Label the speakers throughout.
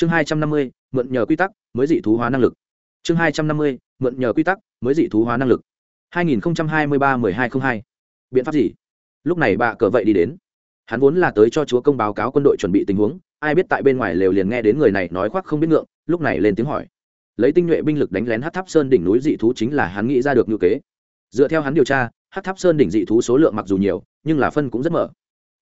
Speaker 1: chương hai trăm năm mươi, mượn nhờ quy tắc mới dị thú hóa năng lực. Chương hai trăm năm mươi, mượn nhờ quy tắc mới dị thú hóa năng lực. hai nghìn hai mươi ba mười hai không hai. Biện pháp gì? Lúc này bà cờ vậy đi đến. Hắn vốn là tới cho chúa công báo cáo quân đội chuẩn bị tình huống, ai biết tại bên ngoài lều liền nghe đến người này nói khoác không biết ngượng, lúc này lên tiếng hỏi. Lấy tinh nhuệ binh lực đánh lén hát tháp sơn đỉnh núi dị thú chính là hắn nghĩ ra được ngữ kế. Dựa theo hắn điều tra hát tháp sơn đỉnh dị thú số lượng mặc dù nhiều, nhưng là phân cũng rất mở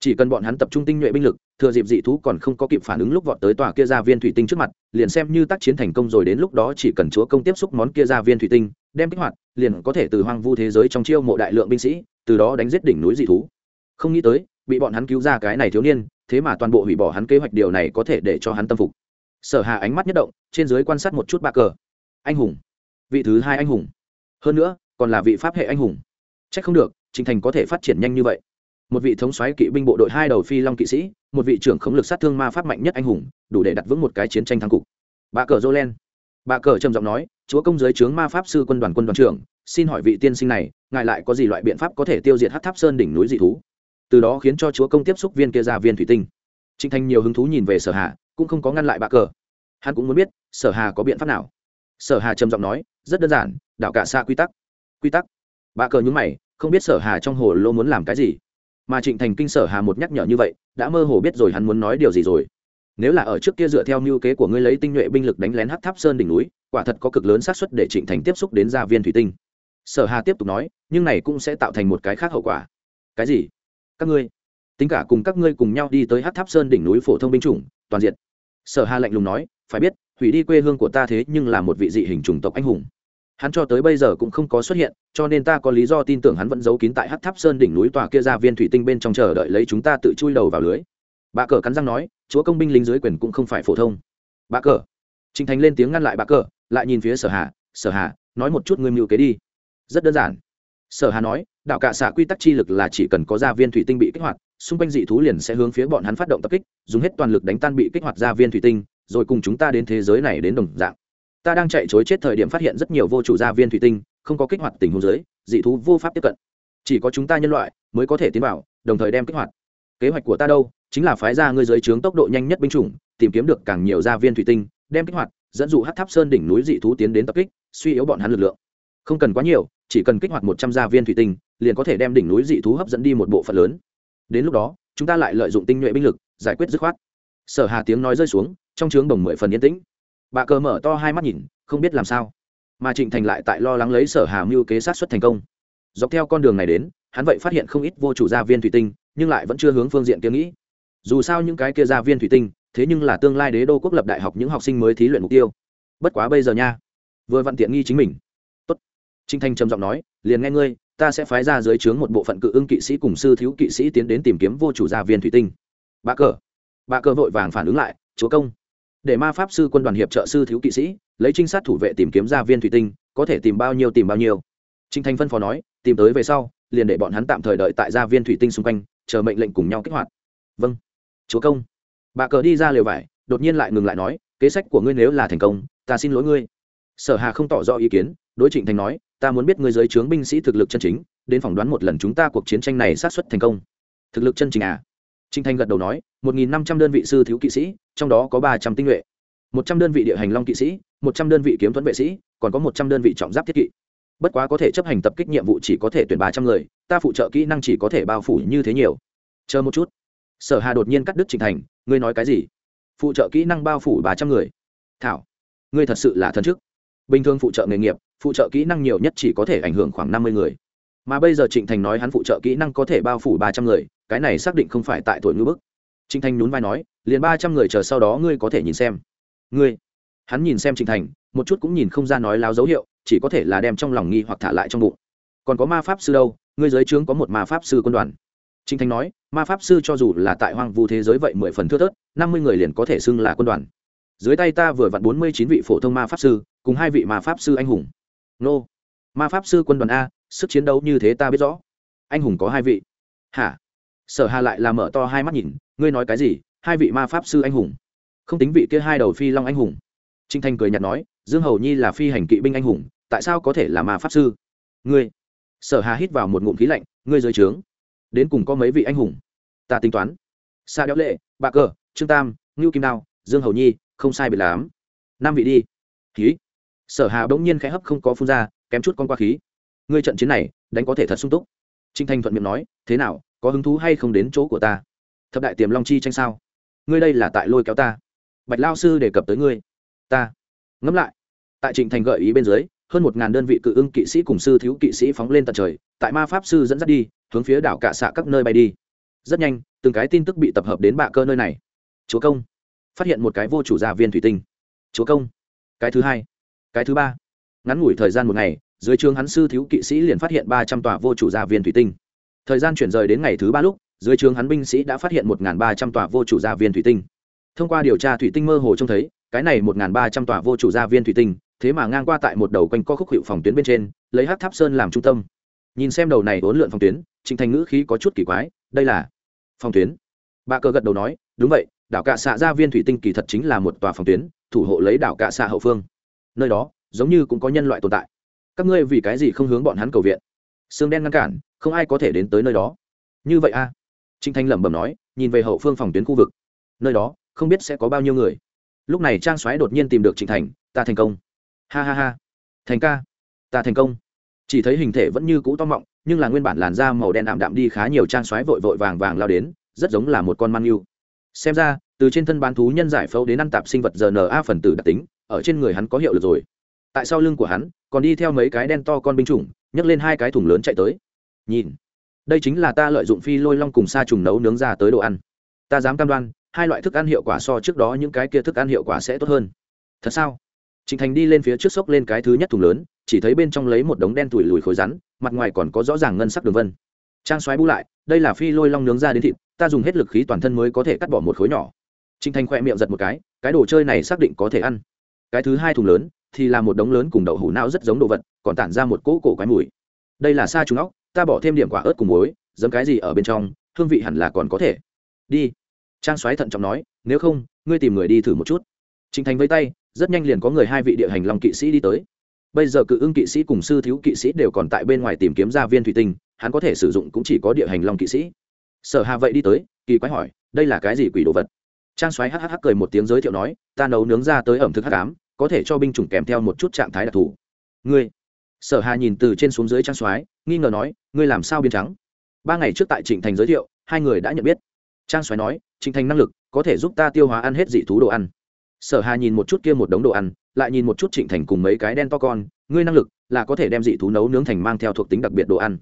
Speaker 1: chỉ cần bọn hắn tập trung tinh nhuệ binh lực, thừa dịp dị thú còn không có kịp phản ứng lúc vọt tới tòa kia ra viên thủy tinh trước mặt, liền xem như tác chiến thành công rồi đến lúc đó chỉ cần chúa công tiếp xúc món kia ra viên thủy tinh, đem kích hoạt, liền có thể từ hoang vu thế giới trong chiêu mộ đại lượng binh sĩ, từ đó đánh giết đỉnh núi dị thú. Không nghĩ tới, bị bọn hắn cứu ra cái này thiếu niên, thế mà toàn bộ hủy bỏ hắn kế hoạch điều này có thể để cho hắn tâm phục. Sở hà ánh mắt nhất động, trên dưới quan sát một chút bạc cờ. Anh hùng. Vị thứ hai anh hùng. Hơn nữa, còn là vị pháp hệ anh hùng. Trách không được, trình thành có thể phát triển nhanh như vậy một vị thống soái kỵ binh bộ đội hai đầu phi long kỵ sĩ, một vị trưởng khống lực sát thương ma pháp mạnh nhất anh hùng, đủ để đặt vững một cái chiến tranh thắng cục. Bà cờ jolen. Bà cờ trầm giọng nói, chúa công giới trướng ma pháp sư quân đoàn quân đoàn trưởng, xin hỏi vị tiên sinh này, ngài lại có gì loại biện pháp có thể tiêu diệt hát tháp sơn đỉnh núi dị thú? Từ đó khiến cho chúa công tiếp xúc viên kia ra viên thủy tinh. Trịnh Thanh nhiều hứng thú nhìn về sở hà, cũng không có ngăn lại bà cờ. Hắn cũng muốn biết, sở hà có biện pháp nào? Sở hà trầm giọng nói, rất đơn giản, đảo cả xa quy tắc. Quy tắc? Bà cờ nhúng mày, không biết sở hà trong hồ lô muốn làm cái gì mà trịnh thành kinh sở hà một nhắc nhở như vậy, đã mơ hồ biết rồi hắn muốn nói điều gì rồi. Nếu là ở trước kia dựa theo mưu kế của ngươi lấy tinh nhuệ binh lực đánh lén hát tháp sơn đỉnh núi, quả thật có cực lớn xác suất để trịnh thành tiếp xúc đến gia viên thủy tinh. Sở hà tiếp tục nói, nhưng này cũng sẽ tạo thành một cái khác hậu quả. Cái gì? Các ngươi, tính cả cùng các ngươi cùng nhau đi tới hát tháp sơn đỉnh núi phổ thông binh chủng, toàn diện. Sở hà lạnh lùng nói, phải biết, hủy đi quê hương của ta thế nhưng là một vị dị hình chủng tộc anh hùng hắn cho tới bây giờ cũng không có xuất hiện, cho nên ta có lý do tin tưởng hắn vẫn giấu kín tại hát tháp sơn đỉnh núi tòa kia ra viên thủy tinh bên trong chờ đợi lấy chúng ta tự chui đầu vào lưới. Bà cờ cắn răng nói, chúa công binh lính dưới quyền cũng không phải phổ thông. Bà cờ. Trình thành lên tiếng ngăn lại bà cờ, lại nhìn phía sở hà sở hà, nói một chút ngươi mưu kế đi. Rất đơn giản. Sở hà nói, đạo cạ xạ quy tắc chi lực là chỉ cần có gia viên thủy tinh bị kích hoạt, xung quanh dị thú liền sẽ hướng phía bọn hắn phát động tập kích, dùng hết toàn lực đánh tan bị kích hoạt gia viên thủy tinh, rồi cùng chúng ta đến thế giới này đến đồng dạng ta đang chạy chối chết thời điểm phát hiện rất nhiều vô chủ gia viên thủy tinh, không có kích hoạt tình huống giới dị thú vô pháp tiếp cận. Chỉ có chúng ta nhân loại mới có thể tiến vào, đồng thời đem kích hoạt. Kế hoạch của ta đâu? Chính là phái ra ngươi giới trướng tốc độ nhanh nhất binh chủng, tìm kiếm được càng nhiều gia viên thủy tinh, đem kích hoạt, dẫn dụ hát tháp sơn đỉnh núi dị thú tiến đến tập kích, suy yếu bọn hắn lực lượng. Không cần quá nhiều, chỉ cần kích hoạt một trăm gia viên thủy tinh, liền có thể đem đỉnh núi dị thú hấp dẫn đi một bộ phận lớn. Đến lúc đó, chúng ta lại lợi dụng tinh nhuệ binh lực, giải quyết dứt khoát. Sở hà tiếng nói rơi xuống, trong trướng đồng mười phần yên tĩnh bà cờ mở to hai mắt nhìn, không biết làm sao. Mà trịnh thành lại tại lo lắng lấy sở hà mưu kế sát xuất thành công. Dọc theo con đường này đến, hắn vậy phát hiện không ít vô chủ gia viên thủy tinh, nhưng lại vẫn chưa hướng phương diện kia nghĩ. Dù sao những cái kia gia viên thủy tinh, thế nhưng là tương lai đế đô quốc lập đại học những học sinh mới thí luyện mục tiêu. Bất quá bây giờ nha, vừa vặn tiện nghi chính mình. Tốt. Trinh thanh trầm giọng nói, liền nghe ngươi, ta sẽ phái ra dưới trướng một bộ phận cự ưng kỵ sĩ cùng sư thiếu kỵ sĩ tiến đến tìm kiếm vô chủ gia viên thủy tinh. Bà cờ. Bà cờ vội vàng phản ứng lại, chúa công để ma pháp sư quân đoàn hiệp trợ sư thiếu kỵ sĩ, lấy trinh sát thủ vệ tìm kiếm ra viên thủy tinh, có thể tìm bao nhiêu tìm bao nhiêu. Trinh thanh phân phó nói, tìm tới về sau, liền để bọn hắn tạm thời đợi tại gia viên thủy tinh xung quanh, chờ mệnh lệnh cùng nhau kích hoạt. Vâng. Chúa công. Bà cờ đi ra lều vải, đột nhiên lại ngừng lại nói, kế sách của ngươi nếu là thành công, ta xin lỗi ngươi. Sở hà không tỏ rõ ý kiến, đối trịnh thành nói, ta muốn biết ngươi giới trướng binh sĩ thực lực chân chính, đến phỏng đoán một lần chúng ta cuộc chiến tranh này sát xuất thành công. Thực lực chân chính à? Trịnh thành gật đầu nói, một nghìn năm trăm đơn vị sư thiếu kỵ sĩ trong đó có ba trăm tinh nhuệ, một trăm đơn vị địa hành long kỵ sĩ, một trăm đơn vị kiếm thuẫn vệ sĩ, còn có một trăm đơn vị trọng giáp thiết kỵ. Bất quá có thể chấp hành tập kích nhiệm vụ chỉ có thể tuyển ba trăm người, ta phụ trợ kỹ năng chỉ có thể bao phủ như thế nhiều. Chờ một chút. Sở hà đột nhiên cắt đứt trình thành, ngươi nói cái gì? Phụ trợ kỹ năng bao phủ ba trăm người. Thảo, ngươi thật sự là thân chức. Bình thường phụ trợ nghề nghiệp, phụ trợ kỹ năng nhiều nhất chỉ có thể ảnh hưởng khoảng năm mươi người. Mà bây giờ trịnh thành nói hắn phụ trợ kỹ năng có thể bao phủ ba trăm người, cái này xác định không phải tại tuổi ngư bức trịnh thành nhún vai nói, liền ba trăm người chờ sau đó ngươi có thể nhìn xem. Ngươi. Hắn nhìn xem trịnh thành, một chút cũng nhìn không ra nói láo dấu hiệu, chỉ có thể là đem trong lòng nghi hoặc thả lại trong bụng. Còn có ma pháp sư đâu, ngươi giới trướng có một ma pháp sư quân đoàn. Trịnh thành nói, ma pháp sư cho dù là tại hoang vu thế giới vậy mười phần thưa thớt, năm mươi người liền có thể xưng là quân đoàn. Dưới tay ta vừa vặn bốn mươi chín vị phổ thông ma pháp sư, cùng hai vị ma pháp sư anh hùng. Nô. Ma pháp sư quân đoàn a, sức chiến đấu như thế ta biết rõ. Anh hùng có hai vị. Hả? Sở hà lại là mở to hai mắt nhìn ngươi nói cái gì, hai vị ma pháp sư anh hùng? Không tính vị kia hai đầu phi long anh hùng. Trinh thanh cười nhạt nói, dương hầu nhi là phi hành kỵ binh anh hùng, tại sao có thể là ma pháp sư? Ngươi, sở hà hít vào một ngụm khí lạnh, ngươi dưới trướng. Đến cùng có mấy vị anh hùng? Ta tính toán. Sa đéo lệ bạc cờ, trương tam, ngưu kim đao, dương hầu nhi, không sai biệt lắm. Năm vị đi. Khí. Sở hà bỗng nhiên khẽ hấp không có phun ra, kém chút con qua khí. Ngươi trận chiến này, đánh có thể thật sung túc. Trinh thanh thuận miệng nói, thế nào, có hứng thú hay không đến chỗ của ta? Thập đại tiềm long chi tranh sao? Ngươi đây là tại lôi kéo ta. Bạch lao sư đề cập tới ngươi. Ta. Ngẫm lại. Tại trịnh thành gợi ý bên dưới, hơn một ngàn đơn vị cự ưng kỵ sĩ cùng sư thiếu kỵ sĩ phóng lên tận trời, tại ma pháp sư dẫn dắt đi, hướng phía đảo cạ xạ các nơi bay đi. Rất nhanh, từng cái tin tức bị tập hợp đến bạ cơ nơi này. Chúa công. Phát hiện một cái vô chủ gia viên thủy tinh. Chúa công. Cái thứ hai. Cái thứ ba. Ngắn ngủi thời gian một ngày, dưới trường hắn sư thiếu kỵ sĩ liền phát hiện ba trăm tòa vô chủ gia viên thủy tinh. Thời gian chuyển rời đến ngày thứ ba lúc dưới trướng hắn binh sĩ đã phát hiện một ba trăm tòa vô chủ gia viên thủy tinh. Thông qua điều tra thủy tinh mơ hồ trông thấy, cái này một ba trăm tòa vô chủ gia viên thủy tinh, thế mà ngang qua tại một đầu quanh co khúc hiệu phòng tuyến bên trên, lấy hát tháp sơn làm trung tâm. Nhìn xem đầu này bốn lượn phòng tuyến trịnh thành ngữ khí có chút kỳ quái, đây là phòng tuyến. Bà cờ gật đầu nói, đúng vậy, đảo cạ xạ gia viên thủy tinh kỳ thật chính là một tòa phòng tuyến, thủ hộ lấy đảo cạ xạ hậu phương. Nơi đó, giống như cũng có nhân loại tồn tại. Các ngươi vì cái gì không hướng bọn hắn cầu viện? Xương đen ngăn cản, không ai có thể đến tới nơi đó. Như vậy a à? Trinh thanh lẩm bẩm nói, nhìn về hậu phương phòng tuyến khu vực. Nơi đó, không biết sẽ có bao nhiêu người. Lúc này trang soái đột nhiên tìm được trịnh thành, ta thành công. Ha ha ha. Thành ca, ta thành công. Chỉ thấy hình thể vẫn như cũ to mọng, nhưng là nguyên bản làn da màu đen ảm đạm đi khá nhiều trang xoáy vội vội vàng vàng lao đến, rất giống là một con man yêu. Xem ra, từ trên thân bán thú nhân giải phẫu đến ăn tạp sinh vật rna phần tử đặc tính, ở trên người hắn có hiệu lực rồi. Tại sau lưng của hắn, còn đi theo mấy cái đen to con binh chủng, nhấc lên hai cái thùng lớn chạy tới. Nhìn đây chính là ta lợi dụng phi lôi long cùng sa trùng nấu nướng ra tới đồ ăn. Ta dám cam đoan, hai loại thức ăn hiệu quả so trước đó những cái kia thức ăn hiệu quả sẽ tốt hơn. Thật sao? Trịnh thành đi lên phía trước sốc lên cái thứ nhất thùng lớn, chỉ thấy bên trong lấy một đống đen tủi lùi khối rắn, mặt ngoài còn có rõ ràng ngân sắc đường vân. Trang xoáy bu lại, đây là phi lôi long nướng ra đến thịt, ta dùng hết lực khí toàn thân mới có thể cắt bỏ một khối nhỏ. Trịnh thành khoe miệng giật một cái cái đồ chơi này xác định có thể ăn. Cái thứ hai thùng lớn thì là một đống lớn cùng đậu hủ não rất giống đồ vật, còn tản ra một cỗ cổ quái mùi. Đây là sa trùng óc ta bỏ thêm điểm quả ớt cùng muối, giấm cái gì ở bên trong, hương vị hẳn là còn có thể. Đi. Trang xoáy thận trọng nói, nếu không, ngươi tìm người đi thử một chút. Trình thành với tay, rất nhanh liền có người hai vị địa hành long kỵ sĩ đi tới. Bây giờ cự ưng kỵ sĩ cùng sư thiếu kỵ sĩ đều còn tại bên ngoài tìm kiếm ra viên thủy tinh, hắn có thể sử dụng cũng chỉ có địa hành long kỵ sĩ. Sở hà vậy đi tới, kỳ quái hỏi, đây là cái gì quỷ đồ vật? Trang xoáy hh cười một tiếng giới thiệu nói, ta nấu nướng ra tới ẩm thực hắc ám, có thể cho binh chủng kèm theo một chút trạng thái đặc thù. Ngươi sở hà nhìn từ trên xuống dưới trang xoáy nghi ngờ nói, ngươi làm sao biến trắng? Ba ngày trước tại trịnh thành giới thiệu, hai người đã nhận biết. Trang xoáy nói, trịnh thành năng lực, có thể giúp ta tiêu hóa ăn hết dị thú đồ ăn. Sở hà nhìn một chút kia một đống đồ ăn, lại nhìn một chút trịnh thành cùng mấy cái đen to con, ngươi năng lực là có thể đem dị thú nấu nướng thành mang theo thuộc tính đặc biệt đồ ăn.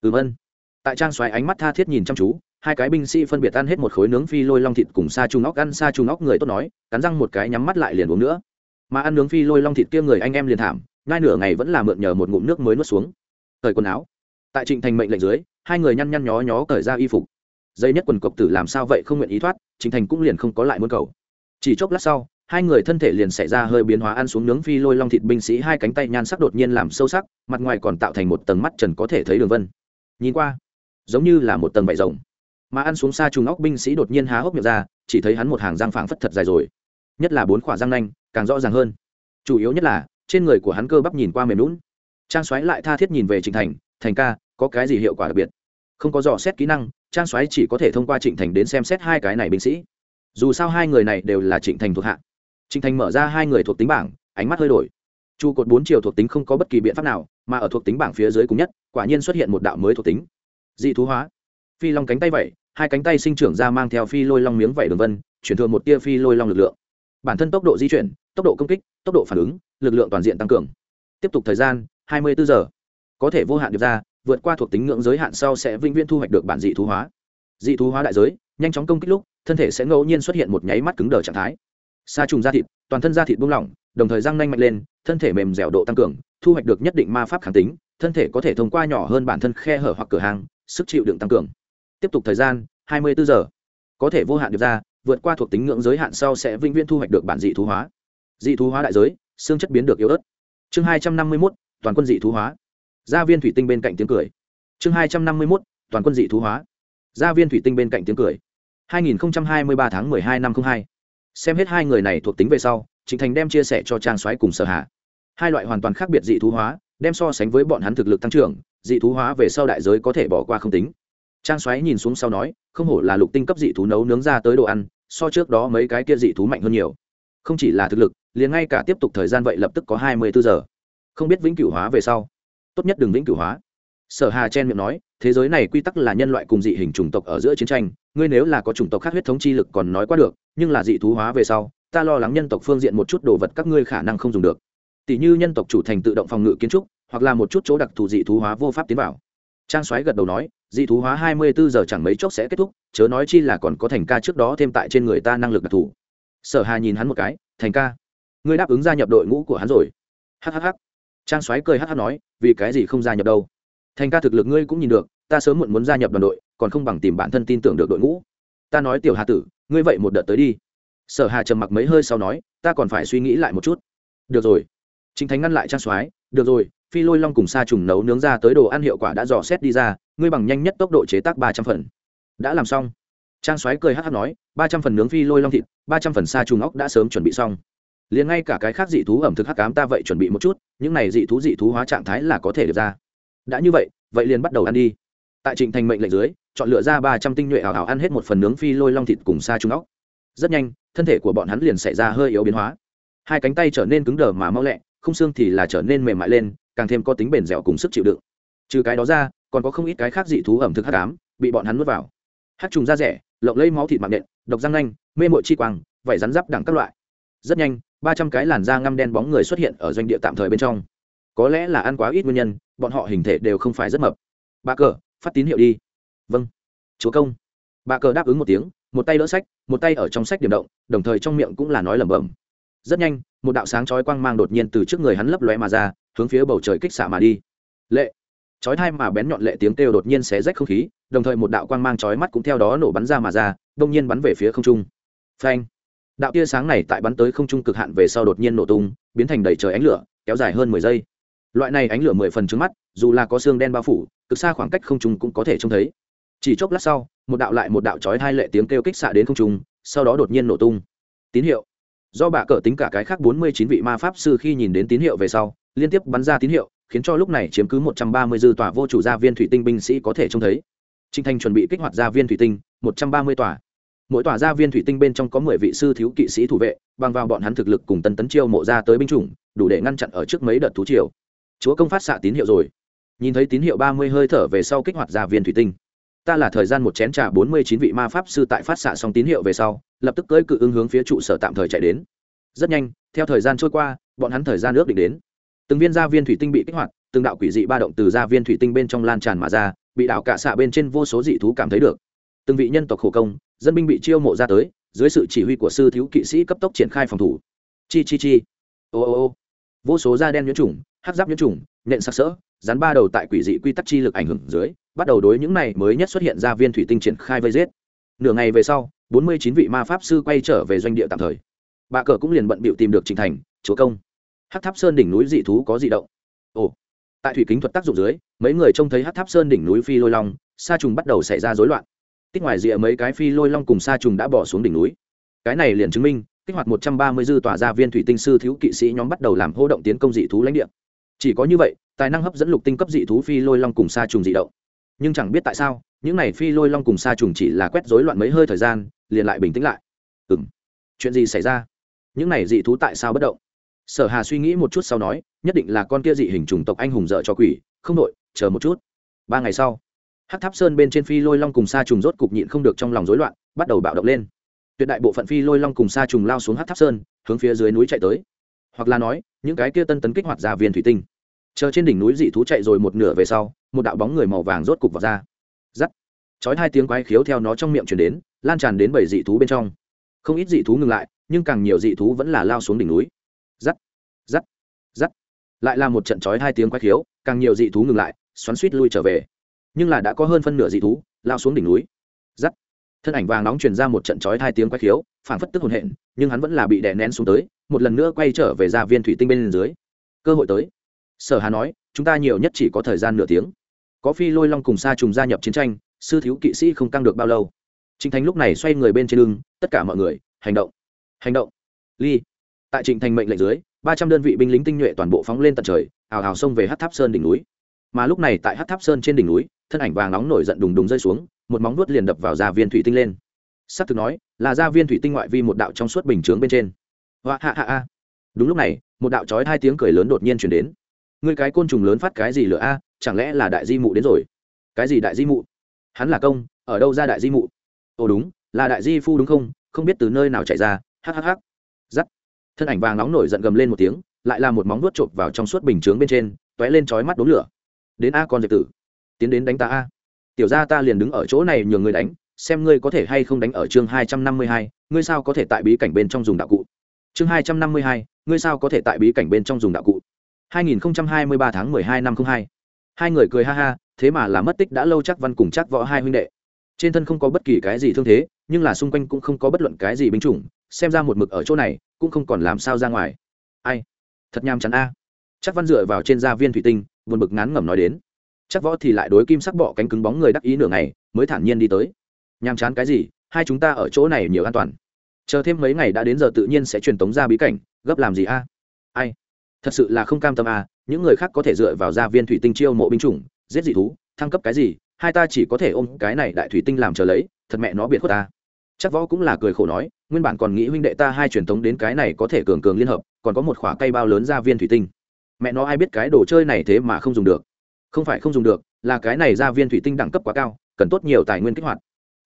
Speaker 1: Ừm ân. Tại trang xoáy ánh mắt tha thiết nhìn chăm chú, hai cái binh sĩ phân biệt ăn hết một khối nướng phi lôi long thịt cùng sa trung óc ăn sa trung óc người tốt nói, cắn răng một cái nhắm mắt lại liền uống nữa. Mà ăn nướng phi lôi long thịt kia người anh em liền thảm ngay nửa ngày vẫn là mượn nhờ một ngụm nước mới nuốt xuống. Thời quần áo. Tại trịnh thành mệnh lệnh dưới, hai người nhăn nhăn nhó nhó cởi ra y phục. Dây nhất quần cộc tử làm sao vậy không nguyện ý thoát, trịnh thành cũng liền không có lại muốn cầu. Chỉ chốc lát sau, hai người thân thể liền xảy ra hơi biến hóa ăn xuống nướng phi lôi long thịt binh sĩ hai cánh tay nhan sắc đột nhiên làm sâu sắc, mặt ngoài còn tạo thành một tầng mắt trần có thể thấy đường vân. Nhìn qua, giống như là một tầng vải rồng. Mà ăn xuống xa trùng óc binh sĩ đột nhiên há hốc miệng ra, chỉ thấy hắn một hàng răng phảng phất thật dài rồi. Nhất là bốn khỏa răng nanh, càng rõ ràng hơn. Chủ yếu nhất là trên người của hắn cơ bắp nhìn qua mềm lún. Trang xoáy lại tha thiết nhìn về trịnh thành thành ca, có cái gì hiệu quả đặc biệt? Không có dò xét kỹ năng, trang xoáy chỉ có thể thông qua trịnh thành đến xem xét hai cái này binh sĩ. Dù sao hai người này đều là trịnh thành thuộc hạ. Trịnh thành mở ra hai người thuộc tính bảng, ánh mắt hơi đổi. Trụ cột bốn chiều thuộc tính không có bất kỳ biện pháp nào, mà ở thuộc tính bảng phía dưới cùng nhất, quả nhiên xuất hiện một đạo mới thuộc tính. Dị thú hóa. Phi long cánh tay vẩy hai cánh tay sinh trưởng ra mang theo phi lôi long miếng vẩy đường vân, chuyển thường một tia phi lôi long lực lượng. Bản thân tốc độ di chuyển tốc độ công kích, tốc độ phản ứng, lực lượng toàn diện tăng cường. Tiếp tục thời gian 24 giờ. Có thể vô hạn điệp ra, vượt qua thuộc tính ngưỡng giới hạn sau sẽ vĩnh viễn thu hoạch được bản dị thú hóa. Dị thú hóa đại giới, nhanh chóng công kích lúc, thân thể sẽ ngẫu nhiên xuất hiện một nháy mắt cứng đờ trạng thái. Sa trùng da thịt, toàn thân da thịt buông lỏng, đồng thời răng nanh mạnh lên, thân thể mềm dẻo độ tăng cường, thu hoạch được nhất định ma pháp kháng tính, thân thể có thể thông qua nhỏ hơn bản thân khe hở hoặc cửa hàng, sức chịu đựng tăng cường. Tiếp tục thời gian 24 giờ. Có thể vô hạn điệp ra, vượt qua thuộc tính ngưỡng giới hạn sau sẽ vĩnh viễn thu hoạch được bản dị thú hóa dị thú hóa đại giới xương chất biến được yếu ớt. Chương 251, toàn quân dị thú hóa. Gia viên thủy tinh bên cạnh tiếng cười. Chương 251, toàn quân dị thú hóa. Gia viên thủy tinh bên cạnh tiếng cười. 2023 tháng 12 năm 02 xem hết hai người này thuộc tính về sau trịnh thành đem chia sẻ cho trang soái cùng sở hạ hai loại hoàn toàn khác biệt dị thú hóa đem so sánh với bọn hắn thực lực tăng trưởng dị thú hóa về sau đại giới có thể bỏ qua không tính. Trang xoáy nhìn xuống sau nói không hổ là lục tinh cấp dị thú nấu nướng ra tới đồ ăn so trước đó mấy cái kia dị thú mạnh hơn nhiều không chỉ là thực lực, liền ngay cả tiếp tục thời gian vậy lập tức có hai mươi bốn giờ. Không biết vĩnh cửu hóa về sau, tốt nhất đừng vĩnh cửu hóa. Sở hà chen miệng nói, thế giới này quy tắc là nhân loại cùng dị hình chủng tộc ở giữa chiến tranh, ngươi nếu là có chủng tộc khác huyết thống chi lực còn nói qua được, nhưng là dị thú hóa về sau, ta lo lắng nhân tộc phương diện một chút đồ vật các ngươi khả năng không dùng được. Tỷ như nhân tộc chủ thành tự động phòng ngự kiến trúc, hoặc là một chút chỗ đặc thù dị thú hóa vô pháp tiến vào. Trang xoáy gật đầu nói, dị thú hóa hai mươi bốn giờ chẳng mấy chốc sẽ kết thúc, chớ nói chi là còn có thành ca trước đó thêm tại trên người ta năng lực đặc thù sở hà nhìn hắn một cái, thành ca, ngươi đáp ứng gia nhập đội ngũ của hắn rồi. Hhh trang soái cười hh nói, vì cái gì không gia nhập đâu? Thành ca thực lực ngươi cũng nhìn được, ta sớm muộn muốn gia nhập đoàn đội, còn không bằng tìm bản thân tin tưởng được đội ngũ. Ta nói tiểu hà tử, ngươi vậy một đợt tới đi. Sở hà trầm mặc mấy hơi sau nói, ta còn phải suy nghĩ lại một chút. Được rồi. Chính thánh ngăn lại trang soái, được rồi, phi lôi long cùng sa trùng nấu nướng ra tới đồ ăn hiệu quả đã dò xét đi ra, ngươi bằng nhanh nhất tốc độ chế tác ba trăm phần. Đã làm xong trang soái cười hát hát nói, ba trăm phần nướng phi lôi long thịt, ba trăm phần sa trùng óc đã sớm chuẩn bị xong. Liền ngay cả cái khác dị thú ẩm thực hắc cám ta vậy chuẩn bị một chút, những này dị thú dị thú hóa trạng thái là có thể được ra. Đã như vậy vậy liền bắt đầu ăn đi. Tại trịnh thành mệnh lệnh dưới, chọn lựa ra ba trăm tinh nhuệ hào hào ăn hết một phần nướng phi lôi long thịt cùng sa trùng óc. Rất nhanh, thân thể của bọn hắn liền xảy ra hơi yếu biến hóa. Hai cánh tay trở nên cứng đờ mà mau lẹ, không xương thì là trở nên mềm mại lên, càng thêm có tính bền dẻo cùng sức chịu đựng. Trừ cái đó ra, còn có không ít cái khác dị thú ẩm thực hắc ám bị bọn hắn nuốt vào. Hát trùng da rẻ lộng lấy máu thịt mạng nện, độc răng nanh, mê mội chi quang, vảy rắn giáp đẳng các loại. Rất nhanh, ba trăm cái làn da ngăm đen bóng người xuất hiện ở doanh địa tạm thời bên trong. Có lẽ là ăn quá ít nguyên nhân, bọn họ hình thể đều không phải rất mập. Ba cờ, phát tín hiệu đi. Vâng. Chúa công. Bà cờ đáp ứng một tiếng, một tay đỡ sách, một tay ở trong sách điểm động, đồng thời trong miệng cũng là nói lẩm bẩm. Rất nhanh, một đạo sáng chói quang mang đột nhiên từ trước người hắn lấp lóe mà ra, hướng phía bầu trời kích xạ mà đi. Lệ chói thai mà bén nhọn lệ tiếng kêu đột nhiên xé rách không khí, đồng thời một đạo quang mang chói mắt cũng theo đó nổ bắn ra mà ra, đông nhiên bắn về phía không trung. Phanh! Đạo tia sáng này tại bắn tới không trung cực hạn về sau đột nhiên nổ tung, biến thành đầy trời ánh lửa, kéo dài hơn mười giây. Loại này ánh lửa mười phần trước mắt, dù là có xương đen bao phủ, cực xa khoảng cách không trung cũng có thể trông thấy. Chỉ chốc lát sau, một đạo lại một đạo chói hai lệ tiếng kêu kích xạ đến không trung, sau đó đột nhiên nổ tung. Tín hiệu. Do bà cờ tính cả cái khác bốn mươi chín vị ma pháp sư khi nhìn đến tín hiệu về sau, liên tiếp bắn ra tín hiệu khiến cho lúc này chiếm cứ một trăm ba mươi dư tòa vô chủ gia viên thủy tinh binh sĩ có thể trông thấy. Trinh thanh chuẩn bị kích hoạt gia viên thủy tinh, một trăm ba mươi tòa. Mỗi tòa gia viên thủy tinh bên trong có mười vị sư thiếu kỵ sĩ thủ vệ, bằng vào bọn hắn thực lực cùng tân tấn chiêu mộ ra tới binh chủng, đủ để ngăn chặn ở trước mấy đợt thú triều. Chúa công phát xạ tín hiệu rồi. Nhìn thấy tín hiệu ba mươi hơi thở về sau kích hoạt gia viên thủy tinh. Ta là thời gian một chén trà bốn mươi chín vị ma pháp sư tại phát xạ xong tín hiệu về sau, lập tức cưỡi cự ứng hướng phía trụ sở tạm thời chạy đến. Rất nhanh, theo thời gian trôi qua, bọn hắn thời gian ước định đến từng viên gia viên thủy tinh bị kích hoạt, từng đạo quỷ dị ba động từ gia viên thủy tinh bên trong lan tràn mà ra, bị đảo cạ xạ bên trên vô số dị thú cảm thấy được. Từng vị nhân tộc khổ công, dân binh bị chiêu mộ ra tới, dưới sự chỉ huy của sư thiếu kỵ sĩ cấp tốc triển khai phòng thủ. Chi chi chi. Ô ô ô. Vô số da đen nhiễm trùng hát giáp nhiễm trùng, nện sắc sỡ, rắn ba đầu tại quỷ dị quy tắc chi lực ảnh hưởng dưới, bắt đầu đối những này mới nhất xuất hiện ra viên thủy tinh triển khai vây giết. Nửa ngày về sau, bốn mươi chín vị ma pháp sư quay trở về doanh địa tạm thời. Bà cờ cũng liền bận bịu tìm được trình thành, chúa công hát tháp sơn đỉnh núi dị thú có dị động. Ồ, tại thủy kính thuật tác dụng dưới, mấy người trông thấy hát tháp sơn đỉnh núi phi lôi long, sa trùng bắt đầu xảy ra rối loạn. Tích ngoài rìa mấy cái phi lôi long cùng sa trùng đã bỏ xuống đỉnh núi. Cái này liền chứng minh, kích hoạt một trăm ba mươi dư tòa gia viên thủy tinh sư thiếu kỵ sĩ nhóm bắt đầu làm hô động tiến công dị thú lãnh địa. Chỉ có như vậy, tài năng hấp dẫn lục tinh cấp dị thú phi lôi long cùng sa trùng dị động. Nhưng chẳng biết tại sao, những này phi lôi long cùng sa trùng chỉ là quét rối loạn mấy hơi thời gian, liền lại bình tĩnh lại. Ừ m chuyện gì xảy ra? Những này dị thú tại sao bất động? Sở hà suy nghĩ một chút sau nói, nhất định là con kia dị hình chủng tộc anh hùng dợ cho quỷ, không đội chờ một chút. Ba ngày sau hát tháp sơn bên trên phi lôi long cùng sa trùng rốt cục nhịn không được trong lòng rối loạn, bắt đầu bạo động lên. Tuyệt đại bộ phận phi lôi long cùng sa trùng lao xuống hát tháp sơn, hướng phía dưới núi chạy tới. Hoặc là nói, những cái kia tân tấn kích hoạt ra viên thủy tinh. Chờ trên đỉnh núi dị thú chạy rồi một nửa về sau, một đạo bóng người màu vàng rốt cục vào ra. Giắt. Chói hai tiếng quái khiếu theo nó trong miệng chuyển đến, lan tràn đến bảy dị thú bên trong. Không ít dị thú ngừng lại, nhưng càng nhiều dị thú vẫn là lao xuống đỉnh núi. Rắc, rắc, rắc. lại là một trận chói hai tiếng quái khiếu càng nhiều dị thú ngừng lại xoắn suýt lui trở về. Nhưng là đã có hơn phân nửa dị thú lao xuống đỉnh núi. Rắc. thân ảnh vàng nóng truyền ra một trận chói hai tiếng quái khiếu phản phất tức hồn hện nhưng hắn vẫn là bị đè nén xuống tới một lần nữa quay trở về ra viên thủy tinh bên dưới. Cơ hội tới. Sở hà nói chúng ta nhiều nhất chỉ có thời gian nửa tiếng. Có phi lôi long cùng sa trùng gia nhập chiến tranh sư thiếu kỵ sĩ không căng được bao lâu. Trình thành lúc này xoay người bên trên lưng tất cả mọi người hành động hành động. Ly tại trịnh thành mệnh lệnh dưới, ba trăm đơn vị binh lính tinh nhuệ toàn bộ phóng lên tận trời, ào ào xông về hát tháp sơn đỉnh núi. Mà lúc này tại hát tháp sơn trên đỉnh núi, thân ảnh vàng nóng nổi giận đùng đùng rơi xuống, một móng vuốt liền đập vào gia viên thủy tinh lên. S ắ c thực nói, là gia viên thủy tinh ngoại vi một đạo trong suốt bình chướng bên trên. Hoa hạ hạ a đúng lúc này, một đạo trói hai tiếng cười lớn đột nhiên chuyển đến. Ngươi cái côn trùng lớn phát cái gì lửa a? Chẳng lẽ là đại di mụ đến rồi? Cái gì đại di mụ? Hắn là công, ở đâu ra đại di mụ? Ồ đúng, là đại di phu đúng không? Không biết từ nơi nào chạy ra. Hhh giắt thân ảnh vàng nóng nổi giận gầm lên một tiếng, lại là một móng vuốt chộp vào trong suốt bình chướng bên trên t ó é lên trói mắt đốn lửa. Đến a con dẹp tử, tiến đến đánh ta a. Tiểu ra ta liền đứng ở chỗ này nhường người đánh, xem ngươi có thể hay không đánh ở chương hai trăm năm mươi hai, ngươi sao có thể tại bí cảnh bên trong dùng đạo cụ? Chương hai trăm năm mươi hai, ngươi sao có thể tại bí cảnh bên trong dùng đạo cụ? hai nghìn hai mươi ba tháng mười hai năm không hai. Hai người cười ha ha, thế mà là mất tích đã lâu chắc văn cùng chắc võ hai huynh đệ. Trên thân không có bất kỳ cái gì thương thế, nhưng là xung quanh cũng không có bất luận cái gì binh chủng, xem ra một mực ở chỗ này cũng không còn làm sao ra ngoài. Ai? Thật nham chắn a. Chắc văn dựa vào trên da viên thủy tinh vượt bực ngán ngẩm nói đến. Chắc võ thì lại đối kim sắc bọ cánh cứng bóng người đắc ý nửa ngày, mới thản nhiên đi tới. Nham chán cái gì? Hai chúng ta ở chỗ này nhiều an toàn. Chờ thêm mấy ngày đã đến giờ tự nhiên sẽ truyền tống ra bí cảnh, gấp làm gì a? Ai? Thật sự là không cam tâm a, những người khác có thể dựa vào gia viên thủy tinh chiêu mộ binh chủng, giết dị thú, thăng cấp cái gì, hai ta chỉ có thể ôm cái này đại thủy tinh làm chờ lấy, thật mẹ nó biệt khuất ta. Chắc võ cũng là cười khổ nói nguyên bản còn nghĩ huynh đệ ta hai truyền thống đến cái này có thể cường cường liên hợp, còn có một khoả cây bao lớn ra viên thủy tinh. Mẹ nó ai biết cái đồ chơi này thế mà không dùng được. Không phải không dùng được, là cái này ra viên thủy tinh đẳng cấp quá cao, cần tốt nhiều tài nguyên kích hoạt.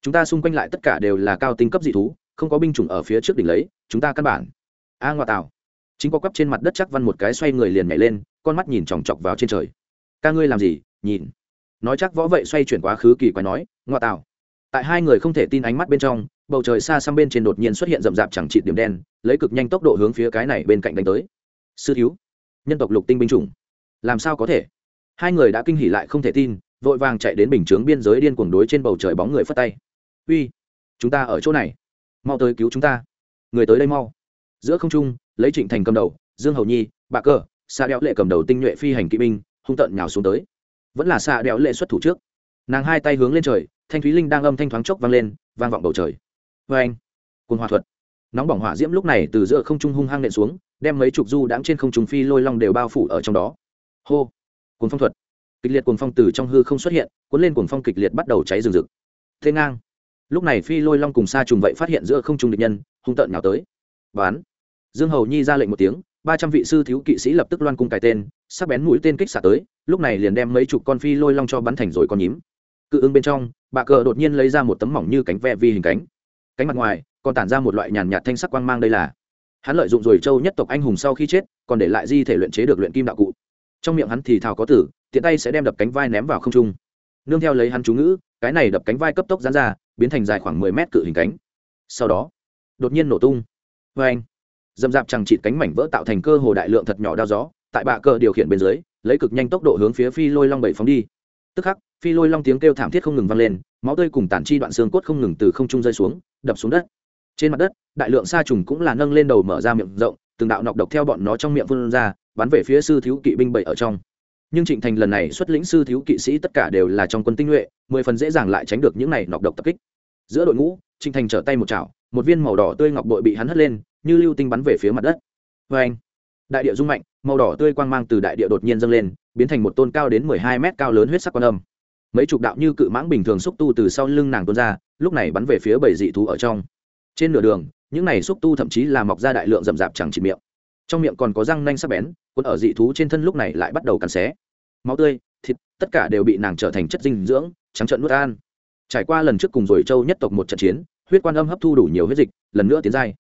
Speaker 1: Chúng ta xung quanh lại tất cả đều là cao tinh cấp dị thú, không có binh chủng ở phía trước đỉnh lấy, chúng ta căn bản. A ngoại tảo chính có quắp trên mặt đất chắc văn một cái xoay người liền nhảy lên, con mắt nhìn chòng chọc vào trên trời. Ca ngươi làm gì, nhìn. Nói chắc võ vậy xoay chuyển quá khứ kỳ quái nói ngoại tạo tại hai người không thể tin ánh mắt bên trong bầu trời xa xăm bên trên đột nhiên xuất hiện rậm rạp chẳng trị điểm đen, lấy cực nhanh tốc độ hướng phía cái này bên cạnh đánh tới. Sư thiếu, nhân tộc lục tinh binh chủng, làm sao có thể? Hai người đã kinh hỉ lại không thể tin, vội vàng chạy đến bình chướng biên giới điên cuồng đối trên bầu trời bóng người phất tay. Uy, chúng ta ở chỗ này, mau tới cứu chúng ta. Người tới đây mau. Giữa không trung, lấy trịnh thành cầm đầu, dương hầu nhi bà cơ xa đeo lệ cầm đầu tinh nhuệ phi hành kỵ binh, hung tận nhào xuống tới. Vẫn là xa đẽo lệ xuất thủ trước. Nàng hai tay hướng lên trời, thanh thúy linh đang âm thanh thoáng chốc vang lên, vang vọng bầu trời vê anh. Cồn hòa thuật. Nóng bỏng hỏa diễm lúc này từ giữa không trung hung hăng nện xuống, đem mấy chục du đãng trên không trung phi lôi long đều bao phủ ở trong đó. Hô. Cồn phong thuật. Kịch liệt cồn phong từ trong hư không xuất hiện, cuốn lên cồn phong kịch liệt bắt đầu cháy rừng rực. Thế ngang. Lúc này phi lôi long cùng sa trùng vậy phát hiện giữa không trung địch nhân, hung tợn nhào tới. Bán dương hầu nhi ra lệnh một tiếng, ba trăm vị sư thiếu kỵ sĩ lập tức loan cung cài tên, sắc bén mũi tên kích xả tới, lúc này liền đem mấy chục con phi lôi long cho bắn thành rồi con nhím. Cự ứng bên trong, bà cờ đột nhiên lấy ra một tấm mỏng như cánh ve vi hình cánh cánh mặt ngoài, còn tản ra một loại nhàn nhạt thanh sắc quang mang đây là. Hắn lợi dụng rồi châu nhất tộc anh hùng sau khi chết, còn để lại di thể luyện chế được luyện kim đạo cụ. Trong miệng hắn thì thào có tử, tiện tay sẽ đem đập cánh vai ném vào không trung. Nương theo lấy hắn chú ngữ, cái này đập cánh vai cấp tốc dán ra, biến thành dài khoảng mười mét cự hình cánh. Sau đó, đột nhiên nổ tung. Vê anh dầm dạp chẳng chịt cánh mảnh vỡ tạo thành cơ hồ đại lượng thật nhỏ đao gió, tại bạ cờ điều khiển bên dưới, lấy cực nhanh tốc độ hướng phía phi lôi long bảy phóng đi tức khắc, phi lôi long tiếng kêu thảm thiết không ngừng vang lên, máu tươi cùng tản chi đoạn xương cốt không ngừng từ không trung rơi xuống, đập xuống đất. Trên mặt đất, đại lượng sa trùng cũng là nâng lên đầu mở ra miệng rộng, từng đạo nọc độc theo bọn nó trong miệng phun ra, bắn về phía sư thiếu kỵ binh bảy ở trong. Nhưng trịnh thành lần này xuất lĩnh sư thiếu kỵ sĩ tất cả đều là trong quân tinh nhuệ, mười phần dễ dàng lại tránh được những này nọc độc tập kích. Giữa đội ngũ, trịnh thành trở tay một chảo, một viên màu đỏ tươi ngọc bội bị hắn hất lên, như lưu tinh bắn về phía mặt đất. Vê anh đại địa rung mạnh, màu đỏ tươi quang mang từ đại địa đột nhiên dâng lên biến thành một tôn cao đến mười hai mét cao lớn huyết sắc quan âm. Mấy chục đạo như cự mãng bình thường xúc tu từ sau lưng nàng tuôn ra, lúc này bắn về phía bảy dị thú ở trong. Trên nửa đường, những này xúc tu thậm chí là mọc ra đại lượng rậm rạp chẳng chỉ miệng. Trong miệng còn có răng nanh sắc bén quân ở dị thú trên thân lúc này lại bắt đầu cắn xé. Máu tươi, thịt, tất cả đều bị nàng trở thành chất dinh dưỡng, trắng trợn nuốt an. Trải qua lần trước cùng rồi châu nhất tộc một trận chiến, huyết quan âm hấp thu đủ nhiều huyết dịch, lần nữa tiến dai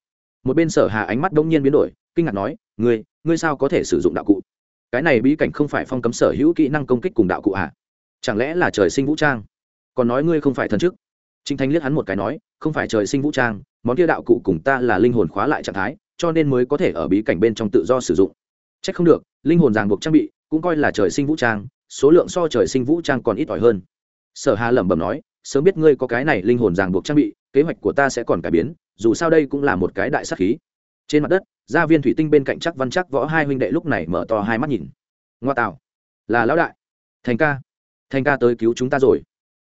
Speaker 1: một bên sở hà ánh mắt đông nhiên biến đổi, kinh ngạc nói, ngươi ngươi sao có thể sử dụng đạo cụ? Cái này bí cảnh không phải phong cấm sở hữu kỹ năng công kích cùng đạo cụ à? chẳng lẽ là trời sinh vũ trang? Còn nói ngươi không phải thần chức? Trinh thanh liếc hắn một cái nói, không phải trời sinh vũ trang, món kia đạo cụ cùng ta là linh hồn khóa lại trạng thái, cho nên mới có thể ở bí cảnh bên trong tự do sử dụng. Chắc không được, linh hồn ràng buộc trang bị cũng coi là trời sinh vũ trang, số lượng so trời sinh vũ trang còn ít ỏi hơn. Sở hà lẩm bẩm nói, sớm biết ngươi có cái này linh hồn ràng buộc trang bị, kế hoạch của ta sẽ còn cải biến, dù sao đây cũng là một cái đại sắc khí trên mặt đất, gia viên thủy tinh bên cạnh chắc văn chắc võ hai huynh đệ lúc này mở to hai mắt nhìn. Ngoa tạo. Là lão đại. Thành ca. Thành ca tới cứu chúng ta rồi.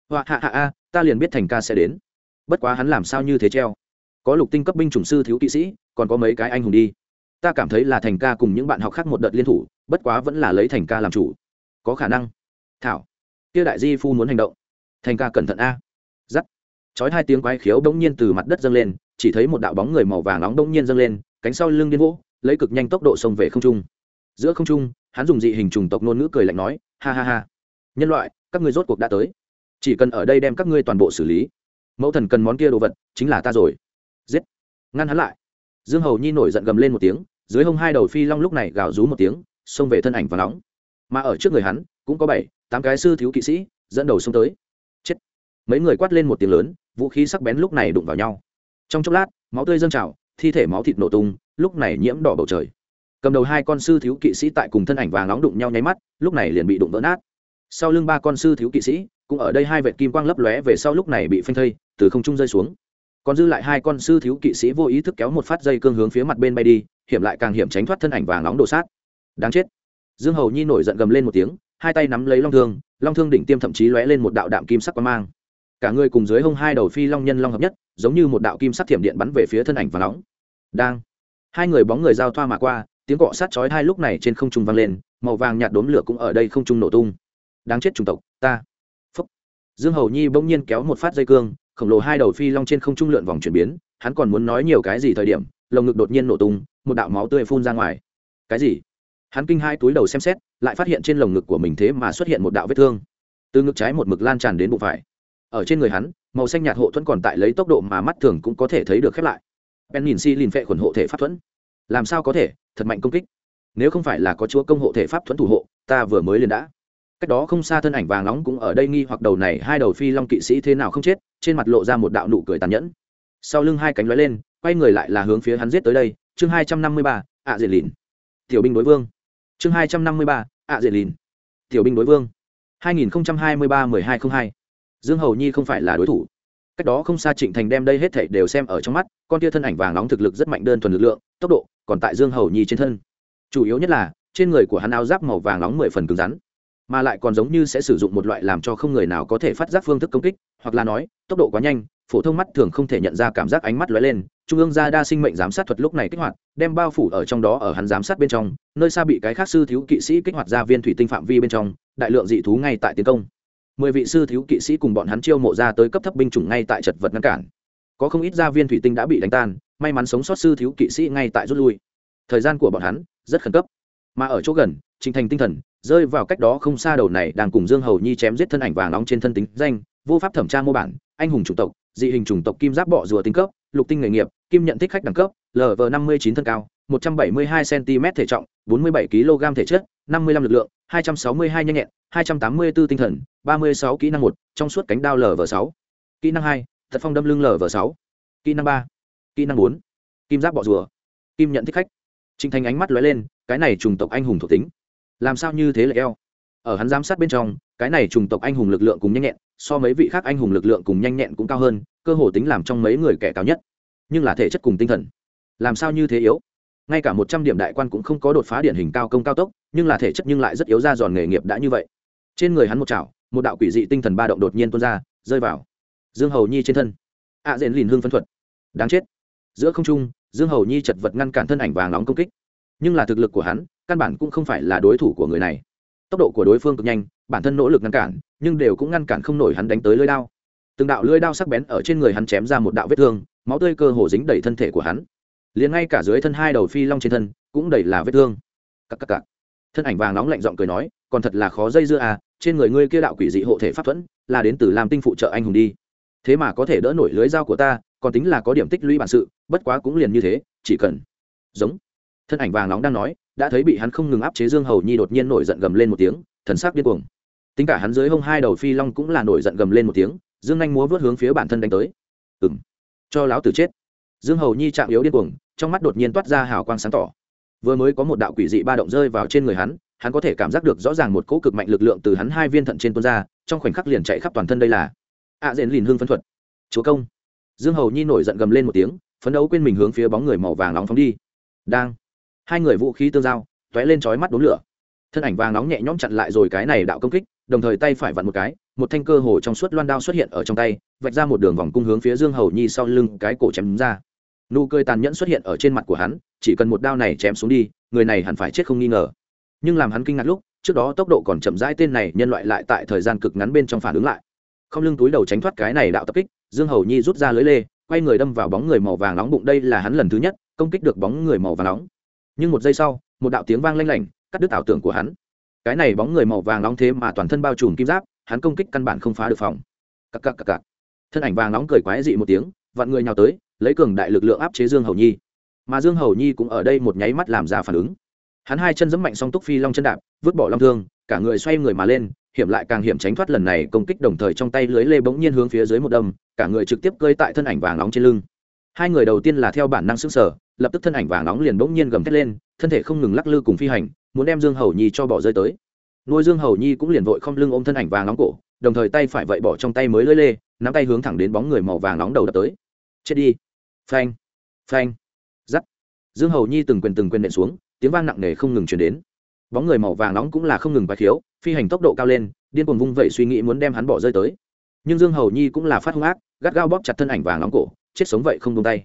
Speaker 1: Họa hạ hạ a ta liền biết thành ca sẽ đến. Bất quá hắn làm sao như thế treo? Có lục tinh cấp binh chủng sư thiếu kỵ sĩ, còn có mấy cái anh hùng đi. Ta cảm thấy là thành ca cùng những bạn học khác một đợt liên thủ, bất quá vẫn là lấy thành ca làm chủ. Có khả năng. Thảo. Kia đại di phu muốn hành động. Thành ca cẩn thận a. Giắt. Chói hai tiếng quái khiếu bỗng nhiên từ mặt đất dâng lên, chỉ thấy một đạo bóng người màu vàng nóng bỗng nhiên dâng lên cánh sau lưng điên vỗ, lấy cực nhanh tốc độ xông về không trung. Giữa không trung, hắn dùng dị hình trùng tộc ngôn ngữ cười lạnh nói, ha ha ha. Nhân loại, các ngươi rốt cuộc đã tới. Chỉ cần ở đây đem các ngươi toàn bộ xử lý. Mẫu thần cần món kia đồ vật, chính là ta rồi. Giết. Ngăn hắn lại. Dương hầu nhi nổi giận gầm lên một tiếng, dưới hông hai đầu phi long lúc này gào rú một tiếng, xông về thân ảnh và nóng. Mà ở trước người hắn, cũng có bảy, tám cái sư thiếu kỵ sĩ, dẫn đầu xông tới. Chết. Mấy người quát lên một tiếng lớn, vũ khí sắc bén lúc này đụng vào nhau. Trong chốc lát, máu tươi dâng trào thi thể máu thịt nổ tung, lúc này nhiễm đỏ bầu trời. Cầm đầu hai con sư thiếu kỵ sĩ tại cùng thân ảnh vàng nóng đụng nhau nháy mắt, lúc này liền bị đụng vỡ nát. Sau lưng ba con sư thiếu kỵ sĩ, cũng ở đây hai vệt kim quang lấp lóe về sau lúc này bị phanh thây, từ không trung rơi xuống. Còn dư lại hai con sư thiếu kỵ sĩ vô ý thức kéo một phát dây cương hướng phía mặt bên bay đi, hiểm lại càng hiểm tránh thoát thân ảnh vàng nóng đổ sát. Đáng chết. Dương hầu nhi nổi giận gầm lên một tiếng, hai tay nắm lấy long thương long thương đỉnh tiêm thậm chí lóe lên một đạo đạm kim sắc quang mang cả người cùng dưới hông hai đầu phi long nhân long hợp nhất, giống như một đạo kim sắc thiểm điện bắn về phía thân ảnh và nóng. Đang. Hai người bóng người giao thoa mà qua, tiếng cọ sát chói hai lúc này trên không trung vang lên, màu vàng nhạt đốm lửa cũng ở đây không trung nổ tung. Đáng chết chủng tộc, ta. Phúc. Dương hầu nhi bỗng nhiên kéo một phát dây cương, khổng lồ hai đầu phi long trên không trung lượn vòng chuyển biến, hắn còn muốn nói nhiều cái gì thời điểm, lồng ngực đột nhiên nổ tung, một đạo máu tươi phun ra ngoài. Cái gì? Hắn kinh hai túi đầu xem xét, lại phát hiện trên lồng ngực của mình thế mà xuất hiện một đạo vết thương. Từ ngực trái một mực lan tràn đến bụng phải ở trên người hắn, màu xanh nhạt hộ thuẫn còn tại lấy tốc độ mà mắt thường cũng có thể thấy được khép lại. Ben nhìn si lìn phệ khuẩn hộ thể pháp thuẫn. Làm sao có thể? Thật mạnh công kích. Nếu không phải là có chúa công hộ thể pháp thuẫn thủ hộ, ta vừa mới liền đã. Cách đó không xa thân ảnh vàng nóng cũng ở đây nghi hoặc đầu này hai đầu phi long kỵ sĩ thế nào không chết, trên mặt lộ ra một đạo nụ cười tàn nhẫn. Sau lưng hai cánh lóe lên, quay người lại là hướng phía hắn giết tới đây. Chương hai trăm năm mươi ba, ạ diện lìn. Tiểu binh đối vương. Chương hai trăm năm mươi ba, ạ diện lìn. Tiểu binh đối vương. 2023-1202 dương hầu nhi không phải là đối thủ. Cách đó không xa trịnh thành đem đây hết thảy đều xem ở trong mắt, con tia thân ảnh vàng nóng thực lực rất mạnh đơn thuần lực lượng, tốc độ còn tại dương hầu nhi trên thân. Chủ yếu nhất là, trên người của hắn áo giáp màu vàng nóng mười phần cứng rắn, mà lại còn giống như sẽ sử dụng một loại làm cho không người nào có thể phát giác phương thức công kích, hoặc là nói, tốc độ quá nhanh, phổ thông mắt thường không thể nhận ra cảm giác ánh mắt lóe lên, trung ương gia đa sinh mệnh giám sát thuật lúc này kích hoạt, đem bao phủ ở trong đó ở hắn giám sát bên trong, nơi xa bị cái khác sư thiếu kỵ sĩ kích hoạt ra viên thủy tinh phạm vi bên trong, đại lượng dị thú ngay tại tiến công mười vị sư thiếu kỵ sĩ cùng bọn hắn chiêu mộ ra tới cấp thấp binh chủng ngay tại chật vật ngăn cản. Có không ít gia viên thủy tinh đã bị đánh tan, may mắn sống sót sư thiếu kỵ sĩ ngay tại rút lui. Thời gian của bọn hắn rất khẩn cấp. Mà ở chỗ gần, trình thành tinh thần rơi vào cách đó không xa đầu này đang cùng dương hầu nhi chém giết thân ảnh vàng nóng trên thân tính danh, vô pháp thẩm tra mô bản, anh hùng chủng tộc, dị hình chủng tộc kim giáp bọ rùa tinh cấp, lục tinh nghề nghiệp, kim nhận thích khách đẳng cấp lv năm mươi chín thân cao, một trăm bảy mươi hai cm thể trọng, bốn mươi bảy kg thể chất, năm mươi lăm lực lượng hai trăm sáu mươi hai nhanh nhẹn, hai trăm tám mươi 284 tinh thần, ba mươi sáu kỹ năng một, trong suốt cánh đao lv sáu. Kỹ năng hai thật phong đâm lưng lv sáu. Kỹ năng ba, kỹ năng bốn, kim giáp bọ rùa. Kim nhận thích khách. Trinh thành ánh mắt lóe lên, cái này trùng tộc anh hùng thuộc tính. Làm sao như thế lại eo? Ở hắn giám sát bên trong, cái này trùng tộc anh hùng lực lượng cùng nhanh nhẹn, so mấy vị khác anh hùng lực lượng cùng nhanh nhẹn cũng cao hơn, cơ hồ tính làm trong mấy người kẻ cao nhất. Nhưng là thể chất cùng tinh thần. Làm sao như thế yếu? Ngay cả một trăm điểm đại quan cũng không có đột phá điển hình cao công cao tốc nhưng là thể chất nhưng lại rất yếu ra giòn nghề nghiệp đã như vậy. Trên người hắn một chảo một đạo quỷ dị tinh thần ba động đột nhiên tuôn ra rơi vào dương hầu nhi trên thân. Ạ à, lìn hương phân thuật. Đáng chết. Giữa không trung dương hầu nhi chật vật ngăn cản thân ảnh vàng nóng công kích. Nhưng là thực lực của hắn căn bản cũng không phải là đối thủ của người này. Tốc độ của đối phương cực nhanh bản thân nỗ lực ngăn cản nhưng đều cũng ngăn cản không nổi hắn đánh tới lưỡi đao. Từng đạo lưỡi đao sắc bén ở trên người hắn chém ra một đạo vết thương máu tươi cơ hồ dính đầy thân thể của hắn liền ngay cả dưới thân hai đầu phi long trên thân cũng đầy là vết thương. Cắc cắc cắc. thân ảnh vàng nóng lạnh giọng cười nói, còn thật là khó dây dưa à trên người ngươi kia đạo quỷ dị hộ thể pháp thuẫn, là đến từ làm tinh phụ trợ anh hùng đi. Thế mà có thể đỡ nổi lưới dao của ta, còn tính là có điểm tích lũy bản sự, bất quá cũng liền như thế, chỉ cần. Giống. Thân ảnh vàng nóng đang nói, đã thấy bị hắn không ngừng áp chế dương hầu nhi đột nhiên nổi giận gầm lên một tiếng, thần sắc điên cuồng. Tính cả hắn dưới hông hai đầu phi long cũng là nổi giận gầm lên một tiếng, dương anh múa vớt hướng phía bản thân đánh tới. Ừ m cho láo tử chết. Dương hầu nhi chạm yếu điên cuồng trong mắt đột nhiên toát ra hào quang sáng tỏ. Vừa mới có một đạo quỷ dị ba động rơi vào trên người hắn hắn có thể cảm giác được rõ ràng một cỗ cực mạnh lực lượng từ hắn hai viên thận trên tuôn ra trong khoảnh khắc liền chạy khắp toàn thân đây là. Ạ à, rền lìn hương phân thuật. Chúa công. Dương hầu nhi nổi giận gầm lên một tiếng phấn đấu quên mình hướng phía bóng người màu vàng nóng phóng đi. Đang. Hai người vũ khí tương giao t ó é lên chói mắt đốn lửa. Thân ảnh vàng nóng nhẹ nhõm chặn lại rồi cái này đạo công kích đồng thời tay phải vặn một cái một thanh cơ hồ trong suốt loan đao xuất hiện ở trong tay vạch ra một đường vòng cung hướng phía dương hầu nhi sau lưng cái cổ chém ra nụ cười tàn nhẫn xuất hiện ở trên mặt của hắn, chỉ cần một đao này chém xuống đi, người này hẳn phải chết không nghi ngờ. Nhưng làm hắn kinh ngạc lúc, trước đó tốc độ còn chậm rãi, tên này nhân loại lại tại thời gian cực ngắn bên trong phản ứng lại. Không lưng túi đầu tránh thoát cái này đạo tập kích, dương hầu nhi rút ra lưới lê, quay người đâm vào bóng người màu vàng nóng bụng, đây là hắn lần thứ nhất công kích được bóng người màu vàng nóng. Nhưng một giây sau, một đạo tiếng vang lanh lảnh, cắt đứt ảo tưởng của hắn. Cái này bóng người màu vàng nóng thế mà toàn thân bao trùm kim giáp, hắn công kích căn bản không phá được phòng. Cặc cặc cặc cặc. Thân ảnh vàng nóng cười quái dị một tiếng, vặn người nhào tới lấy cường đại lực lượng áp chế dương hầu nhi. Mà dương hầu nhi cũng ở đây một nháy mắt làm ra phản ứng. Hắn hai chân dẫm mạnh song túc phi long chân đạp, vứt bỏ long thương, cả người xoay người mà lên, hiểm lại càng hiểm tránh thoát lần này công kích đồng thời trong tay lưới lê bỗng nhiên hướng phía dưới một đâm, cả người trực tiếp cơi tại thân ảnh vàng nóng trên lưng. Hai người đầu tiên là theo bản năng sức sở lập tức thân ảnh vàng nóng liền bỗng nhiên gầm thét lên, thân thể không ngừng lắc lư cùng phi hành, muốn đem dương hầu nhi cho bỏ rơi tới. Nuôi dương hầu nhi cũng liền vội không lưng ôm thân ảnh vàng nóng cổ, đồng thời tay phải vậy bỏ trong tay mới lưới lê, nắm tay hướng thẳng đến bóng người màu vàng nóng đầu đập tới. Chết đi phanh phanh giắt dương hầu nhi từng quyền từng quyền nện xuống, tiếng vang nặng nề không ngừng chuyển đến. Bóng người màu vàng nóng cũng là không ngừng bạch khiếu, phi hành tốc độ cao lên, điên cuồng vung vẩy suy nghĩ muốn đem hắn bỏ rơi tới. Nhưng dương hầu nhi cũng là phát hung ác, gắt gao bóp chặt thân ảnh vàng nóng cổ, chết sống vậy không tung tay.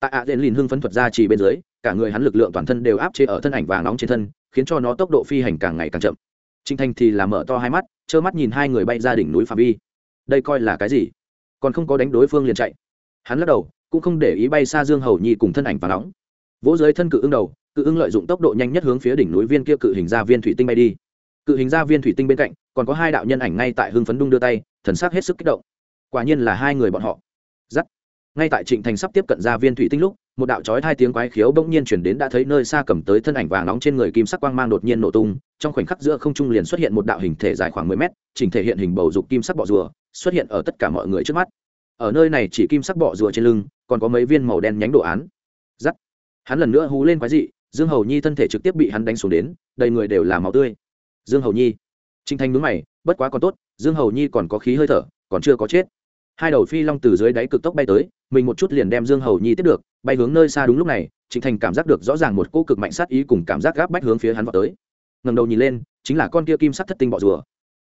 Speaker 1: Tại ạ à lìn hưng phấn thuật ra chỉ bên dưới, cả người hắn lực lượng toàn thân đều áp chế ở thân ảnh vàng nóng trên thân, khiến cho nó tốc độ phi hành càng ngày càng chậm. Trinh thanh thì là mở to hai mắt, trơ mắt nhìn hai người bay ra đỉnh núi phạm vi. Đây coi là cái gì? Còn không có đánh đối phương liền chạy. Hắn lắc đầu cũng không để ý bay xa dương hầu nhi cùng thân ảnh vàng nóng. Vỗ dưới thân cự ưng đầu, cự ưng lợi dụng tốc độ nhanh nhất hướng phía đỉnh núi viên kia cự hình ra viên thủy tinh bay đi. Cự hình ra viên thủy tinh bên cạnh, còn có hai đạo nhân ảnh ngay tại hưng phấn đung đưa tay, thần sắc hết sức kích động. Quả nhiên là hai người bọn họ. Giắt ngay tại trịnh thành sắp tiếp cận ra viên thủy tinh lúc, một đạo chói hai tiếng quái khiếu bỗng nhiên chuyển đến đã thấy nơi xa cầm tới thân ảnh vàng nóng trên người kim sắc quang mang đột nhiên nổ tung, trong khoảnh khắc giữa không trung liền xuất hiện một đạo hình thể dài khoảng mười mét, chỉnh thể hiện hình bầu dục kim sắc bọ rùa, xuất hiện ở tất cả mọi người trước mắt ở nơi này chỉ kim sắc bọ rùa trên lưng, còn có mấy viên màu đen nhánh đồ án. Giắt. Hắn lần nữa hú lên quái dị, dương hầu nhi thân thể trực tiếp bị hắn đánh xuống đến, đầy người đều là máu tươi. Dương hầu nhi. Trinh thanh mướn mày, bất quá còn tốt, dương hầu nhi còn có khí hơi thở, còn chưa có chết. Hai đầu phi long từ dưới đáy cực tốc bay tới, mình một chút liền đem dương hầu nhi tiếp được, bay hướng nơi xa đúng lúc này trịnh thành cảm giác được rõ ràng một cô cực mạnh sát ý cùng cảm giác gáp bách hướng phía hắn vào tới. Ngầm đầu nhìn lên, chính là con kia kim sắt thất tinh bọ rùa.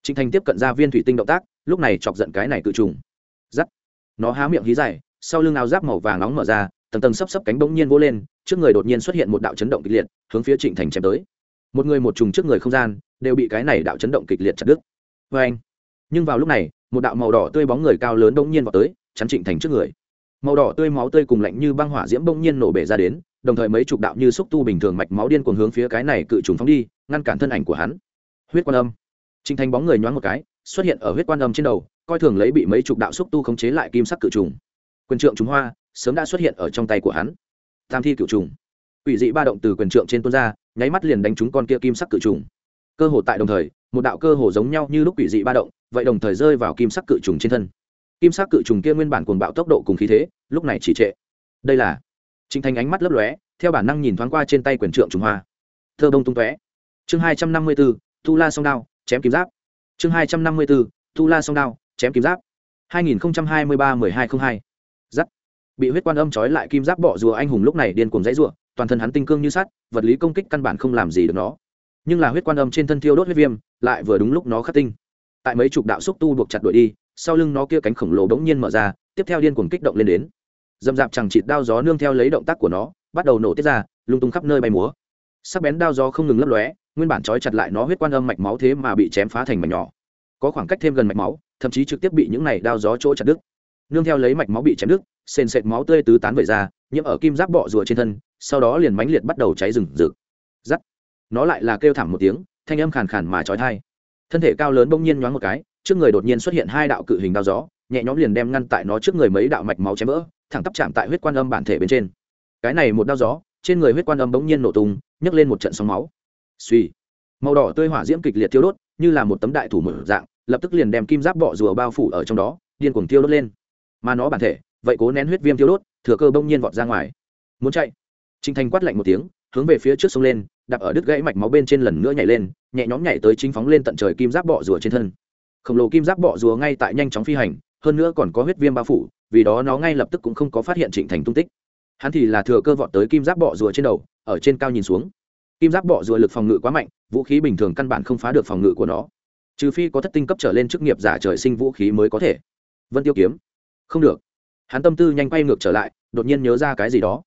Speaker 1: Trịnh thành tiếp cận ra viên thủy tinh động tác, lúc này chọc giận cái này cự trùng. Giắt nó há miệng hí dài, sau lưng áo giáp màu vàng nóng mở ra, tầng tầng sấp sấp cánh bỗng nhiên vỗ lên, trước người đột nhiên xuất hiện một đạo chấn động kịch liệt, hướng phía trịnh thành chém tới. Một người một trùng trước người không gian, đều bị cái này đạo chấn động kịch liệt chặt đứt. Vê anh nhưng vào lúc này, một đạo màu đỏ tươi bóng người cao lớn bỗng nhiên vào tới, chắn trịnh thành trước người. Màu đỏ tươi máu tươi cùng lạnh như băng hỏa diễm bỗng nhiên nổ bể ra đến, đồng thời mấy chục đạo như xúc tu bình thường mạch máu điên cuồng hướng phía cái này cự trùng phóng đi, ngăn cản thân ảnh của hắn. Huyết quan âm. Trịnh thành bóng người nhoáng một cái, xuất hiện ở huyết quan âm trên đầu coi thường lấy bị mấy chục đạo xúc tu khống chế lại kim sắc cự trùng. Quyền trượng chúng hoa, sớm đã xuất hiện ở trong tay của hắn. Tam thi cự trùng. Ủy dị ba động từ quyền trượng trên tuôn ra, nháy mắt liền đánh trúng con kia kim sắc cự trùng. Cơ hồ tại đồng thời, một đạo cơ hồ giống nhau như lúc quỷ dị ba động, vậy đồng thời rơi vào kim sắc cự trùng trên thân. Kim sắc cự trùng kia nguyên bản cuồng bạo tốc độ cùng khí thế, lúc này chỉ trệ. Đây là trinh thành ánh mắt lấp lóe, theo bản năng nhìn thoáng qua trên tay quyền trượng trùng hoa. Thơ bông tung tóe. Chương hai trăm năm mươi bốn tu la song đao, chém kim giáp. Chương hai trăm năm mươi bốn tu la song đao chém kim giáp. hai nghìn hai mươi ba mười hai t r ă n h hai. Giắt bị huyết quan âm trói lại kim giáp bỏ rùa anh hùng lúc này điên cuồng dãy rùa toàn thân hắn tinh cương như sắt, vật lý công kích căn bản không làm gì được nó. Nhưng là huyết quan âm trên thân thiêu đốt huyết viêm, lại vừa đúng lúc nó khắc tinh. Tại mấy chục đạo xúc tu buộc chặt đuổi đi, sau lưng nó kia cánh khổng lồ bỗng nhiên mở ra, tiếp theo điên cuồng kích động lên đến. Dâm dạp chẳng chịt đao gió nương theo lấy động tác của nó, bắt đầu nổ tiết ra, lung tung khắp nơi bay múa. Sắc bén đao gió không ngừng lấp lóe, nguyên bản trói chặt lại nó huyết quan âm mạch máu thế mà bị chém phá thành mảnh nhỏ. Có khoảng cách thêm gần mạch máu thậm chí trực tiếp bị những này đao gió chỗ chặt đứt. Nương theo lấy mạch máu bị chém đứt, sền sệt máu tươi tứ tán về ra, nhiễm ở kim giáp bọ rùa trên thân, sau đó liền mãnh liệt bắt đầu cháy rừng rực. Giắt nó lại là kêu thảm một tiếng, thanh âm khàn khàn mà trói thai. Thân thể cao lớn bỗng nhiên nhoáng một cái, trước người đột nhiên xuất hiện hai đạo cự hình đao gió, nhẹ nhõm liền đem ngăn tại nó trước người mấy đạo mạch máu chém vỡ, thẳng tắp chạm tại huyết quan âm bản thể bên trên. Cái này một đao gió, trên người huyết quan âm bỗng nhiên nổ tung, nhấc lên một trận sóng máu. Suy màu đỏ tươi hỏa diễm kịch liệt thiêu đốt, như là một tấm đại thủ mở dạng lập tức liền đem kim giáp bọ rùa bao phủ ở trong đó, điên cuồng tiêu đốt lên. Mà nó bản thể, vậy cố nén huyết viêm tiêu đốt, thừa cơ bỗng nhiên vọt ra ngoài. Muốn chạy? Trinh thành quát lạnh một tiếng, hướng về phía trước sông lên, đạp ở đứt gãy mạch máu bên trên lần nữa nhảy lên, nhẹ nhõm nhảy tới chính phóng lên tận trời kim giáp bọ rùa trên thân. Khổng lồ kim giáp bọ rùa ngay tại nhanh chóng phi hành, hơn nữa còn có huyết viêm bao phủ, vì đó nó ngay lập tức cũng không có phát hiện trịnh thành tung tích. Hắn thì là thừa cơ vọt tới kim giáp bọ rùa trên đầu, ở trên cao nhìn xuống. Kim giáp bọ rùa lực phòng ngự quá mạnh, vũ khí bình thường căn bản không phá được phòng ngự của nó trừ phi có thất tinh cấp trở lên chức nghiệp giả trời sinh vũ khí mới có thể. Vân tiêu kiếm. Không được. Hắn tâm tư nhanh quay ngược trở lại, đột nhiên nhớ ra cái gì đó.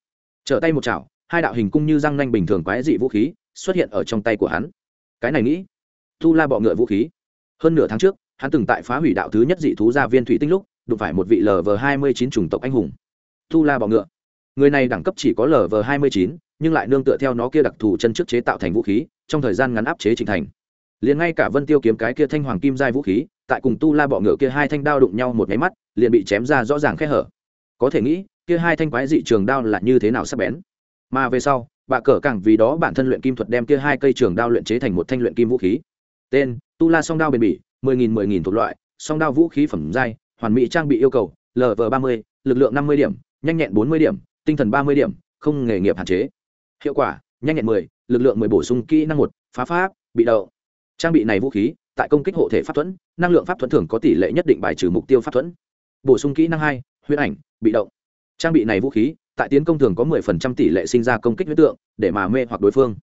Speaker 1: Trở tay một chảo, hai đạo hình cung như răng nanh bình thường quái dị vũ khí xuất hiện ở trong tay của hắn. Cái này nghĩ tu la bọ ngựa vũ khí. Hơn nửa tháng trước, hắn từng tại phá hủy đạo thứ nhất dị thú gia viên thủy tinh lúc, đụng phải một vị lv hai mươi chín chủng tộc anh hùng. Tu la bọ ngựa. Người này đẳng cấp chỉ có lv hai mươi chín, nhưng lại nương tựa theo nó kia đặc thù chân trước chế tạo thành vũ khí, trong thời gian ngắn áp chế trình thành liền ngay cả vân tiêu kiếm cái kia thanh hoàng kim giai vũ khí, tại cùng tu la bọ ngựa kia hai thanh đao đụng nhau một nháy mắt, liền bị chém ra rõ ràng khe hở. Có thể nghĩ, kia hai thanh quái dị trường đao là như thế nào sắp bén. Mà về sau, bà cờ càng vì đó bản thân luyện kim thuật đem kia hai cây trường đao luyện chế thành một thanh luyện kim vũ khí. Tên, tu la song đao bền bỉ, mười nghìn mười nghìn thuộc loại, song đao vũ khí phẩm giai, hoàn mỹ trang bị yêu cầu lv ba mươi, lực lượng năm mươi điểm, nhanh nhẹn bốn mươi điểm, tinh thần ba mươi điểm, không nghề nghiệp hạn chế. Hiệu quả, nhanh nhẹn mười, lực lượng mười bổ sung kỹ năng một, phá pháp, bị đậu trang bị này vũ khí, tại công kích hộ thể pháp thuẫn, năng lượng pháp thuẫn thường có tỷ lệ nhất định bài trừ mục tiêu pháp thuẫn. Bổ sung kỹ năng hai, huyễn ảnh, bị động. Trang bị này vũ khí, tại tiến công thường có mười phần trăm tỷ lệ sinh ra công kích huyễn tượng, để mà mê hoặc đối phương.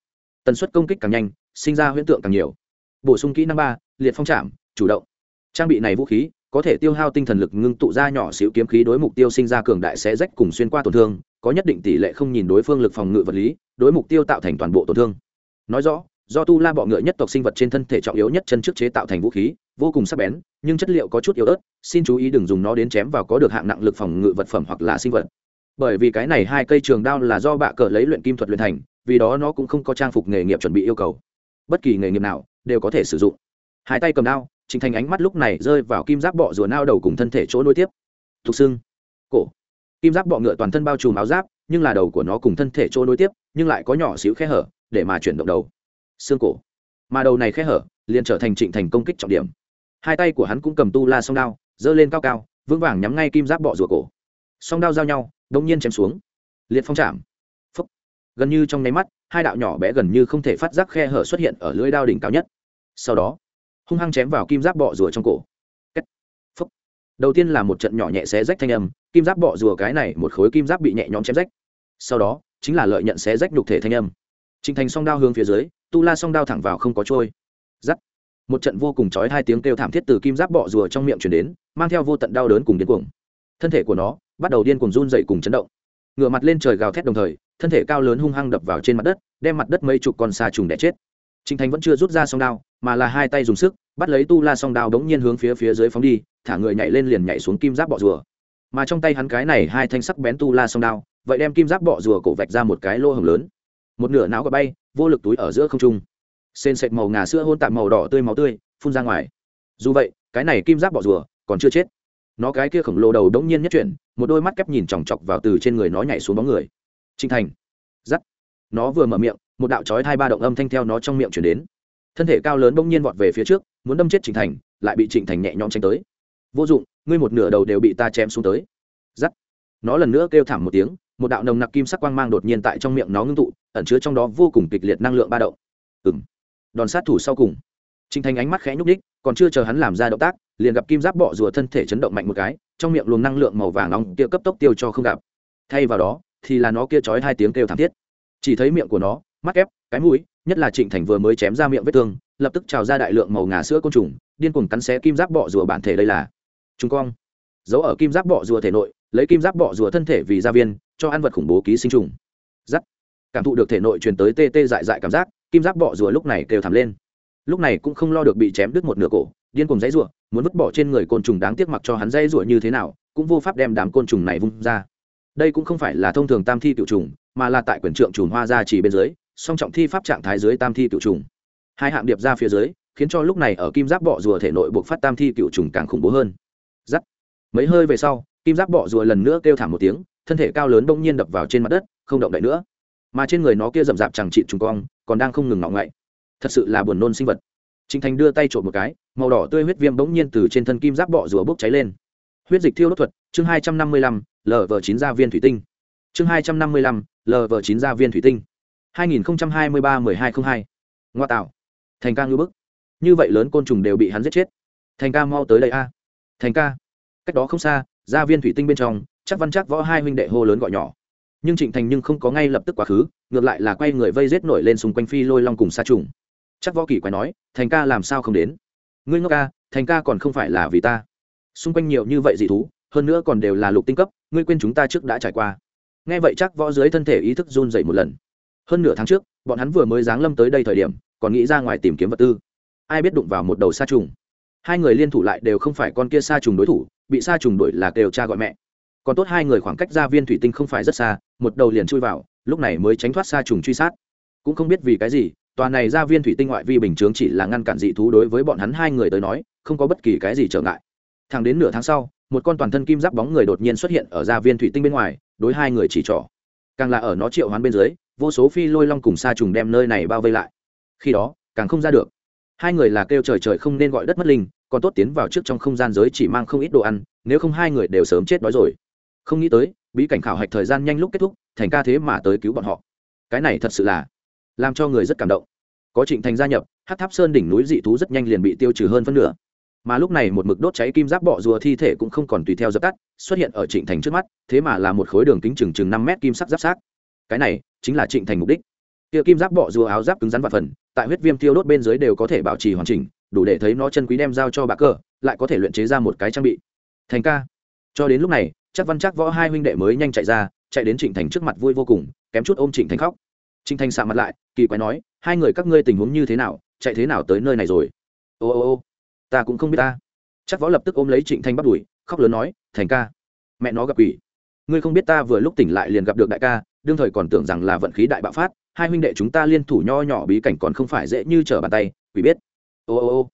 Speaker 1: Tần suất công kích càng nhanh, sinh ra huyễn tượng càng nhiều. Bổ sung kỹ năng ba, liệt phong trạm chủ động. Trang bị này vũ khí, có thể tiêu hao tinh thần lực ngưng tụ ra nhỏ xíu kiếm khí đối mục tiêu sinh ra cường đại sẽ rách cùng xuyên qua tổn thương, có nhất định tỷ lệ không nhìn đối phương lực phòng ngự vật lý, đối mục tiêu tạo thành toàn bộ tổn thương. Nói rõ do tu la bọ ngựa nhất tộc sinh vật trên thân thể trọng yếu nhất chân trước chế tạo thành vũ khí, vô cùng sắc bén, nhưng chất liệu có chút yếu ớt, xin chú ý đừng dùng nó đến chém vào có được hạng nặng lực phòng ngự vật phẩm hoặc là sinh vật. Bởi vì cái này hai cây trường đao là do bạ cờ lấy luyện kim thuật luyện thành, vì đó nó cũng không có trang phục nghề nghiệp chuẩn bị yêu cầu. Bất kỳ nghề nghiệp nào đều có thể sử dụng. Hai tay cầm đao, trình thành ánh mắt lúc này rơi vào kim giáp bọ rùa nao đầu cùng thân thể chỗ nối tiếp. Thục xương cổ. Kim giáp bọ ngựa toàn thân bao trùm áo giáp, nhưng là đầu của nó cùng thân thể chỗ nối tiếp, nhưng lại có nhỏ xíu khe hở, để mà chuyển động đầu xương cổ. Mà đầu này khe hở liền trở thành trịnh thành công kích trọng điểm. Hai tay của hắn cũng cầm tu la song đao giơ lên cao cao vững vàng nhắm ngay kim giáp bọ rùa cổ. Song đao giao nhau đông nhiên chém xuống. Liệt phong chạm. Phấp gần như trong nháy mắt hai đạo nhỏ bé gần như không thể phát giác khe hở xuất hiện ở lưỡi đao đỉnh cao nhất. Sau đó hung hăng chém vào kim giáp bọ rùa trong cổ. Kết. phấp đầu tiên là một trận nhỏ nhẹ xé rách thanh âm kim giáp bọ rùa cái này một khối kim giáp bị nhẹ nhõm chém rách. Sau đó chính là lợi nhận xé rách nhục thể thanh âm. Trình Thành song đao hướng phía dưới, tu la song đao thẳng vào không có trôi. giắt Một trận vô cùng chói hai tiếng kêu thảm thiết từ kim giáp bọ rùa trong miệng truyền đến, mang theo vô tận đau đớn cùng điên cuồng. Thân thể của nó bắt đầu điên cuồng run rẩy cùng chấn động. Ngửa mặt lên trời gào thét đồng thời, thân thể cao lớn hung hăng đập vào trên mặt đất, đem mặt đất mấy chục con xa trùng đè chết. Trình Thành vẫn chưa rút ra song đao, mà là hai tay dùng sức, bắt lấy tu la song đao đống nhiên hướng phía phía dưới phóng đi, thả người nhảy lên liền nhảy xuống kim giáp bọ rùa. Mà trong tay hắn cái này hai thanh sắc bén tu la song đao, vậy đem kim giáp bọ rùa cổ vạch ra một cái lỗ hổng lớn một nửa não gà bay, vô lực túi ở giữa không trung. Sên sệt màu ngà sữa hôn tạm màu đỏ tươi máu tươi, phun ra ngoài. Dù vậy, cái này kim giáp bọ rùa còn chưa chết. Nó cái kia khổng lồ đầu đống nhiên nhất chuyển, một đôi mắt kép nhìn chòng chọc vào từ trên người nó nhảy xuống bóng người. Trinh thành. Giắt. Nó vừa mở miệng, một đạo chói hai ba động âm thanh theo nó trong miệng chuyển đến. Thân thể cao lớn bỗng nhiên vọt về phía trước, muốn đâm chết trịnh thành, lại bị trịnh thành nhẹ nhõm tránh tới. Vô dụng, ngươi một nửa đầu đều bị ta chém xuống tới. Giắt. Nó lần nữa kêu thảm một tiếng một đạo nồng nặc kim sắc quang mang đột nhiên tại trong miệng nó ngưng tụ ẩn chứa trong đó vô cùng kịch liệt năng lượng ba động ừng đòn sát thủ sau cùng Trình Thành ánh mắt khẽ nhúc ních còn chưa chờ hắn làm ra động tác, liền gặp kim giáp bọ rùa thân thể chấn động mạnh một cái, trong miệng luồng năng lượng màu vàng nóng kia cấp tốc tiêu cho không gặp. Thay vào đó, thì là nó kia chói hai tiếng kêu thảm thiết. Chỉ thấy miệng của nó, mắt ép, cái mũi, nhất là Trịnh Thành vừa mới chém ra miệng vết thương, lập tức trào ra đại lượng màu ngà sữa côn trùng, điên cuồng cắn xé kim giáp bọ rùa bản thể đây là. Trung con Giấu ở kim giáp bọ rùa thể nội, lấy kim giáp bọ rùa thân thể vì gia viên, cho ăn vật khủng bố ký sinh trùng. giắt cảm thụ được thể nội truyền tới tê tê dại dại cảm giác kim giáp bọ rùa lúc này kêu thảm lên. Lúc này cũng không lo được bị chém đứt một nửa cổ điên cùng dãy rùa muốn vứt bỏ trên người côn trùng đáng tiếc mặc cho hắn dãy rùa như thế nào cũng vô pháp đem đám côn trùng này vung ra. Đây cũng không phải là thông thường tam thi tiểu trùng mà là tại quyền trượng trùng hoa ra chỉ bên dưới song trọng thi pháp trạng thái dưới tam thi tiểu trùng. Hai hạng điệp ra phía dưới khiến cho lúc này ở kim giáp bọ rùa thể nội buộc phát tam thi tiểu trùng càng khủng bố hơn. Giắt mấy hơi về sau kim giáp bọ rùa lần nữa kêu thảm một tiếng thân thể cao lớn bỗng nhiên đập vào trên mặt đất không động đậy nữa mà trên người nó kia rậm rạp chẳng trị trùng cong còn đang không ngừng ngọng ngậy thật sự là buồn nôn sinh vật Trình Thành đưa tay trộm một cái, màu đỏ tươi huyết viêm bỗng nhiên từ trên thân kim giáp bọ rùa bốc cháy lên. Huyết dịch thiêu đốt thuật, chương hai trăm năm mươi lăm, lv chín gia viên thủy tinh. Chương hai trăm năm mươi lăm, lv chín gia viên thủy tinh. hai nghìn hai mươi ba hai không hai. Ngoa tạo. Thành ca ngư bức. Như vậy lớn côn trùng đều bị hắn giết chết. Thành ca mau tới đây a. Thành ca. Cách đó không xa, gia viên thủy tinh bên trong, chắc văn chắc võ hai huynh đệ hô lớn gọi nhỏ. Nhưng trịnh thành nhưng không có ngay lập tức quá khứ ngược lại là quay người vây rết nổi lên xung quanh phi lôi long cùng xa trùng. Chắc võ kỳ quay nói thành ca làm sao không đến? Ngươi ngốc ca thành ca còn không phải là vì ta. Xung quanh nhiều như vậy dị thú hơn nữa còn đều là lục tinh cấp ngươi quên chúng ta trước đã trải qua. Nghe vậy chắc võ dưới thân thể ý thức run dậy một lần. Hơn nửa tháng trước bọn hắn vừa mới giáng lâm tới đây thời điểm còn nghĩ ra ngoài tìm kiếm vật tư. Ai biết đụng vào một đầu xa trùng hai người liên thủ lại đều không phải con kia sa trùng đối thủ, bị sa trùng đuổi là kêu cha gọi mẹ. Còn tốt hai người khoảng cách ra viên thủy tinh không phải rất xa, một đầu liền chui vào, lúc này mới tránh thoát xa trùng truy sát. Cũng không biết vì cái gì, tòa này ra viên thủy tinh ngoại vi bình chướng chỉ là ngăn cản dị thú đối với bọn hắn hai người tới nói, không có bất kỳ cái gì trở ngại. Thẳng đến nửa tháng sau, một con toàn thân kim giáp bóng người đột nhiên xuất hiện ở ra viên thủy tinh bên ngoài, đối hai người chỉ trỏ. Càng là ở nó triệu hoán bên dưới, vô số phi lôi long cùng sa trùng đem nơi này bao vây lại. Khi đó, càng không ra được hai người là kêu trời trời không nên gọi đất mất linh, còn tốt tiến vào trước trong không gian giới chỉ mang không ít đồ ăn, nếu không hai người đều sớm chết đói rồi. Không nghĩ tới, bí cảnh khảo hạch thời gian nhanh lúc kết thúc, thành ca thế mà tới cứu bọn họ. Cái này thật sự là làm cho người rất cảm động. Có trịnh thành gia nhập hát tháp sơn đỉnh núi dị thú rất nhanh liền bị tiêu trừ hơn phân nửa. Mà lúc này một mực đốt cháy kim giáp bọ rùa thi thể cũng không còn tùy theo dập tắt, xuất hiện ở trịnh thành trước mắt, thế mà là một khối đường kính chừng chừng năm mét kim sắc giáp sát cái này chính là trịnh thành mục đích. Kia kim giáp bọ rùa áo giáp cứng rắn và phần tại huyết viêm tiêu đốt bên dưới đều có thể bảo trì hoàn chỉnh, đủ để thấy nó chân quý đem giao cho bà cờ, lại có thể luyện chế ra một cái trang bị. Thành ca. Cho đến lúc này, chắc văn chắc võ hai huynh đệ mới nhanh chạy ra, chạy đến trịnh thành trước mặt vui vô cùng, kém chút ôm trịnh thành khóc. Trịnh thành sạ mặt lại, kỳ quái nói, hai người các ngươi tình huống như thế nào, chạy thế nào tới nơi này rồi? Ô ô ô, ta cũng không biết ta. Chắc võ lập tức ôm lấy trịnh thanh bắt đuổi, khóc lớn nói, thành ca, mẹ nó gặp quỷ ngươi không biết ta vừa lúc tỉnh lại liền gặp được đại ca, đương thời còn tưởng rằng là vận khí đại bạo phát, hai huynh đệ chúng ta liên thủ nho nhỏ bí cảnh còn không phải dễ như trở bàn tay, quỷ biết. Ô ô ô,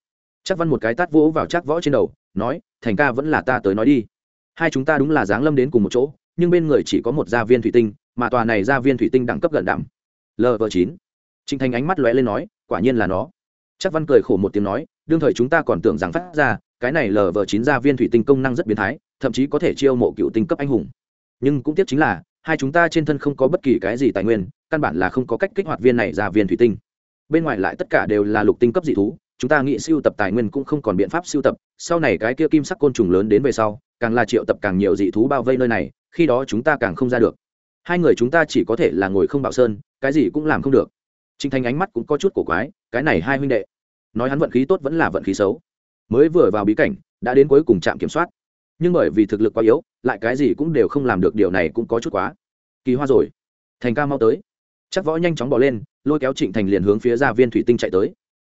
Speaker 1: chắc văn một cái tát vỗ vào chắc võ trên đầu, nói, thành ca vẫn là ta tới nói đi. Hai chúng ta đúng là giáng lâm đến cùng một chỗ, nhưng bên người chỉ có một gia viên thủy tinh, mà tòa này gia viên thủy tinh đẳng cấp gần đẳng. Lv chín. Trịnh thành ánh mắt lóe lên nói, quả nhiên là nó. Chắc văn cười khổ một tiếng nói, đương thời chúng ta còn tưởng rằng phát ra, cái này lv chín gia viên thủy tinh công năng rất biến thái, thậm chí có thể chiêu mộ cựu tinh cấp anh hùng nhưng cũng tiếc chính là, hai chúng ta trên thân không có bất kỳ cái gì tài nguyên, căn bản là không có cách kích hoạt viên này ra viên thủy tinh. Bên ngoài lại tất cả đều là lục tinh cấp dị thú, chúng ta nghĩ siêu tập tài nguyên cũng không còn biện pháp siêu tập, sau này cái kia kim sắc côn trùng lớn đến về sau, càng là triệu tập càng nhiều dị thú bao vây nơi này, khi đó chúng ta càng không ra được. Hai người chúng ta chỉ có thể là ngồi không bạo sơn, cái gì cũng làm không được. Trinh thanh ánh mắt cũng có chút cổ quái, cái này hai huynh đệ. Nói hắn vận khí tốt vẫn là vận khí xấu. Mới vừa vào bí cảnh, đã đến cuối cùng trạm kiểm soát nhưng bởi vì thực lực quá yếu, lại cái gì cũng đều không làm được điều này cũng có chút quá. Kỳ hoa rồi. Thành ca mau tới. Chắc võ nhanh chóng bỏ lên, lôi kéo trịnh thành liền hướng phía ra viên thủy tinh chạy tới.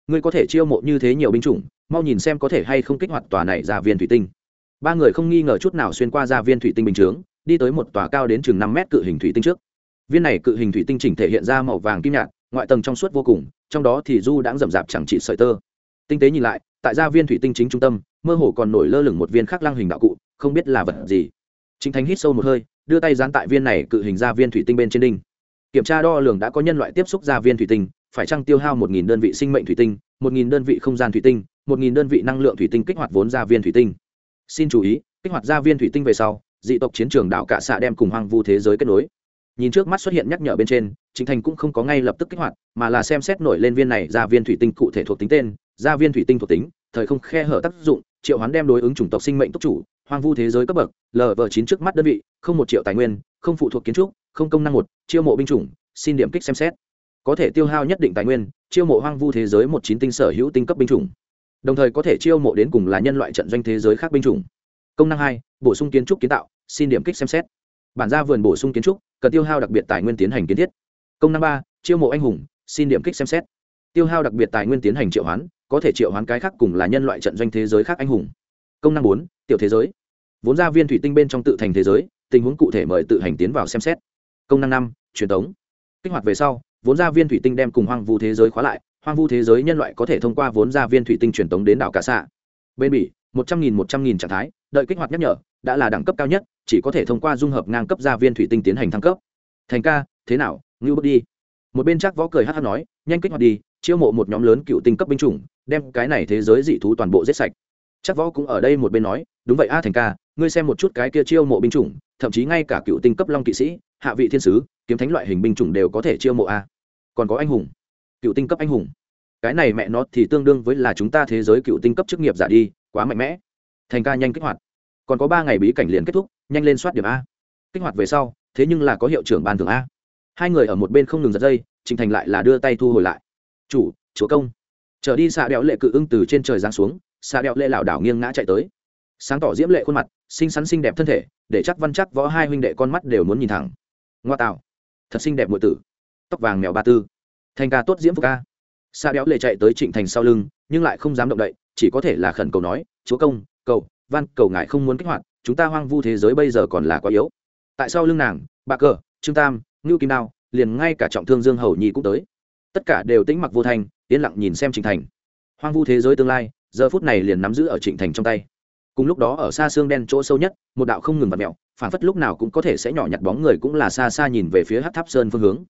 Speaker 1: Ngươi có thể chiêu mộ như thế nhiều binh chủng, mau nhìn xem có thể hay không kích hoạt tòa này ra viên thủy tinh. Ba người không nghi ngờ chút nào xuyên qua ra viên thủy tinh bình chướng, đi tới một tòa cao đến chừng năm mét cự hình thủy tinh trước. Viên này cự hình thủy tinh chỉnh thể hiện ra màu vàng kim nhạt, ngoại tầng trong suốt vô cùng, trong đó thì du đãng rậm rạp chẳng trị sợi tơ. Tinh tế nhìn lại, tại gia viên thủy tinh chính trung tâm mơ hồ còn nổi lơ lửng một viên khắc lăng hình đạo cụ, không biết là vật gì. Chính thánh hít sâu một hơi, đưa tay dán tại viên này cự hình ra viên thủy tinh bên trên đinh. Kiểm tra đo lường đã có nhân loại tiếp xúc gia viên thủy tinh, phải chăng tiêu hao một nghìn đơn vị sinh mệnh thủy tinh, một nghìn đơn vị không gian thủy tinh, một nghìn đơn vị năng lượng thủy tinh kích hoạt vốn gia viên thủy tinh. Xin chú ý, kích hoạt gia viên thủy tinh về sau, dị tộc chiến trường đảo cạ xạ đem cùng hoang vu thế giới kết nối. Nhìn trước mắt xuất hiện nhắc nhở bên trên chính thành cũng không có ngay lập tức kích hoạt, mà là xem xét nổi lên viên này gia viên thủy tinh cụ thể thuộc tính tên, gia viên thủy tinh thuộc tính thời không khe hở tác dụng, triệu hoán đem đối ứng chủng tộc sinh mệnh tốc chủ, hoang vu thế giới cấp bậc lv chín trước mắt đơn vị, không một triệu tài nguyên, không phụ thuộc kiến trúc, không công năng một, chiêu mộ binh chủng, xin điểm kích xem xét. Có thể tiêu hao nhất định tài nguyên, chiêu mộ hoang vu thế giới một chín tinh sở hữu tinh cấp binh chủng. Đồng thời có thể chiêu mộ đến cùng là nhân loại trận doanh thế giới khác binh chủng. Công năng hai, bổ sung kiến trúc kiến tạo, xin điểm kích xem xét. Bản ra vườn bổ sung kiến trúc, cần tiêu hao đặc biệt tài nguyên tiến hành kiến thiết. Công năng ba, chiêu mộ anh hùng, xin điểm kích xem xét. Tiêu hao đặc biệt tài nguyên tiến hành triệu hoán có thể triệu hoán cái khác cùng là nhân loại trận doanh thế giới khác anh hùng. Công năng bốn, tiểu thế giới. Vốn ra viên thủy tinh bên trong tự thành thế giới, tình huống cụ thể mời tự hành tiến vào xem xét. Công năng năm, truyền thống kích hoạt về sau, vốn ra viên thủy tinh đem cùng hoang vu thế giới khóa lại, hoang vu thế giới nhân loại có thể thông qua vốn ra viên thủy tinh truyền tống đến đảo cả xạ. Bên bỉ, một trăm nghìn, một trăm nghìn trạng thái, đợi kích hoạt nhắc nhở, đã là đẳng cấp cao nhất, chỉ có thể thông qua dung hợp ngang cấp gia viên thủy tinh tiến hành thăng cấp. Thành ca, thế nào? Ngưu bước đi. Một bên chắc võ cười hát hát nói, nhanh kích hoạt đi chiêu mộ một nhóm lớn cựu tinh cấp binh chủng, đem cái này thế giới dị thú toàn bộ giết sạch. Chắc võ cũng ở đây một bên nói, đúng vậy a thành ca, ngươi xem một chút cái kia chiêu mộ binh chủng, thậm chí ngay cả cựu tinh cấp long kỵ sĩ, hạ vị thiên sứ, kiếm thánh loại hình binh chủng đều có thể chiêu mộ a. Còn có anh hùng, cựu tinh cấp anh hùng. Cái này mẹ nó thì tương đương với là chúng ta thế giới cựu tinh cấp chức nghiệp giả đi, quá mạnh mẽ. Thành ca nhanh kích hoạt. Còn có ba ngày bí cảnh liền kết thúc, nhanh lên soát điểm a. Kích hoạt về sau, thế nhưng là có hiệu trưởng ban thường a. Hai người ở một bên không ngừng giật dây, trình thành lại là đưa tay thu hồi lại chủ, chúa công. Trở đi xạ đẹo lệ cự ưng từ trên trời giáng xuống xạ đẹo lệ lảo đảo nghiêng ngã chạy tới. Sáng tỏ diễm lệ khuôn mặt, xinh xắn xinh đẹp thân thể, để chắc văn chắc võ hai huynh đệ con mắt đều muốn nhìn thẳng. Ngoa tạo, thật xinh đẹp ngụy tử. Tóc vàng mèo ba tư. Thành ca tốt diễm phục ca. Xạ đẹo lệ chạy tới trịnh thành sau lưng, nhưng lại không dám động đậy, chỉ có thể là khẩn cầu nói, chúa công, cầu, van, cầu ngài không muốn kích hoạt, chúng ta hoang vu thế giới bây giờ còn là quá yếu. Tại sao lưng nàng bà cờ, trương tam, ngưu kim đao, liền ngay cả trọng thương dương hầu nhi cũng tới tất cả đều tĩnh mặc vô thành yên lặng nhìn xem trịnh thành. Hoang vu thế giới tương lai, giờ phút này liền nắm giữ ở trịnh thành trong tay. Cùng lúc đó ở xa xương đen chỗ sâu nhất, một đạo không ngừng vặt mẹo phản phất lúc nào cũng có thể sẽ nhỏ nhặt bóng người cũng là xa xa nhìn về phía hát tháp sơn phương hướng.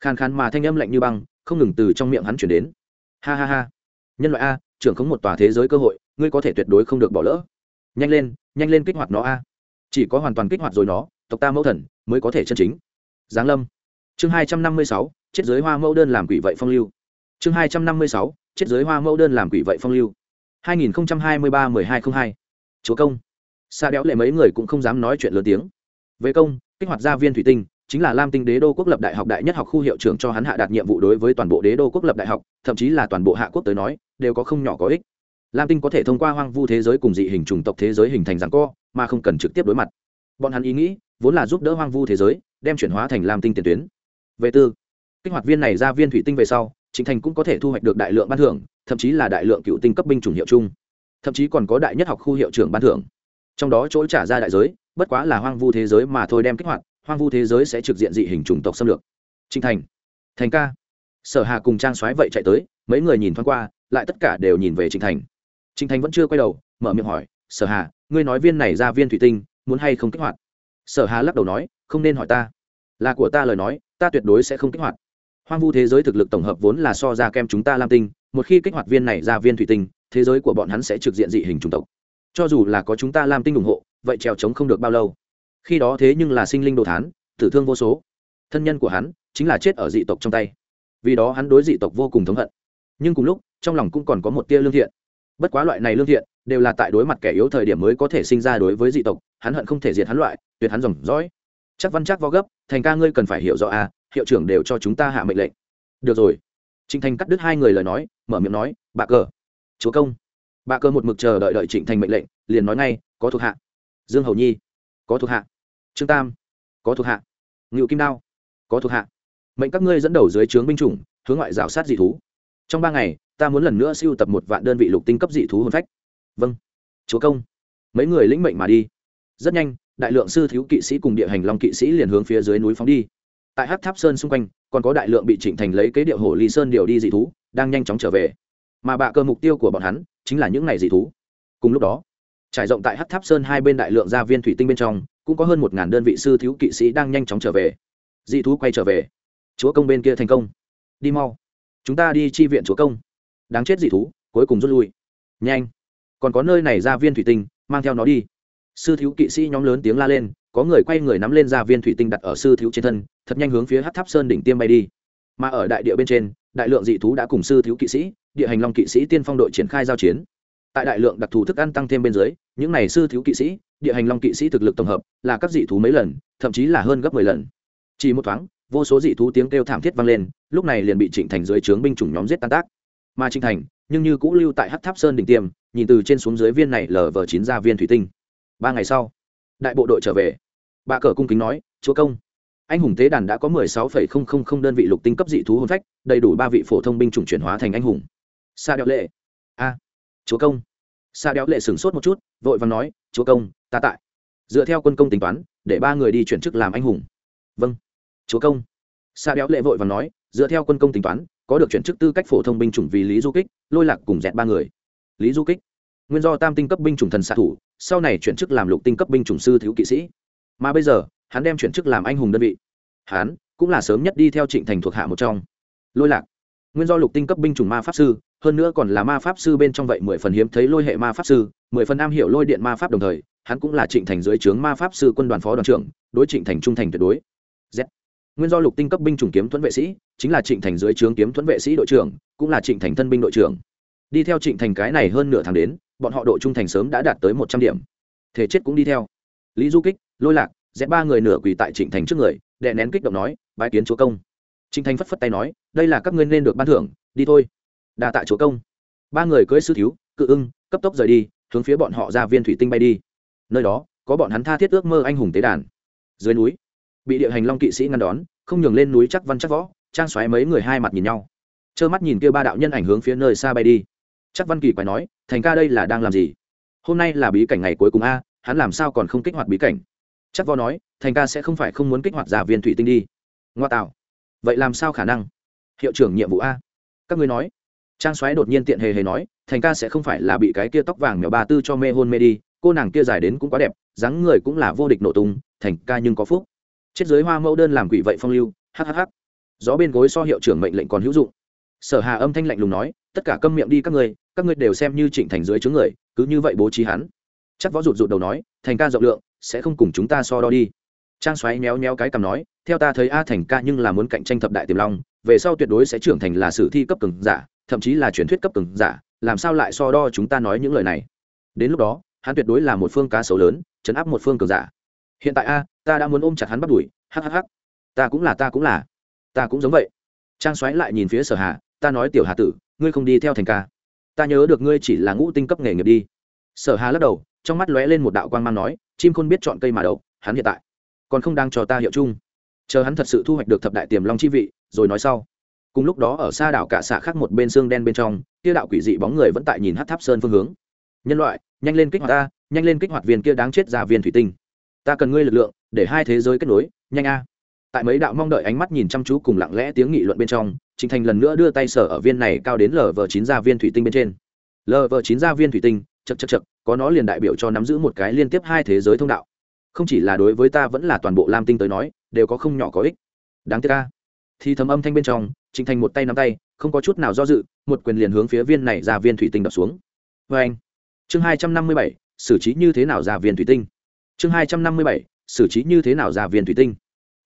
Speaker 1: Khàn khàn mà thanh âm lạnh như băng, không ngừng từ trong miệng hắn chuyển đến. Ha ha ha. Nhân loại a, trưởng không một tòa thế giới cơ hội, ngươi có thể tuyệt đối không được bỏ lỡ. Nhanh lên nhanh lên kích hoạt nó a. Chỉ có hoàn toàn kích hoạt rồi nó, tộc ta mẫu thần mới có thể chân chính. Giáng lâm. Chương hai trăm năm mươi sáu chết giới hoa mẫu đơn làm quỷ vậy phong lưu. Chương hai trăm năm mươi sáu, chết giới hoa mẫu đơn làm quỷ vậy phong lưu. hai nghìn hai mươi ba mười hai không hai. Chúa công. Xa đéo lệ mấy người cũng không dám nói chuyện lớn tiếng. Về công, kích hoạt gia viên thủy tinh, chính là lam tinh đế đô quốc lập đại học đại nhất học khu hiệu trưởng cho hắn hạ đạt nhiệm vụ đối với toàn bộ đế đô quốc lập đại học, thậm chí là toàn bộ hạ quốc tới nói, đều có không nhỏ có ích. Lam tinh có thể thông qua hoang vu thế giới cùng dị hình chủng tộc thế giới hình thành rằng co, mà không cần trực tiếp đối mặt. Bọn hắn ý nghĩ, vốn là giúp đỡ hoang vu thế giới, đem chuyển hóa thành lam tinh tiền tuyến. Về tư kích hoạt viên này ra viên thủy tinh về sau chính thành cũng có thể thu hoạch được đại lượng ban thưởng, thậm chí là đại lượng cựu tinh cấp binh chủng hiệu chung. Thậm chí còn có đại nhất học khu hiệu trưởng ban thưởng. Trong đó chỗ trả ra đại giới, bất quá là hoang vu thế giới mà thôi đem kích hoạt, hoang vu thế giới sẽ trực diện dị hình chủng tộc xâm lược. Trinh thành thành ca. Sở hà cùng trang soái vậy chạy tới, mấy người nhìn thoáng qua, lại tất cả đều nhìn về trịnh thành. Trịnh thành vẫn chưa quay đầu, mở miệng hỏi, sở hà, ngươi nói viên này ra viên thủy tinh, muốn hay không kích hoạt? Sở hà lắc đầu nói, không nên hỏi ta. Là của ta lời nói, ta tuyệt đối sẽ không kích hoạt hoang vu thế giới thực lực tổng hợp vốn là so ra kem chúng ta lam tinh, một khi kích hoạt viên này ra viên thủy tinh, thế giới của bọn hắn sẽ trực diện dị hình chủng tộc. Cho dù là có chúng ta lam tinh ủng hộ, vậy trèo trống không được bao lâu. Khi đó thế nhưng là sinh linh đồ thán, tử thương vô số. Thân nhân của hắn chính là chết ở dị tộc trong tay. Vì đó hắn đối dị tộc vô cùng thống hận. Nhưng cùng lúc, trong lòng cũng còn có một tia lương thiện. Bất quá loại này lương thiện đều là tại đối mặt kẻ yếu thời điểm mới có thể sinh ra đối với dị tộc, hắn hận không thể diệt hắn loại, tuyệt hắn dòng dõi chắc văn chắc vo gấp, thành ca ngươi cần phải hiểu rõ à hiệu trưởng đều cho chúng ta hạ mệnh lệnh. Được rồi. Trịnh thành cắt đứt hai người lời nói, mở miệng nói bà cờ. Chúa công. Bà cờ một mực chờ đợi đợi trịnh thành mệnh lệnh, liền nói ngay, có thuộc hạ. Dương hầu nhi. Có thuộc hạ. Trương tam. Có thuộc hạ. Ngự kim đao. Có thuộc hạ. Mệnh các ngươi dẫn đầu dưới trướng binh chủng, hướng ngoại rào sát dị thú. Trong ba ngày, ta muốn lần nữa siêu tập một vạn đơn vị lục tinh cấp dị thú hồn phách. Vâng. Chúa công. Mấy người lĩnh mệnh mà đi. Rất nhanh, đại lượng sư thiếu kỵ sĩ cùng địa hành long kỵ sĩ liền hướng phía dưới núi phóng đi tại hát tháp sơn xung quanh, còn có đại lượng bị trịnh thành lấy kế điệu hồ ly sơn điều đi dị thú, đang nhanh chóng trở về. Mà bạ cơ mục tiêu của bọn hắn, chính là những ngày dị thú. Cùng lúc đó, trải rộng tại hát tháp sơn hai bên đại lượng gia viên thủy tinh bên trong, cũng có hơn một ngàn đơn vị sư thiếu kỵ sĩ đang nhanh chóng trở về. Dị thú quay trở về. Chúa công bên kia thành công. Đi mau. Chúng ta đi chi viện chúa công. Đáng chết dị thú, cuối cùng rút lui. Nhanh. Còn có nơi này gia viên thủy tinh, mang theo nó đi. Sư thiếu kỵ sĩ nhóm lớn tiếng la lên có người quay người nắm lên ra viên thủy tinh đặt ở sư thiếu trên thân, thật nhanh hướng phía hát tháp sơn đỉnh tiêm bay đi. Mà ở đại địa bên trên, đại lượng dị thú đã cùng sư thiếu kỵ sĩ, địa hành long kỵ sĩ tiên phong đội triển khai giao chiến. Tại đại lượng đặc thù thức ăn tăng thêm bên dưới, những này sư thiếu kỵ sĩ, địa hành long kỵ sĩ thực lực tổng hợp là các dị thú mấy lần, thậm chí là hơn gấp mười lần. Chỉ một thoáng, vô số dị thú tiếng kêu thảm thiết vang lên, lúc này liền bị trịnh thành dưới trướng binh chủng nhóm giết tan tác. Mà trịnh thành, nhưng như cũ lưu tại hát tháp sơn đỉnh tiêm, nhìn từ trên xuống dưới viên này lờ vờ chín ra viên thủy tinh. Ba ngày sau đại bộ đội trở về. Bà cờ cung kính nói, chúa công. Anh hùng tế đàn đã có mười sáu phẩy không không không đơn vị lục tinh cấp dị thú hôn phách, đầy đủ ba vị phổ thông binh chủng chuyển hóa thành anh hùng. Sa đeo lệ. A, chúa công. Sa đeo lệ sửng sốt một chút, vội và nói, chúa công, ta tại. Dựa theo quân công tính toán, để ba người đi chuyển chức làm anh hùng. Vâng chúa công. Sa đeo lệ vội và nói, dựa theo quân công tính toán, có được chuyển chức tư cách phổ thông binh chủng vì lý du kích, lôi lạc cùng dẹt ba người. Lý du kích. Nguyên do tam tinh cấp binh chủng thần xạ thủ sau này chuyển chức làm lục tinh cấp binh chủng sư thiếu kỵ sĩ. Mà bây giờ, hắn đem chuyển chức làm anh hùng đơn vị. Hắn cũng là sớm nhất đi theo trịnh thành thuộc hạ một trong. Lôi lạc, nguyên do lục tinh cấp binh chủng ma pháp sư, hơn nữa còn là ma pháp sư bên trong vậy mười phần hiếm thấy lôi hệ ma pháp sư, mười phần am hiểu lôi điện ma pháp đồng thời, hắn cũng là trịnh thành dưới trướng ma pháp sư quân đoàn phó đoàn trưởng, đối trịnh thành trung thành tuyệt đối. Z. Nguyên do lục tinh cấp binh chủng kiếm thuẫn vệ sĩ, chính là trịnh thành dưới trướng kiếm thuẫn vệ sĩ đội trưởng, cũng là trịnh thành thân binh đội trưởng đi theo trịnh thành cái này hơn nửa tháng đến, bọn họ độ trung thành sớm đã đạt tới một trăm điểm. Thể chết cũng đi theo. Lý du kích, lôi lạc dẹp ba người nửa quỳ tại trịnh thành trước người, đệ nén kích động nói, bái kiến chúa công. Trịnh thành phất phất tay nói, đây là các ngươi nên được ban thưởng, đi thôi. Đà tạ chúa công. Ba người cưỡi sư thiếu, cự ưng, cấp tốc rời đi, hướng phía bọn họ ra viên thủy tinh bay đi. Nơi đó, có bọn hắn tha thiết ước mơ anh hùng tế đàn. Dưới núi, bị địa hành long kỵ sĩ ngăn đón, không nhường lên núi chắc văn chắc võ, trang xoáy mấy người hai mặt nhìn nhau. Trơ mắt nhìn kia ba đạo nhân ảnh hướng phía nơi xa bay đi chắc văn kỳ quái nói, thành ca đây là đang làm gì? Hôm nay là bí cảnh ngày cuối cùng a, hắn làm sao còn không kích hoạt bí cảnh? Chắc vo nói, thành ca sẽ không phải không muốn kích hoạt giả viên thủy tinh đi. Ngoa tạo. Vậy làm sao khả năng? Hiệu trưởng nhiệm vụ a. Các ngươi nói. Trang xoáy đột nhiên tiện hề hề nói, thành ca sẽ không phải là bị cái kia tóc vàng mèo ba tư cho mê hôn mê đi, cô nàng kia dài đến cũng quá đẹp, dáng người cũng là vô địch nổ tung, thành ca nhưng có phúc. Chết giới hoa mẫu đơn làm quỷ vậy phong lưu hhh gió bên gối so hiệu trưởng mệnh lệnh còn hữu dụng. Sở hà âm thanh lạnh lùng nói tất cả câm miệng đi các ngươi các ngươi đều xem như trịnh thành dưới chướng người, cứ như vậy bố trí hắn. Chắc võ rụt rụt đầu nói, thành ca rộng lượng, sẽ không cùng chúng ta so đo đi. Trang xoáy méo méo cái cằm nói, theo ta thấy a thành ca nhưng là muốn cạnh tranh thập đại tiềm long, về sau tuyệt đối sẽ trưởng thành là sử thi cấp cường giả, thậm chí là truyền thuyết cấp cường giả, làm sao lại so đo chúng ta nói những lời này? Đến lúc đó, hắn tuyệt đối là một phương cá sấu lớn, chấn áp một phương cường giả. Hiện tại a, ta đã muốn ôm chặt hắn bắt đuổi hhh ta cũng là, ta cũng là. Ta cũng giống vậy. Trang xoáy lại nhìn phía sở hà, ta nói tiểu hà tử ngươi không đi theo thành ca. Ta nhớ được ngươi chỉ là ngũ tinh cấp nghề nghiệp đi. Sở hà lắc đầu, trong mắt lóe lên một đạo quang mang nói, chim khôn biết chọn cây mà đậu, hắn hiện tại còn không đang cho ta hiệu chung. Chờ hắn thật sự thu hoạch được thập đại tiềm long chi vị, rồi nói sau. Cùng lúc đó ở xa đảo cả xạ khác một bên xương đen bên trong, kia đạo quỷ dị bóng người vẫn tại nhìn hát tháp sơn phương hướng. Nhân loại, nhanh lên kích hoạt ta, nhanh lên kích hoạt viên kia đáng chết ra viên thủy tinh. Ta cần ngươi lực lượng, để hai thế giới kết nối, nhanh a tại mấy đạo mong đợi ánh mắt nhìn chăm chú cùng lặng lẽ tiếng nghị luận bên trong trịnh thành lần nữa đưa tay sở ở viên này cao đến lv chín gia viên thủy tinh bên trên. Lv chín gia viên thủy tinh chật chật chật có nó liền đại biểu cho nắm giữ một cái liên tiếp hai thế giới thông đạo. Không chỉ là đối với ta vẫn là toàn bộ lam tinh tới nói, đều có không nhỏ có ích. Đáng tiếc ca thì thầm âm thanh bên trong trịnh thành một tay nắm tay, không có chút nào do dự, một quyền liền hướng phía viên này ra viên thủy tinh đập xuống. Vê anh, chương hai trăm năm mươi bảy, xử trí như thế nào ra viên thủy tinh? Chương hai trăm năm mươi bảy, xử trí như thế nào ra viên thủy tinh?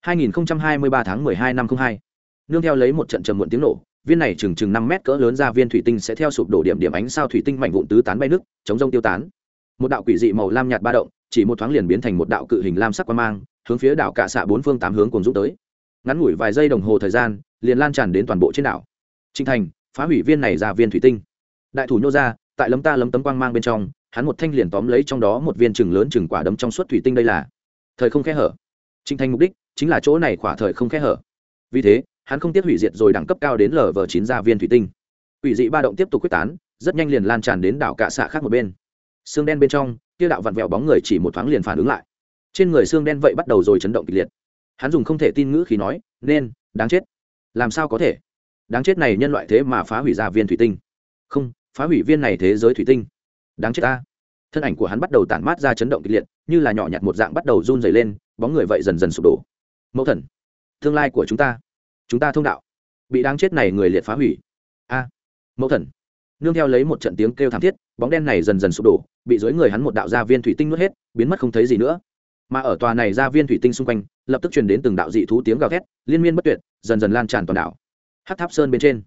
Speaker 1: 2023 tháng 12 năm 02. Nương theo lấy một trận trầm muộn tiếng nổ, viên này chừng chừng 5 mét cỡ lớn ra viên thủy tinh sẽ theo sụp đổ điểm điểm ánh sao thủy tinh mạnh vụn tứ tán bay nước, chống rông tiêu tán. Một đạo quỷ dị màu lam nhạt ba động, chỉ một thoáng liền biến thành một đạo cự hình lam sắc quang mang, hướng phía đảo cả xạ bốn phương tám hướng cuồn dũng tới. Ngắn ngủi vài giây đồng hồ thời gian, liền lan tràn đến toàn bộ trên đảo. Trình Thành, phá hủy viên này ra viên thủy tinh. Đại thủ nhô ra, tại lấm ta lấm tấm quang mang bên trong, hắn một thanh liền tóm lấy trong đó một viên chừng lớn chừng quả đấm trong suốt thủy tinh đây là thời không khe hở. Trình Thành mục đích chính là chỗ này khỏa thời không khe hở. Vì thế, hắn không tiếc hủy diệt rồi đẳng cấp cao đến lv chín gia viên thủy tinh. Ủy dị ba động tiếp tục quyết tán, rất nhanh liền lan tràn đến đảo cạ xạ khác một bên. Xương đen bên trong tiêu đạo vặn vẹo bóng người chỉ một thoáng liền phản ứng lại. Trên người xương đen vậy bắt đầu rồi chấn động kịch liệt. Hắn dùng không thể tin ngữ khí nói, nên, đáng chết. Làm sao có thể? Đáng chết này nhân loại thế mà phá hủy gia viên thủy tinh. Không, phá hủy viên này thế giới thủy tinh. Đáng chết ta. Thân ảnh của hắn bắt đầu tản mát ra chấn động kịch liệt, như là nhỏ nhặt một dạng bắt đầu run dày lên, bóng người vậy dần dần sụp đổ mẫu thần, tương lai của chúng ta chúng ta thông đạo, bị đáng chết này người liệt phá hủy. A, mẫu thần, nương theo lấy một trận tiếng kêu thảm thiết, bóng đen này dần dần sụp đổ, bị dưới người hắn một đạo gia viên thủy tinh nuốt hết, biến mất không thấy gì nữa. Mà ở tòa này gia viên thủy tinh xung quanh, lập tức truyền đến từng đạo dị thú tiếng gào thét, liên miên bất tuyệt, dần dần lan tràn toàn đảo. Hát tháp sơn bên trên,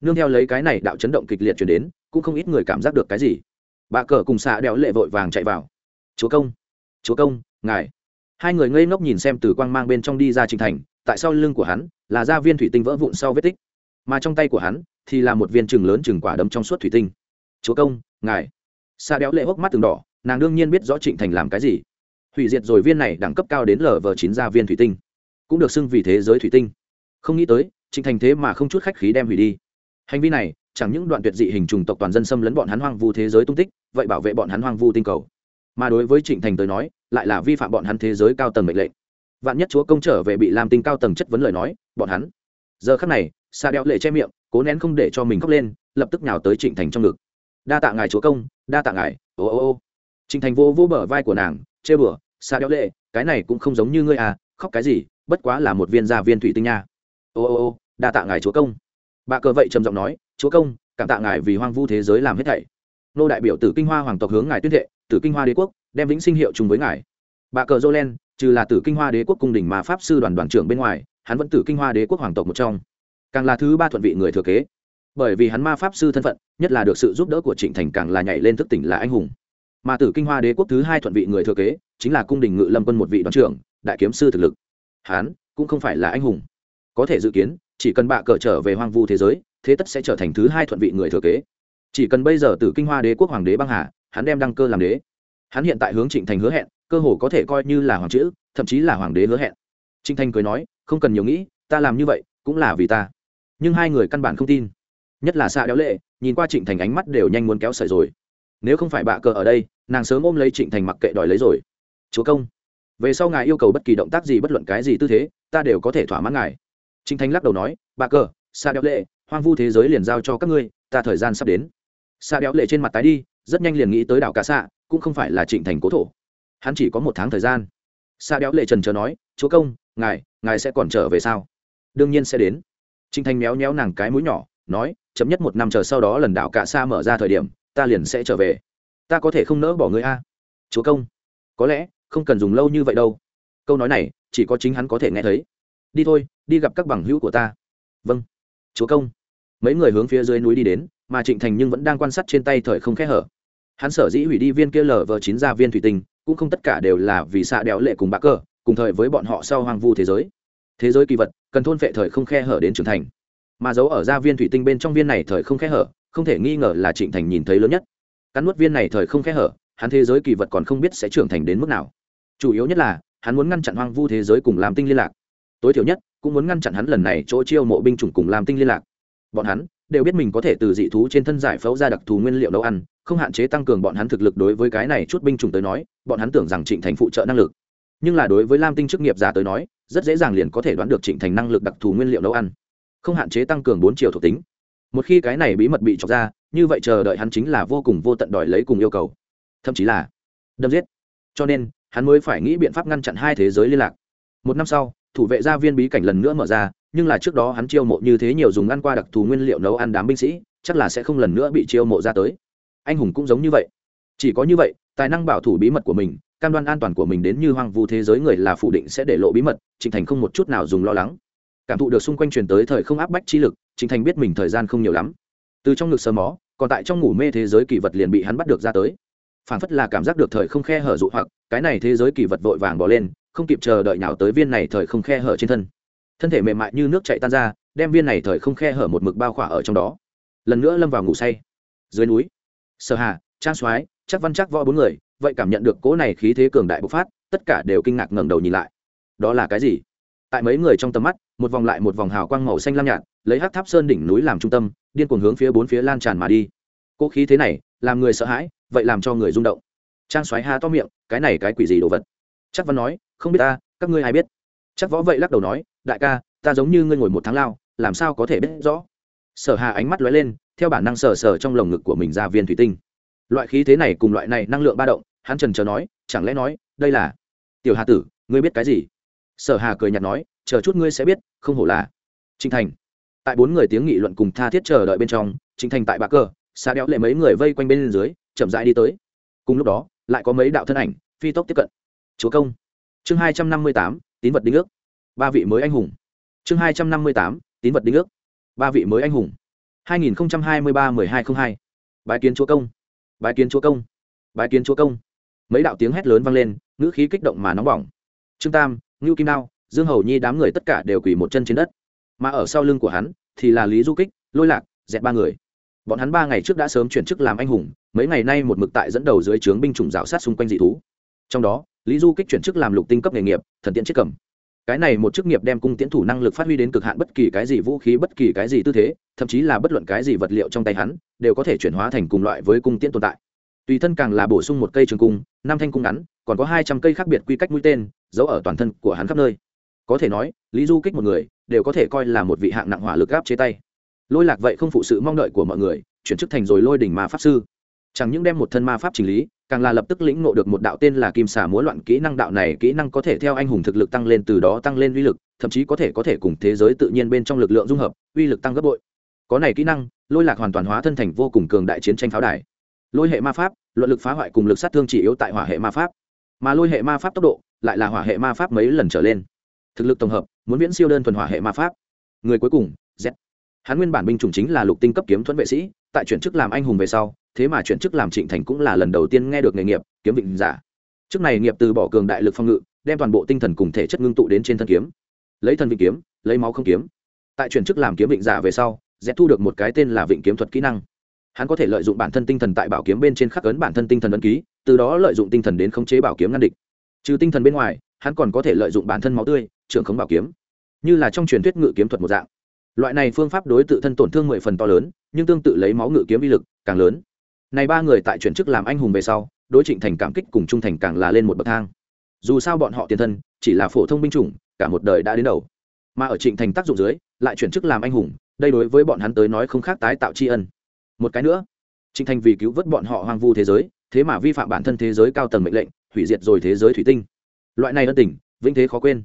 Speaker 1: nương theo lấy cái này đạo chấn động kịch liệt truyền đến, cũng không ít người cảm giác được cái gì. Bà cờ cùng xạ đeo lệ vội vàng chạy vào. Chúa công chúa công, ngài hai người ngây ngốc nhìn xem từ quang mang bên trong đi ra trình thành, tại sau lưng của hắn là da viên thủy tinh vỡ vụn sau vết tích. Mà trong tay của hắn thì là một viên chừng lớn chừng quả đấm trong suốt thủy tinh. Chúa công, ngài. Xa đéo lệ hốc mắt từng đỏ, nàng đương nhiên biết rõ trịnh thành làm cái gì. Hủy diệt rồi viên này đẳng cấp cao đến lv chín gia viên thủy tinh, cũng được xưng vì thế giới thủy tinh. Không nghĩ tới, trịnh thành thế mà không chút khách khí đem hủy đi. Hành vi này, chẳng những đoạn tuyệt dị hình trùng tộc toàn dân xâm lấn bọn hắn hoang vu thế giới tung tích, vậy bảo vệ bọn hắn hoang vu tinh cầu mà đối với trịnh thành tới nói, lại là vi phạm bọn hắn thế giới cao tầng mệnh lệnh. Vạn nhất chúa công trở về bị làm tinh cao tầng chất vấn lời nói, bọn hắn. Giờ khắc này xa đeo lệ che miệng, cố nén không để cho mình khóc lên, lập tức nhào tới trịnh thành trong ngực. Đa tạ ngài chúa công, đa tạ ngài, ô ô ô. Trịnh thành vô vô bờ vai của nàng, chê bửa xa đeo lệ, cái này cũng không giống như ngươi à khóc cái gì, bất quá là một viên gia viên thủy tinh nha. Ô ô ô, đa tạ ngài chúa công. Bà cờ vậy trầm giọng nói, chúa công, cảm tạ ngài vì hoang vu thế giới làm hết thảy. Nô đại biểu tử kinh hoa hoàng tộc hướng ngài tuyên thệ tử kinh hoa đế quốc, đem vĩnh sinh hiệu chung với ngài. Bà cờ jolen, trừ là tử kinh hoa đế quốc cung đình mà pháp sư đoàn đoàn trưởng bên ngoài, hắn vẫn tử kinh hoa đế quốc hoàng tộc một trong. Càng là thứ ba thuận vị người thừa kế. Bởi vì hắn ma pháp sư thân phận, nhất là được sự giúp đỡ của trịnh thành càng là nhảy lên thức tỉnh là anh hùng. Mà tử kinh hoa đế quốc thứ hai thuận vị người thừa kế, chính là cung đình ngự lâm quân một vị đoàn trưởng, đại kiếm sư thực lực. Hắn cũng không phải là anh hùng. Có thể dự kiến, chỉ cần bạ cờ trở về hoang vu thế giới, thế tất sẽ trở thành thứ hai thuận vị người thừa kế. Chỉ cần bây giờ tử kinh hoa đế quốc hoàng đế băng hà hắn đem đăng cơ làm đế. Hắn hiện tại hướng trịnh thành hứa hẹn, cơ hồ có thể coi như là hoàng chữ, thậm chí là hoàng đế hứa hẹn. Trịnh thành cười nói, không cần nhiều nghĩ, ta làm như vậy, cũng là vì ta. Nhưng hai người căn bản không tin. Nhất là xạ đéo lệ, nhìn qua trịnh thành ánh mắt đều nhanh muốn kéo sợi rồi. Nếu không phải bạ cờ ở đây, nàng sớm ôm lấy trịnh thành mặc kệ đòi lấy rồi. Chúa công, về sau ngài yêu cầu bất kỳ động tác gì bất luận cái gì tư thế, ta đều có thể thỏa mãn ngài. Trịnh Thành lắc đầu nói bà cờ xạ đéo lệ, hoang vu thế giới liền giao cho các ngươi, ta thời gian sắp đến. Xạ đéo lệ trên mặt tái đi rất nhanh liền nghĩ tới đảo cả xạ cũng không phải là trịnh thành cố thổ. Hắn chỉ có một tháng thời gian. Xa đéo lệ trần chờ nói, chúa công, ngài ngài sẽ còn trở về sao? Đương nhiên sẽ đến. Trịnh thành méo méo nàng cái mũi nhỏ, nói, chấm nhất một năm chờ sau đó lần đảo cả xa mở ra thời điểm, ta liền sẽ trở về. Ta có thể không nỡ bỏ người a. Chúa công, có lẽ không cần dùng lâu như vậy đâu. Câu nói này, chỉ có chính hắn có thể nghe thấy. Đi thôi, đi gặp các bằng hữu của ta. Vâng. Chúa công mấy người hướng phía dưới núi đi đến mà trịnh thành nhưng vẫn đang quan sát trên tay thời không khẽ hở. Hắn sở dĩ hủy đi viên kia lở vờ chín ra viên thủy tinh cũng không tất cả đều là vì xạ đéo lệ cùng bạc cờ, cùng thời với bọn họ sau hoang vu thế giới. Thế giới kỳ vật cần thôn vệ thời không khe hở đến trưởng thành. Mà giấu ở ra viên thủy tinh bên trong viên này thời không khe hở không thể nghi ngờ là trịnh thành nhìn thấy lớn nhất. Cắn nuốt viên này thời không khe hở hắn thế giới kỳ vật còn không biết sẽ trưởng thành đến mức nào. Chủ yếu nhất là hắn muốn ngăn chặn hoang vu thế giới cùng làm tinh liên lạc. Tối thiểu nhất cũng muốn ngăn chặn hắn lần này chỗ chiêu mộ binh chủng cùng làm tinh liên lạc bọn hắn đều biết mình có thể từ dị thú trên thân giải phẫu ra đặc thù nguyên liệu nấu ăn, không hạn chế tăng cường bọn hắn thực lực đối với cái này chút binh chủng tới nói, bọn hắn tưởng rằng trịnh thành phụ trợ năng lực. Nhưng là đối với lam tinh chức nghiệp giả tới nói, rất dễ dàng liền có thể đoán được trịnh thành năng lực đặc thù nguyên liệu nấu ăn. Không hạn chế tăng cường bốn chiều thuộc tính. Một khi cái này bí mật bị chọc ra, như vậy chờ đợi hắn chính là vô cùng vô tận đòi lấy cùng yêu cầu. Thậm chí là đâm giết. Cho nên, hắn mới phải nghĩ biện pháp ngăn chặn hai thế giới liên lạc. Một năm sau, thủ vệ gia viên bí cảnh lần nữa mở ra nhưng là trước đó hắn chiêu mộ như thế nhiều dùng ăn qua đặc thù nguyên liệu nấu ăn đám binh sĩ, chắc là sẽ không lần nữa bị chiêu mộ ra tới. Anh hùng cũng giống như vậy. Chỉ có như vậy, tài năng bảo thủ bí mật của mình, cam đoan an toàn của mình đến như hoang vu thế giới người là phủ định sẽ để lộ bí mật, trịnh thành không một chút nào dùng lo lắng. Cảm thụ được xung quanh truyền tới thời không áp bách chi lực, trịnh thành biết mình thời gian không nhiều lắm. Từ trong ngực sờ mó, còn tại trong ngủ mê thế giới kỳ vật liền bị hắn bắt được ra tới. Phản phất là cảm giác được thời không khe hở dụ hoặc, cái này thế giới kỳ vật vội vàng bỏ lên, không kịp chờ đợi nào tới viên này thời không khe hở trên thân thân thể mềm mại như nước chạy tan ra, đem viên này thời không khe hở một mực bao khỏa ở trong đó. Lần nữa lâm vào ngủ say. Dưới núi, sở hà, trang soái chắc văn chắc võ bốn người, vậy cảm nhận được cỗ này khí thế cường đại bộc phát, tất cả đều kinh ngạc ngẩng đầu nhìn lại. Đó là cái gì? Tại mấy người trong tầm mắt, một vòng lại một vòng hào quang màu xanh lam nhạt, lấy hát tháp sơn đỉnh núi làm trung tâm, điên cuồng hướng phía bốn phía lan tràn mà đi. Cỗ khí thế này, làm người sợ hãi, vậy làm cho người rung động. Trang xoáy ha to miệng, cái này cái quỷ gì đồ vật? Chắc văn nói, không biết ta, các ngươi ai biết? Chắc võ vậy lắc đầu nói đại ca, ta giống như ngươi ngồi một tháng lao, làm sao có thể biết rõ? Sở hà ánh mắt lóe lên, theo bản năng sờ sờ trong lồng ngực của mình ra viên thủy tinh. Loại khí thế này cùng loại này năng lượng ba động, hắn trần chờ nói, chẳng lẽ nói, đây là tiểu hà tử, ngươi biết cái gì? Sở hà cười nhạt nói, chờ chút ngươi sẽ biết, không hổ là trinh thành. Tại bốn người tiếng nghị luận cùng tha thiết chờ đợi bên trong trinh thành tại bạc cờ, xa đéo lệ mấy người vây quanh bên dưới, chậm rãi đi tới. Cùng lúc đó, lại có mấy đạo thân ảnh, phi tốc tiếp cận. Chúa công. Chương hai trăm năm mươi tám, tín vật đính ước ba vị mới anh hùng. Chương hai trăm năm mươi tám, tín vật đính ước. Ba vị mới anh hùng. hai nghìn hai mươi ba mười hai t hai. Bái kiến chúa công. Bái kiến chúa công. Bái kiến chúa công. Mấy đạo tiếng hét lớn vang lên, ngữ khí kích động mà nóng bỏng. Trương tam, ngưu kim đao, dương hầu nhi đám người tất cả đều quỳ một chân trên đất. Mà ở sau lưng của hắn thì là lý du kích, lôi lạc, dẹt ba người. Bọn hắn ba ngày trước đã sớm chuyển chức làm anh hùng, mấy ngày nay một mực tại dẫn đầu dưới trướng binh chủng rào sát xung quanh dị thú. Trong đó, lý du kích chuyển chức làm lục tinh cấp nghề nghiệp, thần tiện chiếc cầm cái này một chức nghiệp đem cung tiễn thủ năng lực phát huy đến cực hạn bất kỳ cái gì vũ khí, bất kỳ cái gì tư thế, thậm chí là bất luận cái gì vật liệu trong tay hắn, đều có thể chuyển hóa thành cùng loại với cung tiễn tồn tại. Tùy thân càng là bổ sung một cây trường cung, năm thanh cung ngắn, còn có hai trăm cây khác biệt quy cách mũi tên, giấu ở toàn thân của hắn khắp nơi. Có thể nói, lý du kích một người, đều có thể coi là một vị hạng nặng hỏa lực gáp chế tay. Lôi lạc vậy không phụ sự mong đợi của mọi người, chuyển chức thành rồi lôi đỉnh ma pháp sư chẳng những đem một thân ma pháp chỉnh lý, càng là lập tức lĩnh ngộ được một đạo tên là kim xà múa loạn kỹ năng đạo này kỹ năng có thể theo anh hùng thực lực tăng lên từ đó tăng lên uy lực, thậm chí có thể có thể cùng thế giới tự nhiên bên trong lực lượng dung hợp, uy lực tăng gấp bội. Có này kỹ năng, lôi lạc hoàn toàn hóa thân thành vô cùng cường đại chiến tranh pháo đài. Lôi hệ ma pháp, luận lực phá hoại cùng lực sát thương chỉ yếu tại hỏa hệ ma pháp. Mà lôi hệ ma pháp tốc độ, lại là hỏa hệ ma pháp mấy lần trở lên. Thực lực tổng hợp, muốn viễn siêu đơn thuần hỏa hệ ma pháp. Người cuối cùng, z. Hắn nguyên bản binh chủng chính là lục tinh cấp kiếm thuẫn vệ sĩ, tại chuyển chức làm anh hùng về sau thế mà chuyển chức làm trịnh thành cũng là lần đầu tiên nghe được nghề nghiệp, kiếm vịnh giả. Trước này nghiệp từ bỏ cường đại lực phong ngự, đem toàn bộ tinh thần cùng thể chất ngưng tụ đến trên thân kiếm. Lấy thân vịnh kiếm, lấy máu không kiếm. Tại chuyển chức làm kiếm vịnh giả về sau dẹp thu được một cái tên là vịnh kiếm thuật kỹ năng. Hắn có thể lợi dụng bản thân tinh thần tại bảo kiếm bên trên khắc ấn bản thân tinh thần ấn ký, từ đó lợi dụng tinh thần đến khống chế bảo kiếm ngăn địch. Trừ tinh thần bên ngoài, hắn còn có thể lợi dụng bản thân máu tươi, trưởng khống bảo kiếm. Như là trong truyền thuyết ngự kiếm thuật một dạng. Loại này phương pháp đối tự thân tổn thương mười phần to lớn, nhưng tương tự lấy máu ngự kiếm uy lực càng lớn này ba người tại chuyển chức làm anh hùng về sau, đối trịnh thành cảm kích cùng trung thành càng là lên một bậc thang. Dù sao bọn họ tiền thân, chỉ là phổ thông binh chủng, cả một đời đã đến đầu. Mà ở trịnh thành tác dụng dưới, lại chuyển chức làm anh hùng, đây đối với bọn hắn tới nói không khác tái tạo tri ân. Một cái nữa, trịnh thành vì cứu vớt bọn họ hoang vu thế giới, thế mà vi phạm bản thân thế giới cao tầng mệnh lệnh, hủy diệt rồi thế giới thủy tinh. Loại này ân tình, vĩnh thế khó quên.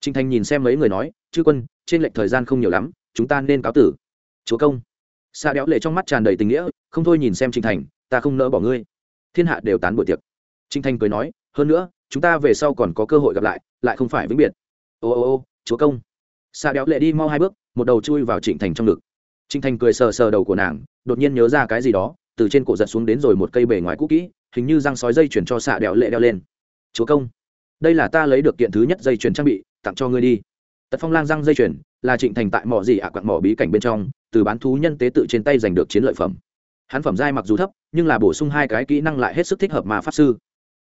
Speaker 1: Trịnh thành nhìn xem mấy người nói, chư quân, trên lệnh thời gian không nhiều lắm, chúng ta nên cáo tử. Chúa công xa đéo lệ trong mắt tràn đầy tình nghĩa, không thôi nhìn xem trinh thành, ta không nỡ bỏ ngươi. Thiên hạ đều tán buổi tiệc. Trinh thành cười nói, hơn nữa, chúng ta về sau còn có cơ hội gặp lại lại không phải vĩnh biệt. Ô ô ô, chúa công. Xa đéo lệ đi mau hai bước, một đầu chui vào trịnh thành trong ngực. Trịnh thành cười sờ sờ đầu của nàng, đột nhiên nhớ ra cái gì đó, từ trên cổ giật xuống đến rồi một cây bể ngoài cũ kỹ, hình như răng sói dây chuyển cho xạ đẹo lệ đeo lên. Chúa công, đây là ta lấy được kiện thứ nhất dây chuyển trang bị, tặng cho ngươi đi. Tật phong lang răng dây chuyển là trịnh thành tại mỏ gì ạ à quặng mỏ bí cảnh bên trong, từ bán thú nhân tế tự trên tay giành được chiến lợi phẩm. Hắn phẩm giai mặc dù thấp, nhưng là bổ sung hai cái kỹ năng lại hết sức thích hợp mà pháp sư.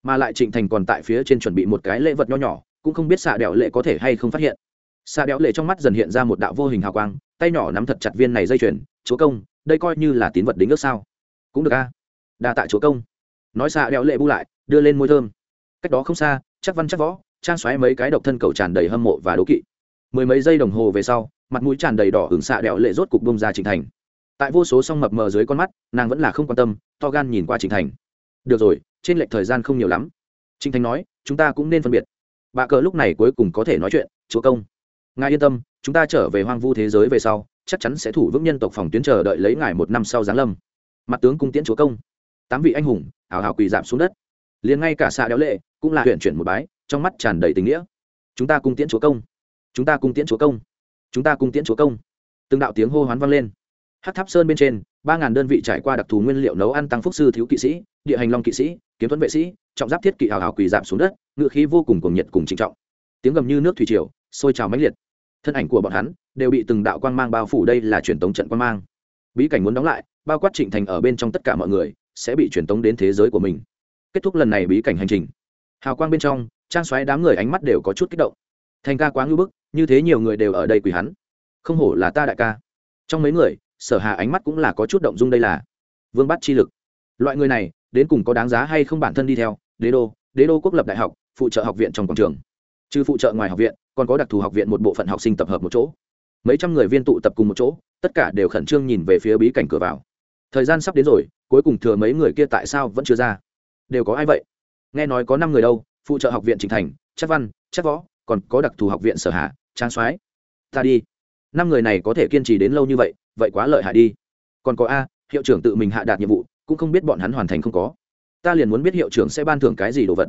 Speaker 1: Mà lại trịnh thành còn tại phía trên chuẩn bị một cái lễ vật nho nhỏ, cũng không biết xạ đẹo lệ có thể hay không phát hiện. Xạ đẹo lệ trong mắt dần hiện ra một đạo vô hình hào quang, tay nhỏ nắm thật chặt viên này dây chuyền, chúa công, đây coi như là tín vật đính ước sao? Cũng được a. Đa tạ chúa công. Nói xạ đẹo lệ bu lại, đưa lên môi thơm. Cách đó không xa, chắc văn chắc võ, trang xoáy mấy cái độc thân cầu tràn đầy hâm mộ và đố kỵ mười mấy giây đồng hồ về sau, mặt mũi tràn đầy đỏ hưởng xạ đẹo lệ rốt cục bông ra trịnh thành. Tại vô số song mập mờ dưới con mắt, nàng vẫn là không quan tâm, to gan nhìn qua trịnh thành. Được rồi, trên lệch thời gian không nhiều lắm. Trịnh thành nói, chúng ta cũng nên phân biệt. Bà cờ lúc này cuối cùng có thể nói chuyện, chúa công, ngài yên tâm, chúng ta trở về hoang vu thế giới về sau, chắc chắn sẽ thủ vững nhân tộc phòng tuyến chờ đợi lấy ngài một năm sau giáng lâm. Mặt tướng cung tiễn chúa công. Tám vị anh hùng, hào hào quỳ giảm xuống đất. Liền ngay cả xạ đéo lệ cũng là huyện chuyển một bái, trong mắt tràn đầy tình nghĩa. Chúng ta cung tiễn chúa công chúng ta cung tiễn chúa công. Chúng ta cung tiễn chúa công. Từng đạo tiếng hô hoán vang lên. Hát tháp sơn bên trên, ba ngàn đơn vị trải qua đặc thù nguyên liệu nấu ăn tăng phúc sư thiếu kỵ sĩ, địa hành long kỵ sĩ, kiếm tuấn vệ sĩ, trọng giáp thiết kỵ hào hào quỳ giảm xuống đất, ngựa khí vô cùng cuồng nhiệt cùng trịnh trọng. Tiếng gầm như nước thủy triều, sôi trào mãnh liệt. Thân ảnh của bọn hắn đều bị từng đạo quang mang bao phủ đây là truyền tống trận quang mang. Bí cảnh muốn đóng lại, bao quát trịnh thành ở bên trong tất cả mọi người, sẽ bị truyền tống đến thế giới của mình. Kết thúc lần này bí cảnh hành trình. Hào quang bên trong, trang xoáy đám người ánh mắt đều có chút kích động. Thành ca quá ngưỡng bức như thế nhiều người đều ở đây quỳ hắn. Không hổ là ta đại ca. Trong mấy người, sở hà ánh mắt cũng là có chút động dung đây là vương bắt chi lực. Loại người này, đến cùng có đáng giá hay không bản thân đi theo, đế đô đế đô quốc lập đại học, phụ trợ học viện trong quảng trường. Trừ phụ trợ ngoài học viện, còn có đặc thù học viện một bộ phận học sinh tập hợp một chỗ. Mấy trăm người viên tụ tập cùng một chỗ, tất cả đều khẩn trương nhìn về phía bí cảnh cửa vào. Thời gian sắp đến rồi, cuối cùng thừa mấy người kia tại sao vẫn chưa ra? Đều có ai vậy? Nghe nói có năm người đâu, phụ trợ học viện trình thành, chắc văn, chắc võ, còn có đặc thù học viện sở hạ trang soái ta đi. Năm người này có thể kiên trì đến lâu như vậy vậy quá lợi hại đi. Còn có a, hiệu trưởng tự mình hạ đạt nhiệm vụ, cũng không biết bọn hắn hoàn thành không có. Ta liền muốn biết hiệu trưởng sẽ ban thưởng cái gì đồ vật.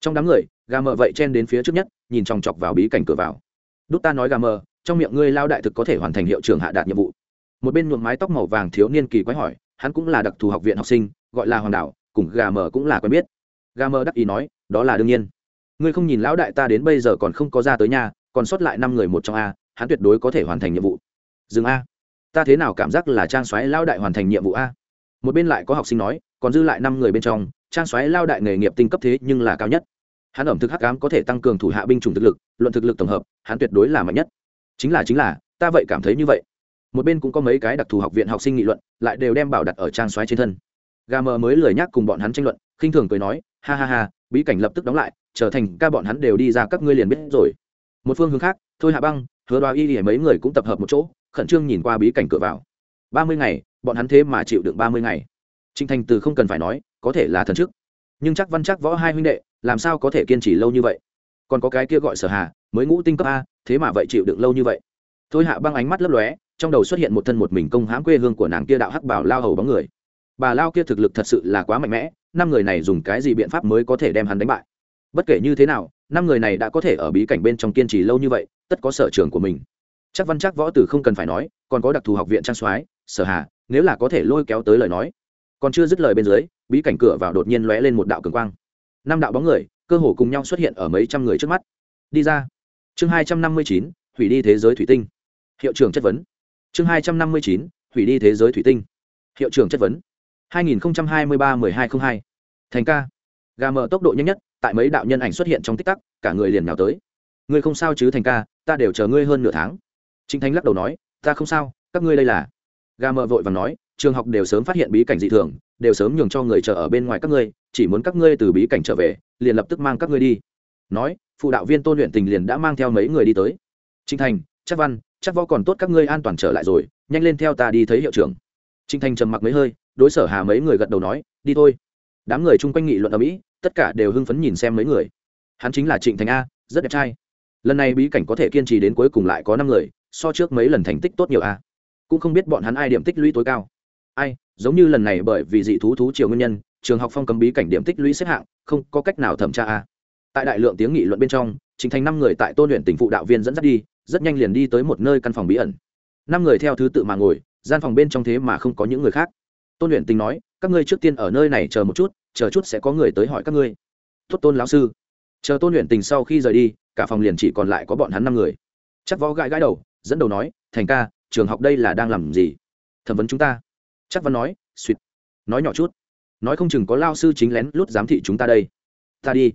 Speaker 1: Trong đám người, gà mờ vậy chen đến phía trước nhất, nhìn chòng chọc vào bí cảnh cửa vào. Đúc ta nói gà mờ, trong miệng ngươi lao đại thực có thể hoàn thành hiệu trưởng hạ đạt nhiệm vụ. Một bên nhuộm mái tóc màu vàng thiếu niên kỳ quái hỏi, hắn cũng là đặc thù học viện học sinh, gọi là hoàng đảo cùng gà mờ cũng là quen biết. Gà mờ đắc ý nói, đó là đương nhiên. Ngươi không nhìn lão đại ta đến bây giờ còn không có ra tới nhà còn sót lại năm người một trong a, hắn tuyệt đối có thể hoàn thành nhiệm vụ. Dừng a. Ta thế nào cảm giác là trang xoáy lao đại hoàn thành nhiệm vụ a? Một bên lại có học sinh nói, còn dư lại năm người bên trong, trang xoáy lao đại nghề nghiệp tinh cấp thế nhưng là cao nhất. Hắn ẩm thực hắc ám có thể tăng cường thủ hạ binh chủng thực lực, luận thực lực tổng hợp, hắn tuyệt đối là mạnh nhất. Chính là chính là, ta vậy cảm thấy như vậy. Một bên cũng có mấy cái đặc thù học viện học sinh nghị luận, lại đều đem bảo đặt ở trang xoáy trên thân. Gà mờ mới lười nhắc cùng bọn hắn tranh luận, khinh thường cười nói, ha ha ha, bí cảnh lập tức đóng lại, trở thành ca bọn hắn đều đi ra các ngươi liền biết rồi một phương hướng khác, thôi hạ băng, hứa đoá y thì mấy người cũng tập hợp một chỗ, khẩn trương nhìn qua bí cảnh cửa vào. Ba mươi ngày, bọn hắn thế mà chịu đựng ba mươi ngày. Trịnh thành từ không cần phải nói, có thể là thần chức. Nhưng chắc văn chắc võ hai huynh đệ, làm sao có thể kiên trì lâu như vậy? Còn có cái kia gọi sở hà, mới ngũ tinh cấp a, thế mà vậy chịu đựng lâu như vậy? Thôi hạ băng ánh mắt lấp lóe, trong đầu xuất hiện một thân một mình công hãm quê hương của nàng kia đạo hắc bảo lao hầu bóng người. Bà lao kia thực lực thật sự là quá mạnh mẽ, năm người này dùng cái gì biện pháp mới có thể đem hắn đánh bại? Bất kể như thế nào năm người này đã có thể ở bí cảnh bên trong kiên trì lâu như vậy, tất có sở trường của mình. Chắc văn chắc võ tử không cần phải nói, còn có đặc thù học viện trang soái, sở hà, nếu là có thể lôi kéo tới lời nói. Còn chưa dứt lời bên dưới, bí cảnh cửa vào đột nhiên lóe lên một đạo cường quang. Năm đạo bóng người, cơ hồ cùng nhau xuất hiện ở mấy trăm người trước mắt. Đi ra. Chương hai trăm năm mươi chín, hủy đi thế giới thủy tinh. Hiệu trưởng chất vấn. Chương hai trăm năm mươi chín, hủy đi thế giới thủy tinh. Hiệu trưởng chất vấn. hai nghìn hai mươi ba m ư ơ i hai t r ă n h hai. Thành ca. Gà mở tốc độ nhanh nhất tại mấy đạo nhân ảnh xuất hiện trong tích tắc, cả người liền nào tới. Ngươi không sao chứ, thành ca, ta đều chờ ngươi hơn nửa tháng. Trinh thanh lắc đầu nói, ta không sao, các ngươi đây là. Gà mở vội và nói, trường học đều sớm phát hiện bí cảnh dị thường, đều sớm nhường cho người chờ ở bên ngoài các ngươi, chỉ muốn các ngươi từ bí cảnh trở về, liền lập tức mang các ngươi đi. Nói, phụ đạo viên tôn luyện tình liền đã mang theo mấy người đi tới. Trinh thành, chắc văn, chắc võ còn tốt các ngươi an toàn trở lại rồi, nhanh lên theo ta đi thấy hiệu trưởng. Trinh thành trầm mặc mấy hơi, đối sở hà mấy người gật đầu nói, đi thôi. Đám người chung quanh nghị luận ở mỹ tất cả đều hưng phấn nhìn xem mấy người. Hắn chính là trịnh thành a, rất đẹp trai. Lần này bí cảnh có thể kiên trì đến cuối cùng lại có năm người, so trước mấy lần thành tích tốt nhiều a. Cũng không biết bọn hắn ai điểm tích lũy tối cao. Ai, giống như lần này bởi vì dị thú thú chiều nguyên nhân, trường học phong cấm bí cảnh điểm tích lũy xếp hạng, không có cách nào thẩm tra a. Tại đại lượng tiếng nghị luận bên trong chính thành năm người tại tôn luyện tỉnh phụ đạo viên dẫn dắt đi, rất nhanh liền đi tới một nơi căn phòng bí ẩn. Năm người theo thứ tự mà ngồi, gian phòng bên trong thế mà không có những người khác. Tôn luyện tình nói, các ngươi trước tiên ở nơi này chờ một chút chờ chút sẽ có người tới hỏi các ngươi. Tốt tôn lão sư. Chờ tôn luyện tình sau khi rời đi, cả phòng liền chỉ còn lại có bọn hắn năm người. Chắc võ gãi gãi đầu, dẫn đầu nói, thành ca, trường học đây là đang làm gì? Thẩm vấn chúng ta. Chắc văn nói suýt nói nhỏ chút. Nói không chừng có lao sư chính lén lút giám thị chúng ta đây. Ta đi.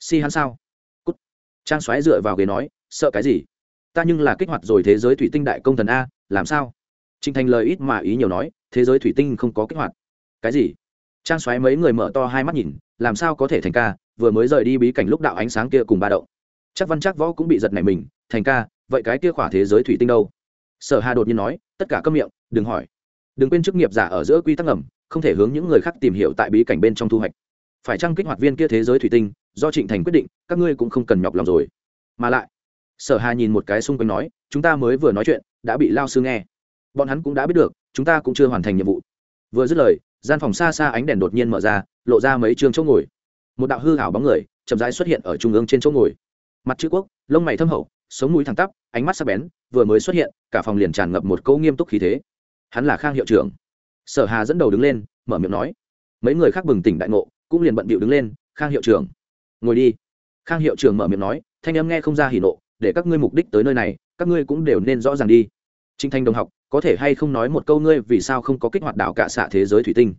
Speaker 1: Si hắn sao? Cút. Trang xoáy dựa vào ghế nói, sợ cái gì? Ta nhưng là kích hoạt rồi thế giới thủy tinh đại công thần a, làm sao? Trinh thành lời ít mà ý nhiều nói, thế giới thủy tinh không có kích hoạt. Cái gì? Trang xoáy mấy người mở to hai mắt nhìn, làm sao có thể thành ca, vừa mới rời đi bí cảnh lúc đạo ánh sáng kia cùng ba động. Chắc văn chắc võ cũng bị giật này mình, thành ca, vậy cái kia khỏa thế giới thủy tinh đâu? Sở hà đột nhiên nói, tất cả câm miệng, đừng hỏi. Đừng quên chức nghiệp giả ở giữa quy tắc ngầm, không thể hướng những người khác tìm hiểu tại bí cảnh bên trong thu hoạch. Phải chăng kích hoạt viên kia thế giới thủy tinh, do trịnh thành quyết định, các ngươi cũng không cần nhọc lòng rồi. Mà lại, sở hà nhìn một cái xung quanh nói, chúng ta mới vừa nói chuyện, đã bị lao sư nghe. Bọn hắn cũng đã biết được, chúng ta cũng chưa hoàn thành nhiệm vụ. Vừa dứt lời gian phòng xa xa ánh đèn đột nhiên mở ra, lộ ra mấy trường chỗ ngồi. Một đạo hư hảo bóng người chậm rãi xuất hiện ở trung ương trên chỗ ngồi. Mặt chữ quốc, lông mày thâm hậu, sống mũi thẳng tắp, ánh mắt sắc bén, vừa mới xuất hiện, cả phòng liền tràn ngập một câu nghiêm túc khí thế. Hắn là khang hiệu trưởng. Sở hà dẫn đầu đứng lên, mở miệng nói. Mấy người khác bừng tỉnh đại ngộ, cũng liền bận bịu đứng lên, khang hiệu trưởng. Ngồi đi. Khang hiệu trưởng mở miệng nói, thanh em nghe không ra hỉ nộ, để các ngươi mục đích tới nơi này, các ngươi cũng đều nên rõ ràng đi trinh thanh đồng học, có thể hay không nói một câu ngươi vì sao không có kích hoạt đảo cả xạ thế giới thủy tinh?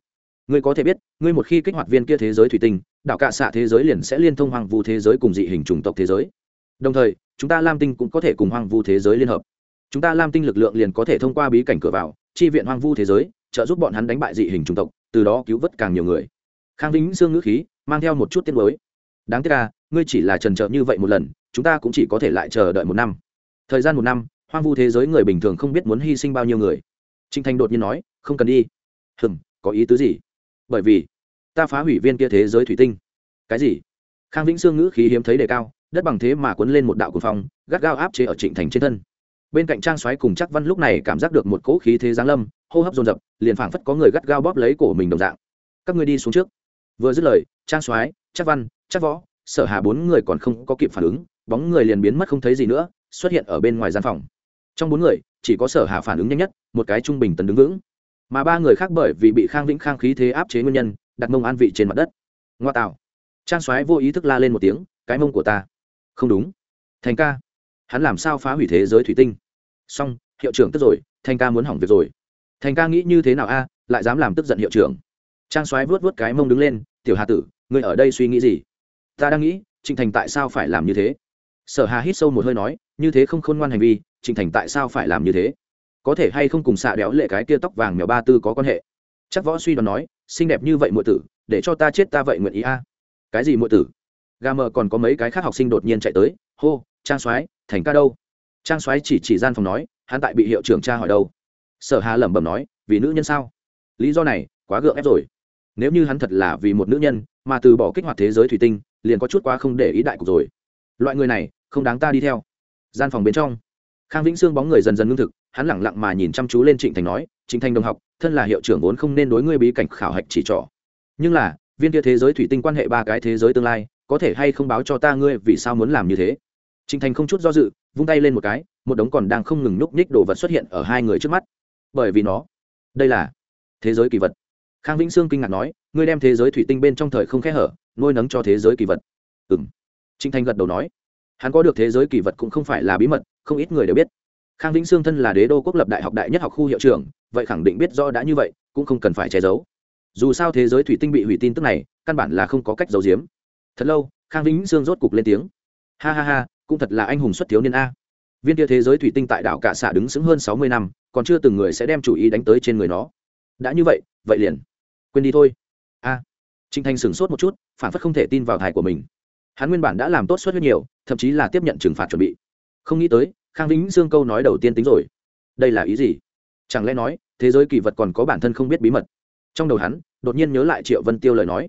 Speaker 1: Ngươi có thể biết, ngươi một khi kích hoạt viên kia thế giới thủy tinh, đảo cả xạ thế giới liền sẽ liên thông hoàng vu thế giới cùng dị hình chủng tộc thế giới. Đồng thời, chúng ta lam tinh cũng có thể cùng hoàng vu thế giới liên hợp. Chúng ta lam tinh lực lượng liền có thể thông qua bí cảnh cửa vào, chi viện hoàng vu thế giới, trợ giúp bọn hắn đánh bại dị hình chủng tộc, từ đó cứu vớt càng nhiều người. Khang vĩnh xương ngữ khí, mang theo một chút tiết mới đáng tiếc là ngươi chỉ là trần trợ như vậy một lần, chúng ta cũng chỉ có thể lại chờ đợi một năm. Thời gian một năm hoang vu thế giới người bình thường không biết muốn hy sinh bao nhiêu người. Trịnh thanh đột nhiên nói, không cần đi. Hừng có ý tứ gì? Bởi vì, ta phá hủy viên kia thế giới thủy tinh. Cái gì? Khang vĩnh sương ngữ khí hiếm thấy đề cao, đất bằng thế mà quấn lên một đạo cuồng phong, gắt gao áp chế ở trịnh thành trên thân. Bên cạnh trang xoáy cùng chắc văn lúc này cảm giác được một cỗ khí thế giáng lâm, hô hấp dồn dập, liền phảng phất có người gắt gao bóp lấy cổ mình đồng dạng. Các ngươi đi xuống trước. Vừa dứt lời, trang xoáy chắc văn chắc võ, sở hà bốn người còn không có kịp phản ứng, bóng người liền biến mất không thấy gì nữa, xuất hiện ở bên ngoài gian phòng trong bốn người, chỉ có sở hà phản ứng nhanh nhất, một cái trung bình tần đứng vững. Mà ba người khác bởi vì bị khang vĩnh khang khí thế áp chế nguyên nhân, đặt mông an vị trên mặt đất. Ngoa tạo. Trang soái vô ý thức la lên một tiếng, cái mông của ta. Không đúng. Thành ca. Hắn làm sao phá hủy thế giới thủy tinh? Xong, hiệu trưởng tức rồi, thành ca muốn hỏng việc rồi. Thành ca nghĩ như thế nào a? Lại dám làm tức giận hiệu trưởng. Trang soái vuốt vuốt cái mông đứng lên, tiểu hà tử, ngươi ở đây suy nghĩ gì? Ta đang nghĩ, trịnh thành tại sao phải làm như thế? Sở hà hít sâu một hơi nói, như thế không khôn ngoan hành vi trịnh thành tại sao phải làm như thế? Có thể hay không cùng xạ đéo lệ cái kia tóc vàng mèo ba tư có quan hệ? Chắc võ suy đoán nói, xinh đẹp như vậy muội tử, để cho ta chết ta vậy nguyện ý a. Cái gì muội tử? Gà mờ còn có mấy cái khác học sinh đột nhiên chạy tới, hô, trang soái, thành ca đâu? Trang soái chỉ chỉ gian phòng nói, hắn tại bị hiệu trưởng tra hỏi đâu? Sở hà lẩm bẩm nói, vì nữ nhân sao? Lý do này, quá gượng ép rồi. Nếu như hắn thật là vì một nữ nhân, mà từ bỏ kích hoạt thế giới thủy tinh, liền có chút quá không để ý đại cục rồi. Loại người này không đáng ta đi theo. Gian phòng bên trong, khang vĩnh sương bóng người dần dần ngưng thực, hắn lẳng lặng mà nhìn chăm chú lên trịnh thành nói, trịnh thành đồng học, thân là hiệu trưởng vốn không nên đối ngươi bí cảnh khảo hạch chỉ trỏ. Nhưng là, viên kia thế giới thủy tinh quan hệ ba cái thế giới tương lai, có thể hay không báo cho ta ngươi vì sao muốn làm như thế? Trịnh thành không chút do dự, vung tay lên một cái, một đống còn đang không ngừng núp ních đồ vật xuất hiện ở hai người trước mắt. Bởi vì nó, đây là thế giới kỳ vật. Khang vĩnh sương kinh ngạc nói, ngươi đem thế giới thủy tinh bên trong thời không khẽ hở, nuôi nấng cho thế giới kỳ vật. Ừ m trịnh thành gật đầu nói hắn có được thế giới kỳ vật cũng không phải là bí mật, không ít người đều biết. Khang vĩnh sương thân là đế đô quốc lập đại học đại nhất học khu hiệu trưởng, vậy khẳng định biết do đã như vậy, cũng không cần phải che giấu. Dù sao thế giới thủy tinh bị hủy tin tức này, căn bản là không có cách giấu giếm. Thật lâu, khang vĩnh sương rốt cục lên tiếng. Ha ha ha, cũng thật là anh hùng xuất thiếu niên a. Viên kia thế giới thủy tinh tại đảo cả xạ đứng xứng hơn sáu mươi năm, còn chưa từng người sẽ đem chủ ý đánh tới trên người nó. Đã như vậy vậy liền. Quên đi thôi. A. Trinh thanh sửng sốt một chút, phản phất không thể tin vào thải của mình hắn nguyên bản đã làm tốt suất huyết nhiều, thậm chí là tiếp nhận trừng phạt chuẩn bị. Không nghĩ tới, khang vĩnh Dương câu nói đầu tiên tính rồi. Đây là ý gì? Chẳng lẽ nói, thế giới kỳ vật còn có bản thân không biết bí mật? Trong đầu hắn, đột nhiên nhớ lại triệu vân tiêu lời nói.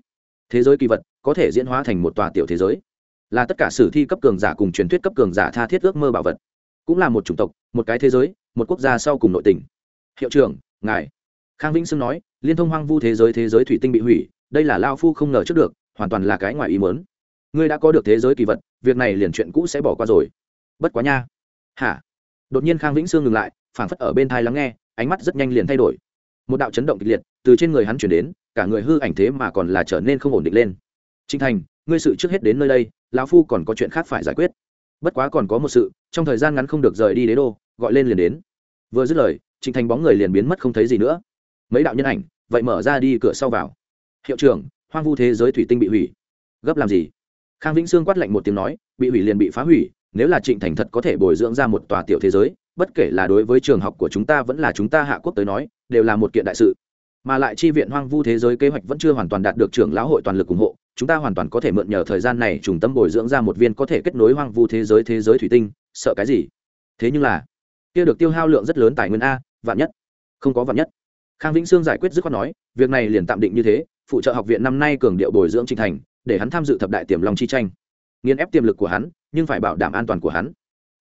Speaker 1: Thế giới kỳ vật có thể diễn hóa thành một tòa tiểu thế giới. Là tất cả sử thi cấp cường giả cùng truyền thuyết cấp cường giả tha thiết ước mơ bảo vật. Cũng là một chủng tộc, một cái thế giới, một quốc gia sau cùng nội tình. Hiệu trưởng, ngài. Khang vĩnh sương nói, liên thông hoang vu thế giới thế giới thủy tinh bị hủy, đây là lao phu không ngờ trước được, hoàn toàn là cái ngoài ý mớn ngươi đã có được thế giới kỳ vật, việc này liền chuyện cũ sẽ bỏ qua rồi. Bất quá nha. Hả? Đột nhiên khang vĩnh sương ngừng lại, phảng phất ở bên thai lắng nghe, ánh mắt rất nhanh liền thay đổi. Một đạo chấn động kịch liệt, từ trên người hắn chuyển đến, cả người hư ảnh thế mà còn là trở nên không ổn định lên. Trinh thành, ngươi sự trước hết đến nơi đây, lão phu còn có chuyện khác phải giải quyết. Bất quá còn có một sự, trong thời gian ngắn không được rời đi đế đô, gọi lên liền đến. Vừa dứt lời, trịnh thành bóng người liền biến mất không thấy gì nữa. Mấy đạo nhân ảnh, vậy mở ra đi, cửa sau vào. Hiệu trưởng, hoang vu thế giới thủy tinh bị hủy. Gấp làm gì? Khang vĩnh sương quát lạnh một tiếng nói, bị hủy liền bị phá hủy, nếu là trịnh thành thật có thể bồi dưỡng ra một tòa tiểu thế giới, bất kể là đối với trường học của chúng ta vẫn là chúng ta hạ quốc tới nói, đều là một kiện đại sự. Mà lại chi viện hoang vu thế giới kế hoạch vẫn chưa hoàn toàn đạt được trưởng lão hội toàn lực ủng hộ, chúng ta hoàn toàn có thể mượn nhờ thời gian này trùng tâm bồi dưỡng ra một viên có thể kết nối hoang vu thế giới thế giới thủy tinh, sợ cái gì? Thế nhưng là, kia được tiêu hao lượng rất lớn tài nguyên a, vạn nhất. Không có vạn nhất. Khang vĩnh sương giải quyết dứt khoát nói, việc này liền tạm định như thế, phụ trợ học viện năm nay cường điệu bồi dưỡng trình thành để hắn tham dự thập đại tiềm long chi tranh. Nghiên ép tiềm lực của hắn, nhưng phải bảo đảm an toàn của hắn.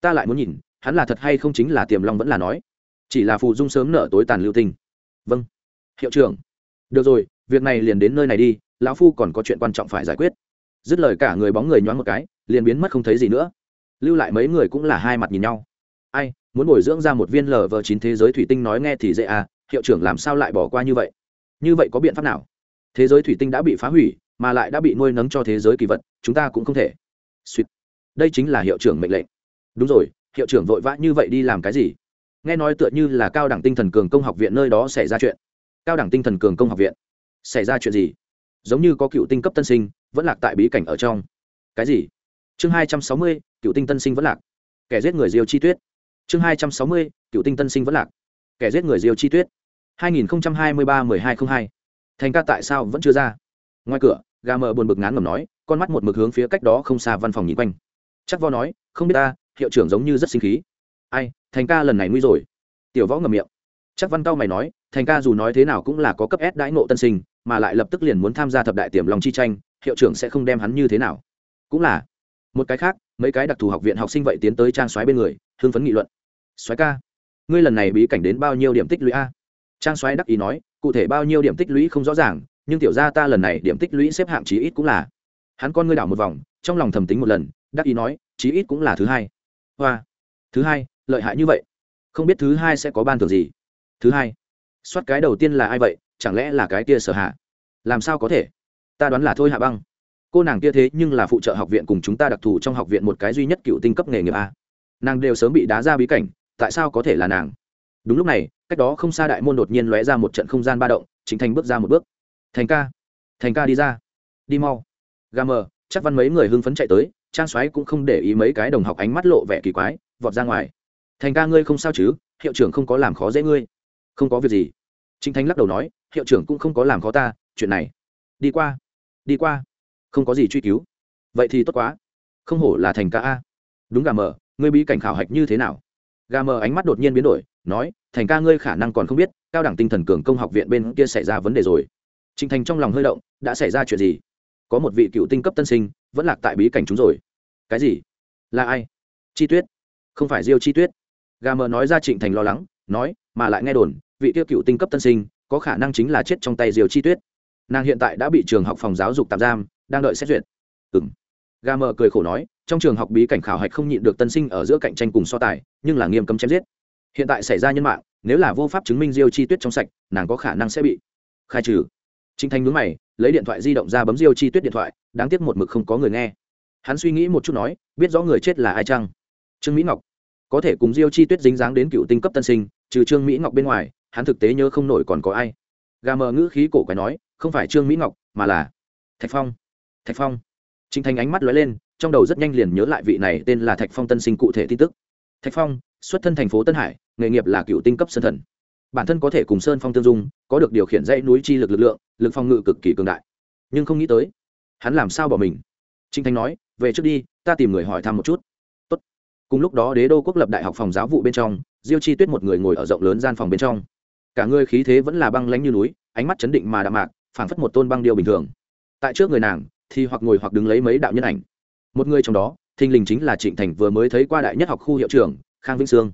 Speaker 1: Ta lại muốn nhìn, hắn là thật hay không chính là tiềm long vẫn là nói. Chỉ là phù dung sớm nở tối tàn lưu tinh. Vâng. Hiệu trưởng. Được rồi, việc này liền đến nơi này đi, lão phu còn có chuyện quan trọng phải giải quyết. Dứt lời cả người bóng người nhoáng một cái, liền biến mất không thấy gì nữa. Lưu lại mấy người cũng là hai mặt nhìn nhau. Ai, muốn bồi dưỡng ra một viên lờ vờ chín thế giới thủy tinh nói nghe thì dễ à hiệu trưởng làm sao lại bỏ qua như vậy? Như vậy có biện pháp nào? Thế giới thủy tinh đã bị phá hủy mà lại đã bị nuôi nấng cho thế giới kỳ vật, chúng ta cũng không thể. Suýt đây chính là hiệu trưởng mệnh lệnh. Đúng rồi, hiệu trưởng vội vã như vậy đi làm cái gì? Nghe nói tựa như là cao đẳng tinh thần cường công học viện nơi đó xảy ra chuyện. Cao đẳng tinh thần cường công học viện. Xảy ra chuyện gì? Giống như có cựu tinh cấp tân sinh, vẫn lạc tại bí cảnh ở trong. Cái gì? Chương hai trăm sáu mươi, cựu tinh tân sinh vẫn lạc. Kẻ giết người diêu chi tuyết. Chương hai trăm sáu mươi, cựu tinh tân sinh vẫn lạc. Kẻ giết người diêu chi tuyết. hai nghìn hai mươi ba mười hai t hai. Thành ca tại sao vẫn chưa ra? Ngoài cửa gà mờ buồn bực ngán ngầm nói, con mắt một mực hướng phía cách đó không xa văn phòng nhìn quanh. Chắc vo nói, không biết ta, hiệu trưởng giống như rất sinh khí. Ai, thành ca lần này nguy rồi. Tiểu võ ngầm miệng. Chắc văn cao mày nói, thành ca dù nói thế nào cũng là có cấp s đãi ngộ tân sinh, mà lại lập tức liền muốn tham gia thập đại tiềm lòng chi tranh, hiệu trưởng sẽ không đem hắn như thế nào. Cũng là. Một cái khác, mấy cái đặc thù học viện học sinh vậy tiến tới trang xoáy bên người, hưng phấn nghị luận. Xoáy ca, ngươi lần này bí cảnh đến bao nhiêu điểm tích lũy a? Trang xoáy đắc ý nói, cụ thể bao nhiêu điểm tích lũy không rõ ràng nhưng tiểu gia ta lần này điểm tích lũy xếp hạng chí ít cũng là. Hắn con ngươi đảo một vòng, trong lòng thầm tính một lần, đắc ý nói, chí ít cũng là thứ hai. Hoa. Thứ hai, lợi hại như vậy. Không biết thứ hai sẽ có ban thưởng gì. Thứ hai. Soát cái đầu tiên là ai vậy, chẳng lẽ là cái kia sở hạ? Làm sao có thể? Ta đoán là thôi hạ băng. Cô nàng kia thế nhưng là phụ trợ học viện cùng chúng ta đặc thù trong học viện một cái duy nhất cựu tinh cấp nghề nghiệp a. Nàng đều sớm bị đá ra bí cảnh, tại sao có thể là nàng? Đúng lúc này, cách đó không xa đại môn đột nhiên lóe ra một trận không gian ba động, chính thành bước ra một bước thành ca. Thành ca đi ra. Đi mau. Gà mờ, chắc văn mấy người hưng phấn chạy tới, trang xoáy cũng không để ý mấy cái đồng học ánh mắt lộ vẻ kỳ quái, vọt ra ngoài. Thành ca ngươi không sao chứ? Hiệu trưởng không có làm khó dễ ngươi. Không có việc gì. Trinh thanh lắc đầu nói, hiệu trưởng cũng không có làm khó ta, chuyện này. Đi qua. Đi qua. Không có gì truy cứu. Vậy thì tốt quá. Không hổ là thành ca a. Đúng gà mờ, ngươi bí cảnh khảo hạch như thế nào? Gà mờ ánh mắt đột nhiên biến đổi, nói, thành ca ngươi khả năng còn không biết, cao đẳng tinh thần cường công học viện bên kia xảy ra vấn đề rồi. Trình thành trong lòng hơi động, đã xảy ra chuyện gì? Có một vị cựu tinh cấp tân sinh, vẫn lạc tại bí cảnh chúng rồi. Cái gì? Là ai? Chi tuyết. Không phải diêu chi tuyết. Gà mờ nói ra trịnh thành lo lắng, nói, mà lại nghe đồn, vị tiêu cựu tinh cấp tân sinh, có khả năng chính là chết trong tay Diêu chi tuyết. Nàng hiện tại đã bị trường học phòng giáo dục tạm giam, đang đợi xét duyệt. Ừm. gà mờ cười khổ nói, trong trường học bí cảnh khảo hạch không nhịn được tân sinh ở giữa cạnh tranh cùng so tài, nhưng là nghiêm cấm chém giết. Hiện tại xảy ra nhân mạng, nếu là vô pháp chứng minh diêu chi tuyết trong sạch, nàng có khả năng sẽ bị khai trừ. Trình thanh nhướng mày, lấy điện thoại di động ra bấm diêu chi tuyết điện thoại, đáng tiếc một mực không có người nghe. Hắn suy nghĩ một chút nói, biết rõ người chết là ai chăng? Trương mỹ ngọc. Có thể cùng diêu chi tuyết dính dáng đến cựu tinh cấp tân sinh, trừ trương mỹ ngọc bên ngoài, hắn thực tế nhớ không nổi còn có ai. Gà mờ ngữ khí cổ quái nói, không phải trương mỹ ngọc, mà là thạch phong. Thạch phong. Trình thanh ánh mắt lóe lên, trong đầu rất nhanh liền nhớ lại vị này tên là thạch phong tân sinh cụ thể tin tức. Thạch phong, xuất thân thành phố tân hải, nghề nghiệp là cựu tinh cấp sơn thần bản thân có thể cùng sơn phong tương dung, có được điều khiển dãy núi chi lực lực lượng, lực phong ngự cực kỳ cường đại. Nhưng không nghĩ tới, hắn làm sao bỏ mình? Trinh thanh nói, về trước đi, ta tìm người hỏi thăm một chút. Tốt. cùng lúc đó, đế đô quốc lập đại học phòng giáo vụ bên trong, diêu chi tuyết một người ngồi ở rộng lớn gian phòng bên trong. Cả người khí thế vẫn là băng lánh như núi, ánh mắt chấn định mà đạm mạc, phảng phất một tôn băng điêu bình thường. Tại trước người nàng, thì hoặc ngồi hoặc đứng lấy mấy đạo nhân ảnh. Một người trong đó, thình lình chính là trịnh thành vừa mới thấy qua đại nhất học khu hiệu trưởng, khang vĩnh sương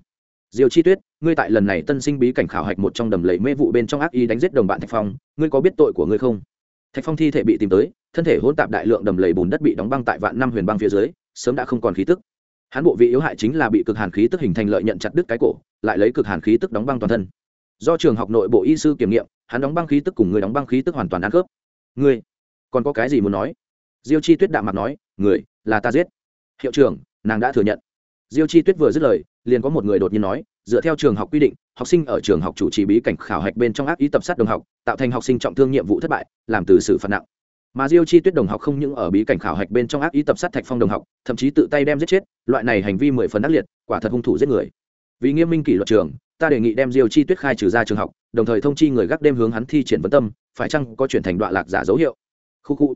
Speaker 1: diêu chi tuyết, ngươi tại lần này tân sinh bí cảnh khảo hạch một trong đầm lầy mê vụ bên trong ác ý đánh giết đồng bạn thạch phong, ngươi có biết tội của ngươi không? Thạch phong thi thể bị tìm tới, thân thể hỗn tạp đại lượng đầm lầy bùn đất bị đóng băng tại vạn năm huyền băng phía dưới, sớm đã không còn khí tức. Hắn bộ vị yếu hại chính là bị cực hàn khí tức hình thành lợi nhận chặt đứt cái cổ, lại lấy cực hàn khí tức đóng băng toàn thân. Do trường học nội bộ y sư kiểm nghiệm, hắn đóng băng khí tức cùng người đóng băng khí tức hoàn toàn ăn khớp. Ngươi, còn có cái gì muốn nói? Diêu chi tuyết đạm mặt nói, người là ta giết. Hiệu trưởng, nàng đã thừa nhận diêu chi tuyết vừa dứt lời, liền có một người đột nhiên nói, dựa theo trường học quy định, học sinh ở trường học chủ trì bí cảnh khảo hạch bên trong ác ý tập sát đồng học, tạo thành học sinh trọng thương nhiệm vụ thất bại, làm từ xử phạt nặng. Mà diêu chi tuyết đồng học không những ở bí cảnh khảo hạch bên trong ác ý tập sát thạch phong đồng học, thậm chí tự tay đem giết chết, loại này hành vi mười phần ác liệt, quả thật hung thủ giết người. Vì nghiêm minh kỷ luật trường, ta đề nghị đem diêu chi tuyết khai trừ ra trường học, đồng thời thông chi người gác đêm hướng hắn thi triển vấn tâm, phải chăng có chuyển thành đoạn lạc giả dấu hiệu? Khu khu.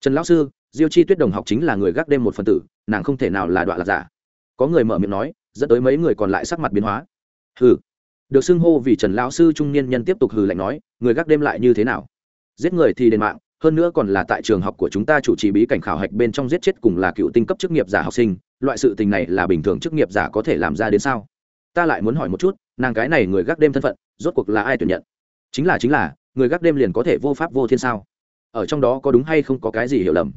Speaker 1: Trần lão sư, diêu chi tuyết đồng học chính là người gác đêm một phần tử, nàng không thể nào là đoạn lạc giả có người mở miệng nói, dẫn tới mấy người còn lại sắc mặt biến hóa. Hừ. Được xưng hô vì trần lão sư trung niên nhân tiếp tục hừ lạnh nói, người gác đêm lại như thế nào? Giết người thì đền mạng, hơn nữa còn là tại trường học của chúng ta chủ trì bí cảnh khảo hạch bên trong giết chết cùng là cựu tinh cấp chức nghiệp giả học sinh, loại sự tình này là bình thường chức nghiệp giả có thể làm ra đến sao? Ta lại muốn hỏi một chút, nàng cái này người gác đêm thân phận, rốt cuộc là ai tuyển nhận? Chính là chính là, người gác đêm liền có thể vô pháp vô thiên sao? Ở trong đó có đúng hay không có cái gì hiểu lầm?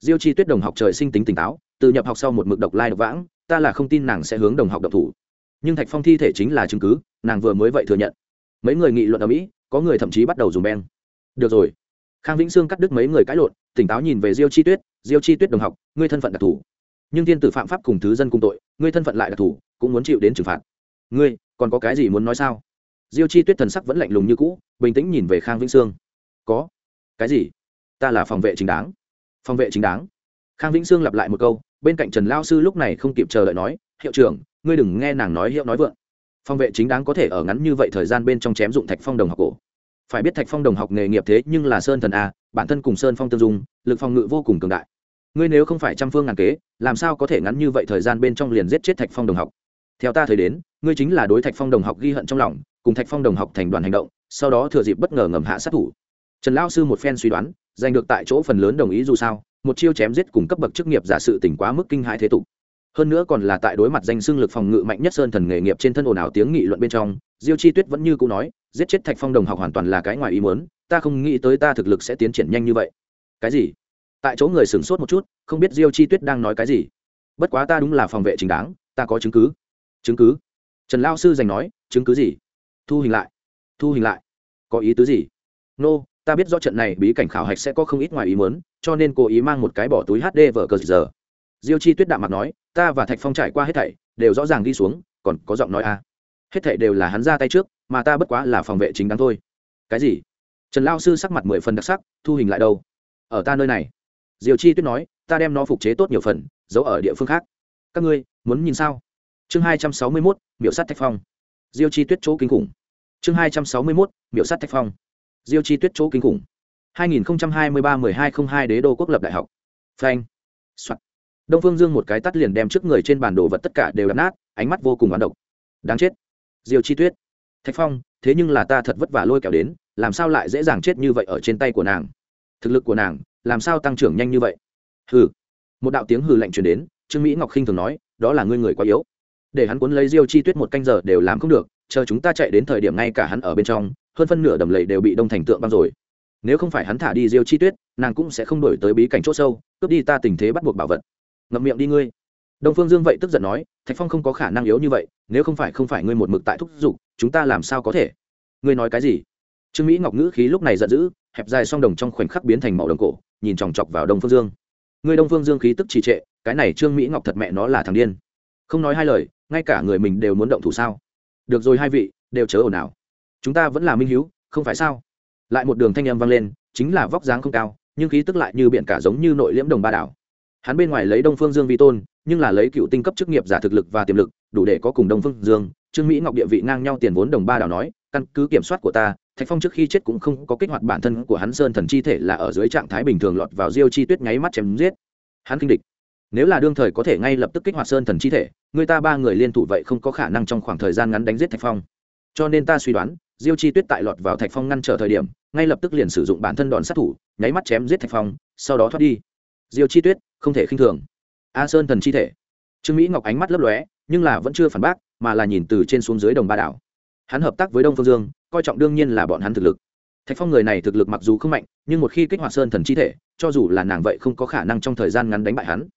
Speaker 1: Diêu chi tuyết đồng học trời sinh tính tỉnh táo từ nhập học sau một mực độc lai độc vãng, ta là không tin nàng sẽ hướng đồng học độc thủ. Nhưng thạch phong thi thể chính là chứng cứ, nàng vừa mới vậy thừa nhận. Mấy người nghị luận ở mỹ, có người thậm chí bắt đầu dùng beng. Được rồi. Khang vĩnh sương cắt đứt mấy người cãi lộn, tỉnh táo nhìn về diêu chi tuyết, diêu chi tuyết đồng học, ngươi thân phận đặc thù. Nhưng thiên tử phạm pháp cùng thứ dân cùng tội, ngươi thân phận lại đặc thù, cũng muốn chịu đến trừng phạt. Ngươi, còn có cái gì muốn nói sao? Diêu chi tuyết thần sắc vẫn lạnh lùng như cũ, bình tĩnh nhìn về khang vĩnh sương. Có. Cái gì? Ta là phòng vệ chính đáng. Phòng vệ chính đáng? Khang vĩnh sương lặp lại một câu bên cạnh trần lao sư lúc này không kịp chờ đợi nói, hiệu trưởng, ngươi đừng nghe nàng nói hiệu nói vượng. Phòng vệ chính đáng có thể ở ngắn như vậy thời gian bên trong chém dụng thạch phong đồng học cổ. Phải biết thạch phong đồng học nghề nghiệp thế nhưng là sơn thần a, bản thân cùng sơn phong tương dung, lực phòng ngự vô cùng cường đại. Ngươi nếu không phải trăm phương ngàn kế, làm sao có thể ngắn như vậy thời gian bên trong liền giết chết thạch phong đồng học? Theo ta thấy đến, ngươi chính là đối thạch phong đồng học ghi hận trong lòng, cùng thạch phong đồng học thành đoàn hành động, sau đó thừa dịp bất ngờ ngầm hạ sát thủ. Trần lao sư một phen suy đoán, giành được tại chỗ phần lớn đồng ý dù sao một chiêu chém giết cùng cấp bậc chức nghiệp giả sự tỉnh quá mức kinh hãi thế tục. Hơn nữa còn là tại đối mặt danh xưng lực phòng ngự mạnh nhất sơn thần nghề nghiệp trên thân ồn ào tiếng nghị luận bên trong diêu chi tuyết vẫn như cũ nói giết chết thạch phong đồng học hoàn toàn là cái ngoài ý muốn ta không nghĩ tới ta thực lực sẽ tiến triển nhanh như vậy. Cái gì? Tại chỗ người sửng sốt một chút không biết diêu chi tuyết đang nói cái gì. Bất quá ta đúng là phòng vệ chính đáng ta có chứng cứ. Chứng cứ? Trần lao sư giành nói chứng cứ gì? Thu hình lại. Thu hình lại. Có ý tứ gì? Nô、no, ta biết do trận này bí cảnh khảo hạch sẽ có không ít ngoài ý muốn, cho nên cố ý mang một cái bỏ túi hd vở cờ giờ. Diêu chi tuyết đạm mặt nói, ta và thạch phong trải qua hết thảy, đều rõ ràng đi xuống, còn có giọng nói a. Hết thảy đều là hắn ra tay trước, mà ta bất quá là phòng vệ chính đáng thôi. Cái gì? Trần lao sư sắc mặt mười phần đặc sắc, thu hình lại đâu? Ở ta nơi này. Diều chi tuyết nói, ta đem nó phục chế tốt nhiều phần, giấu ở địa phương khác. Các ngươi, muốn nhìn sao? Chương hai trăm sáu mươi mốt, miểu sát thạch phong. Diêu chi tuyết chỗ kinh khủng. Chương hai trăm sáu mươi mốt, miểu sát thạch phong diêu chi tuyết chỗ kinh khủng. hai nghìn hai mươi ba mười hai không hai đế đô quốc lập đại học. Phanh. Soạn. đông phương dương một cái tắt liền đem trước người trên bản đồ vật tất cả đều đập nát, ánh mắt vô cùng hoán độc. Đáng chết. Diêu chi tuyết. Thạch phong, thế nhưng là ta thật vất vả lôi kéo đến, làm sao lại dễ dàng chết như vậy ở trên tay của nàng? Thực lực của nàng, làm sao tăng trưởng nhanh như vậy? Hừ. Một đạo tiếng hừ lạnh truyền đến, trương mỹ ngọc khinh thường nói, đó là ngươi người quá yếu. Để hắn cuốn lấy diêu chi tuyết một canh giờ đều làm không được chờ chúng ta chạy đến thời điểm ngay cả hắn ở bên trong, hơn phân nửa đầm lầy đều bị đông thành tượng băng rồi. Nếu không phải hắn thả đi diêu chi tuyết, nàng cũng sẽ không đổi tới bí cảnh c h ỗ sâu, cướp đi ta tình thế bắt buộc bảo vật. Ngậm miệng đi ngươi. Đông phương dương vậy tức giận nói, thạch phong không có khả năng yếu như vậy, nếu không phải không phải ngươi một mực tại thúc giục, chúng ta làm sao có thể? Ngươi nói cái gì? Trương mỹ ngọc ngữ khí lúc này giận dữ, hẹp dài song đồng trong khoảnh khắc biến thành màu đồng cổ, nhìn chòng chọc vào đông phương dương. Ngươi đông phương dương khí tức trì trệ, cái này trương mỹ ngọc thật mẹ nó là thằng điên. Không nói hai lời, ngay cả người mình đều muốn động thủ sao? Được rồi, hai vị, đều chớ ồn ào. Chúng ta vẫn là minh hiếu, không phải sao? Lại một đường thanh âm vang lên, chính là vóc dáng không cao, nhưng khí tức lại như biển cả giống như nội liễm đồng ba đảo. Hắn bên ngoài lấy đông phương dương vi tôn, nhưng là lấy cựu tinh cấp chức nghiệp giả thực lực và tiềm lực, đủ để có cùng đông phương dương, trương mỹ ngọc địa vị ngang nhau tiền vốn đồng ba đảo nói, căn cứ kiểm soát của ta, thạch phong trước khi chết cũng không có kích hoạt bản thân của hắn, sơn thần chi thể là ở dưới trạng thái bình thường lọt vào diêu chi tuyết nháy mắt chém giết. Hắn kinh địch nếu là đương thời có thể ngay lập tức kích hoạt sơn thần chi thể, người ta ba người liên thủ vậy không có khả năng trong khoảng thời gian ngắn đánh giết thạch phong. Cho nên ta suy đoán, diêu chi tuyết tại lọt vào thạch phong ngăn trở thời điểm, ngay lập tức liền sử dụng bản thân đòn sát thủ, nháy mắt chém giết thạch phong, sau đó thoát đi. Diêu chi tuyết, không thể khinh thường. A sơn thần chi thể. Trương mỹ ngọc ánh mắt lấp lóe, nhưng là vẫn chưa phản bác, mà là nhìn từ trên xuống dưới đồng ba đảo. Hắn hợp tác với đông phương dương, coi trọng đương nhiên là bọn hắn thực lực. Thạch phong người này thực lực mặc dù không mạnh, nhưng một khi kích hoạt sơn thần chi thể, cho dù là nàng vậy không có khả năng trong thời gian ngắn đánh bại hắn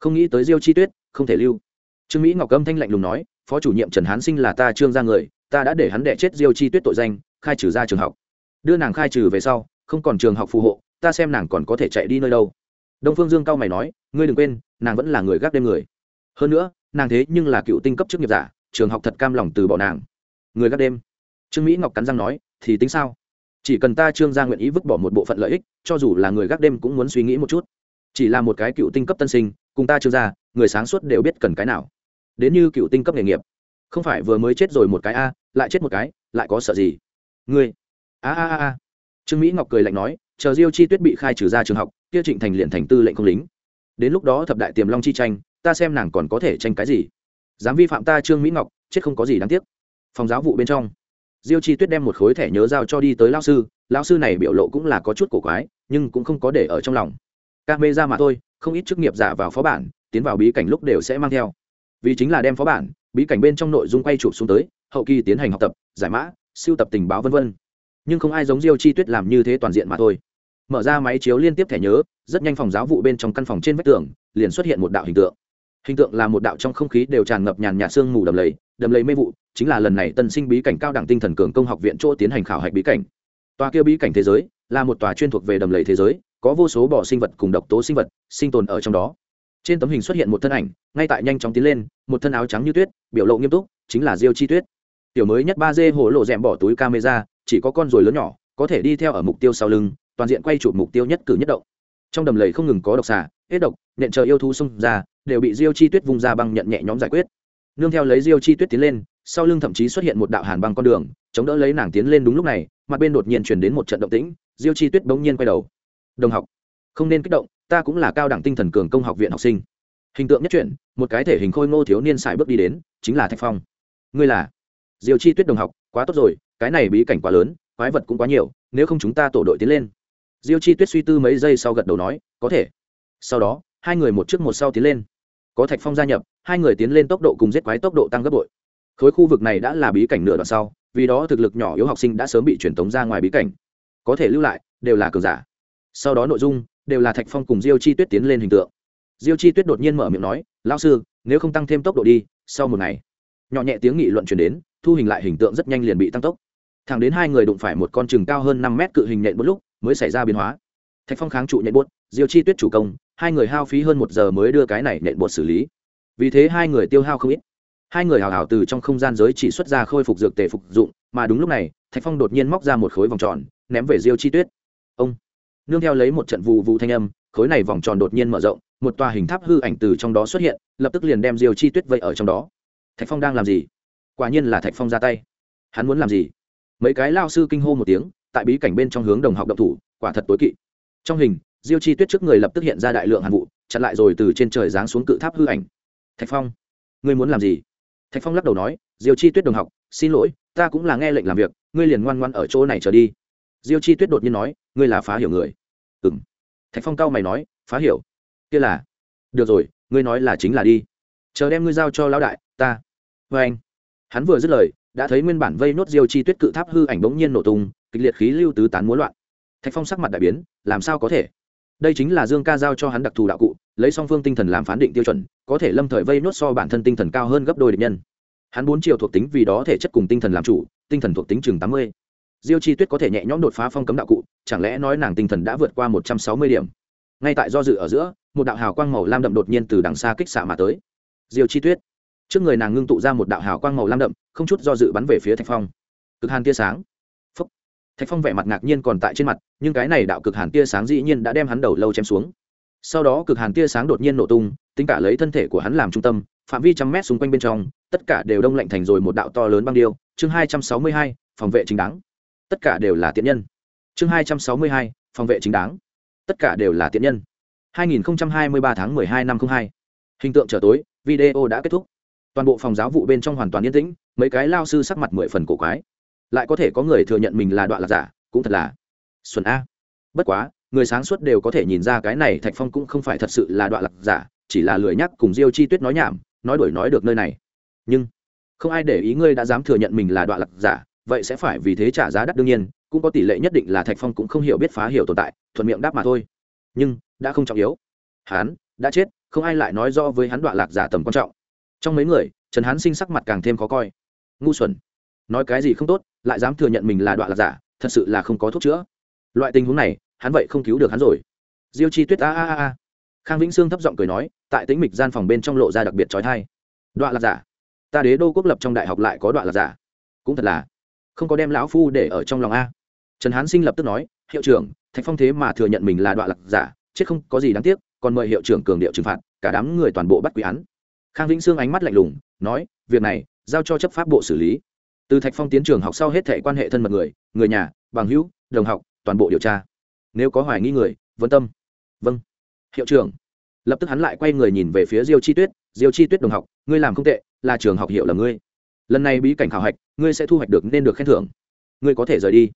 Speaker 1: không nghĩ tới diêu chi tuyết, không thể lưu. Trương mỹ ngọc âm thanh lạnh lùng nói, phó chủ nhiệm trần hán sinh là ta trương ra người, ta đã để hắn đẻ chết diêu chi tuyết tội danh, khai trừ ra trường học. Đưa nàng khai trừ về sau, không còn trường học phù hộ, ta xem nàng còn có thể chạy đi nơi đâu. Đông phương dương cao mày nói, ngươi đừng quên, nàng vẫn là người gác đêm người. Hơn nữa, nàng thế nhưng là cựu tinh cấp chức nghiệp giả, trường học thật cam lòng từ bỏ nàng. Người gác đêm. Trương mỹ ngọc cắn răng nói, thì tính sao? Chỉ cần ta trương gia nguyện ý vứt bỏ một bộ phận lợi ích, cho dù là người gác đêm cũng muốn suy nghĩ một chút. Chỉ là một cái cựu tinh cấp tân sinh cùng ta trương gia người sáng suốt đều biết cần cái nào. Đến như cựu tinh cấp nghề nghiệp. Không phải vừa mới chết rồi một cái a, lại chết một cái, lại có sợ gì? Ngươi. A a a trương mỹ ngọc cười lạnh nói, chờ diêu chi tuyết bị khai trừ ra trường học, kia trịnh thành liền thành tư lệnh không lính. Đến lúc đó thập đại tiềm long chi tranh, ta xem nàng còn có thể tranh cái gì? Dám vi phạm ta trương mỹ ngọc, chết không có gì đáng tiếc. Phòng giáo vụ bên trong, diêu chi tuyết đem một khối thẻ nhớ giao cho đi tới lao sư lao sư này biểu lộ cũng là có chút cổ quái, nhưng cũng không có để ở trong lòng ca mê ra mà thôi, không ít chức nghiệp giả vào phó bản, tiến vào bí cảnh lúc đều sẽ mang theo. Vì chính là đem phó bản, bí cảnh bên trong nội dung quay chụp xuống tới, hậu kỳ tiến hành học tập, giải mã, siêu tập tình báo v v nhưng không ai giống diêu chi tuyết làm như thế toàn diện mà thôi. Mở ra máy chiếu liên tiếp thẻ nhớ, rất nhanh phòng giáo vụ bên trong căn phòng trên vách tường, liền xuất hiện một đạo hình tượng. Hình tượng là một đạo trong không khí đều tràn ngập nhàn nhạt sương mù đầm lầy đầm lầy mê vụ, chính là lần này tân sinh bí cảnh cao đẳng tinh thần cường công học viện chỗ tiến hành khảo hạch bí cảnh. Tòa kia bí cảnh thế giới là một tòa chuyên thuộc về đầm lầy thế giới có vô số bỏ sinh vật cùng độc tố sinh vật sinh tồn ở trong đó. Trên tấm hình xuất hiện một thân ảnh, ngay tại nhanh chóng tiến lên, một thân áo trắng như tuyết, biểu lộ nghiêm túc, chính là diêu chi tuyết. Tiểu mới nhất ba d hổ lộ rèm bỏ túi camera, chỉ có con ruồi lớn nhỏ, có thể đi theo ở mục tiêu sau lưng, toàn diện quay chụp mục tiêu nhất cử nhất động. Trong đầm lầy không ngừng có độc xà, hết độc, nện chờ yêu thú xông ra, đều bị diêu chi tuyết vung ra băng nhận nhẹ nhóm giải quyết. Nương theo lấy diêu chi tuyết tiến lên, sau lưng thậm chí xuất hiện một đạo hàn băng con đường, chống đỡ lấy nàng tiến lên đúng lúc này, mặt bên đột nhiên chuyển đến một trận động tĩnh, diêu chi tuyết bỗng nhiên quay đầu đồng học. Không nên kích động, ta cũng là cao đẳng tinh thần cường công học viện học sinh. Hình tượng nhất chuyển một cái thể hình khôi ngô thiếu niên xài bước đi đến, chính là thạch phong. Ngươi là? Diêu chi tuyết đồng học, quá tốt rồi, cái này bí cảnh quá lớn, quái vật cũng quá nhiều, nếu không chúng ta tổ đội tiến lên. Diêu chi tuyết suy tư mấy giây sau gật đầu nói, có thể. Sau đó, hai người một trước một sau tiến lên. Có thạch phong gia nhập, hai người tiến lên tốc độ cùng giết quái tốc độ tăng gấp bội. Khối khu vực này đã là bí cảnh nửa đoạn sau, vì đó thực lực nhỏ yếu học sinh đã sớm bị truyền tống ra ngoài bí cảnh. Có thể lưu lại, đều là cường giả sau đó nội dung đều là thạch phong cùng diêu chi tuyết tiến lên hình tượng. Diêu chi tuyết đột nhiên mở miệng nói lao sư, nếu không tăng thêm tốc độ đi, sau một ngày. Nhỏ nhẹ tiếng nghị luận chuyển đến, thu hình lại hình tượng rất nhanh liền bị tăng tốc. Thẳng đến hai người đụng phải một con chừng cao hơn năm mét cự hình nện một lúc, mới xảy ra biến hóa. Thạch phong kháng trụ nhện bột diêu chi tuyết chủ công, hai người hao phí hơn một giờ mới đưa cái này nện bột xử lý. Vì thế hai người tiêu hao không ít. Hai người hào hào từ trong không gian giới chỉ xuất ra khôi phục dược tề phục dụng, mà đúng lúc này, thạch phong đột nhiên móc ra một khối vòng tròn, ném về diêu chi tuyết. Ông! Nương theo lấy một trận vụ vụ thanh âm, khối này vòng tròn đột nhiên mở rộng, một tòa hình tháp hư ảnh từ trong đó xuất hiện, lập tức liền đem diêu chi tuyết vây ở trong đó. Thạch phong đang làm gì? Quả nhiên là thạch phong ra tay. Hắn muốn làm gì? Mấy cái lao sư kinh hô một tiếng, tại bí cảnh bên trong hướng đồng học động thủ, quả thật tối kỵ. Trong hình, diêu chi tuyết trước người lập tức hiện ra đại lượng hàn vụ, chặn lại rồi từ trên trời giáng xuống cự tháp hư ảnh. Thạch phong, ngươi muốn làm gì? Thạch phong lắc đầu nói, diêu chi tuyết đồng học, xin lỗi, ta cũng là nghe lệnh làm việc, ngươi liền ngoan ngoan ở chỗ này trở đi. Diêu chi tuyết đột nhiên nói, ngươi là phá hiểu người ừng thạch phong cao mày nói, phá hiểu. Kia là? Được rồi, ngươi nói là chính là đi. Chờ đem ngươi giao cho lão đại, ta. Vê anh. Hắn vừa dứt lời, đã thấy nguyên bản vây nốt diêu chi tuyết cự tháp hư ảnh bỗng nhiên nổ tung, kịch liệt khí lưu tứ tán múa loạn. Thạch phong sắc mặt đại biến, làm sao có thể? Đây chính là dương ca giao cho hắn đặc thù đạo cụ, lấy song phương tinh thần làm phán định tiêu chuẩn, có thể lâm thời vây nốt so bản thân tinh thần cao hơn gấp đôi địch nhân. Hắn bốn chiều thuộc tính vì đó thể chất cùng tinh thần làm chủ, tinh thần thuộc tính chừng tám mươi diêu chi tuyết có thể nhẹ nhõm đột phá phong cấm đạo cụ, chẳng lẽ nói nàng tinh thần đã vượt qua một trăm sáu mươi điểm? Ngay tại do dự ở giữa, một đạo hào quang màu lam đậm đột nhiên từ đằng xa kích xạ mà tới. Diêu chi tuyết. Trước người nàng ngưng tụ ra một đạo hào quang màu lam đậm, không chút do dự bắn về phía thạch phong. Cực hàn tia sáng. Phúc. thạch phong vẻ mặt ngạc nhiên còn tại trên mặt, nhưng cái này đạo cực hàn tia sáng dĩ nhiên đã đem hắn đầu lâu chém xuống. Sau đó cực hàn tia sáng đột nhiên nổ tung, tính cả lấy thân thể của hắn làm trung tâm, phạm vi trăm mét xung quanh bên trong, tất cả đều đông lạnh thành rồi một đạo to lớn băng điêu. Chương hai trăm sáu mươi hai, phòng vệ chính đáng tất cả đều là tiện nhân chương hai trăm sáu mươi hai phòng vệ chính đáng tất cả đều là tiện nhân 2023 tháng 12 năm 02. Hình tượng trở tối, video đã kết thúc. Toàn bộ phòng giáo vụ bên trong hoàn toàn yên tĩnh, mấy cái lao sư sắc mặt mười phần cổ quái. Lại có thể có người thừa nhận mình là đoạn lạc giả, cũng thật là xuân a. Bất quá, người sáng suốt đều có thể nhìn ra cái này Thạch Phong cũng không phải thật sự là đoạn lạc giả, chỉ là lười nhắc cùng Diêu Chi Tuyết nói nhảm, nói đổi nói được nơi này. Nhưng không ai để ý ngươi đã dám thừa nhận mình là đoạn lạc giả, vậy sẽ phải vì thế trả giá đắt đương nhiên, cũng có tỷ lệ nhất định là Thạch Phong cũng không hiểu biết phá hiểu tồn tại, thuận miệng đáp mà thôi. Nhưng, đã không trọng yếu. Hắn đã chết không ai lại nói rõ với hắn đoạn lạc giả tầm quan trọng. Trong mấy người trần hán sinh sắc mặt càng thêm khó coi. Ngu xuẩn. Nói cái gì không tốt lại dám thừa nhận mình là đoạn lạc giả thật sự là không có thuốc chữa. Loại tình huống này hắn vậy không cứu được hắn rồi. Diêu chi tuyết a a a khang vĩnh sương thấp giọng cười nói tại tính mịch gian phòng bên trong lộ ra đặc biệt trói thai. Đoạn lạc giả. Ta đế đô quốc lập trong đại học lại có đoạn lạc giả. Cũng thật là không có đem lão phu để ở trong lòng a. Trần hán sinh lập tức nói, hiệu trưởng, thạch phong thế mà thừa nhận mình là đoạn lạc giả, chết không có gì đáng tiếc, còn mời hiệu trưởng cường điệu trừng phạt, cả đám người toàn bộ bắt quỷ án. Khang vĩnh sương ánh mắt lạnh lùng, nói, việc này, giao cho chấp pháp bộ xử lý. Từ thạch phong tiến trường học sau hết thể quan hệ thân mật người người nhà, bằng hữu, đồng học, toàn bộ điều tra. Nếu có hoài nghi người vân tâm. Vâng. Hiệu trưởng. Lập tức hắn lại quay người nhìn về phía diêu chi tuyết, diêu chi tuyết đồng học, ngươi làm không tệ, là trường học hiệu là ngươi lần này bí cảnh khảo hạch, ngươi sẽ thu hoạch được nên được khen thưởng. Ngươi có thể rời đi.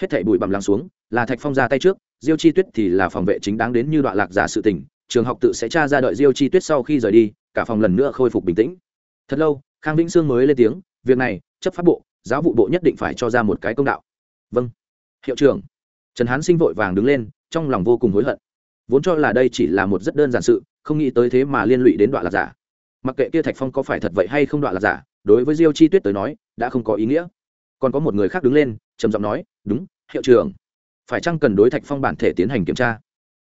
Speaker 1: Hết thảy bụi bặm lắng xuống, là thạch phong ra tay trước, diêu chi tuyết thì là phòng vệ chính đáng đến như đoạn lạc giả sự tình, trường học tự sẽ tra ra đợi diêu chi tuyết sau khi rời đi, cả phòng lần nữa khôi phục bình tĩnh. Thật lâu, khang vĩnh sương mới lên tiếng, việc này, chấp pháp bộ, giáo vụ bộ nhất định phải cho ra một cái công đạo. Vâng. Hiệu trưởng. Trần hán sinh vội vàng đứng lên, trong lòng vô cùng hối hận. Vốn cho là đây chỉ là một rất đơn giản sự, không nghĩ tới thế mà liên lụy đến đoạn lạc giả mặc kệ kia thạch phong có phải thật vậy hay không đoạn là giả, đối với diêu chi tuyết tới nói, đã không có ý nghĩa. Còn có một người khác đứng lên, trầm giọng nói, đúng, hiệu trưởng. Phải chăng cần đối thạch phong bản thể tiến hành kiểm tra?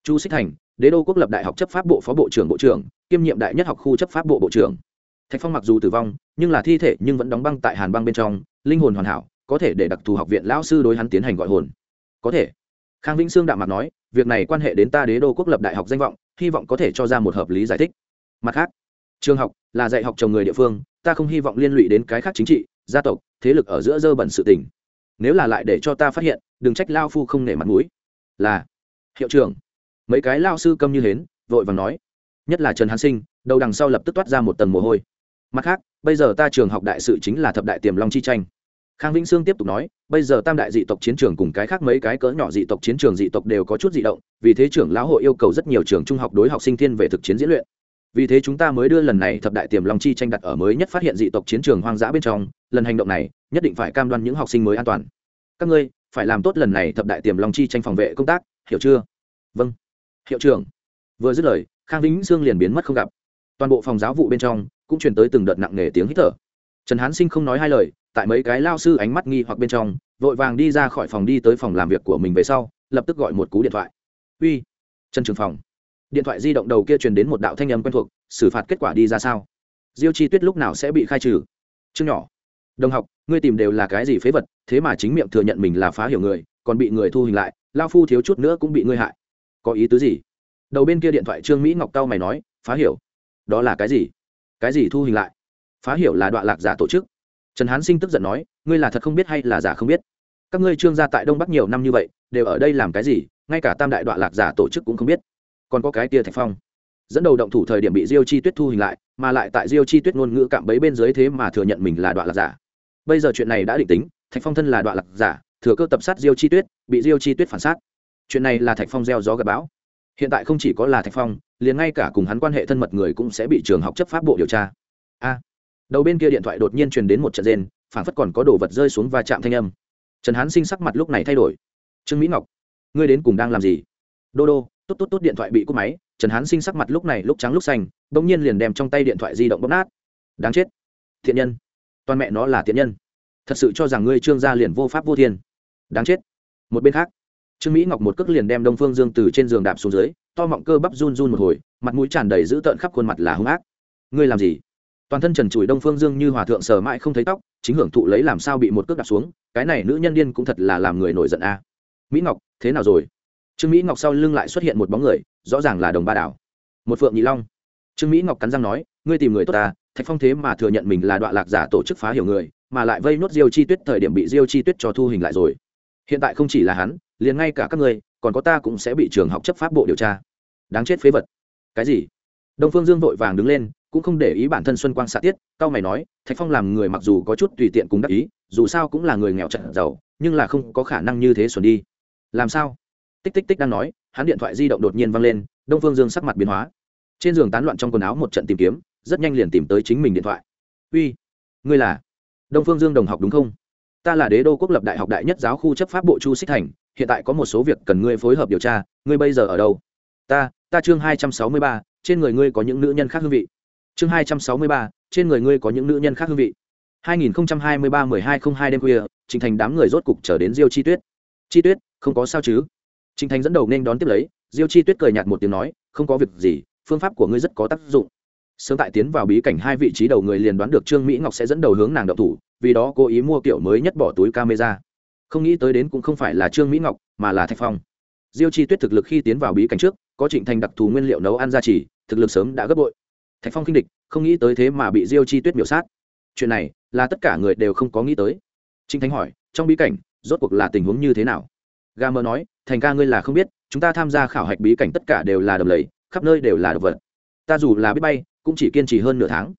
Speaker 1: Chu xích thành, đế đô quốc lập đại học chấp pháp bộ phó bộ trưởng bộ trưởng, kiêm nhiệm đại nhất học khu chấp pháp bộ bộ trưởng. Thạch phong mặc dù tử vong, nhưng là thi thể nhưng vẫn đóng băng tại hàn băng bên trong, linh hồn hoàn hảo, có thể để đặc thù học viện lão sư đối hắn tiến hành gọi hồn. Có thể. Khang vĩnh sương đạo mặt nói, việc này quan hệ đến ta đế đô quốc lập đại học danh vọng, hy vọng có thể cho ra một hợp lý giải thích. Mặt khác trường học là dạy học chồng người địa phương, ta không hy vọng liên lụy đến cái khác chính trị, gia tộc, thế lực ở giữa dơ bẩn sự tình. Nếu là lại để cho ta phát hiện, đừng trách lao phu không nể mặt mũi. Là, hiệu trưởng. Mấy cái lao sư câm như hến, vội vàng nói. Nhất là trần hán sinh, đầu đằng sau lập tức toát ra một tầng mồ hôi. Mặt khác, bây giờ ta trường học đại sự chính là thập đại tiềm long chi tranh. Khang vĩnh sương tiếp tục nói, bây giờ tam đại dị tộc chiến trường cùng cái khác mấy cái cỡ nhỏ dị tộc chiến trường dị tộc đều có chút dị động, vì thế trưởng lão hội yêu cầu rất nhiều trường trung học đối học sinh thiên về thực chiến diễn luyện vì thế chúng ta mới đưa lần này thập đại tiềm long chi tranh đặt ở mới nhất phát hiện dị tộc chiến trường hoang dã bên trong, lần hành động này, nhất định phải cam đoan những học sinh mới an toàn. Các ngươi, phải làm tốt lần này thập đại tiềm long chi tranh phòng vệ công tác, hiểu chưa? Vâng. Hiệu trưởng. Vừa dứt lời, khang vĩnh sương liền biến mất không gặp. Toàn bộ phòng giáo vụ bên trong, cũng truyền tới từng đợt nặng nề tiếng hít thở. Trần hán sinh không nói hai lời, tại mấy cái lao sư ánh mắt nghi hoặc bên trong, vội vàng đi ra khỏi phòng đi tới phòng làm việc của mình về sau, lập tức gọi một cú điện thoại. Uy, trần trường phòng điện thoại di động đầu kia truyền đến một đạo thanh âm quen thuộc, xử phạt kết quả đi ra sao? Diêu chi tuyết lúc nào sẽ bị khai trừ? Chương nhỏ. Đồng học, ngươi tìm đều là cái gì phế vật, thế mà chính miệng thừa nhận mình là phá hiểu người, còn bị người thu hình lại lao phu thiếu chút nữa cũng bị ngươi hại. Có ý tứ gì? Đầu bên kia điện thoại trương mỹ ngọc cao mày nói, phá hiểu? Đó là cái gì? Cái gì thu hình lại? Phá hiểu là đoạn lạc giả tổ chức. Trần hán sinh tức giận nói, ngươi là thật không biết hay là giả không biết? Các ngươi trương gia tại đông bắc nhiều năm như vậy, đều ở đây làm cái gì? Ngay cả tam đại đoạn lạc giả tổ chức cũng không biết còn có cái tia thạch phong. Dẫn đầu động thủ thời điểm bị diêu chi tuyết thu hình lại, mà lại tại diêu chi tuyết ngôn ngữ cạm bấy bên dưới thế mà thừa nhận mình là đoạn lạc giả. Bây giờ chuyện này đã định tính, thạch phong thân là đoạn lạc giả, thừa cơ tập sát diêu chi tuyết, bị diêu chi tuyết phản sát. Chuyện này là thạch phong gieo gió gặp bão. Hiện tại không chỉ có là thạch phong, liền ngay cả cùng hắn quan hệ thân mật người cũng sẽ bị trường học chấp pháp bộ điều tra. A. Đầu bên kia điện thoại đột nhiên truyền đến một trận rên phản phất còn có đồ vật rơi xuống và chạm thanh âm. Trần hán sinh sắc mặt lúc này thay đổi. Trương mỹ ngọc, ngươi đến cùng đang làm gì? Đô đô tốt tốt tốt điện thoại bị cúp máy, trần hán sinh sắc mặt lúc này lúc trắng lúc xanh đ ỗ n g nhiên liền đem trong tay điện thoại di động bóp nát. Đáng chết. Thiện nhân. Toàn mẹ nó là thiện nhân. Thật sự cho rằng ngươi trương gia liền vô pháp vô thiên. Đáng chết. Một bên khác, trương mỹ ngọc một cước liền đem đông phương dương từ trên giường đạp xuống dưới, to mọng cơ bắp run run một hồi, mặt mũi tràn đầy dữ tợn khắp khuôn mặt là hung ác. Ngươi làm gì? Toàn thân trần trụi đông phương dương như hòa thượng sờ mãi không thấy tóc, chính hưởng thụ lấy làm sao bị một cước đạp xuống, cái này nữ nhân điên cũng thật là làm người nổi giận a. Mỹ ngọc, thế nào rồi? Trương mỹ ngọc sau lưng lại xuất hiện một bóng người, rõ ràng là đồng ba đảo. Một phượng nhị long. Trương mỹ ngọc cắn răng nói, ngươi tìm người tốt ta, thạch phong thế mà thừa nhận mình là đoạn lạc giả tổ chức phá hiểu người, mà lại vây nốt diêu chi tuyết thời điểm bị diêu chi tuyết cho thu hình lại rồi. Hiện tại không chỉ là hắn, liền ngay cả các ngươi, còn có ta cũng sẽ bị trường học chấp pháp bộ điều tra. Đáng chết phế vật. Cái gì? Đông phương dương vội vàng đứng lên, cũng không để ý bản thân xuân quang xạ tiết, cao mày nói, thạch phong làm người mặc dù có chút tùy tiện cùng đắc ý, dù sao cũng là người nghèo trận giàu, nhưng là không có khả năng như thế xuân đi. Làm sao? Tích tích tích đang nói, hắn điện thoại di động đột nhiên văng lên, đông phương dương sắc mặt biến hóa. Trên giường tán loạn trong quần áo một trận tìm kiếm, rất nhanh liền tìm tới chính mình điện thoại. Uy, ngươi là? Đông phương dương đồng học đúng không? Ta là đế đô quốc lập đại học đại nhất giáo khu chấp pháp bộ chu xích thành, hiện tại có một số việc cần ngươi phối hợp điều tra, ngươi bây giờ ở đâu? Ta ta chương hai trăm sáu mươi ba, trên người ngươi có những nữ nhân khác hương vị. Chương hai trăm sáu mươi ba, trên người ngươi có những nữ nhân khác hương vị. hai nghìn hai mươi ba mười hai không hai đêm khuya, trình thành đám người rốt cục trở đến diêu chi tuyết. Chi tuyết, không có sao chứ? Trình thành dẫn đầu nên đón tiếp lấy, diêu chi tuyết cười nhạt một tiếng nói, không có việc gì, phương pháp của ngươi rất có tác dụng. Sớm tại tiến vào bí cảnh hai vị trí đầu người liền đoán được trương mỹ ngọc sẽ dẫn đầu hướng nàng động thủ, vì đó cố ý mua kiểu mới nhất bỏ túi camera. Không nghĩ tới đến cũng không phải là trương mỹ ngọc, mà là thạch phong. Diêu chi tuyết thực lực khi tiến vào bí cảnh trước, có trịnh thành đặc thù nguyên liệu nấu ăn gia trì, thực lực sớm đã gấp bội. Thạch phong kinh địch, không nghĩ tới thế mà bị diêu chi tuyết biểu sát. Chuyện này là tất cả người đều không có nghĩ tới. Trịnh Thành hỏi, trong bí cảnh, rốt cuộc là tình huống như thế nào? Ga mơ nói, thành ca ngươi là không biết, chúng ta tham gia khảo hạch bí cảnh tất cả đều là đầm lầy, khắp nơi đều là độc vật. Ta dù là biết bay, cũng chỉ kiên trì hơn nửa tháng.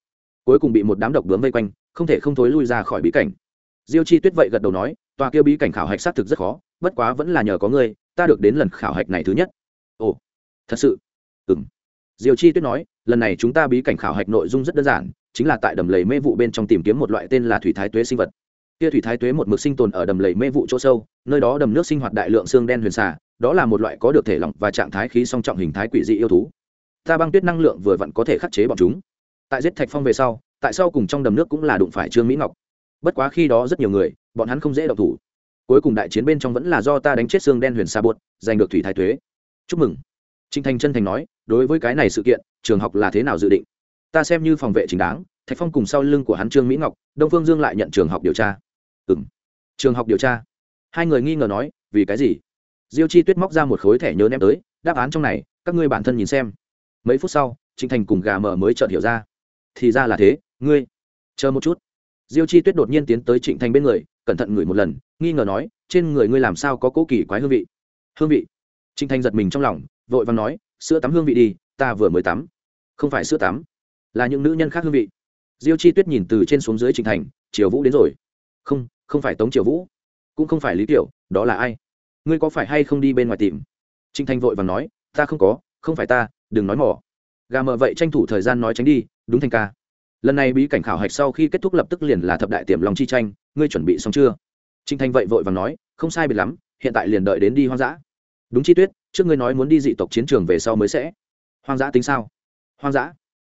Speaker 1: Cuối cùng bị một đám độc bướm vây quanh, không thể không thối lui ra khỏi bí cảnh. Diêu chi tuyết vậy gật đầu nói, tòa kia bí cảnh khảo hạch xác thực rất khó, bất quá vẫn là nhờ có ngươi, ta được đến lần khảo hạch này thứ nhất. Ồ, thật sự? Ừ m diêu chi tuyết nói, lần này chúng ta bí cảnh khảo hạch nội dung rất đơn giản, chính là tại đầm lầy mê vụ bên trong tìm kiếm một loại tên là thủy thái tuế sinh vật kia thủy thái tuế một mực sinh tồn ở đầm lầy mê vụ chỗ sâu, nơi đó đầm nước sinh hoạt đại lượng xương đen huyền xà, đó là một loại có được thể lỏng và trạng thái khí song trọng hình thái quỷ dị yêu thú. Ta băng tuyết năng lượng vừa vặn có thể khắc chế bọn chúng. Tại giết thạch phong về sau, tại sao cùng trong đầm nước cũng là đụng phải trương mỹ ngọc. Bất quá khi đó rất nhiều người, bọn hắn không dễ độc thủ. Cuối cùng đại chiến bên trong vẫn là do ta đánh chết xương đen huyền xà buột giành được thủy thái thuế chúc mừng. Trinh thành chân thành nói, đối với cái này sự kiện, trường học là thế nào dự định? Ta xem như phòng vệ chính đáng thạch phong cùng sau lưng của hắn trương mỹ ngọc, đông phương dương lại nhận trường học điều tra. Ừ m trường học điều tra. Hai người nghi ngờ nói, vì cái gì? Diêu chi tuyết móc ra một khối thẻ nhớ ném tới, đáp án trong này, các ngươi bản thân nhìn xem. Mấy phút sau, trịnh thành cùng gà mở mới chợt hiểu ra. Thì ra là thế, ngươi, chờ một chút. Diêu chi tuyết đột nhiên tiến tới trịnh thành bên người, cẩn thận ngửi một lần, nghi ngờ nói, trên người ngươi làm sao có cố kỳ quái hương vị? Hương vị? Trịnh thành giật mình trong lòng, vội vàng nói, sữa tắm hương vị đi, ta vừa mới tắm. Không phải sữa tắm, là những nữ nhân khác hương vị diêu chi tuyết nhìn từ trên xuống dưới Trình thành, triều vũ đến rồi. Không không phải tống triều vũ, cũng không phải lý tiểu, đó là ai? Ngươi có phải hay không đi bên ngoài tìm? Trình thành vội vàng nói, ta không có, không phải ta, đừng nói mỏ gà mờ vậy tranh thủ thời gian nói tránh đi, đúng thành ca. Lần này bí cảnh khảo hạch sau khi kết thúc lập tức liền là thập đại tiềm lòng chi tranh, ngươi chuẩn bị xong chưa? Trình thanh vậy vội và nói, không sai biệt lắm, hiện tại liền đợi đến đi hoang dã. Đúng chi tuyết, trước ngươi nói muốn đi dị tộc chiến trường về sau mới sẽ. Hoang dã tính sao? Hoang dã.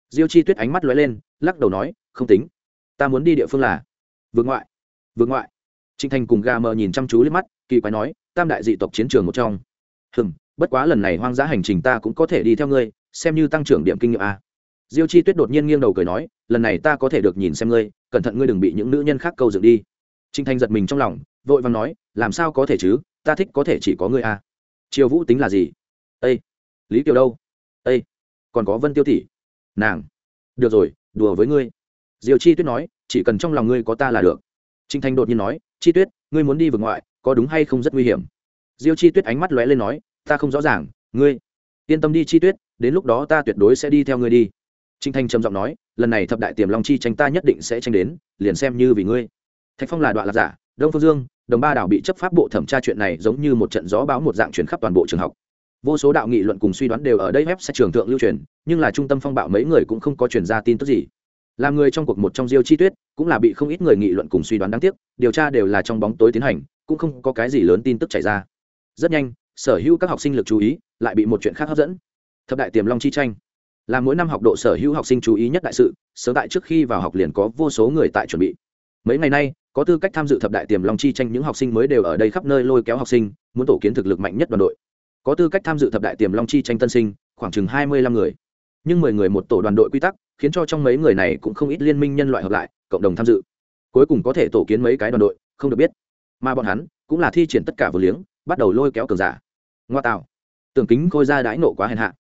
Speaker 1: Diêu chi tuyết ánh mắt lóe lên lắc đầu nói, không tính. Ta muốn đi địa phương là vương ngoại. Vương ngoại. Trinh thanh cùng gà mờ nhìn chăm chú lên mắt, kỳ quái nói, tam đại dị tộc chiến trường một trong. Hừng bất quá lần này hoang dã hành trình ta cũng có thể đi theo ngươi, xem như tăng trưởng điểm kinh nghiệm a diêu chi tuyết đột nhiên nghiêng đầu cười nói, lần này ta có thể được nhìn xem ngươi, cẩn thận ngươi đừng bị những nữ nhân khác câu dựng đi. Trinh thanh giật mình trong lòng, vội vàng nói, làm sao có thể chứ? Ta thích có thể chỉ có ngươi a triều vũ tính là gì? Ây lý kiều đâu? Ây còn có vân tiêu tỷ. Nàng. Được rồi đùa với ngươi. Diều chi tuyết nói, chỉ cần trong lòng ngươi có ta là được. Trinh thanh đột nhiên nói, chi tuyết, ngươi muốn đi vượt ngoại, có đúng hay không rất nguy hiểm. Diêu chi tuyết ánh mắt lóe lên nói, ta không rõ ràng, ngươi. Yên tâm đi chi tuyết, đến lúc đó ta tuyệt đối sẽ đi theo ngươi đi. Trinh thanh trầm giọng nói, lần này thập đại tiềm long chi tranh ta nhất định sẽ tranh đến, liền xem như vì ngươi. Thạch phong là đoạn lạc giả, đông phương dương, đồng ba đảo bị chấp pháp bộ thẩm tra chuyện này giống như một trận gió báo một dạng chuyển khắp toàn bộ trường học vô số đạo nghị luận cùng suy đoán đều ở đây web sẽ trường thượng lưu truyền, nhưng là trung tâm phong bạo mấy người cũng không có truyền ra tin tức gì. Làm người trong cuộc một trong diêu chi tuyết, cũng là bị không ít người nghị luận cùng suy đoán đáng tiếc, điều tra đều là trong bóng tối tiến hành, cũng không có cái gì lớn tin tức chảy ra. Rất nhanh, sở hữu các học sinh lực chú ý lại bị một chuyện khác hấp dẫn. Thập đại tiềm long chi tranh. Là mỗi năm học độ sở hữu học sinh chú ý nhất đại sự, sớm tại trước khi vào học liền có vô số người tại chuẩn bị. Mấy ngày nay, có tư cách tham dự thập đại tiềm long chi tranh những học sinh mới đều ở đây khắp nơi lôi kéo học sinh, muốn tổ kiến thực lực mạnh nhất đoàn đội có tư cách tham dự thập đại tiềm long chi tranh tân sinh, khoảng chừng hai mươi lăm người. Nhưng mười người một tổ đoàn đội quy tắc, khiến cho trong mấy người này cũng không ít liên minh nhân loại hợp lại, cộng đồng tham dự. Cuối cùng có thể tổ kiến mấy cái đoàn đội, không được biết. Mà bọn hắn cũng là thi triển tất cả vừa liếng, bắt đầu lôi kéo cường giả. Ngoa tạo. Tưởng kính khôi ra đãi nộ quá hèn hạ.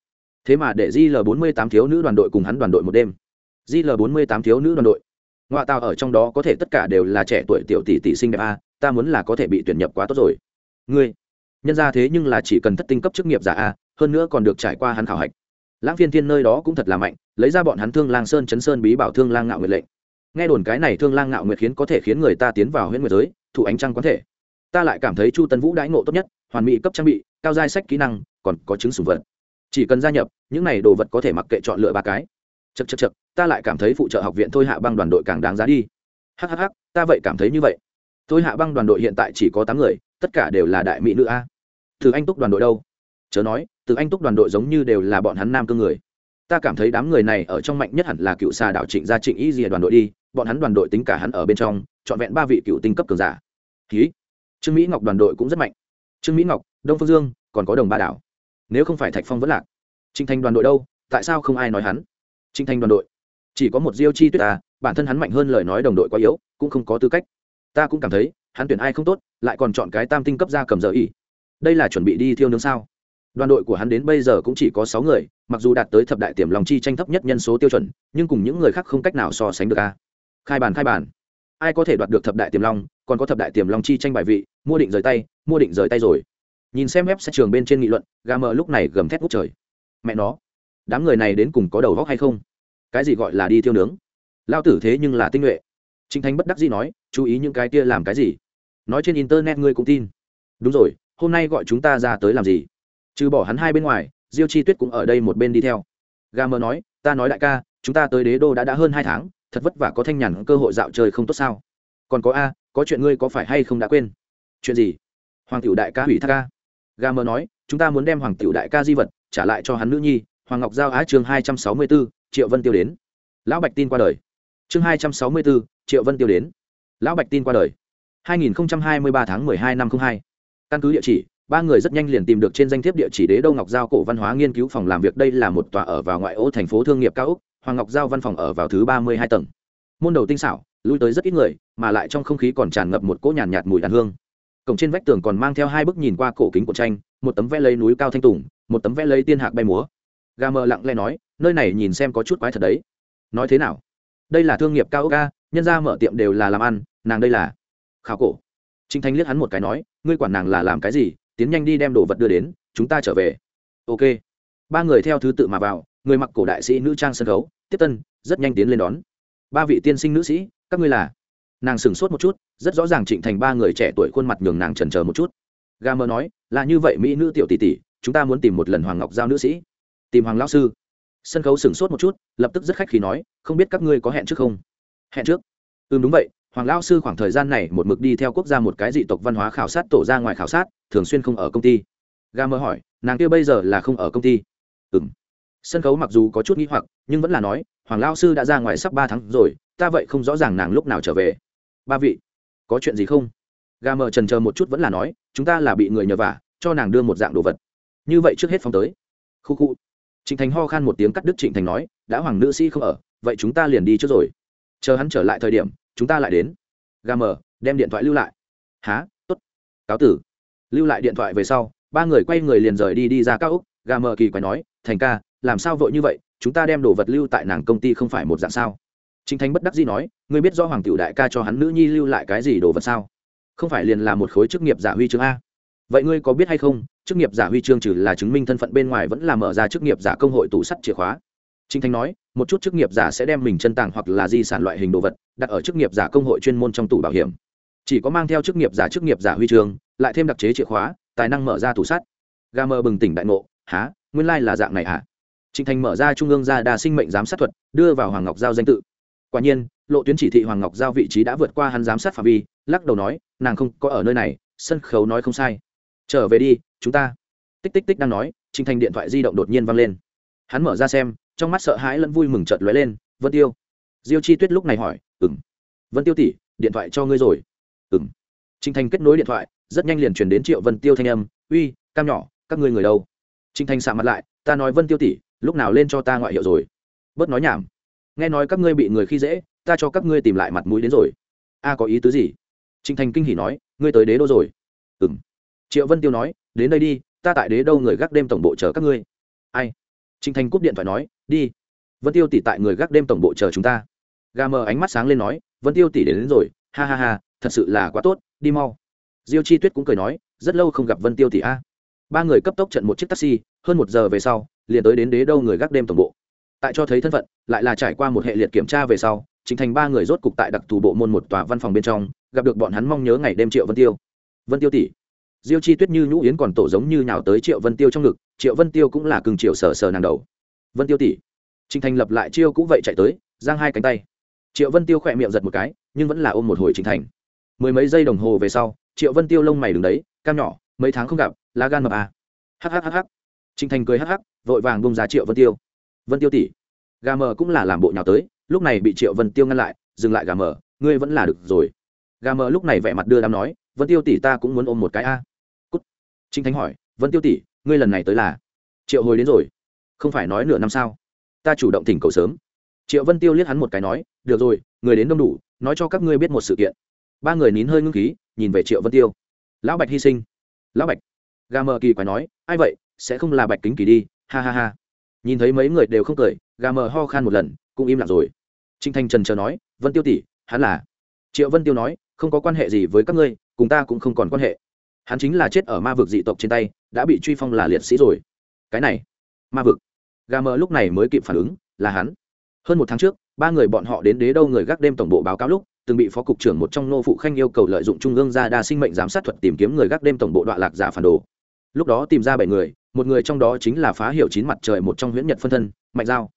Speaker 1: Thế mà để di l bốn mươi tám thiếu nữ đoàn đội cùng hắn đoàn đội một đêm. Di l bốn mươi tám thiếu nữ đoàn đội. Ngoa tạo ở trong đó có thể tất cả đều là trẻ tuổi tiểu tỷ tỷ sinh đẹp a, ta muốn là có thể bị tuyển nhập quá tốt rồi. Ngươi nhân ra thế nhưng là chỉ cần thất tinh cấp chức nghiệp giả a, hơn nữa còn được trải qua hắn khảo hạch. Lãng phiên thiên nơi đó cũng thật là mạnh, lấy ra bọn hắn thương lang sơn chấn sơn bí bảo thương lang ngạo nguyệt lệnh. Nghe đồn cái này thương lang ngạo nguyệt khiến có thể khiến người ta tiến vào huyễn nguyệt giới, thụ ánh trăng quán thể. Ta lại cảm thấy chu tân vũ đãi ngộ tốt nhất, hoàn mỹ cấp trang bị, cao giai sách kỹ năng, còn có chứng sủng vật. Chỉ cần gia nhập, những này đồ vật có thể mặc kệ chọn lựa ba cái. Chật chật chật ta lại cảm thấy phụ trợ học viện thôi hạ băng đoàn đội càng đáng giá đi. Hhh ta vậy cảm thấy như vậy. Thôi hạ băng đoàn đội hiện tại chỉ có tám người tất cả đều là đại mỹ nữ a. Từ anh túc đoàn đội đâu? Chớ nói, từ anh túc đoàn đội giống như đều là bọn hắn nam cương người. Ta cảm thấy đám người này ở trong mạnh nhất hẳn là cựu xà Đảo trịnh gia trịnh y dìa đoàn đội đi, bọn hắn đoàn đội tính cả hắn ở bên trong, trọn vẹn ba vị cựu tinh cấp cường giả. Ký. Trương mỹ ngọc đoàn đội cũng rất mạnh. Trương mỹ ngọc, đông phương dương, còn có đồng ba đảo. Nếu không phải thạch phong vẫn lạc trinh thành đoàn đội đâu? Tại sao không ai nói hắn? Trinh thành đoàn đội. Chỉ có một diêu chi tuyết ta bản thân hắn mạnh hơn lời nói đồng đội quá yếu, cũng không có tư cách. Ta cũng cảm thấy hắn tuyển ai không tốt, lại còn chọn cái tam tinh cấp ra cầm giờ y. Đây là chuẩn bị đi thiêu nướng sao? Đoàn đội của hắn đến bây giờ cũng chỉ có sáu người, mặc dù đạt tới thập đại tiềm lòng chi tranh thấp nhất nhân số tiêu chuẩn, nhưng cùng những người khác không cách nào so sánh được a. Khai bàn khai bàn. Ai có thể đoạt được thập đại tiềm long còn có thập đại tiềm long chi tranh bài vị, mua định rời tay, mua định rời tay rồi. Nhìn xem web sẽ trường bên trên nghị luận gà mờ lúc này gầm thét ngút trời. Mẹ nó, đám người này đến cùng có đầu góc hay không? Cái gì gọi là đi thiêu nướng? Lao tử thế nhưng là tinh nhuệ. Trinh thanh bất đắc dĩ nói, chú ý những cái kia làm cái gì? Nói trên internet ngươi cũng tin. Đúng rồi, hôm nay gọi chúng ta ra tới làm gì? Trừ bỏ hắn hai bên ngoài, diêu chi tuyết cũng ở đây một bên đi theo. Gà mờ nói, ta nói đại ca, chúng ta tới đế đô đã đã hơn hai tháng, thật vất vả có thanh nhàn cơ hội dạo chơi không tốt sao? Còn có a, có chuyện ngươi có phải hay không đã quên? Chuyện gì? Hoàng tiểu đại ca hủy thác ca. Gà mờ nói, chúng ta muốn đem hoàng tiểu đại ca di vật trả lại cho hắn nữ nhi, hoàng ngọc giao á chương hai trăm sáu mươi bốn triệu vân tiêu đến. Lão bạch tin qua đời. Chương hai trăm sáu mươi bốn triệu vân tiêu đến. Lão bạch tin qua đời hai nghìn hai mươi ba tháng mười hai năm 02, căn cứ địa chỉ ba người rất nhanh liền tìm được trên danh thiếp địa chỉ đế đô ngọc giao cổ văn hóa nghiên cứu phòng làm việc. Đây là một tòa ở vào ngoại ô thành phố thương nghiệp cao ốc hoàng ngọc giao văn phòng ở vào thứ ba mươi hai tầng. Môn đầu tinh xảo lui tới rất ít người mà lại trong không khí còn tràn ngập một cỗ nhàn nhạt, nhạt mùi đàn hương. Cổng trên vách tường còn mang theo hai bức nhìn qua cổ kính của tranh một tấm vẽ lấy núi cao thanh tùng một tấm vẽ lấy tiên hạc bay múa. Gamer lặng lẽ nói nơi này nhìn xem có chút quái thật đấy. Nói thế nào? Đây là thương nghiệp cao ốc ca nhân gia mở tiệm đều là làm ăn nàng đây là khảo cổ. Trinh thanh liếc hắn một cái nói, ngươi quản nàng là làm cái gì, tiến nhanh đi đem đồ vật đưa đến, chúng ta trở về. Ok. Ba người theo thứ tự mà vào, người mặc cổ đại sĩ nữ trang sân khấu, tiếp tân, rất nhanh tiến lên đón. Ba vị tiên sinh nữ sĩ, các ngươi là? Nàng sửng sốt một chút, rất rõ ràng trịnh thành ba người trẻ tuổi khuôn mặt nhường nàng trần chờ một chút. Ga mơ nói, là như vậy mỹ nữ tiểu tỷ tỷ, chúng ta muốn tìm một lần hoàng ngọc giao nữ sĩ. Tìm hoàng lão sư. Sân khấu sửng sốt một chút, lập tức rất khách khí nói, không biết các ngươi có hẹn trước không? Hẹn trước. Ừ đúng vậy hoàng lão sư khoảng thời gian này một mực đi theo quốc gia một cái dị tộc văn hóa khảo sát tổ ra ngoài khảo sát, thường xuyên không ở công ty. Ga mơ hỏi, nàng kia bây giờ là không ở công ty? Ừ m sân khấu mặc dù có chút n g h i hoặc, nhưng vẫn là nói, hoàng lao sư đã ra ngoài sắp ba tháng rồi, ta vậy không rõ ràng nàng lúc nào trở về. Ba vị, có chuyện gì không? Ga mơ trần chờ một chút vẫn là nói, chúng ta là bị người nhờ vả, cho nàng đưa một dạng đồ vật. Như vậy trước hết phóng tới. Khu khu. Trịnh thành ho khan một tiếng cắt đứt trịnh thành nói, đã hoàng nữ sĩ không ở, vậy chúng ta liền đi trước rồi. Chờ hắn trở lại thời điểm chúng ta lại đến. Gà mờ đem điện thoại lưu lại. Há t ố t cáo tử. Lưu lại điện thoại về sau ba người quay người liền rời đi đi ra các úc gà mờ kỳ quái nói thành ca làm sao vội như vậy? Chúng ta đem đồ vật lưu tại nàng công ty không phải một dạng sao? Trình Thanh bất đắc dĩ nói, ngươi biết do Hoàng tiểu đại ca cho hắn nữ nhi lưu lại cái gì đồ vật sao? Không phải liền là một khối chức nghiệp giả huy chương a? Vậy ngươi có biết hay không, chức nghiệp giả huy chương trừ là chứng minh thân phận bên ngoài vẫn là mở ra chức nghiệp giả công hội tủ sắt chìa khóa. Trình Thanh nói, một chút chức nghiệp giả sẽ đem mình chân tàng hoặc là di sản loại hình đồ vật đặt ở chức nghiệp giả công hội chuyên môn trong tủ bảo hiểm. Chỉ có mang theo chức nghiệp giả chức nghiệp giả huy chương, lại thêm đặc chế chìa khóa, tài năng mở ra tủ sắt. Gamer bừng tỉnh đại ngộ, há, nguyên lai là dạng này à? Trình Thành mở ra trung ương gia đa sinh mệnh giám sát thuật, đưa vào Hoàng Ngọc Giao danh tự. Quả nhiên, lộ tuyến chỉ thị Hoàng Ngọc Giao vị trí đã vượt qua hắn giám sát phạm vi, lắc đầu nói, nàng không có ở nơi này, sân khấu nói không sai. Trở về đi, chúng ta. Tích tích tích đang nói, Trình Thành điện thoại di động đột nhiên vang lên. Hắn mở ra xem, trong mắt sợ hãi lẫn vui mừng chợt lóe lên, "Vân Tiêu." Diêu Chi Tuyết lúc này hỏi, "Ừm." "Vân Tiêu tỷ, điện thoại cho ngươi rồi." "Ừm." Trình Thành kết nối điện thoại, rất nhanh liền truyền đến Triệu Vân Tiêu thanh âm, "Uy, cam nhỏ, các ngươi người đâu?" Trình Thành sạm mặt lại, "Ta nói Vân Tiêu tỷ, lúc nào lên cho ta ngoại hiệu rồi bớt nói nhảm nghe nói các ngươi bị người khi dễ ta cho các ngươi tìm lại mặt mũi đến rồi a có ý tứ gì Trình thành kinh hỉ nói ngươi tới đế đô rồi ừ triệu vân tiêu nói đến đây đi ta tại đế đô người gác đêm tổng bộ chờ các ngươi ai Trình thành cúp điện thoại nói đi. Vân tiêu tỷ tại người gác đêm tổng bộ chờ chúng ta. Gà mờ ánh mắt sáng lên nói vân tiêu tỷ đến, đến rồi ha ha ha thật sự là quá tốt đi mau. Diêu chi tuyết cũng cười nói rất lâu không gặp vân tiêu tỷ a. Ba người cấp tốc trận một chiếc taxi hơn một giờ về sau liền tới đến đế đâu người gác đêm tổng bộ. Tại cho thấy thân phận lại là trải qua một hệ liệt kiểm tra về sau chính thành ba người rốt cục tại đặc thù bộ môn một tòa văn phòng bên trong gặp được bọn hắn mong nhớ ngày đêm triệu vân tiêu. Vân tiêu tỷ. Diêu chi tuyết như nhũ yến còn tổ giống như nhào tới triệu vân tiêu trong ngực triệu vân tiêu cũng là cừng triệu sở sờ nàng đầu vân tiêu tỷ. Trình thành lập lại chiêu cũng vậy chạy tới, giang hai cánh tay. Triệu vân tiêu khỏe miệng giật một cái, nhưng vẫn là ôm một hồi Trình thành. Mười mấy giây đồng hồ về sau, triệu vân tiêu lông mày đứng đấy, cam nhỏ, mấy tháng không gặp, lá gan mập à. hhhh Trình thành cười hh vội vàng bông ra triệu vân tiêu. Vân tiêu tỷ, gà mờ cũng là làm bộ nhào tới, lúc này bị triệu vân tiêu ngăn lại, dừng lại gà mờ, ngươi vẫn là được rồi. Gà mờ lúc này vẻ mặt đưa đám nói, vân tiêu tỷ ta cũng muốn ôm một cái a. Cút. Trinh thánh hỏi, vân tiêu tỷ, ngươi lần này tới là? Triệu hồi đến rồi không phải nói nửa năm sao? Ta chủ động thỉnh cầu sớm. Triệu vân tiêu liếc hắn một cái nói, được rồi, người đến đông đủ, nói cho các ngươi biết một sự kiện. Ba người nín hơi ngưng khí, nhìn về triệu vân tiêu. Lão bạch hy sinh. Lão bạch? Gà mờ kỳ quái nói, ai vậy? Sẽ không là bạch kính kỳ đi. Ha ha ha. Nhìn thấy mấy người đều không cười, gà mờ ho khan một lần, cũng im lặng rồi. Trinh thanh trần chờ nói, vân tiêu tỷ, hắn là? Triệu vân tiêu nói, không có quan hệ gì với các ngươi, cùng ta cũng không còn quan hệ. Hắn chính là chết ở ma vực dị tộc trên tay, đã bị truy phong là liệt sĩ rồi. Cái này, ma vực? Gà mờ lúc này mới kịp phản ứng, là hắn. Hơn một tháng trước, ba người bọn họ đến đế đâu người gác đêm tổng bộ báo cáo lúc, từng bị phó cục trưởng một trong nô phụ khanh yêu cầu lợi dụng trung ương ra đa sinh mệnh giám sát thuật tìm kiếm người gác đêm tổng bộ đoạn lạc giả phản đồ. Lúc đó tìm ra bảy người, một người trong đó chính là phá hiệu chín mặt trời một trong huyễn nhật phân thân, mạnh giao.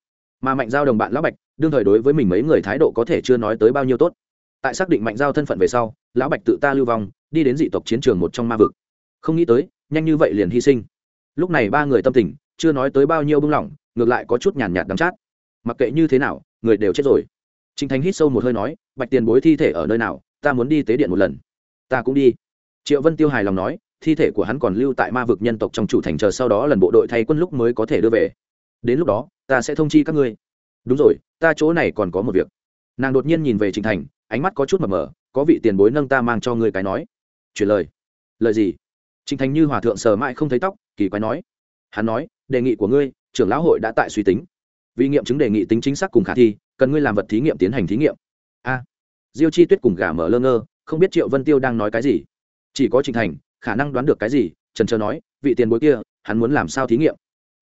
Speaker 1: Mà mạnh giao đồng bạn lão bạch, đương thời đối với mình mấy người thái độ có thể chưa nói tới bao nhiêu tốt. Tại xác định mạnh giao thân phận về sau, lão bạch tự ta lưu vong, đi đến dị tộc chiến trường một trong ma vực. Không nghĩ tới, nhanh như vậy liền hy sinh. Lúc này ba người tâm tình, chưa nói tới bao nhiêu bưng lỏng ngược lại có chút nhàn nhạt đắm chát mặc kệ như thế nào người đều chết rồi Trình Thánh hít sâu một hơi nói, Bạch Tiền Bối thi thể ở nơi nào, ta muốn đi tế điện một lần. Ta cũng đi. Triệu Vân Tiêu hài lòng nói, thi thể của hắn còn lưu tại ma vực nhân tộc trong chủ thành chờ sau đó lần bộ đội thay quân lúc mới có thể đưa về. Đến lúc đó, ta sẽ thông chi các ngươi. Đúng rồi, ta chỗ này còn có một việc. Nàng đột nhiên nhìn về Trình Thành, ánh mắt có chút mờ mờ, có vị tiền bối nâng ta mang cho ngươi cái nói. Chuyển lời. Lời gì? Trình Thành như hòa thượng sờ mãi không thấy tóc, kỳ quái nói. Hắn nói, đề nghị của ngươi, trưởng lão hội đã tại suy tính. Vì nghiệm chứng đề nghị tính chính xác cùng khả thi, cần ngươi làm vật thí nghiệm tiến hành thí nghiệm. A. Diêu chi tuyết cùng gà mở lơ ngơ không biết triệu vân tiêu đang nói cái gì. Chỉ có Trình thành khả năng đoán được cái gì trần trờ nói vị tiền bối kia hắn muốn làm sao thí nghiệm?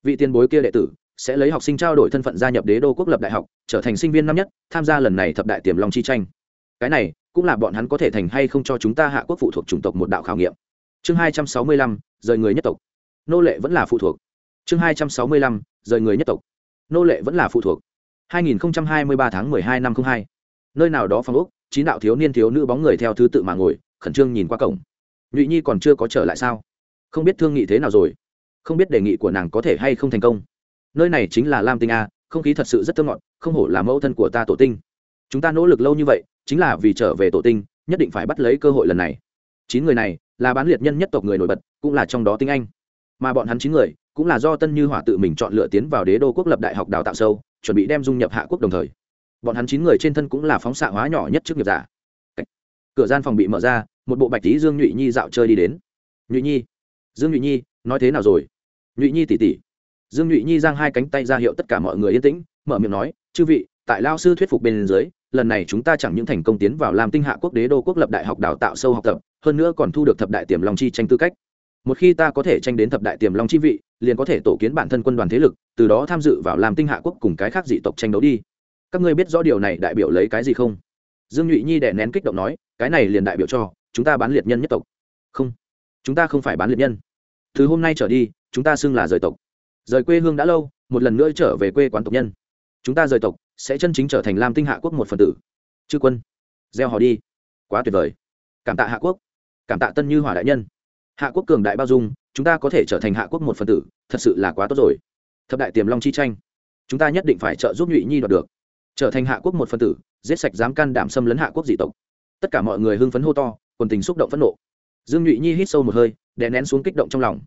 Speaker 1: Vị tiền bối kia đệ tử sẽ lấy học sinh trao đổi thân phận gia nhập đế đô quốc lập đại học trở thành sinh viên năm nhất tham gia lần này thập đại tiềm long chi tranh. Cái này cũng là bọn hắn có thể thành hay không cho chúng ta hạ quốc phụ thuộc chủng tộc một đạo khảo nghiệm. Chương hai trăm sáu mươi lăm rời người nhất tộc. Nô lệ vẫn là phụ thuộc chương hai trăm sáu mươi lăm rời người nhất tộc nô lệ vẫn là phụ thuộc 2023 tháng 12 năm 02. Nơi nào đó phòng ốc, chín đạo thiếu niên thiếu nữ bóng người theo thứ tự mà ngồi, khẩn trương nhìn qua cổng. Nhụy Nhi còn chưa có trở lại sao? Không biết thương nghị thế nào rồi, không biết đề nghị của nàng có thể hay không thành công. Nơi này chính là Lam Tinh a, không khí thật sự rất thơm ngọt, không hổ là mẫu thân của ta tổ tinh. Chúng ta nỗ lực lâu như vậy, chính là vì trở về tổ tinh, nhất định phải bắt lấy cơ hội lần này. Chín người này là bán liệt nhân nhất tộc người nổi bật, cũng là trong đó tinh anh. Mà bọn hắn chín người, cũng là do Tân Như Hỏa tự mình chọn lựa tiến vào Đế đô quốc lập đại học đào tạo sâu, chuẩn bị đem dung nhập hạ quốc đồng thời. Bọn hắn chín người trên thân cũng là phóng xạ hóa nhỏ nhất trước nghiệp giả. Cửa gian phòng bị mở ra một bộ bạch tí dương nhụy nhi dạo chơi đi đến. Nhụy nhi dương nhụy nhi nói thế nào rồi? Nhụy nhi tỉ tỉ dương nhụy nhi giang hai cánh tay ra hiệu tất cả mọi người yên tĩnh mở miệng nói chư vị tại lao sư thuyết phục bên dưới lần này chúng ta chẳng những thành công tiến vào làm tinh hạ quốc đế đô quốc lập đại học đào tạo sâu học tập hơn nữa còn thu được thập đại tiềm long chi tranh tư cách một khi ta có thể tranh đến thập đại tiềm long chi vị, liền có thể tổ kiến bản thân quân đoàn thế lực, từ đó tham dự vào làm tinh hạ quốc cùng cái khác dị tộc tranh đấu đi. Các ngươi biết rõ điều này đại biểu lấy cái gì không? Dương nhụy nhi đẻ nén kích động nói, cái này liền đại biểu cho, chúng ta bán liệt nhân nhất tộc. Không, chúng ta không phải bán liệt nhân. Từ hôm nay trở đi, chúng ta xưng là rời tộc. Rời quê hương đã lâu, một lần nữa trở về quê quán tộc nhân. Chúng ta rời tộc sẽ chân chính trở thành lam tinh hạ quốc một phần tử. Chư quân, gieo họ đi. Quá tuyệt vời. Cảm tạ hạ quốc. Cảm tạ tân như hỏa đại nhân hạ quốc cường đại bao dung, chúng ta có thể trở thành hạ quốc một phần tử, thật sự là quá tốt rồi. Thập đại tiềm long chi tranh, chúng ta nhất định phải trợ giúp nhụy nhi đoạt được. Trở thành hạ quốc một phần tử, giết sạch dám can đảm xâm lấn hạ quốc dị tộc. Tất cả mọi người hưng phấn hô to, quần tình xúc động phẫn nộ. Dương nhụy nhi hít sâu một hơi, đè nén xuống kích động trong lòng.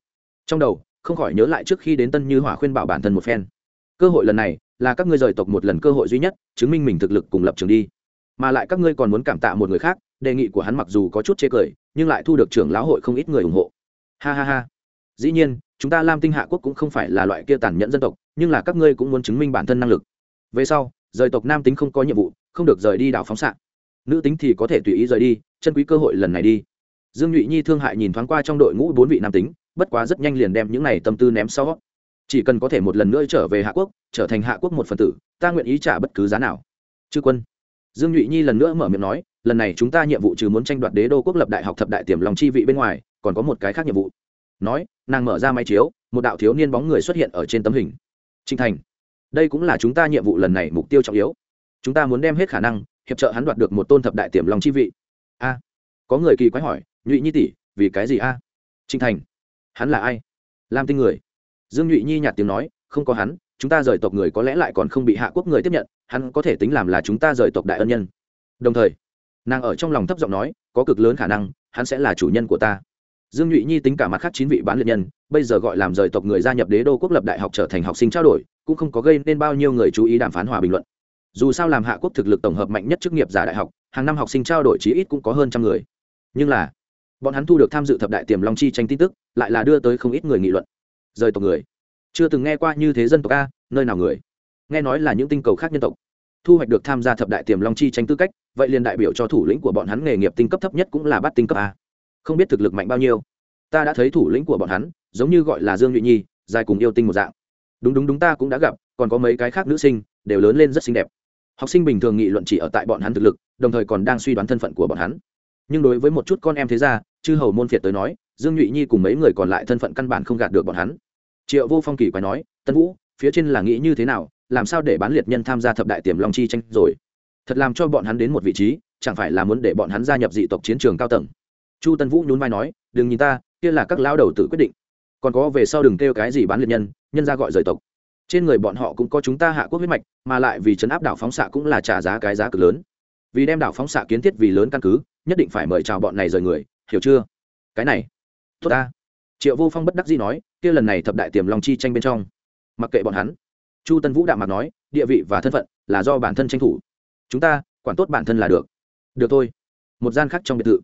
Speaker 1: Trong đầu, không khỏi nhớ lại trước khi đến tân như hỏa khuyên bảo bản thân một phen. Cơ hội lần này, là các ngươi rời tộc một lần cơ hội duy nhất, chứng minh mình thực lực cùng lập trường đi. Mà lại các ngươi còn muốn cảm tạ một người khác đề nghị của hắn mặc dù có chút chê cười, nhưng lại thu được trưởng lão hội không ít người ủng hộ. Ha ha ha. Dĩ nhiên, chúng ta lam tinh hạ quốc cũng không phải là loại kia tàn nhẫn dân tộc, nhưng là các ngươi cũng muốn chứng minh bản thân năng lực. Về sau, rời tộc nam tính không có nhiệm vụ, không được rời đi đảo phóng xạ. Nữ tính thì có thể tùy ý rời đi, chân quý cơ hội lần này đi. Dương nhụy nhi thương hại nhìn thoáng qua trong đội ngũ bốn vị nam tính, bất quá rất nhanh liền đem những này tâm tư ném sau. Chỉ cần có thể một lần nữa trở về hạ quốc, trở thành hạ quốc một phần tử, ta nguyện ý trả bất cứ giá nào. Chư quân. Dương nhụy nhi lần nữa mở miệng nói lần này chúng ta nhiệm vụ trừ muốn tranh đoạt đế đô quốc lập đại học thập đại tiềm lòng chi vị bên ngoài, còn có một cái khác nhiệm vụ. Nói, nàng mở ra máy chiếu, một đạo thiếu niên bóng người xuất hiện ở trên tấm hình. Trinh thành, đây cũng là chúng ta nhiệm vụ lần này mục tiêu trọng yếu. Chúng ta muốn đem hết khả năng, hiệp trợ hắn đoạt được một tôn thập đại tiềm lòng chi vị. A, có người kỳ quái hỏi, nhụy nhi tỷ, vì cái gì a? Trinh thành, hắn là ai? Lam tinh người. Dương nhụy nhi nhạt tiếng nói, không có hắn, chúng ta rời tộc người có lẽ lại còn không bị hạ quốc người tiếp nhận, hắn có thể tính làm là chúng ta rời tộc đại ân nhân. Đồng thời nàng ở trong lòng thấp giọng nói, có cực lớn khả năng, hắn sẽ là chủ nhân của ta. Dương nhụy nhi tính cả mặt khác chín vị bán liệt nhân, bây giờ gọi làm rời tộc người gia nhập đế đô quốc lập đại học trở thành học sinh trao đổi, cũng không có gây nên bao nhiêu người chú ý đàm phán hòa bình luận. Dù sao làm hạ quốc thực lực tổng hợp mạnh nhất chức nghiệp giả đại học, hàng năm học sinh trao đổi chí ít cũng có hơn trăm người. Nhưng là, bọn hắn thu được tham dự thập đại tiềm long chi tranh tin tức, lại là đưa tới không ít người nghị luận. Rời tộc người. Chưa từng nghe qua như thế dân tộc a, nơi nào người? Nghe nói là những tinh cầu khác nhân tộc. Thu hoạch được tham gia thập đại tiềm long chi tranh tư cách vậy liền đại biểu cho thủ lĩnh của bọn hắn nghề nghiệp tinh cấp thấp nhất cũng là bắt tinh cấp a. Không biết thực lực mạnh bao nhiêu. Ta đã thấy thủ lĩnh của bọn hắn, giống như gọi là dương nhụy nhi, dài cùng yêu tinh một dạng. Đúng đúng đúng ta cũng đã gặp, còn có mấy cái khác nữ sinh, đều lớn lên rất xinh đẹp. Học sinh bình thường nghị luận chỉ ở tại bọn hắn thực lực, đồng thời còn đang suy đoán thân phận của bọn hắn. Nhưng đối với một chút con em thế ra chư hầu môn phiệt tới nói, dương nhụy nhi cùng mấy người còn lại thân phận căn bản không gạt được bọn hắn. Triệu vô phong kỳ quái nói, tân vũ, phía trên là nghĩ như thế nào? Làm sao để bán liệt nhân tham gia thập đại tiềm long chi tranh rồi? Thật làm cho bọn hắn đến một vị trí, chẳng phải là muốn để bọn hắn gia nhập dị tộc chiến trường cao tầng. Chu tân vũ nhún vai nói, đừng nhìn ta, kia là các lão đầu tự quyết định. Còn có về sau đừng kêu cái gì bán liệt nhân nhân ra gọi rời tộc. Trên người bọn họ cũng có chúng ta hạ quốc huyết mạch, mà lại vì chấn áp đảo phóng xạ cũng là trả giá cái giá cực lớn. Vì đem đảo phóng xạ kiến thiết vì lớn căn cứ, nhất định phải mời chào bọn này rời người, hiểu chưa? Cái này, tốt ta. Triệu vô phong bất đắc dĩ nói, kia lần này thập đại tiềm lòng chi tranh bên trong, mặc kệ bọn hắn. Chu tân vũ đạm mặt nói, địa vị và thân phận là do bản thân tranh thủ chúng ta, quản tốt bản thân là được. Được thôi. Một gian khác trong biệt thự.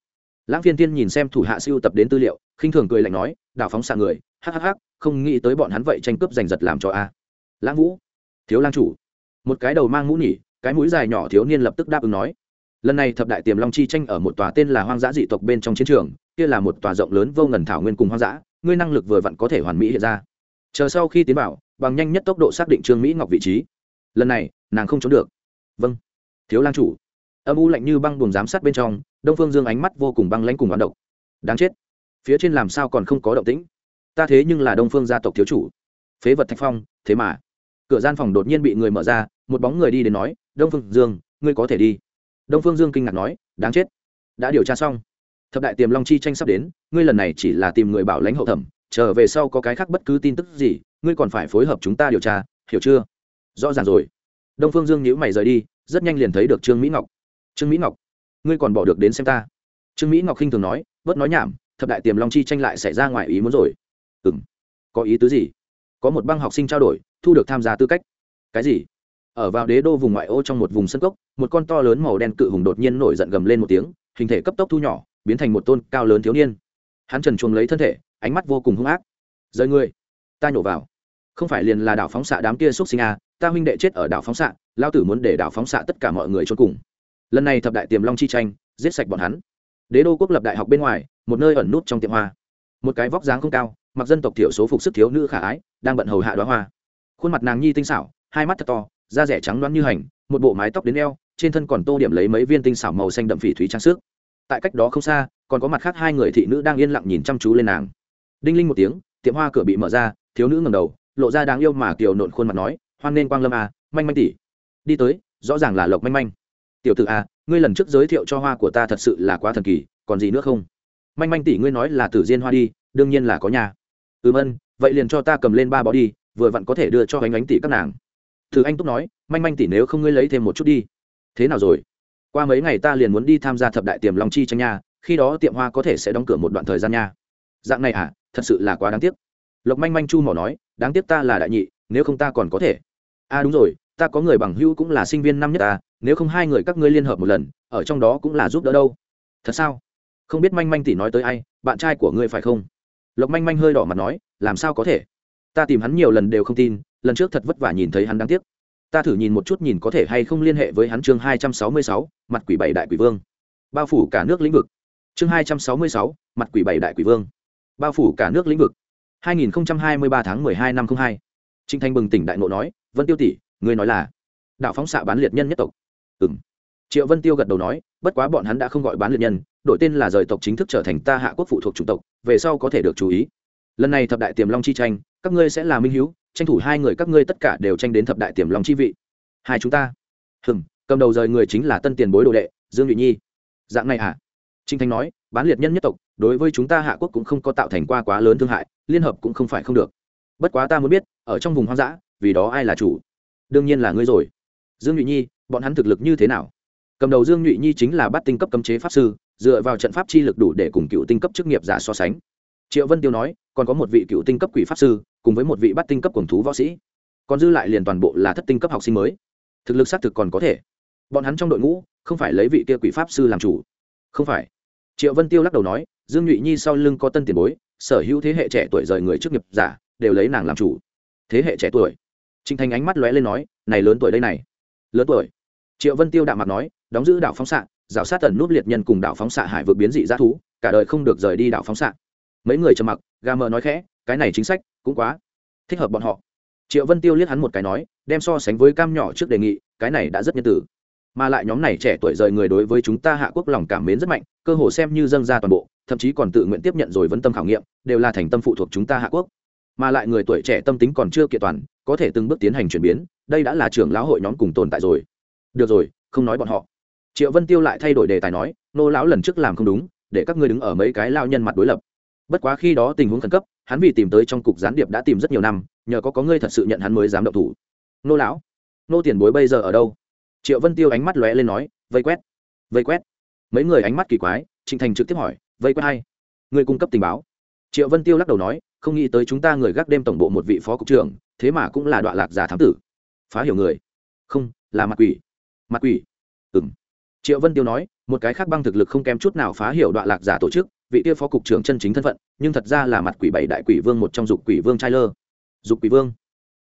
Speaker 1: Lãng phiên tiên nhìn xem thủ hạ siêu tập đến tư liệu, khinh thường cười lạnh nói, đào phóng xạ người hhh không nghĩ tới bọn hắn vậy tranh cướp giành giật làm cho a. Lãng vũ, thiếu lang chủ. Một cái đầu mang mũ nhỉ cái mũi dài nhỏ thiếu niên lập tức đáp ứng nói, lần này thập đại tiềm long chi tranh ở một tòa tên là hoang dã dị tộc bên trong chiến trường, kia là một tòa rộng lớn vô ngần thảo nguyên cùng hoang dã, ngươi năng lực vừa vặn có thể hoàn mỹ hiện ra. Chờ sau khi tiến vào, bằng nhanh nhất tốc độ xác định trương mỹ ngọc vị trí. Lần này, nàng không trốn được. Vâng thiếu lang chủ. Âm u lạnh như băng buồng giám sát bên trong, đông phương dương ánh mắt vô cùng băng lãnh cùng bán độc. Đáng chết. Phía trên làm sao còn không có động tĩnh? Ta thế nhưng là đông phương gia tộc thiếu chủ. Phế vật thạch phong, thế mà. Cửa gian phòng đột nhiên bị người mở ra, một bóng người đi đến nói, đông phương dương, ngươi có thể đi. Đông phương dương kinh ngạc nói, đáng chết. Đã điều tra xong. Thập đại tiềm long chi tranh sắp đến, ngươi lần này chỉ là tìm người bảo lãnh hậu thẩm trở về sau có cái khác bất cứ tin tức gì, ngươi còn phải phối hợp chúng ta điều tra, hiểu chưa? Rõ ràng rồi đông phương dương nhíu mày rời đi rất nhanh liền thấy được trương mỹ ngọc. Trương mỹ ngọc ngươi còn bỏ được đến xem ta? Trương mỹ ngọc khinh thường nói bớt nói nhảm thập đại tiềm long chi tranh lại xảy ra ngoài ý muốn rồi. Ừ m có ý tứ gì? Có một băng học sinh trao đổi thu được tham gia tư cách. Cái gì? Ở vào đế đô vùng ngoại ô trong một vùng sân cốc một con to lớn màu đen cự hùng đột nhiên nổi giận gầm lên một tiếng hình thể cấp tốc thu nhỏ biến thành một tôn cao lớn thiếu niên. Hắn trần chuồng lấy thân thể ánh mắt vô cùng hung ác. Rời người ta nhổ vào. Không phải liền là đảo phóng xạ đám kia xúc sinh à, ta huynh đệ chết ở đảo phóng xạ, lao tử muốn để đảo phóng xạ tất cả mọi người trốn cùng. Lần này thập đại tiềm long chi tranh, giết sạch bọn hắn. Đế đô quốc lập đại học bên ngoài, một nơi ẩn nút trong tiệm hoa. Một cái vóc dáng không cao, mặc dân tộc thiểu số phục sức thiếu nữ khả ái, đang bận hầu hạ đoá hoa. Khuôn mặt nàng nhi tinh xảo, hai mắt thật to, da rẻ trắng đoán như hành, một bộ mái tóc đến eo, trên thân còn tô điểm lấy mấy viên tinh xảo màu xanh đậm phỉ thúy trang sức. Tại cách đó không xa, còn có mặt khác hai người thị nữ đang yên lặng nhìn chăm chú lên nàng. Đinh linh một tiếng, tiệm hoa cửa bị mở ra, thiếu nữ ngầm đầu, lộ ra đáng yêu mà kiều nộn khuôn mặt nói hoan nên quang lâm à, manh manh tỷ. đi tới rõ ràng là lộc manh manh. Tiểu t ử à ngươi lần trước giới thiệu cho hoa của ta thật sự là quá thần kỳ còn gì nữa không? Manh manh tỷ ngươi nói là tử diên hoa đi đương nhiên là có nhà. Ừm ân vậy liền cho ta cầm lên ba bó đi vừa vặn có thể đưa cho bánh ánh tỷ các nàng. Thử anh túc nói manh manh tỷ nếu không ngươi lấy thêm một chút đi. Thế nào rồi? Qua mấy ngày ta liền muốn đi tham gia thập đại tiềm long chi tranh nha khi đó tiệm hoa có thể sẽ đóng cửa một đoạn thời gian nha. Dạng này à thật sự là quá đáng tiếc. Lộc manh manh chu mỏ nói đáng tiếc ta là đại nhị nếu không ta còn có thể à đúng rồi, ta có người bằng hữu cũng là sinh viên năm nhất ta, nếu không hai người các ngươi liên hợp một lần, ở trong đó cũng là giúp đỡ đâu. Thật sao? Không biết manh manh tỷ nói tới ai, bạn trai của ngươi phải không? Lộc manh manh hơi đỏ mặt nói, làm sao có thể? Ta tìm hắn nhiều lần đều không tin, lần trước thật vất vả nhìn thấy hắn đáng tiếc. Ta thử nhìn một chút nhìn có thể hay không liên hệ với hắn chương hai trăm sáu mươi sáu, mặt quỷ bảy đại quỷ vương. Bao phủ cả nước lĩnh vực. Chương hai trăm sáu mươi sáu, mặt quỷ bảy đại quỷ vương. Bao phủ cả nước lĩnh vực. 2023 tháng 12 năm 02 trinh thanh bừng tỉnh đại ngộ nói vân tiêu tỷ, ngươi nói là đạo phóng xạ bán liệt nhân nhất tộc. Ừm. Triệu vân tiêu gật đầu nói, bất quá bọn hắn đã không gọi bán liệt nhân, đổi tên là rời tộc chính thức trở thành ta hạ quốc phụ thuộc chủng tộc, về sau có thể được chú ý. Lần này thập đại tiềm long chi tranh, các ngươi sẽ là minh hiếu, tranh thủ hai người các ngươi tất cả đều tranh đến thập đại tiềm long chi vị. Hai chúng ta. Hừm, cầm đầu rời người chính là tân tiền bối đồ đệ, dương nhụy nhi. Dạng này hả à? trinh thanh nói, bán liệt nhân nhất tộc, đối với chúng ta hạ quốc cũng không có tạo thành qua quá lớn thương hại, liên hợp cũng không phải không được. Bất quá ta muốn biết, ở trong vùng hoang dã vì đó ai là chủ? Đương nhiên là ngươi rồi. Dương nhụy nhi, bọn hắn thực lực như thế nào? Cầm đầu dương nhụy nhi chính là bắt tinh cấp cấm chế pháp sư, dựa vào trận pháp chi lực đủ để cùng cựu tinh cấp chức nghiệp giả so sánh. Triệu vân tiêu nói, còn có một vị cựu tinh cấp quỷ pháp sư, cùng với một vị bắt tinh cấp quần thú võ sĩ. Còn dư lại liền toàn bộ là thất tinh cấp học sinh mới. Thực lực xác thực còn có thể. Bọn hắn trong đội ngũ, không phải lấy vị kia quỷ pháp sư làm chủ. Không phải. Triệu vân tiêu lắc đầu nói, dương nhụy nhi sau lưng có tân tiền bối, sở hữu thế hệ trẻ tuổi rời người trước nghiệp giả, đều lấy nàng làm chủ. Thế hệ trẻ tuổi. Trình thành ánh mắt lóe lên nói, này lớn tuổi đây này. Lớn tuổi? Triệu vân tiêu đạm mặt nói, đóng giữ đảo phóng xạ, rào sát tần nút liệt nhân cùng đảo phóng xạ hải vượt biến dị dã thú, cả đời không được rời đi đảo phóng xạ. Mấy người trầm mặc, gà mờ nói khẽ, cái này chính sách cũng quá thích hợp bọn họ. Triệu vân tiêu liếc hắn một cái nói, đem so sánh với cam nhỏ trước đề nghị, cái này đã rất nhân tử. Mà lại nhóm này trẻ tuổi rời người đối với chúng ta hạ quốc lòng cảm mến rất mạnh, cơ hồ xem như dâng ra toàn bộ, thậm chí còn tự nguyện tiếp nhận rồi vấn tâm khảo nghiệm, đều là thành tâm phụ thuộc chúng ta hạ quốc. Mà lại người tuổi trẻ tâm tính còn chưa kiện toàn có thể từng bước tiến hành chuyển biến, đây đã là trưởng lão hội nhóm cùng tồn tại rồi. Được rồi, không nói bọn họ. Triệu vân tiêu lại thay đổi đề tài nói, nô lão lần trước làm không đúng, để các ngươi đứng ở mấy cái lao nhân mặt đối lập. Bất quá khi đó tình huống khẩn cấp, hắn vì tìm tới trong cục gián điệp đã tìm rất nhiều năm, nhờ có có ngươi thật sự nhận hắn mới dám động thủ. Nô lão, nô tiền bối bây giờ ở đâu? Triệu vân tiêu ánh mắt lóe lên nói, vây quét vây quét. Mấy người ánh mắt kỳ quái, trịnh thành trực tiếp hỏi, vây quét hay người cung cấp tình báo triệu vân tiêu lắc đầu nói, không nghĩ tới chúng ta người gác đêm tổng bộ một vị phó cục trưởng, thế mà cũng là đoạn lạc giả thám tử. Phá hiểu người. Không, là mặt quỷ. Mặt quỷ. Ừ m triệu vân tiêu nói, một cái khác băng thực lực không kém chút nào phá hiểu đoạn lạc giả tổ chức, vị tiêu phó cục trưởng chân chính thân phận, nhưng thật ra là mặt quỷ bảy đại quỷ vương một trong dục quỷ vương trai lơ. Dục quỷ vương.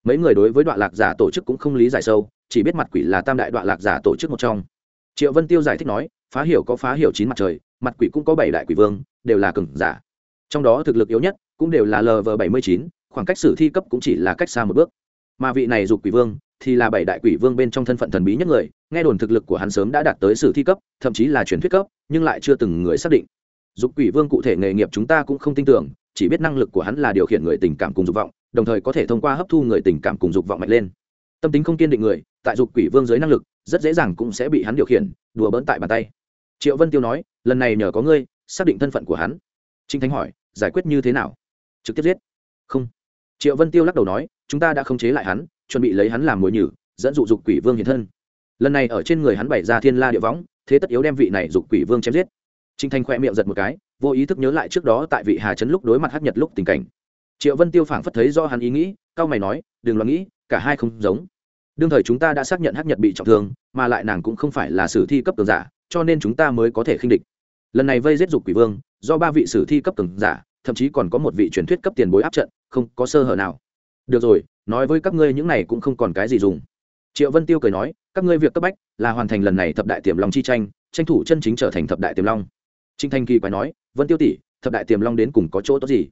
Speaker 1: Mấy người đối với đoạn lạc giả tổ chức cũng không lý giải sâu, chỉ biết mặt quỷ là tam đại đoạn lạc giả tổ chức một trong. Triệu vân tiêu giải thích nói, phá hiểu có phá hiểu chín mặt trời, mặt quỷ cũng có bảy đại quỷ vương, đều là cừng giả trong đó thực lực yếu nhất cũng đều là lv bảy mươi chín, khoảng cách sử thi cấp cũng chỉ là cách xa một bước. Mà vị này dục quỷ vương thì là bảy đại quỷ vương bên trong thân phận thần bí nhất người, nghe đồn thực lực của hắn sớm đã đạt tới sử thi cấp, thậm chí là truyền thuyết cấp, nhưng lại chưa từng người xác định. Dục quỷ vương cụ thể nghề nghiệp chúng ta cũng không tin tưởng, chỉ biết năng lực của hắn là điều khiển người tình cảm cùng dục vọng, đồng thời có thể thông qua hấp thu người tình cảm cùng dục vọng mạnh lên. Tâm tính không kiên định người, tại dục quỷ vương dưới năng lực, rất dễ dàng cũng sẽ bị hắn điều khiển, đùa bỡn tại bàn tay. Triệu vân tiêu nói, lần này nhờ có ngươi, xác định thân phận của hắn trinh thánh hỏi, giải quyết như thế nào? Trực tiếp giết. Không. Triệu vân tiêu lắc đầu nói, chúng ta đã khống chế lại hắn, chuẩn bị lấy hắn làm mồi nhử, dẫn dụ dục quỷ vương hiện thân. Lần này ở trên người hắn bày ra thiên la địa võng, thế tất yếu đem vị này dục quỷ vương chém giết. Trinh thanh khoe miệng giật một cái, vô ý thức nhớ lại trước đó tại vị hà trấn lúc đối mặt hắc nhật lúc tình cảnh. Triệu vân tiêu phảng phất thấy do hắn ý nghĩ cao mày nói, đừng lo nghĩ, cả hai không giống. Đương thời chúng ta đã xác nhận hắc nhật bị trọng thương, mà lại nàng cũng không phải là sử thi cấp cường giả, cho nên chúng ta mới có thể khinh địch lần này vây giết dục quỷ vương, do ba vị sử thi cấp cường giả, thậm chí còn có một vị truyền thuyết cấp tiền bối áp trận, không có sơ hở nào. Được rồi, nói với các ngươi những này cũng không còn cái gì dùng. Triệu vân tiêu cười nói, các ngươi việc cấp bách là hoàn thành lần này thập đại tiềm long chi tranh tranh thủ chân chính trở thành thập đại tiềm long. Trinh thanh kỳ quái nói, vân tiêu tỷ, thập đại tiềm long đến cùng có chỗ tốt gì?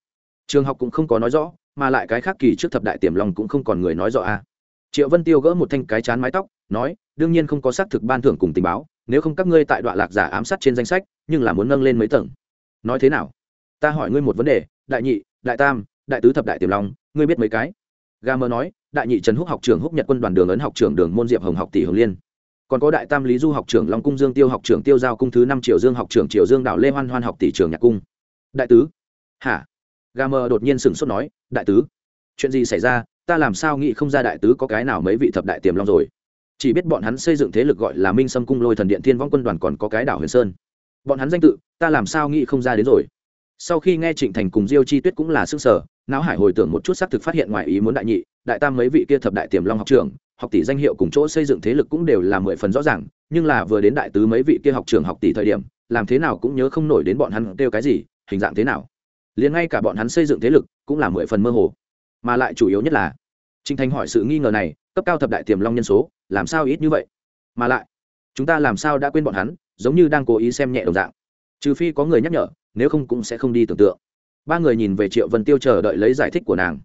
Speaker 1: Trường học cũng không có nói rõ, mà lại cái khác kỳ trước thập đại tiềm long cũng không còn người nói rõ a à. triệu vân tiêu gỡ một thanh cái chán mái tóc, nói, đương nhiên không có xác thực ban thưởng cùng tình báo nếu không các ngươi tại đoạn lạc giả ám sát trên danh sách, nhưng là muốn nâng lên mấy tầng. Nói thế nào? Ta hỏi ngươi một vấn đề, đại nhị, đại tam, đại tứ thập đại tiềm long, ngươi biết mấy cái? Ga mơ nói, đại nhị trần húc học trưởng húc nhật quân đoàn đường ấn học trưởng đường môn diệp hồng học tỷ hồng liên. Còn có đại tam lý du học trưởng long cung dương tiêu học trưởng tiêu giao cung thứ năm triệu dương học trưởng triệu dương đảo lê hoan hoan học tỷ trường nhạc cung. Đại tứ? Hả? Ga mơ đột nhiên sửng sốt nói, đại tứ? Chuyện gì xảy ra? Ta làm sao nghĩ không ra đại tứ có cái nào mấy vị thập đại tiềm long rồi? Chỉ biết bọn hắn xây dựng thế lực gọi là minh sâm cung lôi thần điện thiên vong quân đoàn còn có cái đảo huyền sơn. Bọn hắn danh tự, ta làm sao nghĩ không ra đến rồi. Sau khi nghe trịnh thành cùng diêu chi tuyết cũng là s ư ơ n g sở, não hải hồi tưởng một chút xác thực phát hiện ngoài ý muốn đại nhị, đại tam mấy vị kia thập đại tiềm long học trường học tỷ danh hiệu cùng chỗ xây dựng thế lực cũng đều là mười phần rõ ràng, nhưng là vừa đến đại tứ mấy vị kia học trường học tỷ thời điểm, làm thế nào cũng nhớ không nổi đến bọn hắn kêu cái gì, hình dạng thế nào. Liền ngay cả bọn hắn xây dựng thế lực cũng là mười phần mơ hồ. Mà lại chủ yếu nhất là, trịnh thành hỏi sự nghi ngờ này, cấp cao thập đại tiềm long nhân số làm sao ít như vậy? Mà lại, chúng ta làm sao đã quên bọn hắn, giống như đang cố ý xem nhẹ đồng dạng. Trừ phi có người nhắc nhở, nếu không cũng sẽ không đi tưởng tượng. Ba người nhìn về triệu vân tiêu chờ đợi lấy giải thích của nàng.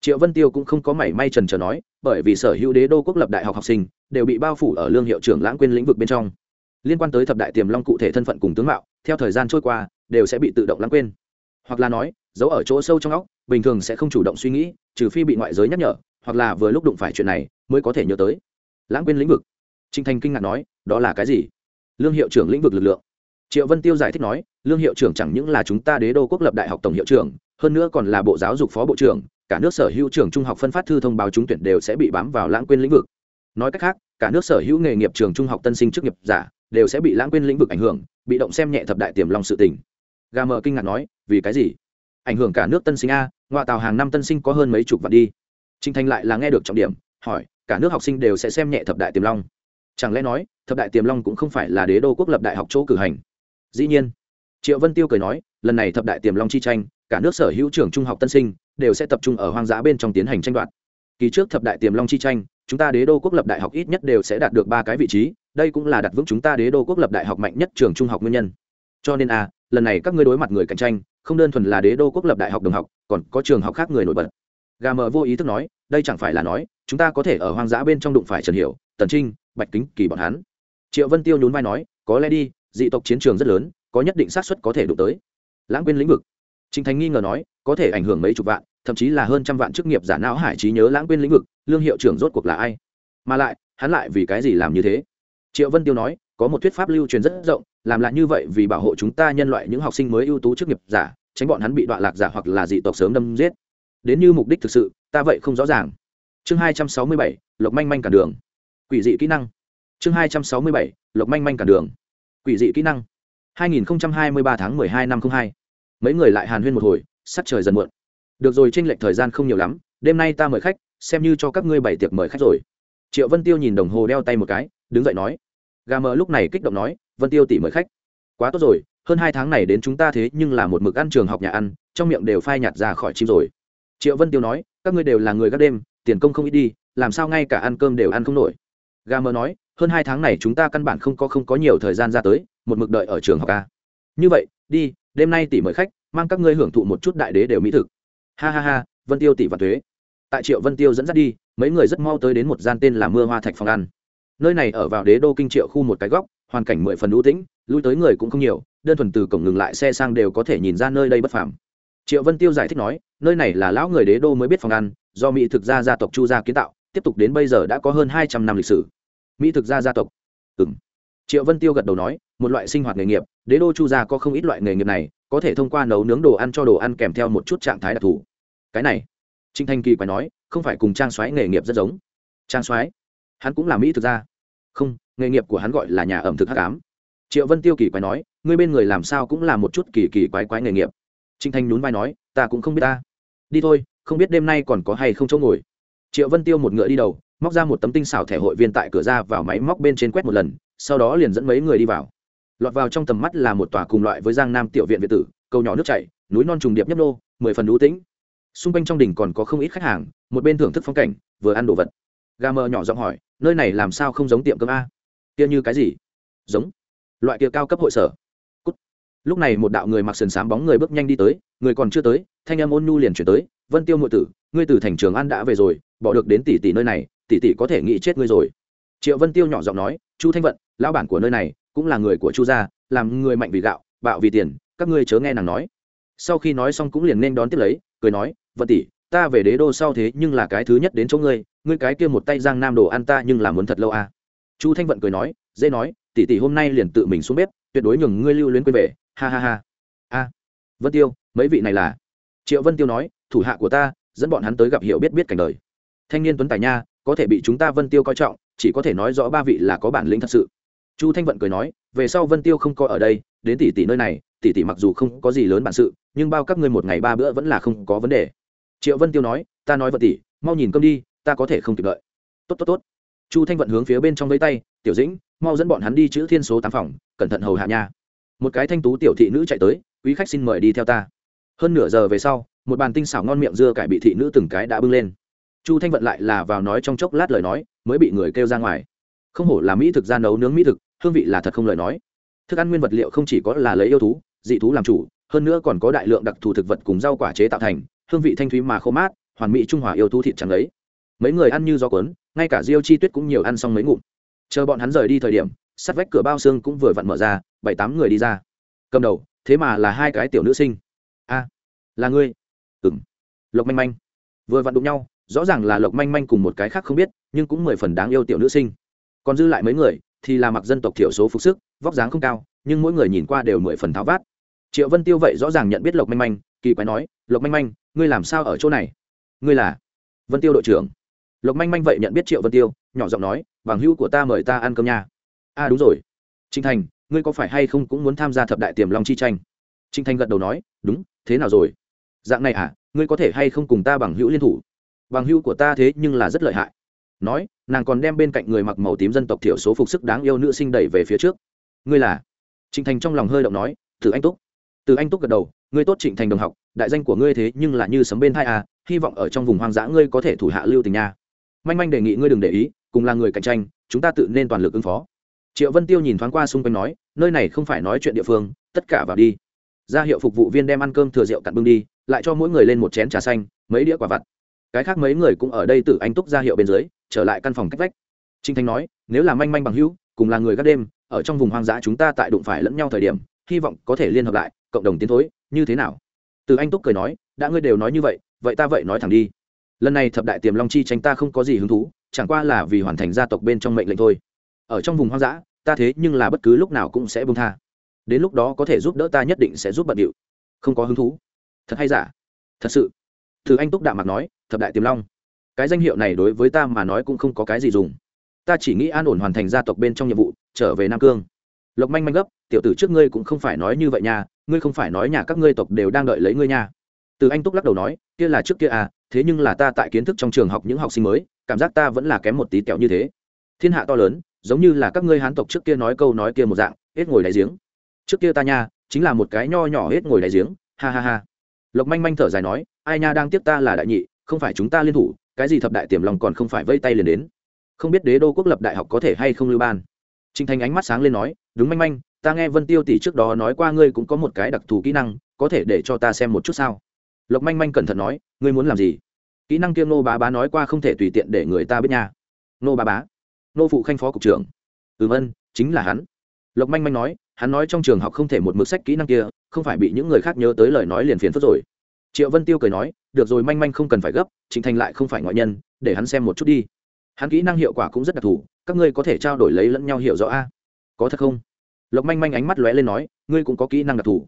Speaker 1: Triệu vân tiêu cũng không có mảy may trần trờ nói, bởi vì sở hữu đế đô quốc lập đại học học sinh đều bị bao phủ ở lương hiệu trưởng lãng quên lĩnh vực bên trong. Liên quan tới thập đại tiềm long cụ thể thân phận cùng tướng mạo, theo thời gian trôi qua, đều sẽ bị tự động lãng quên. Hoặc là nói, giấu ở chỗ sâu trong óc, bình thường sẽ không chủ động suy nghĩ, trừ phi bị ngoại giới nhắc nhở, hoặc là vừa lúc đụng phải chuyện này, mới có thể nhớ tới lãng quên lĩnh vực. Trinh thành kinh ngạc nói, đó là cái gì? Lương hiệu trưởng lĩnh vực lực lượng. Triệu vân tiêu giải thích nói, lương hiệu trưởng chẳng những là chúng ta đế đô quốc lập đại học tổng hiệu trưởng, hơn nữa còn là bộ giáo dục phó bộ trưởng, cả nước sở hữu trường trung học phân phát thư thông báo trúng tuyển đều sẽ bị bám vào lãng quên lĩnh vực. Nói cách khác, cả nước sở hữu nghề nghiệp trường trung học tân sinh chức nghiệp giả đều sẽ bị lãng quên lĩnh vực ảnh hưởng, bị động xem nhẹ thập đại tiềm long sự tình. Gà mờ kinh ngạc nói, vì cái gì? Ảnh hưởng cả nước tân sinh a, ngoại tàu hàng năm tân sinh có hơn mấy chục vạn đi. Trinh thành lại là nghe được trọng điểm, hỏi cả nước học sinh đều sẽ xem nhẹ thập đại tiềm long. Chẳng lẽ nói, thập đại tiềm long cũng không phải là đế đô quốc lập đại học chỗ cử hành? Dĩ nhiên. Triệu vân tiêu cười nói, lần này thập đại tiềm long chi tranh, cả nước sở hữu trường trung học tân sinh đều sẽ tập trung ở hoang dã bên trong tiến hành tranh đoạt. Kỳ trước thập đại tiềm long chi tranh, chúng ta đế đô quốc lập đại học ít nhất đều sẽ đạt được ba cái vị trí, đây cũng là đặt vững chúng ta đế đô quốc lập đại học mạnh nhất trường trung học nguyên nhân. Cho nên a lần này các ngươi đối mặt người cạnh tranh, không đơn thuần là đế đô quốc lập đại học đồng học, còn có trường học khác người nổi bật. Gà mờ vô ý thức nói đây chẳng phải là nói, chúng ta có thể ở hoang dã bên trong đụng phải trần hiểu, tần trinh, bạch kính, kỳ bọn hắn. Triệu vân tiêu nhún vai nói, có lẽ đi, dị tộc chiến trường rất lớn, có nhất định xác suất có thể đụng tới. Lãng quên lĩnh vực. Trinh thành nghi ngờ nói, có thể ảnh hưởng mấy chục vạn, thậm chí là hơn trăm vạn chức nghiệp giả não hải trí nhớ lãng quên lĩnh vực, lương hiệu trưởng rốt cuộc là ai? Mà lại, hắn lại vì cái gì làm như thế? Triệu vân tiêu nói, có một thuyết pháp lưu truyền rất rộng, làm lại như vậy vì bảo hộ chúng ta nhân loại những học sinh mới ưu tú chức nghiệp giả, tránh bọn hắn bị đoạn lạc giả hoặc là dị tộc sớm đâm giết đến như mục đích thực sự, ta vậy không rõ ràng. Chương hai trăm sáu mươi bảy, lộc manh manh cản đường. Quỷ dị kỹ năng. Chương hai trăm sáu mươi bảy, lộc manh manh cản đường. Quỷ dị kỹ năng. Hai nghìn hai mươi ba tháng hai năm hai. Mấy người lại hàn huyên một hồi, sắc trời dần muộn. Được rồi tranh lệch thời gian không nhiều lắm, đêm nay ta mời khách, xem như cho các ngươi bảy tiệc mời khách rồi. Triệu vân tiêu nhìn đồng hồ đeo tay một cái, đứng dậy nói. Gà mờ lúc này kích động nói, vân tiêu tỷ mời khách. Quá tốt rồi, hơn hai tháng này đến chúng ta thế nhưng là một mực ăn trường học nhà ăn, trong miệng đều phai nhạt ra khỏi chim rồi triệu vân tiêu nói, các ngươi đều là người gác đêm, tiền công không ít đi, làm sao ngay cả ăn cơm đều ăn không nổi. Ga Mơ nói, hơn hai tháng này chúng ta căn bản không có không có nhiều thời gian ra tới, một mực đợi ở trường học ca như vậy, đi, đêm nay tỷ mời khách, mang các ngươi hưởng thụ một chút đại đế đều mỹ thực. Ha ha ha, vân tiêu tỷ và thuế. Tại triệu vân tiêu dẫn dắt đi, mấy người rất mau tới đến một gian tên là mưa hoa thạch phòng ăn. Nơi này ở vào đế đô kinh triệu khu một cái góc, hoàn cảnh mười phần ưu tĩnh, lui tới người cũng không nhiều, đơn thuần từ cổng ngừng lại xe sang đều có thể nhìn ra nơi đây bất phàm triệu vân tiêu giải thích nói, nơi này là lão người đế đô mới biết phòng ăn, do mỹ thực gia gia tộc chu gia kiến tạo, tiếp tục đến bây giờ đã có hơn hai trăm năm lịch sử. Mỹ thực gia gia tộc. Ừ m triệu vân tiêu gật đầu nói, một loại sinh hoạt nghề nghiệp, đế đô chu gia có không ít loại nghề nghiệp này, có thể thông qua nấu nướng đồ ăn cho đồ ăn kèm theo một chút trạng thái đặc thù. Cái này trinh thanh kỳ quái nói, không phải cùng trang xoáy nghề nghiệp rất giống. Trang xoáy hắn cũng là mỹ thực gia. không, nghề nghiệp của hắn gọi là nhà ẩm thực hắc ám. Triệu vân tiêu kỳ quái nói ngươi bên người làm sao cũng là một chút kỳ kỳ quái quái nghề nghiệp trinh thanh nhún vai nói, ta cũng không biết ta. Đi thôi, không biết đêm nay còn có hay không chỗ ngồi. Triệu vân tiêu một ngựa đi đầu, móc ra một tấm tinh xảo thẻ hội viên tại cửa ra vào máy móc bên trên quét một lần, sau đó liền dẫn mấy người đi vào. Lọt vào trong tầm mắt là một tòa cùng loại với giang nam tiểu viện việt tử, cầu nhỏ nước chảy, núi non trùng điệp nhấp nô, mười phần đũ tĩnh. Xung quanh trong đỉnh còn có không ít khách hàng, một bên thưởng thức phong cảnh, vừa ăn đồ vật. Gà mờ nhỏ giọng hỏi, nơi này làm sao không giống tiệm cơm a? Kia như cái gì? Giống. Loại kia cao cấp hội sở lúc này một đạo người mặc sườn xám bóng người bước nhanh đi tới, người còn chưa tới, thanh âm ôn nhu liền chuyển tới, vân tiêu ngụy tử, ngươi từ thành trường an đã về rồi, bỏ được đến tỷ tỷ nơi này, tỷ tỷ có thể nghĩ chết ngươi rồi triệu vân tiêu nhỏ giọng nói, chu thanh vận, lão bản của nơi này, cũng là người của chu gia, làm người mạnh vì gạo, bạo vì tiền, các ngươi chớ nghe nàng nói sau khi nói xong cũng liền nên đón tiếp lấy, cười nói, vận tỷ, ta về đế đô sau thế nhưng là cái thứ nhất đến chỗ ngươi ngươi cái kia một tay giang nam đồ ăn ta nhưng là muốn thật lâu à. chu thanh vận cười nói, dễ nói, tỷ tỷ hôm nay liền tự mình xuống bếp, tuyệt đối nhường ngươi lưu luyến quên về ha ha ha. A, vân tiêu, mấy vị này là? Triệu vân tiêu nói, thủ hạ của ta, dẫn bọn hắn tới gặp hiểu biết biết cảnh đời. Thanh niên tuấn tài nha, có thể bị chúng ta vân tiêu coi trọng, chỉ có thể nói rõ ba vị là có bản lĩnh thật sự. Chu thanh vận cười nói, về sau vân tiêu không coi ở đây, đến tỷ tỷ nơi này, tỷ tỷ mặc dù không có gì lớn bản sự, nhưng bao các ngươi một ngày ba bữa vẫn là không có vấn đề. Triệu vân tiêu nói, ta nói vận tỷ, mau nhìn cơm đi, ta có thể không kịp đợi. Tốt tốt tốt. Chu thanh vận hướng phía bên trong vây tay, tiểu dĩnh, mau dẫn bọn hắn đi chữ thiên số tám phòng, cẩn thận hầu hạ nha một cái thanh tú tiểu thị nữ chạy tới, quý khách xin mời đi theo ta. Hơn nửa giờ về sau, một bàn tinh xảo ngon miệng dưa cải bị thị nữ từng cái đã bưng lên. Chu thanh vận lại là vào nói trong chốc lát lời nói, mới bị người kêu ra ngoài. Không hổ là mỹ thực ra nấu nướng mỹ thực, hương vị là thật không lời nói. Thức ăn nguyên vật liệu không chỉ có là lấy yêu thú, dị thú làm chủ, hơn nữa còn có đại lượng đặc thù thực vật cùng rau quả chế tạo thành, hương vị thanh thúy mà khô mát, hoàn mỹ trung hòa yêu thú thịt trắng ấy. Mấy người ăn như do cuốn, ngay cả diêu chi tuyết cũng nhiều ăn xong mấy ngụm chờ bọn hắn rời đi thời điểm, sắt vách cửa bao xương cũng vừa vặn mở ra, bảy tám người đi ra. Cầm đầu, thế mà là hai cái tiểu nữ sinh. A, là ngươi? Ừng lộc manh manh. Vừa vặn đụng nhau, rõ ràng là lộc manh manh cùng một cái khác không biết, nhưng cũng mười phần đáng yêu tiểu nữ sinh. Còn dư lại mấy người, thì là mặc dân tộc thiểu số phục sức, vóc dáng không cao, nhưng mỗi người nhìn qua đều mười phần tháo vát. Triệu vân tiêu vậy rõ ràng nhận biết lộc manh manh, kỳ quái nói, lộc manh manh, ngươi làm sao ở chỗ này? Ngươi là? Vân tiêu đội trưởng lộc manh manh vậy nhận biết triệu vân tiêu nhỏ giọng nói bằng hữu của ta mời ta ăn cơm nha. A à, đúng rồi. Trinh thành ngươi có phải hay không cũng muốn tham gia thập đại tiềm long chi tranh? Trinh thành gật đầu nói đúng thế nào rồi? Dạng này à ngươi có thể hay không cùng ta bằng hữu liên thủ? Bằng hữu của ta thế nhưng là rất lợi hại. Nói nàng còn đem bên cạnh người mặc màu tím dân tộc thiểu số phục sức đáng yêu nữ sinh đẩy về phía trước. Ngươi là? Trịnh thành trong lòng hơi động nói từ anh túc. Từ anh túc gật đầu ngươi tốt trịnh thành đồng học đại danh của ngươi thế nhưng là như sấm bên hai à hy vọng ở trong vùng hoang dã ngươi có thể thủ hạ lưu tình nha manh manh đề nghị ngươi đừng để ý, cùng là người cạnh tranh, chúng ta tự nên toàn lực ứng phó. Triệu vân tiêu nhìn thoáng qua xung quanh nói, nơi này không phải nói chuyện địa phương, tất cả vào đi. Ra hiệu phục vụ viên đem ăn cơm thừa rượu cặn bưng đi, lại cho mỗi người lên một chén trà xanh, mấy đĩa quả vặt. Cái khác mấy người cũng ở đây tự anh túc ra hiệu bên dưới, trở lại căn phòng cách vách. Trinh thanh nói, nếu là manh manh bằng hữu, cùng là người gác đêm, ở trong vùng hoang dã chúng ta tại đụng phải lẫn nhau thời điểm, hy vọng có thể liên hợp lại, cộng đồng tiến thối, như thế nào? Từ anh túc cười nói, đã ngươi đều nói như vậy vậy ta vậy nói thẳng đi lần này thập đại tiềm long chi tranh ta không có gì hứng thú, chẳng qua là vì hoàn thành gia tộc bên trong mệnh lệnh thôi. Ở trong vùng hoang dã, ta thế nhưng là bất cứ lúc nào cũng sẽ bông tha. Đến lúc đó có thể giúp đỡ ta nhất định sẽ giúp bận điệu. Không có hứng thú. Thật hay giả? Thật sự. Thứ anh túc đạm mặt nói, thập đại tiềm long. Cái danh hiệu này đối với ta mà nói cũng không có cái gì dùng. Ta chỉ nghĩ an ổn hoàn thành gia tộc bên trong nhiệm vụ, trở về nam cương. Lộc manh manh gấp, tiểu tử trước ngươi cũng không phải nói như vậy nha, ngươi không phải nói nhà các ngươi tộc đều đang đợi lấy ngươi nha. Từ anh túc lắc đầu nói, kia là trước kia à thế nhưng là ta tại kiến thức trong trường học những học sinh mới, cảm giác ta vẫn là kém một tí tẹo như thế. Thiên hạ to lớn, giống như là các ngươi hán tộc trước kia nói câu nói kia một dạng, hết ngồi đáy giếng. Trước kia ta nha, chính là một cái nho nhỏ hết ngồi đáy giếng, ha ha ha. Lộc manh manh thở dài nói, ai nha đang tiếp ta là đại nhị, không phải chúng ta liên thủ, cái gì thập đại tiềm lòng còn không phải vây tay liền đến. Không biết đế đô quốc lập đại học có thể hay không lưu ban. Trinh thành ánh mắt sáng lên nói, đúng manh manh, ta nghe vân tiêu tỷ trước đó nói qua ngươi cũng có một cái đặc thù kỹ năng, có thể để cho ta xem một chút sao? Lộc manh manh cẩn thận nói, ngươi muốn làm gì? Kỹ năng kiêm nô bá bá nói qua không thể tùy tiện để người ta biết nha. Nô bá bá nô phụ khanh phó cục trưởng. Ừm ân, chính là hắn. Lộc manh manh nói, hắn nói trong trường học không thể một mực sách kỹ năng kia, không phải bị những người khác nhớ tới lời nói liền phiền phức rồi. Triệu vân tiêu cười nói, được rồi manh manh không cần phải gấp, trịnh thành lại không phải ngoại nhân, để hắn xem một chút đi. Hắn kỹ năng hiệu quả cũng rất đặc thù, các ngươi có thể trao đổi lấy lẫn nhau hiểu rõ a. Có thật không? Lộc manh manh ánh mắt lóe lên nói, ngươi cũng có kỹ năng đặc thù.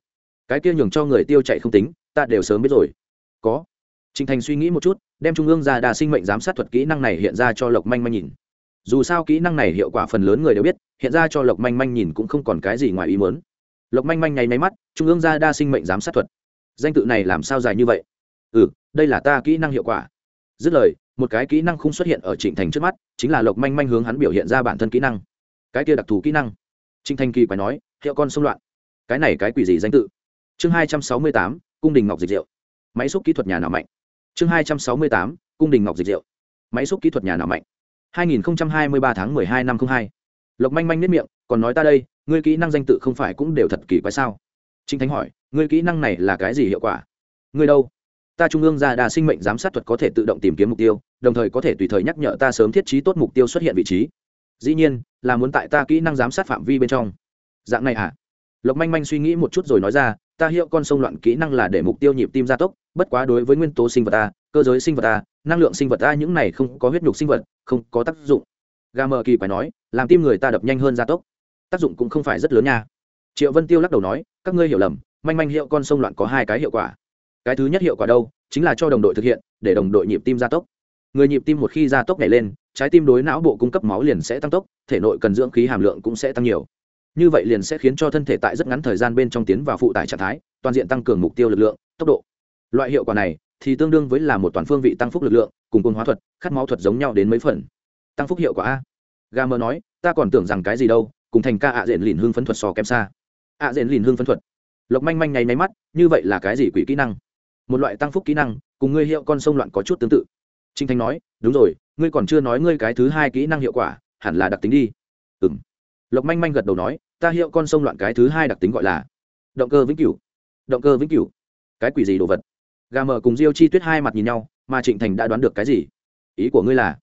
Speaker 1: Cái kia nhường cho người tiêu chạy không tính ta đều sớm biết rồi có trịnh Thành suy nghĩ một chút, đem trung ương gia đa sinh mệnh giám sát thuật kỹ năng này hiện ra cho Lộc Manh Manh nhìn. Dù sao kỹ năng này hiệu quả phần lớn người đều biết, hiện ra cho Lộc Manh Manh nhìn cũng không còn cái gì ngoài ý muốn. Lộc Manh Manh nháy máy mắt, trung ương gia đa sinh mệnh giám sát thuật. Danh tự này làm sao dài như vậy? Ừ, đây là ta kỹ năng hiệu quả. Dứt lời, một cái kỹ năng không xuất hiện ở Trịnh Thành trước mắt, chính là Lộc Manh Manh hướng hắn biểu hiện ra bản thân kỹ năng. Cái kia đặc thù kỹ năng. Trịnh Thành kỳ quái nói, hiệu con xung loạn. Cái này cái quỷ gì danh tự? Chương 268, cung đình ngọc dịch rượu, máy xúc kỹ thuật nhà nào mạnh chương hai trăm sáu mươi tám cung đình ngọc dịch rượu, máy xúc kỹ thuật nhà nào mạnh 2023 tháng 12 năm 02. Lộc Manh Manh nếp miệng, còn nói ta đây, ngươi kỹ năng danh tự không phải cũng đều thật kỳ quái sao? Trinh Thánh hỏi, ngươi kỹ năng này là cái gì hiệu quả? Ngươi đâu? Ta trung ương ra đa sinh mệnh giám sát thuật có thể tự động tìm kiếm mục tiêu, đồng thời có thể tùy thời nhắc nhở ta sớm thiết trí tốt mục tiêu xuất hiện vị trí. Dĩ nhiên, là muốn tại ta kỹ năng giám sát phạm vi bên trong. Dạng này à? Lộc Manh Manh suy nghĩ một chút rồi nói ra, ta hiệu con sông loạn kỹ năng là để mục tiêu nhịp tim gia tốc, bất quá đối với nguyên tố sinh vật ta, cơ giới sinh vật ta, năng lượng sinh vật ta những này không có huyết nhục sinh vật, không có tác dụng. Gà mờ kỳ phải nói làm tim người ta đập nhanh hơn gia tốc. Tác dụng cũng không phải rất lớn nha. Triệu vân tiêu lắc đầu nói các ngươi hiểu lầm manh manh hiệu con sông loạn có hai cái hiệu quả. Cái thứ nhất hiệu quả đâu? Chính là cho đồng đội thực hiện để đồng đội nhịp tim gia tốc. Người nhịp tim một khi gia tốc nhảy lên trái tim đối não bộ cung cấp máu liền sẽ tăng tốc thể nội cần dưỡng khí hàm lượng cũng sẽ tăng nhiều như vậy liền sẽ khiến cho thân thể tại rất ngắn thời gian bên trong tiến vào phụ tải trạng thái, toàn diện tăng cường mục tiêu lực lượng, tốc độ. Loại hiệu quả này thì tương đương với là một toàn phương vị tăng phúc lực lượng, cùng côn hóa thuật, khát máu thuật giống nhau đến mấy phần. Tăng phúc hiệu quả a. Ga mơ nói, ta còn tưởng rằng cái gì đâu, cùng thành ca ạ à diện lìn hương phấn thuật so kém xa. ạ à diện lìn hương phấn thuật. Lộc manh manh nháy máy mắt, như vậy là cái gì quỷ kỹ năng? Một loại tăng phúc kỹ năng, cùng ngươi hiệu con sông loạn có chút tương tự. Trinh thanh nói, đúng rồi, ngươi còn chưa nói ngươi cái thứ hai kỹ năng hiệu quả, hẳn là đặc tính đi. Ừ m lộc manh manh gật đầu nói ta hiệu con sông loạn cái thứ hai đặc tính gọi là động cơ vĩnh cửu. Động cơ vĩnh cửu. Cái quỷ gì đồ vật? Gà mờ cùng diêu chi tuyết hai mặt nhìn nhau, mà trịnh thành đã đoán được cái gì? Ý của ngươi là,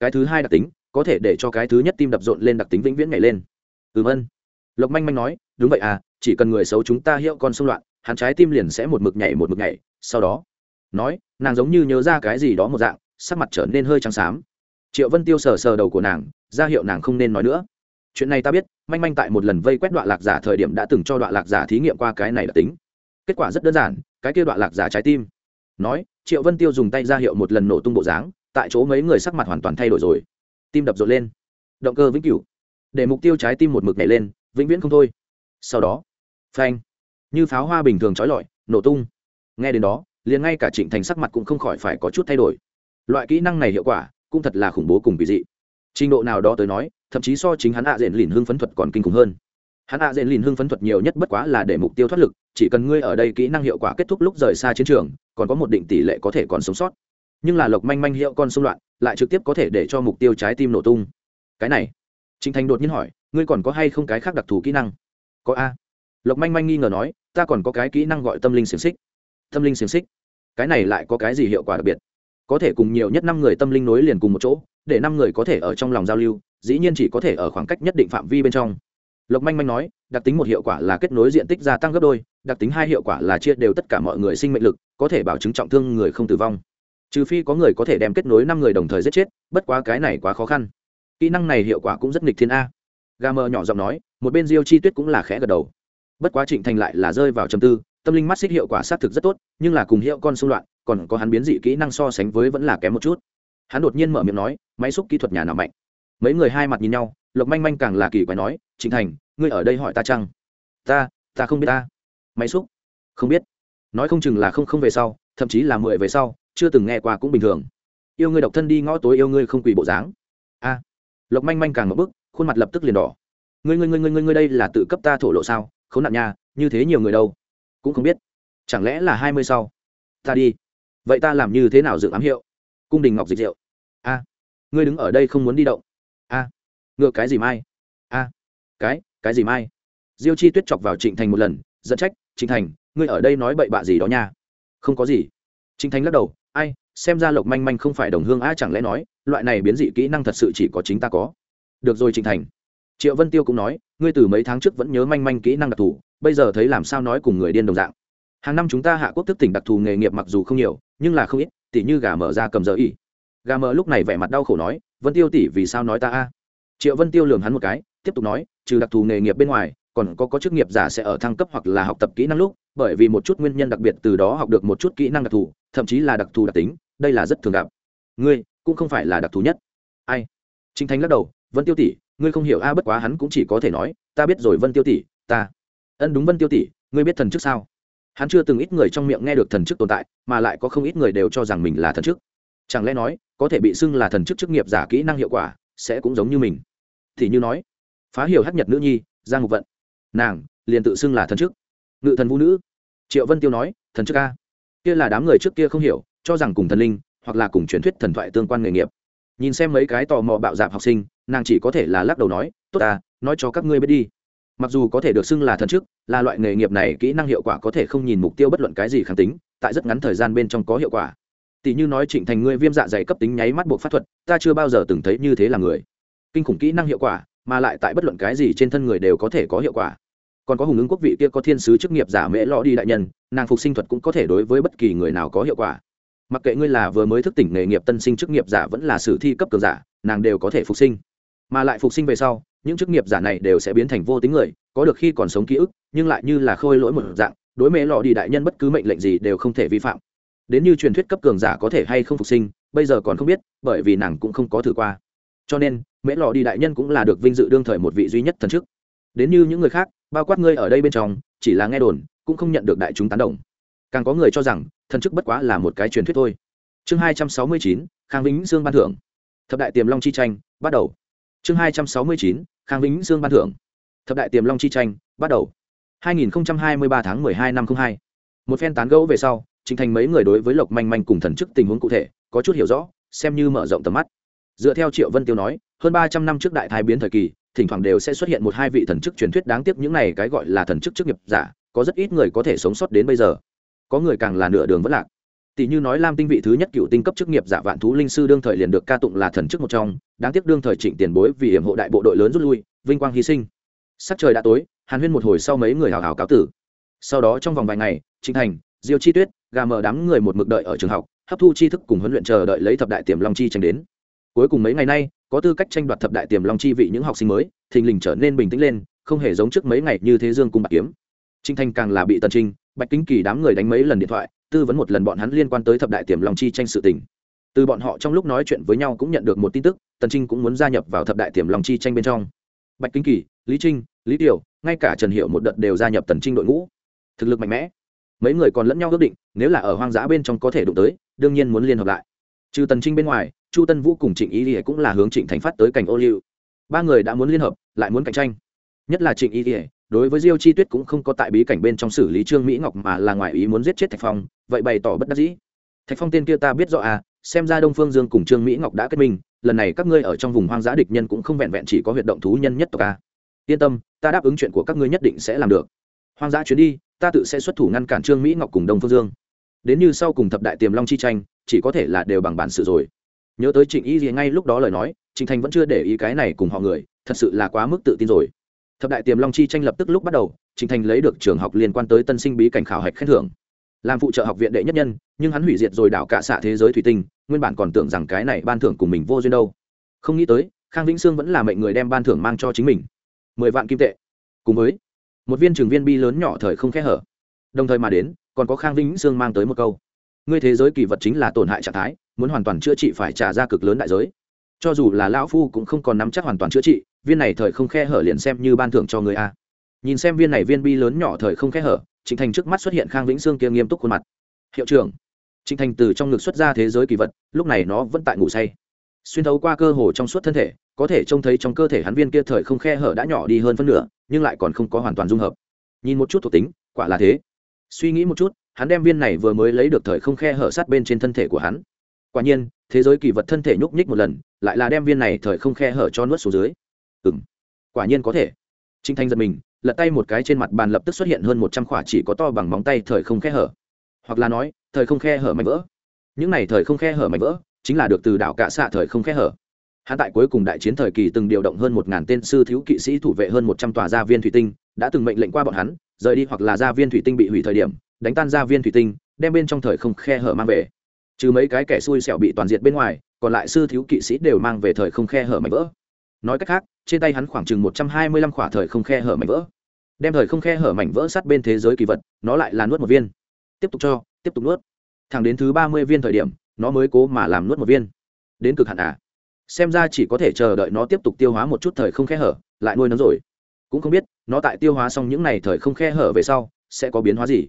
Speaker 1: cái thứ hai đặc tính có thể để cho cái thứ nhất tim đập rộn lên đặc tính vĩnh viễn nhảy lên. Ừm ân lộc manh manh nói, đúng vậy à chỉ cần người xấu chúng ta hiệu con sông loạn, hắn trái tim liền sẽ một mực nhảy một mực nhảy. Sau đó, nói, nàng giống như nhớ ra cái gì đó một dạng, sắc mặt trở nên hơi trắng xám. Triệu vân tiêu sờ sờ đầu của nàng, ra hiệu nàng không nên nói nữa. Chuyện này ta biết manh manh tại một lần vây quét đoạn lạc giả thời điểm đã từng cho đoạn lạc giả thí nghiệm qua cái này đặc tính. Kết quả rất đơn giản, cái kia đoạn lạc giả trái tim. Nói, triệu vân tiêu dùng tay ra hiệu một lần nổ tung bộ dáng, tại chỗ mấy người sắc mặt hoàn toàn thay đổi rồi. Tim đập rộn lên. Động cơ vĩnh cửu. Để mục tiêu trái tim một mực nhảy lên, vĩnh viễn không thôi. Sau đó, phanh. Như pháo hoa bình thường trói lọi, nổ tung. Nghe đến đó, liền ngay cả trịnh thành sắc mặt cũng không khỏi phải có chút thay đổi. Loại kỹ năng này hiệu quả, cũng thật là khủng bố cùng kỳ dị trình độ nào đó tới nói, thậm chí so chính hắn ạ diện lìn hưng phấn thuật còn kinh khủng hơn. Hắn ạ diện lìn hưng phấn thuật nhiều nhất bất quá là để mục tiêu thoát lực, chỉ cần ngươi ở đây kỹ năng hiệu quả kết thúc lúc rời xa chiến trường, còn có một định tỷ lệ có thể còn sống sót. Nhưng là lộc manh manh hiệu con xung loạn, lại trực tiếp có thể để cho mục tiêu trái tim nổ tung. Cái này trịnh thành đột nhiên hỏi, ngươi còn có hay không cái khác đặc thù kỹ năng? Có a. Lộc manh manh nghi ngờ nói, ta còn có cái kỹ năng gọi tâm linh xiềng xích. Tâm linh xiềng xích? Cái này lại có cái gì hiệu quả đặc biệt? Có thể cùng nhiều nhất năm người tâm linh nối liền cùng một chỗ để năm người có thể ở trong lòng giao lưu, dĩ nhiên chỉ có thể ở khoảng cách nhất định phạm vi bên trong. Lộc manh manh nói, đặc tính một hiệu quả là kết nối diện tích gia tăng gấp đôi, đặc tính hai hiệu quả là chia đều tất cả mọi người sinh mệnh lực, có thể bảo chứng trọng thương người không tử vong. Trừ phi có người có thể đem kết nối năm người đồng thời giết chết, bất quá cái này quá khó khăn. Kỹ năng này hiệu quả cũng rất nghịch thiên a. Gà mờ nhỏ giọng nói, một bên diêu chi tuyết cũng là khẽ gật đầu. Bất quá trịnh thành lại là rơi vào trầm tư, tâm linh mắt xích hiệu quả xác thực rất tốt, nhưng là cùng hiệu con xung loạn, còn có hắn biến dị kỹ năng so sánh với vẫn là kém một chút hắn đột nhiên mở miệng nói, máy xúc kỹ thuật nhà nào mạnh? Mấy người hai mặt nhìn nhau, lộc manh manh càng là kỳ quái nói, trịnh thành, ngươi ở đây hỏi ta chăng? Ta ta không biết ta. Máy xúc? Không biết. Nói không chừng là không không về sau, thậm chí là mười về sau, chưa từng nghe qua cũng bình thường. Yêu ngươi độc thân đi, ngõ tối yêu ngươi không quỳ bộ dáng. A. Lộc manh manh càng một bức, khuôn mặt lập tức liền đỏ. Ngươi ngươi ngươi ngươi ngươi đây là tự cấp ta thổ lộ sao? Không nạn nha, như thế nhiều người đâu? Cũng không biết. Chẳng lẽ là hai mươi sau? Ta đi. Vậy ta làm như thế nào dựng ám hiệu? Cung đình ngọc dịch diệu. A, ngươi đứng ở đây không muốn đi động. A, ngựa cái gì mai? A, cái cái gì mai? Diêu chi tuyết chọc vào trịnh thành một lần dẫn trách, trịnh thành, ngươi ở đây nói bậy bạ gì đó nha. Không có gì. Trịnh thành lắc đầu, ai, xem ra lộc manh manh không phải đồng hương a chẳng lẽ nói, loại này biến dị kỹ năng thật sự chỉ có chính ta có. Được rồi trịnh thành. Triệu vân tiêu cũng nói, ngươi từ mấy tháng trước vẫn nhớ manh manh kỹ năng đặc thù, bây giờ thấy làm sao nói cùng người điên đồng dạng. Hàng năm chúng ta hạ quốc thức tỉnh đặc thù nghề nghiệp mặc dù không nhiều, nhưng là không ít tỉ như gà mở ra cầm giờ ỉ gà mở lúc này vẻ mặt đau khổ nói, vân tiêu tỷ vì sao nói ta a? Triệu vân tiêu lường hắn một cái, tiếp tục nói, trừ đặc thù nghề nghiệp bên ngoài, còn có có chức nghiệp giả sẽ ở thăng cấp hoặc là học tập kỹ năng lúc, bởi vì một chút nguyên nhân đặc biệt từ đó học được một chút kỹ năng đặc thù, thậm chí là đặc thù đặc tính, đây là rất thường gặp. Ngươi cũng không phải là đặc thù nhất. Ai? Chính thánh lắc đầu, vân tiêu tỷ, ngươi không hiểu a, bất quá hắn cũng chỉ có thể nói, ta biết rồi vân tiêu tỷ, ta. Ân đúng vân tiêu tỷ, ngươi biết thần trước sao? Hắn chưa từng ít người trong miệng nghe được thần chức tồn tại, mà lại có không ít người đều cho rằng mình là thần chức. Chẳng lẽ nói, có thể bị xưng là thần chức chức nghiệp giả kỹ năng hiệu quả, sẽ cũng giống như mình? Thì như nói, phá hiểu hắc nhật nữ nhi giang ngục vận. Nàng, liền tự xưng là thần chức. Ngự thần vũ nữ. Triệu vân tiêu nói, thần chức a. Kia là đám người trước kia không hiểu, cho rằng cùng thần linh, hoặc là cùng truyền thuyết thần thoại tương quan nghề nghiệp. Nhìn xem mấy cái tò mò bạo dạp học sinh, nàng chỉ có thể là lắc đầu nói, tốt ta, nói cho các ngươi biết đi mặc dù có thể được xưng là thần chức, là loại nghề nghiệp này kỹ năng hiệu quả có thể không nhìn mục tiêu bất luận cái gì kháng tính, tại rất ngắn thời gian bên trong có hiệu quả. Tỷ như nói trịnh thành ngươi viêm dạ dày cấp tính nháy mắt buộc pháp thuật, ta chưa bao giờ từng thấy như thế là người. Kinh khủng kỹ năng hiệu quả, mà lại tại bất luận cái gì trên thân người đều có thể có hiệu quả. Còn có hùng ứng quốc vị kia có thiên sứ chức nghiệp giả mễ lọ đi đại nhân, nàng phục sinh thuật cũng có thể đối với bất kỳ người nào có hiệu quả. Mặc kệ ngươi là vừa mới thức tỉnh nghề nghiệp tân sinh chức nghiệp giả vẫn là sử thi cấp cường giả, nàng đều có thể phục sinh mà lại phục sinh về sau, những chức nghiệp giả này đều sẽ biến thành vô tính người, có được khi còn sống ký ức, nhưng lại như là khôi lỗi một dạng, đối mễ lọ đi đại nhân bất cứ mệnh lệnh gì đều không thể vi phạm. Đến như truyền thuyết cấp cường giả có thể hay không phục sinh, bây giờ còn không biết, bởi vì nàng cũng không có thử qua. Cho nên mễ lọ đi đại nhân cũng là được vinh dự đương thời một vị duy nhất thần chức. Đến như những người khác, bao quát ngươi ở đây bên trong, chỉ là nghe đồn, cũng không nhận được đại chúng tán đồng. Càng có người cho rằng, thần chức bất quá là một cái truyền thuyết thôi. Chương hai trăm sáu mươi chín, khang vĩnh dương ban thưởng. Thập đại tiềm long chi tranh, bắt đầu chương hai trăm sáu mươi chín, khang vĩnh dương ban thưởng. Thập đại tiềm long chi tranh, bắt đầu. 2023 tháng 12 năm 02. một phen tán gẫu về sau chính thành mấy người đối với lộc manh manh cùng thần chức tình huống cụ thể, có chút hiểu rõ, xem như mở rộng tầm mắt. Dựa theo triệu vân tiêu nói, hơn ba trăm năm trước đại thái biến thời kỳ, thỉnh thoảng đều sẽ xuất hiện một hai vị thần chức truyền thuyết đáng tiếc, những này cái gọi là thần chức chức nghiệp giả, có rất ít người có thể sống sót đến bây giờ. Có người càng là nửa đường vẫn lạc tỷ như nói lam tinh vị thứ nhất cựu tinh cấp chức nghiệp giả vạn thú linh sư đương thời liền được ca tụng là thần chức một trong, đáng tiếc đương thời trịnh tiền bối vì hiểm hộ đại bộ đội lớn rút lui, vinh quang hy sinh. Sắc trời đã tối, hàn huyên một hồi sau mấy người hào hào cáo tử. Sau đó trong vòng vài ngày, trịnh thành, diêu chi tuyết, gà mở đám người một mực đợi ở trường học, hấp thu tri thức cùng huấn luyện chờ đợi lấy thập đại tiềm long chi tranh đến. Cuối cùng mấy ngày nay, có tư cách tranh đoạt thập đại tiềm long chi vị những học sinh mới, thình lình trở nên bình tĩnh lên, không hề giống trước mấy ngày như thế dương cùng bạc kiếm. Trinh thanh càng là bị tần trinh bạch kính kỳ đám người đánh mấy lần điện thoại tư vấn một lần bọn hắn liên quan tới thập đại tiềm long chi tranh sự tình. Từ bọn họ trong lúc nói chuyện với nhau cũng nhận được một tin tức, tần trinh cũng muốn gia nhập vào thập đại tiềm long chi tranh bên trong. Bạch kính kỳ, lý trinh, lý tiểu, ngay cả trần hiệu một đợt đều gia nhập tần trinh đội ngũ. Thực lực mạnh mẽ. Mấy người còn lẫn nhau ước định, nếu là ở hoang dã bên trong có thể đụng tới, đương nhiên muốn liên hợp lại. Trừ tần trinh bên ngoài, chu tân vũ cùng trịnh ý ỉa cũng là hướng trịnh thành phát tới cảnh ô liu. Ba người đã muốn liên hợp, lại muốn cạnh tranh. Nhất là trịnh ý ỉa đối với diêu chi tuyết cũng không có tại bí cảnh bên trong xử lý trương mỹ ngọc mà là ngoài ý muốn giết chết thạch phong vậy bày tỏ bất đắc dĩ. Thạch phong tên kia ta biết rõ à xem ra đông phương dương cùng trương mỹ ngọc đã kết minh, lần này các ngươi ở trong vùng hoang dã địch nhân cũng không vẹn vẹn chỉ có huyệt động thú nhân nhất tộc a yên tâm, ta đáp ứng chuyện của các ngươi nhất định sẽ làm được. Hoang dã chuyến đi, ta tự sẽ xuất thủ ngăn cản trương mỹ ngọc cùng đông phương dương. Đến như sau cùng thập đại tiềm long chi tranh, chỉ có thể là đều bằng bản sự rồi. Nhớ tới trịnh y gì ngay lúc đó lời nói, trịnh thành vẫn chưa để ý cái này cùng họ người, thật sự là quá mức tự tin rồi. Thập đại tiềm long chi tranh lập tức lúc bắt đầu, trịnh thành lấy được trường học liên quan tới tân sinh bí cảnh khảo hạch khen thưởng làm phụ trợ học viện đệ nhất nhân, nhưng hắn hủy diệt rồi đảo cả xạ thế giới thủy tinh, nguyên bản còn tưởng rằng cái này ban thưởng cùng mình vô duyên đâu. Không nghĩ tới, khang vĩnh sương vẫn là mệnh người đem ban thưởng mang cho chính mình. Mười vạn kim tệ. Cùng với, một viên trường viên bi lớn nhỏ thời không khẽ hở. Đồng thời mà đến, còn có khang vĩnh sương mang tới một câu. Ngươi thế giới kỳ vật chính là tổn hại trạng thái, muốn hoàn toàn chữa trị phải trả ra cực lớn đại giới. Cho dù là lão phu cũng không còn nắm chắc hoàn toàn chữa trị, viên này thời không khe hở liền xem như ban thưởng cho người a. Nhìn xem viên này viên bi lớn nhỏ thời không khe hở trịnh thành trước mắt xuất hiện khang vĩnh sương kia nghiêm túc khuôn mặt. Hiệu trưởng. Trịnh thành từ trong ngực xuất ra thế giới kỳ vật, lúc này nó vẫn tại ngủ say. Xuyên thấu qua cơ hồ trong suốt thân thể, có thể trông thấy trong cơ thể hắn viên kia thời không khe hở đã nhỏ đi hơn phân nửa, nhưng lại còn không có hoàn toàn dung hợp. Nhìn một chút thuộc tính, quả là thế. Suy nghĩ một chút, hắn đem viên này vừa mới lấy được thời không khe hở sát bên trên thân thể của hắn. Quả nhiên, thế giới kỳ vật thân thể nhúc nhích một lần, lại là đem viên này thời không khe hở cho nuốt xuống dưới. Ừ m quả nhiên có thể. Trinh thanh giật mình lật tay một cái trên mặt bàn lập tức xuất hiện hơn một trăm khỏa chỉ có to bằng móng tay thời không khe hở. Hoặc là nói, thời không khe hở mạnh vỡ. Những này thời không khe hở mạnh vỡ chính là được từ đảo cạ xạ thời không khe hở. Hắn tại cuối cùng đại chiến thời kỳ từng điều động hơn một ngàn tên sư thiếu kỵ sĩ thủ vệ hơn một trăm tòa gia viên thủy tinh, đã từng mệnh lệnh qua bọn hắn, rời đi hoặc là gia viên thủy tinh bị hủy thời điểm, đánh tan gia viên thủy tinh, đem bên trong thời không khe hở mang về. Trừ mấy cái kẻ xui xẻo bị toàn diệt bên ngoài, còn lại sư thiếu kỵ sĩ đều mang về thời không khe hở mạnh vỡ nói cách khác trên tay hắn khoảng chừng một trăm hai mươi lăm khỏa thời không khe hở mảnh vỡ. Đem thời không khe hở mảnh vỡ sát bên thế giới kỳ vật nó lại là nuốt một viên. Tiếp tục cho tiếp tục nuốt. Thẳng đến thứ ba mươi viên thời điểm nó mới cố mà làm nuốt một viên. Đến cực hạn à? Xem ra chỉ có thể chờ đợi nó tiếp tục tiêu hóa một chút thời không khe hở lại nuôi nó rồi. Cũng không biết nó tại tiêu hóa xong những n à y thời không khe hở về sau sẽ có biến hóa gì.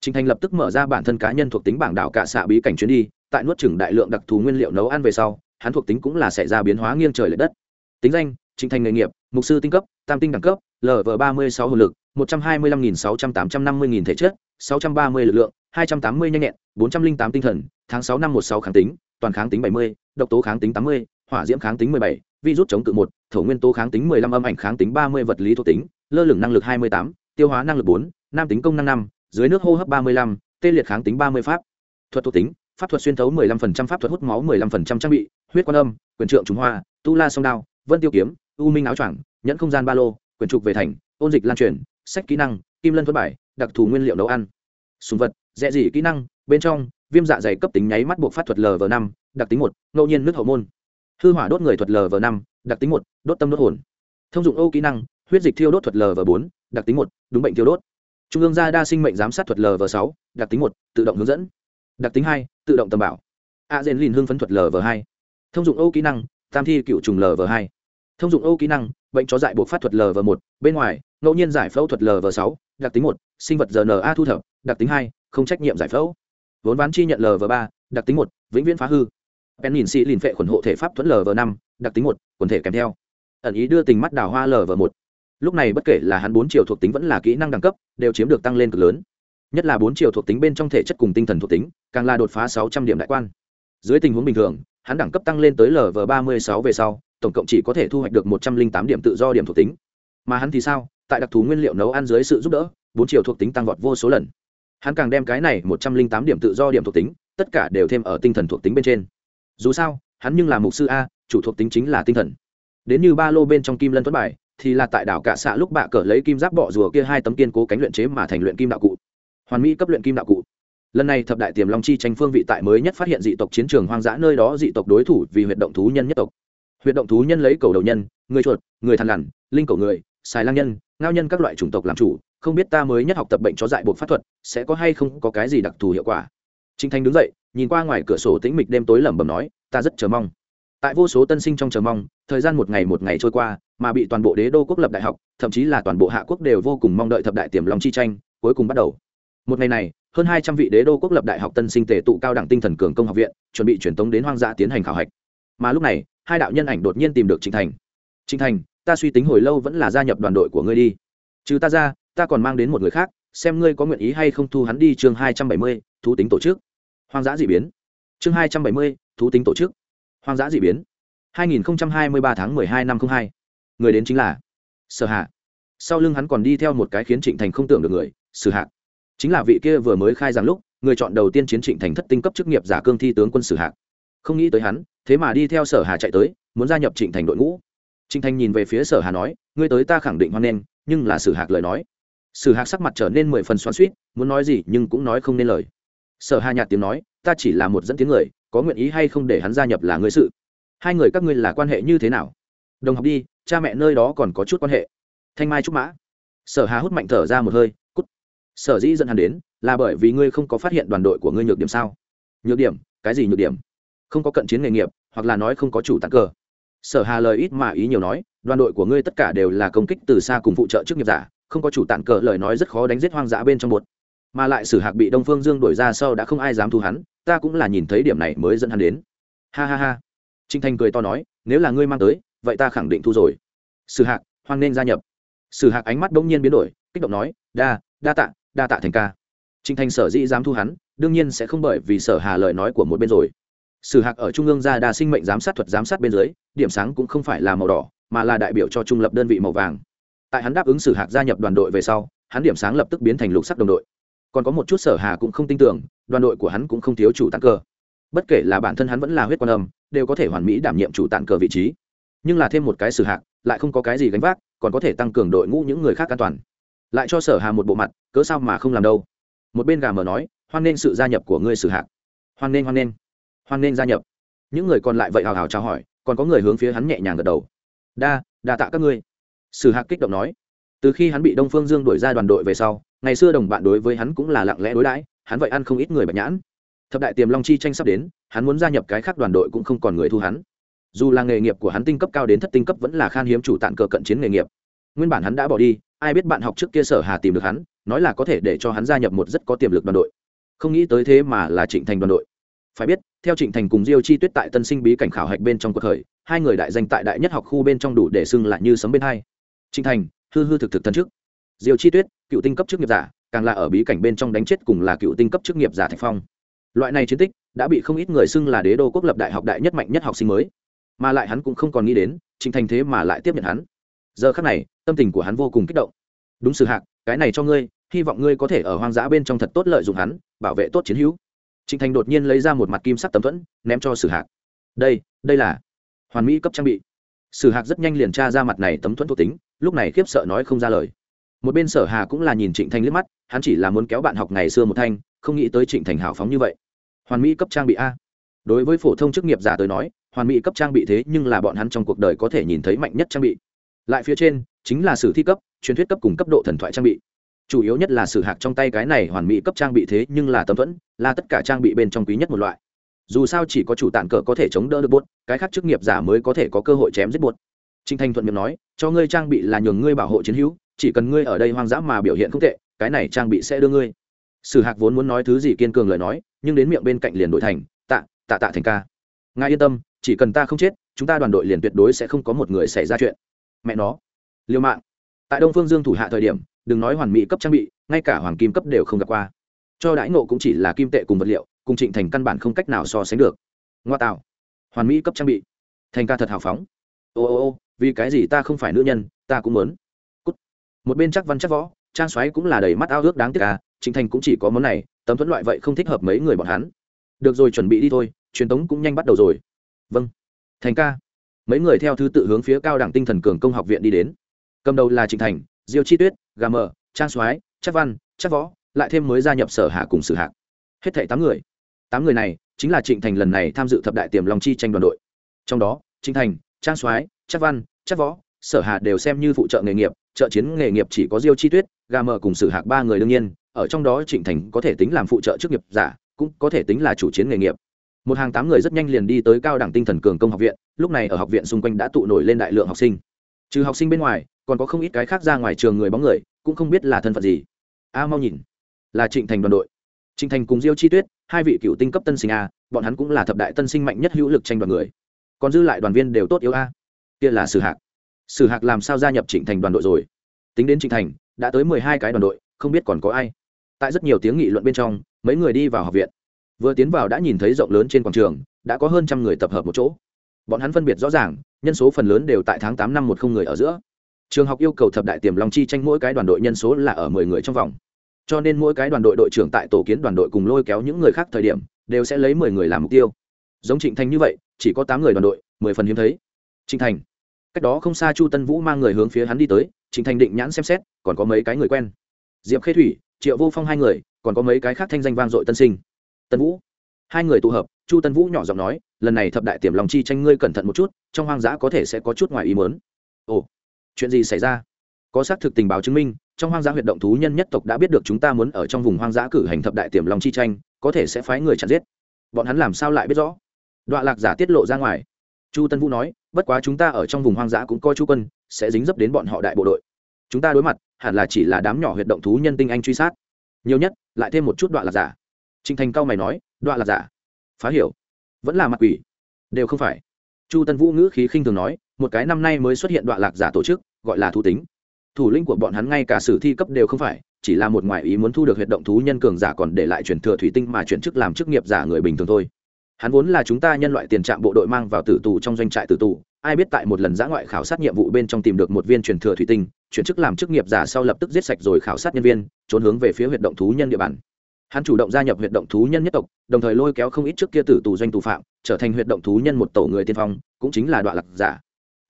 Speaker 1: Trình Thành lập tức mở ra bản thân cá nhân thuộc tính bảng đảo cả xạ bí cảnh chuyến đi, tại nuốt chửng đại lượng đặc thù nguyên liệu nấu ăn về sau, hắn thuộc tính cũng là sẽ ra biến hóa nghiêng trời lệch đất. Tính danh: Trình Thành nghề nghiệp: Mục sư tinh cấp, tam tinh đẳng cấp, LV ba mươi sáu hồn lực, một trăm hai mươi lăm nghìn sáu trăm tám trăm năm mươi nghìn thể chất, sáu trăm ba mươi lực lượng, hai trăm tám mươi nhanh nhẹn, bốn trăm linh tám tinh thần, tháng sáu năm một sáu kháng tính, toàn kháng tính bảy mươi, độc tố kháng tính tám mươi, hỏa diễm kháng tính mười bảy, virus chống cự một, thổ nguyên tố kháng tính mười lăm âm ảnh kháng tính ba mươi vật lý thuộc tính, lơ lửng năng lực hai mươi tám, tiêu hóa năng lực bốn, nam tính công năng năm dưới nước hô hấp ba mươi lăm tê liệt kháng tính ba mươi pháp thuật thuộc tính pháp thuật xuyên thấu mười lăm phần trăm pháp thuật hút máu mười lăm phần trăm trang bị huyết quan âm quyền trượng trung hoa tu la song đao vân tiêu kiếm, u minh áo choàng, nhẫn không gian ba lô, quyển trục về thành, ôn dịch lan truyền, sách kỹ năng, kim lân thuật bài, đặc thù nguyên liệu nấu ăn. Sùng vật dễ dị kỹ năng, bên trong, viêm dạ dày cấp tính nháy mắt buộc phát thuật lv năm, đặc tính một, ngẫu nhiên nước hậu môn. Hư hỏa đốt người thuật lv năm, đặc tính một, đốt tâm đốt hồn. Thông dụng ô kỹ năng, huyết dịch thiêu đốt thuật lv bốn, đặc tính một, đúng bệnh thiêu đốt. Trung ương gia đa sinh mệnh giám sát thuật lv sáu, đặc tính một, tự động hướng dẫn. Đặc tính hai, tự động tầm bảo. A dền lìn hương phấn thuật lv hai. Thông dụng ô kỹ năng, tam thi cựu trùng lv hai thông dụng ô kỹ năng, bệnh chó dại buộc phát thuật lv một, bên ngoài, ngẫu nhiên giải phẫu thuật lv sáu, đặc tính một, sinh vật rna thu thập, đặc tính hai, không trách nhiệm giải phẫu. Vốn ván chi nhận lv ba, đặc tính một, vĩnh viễn phá hư. Pen nhìn xị lìn phệ khuẩn hộ thể pháp thuẫn lv năm, đặc tính một, quần thể kèm theo. Ẩn ý đưa tình mắt đào hoa lv một. Lúc này bất kể là hắn bốn chiều thuộc tính vẫn là kỹ năng đẳng cấp, đều chiếm được tăng lên cực lớn. Nhất là bốn chiều thuộc tính bên trong thể chất cùng tinh thần thuộc tính, càng là đột phá sáu trăm điểm đại quan. Dưới tình huống bình thường, hắn đẳng cấp tăng lên tới lv ba mươi sáu về sau tổng cộng chỉ có thể thu hoạch được một trăm linh tám điểm tự do điểm thuộc tính. Mà hắn thì sao? Tại đặc thù nguyên liệu nấu ăn dưới sự giúp đỡ, bốn chiều thuộc tính tăng vọt vô số lần. Hắn càng đem cái này một trăm linh tám điểm tự do điểm thuộc tính, tất cả đều thêm ở tinh thần thuộc tính bên trên. Dù sao, hắn nhưng là mục sư a, chủ thuộc tính chính là tinh thần. Đến như ba lô bên trong kim lân tuấn bài, thì là tại đảo cạ xạ lúc bạ cờ lấy kim giáp bọ rùa kia hai tấm kiên cố cánh luyện chế mà thành luyện kim đạo cụ. Hoàn mỹ cấp luyện kim đạo cụ. Lần này thập đại tiềm long chi tranh phương vị tại mới nhất phát hiện dị tộc chiến trường hoang dã nơi đó dị tộc đối thủ vì huyệt động thú nhân nhất tộc huyệt động thú nhân lấy cầu đầu nhân, người chuột, người thằn lằn, linh cầu người, xài lang nhân, ngao nhân các loại chủng tộc làm chủ, không biết ta mới nhất học tập bệnh chó dại buộc pháp thuật, sẽ có hay không có cái gì đặc thù hiệu quả. Trinh thanh đứng dậy, nhìn qua ngoài cửa sổ tĩnh mịch đêm tối lẩm bẩm nói, ta rất chờ mong. Tại vô số tân sinh trong chờ mong, thời gian một ngày một ngày trôi qua, mà bị toàn bộ đế đô quốc lập đại học, thậm chí là toàn bộ hạ quốc đều vô cùng mong đợi thập đại tiềm long chi tranh, cuối cùng bắt đầu. Một ngày này, hơn hai trăm vị đế đô quốc lập đại học tân sinh tề tụ cao đẳng tinh thần cường công học viện, chuẩn bị truyền tống đến hoang dã tiến hành khảo hạch mà lúc này, hai đạo nhân ảnh đột nhiên tìm được trịnh thành. Trịnh thành, ta suy tính hồi lâu vẫn là gia nhập đoàn đội của ngươi đi. Trừ ta ra, ta còn mang đến một người khác, xem ngươi có nguyện ý hay không thu hắn đi chương hai trăm bảy mươi, thú tính tổ chức. Hoang dã d ị biến. Chương hai trăm bảy mươi, thú tính tổ chức. Hoang dã d ị biến. Hai nghìn hai mươi ba tháng m ư ơ i hai năm t r ă n h hai. Người đến chính là sở hạ. Sau lưng hắn còn đi theo một cái khiến trịnh thành không tưởng được người sử hạ. Chính là vị kia vừa mới khai rằng lúc, người chọn đầu tiên chiến trịnh thành thất tinh cấp chức nghiệp giả cương thi tướng quân sử Hạng không nghĩ tới hắn, thế mà đi theo sở hà chạy tới, muốn gia nhập trịnh thành đội ngũ. Trịnh thành nhìn về phía sở hà nói, ngươi tới ta khẳng định hoan nghênh, nhưng là sử hạc lời nói. Sử hạc sắc mặt trở nên mười phần xoắn suýt muốn nói gì nhưng cũng nói không nên lời. Sở hà nhạt tiếng nói, ta chỉ là một dẫn tiếng người, có nguyện ý hay không để hắn gia nhập là ngươi sự. Hai người các ngươi là quan hệ như thế nào? Đồng học đi, cha mẹ nơi đó còn có chút quan hệ. Thanh mai trúc mã. Sở hà hút mạnh thở ra một hơi, cút. Sở dĩ dẫn hắn đến, là bởi vì ngươi không có phát hiện đoàn đội của ngươi nhược điểm sao? Nhược điểm? Cái gì nhược điểm? Không có cận chiến nghề nghiệp hoặc là nói không có chủ tặng cờ. Sở hà lời ít mà ý nhiều nói đoàn đội của ngươi tất cả đều là công kích từ xa cùng phụ trợ chức nghiệp giả không có chủ tặng cờ lời nói rất khó đánh giết hoang dã bên trong một, mà lại sử hạc bị đông phương dương đổi ra sau đã không ai dám thu hắn ta cũng là nhìn thấy điểm này mới dẫn hắn đến. Ha ha ha. Trinh thanh cười to nói nếu là ngươi mang tới vậy ta khẳng định thu rồi. Sử hạc hoan nên gia nhập. Sử hạc ánh mắt bỗng nhiên biến đổi kích động nói đa đa tạ đa tạ thành ca. Trinh thanh sở dĩ dám thu hắn đương nhiên sẽ không bởi vì sở hà lời nói của một bên rồi sử hạc ở trung ương gia đa sinh mệnh giám sát thuật giám sát bên dưới, điểm sáng cũng không phải là màu đỏ, mà là đại biểu cho trung lập đơn vị màu vàng. Tại hắn đáp ứng sử hạc gia nhập đoàn đội về sau, hắn điểm sáng lập tức biến thành lục sắc đồng đội. Còn có một chút sở hà cũng không tin tưởng, đoàn đội của hắn cũng không thiếu chủ tặng cờ. Bất kể là bản thân hắn vẫn là huyết quan âm, đều có thể hoàn mỹ đảm nhiệm chủ tặng cờ vị trí. Nhưng là thêm một cái sử hạc, lại không có cái gì gánh vác, còn có thể tăng cường đội ngũ những người khác an toàn. Lại cho sở hà một bộ mặt, cớ sao mà không làm đâu? Một bên gà mờ nói, hoan nên sự gia nhập của ngươi, sử hạc. Hoan nên hoan nên hoan nên gia nhập. Những người còn lại vậy hào hào chào hỏi, còn có người hướng phía hắn nhẹ nhàng gật đầu. Đa đa tạ các ngươi. Sử hạc kích động nói. Từ khi hắn bị đông phương dương đuổi ra đoàn đội về sau, ngày xưa đồng bạn đối với hắn cũng là lặng lẽ đối đãi, hắn vậy ăn không ít người bạch nhãn. Thập đại tiềm long chi tranh sắp đến, hắn muốn gia nhập cái khác đoàn đội cũng không còn người thu hắn. Dù là nghề nghiệp của hắn tinh cấp cao đến thất tinh cấp vẫn là khan hiếm chủ tạng cờ cận chiến nghề nghiệp. Nguyên bản hắn đã bỏ đi, ai biết bạn học trước kia sở hà tìm được hắn, nói là có thể để cho hắn gia nhập một rất có tiềm lực đoàn đội. Không nghĩ tới thế mà là trịnh thành đoàn đội phải biết, theo trịnh thành cùng diêu chi tuyết tại tân sinh bí cảnh khảo hạch bên trong cuộc khởi, hai người đại danh tại đại nhất học khu bên trong đủ để xưng lại như sấm bên hai. Trịnh thành, hư hư thực thực thân trước diêu chi tuyết, cựu tinh cấp chức nghiệp giả, càng là ở bí cảnh bên trong đánh chết cùng là cựu tinh cấp chức nghiệp giả thạch phong. Loại này chiến tích, đã bị không ít người xưng là đế đô quốc lập đại học đại nhất mạnh nhất học sinh mới. Mà lại hắn cũng không còn nghĩ đến, trịnh thành thế mà lại tiếp nhận hắn. Giờ khắc này, tâm tình của hắn vô cùng kích động. Đúng sự hạc, cái này cho ngươi, hy vọng ngươi có thể ở hoang dã bên trong thật tốt lợi dụng hắn, bảo vệ tốt chiến hữu trịnh thành đột nhiên lấy ra một mặt kim sắc tấm thuẫn, ném cho sử hạc. Đây đây là hoàn mỹ cấp trang bị. Sử hạc rất nhanh liền tra ra mặt này tấm thuẫn thuộc tính, lúc này khiếp sợ nói không ra lời. Một bên sở hà cũng là nhìn trịnh thành liếc mắt, hắn chỉ là muốn kéo bạn học ngày xưa một thanh, không nghĩ tới trịnh thành hào phóng như vậy. Hoàn mỹ cấp trang bị a. Đối với phổ thông chức nghiệp giả tới nói, hoàn mỹ cấp trang bị thế nhưng là bọn hắn trong cuộc đời có thể nhìn thấy mạnh nhất trang bị. Lại phía trên, chính là sử thi cấp, truyền thuyết cấp cùng cấp độ thần thoại trang bị chủ yếu nhất là sử hạc trong tay cái này hoàn mỹ cấp trang bị thế nhưng là tấm thuẫn, là tất cả trang bị bên trong quý nhất một loại. Dù sao chỉ có chủ tạng cờ có thể chống đỡ được bốt cái khác chức nghiệp giả mới có thể có cơ hội chém giết bốt trinh thanh thuận miệng nói, cho ngươi trang bị là nhường ngươi bảo hộ chiến hữu, chỉ cần ngươi ở đây hoang dã mà biểu hiện không tệ, cái này trang bị sẽ đưa ngươi. Sử hạc vốn muốn nói thứ gì kiên cường lời nói, nhưng đến miệng bên cạnh liền đổi thành, tạ tạ tạ thành ca. Ngài yên tâm, chỉ cần ta không chết, chúng ta đoàn đội liền tuyệt đối sẽ không có một người xảy ra chuyện. Mẹ nó liêu mạng tại đông phương dương thủ hạ thời điểm, đừng nói hoàn mỹ cấp trang bị, ngay cả hoàng kim cấp đều không gặp qua. Cho đãi ngộ cũng chỉ là kim tệ cùng vật liệu, cùng trịnh thành căn bản không cách nào so sánh được. Ngoa tạo. Hoàn mỹ cấp trang bị. Thành ca thật hào phóng. Ô ô ô, vì cái gì ta không phải nữ nhân, ta cũng muốn. Cút. một bên chắc văn chắc võ, trang xoáy cũng là đầy mắt ao ước đáng tiếc à trịnh thành cũng chỉ có món này, tấm thuẫn loại vậy không thích hợp mấy người bọn hắn. Được rồi, chuẩn bị đi thôi, truyền tống cũng nhanh bắt đầu rồi. Vâng. Thành ca. Mấy người theo thứ tự hướng phía cao đẳng tinh thần cường công học viện đi đến cầm đầu là trịnh thành, diêu chi tuyết, gà mờ, trang soái, chắc văn, chắc võ, lại thêm mới gia nhập sở hạ cùng sử hạc. Hết thảy tám người. Tám người này chính là trịnh thành lần này tham dự thập đại tiềm long chi tranh đoàn đội. Trong đó, trịnh thành, trang soái, chắc văn, chắc võ, sở hạ đều xem như phụ trợ nghề nghiệp, trợ chiến nghề nghiệp chỉ có diêu chi tuyết, gà mờ cùng sử hạc ba người đương nhiên, ở trong đó trịnh thành có thể tính làm phụ trợ chức nghiệp giả, cũng có thể tính là chủ chiến nghề nghiệp. Một hàng tám người rất nhanh liền đi tới cao đẳng tinh thần cường công học viện, lúc này ở học viện xung quanh đã tụ nổi lên đại lượng học sinh. Trừ học sinh bên ngoài còn có không ít cái khác ra ngoài trường người bóng người, cũng không biết là thân phận gì. A, mau nhìn. Là trịnh thành đoàn đội. Trịnh thành cùng diêu chi tuyết, hai vị cựu tinh cấp tân sinh a, bọn hắn cũng là thập đại tân sinh mạnh nhất hữu lực tranh đoàn người. Còn dư lại đoàn viên đều tốt yếu a. Kia là sử hạc. Sử hạc làm sao gia nhập trịnh thành đoàn đội rồi? Tính đến trịnh thành, đã tới mười hai cái đoàn đội, không biết còn có ai. Tại rất nhiều tiếng nghị luận bên trong, mấy người đi vào học viện. Vừa tiến vào đã nhìn thấy rộng lớn trên quảng trường, đã có hơn trăm người tập hợp một chỗ. Bọn hắn phân biệt rõ ràng, nhân số phần lớn đều tại tháng tám năm một không người ở giữa trường học yêu cầu thập đại tiềm long chi tranh mỗi cái đoàn đội nhân số là ở mười người trong vòng. Cho nên mỗi cái đoàn đội đội trưởng tại tổ kiến đoàn đội cùng lôi kéo những người khác thời điểm, đều sẽ lấy mười người làm mục tiêu. Giống trịnh thành như vậy, chỉ có tám người đoàn đội, mười phần hiếm thấy. Trịnh thành. Cách đó không xa chu tân vũ mang người hướng phía hắn đi tới, trịnh thành định nhãn xem xét, còn có mấy cái người quen. Diệp khê thủy, triệu vô phong hai người, còn có mấy cái khác thanh danh vang dội tân sinh. Tân vũ. Hai người tụ hợp, chu tân vũ nhỏ giọng nói, lần này thập đại tiềm lòng chi tranh ngươi cẩn thận một chút, trong hoang dã có thể sẽ có chút ngoài ý mớn ồ chuyện gì xảy ra? Có xác thực tình báo chứng minh, trong hoang dã huyệt động thú nhân nhất tộc đã biết được chúng ta muốn ở trong vùng hoang dã cử hành thập đại tiềm lòng chi tranh, có thể sẽ phái người chặn giết. Bọn hắn làm sao lại biết rõ? Đoạn lạc giả tiết lộ ra ngoài. Chu tân vũ nói, bất quá chúng ta ở trong vùng hoang dã cũng coi chu quân, sẽ dính dấp đến bọn họ đại bộ đội. Chúng ta đối mặt, hẳn là chỉ là đám nhỏ huyệt động thú nhân tinh anh truy sát. Nhiều nhất, lại thêm một chút đoạn lạc giả. Trinh thành cao mày nói đoạn lạc giả, phá hiểu. Vẫn là mặt quỷ. Đều không phải. Chu tân vũ ngữ khí khinh thường nói một cái năm nay mới xuất hiện đoạn lạc giả tổ chức, gọi là thú tính. Thủ lĩnh của bọn hắn ngay cả sử thi cấp đều không phải, chỉ là một ngoại ý muốn thu được huyệt động thú nhân cường giả còn để lại truyền thừa thủy tinh mà chuyển chức làm chức nghiệp giả người bình thường thôi. Hắn vốn là chúng ta nhân loại tiền trạm bộ đội mang vào tử tù trong doanh trại tử tù, ai biết tại một lần giã ngoại khảo sát nhiệm vụ bên trong tìm được một viên truyền thừa thủy tinh, chuyển chức làm chức nghiệp giả sau lập tức giết sạch rồi khảo sát nhân viên, trốn hướng về phía huyệt động thú nhân địa bàn. Hắn chủ động gia nhập huyệt động thú nhân nhất tộc, đồng thời lôi kéo không ít trước kia tử tù doanh tù phạm, trở thành huyệt động thú nhân một tổ người tiên phong, cũng chính là đoạn lạc giả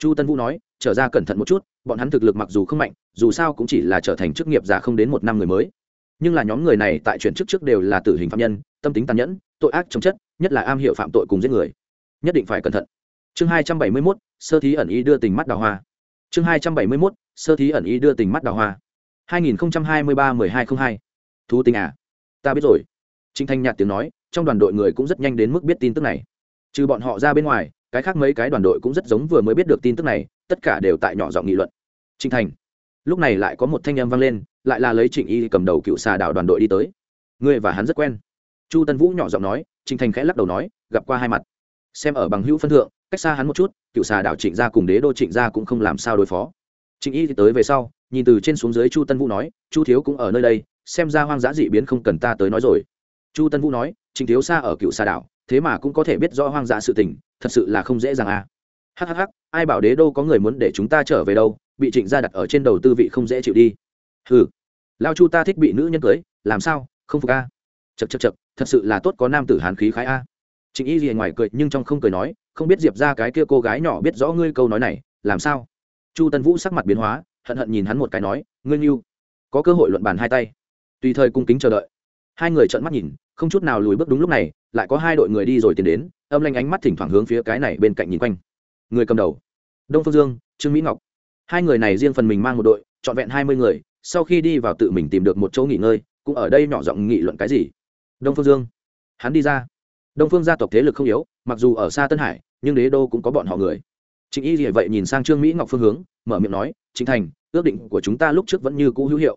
Speaker 1: chu tân vũ nói, trở ra cẩn thận một chút, bọn hắn thực lực mặc dù không mạnh, dù sao cũng chỉ là trở thành chức nghiệp giả không đến một năm người mới. Nhưng là nhóm người này tại chuyển chức trước đều là tử hình phạm nhân, tâm tính tàn nhẫn, tội ác chống chất, nhất là am hiểu phạm tội cùng giết người. Nhất định phải cẩn thận. Chương hai trăm bảy mươi mốt, sơ thí ẩn ý đưa tình mắt đào hoa. Chương hai trăm bảy mươi mốt, sơ thí ẩn ý đưa tình mắt đào hoa. Hai nghìn hai mươi ba mười hai t r ă n h hai. Thú tình à? Ta biết rồi. Trinh thanh nhạt tiếng nói, trong đoàn đội người cũng rất nhanh đến mức biết tin tức này. Trừ bọn họ ra bên ngoài cái khác mấy cái đoàn đội cũng rất giống vừa mới biết được tin tức này, tất cả đều tại nhỏ giọng nghị luận. Trịnh thành, lúc này lại có một thanh âm vang lên, lại là lấy trịnh y cầm đầu cựu xà đảo đoàn đội đi tới. Ngươi và hắn rất quen. Chu tân vũ nhỏ giọng nói, trịnh thành khẽ lắc đầu nói, gặp qua hai mặt. Xem ở bằng hữu phân thượng, cách xa hắn một chút, cựu xà đảo trịnh gia cùng đế đô trịnh gia cũng không làm sao đối phó. Trịnh y thì tới về sau, nhìn từ trên xuống dưới chu tân vũ nói, chu thiếu cũng ở nơi đây, xem ra hoang dã dị biến không cần ta tới nói rồi. Chu tân vũ nói, trịnh thiếu xa ở cựu xà đảo, thế mà cũng có thể biết rõ hoang dã sự tình thật sự là không dễ dàng à. Hhh ai bảo đế đô có người muốn để chúng ta trở về đâu, bị trịnh gia đặt ở trên đầu tư vị không dễ chịu đi. Ừ lao chu ta thích bị nữ nhân cưới, làm sao, không phục à? a chật chật chật thật sự là tốt có nam tử hàn khí khái a trịnh y gì ngoài cười, nhưng trong không cười nói, không biết diệp ra cái kia cô gái nhỏ biết rõ ngươi câu nói này, làm sao? Chu tân vũ sắc mặt biến hóa, hận hận nhìn hắn một cái nói, ngươi như có cơ hội luận bàn hai tay. Tùy thời cung kính chờ đợi. Hai người trợn mắt nhìn, không chút nào lùi bước đúng lúc này, lại có hai đội người đi rồi tiến đến âm lanh ánh mắt thỉnh thoảng hướng phía cái này bên cạnh nhìn quanh. Người cầm đầu, đông phương dương, trương mỹ ngọc. Hai người này riêng phần mình mang một đội, trọn vẹn hai mươi người, sau khi đi vào tự mình tìm được một chỗ nghỉ ngơi, cũng ở đây nhỏ giọng nghị luận cái gì. Đông phương dương, hắn đi ra. Đông phương gia tộc thế lực không yếu, mặc dù ở xa tân hải, nhưng đế đô cũng có bọn họ người. Trịnh y vậy nhìn sang trương mỹ ngọc phương hướng, mở miệng nói chính thành, ước định của chúng ta lúc trước vẫn như cũ hữu hiệu.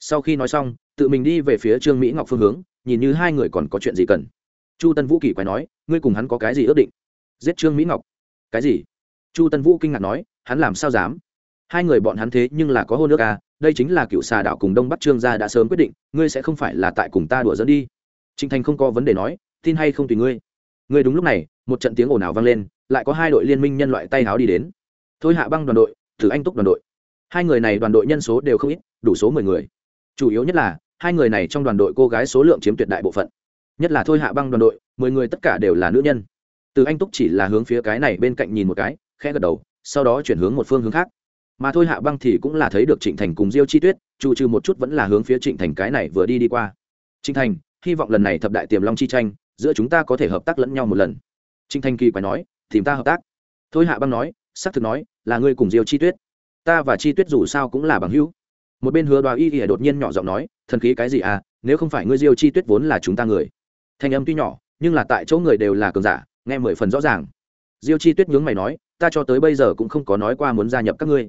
Speaker 1: Sau khi nói xong, tự mình đi về phía trương mỹ ngọc phương hướng, nhìn như hai người còn có chuyện gì cần chu tân vũ kỳ quay nói, ngươi cùng hắn có cái gì ước định? Giết trương mỹ ngọc. Cái gì? Chu tân vũ kinh ngạc nói, hắn làm sao dám? Hai người bọn hắn thế nhưng là có hôn ước à đây chính là cựu xà đạo cùng đông bắc trương gia đã sớm quyết định, ngươi sẽ không phải là tại cùng ta đùa dẫn đi. Trịnh thành không có vấn đề nói, tin hay không tùy ngươi. Ngươi đúng lúc này, một trận tiếng ồn ào vang lên, lại có hai đội liên minh nhân loại tay háo đi đến. Thôi hạ băng đoàn đội, thử anh túc đoàn đội. Hai người này đoàn đội nhân số đều không ít, đủ số mười người. Chủ yếu nhất là, hai người này trong đoàn đội cô gái số lượng chiếm tuyệt đại bộ phận nhất là thôi hạ băng đoàn đội, mười người tất cả đều là nữ nhân. Từ anh túc chỉ là hướng phía cái này bên cạnh nhìn một cái, khẽ gật đầu, sau đó chuyển hướng một phương hướng khác. Mà thôi hạ băng thì cũng là thấy được trịnh thành cùng diêu chi tuyết chủ trừ một chút vẫn là hướng phía trịnh thành cái này vừa đi đi qua. Trịnh thành, hy vọng lần này thập đại tiềm long chi tranh, giữa chúng ta có thể hợp tác lẫn nhau một lần. Trịnh thành kỳ quái nói, tìm ta hợp tác. Thôi hạ băng nói, xác thực nói, là ngươi cùng diêu chi tuyết. Ta và chi tuyết dù sao cũng là bằng hữu. Một bên hứa đoá y ỉa đột nhiên nhỏ giọng nói, thần khí cái gì à? Nếu không phải ngươi diêu chi tuyết vốn là chúng ta người thanh âm tuy nhỏ, nhưng là tại chỗ người đều là cường giả, nghe mười phần rõ ràng. Diêu chi tuyết nhướng mày nói, ta cho tới bây giờ cũng không có nói qua muốn gia nhập các ngươi.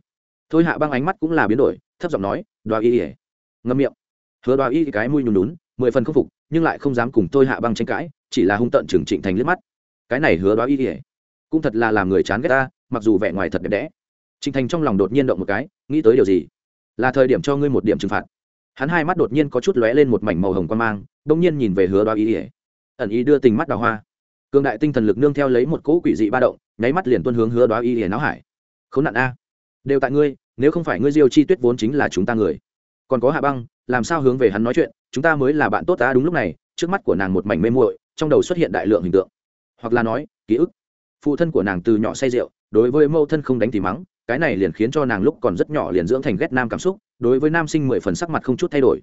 Speaker 1: Thôi hạ băng ánh mắt cũng là biến đổi, thấp giọng nói, đoá y ỉa ngâm miệng. Hứa đoá y cái mũi nhùn nhún, mười phần không phục, nhưng lại không dám cùng thôi hạ băng tranh cãi, chỉ là hung tận trừng trịnh thành liếc mắt. Cái này hứa đoá y ỉa cũng thật là làm người chán ghét ta, mặc dù vẻ ngoài thật đẹp đẽ. Trịnh thành trong lòng đột nhiên động một cái, nghĩ tới điều gì? Là thời điểm cho ngươi một điểm trừng phạt hắn hai mắt đột nhiên có chút lóe lên một mảnh màu hồng quan mang, đông nhiên nhìn về hứa đoá ý ỉa. Ẩn ý đưa tình mắt đào hoa. Cường đại tinh thần lực nương theo lấy một cỗ quỷ dị ba động, nháy mắt liền tuân hướng hứa đoá ý ỉa não hải. K h ố n nạn a. Đều tại ngươi, nếu không phải ngươi diêu chi tuyết vốn chính là chúng ta người. Còn có hạ băng, làm sao hướng về hắn nói chuyện, chúng ta mới là bạn tốt ta đúng lúc này, trước mắt của nàng một mảnh mê muội, trong đầu xuất hiện đại lượng hình tượng. Hoặc là nói, ký ức. Phụ thân của nàng từ nhỏ say rượu, đối với mâu thân không đánh thì mắng, cái này liền khiến cho nàng lúc còn rất nhỏ liền dưỡng thành ghét nam cảm xúc đối với nam sinh mười phần sắc mặt không chút thay đổi.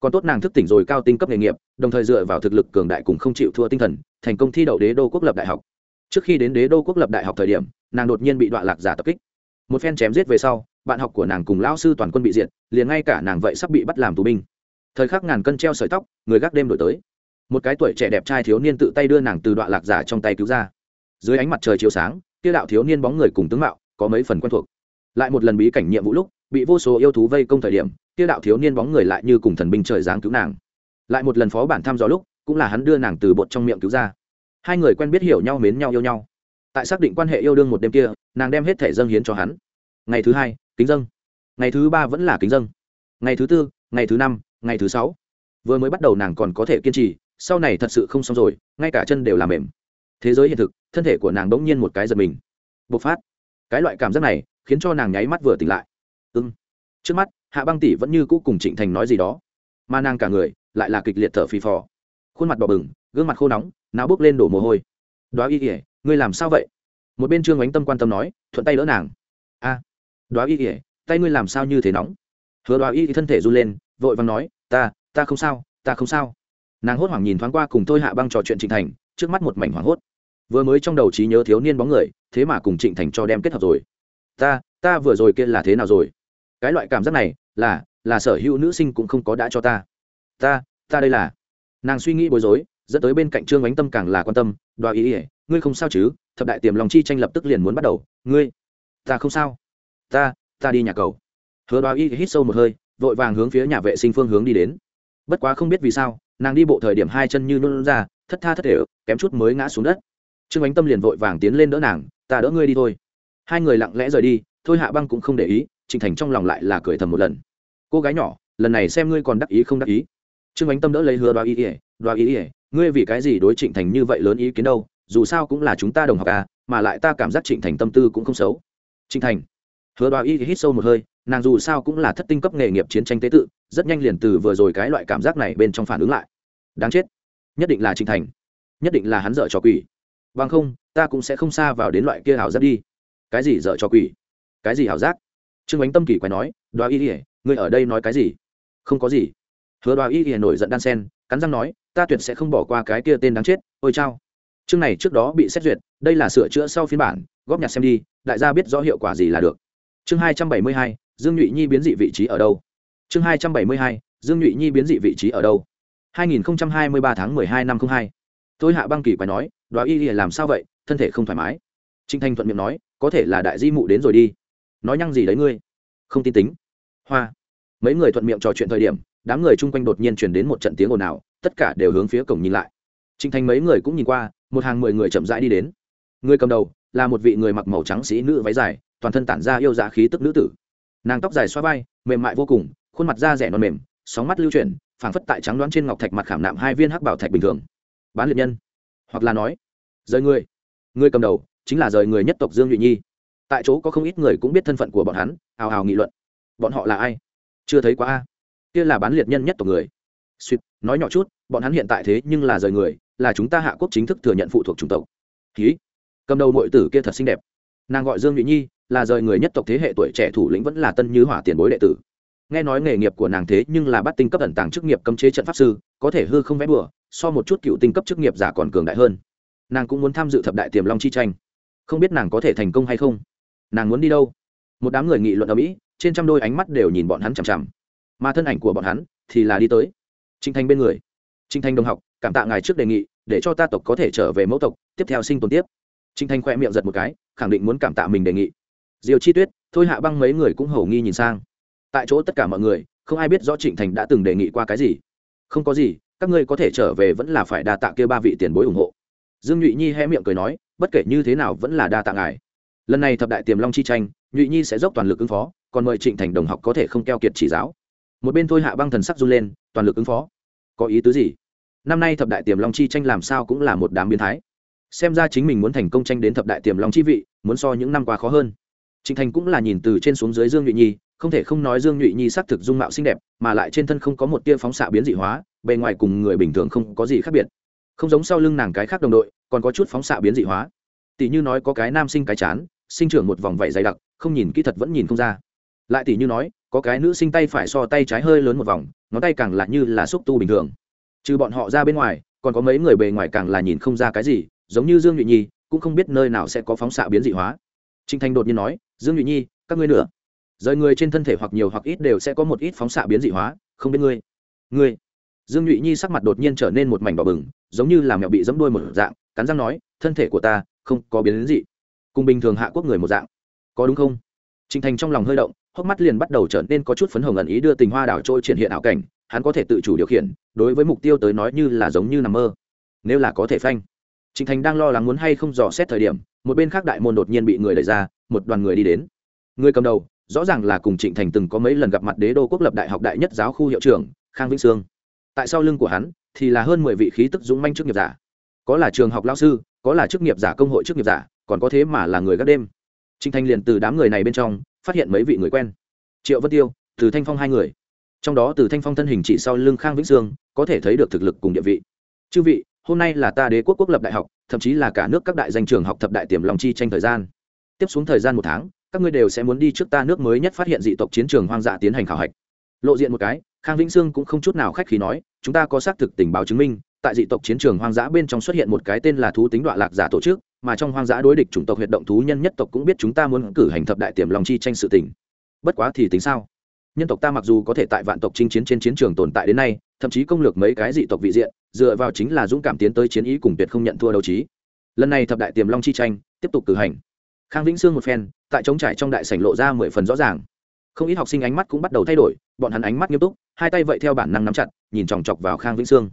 Speaker 1: Còn tốt nàng thức tỉnh rồi cao tinh cấp nghề nghiệp, đồng thời dựa vào thực lực cường đại cùng không chịu thua tinh thần, thành công thi đậu đế đô quốc lập đại học. Trước khi đến đế đô quốc lập đại học thời điểm, nàng đột nhiên bị đoạn lạc giả tập kích. Một phen chém giết về sau, bạn học của nàng cùng lão sư toàn quân bị diệt, liền ngay cả nàng vậy sắp bị bắt làm tù binh. Thời khắc ngàn cân treo sợi tóc, người gác đêm đổi tới. Một cái tuổi trẻ đẹp trai thiếu niên tự tay đưa nàng từ đoạn lạc giả trong tay cứu ra. Dưới ánh mặt trời chiếu sáng tiêu đạo thiếu niên bóng người cùng tướng mạo, có mấy phần quen thuộc. Lại một lần bí cảnh nhiệm vụ lúc bị vô số yêu thú vây công thời điểm tiêu đạo thiếu niên bóng người lại như cùng thần binh trời giáng cứu nàng. Lại một lần phó bản thăm dò lúc, cũng là hắn đưa nàng từ bột trong miệng cứu ra. Hai người quen biết hiểu nhau, mến nhau, yêu nhau. Tại xác định quan hệ yêu đương một đêm kia, nàng đem hết thẻ dâng hiến cho hắn. Ngày thứ hai, kính dâng. Ngày thứ ba vẫn là kính dâng. Ngày thứ tư, ngày thứ năm, ngày thứ sáu. Vừa mới bắt đầu nàng còn có thể kiên trì, sau này thật sự không xong rồi, ngay cả chân đều làm mềm. Thế giới hiện thực, thân thể của nàng bỗng nhiên một cái giật mình. Bộc phát. Cái loại cảm giác này, khiến cho nàng nháy mắt vừa tỉnh lại ưng trước mắt hạ băng tỷ vẫn như cũ cùng trịnh thành nói gì đó mà nàng cả người lại là kịch liệt thở phì phò. Khuôn mặt đỏ bừng gương mặt khô nóng náo bước lên đổ mồ hôi. Đoá y ỉa ngươi làm sao vậy? Một bên trương ánh tâm quan tâm nói thuận tay đỡ nàng. A à, đoá y ỉa tay ngươi làm sao như thế nóng? Hứa đoá y thân thể run lên vội vàng nói ta ta không sao ta không sao. Nàng hốt hoảng nhìn thoáng qua cùng tôi hạ băng trò chuyện trịnh thành trước mắt một mảnh hoảng hốt. Vừa mới trong đầu trí nhớ thiếu niên bóng người thế mà cùng trịnh thành cho đem kết hợp rồi. Ta ta vừa rồi kia là thế nào rồi? Cái loại cảm giác này là là sở hữu nữ sinh cũng không có đã cho ta. Ta ta đây là. Nàng suy nghĩ bối rối, dẫn tới bên cạnh trương ánh tâm càng là quan tâm, đoà ý ỉa ngươi không sao chứ? Thập đại tiềm lòng chi tranh lập tức liền muốn bắt đầu. Ngươi, ta không sao. Ta ta đi nhà cầu. Hứa đoà y hít sâu một hơi, vội vàng hướng phía nhà vệ sinh phương hướng đi đến. Bất quá không biết vì sao, nàng đi bộ thời điểm hai chân như nôn ra, thất tha thất thể, kém chút mới ngã xuống đất. Trương ánh tâm liền vội vàng tiến lên đỡ nàng, ta đỡ ngươi đi thôi. Hai người lặng lẽ rời đi, thôi hạ băng cũng không để ý trịnh thành trong lòng lại là cười thầm một lần. Cô gái nhỏ, lần này xem ngươi còn đắc ý không đắc ý. Trương ánh tâm đỡ lấy hứa đoá ý ỉa đoá ý ỉa ngươi vì cái gì đối trịnh thành như vậy lớn ý kiến đâu? Dù sao cũng là chúng ta đồng học à mà lại ta cảm giác trịnh thành tâm tư cũng không xấu. Trịnh thành? Hứa đoá ý hít sâu một hơi, nàng dù sao cũng là thất tinh cấp nghề nghiệp chiến tranh tế tự, rất nhanh liền từ vừa rồi cái loại cảm giác này bên trong phản ứng lại. Đáng chết, nhất định là trịnh thành, nhất định là hắn dở trò quỷ. Bằng không, ta cũng sẽ không xa vào đến loại kia hảo giác đi. Cái gì dở cho quỷ? Cái gì hảo giác? Trương ánh tâm kỳ quái nói, đoá y ỉa ngươi ở đây nói cái gì? Không có gì. Hứa đoá y ỉa nổi giận đan sen, cắn răng nói, ta tuyệt sẽ không bỏ qua cái kia tên đáng chết, ôi chao. Chương này trước đó bị xét duyệt, đây là sửa chữa sau phiên bản, góp nhặt xem đi, đại gia biết rõ hiệu quả gì là được. Chương hai trăm bảy mươi hai, dương nhụy nhi biến dị vị trí ở đâu? Chương hai trăm bảy mươi hai, dương nhụy nhi biến dị vị trí ở đâu? Hai nghìn hai mươi ba tháng hai năm hai. Tôi hạ băng kỳ quái nói, đoá y làm sao vậy? Thân thể không thoải mái. Trinh thanh thuận miệng nói, có thể là đại di mụ đến rồi đi nói nhăng gì đấy ngươi? Không tin tính. Hoa. Mấy người thuận miệng trò chuyện thời điểm, đám người chung quanh đột nhiên chuyển đến một trận tiếng ồn ào, tất cả đều hướng phía cổng nhìn lại. Trinh Thành mấy người cũng nhìn qua, một hàng mười người chậm rãi đi đến. Người cầm đầu là một vị người mặc màu trắng sĩ nữ váy dài, toàn thân tản ra yêu dạ khí tức nữ tử. Nàng tóc dài xoa vai, mềm mại vô cùng, khuôn mặt da rẻ non mềm, sóng mắt lưu chuyển, phảng phất tại trắng đoán trên ngọc thạch mặt khảm nạm hai viên hắc bảo thạch bình thường. Bán liệt nhân. Hoặc là nói, rời người. Người cầm đầu chính là rời người nhất tộc dương nhụy nhi tại chỗ có không ít người cũng biết thân phận của bọn hắn, hào hào nghị luận. Bọn họ là ai? Chưa thấy quá a. Kia là bán liệt nhân nhất tộc người. Suýt nói nhỏ chút, bọn hắn hiện tại thế nhưng là rời người, là chúng ta hạ quốc chính thức thừa nhận phụ thuộc chủng tộc. Ký cầm đầu nội tử kia thật xinh đẹp. Nàng gọi dương nhụy nhi, là rời người nhất tộc thế hệ tuổi trẻ thủ lĩnh vẫn là tân như hỏa tiền bối đệ tử. Nghe nói nghề nghiệp của nàng thế nhưng là bắt tinh cấp ẩn tàng chức nghiệp cấm chế trận pháp sư, có thể hư không vẽ bừa, so một chút cựu tinh cấp chức nghiệp giả còn cường đại hơn. Nàng cũng muốn tham dự thập đại tiềm long chi tranh. Không biết nàng có thể thành công hay không? Nàng muốn đi đâu? Một đám người nghị luận ở mỹ, trên trăm đôi ánh mắt đều nhìn bọn hắn chằm chằm. Mà thân ảnh của bọn hắn thì là đi tới. Trinh thanh bên người. Trinh thanh đồng học, cảm tạ ngài trước đề nghị, để cho ta tộc có thể trở về mẫu tộc, tiếp theo sinh tồn tiếp. Trinh thanh khoe miệng giật một cái, khẳng định muốn cảm tạ mình đề nghị. Diều chi tuyết, thôi hạ băng mấy người cũng hầu nghi nhìn sang. Tại chỗ tất cả mọi người, không ai biết rõ trịnh thành đã từng đề nghị qua cái gì. Không có gì, các ngươi có thể trở về vẫn là phải đa tạ kia ba vị tiền bối ủng hộ. Dương nhụy nhi hé miệng cười nói, bất kể như thế nào vẫn là đa tạ ngài lần này thập đại tiềm long chi tranh, nhụy nhi sẽ dốc toàn lực ứng phó, còn mời trịnh thành đồng học có thể không keo kiệt chỉ giáo. Một bên thôi hạ băng thần sắc run lên, toàn lực ứng phó. Có ý tứ gì? Năm nay thập đại tiềm long chi tranh làm sao cũng là một đám biến thái. Xem ra chính mình muốn thành công tranh đến thập đại tiềm long chi vị, muốn so những năm qua khó hơn. Trịnh thành cũng là nhìn từ trên xuống dưới dương nhụy nhi, không thể không nói dương nhụy nhi xác thực dung mạo xinh đẹp, mà lại trên thân không có một tia phóng xạ biến dị hóa, bề ngoài cùng người bình thường không có gì khác biệt. Không giống sau lưng nàng cái khác đồng đội, còn có chút phóng xạ biến dị hóa. Tỷ như nói có cái nam sinh cái chán sinh trưởng một vòng vảy dày đặc, không nhìn kỹ thật vẫn nhìn không ra. Lại tỷ như nói, có cái nữ sinh tay phải so tay trái hơi lớn một vòng, ngón tay càng là như là xúc tu bình thường. Trừ bọn họ ra bên ngoài, còn có mấy người bề ngoài càng là nhìn không ra cái gì, giống như dương nhụy nhi, cũng không biết nơi nào sẽ có phóng xạ biến dị hóa. Trinh thanh đột nhiên nói, dương nhụy nhi, các ngươi nữa rời người trên thân thể hoặc nhiều hoặc ít đều sẽ có một ít phóng xạ biến dị hóa, không biết ngươi ngươi. Dương nhụy nhi sắc mặt đột nhiên trở nên một mảnh đỏ bừng, giống như là mẹo bị dẫm đuôi một dạng, cắn răng nói, thân thể của ta không có biến đến dị cùng bình thường hạ quốc người một dạng. Có đúng không? Trinh thành trong lòng hơi động, hốc mắt liền bắt đầu trở nên có chút phấn hồng ẩn ý đưa tình hoa đảo trôi triển hiện ảo cảnh, hắn có thể tự chủ điều khiển, đối với mục tiêu tới nói như là giống như nằm mơ. Nếu là có thể phanh. Trịnh thành đang lo lắng muốn hay không dò xét thời điểm, một bên khác đại môn đột nhiên bị người đẩy ra, một đoàn người đi đến. Người cầm đầu, rõ ràng là cùng trịnh thành từng có mấy lần gặp mặt đế đô quốc lập đại học đại nhất giáo khu hiệu trưởng, khang vĩnh sương. Tại sau lưng của hắn, thì là hơn mười vị khí tức dũng manh chức nghiệp giả. Có là trường học lao sư, có là chức nghiệp giả công hội chức nghiệp giả còn có thế mà là người gác đêm. Trịnh thanh liền từ đám người này bên trong phát hiện mấy vị người quen. Triệu vân tiêu, từ thanh phong hai người. Trong đó từ thanh phong thân hình chỉ sau lưng khang vĩnh sương, có thể thấy được thực lực cùng địa vị. Chư vị, hôm nay là ta đế quốc quốc lập đại học, thậm chí là cả nước các đại danh trường học thập đại tiềm lòng chi tranh thời gian. Tiếp xuống thời gian một tháng, các ngươi đều sẽ muốn đi trước ta nước mới nhất phát hiện dị tộc chiến trường hoang dã tiến hành khảo hạch. Lộ diện một cái, khang vĩnh sương cũng không chút nào khách khí nói, chúng ta có xác thực tình báo chứng minh, tại dị tộc chiến trường hoang dã bên trong xuất hiện một cái tên là thú tính đoạn lạc giả tổ chức mà trong hoang dã đối địch chủng tộc huyệt động thú nhân nhất tộc cũng biết chúng ta muốn cử hành thập đại tiềm lòng chi tranh sự tình. Bất quá thì tính sao? Nhân tộc ta mặc dù có thể tại vạn tộc chinh chiến trên chiến trường tồn tại đến nay, thậm chí công lược mấy cái dị tộc vị diện, dựa vào chính là dũng cảm tiến tới chiến ý cùng tuyệt không nhận thua đấu trí. Lần này thập đại tiềm long chi tranh, tiếp tục cử hành. Khang vĩnh sương một phen, tại trống trải trong đại sảnh lộ ra mười phần rõ ràng. Không ít học sinh ánh mắt cũng bắt đầu thay đổi, bọn hắn ánh mắt nghiêm túc, hai tay vậy theo bản năng nắm chặt, nhìn chòng chọc vào khang vĩnh sương.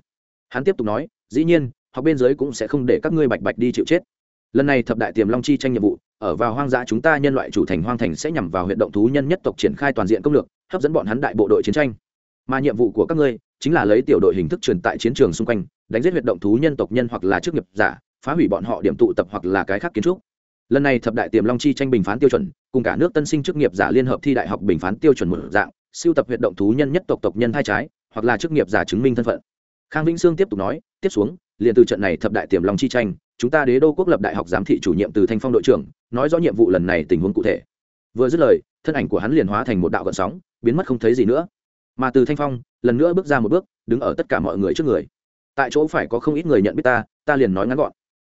Speaker 1: Hắn tiếp tục nói, dĩ nhiên, học bên dưới cũng sẽ không để các ngươi bạch bạch đi chịu chết lần này thập đại tiềm long chi tranh nhiệm vụ, ở vào hoang dã chúng ta nhân loại chủ thành hoang thành sẽ nhằm vào huyện động thú nhân nhất tộc triển khai toàn diện công lược, hấp dẫn bọn hắn đại bộ đội chiến tranh. Mà nhiệm vụ của các ngươi chính là lấy tiểu đội hình thức truyền tại chiến trường xung quanh, đánh giết huyệt động thú nhân tộc nhân hoặc là chức nghiệp giả, phá hủy bọn họ điểm tụ tập hoặc là cái khác kiến trúc. Lần này thập đại tiềm long chi tranh bình phán tiêu chuẩn, cùng cả nước tân sinh chức nghiệp giả liên hợp thi đại học bình phán tiêu chuẩn một dạng, siêu tập huyệt động thú nhân nhất tộc tộc nhân thai trái, hoặc là chức nghiệp giả chứng minh thân phận. Khang vĩnh sương tiếp tục nói, tiếp xuống, liền từ trận này thập đại tiềm long chi tranh chúng ta đế đô quốc lập đại học giám thị chủ nhiệm từ thanh phong đội trưởng, nói rõ nhiệm vụ lần này tình huống cụ thể. Vừa dứt lời, thân ảnh của hắn liền hóa thành một đạo gợn sóng, biến mất không thấy gì nữa. Mà từ thanh phong, lần nữa bước ra một bước, đứng ở tất cả mọi người trước người. Tại chỗ phải có không ít người nhận biết ta ta liền nói ngắn gọn.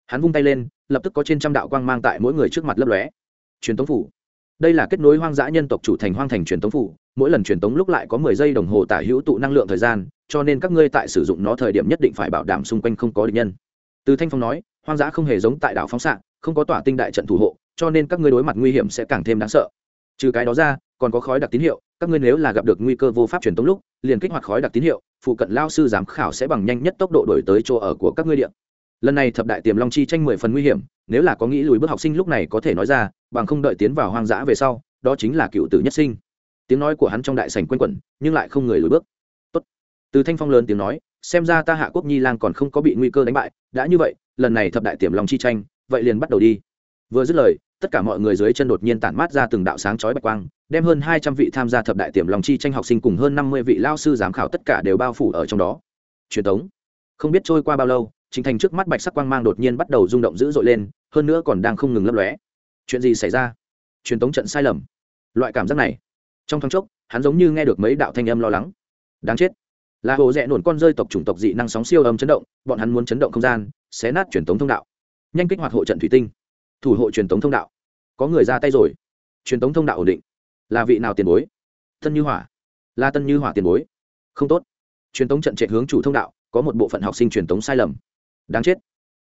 Speaker 1: Hắn vung tay lên, lập tức có trên trăm đạo quang mang tại mỗi người trước mặt lấp lóe. Truyền tống phủ. Đây là kết nối hoang dã nhân tộc chủ thành hoang thành truyền tống phủ, mỗi lần truyền tống lúc lại có mười giây đồng hồ tả hữu tụ năng lượng thời gian, cho nên các ngươi tại sử dụng nó thời điểm nhất định phải bảo đảm xung quanh không có địch nhân. Từ thanh phong nói hoang dã không hề giống tại đảo phóng xạ, không có tỏa tinh đại trận thủ hộ, cho nên các ngươi đối mặt nguy hiểm sẽ càng thêm đáng sợ. Trừ cái đó ra, còn có khói đặc tín hiệu, các ngươi nếu là gặp được nguy cơ vô pháp truyền tống lúc, liền kích hoạt khói đặc tín hiệu, phụ cận lao sư giám khảo sẽ bằng nhanh nhất tốc độ đổi tới chỗ ở của các ngươi điện lần này thập đại tiềm long chi tranh mười phần nguy hiểm, nếu là có nghĩ lùi bước học sinh lúc này có thể nói ra, bằng không đợi tiến vào hoang dã về sau, đó chính là cựu tử nhất sinh. Tiếng nói của hắn trong đại sảnh q u a n quẩn, nhưng lại không người lùi bước. Tốt. từ thanh phong lớn tiếng nói, xem ra ta hạ quốc nhi lang còn không có bị nguy cơ đánh bại, đã như vậy lần này thập đại tiềm long chi tranh, vậy liền bắt đầu đi. Vừa dứt lời, tất cả mọi người dưới chân đột nhiên tản mát ra từng đạo sáng chói bạch quang, đem hơn hai trăm vị tham gia thập đại tiềm lòng chi tranh học sinh cùng hơn năm mươi vị lao sư giám khảo tất cả đều bao phủ ở trong đó. Truyền thống. Không biết trôi qua bao lâu chính thành trước mắt bạch sắc quang mang đột nhiên bắt đầu rung động dữ dội lên, hơn nữa còn đang không ngừng lấp lóe. Chuyện gì xảy ra? Truyền thống trận sai lầm. Loại cảm giác này. Trong thoáng chốc, hắn giống như nghe được mấy đạo thanh âm lo lắng. Đáng chết. Là hồ rẽ nổn con rơi tộc chủng tộc dị năng sóng siêu âm chấn động, bọn hắn muốn chấn động không gian xé nát truyền thống thông đạo. Nhanh kích hoạt hộ trận thủy tinh. Thủ hộ truyền thống thông đạo. Có người ra tay rồi. Truyền thống thông đạo ổn định. Là vị nào tiền bối? Tân như hỏa. Là tân như hỏa tiền bối. Không tốt. Truyền thống trận chạy hướng chủ thông đạo, có một bộ phận học sinh truyền thống sai lầm. Đáng chết.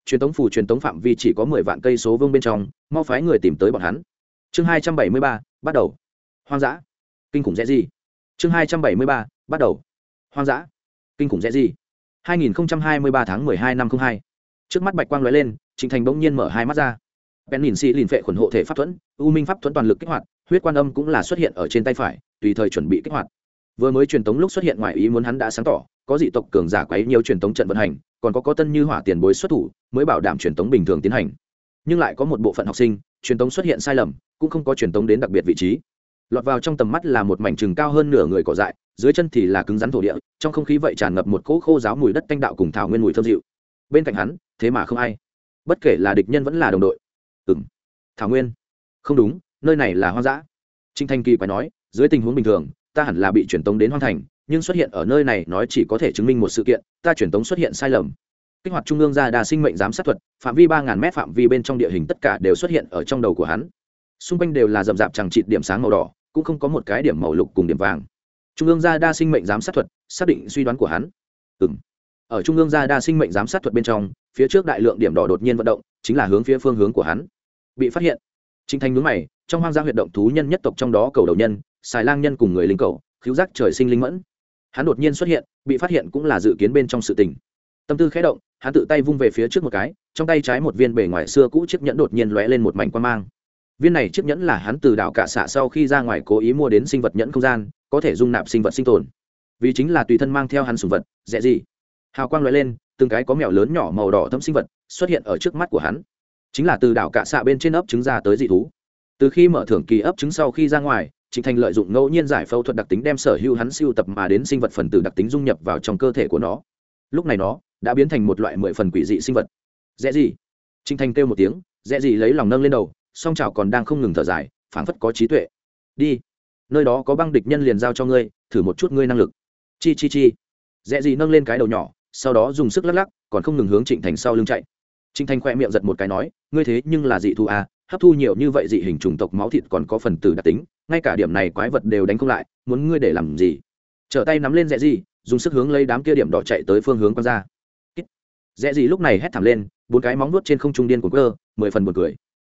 Speaker 1: Truyền thống phủ truyền thống phạm vi chỉ có mười vạn cây số vương bên trong, mau phái người tìm tới bọn hắn. Chương hai trăm bảy mươi ba, bắt đầu. Hoang dã. Kinh khủng dễ gì? Chương hai trăm bảy mươi ba, bắt đầu. Hoang dã. Kinh khủng dễ gì? Hai nghìn hai mươi ba tháng mười hai năm không hai trước mắt bạch quang lóe lên, trịnh thành bỗng nhiên mở hai mắt ra. Bèn nhìn xì lìn phệ khuẩn hộ thể pháp thuẫn, u minh pháp thuẫn toàn lực kích hoạt, huyết quan âm cũng là xuất hiện ở trên tay phải, tùy thời chuẩn bị kích hoạt. Vừa mới truyền tống lúc xuất hiện ngoài ý muốn hắn đã sáng tỏ, có dị tộc cường giả quấy nhiều truyền tống trận vận hành, còn có có tân như hỏa tiền bối xuất thủ, mới bảo đảm truyền tống bình thường tiến hành. Nhưng lại có một bộ phận học sinh, truyền tống xuất hiện sai lầm, cũng không có truyền tống đến đặc biệt vị trí. Lọt vào trong tầm mắt là một mảnh trừng cao hơn nửa người cỏ dại, dưới chân thì là cứng rắn thổ địa, trong không khí vậy tràn ngập một cỗ khô giáo mùi đất canh đạo cùng thảo nguyên mùi thơm dịu. Bên cạnh hắn thế mà không ai. Bất kể là địch nhân vẫn là đồng đội. Ừ m thảo nguyên. Không đúng, nơi này là hoang dã. Trinh thanh kỳ quái nói, dưới tình huống bình thường, ta hẳn là bị truyền tống đến hoang thành, nhưng xuất hiện ở nơi này nói chỉ có thể chứng minh một sự kiện, ta truyền tống xuất hiện sai lầm. Kích hoạt trung ương ra đa sinh mệnh giám sát thuật, phạm vi ba ngàn mét phạm vi bên trong địa hình tất cả đều xuất hiện ở trong đầu của hắn. Xung quanh đều là rậm rạp chẳng trịt điểm sáng màu đỏ, cũng không có một cái điểm màu lục cùng điểm vàng. Trung ương gia đa sinh mệnh giám sát thuật, xác định suy đoán của hắn. Ừ m ở trung ương gia đa sinh mệnh giám sát thuật bên trong phía trước đại lượng điểm đỏ đột nhiên vận động, chính là hướng phía phương hướng của hắn. Bị phát hiện. Trình thanh nhướng mày, trong hoang gia huyệt động thú nhân nhất tộc trong đó cầu đầu nhân xài lang nhân cùng người linh cầu cứu giác trời sinh linh mẫn. Hắn đột nhiên xuất hiện, bị phát hiện cũng là dự kiến bên trong sự tình. Tâm tư khẽ động, hắn tự tay vung về phía trước một cái, trong tay trái một viên bề ngoài xưa cũ chiếc nhẫn đột nhiên lóe lên một mảnh quan mang. Viên này chiếc nhẫn là hắn từ đảo cả xạ sau khi ra ngoài cố ý mua đến sinh vật nhẫn không gian, có thể dung nạp sinh vật sinh tồn. Vì chính là tùy thân mang theo hắn sùng vật, dễ gì? Hào quang loại lên, từng cái có mèo lớn nhỏ màu đỏ thâm sinh vật xuất hiện ở trước mắt của hắn. Chính là từ đảo cạ xạ bên trên ấp trứng ra tới dị thú. Từ khi mở thưởng kỳ ấp trứng sau khi ra ngoài, trịnh thành lợi dụng ngẫu nhiên giải phẫu thuật đặc tính đem sở hữu hắn siêu tập mà đến sinh vật phần tử đặc tính dung nhập vào trong cơ thể của nó. Lúc này nó đã biến thành một loại mười phần quỷ dị sinh vật. Dễ gì? Trịnh thành kêu một tiếng dễ gì lấy lòng nâng lên đầu, song chảo còn đang không ngừng thở dài, phảng phất có trí tuệ. Đi, nơi đó có băng địch nhân liền giao cho ngươi, thử một chút ngươi năng lực. Chi chi chi. Dễ gì nâng lên cái đầu nhỏ sau đó dùng sức lắc lắc còn không ngừng hướng trịnh thành sau lưng chạy. Trịnh thành khoe miệng giật một cái nói ngươi thế nhưng là dị thu à, hấp thu nhiều như vậy dị hình chủng tộc máu thịt còn có phần tử đặc tính ngay cả điểm này quái vật đều đánh không lại muốn ngươi để làm gì? Trở tay nắm lên rẽ gì dùng sức hướng lấy đám kia điểm đỏ chạy tới phương hướng con ra. Rẽ gì lúc này hét thảm lên bốn cái móng nuốt trên không trung điên của cơ mười phần một cười.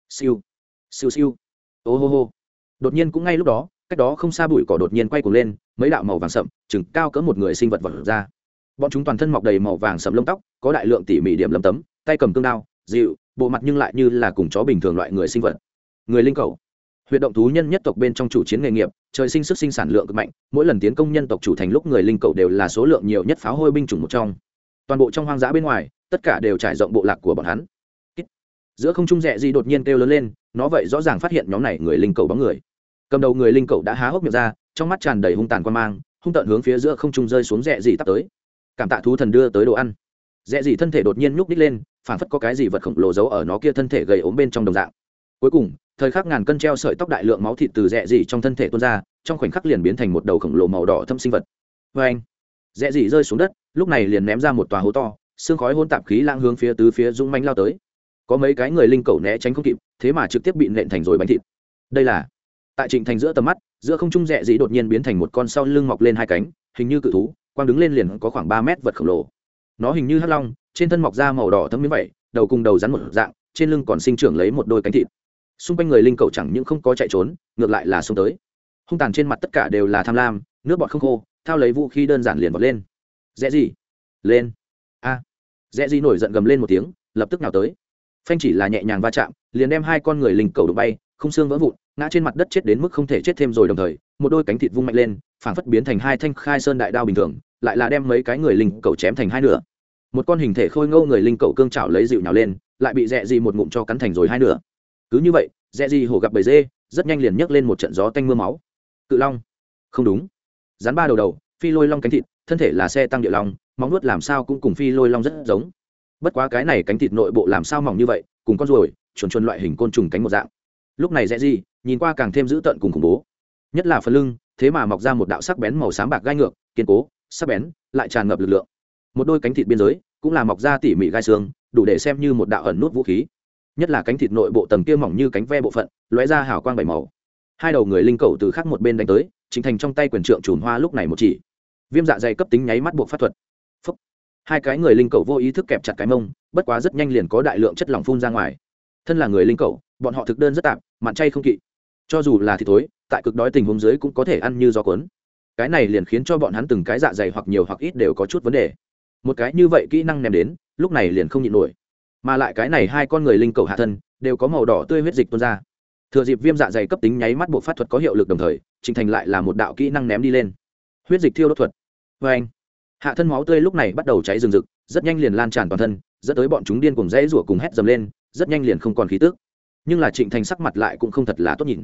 Speaker 1: Siêu. Siêu siêu. Ô hô hô. Đột nhiên cũng ngay lúc đó cách đó không xa bụi cỏ đột nhiên quay cuồng lên mấy đạo màu vàng sậm chừng cao cỡ một người sinh vật vật ra bọn chúng toàn thân mọc đầy màu vàng sậm lông tóc, có đại lượng tỉ mỉ điểm lấm tấm, tay cầm cương đao, dịu, bộ mặt nhưng lại như là cùng chó bình thường loại người sinh vật. Người linh cầu. Huyệt động thú nhân nhất tộc bên trong chủ chiến nghề nghiệp, trời sinh sức sinh sản lượng cực mạnh, mỗi lần tiến công nhân tộc chủ thành lúc người linh cầu đều là số lượng nhiều nhất pháo hôi binh chủng một trong. Toàn bộ trong hoang dã bên ngoài, tất cả đều trải rộng bộ lạc của bọn hắn. Giữa không trung rẽ gì đột nhiên kêu lớn lên, nó vậy rõ ràng phát hiện nhóm này người linh cầu bóng người. Cầm đầu người linh cầu đã há hốc miệng ra, trong mắt tràn đầy hung tàn quan mang, hung tận hướng phía giữa không trung rơi xuống rẽ gì tắt tới cảm tạ thú thần đưa tới đồ ăn. Rẽ gì thân thể đột nhiên nhúc đích lên phản phất có cái gì vật khổng lồ giấu ở nó kia thân thể gầy ốm bên trong đồng dạng. Cuối cùng, thời khắc ngàn cân treo sợi tóc đại lượng máu thịt từ rẽ gì trong thân thể tuôn ra, trong khoảnh khắc liền biến thành một đầu khổng lồ màu đỏ thâm sinh vật. Vê anh rẽ gì rơi xuống đất, lúc này liền ném ra một tòa hố to, xương khói hôn tạp khí lang hướng phía tứ phía dũng manh lao tới. Có mấy cái người linh cầu né tránh không kịp, thế mà trực tiếp bị nện thành rồi bánh thịt. Đây là, tại trịnh thành giữa tầm mắt, giữa không trung rẽ dĩ đột nhiên biến thành một con sau lưng mọc lên hai cánh, hình như cự thú quang đứng lên liền có khoảng ba mét vật khổng lồ. Nó hình như hắc long, trên thân mọc da màu đỏ thấm miếng vậy đầu cùng đầu rắn một dạng, trên lưng còn sinh trưởng lấy một đôi cánh thịt. Xung quanh người linh cầu chẳng những không có chạy trốn, ngược lại là xông tới. Hung tàn trên mặt tất cả đều là tham lam, nước bọt không khô, thao lấy vũ khí đơn giản liền vọt lên. Dễ gì? Lên. A. À. dễ gì nổi giận gầm lên một tiếng, lập tức nào tới. Phanh chỉ là nhẹ nhàng va chạm, liền đem hai con người linh cầu đụng bay, không xương vỡ vụn, ngã trên mặt đất chết đến mức không thể chết thêm rồi đồng thời, một đôi cánh thịt vung mạnh lên phảng phất biến thành hai thanh khai sơn đại đao bình thường, lại là đem mấy cái người linh cầu chém thành hai nửa. Một con hình thể khôi ngâu người linh cầu cương chảo lấy dịu nhào lên, lại bị dẹ gì một ngụm cho cắn thành rồi hai nửa. Cứ như vậy dẹ gì hổ gặp bầy dê, rất nhanh liền nhấc lên một trận gió tanh mưa máu. Cự long. Không đúng. Rắn ba đầu đầu, phi lôi long cánh thịt, thân thể là xe tăng địa long, móng nuốt làm sao cũng cùng phi lôi long rất giống. Bất quá cái này cánh thịt nội bộ làm sao mỏng như vậy, cùng con ruồi, chuồn chuồn loại hình côn trùng cánh một dạng. Lúc này dễ gì, nhìn qua càng thêm dữ tợn cùng khủng bố. Nhất là phần lưng thế mà mọc ra một đạo sắc bén màu xám bạc gai ngược, kiên cố, sắc bén, lại tràn ngập lực lượng. Một đôi cánh thịt biên giới cũng là mọc ra tỉ mỉ gai xương, đủ để xem như một đạo ẩn nút vũ khí. Nhất là cánh thịt nội bộ tầng kia mỏng như cánh ve bộ phận, lóe ra hào quang bảy màu. Hai đầu người linh cầu từ khác một bên đánh tới, chính thành trong tay quyền trượng chùm hoa lúc này một chỉ. Viêm dạ dày cấp tính nháy mắt buộc pháp thuật. Phúc. hai cái người linh cầu vô ý thức kẹp chặt cái mông, bất quá rất nhanh liền có đại lượng chất lỏng phun ra ngoài. Thân là người linh cầu, bọn họ thực đơn rất tạp mặn chay không kỵ cho dù là thịt thối, tại cực đói tình huống dưới cũng có thể ăn như gió cuốn. Cái này liền khiến cho bọn hắn từng cái dạ dày hoặc nhiều hoặc ít đều có chút vấn đề. Một cái như vậy kỹ năng ném đến, lúc này liền không nhịn nổi. Mà lại cái này hai con người linh cầu hạ thân, đều có màu đỏ tươi huyết dịch tuôn ra. Thừa dịp viêm dạ dày cấp tính nháy mắt bộ phát thuật có hiệu lực đồng thời, trình thành lại là một đạo kỹ năng ném đi lên. Huyết dịch thiêu đốt thuật. Vê anh, hạ thân máu tươi lúc này bắt đầu cháy rừng rực, rất nhanh liền lan tràn toàn thân, dẫn tới bọn chúng điên cùng rẽ rủa cùng hét dầm lên, rất nhanh liền không còn khí tức nhưng là trịnh thành sắc mặt lại cũng không thật là tốt nhìn.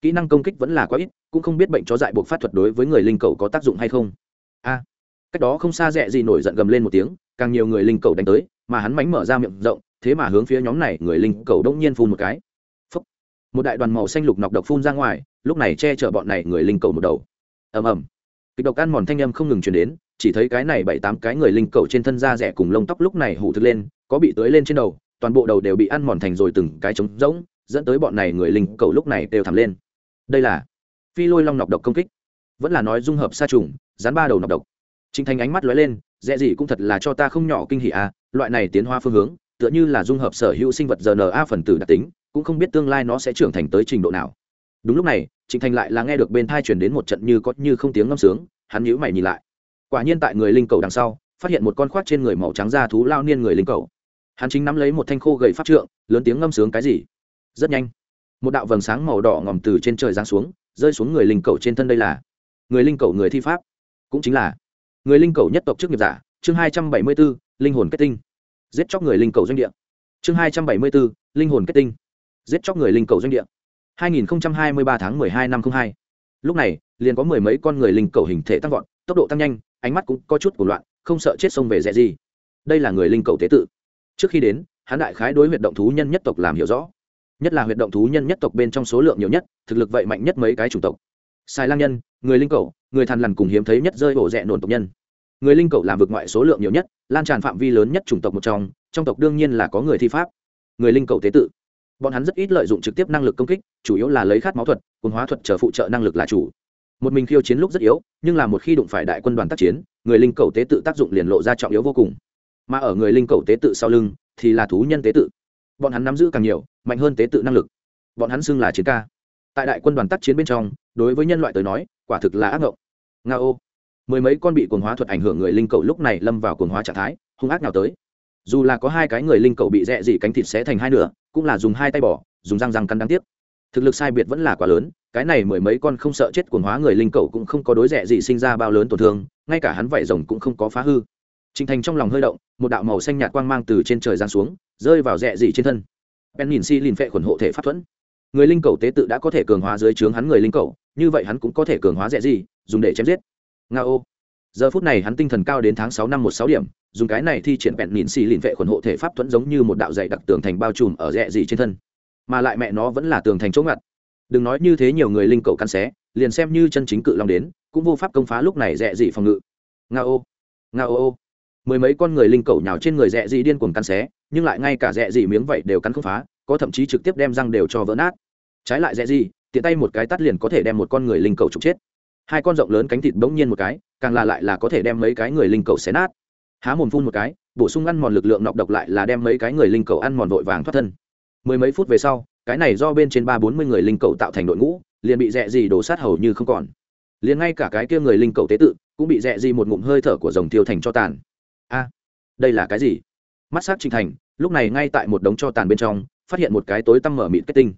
Speaker 1: Kỹ năng công kích vẫn là quá ít, cũng không biết bệnh chó dại buộc phát thuật đối với người linh cầu có tác dụng hay không. A, cách đó không xa rẽ gì nổi giận gầm lên một tiếng, càng nhiều người linh cầu đánh tới, mà hắn mánh mở ra miệng rộng, thế mà hướng phía nhóm này người linh cầu đông nhiên phun một cái. Phúc. một đại đoàn màu xanh lục nọc độc phun ra ngoài, lúc này che chở bọn này người linh cầu một đầu. Ầm ầm. Kịch độc ăn mòn thanh âm không ngừng chuyển đến, chỉ thấy cái này bảy tám cái người linh cầu trên thân da rẻ cùng lông tóc lúc này hủ thực lên, có bị tưới lên trên đầu toàn bộ đầu đều bị ăn mòn thành rồi từng cái trống rỗng dẫn tới bọn này người linh cầu lúc này đều thẳm lên đây là phi lôi long nọc độc công kích vẫn là nói dung hợp sa trùng dán ba đầu nọc độc Trình Thành ánh mắt lóe lên, dễ gì cũng thật là cho ta không nhỏ kinh hỉ à, loại này tiến hóa phương hướng, tựa như là dung hợp sở hữu sinh vật RNA phần tử đặc tính, cũng không biết tương lai nó sẽ trưởng thành tới trình độ nào. Đúng lúc này, Trình Thành lại là nghe được bên tai truyền đến một trận như có như không tiếng ngâm sướng, hắn nhíu mày nhìn lại. Quả nhiên tại người linh cầu đằng sau, phát hiện một con khoác trên người màu trắng da thú lao niên người linh cầu. Hắn chính nắm lấy một thanh khô gầy pháp trượng, lớn tiếng ngâm sướng cái gì? Rất nhanh, một đạo vầng sáng màu đỏ ngòm từ trên trời giáng xuống, rơi xuống người linh cầu trên thân đây là người linh cầu người thi pháp, cũng chính là người linh cầu nhất tộc chức nghiệp giả chương hai trăm bảy mươi b ố linh hồn kết tinh. Giết chóc người linh cầu doanh địa. Chương hai trăm bảy mươi b ố linh hồn kết tinh. Giết chóc người linh cầu doanh địa. Hai nghìn hai mươi ba tháng m ư ơ i hai năm t r ă n h hai. Lúc này liền có mười mấy con người linh cầu hình thể tăng vọt tốc độ tăng nhanh ánh mắt cũng có chút của loạn không sợ chết sông về rẻ gì. Đây là người linh cầu tế tự trước khi đến, hắn đại khái đối huyệt động thú nhân nhất tộc làm hiểu rõ. Nhất là huyệt động thú nhân nhất tộc bên trong số lượng nhiều nhất, thực lực vậy mạnh nhất mấy cái chủng tộc. Sai lang nhân, người linh cầu người thằn lằn cùng hiếm thấy nhất rơi hổ rẽ nổn tộc nhân. Người linh cầu làm vực ngoại số lượng nhiều nhất, lan tràn phạm vi lớn nhất chủng tộc một trong trong tộc đương nhiên là có người thi pháp. Người linh cầu tế tự. Bọn hắn rất ít lợi dụng trực tiếp năng lực công kích, chủ yếu là lấy khát máu thuật cùng hóa thuật chờ phụ trợ năng lực là chủ. Một mình khiêu chiến lúc rất yếu, nhưng là một khi đụng phải đại quân đoàn tác chiến, người linh cầu tế tự tác dụng liền lộ ra trọng yếu vô cùng mà ở người linh cầu tế tự sau lưng thì là thú nhân tế tự. Bọn hắn nắm giữ càng nhiều, mạnh hơn tế tự năng lực. Bọn hắn xưng là chiến ca. Tại đại quân đoàn tác chiến bên trong, đối với nhân loại tới nói, quả thực là ác ngộng. Nga ô. Mười mấy con bị cuồng hóa thuật ảnh hưởng người linh cầu lúc này lâm vào cuồng hóa trạng thái, hung ác nào tới. Dù là có hai cái người linh cầu bị rẽ dị cánh thịt xé thành hai nửa, cũng là dùng hai tay bỏ, dùng răng răng cắn đáng tiếc. Thực lực sai biệt vẫn là quá lớn, cái này mười mấy con không sợ chết cuồng hóa người linh cầu cũng không có đối rẽ gì sinh ra bao lớn tổn thương, ngay cả hắn vảy rồng cũng không có phá hư. Trình Thành trong lòng hơi động, một đạo màu xanh nhạt quang mang từ trên trời giáng xuống, rơi vào rẹ dị trên thân. Ben nhìn si lìn phệ khuẩn hộ thể pháp thuẫn. Người linh cầu tế tự đã có thể cường hóa dưới trướng hắn người linh cầu, như vậy hắn cũng có thể cường hóa rẹ dị, dùng để chém giết. Nga ô giờ phút này hắn tinh thần cao đến tháng sáu năm một sáu điểm dùng cái này thi triển bèn nhìn xì lìn vệ khuẩn hộ thể pháp thuẫn giống như một đạo dày đặc tường thành bao trùm ở rẽ gì trên thân. Mà lại mẹ nó vẫn là tường thành chỗ ngặt. Đừng nói như thế nhiều người linh cầu căn xé liền xem như chân chính cự long đến cũng vô pháp công phá lúc này rẽ gì phòng ngự. Nga ô nga ô mười mấy con người linh cầu nhào trên người rẽ dị điên cuồng cắn xé, nhưng lại ngay cả rẽ dị miếng vậy đều cắn không phá, có thậm chí trực tiếp đem răng đều cho vỡ nát. Trái lại rẽ dị, tiện tay một cái tắt liền có thể đem một con người linh cầu trục chết. Hai con rộng lớn cánh thịt bỗng nhiên một cái, càng là lại là có thể đem mấy cái người linh cầu xé nát. Há mồm phun một cái, bổ sung ăn mòn lực lượng nọc độc lại là đem mấy cái người linh cầu ăn mòn vội vàng thoát thân. Mười mấy phút về sau, cái này do bên trên ba bốn mươi người linh cầu tạo thành đội ngũ, liền bị rẽ gì đổ sát hầu như không còn. Liền ngay cả cái kia người linh cầu tế tự, cũng bị rẽ gì một ngụm hơi thở của dòng tiêu thành cho tàn a, đây là cái gì? Mắt s á trình thành, lúc này ngay tại một đống cho tàn bên trong, phát hiện một cái tối tăm mở mịt kết tinh.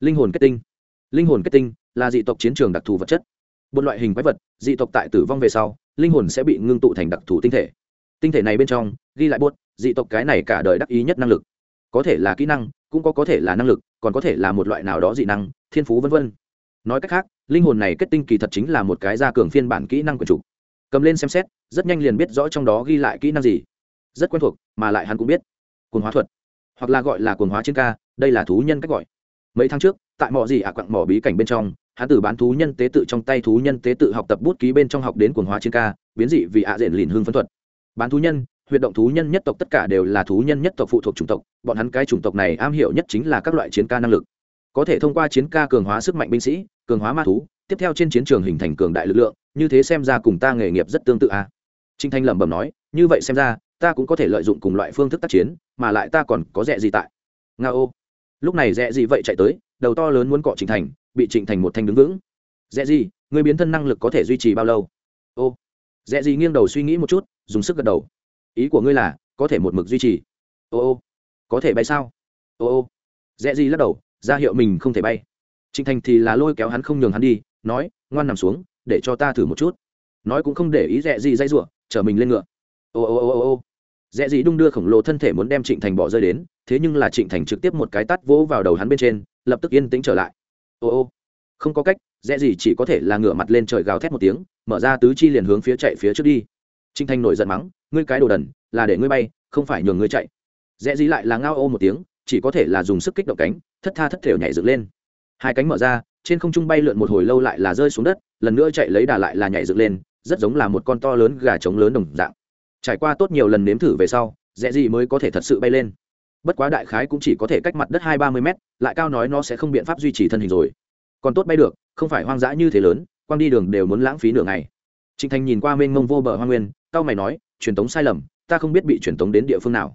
Speaker 1: Linh hồn kết tinh. Linh hồn kết tinh là dị tộc chiến trường đặc thù vật chất. Một loại hình quái vật, dị tộc tại tử vong về sau, linh hồn sẽ bị ngưng tụ thành đặc thù tinh thể. Tinh thể này bên trong, ghi lại bốt, dị tộc cái này cả đời đắc ý nhất năng lực. Có thể là kỹ năng, cũng có có thể là năng lực, còn có thể là một loại nào đó dị năng, thiên phú vân vân. Nói cách khác, linh hồn này kết tinh kỳ thật chính là một cái gia cường phiên bản kỹ năng của chủ cầm lên xem xét, rất nhanh liền biết rõ trong đó ghi lại kỹ năng gì. Rất quen thuộc, mà lại hắn cũng biết. Cồn hóa thuật, hoặc là gọi là cồn hóa trên ca, đây là thú nhân cách gọi. Mấy tháng trước, tại mỏ gì ạ à quặng mỏ bí cảnh bên trong, hắn từ bán thú nhân tế tự trong tay thú nhân tế tự học tập bút ký bên trong học đến cồn hóa trên ca, biến dị vì ạ à diện lìn hương phân thuật. Bán thú nhân, huyệt động thú nhân nhất tộc tất cả đều là thú nhân nhất tộc phụ thuộc chủng tộc, bọn hắn cái chủng tộc này am hiểu nhất chính là các loại chiến ca năng lực. Có thể thông qua chiến ca cường hóa sức mạnh binh sĩ, cường hóa ma thú, tiếp theo trên chiến trường hình thành cường đại lực lượng như thế xem ra cùng ta nghề nghiệp rất tương tự à. trinh thanh lẩm bẩm nói, như vậy xem ra, ta cũng có thể lợi dụng cùng loại phương thức tác chiến, mà lại ta còn có rẻ gì tại? Nga ô. Lúc này rẽ gì vậy chạy tới, đầu to lớn muốn cọ trịnh thành, bị trịnh thành một thanh đứng vững. Rẽ gì, người biến thân năng lực có thể duy trì bao lâu? Ô. Rẽ gì nghiêng đầu suy nghĩ một chút, dùng sức gật đầu. Ý của ngươi là, có thể một mực duy trì. Ô ô. Có thể bay sao? Ô ô. Rẽ gì lắc đầu, ra hiệu mình không thể bay. Trịnh thành thì là lôi kéo hắn không nhường hắn đi, nói, ngoan nằm xuống để cho ta thử một chút. Nói cũng không để ý rẽ gì dây r chở mình lên ngựa. Ô ô ô ô ô. Rẽ gì đung đưa khổng lồ thân thể muốn đem trịnh thành bỏ rơi đến, thế nhưng là trịnh thành trực tiếp một cái tát vỗ vào đầu hắn bên trên, lập tức yên tĩnh trở lại. Ô ô. Không có cách, rẽ gì chỉ có thể là ngửa mặt lên trời gào thét một tiếng, mở ra tứ chi liền hướng phía chạy phía trước đi. Trịnh thành nổi giận mắng, ngươi cái đồ đần, là để ngươi bay, không phải nhường ngươi chạy. Rẽ gì lại là ngao ô một tiếng, chỉ có thể là dùng sức kích động cánh, thất tha thất thểu nhảy dựng lên. Hai cánh mở ra, trên không trung bay lượn một hồi lâu lại là rơi xuống đất lần nữa chạy lấy đà lại là nhảy dựng lên, rất giống là một con to lớn gà trống lớn đồng dạng. Trải qua tốt nhiều lần nếm thử về sau dễ gì mới có thể thật sự bay lên. Bất quá đại khái cũng chỉ có thể cách mặt đất hai ba mươi mét, lại cao nói nó sẽ không biện pháp duy trì thân hình rồi. Còn tốt bay được, không phải hoang dã như thế lớn, quang đi đường đều muốn lãng phí nửa ngày. Trịnh thành nhìn qua mênh mông vô bờ hoa nguyên cao mày nói, truyền tống sai lầm, ta không biết bị truyền tống đến địa phương nào.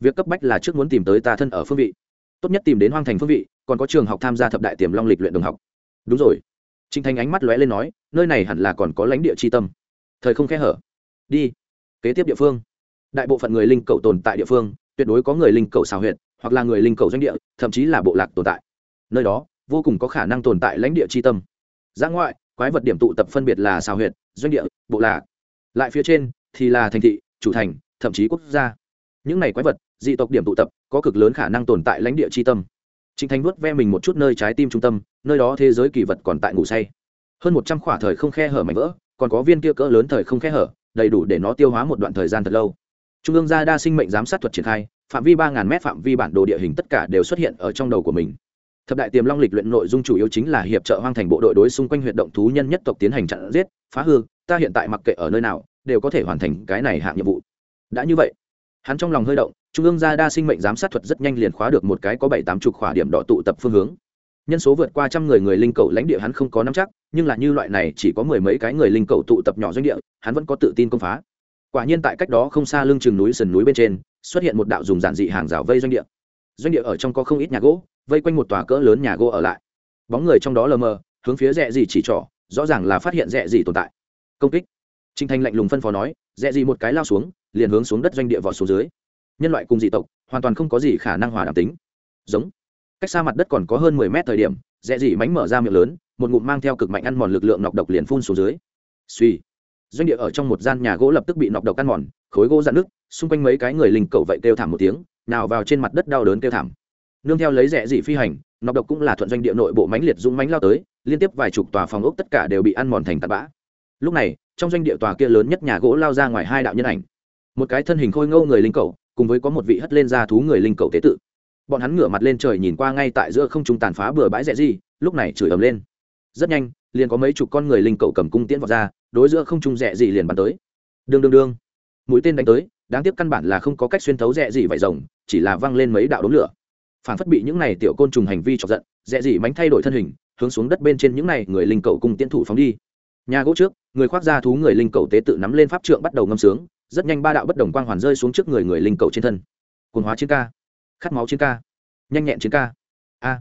Speaker 1: Việc cấp bách là trước muốn tìm tới ta thân ở phương vị. Tốt nhất tìm đến hoang thành phương vị, còn có trường học tham gia thập đại tiềm long lịch luyện đồng học. Đúng rồi Trình thành ánh mắt lóe lên nói nơi này hẳn là còn có lãnh địa chi tâm. Thời không khe hở. Đi. Kế tiếp địa phương. Đại bộ phận người linh cầu tồn tại địa phương tuyệt đối có người linh cầu xào huyệt, hoặc là người linh cầu doanh địa thậm chí là bộ lạc tồn tại. Nơi đó vô cùng có khả năng tồn tại lãnh địa chi tâm. Giã ngoại quái vật điểm tụ tập phân biệt là xào huyệt, doanh địa bộ lạc. Lại phía trên thì là thành thị chủ thành thậm chí quốc gia. Những này quái vật dị tộc điểm tụ tập có cực lớn khả năng tồn tại lãnh địa chi tâm. Trịnh Thành vuốt ve mình một chút nơi trái tim trung tâm, nơi đó thế giới kỳ vật còn tại ngủ say. Hơn một trăm khỏa thời không khe hở mảnh vỡ, còn có viên kia cỡ lớn thời không khe hở, đầy đủ để nó tiêu hóa một đoạn thời gian thật lâu. Trung ương gia đa sinh mệnh giám sát thuật triển khai, phạm vi ba ngàn mét phạm vi bản đồ địa hình tất cả đều xuất hiện ở trong đầu của mình. Thập đại tiềm long lịch luyện nội dung chủ yếu chính là hiệp trợ hoang thành bộ đội đối xung quanh huyệt động thú nhân nhất tộc tiến hành chặn giết, phá hư, ta hiện tại mặc kệ ở nơi nào, đều có thể hoàn thành cái này hạng nhiệm vụ. Đã như vậy, hắn trong lòng hơi động, trung ương gia đa sinh mệnh giám sát thuật rất nhanh liền khóa được một cái có bảy tám chục khỏa điểm đỏ tụ tập phương hướng. Nhân số vượt qua trăm người người linh cầu lãnh địa hắn không có nắm chắc nhưng là như loại này chỉ có mười mấy cái người linh cầu tụ tập nhỏ doanh địa hắn vẫn có tự tin công phá. Quả nhiên tại cách đó không xa lưng chừng núi sườn núi bên trên xuất hiện một đạo dùng giản dị hàng rào vây doanh địa. Doanh địa ở trong có không ít nhà gỗ vây quanh một tòa cỡ lớn nhà gỗ ở lại. Bóng người trong đó lờ mờ hướng phía rẽ gì chỉ trỏ rõ ràng là phát hiện rẽ gì tồn tại. Công kích. Trinh thanh lạnh lùng phân phó nói rẽ gì một cái lao xuống liền hướng xuống đất doanh địa vọt xuống dưới. Nhân loại cùng dị tộc, hoàn toàn không có gì khả năng hòa đàm tính. Giống. Cách xa mặt đất còn có hơn mười mét thời điểm dễ dị mánh mở ra miệng lớn, một ngụm mang theo cực mạnh ăn mòn lực lượng nọc độc liền phun xuống dưới. Suy doanh địa ở trong một gian nhà gỗ lập tức bị nọc độc ăn mòn, khối gỗ dạn nước xung quanh mấy cái người linh cầu vậy kêu thảm một tiếng, nào vào trên mặt đất đau đớn kêu thảm. Nương theo lấy rẻ dị phi hành, nọc độc cũng là thuận doanh địa nội bộ mánh liệt dũng mánh lao tới, liên tiếp vài chục tòa phòng ốc tất cả đều bị ăn mòn thành tạt bã. Lúc này, trong doanh địa tòa kia lớn nhất nhà gỗ lao ra ngoài hai đạo nhân ảnh một cái thân hình khôi ngâu người linh cầu, cùng với có một vị hất lên ra thú người linh cầu tế tự. Bọn hắn ngửa mặt lên trời nhìn qua ngay tại giữa không trung tàn phá bừa bãi rẽ gì, lúc này chửi ầm lên. Rất nhanh, liền có mấy chục con người linh cầu cầm cung tiễn vào ra, đối giữa không trung rẽ gì liền bắn tới. Đương đương đương. Mũi tên đánh tới, đáng tiếc căn bản là không có cách xuyên thấu rẽ gì vậy rồng, chỉ là văng lên mấy đạo đốm lửa. Phản phất bị những này tiểu côn trùng hành vi chọc giận rẽ gì mánh thay đổi thân hình, hướng xuống đất bên trên những này người linh cầu cung tiễn thủ phóng đi. Nhà gỗ trước, người khoác ra thú người linh cầu tế tự nắm lên pháp trượng bắt đầu ngâm sướng rất nhanh ba đạo bất đồng quang hoàn rơi xuống trước người người linh cầu trên thân. Cồn hóa chiến ca, khát máu chiến ca, nhanh nhẹn chiến ca. A.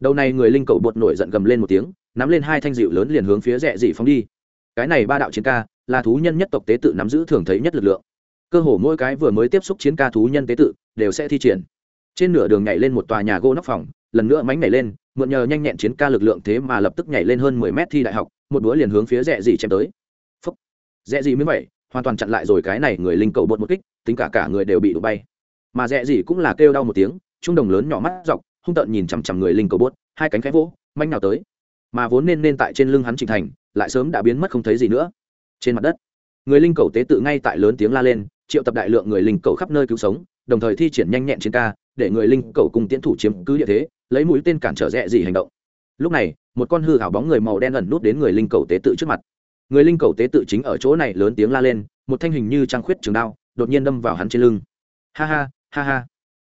Speaker 1: Đầu này người linh cầu bột nổi giận gầm lên một tiếng, nắm lên hai thanh dịu lớn liền hướng phía rẽ dị phóng đi. Cái này ba đạo chiến ca, là thú nhân nhất tộc tế tự nắm giữ thường thấy nhất lực lượng. Cơ hồ mỗi cái vừa mới tiếp xúc chiến ca thú nhân tế tự, đều sẽ thi triển. Trên nửa đường nhảy lên một tòa nhà gỗ nóc phòng, lần nữa mánh nhảy lên, mượn nhờ nhanh nhẹn chiến ca lực lượng thế mà lập tức nhảy lên hơn mười mét thi đại học, một búa liền hướng phía rẽ dị chém tới. Rẽ dị mới vậy hoàn toàn chặn lại rồi cái này người linh cầu bột một kích, tính cả cả người đều bị đụng bay. Mà rẽ gì cũng là kêu đau một tiếng, trung đồng lớn nhỏ mắt dọc, hung tợn nhìn chằm chằm người linh cầu bốt hai cánh khẽ vỗ, manh nào tới. Mà vốn nên nên tại trên lưng hắn trịnh thành, lại sớm đã biến mất không thấy gì nữa. Trên mặt đất, người linh cầu tế tự ngay tại lớn tiếng la lên, triệu tập đại lượng người linh cầu khắp nơi cứu sống, đồng thời thi triển nhanh nhẹn chiến ca, để người linh cầu cùng tiến thủ chiếm cứ địa thế, lấy mũi tên cản trở rẽ gì hành động. Lúc này, một con hư hảo bóng người màu đen ẩn nút đến người linh cầu tế tự trước mặt người linh cầu tế tự chính ở chỗ này lớn tiếng la lên, một thanh hình như trăng khuyết trường đao, đột nhiên đâm vào hắn trên lưng. Ha ha ha ha.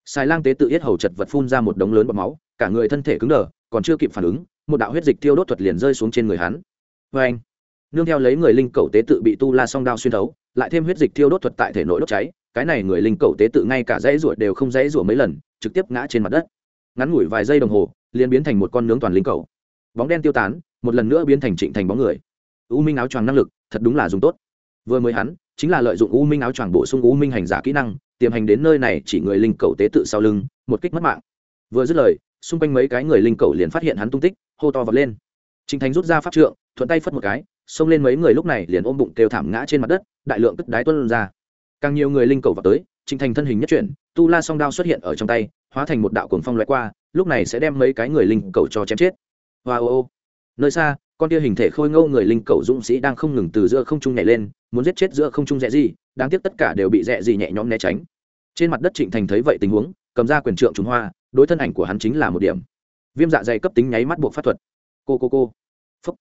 Speaker 1: Xài lang tế tự yết hầu chật vật phun ra một đống lớn bọt máu, cả người thân thể cứng đờ, còn chưa kịp phản ứng, một đạo huyết dịch tiêu đốt thuật liền rơi xuống trên người hắn. Vê anh, nương theo lấy người linh cầu tế tự bị tu la song đao xuyên thấu, lại thêm huyết dịch tiêu đốt thuật tại thể nội đốt cháy, cái này người linh cầu tế tự ngay cả dãy ruột đều không dãy ruột mấy lần, trực tiếp ngã trên mặt đất. Ngắn ngủi vài giây đồng hồ, liền biến thành một con nướng toàn linh cầu. Bóng đen tiêu tán, một lần nữa biến thành trịnh thành bóng người u minh áo choàng năng lực thật đúng là dùng tốt. Vừa mới hắn chính là lợi dụng u minh áo choàng bổ sung u minh hành giả kỹ năng tiềm hành đến nơi này chỉ người linh cầu tế tự sau lưng một kích mất mạng. Vừa dứt lời xung quanh mấy cái người linh cầu liền phát hiện hắn tung tích hô to vật lên. Chính thành rút ra pháp trượng thuận tay phất một cái xông lên mấy người lúc này liền ôm bụng kêu thảm ngã trên mặt đất đại lượng tức đái tuân ra. Càng nhiều người linh cầu vào tới Trình thành thân hình nhất chuyển tu la song đao xuất hiện ở trong tay hóa thành một đạo cuồng phong loại qua lúc này sẽ đem mấy cái người linh cầu cho chém chết. Hoa wow, ô ô. Nơi xa con tia hình thể khôi ngâu người linh cầu dũng sĩ đang không ngừng từ giữa không trung nhảy lên, muốn giết chết giữa không trung rẽ gì, đáng tiếc tất cả đều bị rẽ gì nhẹ nhõm né tránh. Trên mặt đất trịnh thành thấy vậy tình huống, cầm ra quyền trượng trùng hoa, đối thân ảnh của hắn chính là một điểm. Viêm dạ dày cấp tính nháy mắt buộc pháp thuật. Cô cô cô. Phúc.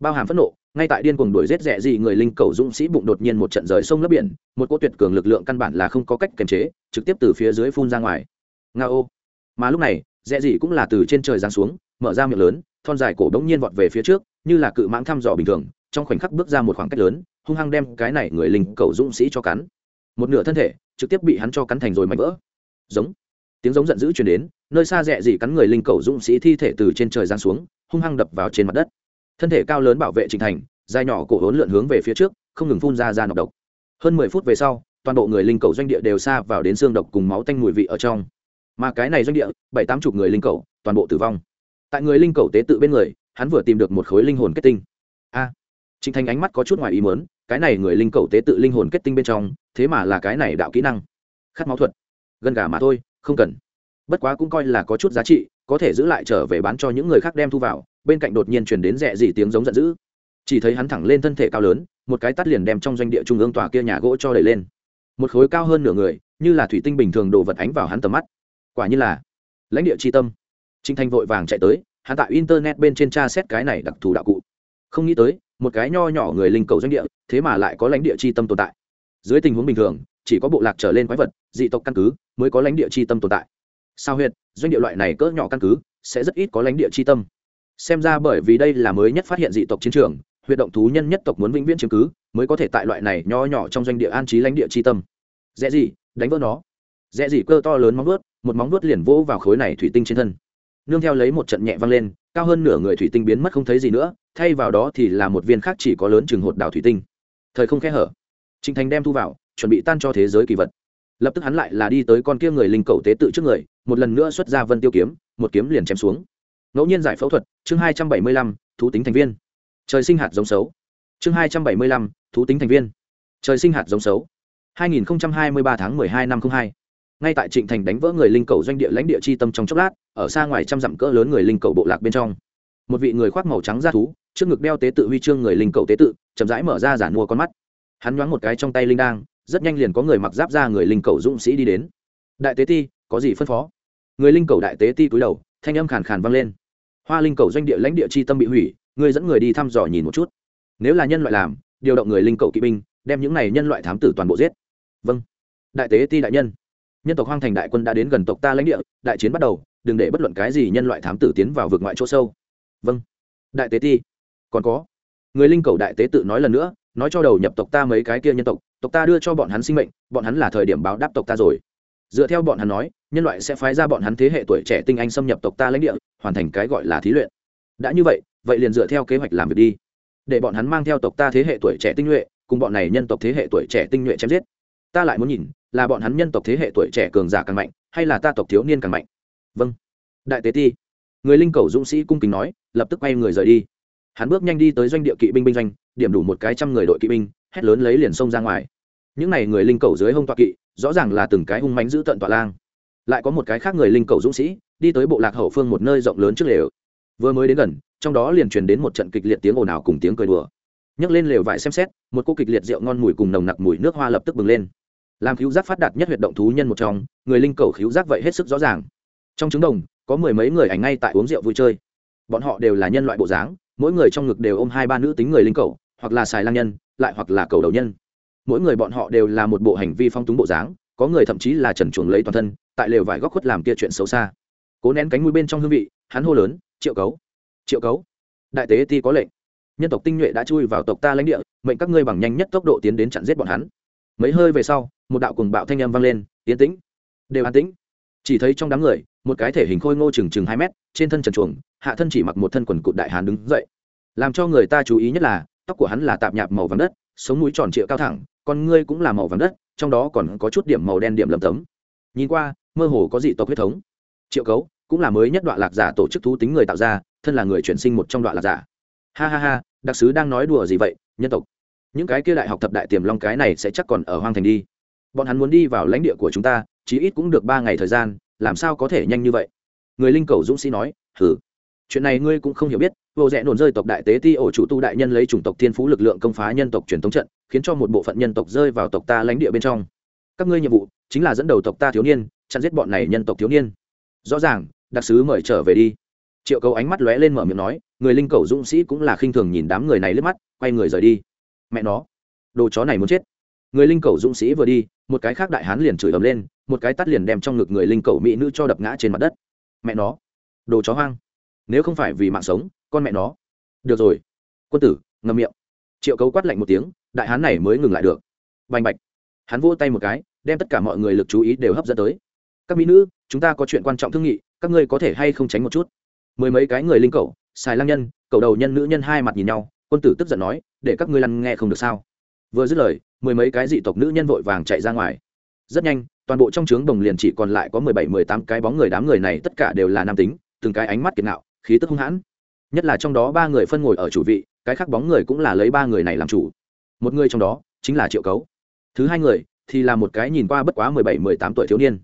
Speaker 1: Bao hàm phẫn nộ, ngay tại điên cuồng đuổi rết rẽ gì người linh cầu dũng sĩ bụng đột nhiên một trận rời sông lấp biển, một cô tuyệt cường lực lượng căn bản là không có cách kiềm chế, trực tiếp từ phía dưới phun ra ngoài. Nga ô. Mà lúc này, rẽ gì cũng là từ trên trời giáng xuống, mở ra miệng lớn, thon dài cổ đống nhiên vọt về phía trước như là cự mãng thăm dò bình thường, trong khoảnh khắc bước ra một khoảng cách lớn, hung hăng đem cái này người linh cầu dũng sĩ cho cắn. Một nửa thân thể trực tiếp bị hắn cho cắn thành rồi mạnh vỡ. Giống. Tiếng giống giận dữ chuyển đến, nơi xa rẽ gì cắn người linh cầu dũng sĩ thi thể từ trên trời giáng xuống, hung hăng đập vào trên mặt đất. Thân thể cao lớn bảo vệ trình thành, dài nhỏ cổ hốn lượn hướng về phía trước, không ngừng phun ra ra nọc độc. Hơn mười phút về sau, toàn bộ người linh cầu doanh địa đều xa vào đến xương độc cùng máu tanh mùi vị ở trong. Mà cái này doanh địa, bảy tám chục người linh cầu, toàn bộ tử vong. Tại người linh cầu tế tự bên người hắn vừa tìm được một khối linh hồn kết tinh. A à, trịnh thành ánh mắt có chút ngoài ý mớn cái này người linh cầu tế tự linh hồn kết tinh bên trong thế mà là cái này đạo kỹ năng. Khát máu thuật. Gần gà mà thôi không cần. Bất quá cũng coi là có chút giá trị có thể giữ lại trở về bán cho những người khác đem thu vào bên cạnh đột nhiên chuyển đến rẽ gì tiếng giống giận dữ. Chỉ thấy hắn thẳng lên thân thể cao lớn một cái tắt liền đem trong doanh địa trung ương tòa kia nhà gỗ cho đẩy lên. Một khối cao hơn nửa người như là thủy tinh bình thường đồ vật ánh vào hắn tầm mắt. Quả như là lãnh địa c tâm. Trinh thanh vội vàng chạy tới hắn tại internet bên trên tra xét cái này đặc thù đạo cụ. Không nghĩ tới, một cái nho nhỏ người linh cầu doanh địa, thế mà lại có lãnh địa chi tâm tồn tại. Dưới tình huống bình thường, chỉ có bộ lạc trở lên quái vật, dị tộc căn cứ mới có lãnh địa chi tâm tồn tại. Sao huyệt, doanh địa loại này cỡ nhỏ căn cứ sẽ rất ít có lãnh địa chi tâm. Xem ra bởi vì đây là mới nhất phát hiện dị tộc chiến trường, huyệt động thú nhân nhất tộc muốn vĩnh viễn chiếm cứ, mới có thể tại loại này nho nhỏ trong doanh địa an trí lãnh địa chi tâm. Dễ gì, đánh vỡ nó. Dễ gì cơ to lớn móng vuốt, một móng vuốt liền vỗ vào khối này thủy tinh trên thân nương theo lấy một trận nhẹ vang lên, cao hơn nửa người thủy tinh biến mất không thấy gì nữa, thay vào đó thì là một viên khác chỉ có lớn chừng hột đảo thủy tinh. Thời không khe hở. Trịnh thành đem thu vào, chuẩn bị tan cho thế giới kỳ vật. Lập tức hắn lại là đi tới con kia người linh cầu tế tự trước người, một lần nữa xuất ra vân tiêu kiếm, một kiếm liền chém xuống. Ngẫu nhiên giải phẫu thuật, chương hai trăm bảy mươi lăm, thú tính thành viên. Trời sinh hạt giống xấu. Chương hai trăm bảy mươi lăm, thú tính thành viên. Trời sinh hạt giống xấu. Hai nghìn hai mươi ba tháng hai năm hai ngay tại trịnh thành đánh vỡ người linh cầu doanh địa lãnh địa chi tâm trong chốc lát, ở xa ngoài trăm dặm cỡ lớn người linh cầu bộ lạc bên trong. Một vị người khoác màu trắng ra thú, trước ngực đeo tế tự huy chương người linh cầu tế tự, chậm rãi mở ra giản mua con mắt. Hắn nhoáng một cái trong tay linh đang rất nhanh liền có người mặc giáp ra người linh cầu dũng sĩ đi đến. Đại tế ti, có gì phân phó? Người linh cầu đại tế ti cúi đầu, thanh âm khàn khàn vang lên. Hoa linh cầu doanh địa lãnh địa chi tâm bị hủy người dẫn người đi thăm dò nhìn một chút. Nếu là nhân loại làm, điều động người linh cầu kỵ binh, đem những này nhân loại thám tử toàn bộ giết. Vâng. Đại tế ti đại nhân nhân tộc hoang thành đại quân đã đến gần tộc ta lãnh địa, đại chiến bắt đầu, đừng để bất luận cái gì nhân loại thám tử tiến vào vực ngoại chỗ sâu. Vâng. Đại tế ti. Còn có. Người linh cầu đại tế tự nói lần nữa, nói cho đầu nhập tộc ta mấy cái kia nhân tộc tộc ta đưa cho bọn hắn sinh mệnh, bọn hắn là thời điểm báo đáp tộc ta rồi. Dựa theo bọn hắn nói, nhân loại sẽ phái ra bọn hắn thế hệ tuổi trẻ tinh anh xâm nhập tộc ta lãnh địa, hoàn thành cái gọi là thí luyện. Đã như vậy vậy liền dựa theo kế hoạch làm việc đi. Để bọn hắn mang theo tộc ta thế hệ tuổi trẻ tinh nhuệ, cùng bọn này nhân tộc thế hệ tuổi trẻ tinh nhuệ chém giết ta lại muốn nhìn, là bọn hắn nhân tộc thế hệ tuổi trẻ cường giả càng mạnh, hay là ta tộc thiếu niên càng mạnh? Vâng. Đại tế ti. Người linh cầu dũng sĩ cung kính nói, lập tức quay người rời đi. Hắn bước nhanh đi tới doanh địa kỵ binh binh doanh, điểm đủ một cái trăm người đội kỵ binh, hét lớn lấy liền xông ra ngoài. Những n à y người linh cầu dưới hông tọa kỵ, rõ ràng là từng cái hung mánh giữ tận tọa lang. Lại có một cái khác người linh cầu dũng sĩ, đi tới bộ lạc hậu phương một nơi rộng lớn trước lều. Vừa mới đến gần, trong đó liền truyền đến một trận kịch liệt tiếng ồn ào cùng tiếng cười đùa. Nhấc lên lều vải xem xét, một cô kịch liệt rượu ngon mùi cùng nồng nặc mùi nước hoa lập tức bừng lên làm khiếu giác phát đạt nhất huyệt động thú nhân một trong, người linh cầu khiếu giác vậy hết sức rõ ràng. Trong trứng đồng, có mười mấy người ảnh ngay tại uống rượu vui chơi. Bọn họ đều là nhân loại bộ dáng, mỗi người trong ngực đều ôm hai ba nữ tính người linh cầu, hoặc là xài lang nhân, lại hoặc là cầu đầu nhân. Mỗi người bọn họ đều là một bộ hành vi phong túng bộ dáng, có người thậm chí là trần chuồng lấy toàn thân, tại lều vải góc khuất làm kia chuyện xấu xa. Cố nén cánh mũi bên trong hương vị, hắn hô lớn, triệu cấu triệu cấu. Đại tế ti có lệnh. Nhân tộc tinh nhuệ đã chui vào tộc ta lãnh địa, mệnh các ngươi bằng nhanh nhất tốc độ tiến đến chặn giết bọn hắn. Mấy hơi về sau một đạo cùng bạo thanh âm vang lên, yên tĩnh, đều an tĩnh. Chỉ thấy trong đám người, một cái thể hình khôi ngô chừng chừng hai mét, trên thân trần chuồng hạ thân chỉ mặc một thân quần cụt đại hán đứng dậy. Làm cho người ta chú ý nhất là, tóc của hắn là tạp nhạp màu vàng đất, sống mũi tròn trịa cao thẳng, con ngươi cũng là màu vàng đất, trong đó còn có chút điểm màu đen điểm lầm tấm. Nhìn qua, mơ hồ có dị tộc huyết thống. Triệu cấu cũng là mới nhất đoạn lạc giả tổ chức thú tính người tạo ra, thân là người chuyển sinh một trong đoạn lạc giả. Ha ha ha, đặc sứ đang nói đùa gì vậy, nhân tộc? Những cái kia đại học thập đại tiềm long cái này sẽ chắc còn ở hoang thành đi bọn hắn muốn đi vào lãnh địa của chúng ta, chí ít cũng được ba ngày thời gian, làm sao có thể nhanh như vậy? Người linh cầu dũng sĩ nói hử chuyện này ngươi cũng không hiểu biết. Vô rẽ nổn rơi tộc đại tế ti ổ chủ tu đại nhân lấy chủng tộc thiên phú lực lượng công phá nhân tộc truyền thống trận, khiến cho một bộ phận nhân tộc rơi vào tộc ta lãnh địa bên trong. Các ngươi nhiệm vụ chính là dẫn đầu tộc ta thiếu niên, chặn giết bọn này nhân tộc thiếu niên. Rõ ràng, đặc sứ mời trở về đi. Triệu cầu ánh mắt lóe lên mở miệng nói, người linh cầu dũng sĩ cũng là khinh thường nhìn đám người này lướt mắt, quay người rời đi. Mẹ nó, đồ chó này muốn chết người linh cầu dũng sĩ vừa đi, một cái khác đại hán liền chửi ầm lên, một cái tắt liền đem trong ngực người linh cầu mỹ nữ cho đập ngã trên mặt đất. Mẹ nó, đồ chó hoang. Nếu không phải vì mạng sống, con mẹ nó. Được rồi. Quân tử, ngậm miệng. Triệu cấu quát lạnh một tiếng, đại hán này mới ngừng lại được. Bành bạch. Hắn vỗ tay một cái, đem tất cả mọi người lực chú ý đều hấp dẫn tới. Các mỹ nữ, chúng ta có chuyện quan trọng thương nghị, các ngươi có thể hay không tránh một chút? Mười mấy cái người linh cầu xài lang nhân, cầu đầu nhân nữ nhân hai mặt nhìn nhau, quân tử tức giận nói, để các ngươi lăn nghe không được sao? Vừa dứt lời, mười mấy cái dị tộc nữ nhân vội vàng chạy ra ngoài. Rất nhanh, toàn bộ trong trướng đồng liền chỉ còn lại có mười bảy, mười tám cái bóng người đám người này tất cả đều là nam tính, từng cái ánh mắt kiệt nạo khí tức hung hãn. Nhất là trong đó ba người phân ngồi ở chủ vị, cái khác bóng người cũng là lấy ba người này làm chủ. Một người trong đó chính là triệu cấu. Thứ hai người thì là một cái nhìn qua bất quá mười bảy, mười tám tuổi thiếu niên.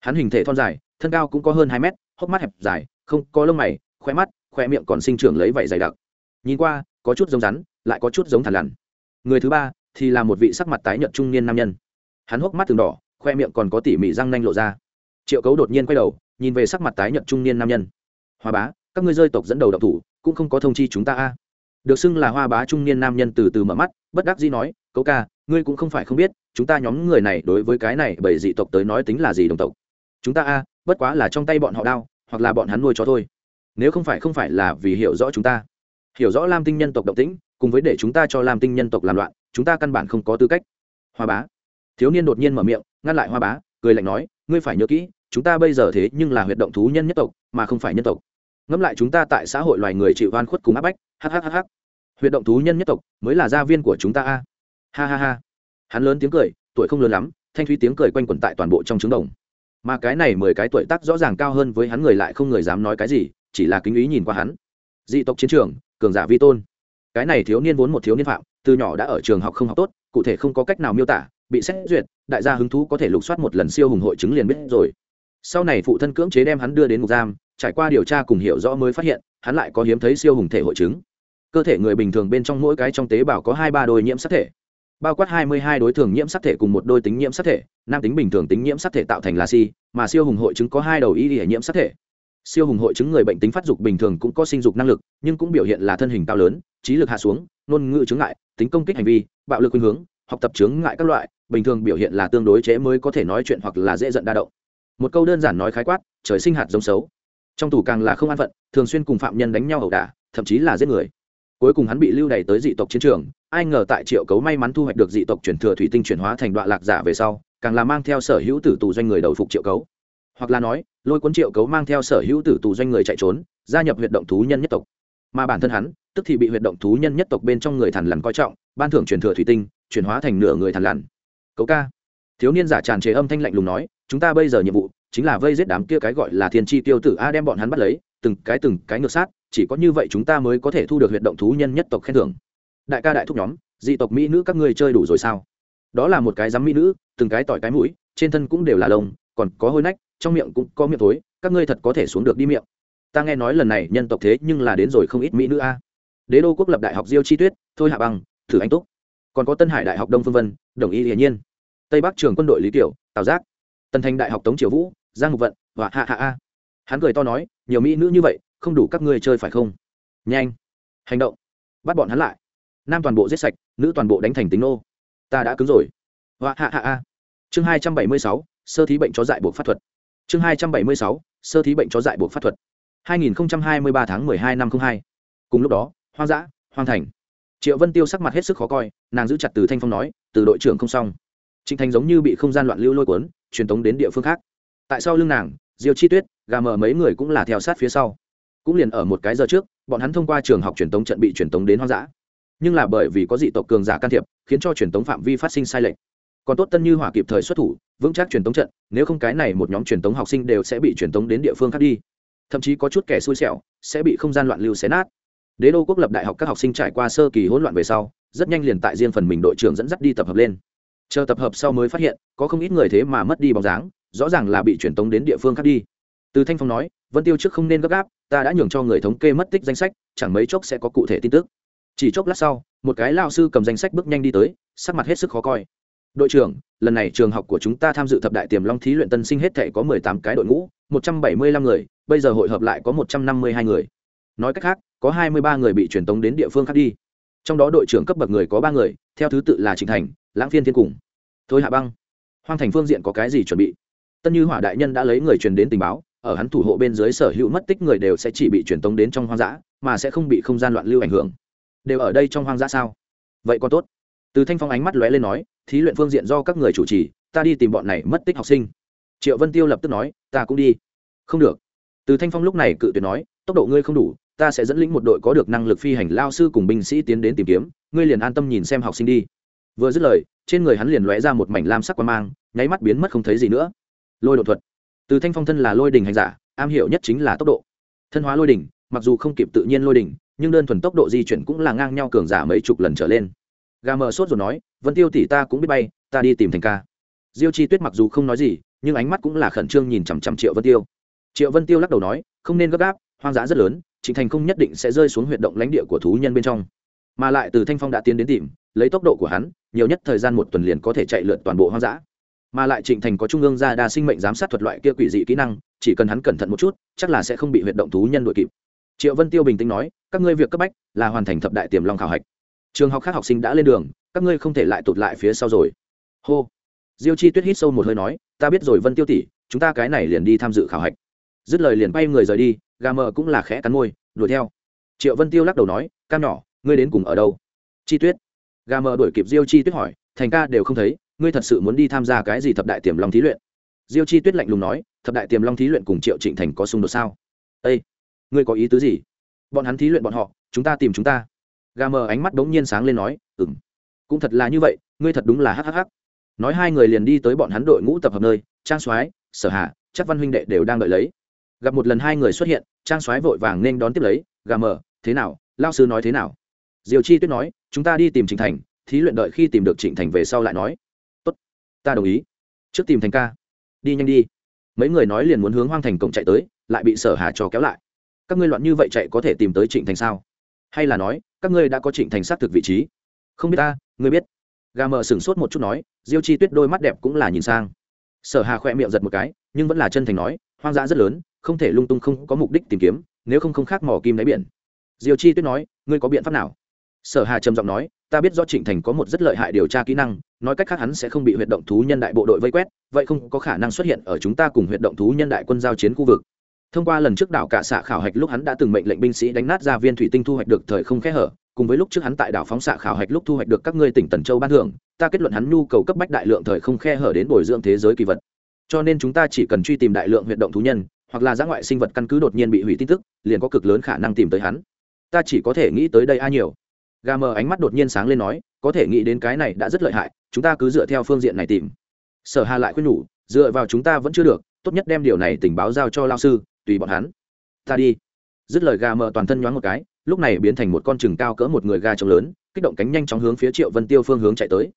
Speaker 1: Hắn hình thể thon dài, thân cao cũng có hơn hai mét, hốc mắt hẹp dài, không có lông mày, khoe mắt, khoe miệng còn sinh trưởng lấy vảy dày đặc. Nhìn qua, có chút giống rắn, lại có chút giống thằn lằn. Người thứ ba thì là một vị sắc mặt tái nhợt trung niên nam nhân. Hắn hốc mắt từng đỏ, khoe miệng còn có tỉ mỉ răng nanh lộ ra. Triệu cấu đột nhiên quay đầu, nhìn về sắc mặt tái nhợt trung niên nam nhân. Hoa bá, các ngươi rơi tộc dẫn đầu độc thủ, cũng không có thông chi chúng ta a. Được xưng là hoa bá trung niên nam nhân từ từ mở mắt, bất đắc dĩ nói, cấu ca, ngươi cũng không phải không biết, chúng ta nhóm người này đối với cái này bởi dị tộc tới nói tính là gì đồng tộc. Chúng ta a, bất quá là trong tay bọn họ đau hoặc là bọn hắn nuôi chó thôi. Nếu không phải không phải là vì hiểu rõ chúng ta. Hiểu rõ lam tinh nhân tộc động tĩnh, cùng với để chúng ta cho lam tinh nhân tộc làm loạn chúng ta căn bản không có tư cách. Hoa bá. Thiếu niên đột nhiên mở miệng, ngăn lại hoa bá, cười lạnh nói, ngươi phải nhớ kỹ, chúng ta bây giờ thế nhưng là huyệt động thú nhân nhất tộc, mà không phải nhân tộc. Ngẫm lại chúng ta tại xã hội loài người chịu oan khuất cùng áp bách hhhh huyệt động thú nhân nhất tộc mới là gia viên của chúng ta a. Ha ha ha. Hắn lớn tiếng cười, tuổi không lớn lắm, thanh thúy tiếng cười quanh quẩn tại toàn bộ trong trứng đồng. Mà cái này mười cái tuổi tác rõ ràng cao hơn với hắn người lại không người dám nói cái gì, chỉ là kính ý nhìn qua hắn. Dị tộc chiến trường, cường giả vi tôn cái này thiếu niên vốn một thiếu niên phạm, từ nhỏ đã ở trường học không học tốt, cụ thể không có cách nào miêu tả, bị xét duyệt, đại gia hứng thú có thể lục soát một lần siêu hùng hội chứng liền biết rồi. Sau này phụ thân cưỡng chế đem hắn đưa đến ngục giam, trải qua điều tra cùng hiểu rõ mới phát hiện, hắn lại có hiếm thấy siêu hùng thể hội chứng. Cơ thể người bình thường bên trong mỗi cái trong tế bào có hai ba đôi nhiễm sắc thể, bao quát hai mươi hai đối thường nhiễm sắc thể cùng một đôi tính nhiễm sắc thể, nam tính bình thường tính nhiễm sắc thể tạo thành là si, mà siêu hùng hội chứng có hai đầu y hệ nhiễm sắc thể siêu hùng hội chứng người bệnh tính phát dục bình thường cũng có sinh dục năng lực, nhưng cũng biểu hiện là thân hình cao lớn, trí lực hạ xuống, ngôn ngữ chứng ngại, tính công kích hành vi, bạo lực khuynh hướng, học tập chứng ngại các loại, bình thường biểu hiện là tương đối chế mới có thể nói chuyện hoặc là dễ giận đa động. Một câu đơn giản nói khái quát, trời sinh hạt giống xấu. Trong tù càng là không an phận, thường xuyên cùng phạm nhân đánh nhau ẩu đả, thậm chí là giết người. Cuối cùng hắn bị lưu đày tới dị tộc chiến trường, ai ngờ tại triệu cấu may mắn thu hoạch được dị tộc chuyển thừa thủy tinh chuyển hóa thành đoạn lạc giả về sau, càng là mang theo sở hữu tử tù doanh người đầu phục triệu cấu hoặc là nói, lôi cuốn triệu cấu mang theo sở hữu tử tù doanh người chạy trốn, gia nhập huyện động thú nhân nhất tộc. Mà bản thân hắn, tức thì bị huyện động thú nhân nhất tộc bên trong người thằn lằn coi trọng, ban thưởng truyền thừa thủy tinh, chuyển hóa thành nửa người thằn lằn. Cấu ca. Thiếu niên giả tràn chế âm thanh lạnh lùng nói, chúng ta bây giờ nhiệm vụ chính là vây giết đám kia cái gọi là thiên tri tiêu tử a đem bọn hắn bắt lấy, từng cái từng cái ngược sát, chỉ có như vậy chúng ta mới có thể thu được huyện động thú nhân nhất tộc khen thưởng. Đại ca đại thúc nhóm, dị tộc mỹ nữ các ngươi chơi đủ rồi sao? Đó là một cái dám mỹ nữ, từng cái tỏi cái mũi, trên thân cũng đều là lông, còn có hôi nách trong miệng cũng có miệng thối, các ngươi thật có thể xuống được đi miệng. Ta nghe nói lần này nhân tộc thế nhưng là đến rồi không ít mỹ nữ a. Đế đô quốc lập đại học diêu chi tuyết, thôi hạ băng, thử anh túc. Còn có tân hải đại học đông phương vân, đồng ý hiển nhiên. Tây bắc trường quân đội lý kiểu tào giác. Tân thành đại học tống triều vũ, giang ngục vận và hạ hạ a. Hắn cười to nói, nhiều mỹ nữ như vậy, không đủ các ngươi chơi phải không? Nhanh, hành động. Bắt bọn hắn lại. Nam toàn bộ giết sạch, nữ toàn bộ đánh thành tính nô. Ta đã cứng rồi. Và hạ hạ a. Chương hai trăm bảy mươi sáu, sơ thí bệnh cho dại buộc pháp thuật chương hai trăm bảy mươi sáu, sơ thí bệnh chó dại buộc pháp thuật. hai nghìn hai mươi ba tháng hai năm hai. Cùng lúc đó, hoang dã, hoang thành. Triệu vân tiêu sắc mặt hết sức khó coi, nàng giữ chặt từ thanh phong nói, từ đội trưởng không xong. Trịnh thành giống như bị không gian loạn lưu lôi cuốn, truyền tống đến địa phương khác. Tại sau lưng nàng, diêu chi tuyết, gà mờ mấy người cũng là theo sát phía sau. Cũng liền ở một cái giờ trước, bọn hắn thông qua trường học truyền tống trận bị truyền tống đến hoang dã. Nhưng là bởi vì có dị tộc cường giả can thiệp, khiến cho truyền tống phạm vi phát sinh sai lệch còn tốt tân như hỏa kịp thời xuất thủ, vững chắc truyền tống trận, nếu không cái này một nhóm truyền tống học sinh đều sẽ bị truyền tống đến địa phương khác đi. Thậm chí có chút kẻ xui xẻo, sẽ bị không gian loạn lưu xé nát. Đế đô quốc lập đại học các học sinh trải qua sơ kỳ hỗn loạn về sau, rất nhanh liền tại riêng phần mình đội trưởng dẫn dắt đi tập hợp lên. Chờ tập hợp sau mới phát hiện, có không ít người thế mà mất đi bóng dáng, rõ ràng là bị truyền tống đến địa phương khác đi. Từ thanh phong nói, vân tiêu trước không nên gấp gáp, ta đã nhường cho người thống kê mất tích danh sách, chẳng mấy chốc sẽ có cụ thể tin tức. Chỉ chốc lát sau, một cái lao sư cầm danh sách bước nhanh đi tới, sắc mặt hết sức khó coi đội trưởng, lần này trường học của chúng ta tham dự thập đại tiềm long thí luyện tân sinh hết thể có mười tám cái đội ngũ, một trăm bảy mươi lăm người, bây giờ hội hợp lại có một trăm năm mươi hai người. Nói cách khác, có hai mươi ba người bị truyền tống đến địa phương khác đi. Trong đó đội trưởng cấp bậc người có ba người, theo thứ tự là trịnh thành, lãng phiên thiên cùng. Thôi hạ băng. Hoang thành phương diện có cái gì chuẩn bị? Tân như hỏa đại nhân đã lấy người truyền đến tình báo, ở hắn thủ hộ bên dưới sở hữu mất tích người đều sẽ chỉ bị truyền tống đến trong hoang dã, mà sẽ không bị không gian loạn lưu ảnh hưởng. Đều ở đây trong hoang dã sao? Vậy còn tốt từ thanh phong ánh mắt lóe lên nói, thí luyện phương diện do các người chủ trì, ta đi tìm bọn này mất tích học sinh. Triệu vân tiêu lập tức nói, ta cũng đi. Không được. Từ thanh phong lúc này cự tuyệt nói, tốc độ ngươi không đủ, ta sẽ dẫn lĩnh một đội có được năng lực phi hành lao sư cùng binh sĩ tiến đến tìm kiếm, ngươi liền an tâm nhìn xem học sinh đi. Vừa dứt lời, trên người hắn liền lóe ra một mảnh lam sắc quan mang, nháy mắt biến mất không thấy gì nữa. Lôi đột thuật. Từ thanh phong thân là lôi đình hành giả, am hiểu nhất chính là tốc độ. Thân hóa lôi đình mặc dù không kịp tự nhiên lôi đình nhưng đơn thuần tốc độ di chuyển cũng là ngang nhau cường giả mấy chục lần trở lên gà mờ sốt rồi nói, vân tiêu tỷ ta cũng biết bay, ta đi tìm thành ca. Diêu chi tuyết mặc dù không nói gì, nhưng ánh mắt cũng là khẩn trương nhìn chằm chằm triệu vân tiêu. Triệu vân tiêu lắc đầu nói, không nên gấp gáp, hoang dã rất lớn, trịnh thành không nhất định sẽ rơi xuống huyệt động lãnh địa của thú nhân bên trong. Mà lại từ thanh phong đã tiến đến tìm, lấy tốc độ của hắn, nhiều nhất thời gian một tuần liền có thể chạy lượn toàn bộ hoang dã. Mà lại trịnh thành có trung ương gia đa sinh mệnh giám sát thuật loại kia quỷ dị kỹ năng, chỉ cần hắn cẩn thận một chút, chắc là sẽ không bị huyệt động thú nhân đội kịp. Triệu vân tiêu bình tĩnh nói, các ngươi việc cấp bách là hoàn thành thập đại tiềm long khảo hạch trường học khác học sinh đã lên đường, các ngươi không thể lại tụt lại phía sau rồi. Hô. Diêu chi tuyết hít sâu một hơi nói, ta biết rồi vân tiêu tỷ, chúng ta cái này liền đi tham dự khảo hạch. Dứt lời liền bay người rời đi, gà mờ cũng là khẽ cắn môi, đuổi theo. Triệu vân tiêu lắc đầu nói, cam nhỏ, ngươi đến cùng ở đâu? Chi tuyết. Gà mờ đuổi kịp diêu chi tuyết hỏi, thành ca đều không thấy, ngươi thật sự muốn đi tham gia cái gì thập đại tiềm long thí luyện? Diêu chi tuyết lạnh lùng nói, thập đại tiềm long thí luyện cùng triệu trịnh thành có xung đột sao? Ây ngươi có ý tứ gì? Bọn hắn thí luyện bọn họ, chúng ta tìm chúng ta gà mờ ánh mắt bỗng nhiên sáng lên nói ừ m cũng thật là như vậy, ngươi thật đúng là hhh nói hai người liền đi tới bọn hắn đội ngũ tập hợp nơi, trang soái, sở hạ chắc văn huynh đệ đều đang đợi lấy. Gặp một lần hai người xuất hiện, trang soái vội vàng nên đón tiếp lấy, gà mờ, thế nào? Lao sư nói thế nào? Diều chi tuyết nói, chúng ta đi tìm trịnh thành, thí luyện đợi khi tìm được trịnh thành về sau lại nói. Tốt, ta đồng ý. Trước tìm thành ca, đi nhanh đi. Mấy người nói liền muốn hướng hoang thành cổng chạy tới, lại bị sở hà cho kéo lại. Các ngươi loạn như vậy chạy có thể tìm tới trịnh thành sao? Hay là nói các ngươi đã có trịnh thành xác thực vị trí. Không biết ta, ngươi biết. Gà mờ sửng sốt một chút nói, diêu chi tuyết đôi mắt đẹp cũng là nhìn sang. Sở hà khoe miệng giật một cái, nhưng vẫn là chân thành nói, hoang dã rất lớn, không thể lung tung không có mục đích tìm kiếm, nếu không không khác mỏ kim đáy biển. Diêu chi tuyết nói, ngươi có biện pháp nào? Sở hà trầm giọng nói, ta biết do trịnh thành có một rất lợi hại điều tra kỹ năng, nói cách khác hắn sẽ không bị huyệt động thú nhân đại bộ đội vây quét, vậy không có khả năng xuất hiện ở chúng ta cùng huyệt động thú nhân đại quân giao chiến khu vực thông qua lần trước đảo cạ xạ khảo hạch lúc hắn đã từng mệnh lệnh binh sĩ đánh nát ra viên thủy tinh thu hoạch được thời không khe hở, cùng với lúc trước hắn tại đảo phóng xạ khảo hạch lúc thu hoạch được các ngươi tỉnh tần châu ban thưởng, ta kết luận hắn nhu cầu cấp bách đại lượng thời không khe hở đến bồi dưỡng thế giới kỳ vật. Cho nên chúng ta chỉ cần truy tìm đại lượng huyệt động thú nhân, hoặc là giã ngoại sinh vật căn cứ đột nhiên bị hủy tin tức, liền có cực lớn khả năng tìm tới hắn. Ta chỉ có thể nghĩ tới đây a nhiều. Gà mờ ánh mắt đột nhiên sáng lên nói, có thể nghĩ đến cái này đã rất lợi hại, chúng ta cứ dựa theo phương diện này tìm. Sở hà lại khuyên nhủ, dựa vào chúng ta vẫn chưa được, tốt nhất đem điều này tình báo giao cho lao sư tùy bọn hắn. Ta đi. Dứt lời gà mờ toàn thân nhoáng một cái, lúc này biến thành một con chừng cao cỡ một người gà trống lớn, kích động cánh nhanh chóng hướng phía triệu vân tiêu phương hướng chạy tới.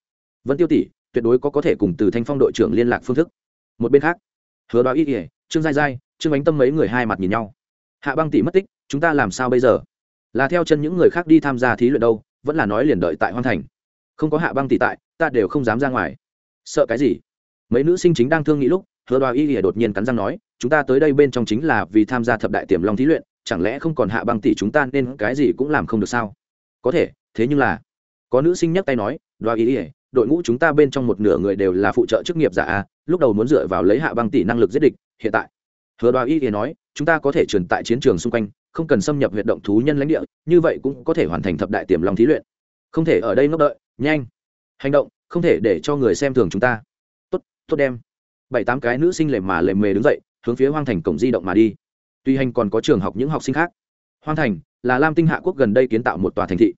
Speaker 1: Vân tiêu tỷ, tuyệt đối có có thể cùng từ thanh phong đội trưởng liên lạc phương thức. Một bên khác, hứa đoá ít ỉa trương giai giai, trương ánh tâm mấy người hai mặt nhìn nhau. Hạ băng tỷ mất tích, chúng ta làm sao bây giờ? Là theo chân những người khác đi tham gia thí luyện đâu, vẫn là nói liền đợi tại hoan thành. Không có hạ băng tỷ tại, ta đều không dám ra ngoài. Sợ cái gì? Mấy nữ sinh chính đang thương nghĩ lúc, hứa đoá y ỉa đột nhiên cắn răng nói chúng ta tới đây bên trong chính là vì tham gia thập đại tiềm long thí luyện, chẳng lẽ không còn hạ băng tỷ chúng ta nên cái gì cũng làm không được sao? Có thể, thế nhưng là, có nữ sinh nhắc tay nói, đoa ý ỉa đội ngũ chúng ta bên trong một nửa người đều là phụ trợ chức nghiệp giả a, lúc đầu muốn dựa vào lấy hạ băng tỷ năng lực giết địch, hiện tại. Hứa đoa ý ỉa nói, chúng ta có thể truyền tại chiến trường xung quanh, không cần xâm nhập huyệt động thú nhân lãnh địa, như vậy cũng có thể hoàn thành thập đại tiềm long thí luyện. Không thể ở đây ngốc đợi, nhanh, hành động, không thể để cho người xem thường chúng ta. Tốt tốt đem. Bảy tám cái nữ sinh lề mà lề mề đứng dậy hướng phía hoang thành cổng di động mà đi. Tuy hành còn có trường học những học sinh khác. Hoang thành là lam tinh hạ quốc gần đây kiến tạo một tòa thành thị.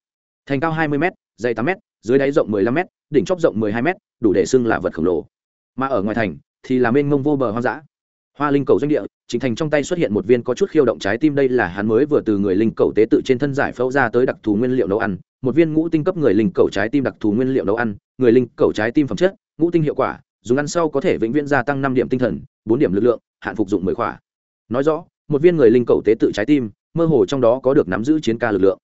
Speaker 1: Thành cao hai mươi m dày tám m dưới đáy rộng 15 m đỉnh chóp rộng 12 m đủ để xưng là vật khổng lồ. Mà ở ngoài thành thì là mênh mông vô bờ hoang dã. Hoa linh cầu doanh địa, chính thành trong tay xuất hiện một viên có chút khiêu động trái tim đây là hắn mới vừa từ người linh cầu tế tự trên thân giải phẫu ra tới đặc thù nguyên liệu nấu ăn. Một viên ngũ tinh cấp người linh cầu trái tim đặc thù nguyên liệu nấu ăn. Người linh cầu trái tim phẩm chất, ngũ tinh hiệu quả, dùng ăn sau có thể vĩnh viễn gia tăng năm điểm tinh thần bốn điểm lực lượng, hạn phục dụng mười khỏa. Nói rõ, một viên người linh cầu tế tự trái tim, mơ hồ trong đó có được nắm giữ chiến ca lực lượng.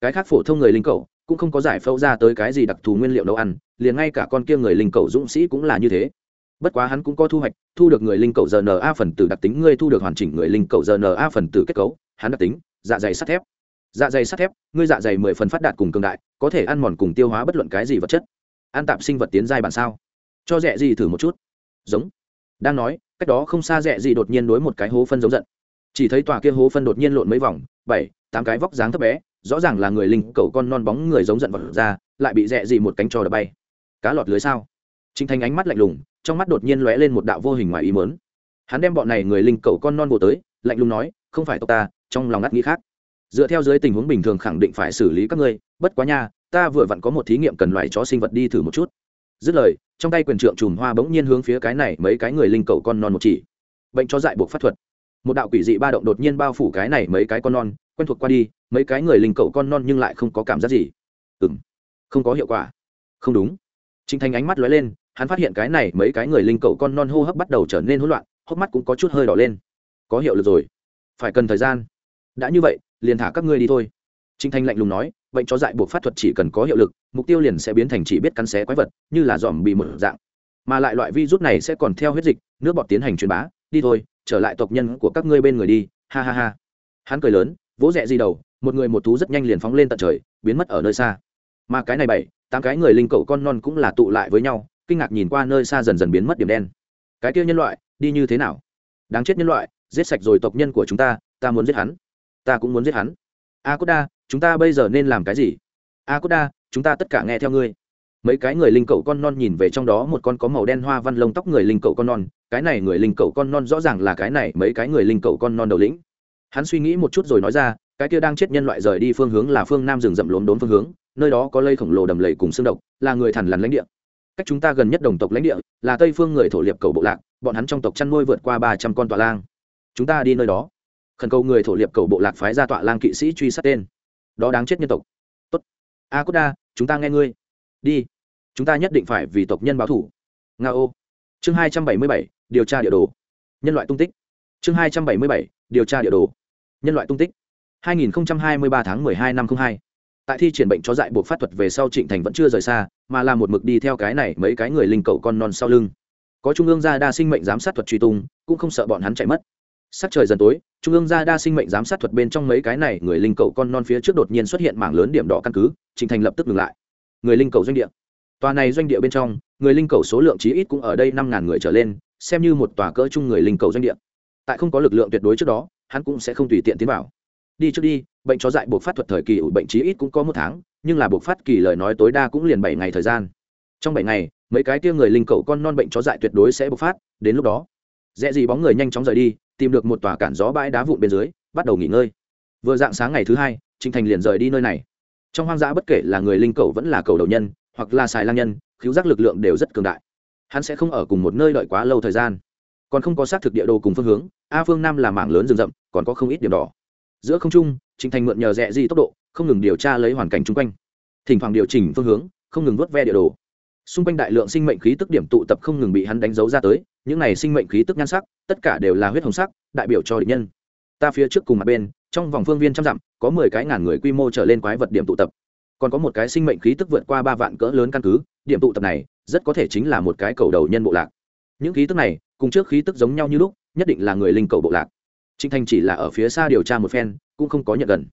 Speaker 1: Cái khác phổ thông người linh cầu cũng không có giải phẫu ra tới cái gì đặc thù nguyên liệu nấu ăn, liền ngay cả con kia người linh cầu dũng sĩ cũng là như thế. Bất quá hắn cũng có thu hoạch, thu được người linh cầu rna phần tử đặc tính, ngươi thu được hoàn chỉnh người linh cầu rna phần tử kết cấu, hắn đặc tính dạ dày sắt thép. Dạ dày sắt thép, ngươi dạ dày mười phần phát đạt cùng cường đại, có thể ăn mòn cùng tiêu hóa bất luận cái gì vật chất. Ăn tạp sinh vật tiến giai bản sao? Cho rẻ gì thử một chút. Giống đang nói, cách đó không xa rẻ gì đột nhiên đối một cái hố phân giống giận. Chỉ thấy tòa kia hố phân đột nhiên lộn mấy vòng, bảy, tám cái vóc dáng thấp bé, rõ ràng là người linh cầu con non bóng người giống giận vật ra, lại bị rẽ gì một cánh trò đập bay. Cá lọt lưới sao? Trinh thanh ánh mắt lạnh lùng, trong mắt đột nhiên lóe lên một đạo vô hình ngoài ý mớn hắn đem bọn này người linh cầu con non bộ tới, lạnh lùng nói, không phải tộc ta, trong lòng ngắt nghĩ khác. Dựa theo dưới tình huống bình thường khẳng định phải xử lý các ngươi, bất quá nha, ta vừa vặn có một thí nghiệm cần loài chó sinh vật đi thử một chút dứt lời, trong tay quyền trượng chùm hoa bỗng nhiên hướng phía cái này mấy cái người linh cầu con non một chỉ. Bệnh cho dại buộc pháp thuật. Một đạo quỷ dị ba động đột nhiên bao phủ cái này mấy cái con non, quen thuộc qua đi, mấy cái người linh cầu con non nhưng lại không có cảm giác gì. Ừ m không có hiệu quả. Không đúng. Trinh thành ánh mắt lóe lên, hắn phát hiện cái này mấy cái người linh cầu con non hô hấp bắt đầu trở nên hỗn loạn, hốc mắt cũng có chút hơi đỏ lên. Có hiệu lực rồi. Phải cần thời gian. Đã như vậy, liền thả các ngươi đi thôi. Trình thanh lạnh lùng nói, bệnh chó dại buộc pháp thuật chỉ cần có hiệu lực, mục tiêu liền sẽ biến thành chỉ biết cắn xé quái vật, như là giòm bị một dạng. Mà lại loại virus này sẽ còn theo huyết dịch, nước bọt tiến hành truyền bá. Đi thôi, trở lại tộc nhân của các ngươi bên người đi. Ha ha ha. Hắn cười lớn, vỗ rẽ gì đầu, một người một thú rất nhanh liền phóng lên tận trời, biến mất ở nơi xa. Mà cái này bảy, tám cái người linh cậu con non cũng là tụ lại với nhau, kinh ngạc nhìn qua nơi xa dần dần biến mất điểm đen. Cái kia nhân loại, đi như thế nào? Đáng chết nhân loại, giết sạch rồi tộc nhân của chúng ta ta muốn giết hắn. Ta cũng muốn giết hắn. A cốt đa chúng ta bây giờ nên làm cái gì? A cốt đa, chúng ta tất cả nghe theo ngươi. Mấy cái người linh cậu con non nhìn về trong đó, một con có màu đen hoa văn lông tóc người linh cậu con non, cái này người linh cậu con non rõ ràng là cái này, mấy cái người linh cậu con non đầu lĩnh. Hắn suy nghĩ một chút rồi nói ra, cái kia đang chết nhân loại rời đi phương hướng là phương nam rừng rậm lốm đốn phương hướng, nơi đó có lây khổng lồ đầm lầy cùng xương độc, là người thằn lằn lãnh địa. Cách chúng ta gần nhất đồng tộc lãnh địa, là tây phương người thổ liệp cầu bộ lạc, bọn hắn trong tộc chăn nuôi vượt qua ba trăm con tọa lang. Chúng ta đi nơi đó. Khẩn cầu người thổ liệp cầu bộ lạc phái ra tọa lang kỵ sĩ truy sát tên đó đáng chết nhân tộc. Tốt. A cốt đa chúng ta nghe ngươi. Đi. Chúng ta nhất định phải vì tộc nhân báo thủ nga ô. Chương hai trăm bảy mươi bảy điều tra địa đồ. Nhân loại tung tích. Chương hai trăm bảy mươi bảy điều tra địa đồ. Nhân loại tung tích. 2023 tháng 12 năm 02. Tại thi triển bệnh chó dại buộc phát thuật về sau Trịnh Thành vẫn chưa rời xa, mà là một mực đi theo cái này mấy cái người linh cầu con non sau lưng. Có trung ương gia đa sinh mệnh giám sát thuật truy tung, cũng không sợ bọn hắn chạy mất. Sắc trời dần tối, trung ương gia đa sinh mệnh giám sát thuật bên trong mấy cái này người linh cầu con non phía trước đột nhiên xuất hiện mảng lớn điểm đỏ căn cứ, trình Thành lập tức ngừng lại. Người linh cầu doanh địa. Tòa này doanh địa bên trong, người linh cầu số lượng chí ít cũng ở đây năm ngàn người trở lên, xem như một tòa cỡ trung người linh cầu doanh địa. Tại không có lực lượng tuyệt đối trước đó, hắn cũng sẽ không tùy tiện tiến vào đi trước đi bệnh chó dại buộc phát thuật thời kỳ ủ bệnh chí ít cũng có một tháng nhưng là buộc phát kỳ lời nói tối đa cũng liền bảy ngày thời gian trong bảy ngày mấy cái kia người linh cầu con non bệnh chó dại tuyệt đối sẽ bộc phát đến lúc đó dễ gì bóng người nhanh chóng rời đi tìm được một tòa cản gió bãi đá vụn bên dưới, bắt đầu nghỉ ngơi. Vừa dạng sáng ngày thứ hai trịnh thành liền rời đi nơi này. Trong hoang dã bất kể là người linh cầu vẫn là cầu đầu nhân, hoặc là xài lang nhân cứu giác lực lượng đều rất cường đại. Hắn sẽ không ở cùng một nơi đợi quá lâu thời gian. Còn không có xác thực địa đồ cùng phương hướng, a phương nam là mảng lớn rừng rậm, còn có không ít điểm đỏ. Giữa không trung trịnh thành mượn nhờ rẽ di tốc độ, không ngừng điều tra lấy hoàn cảnh chung quanh. Thỉnh thoảng điều chỉnh phương hướng, không ngừng vớt ve địa đồ. Xung quanh đại lượng sinh mệnh khí tức điểm tụ tập không ngừng bị hắn đánh dấu ra tới những này sinh mệnh khí tức nhan sắc, tất cả đều là huyết hồng sắc, đại biểu cho địch nhân. Ta phía trước cùng mặt bên, trong vòng phương viên trăm dặm, có mười cái ngàn người quy mô trở lên quái vật điểm tụ tập. Còn có một cái sinh mệnh khí tức vượt qua ba vạn cỡ lớn căn cứ, điểm tụ tập này, rất có thể chính là một cái cầu đầu nhân bộ lạc. Những khí tức này, cùng trước khí tức giống nhau như lúc, nhất định là người linh cầu bộ lạc. Trịnh thành chỉ là ở phía xa điều tra một phen, cũng không có nhận gần.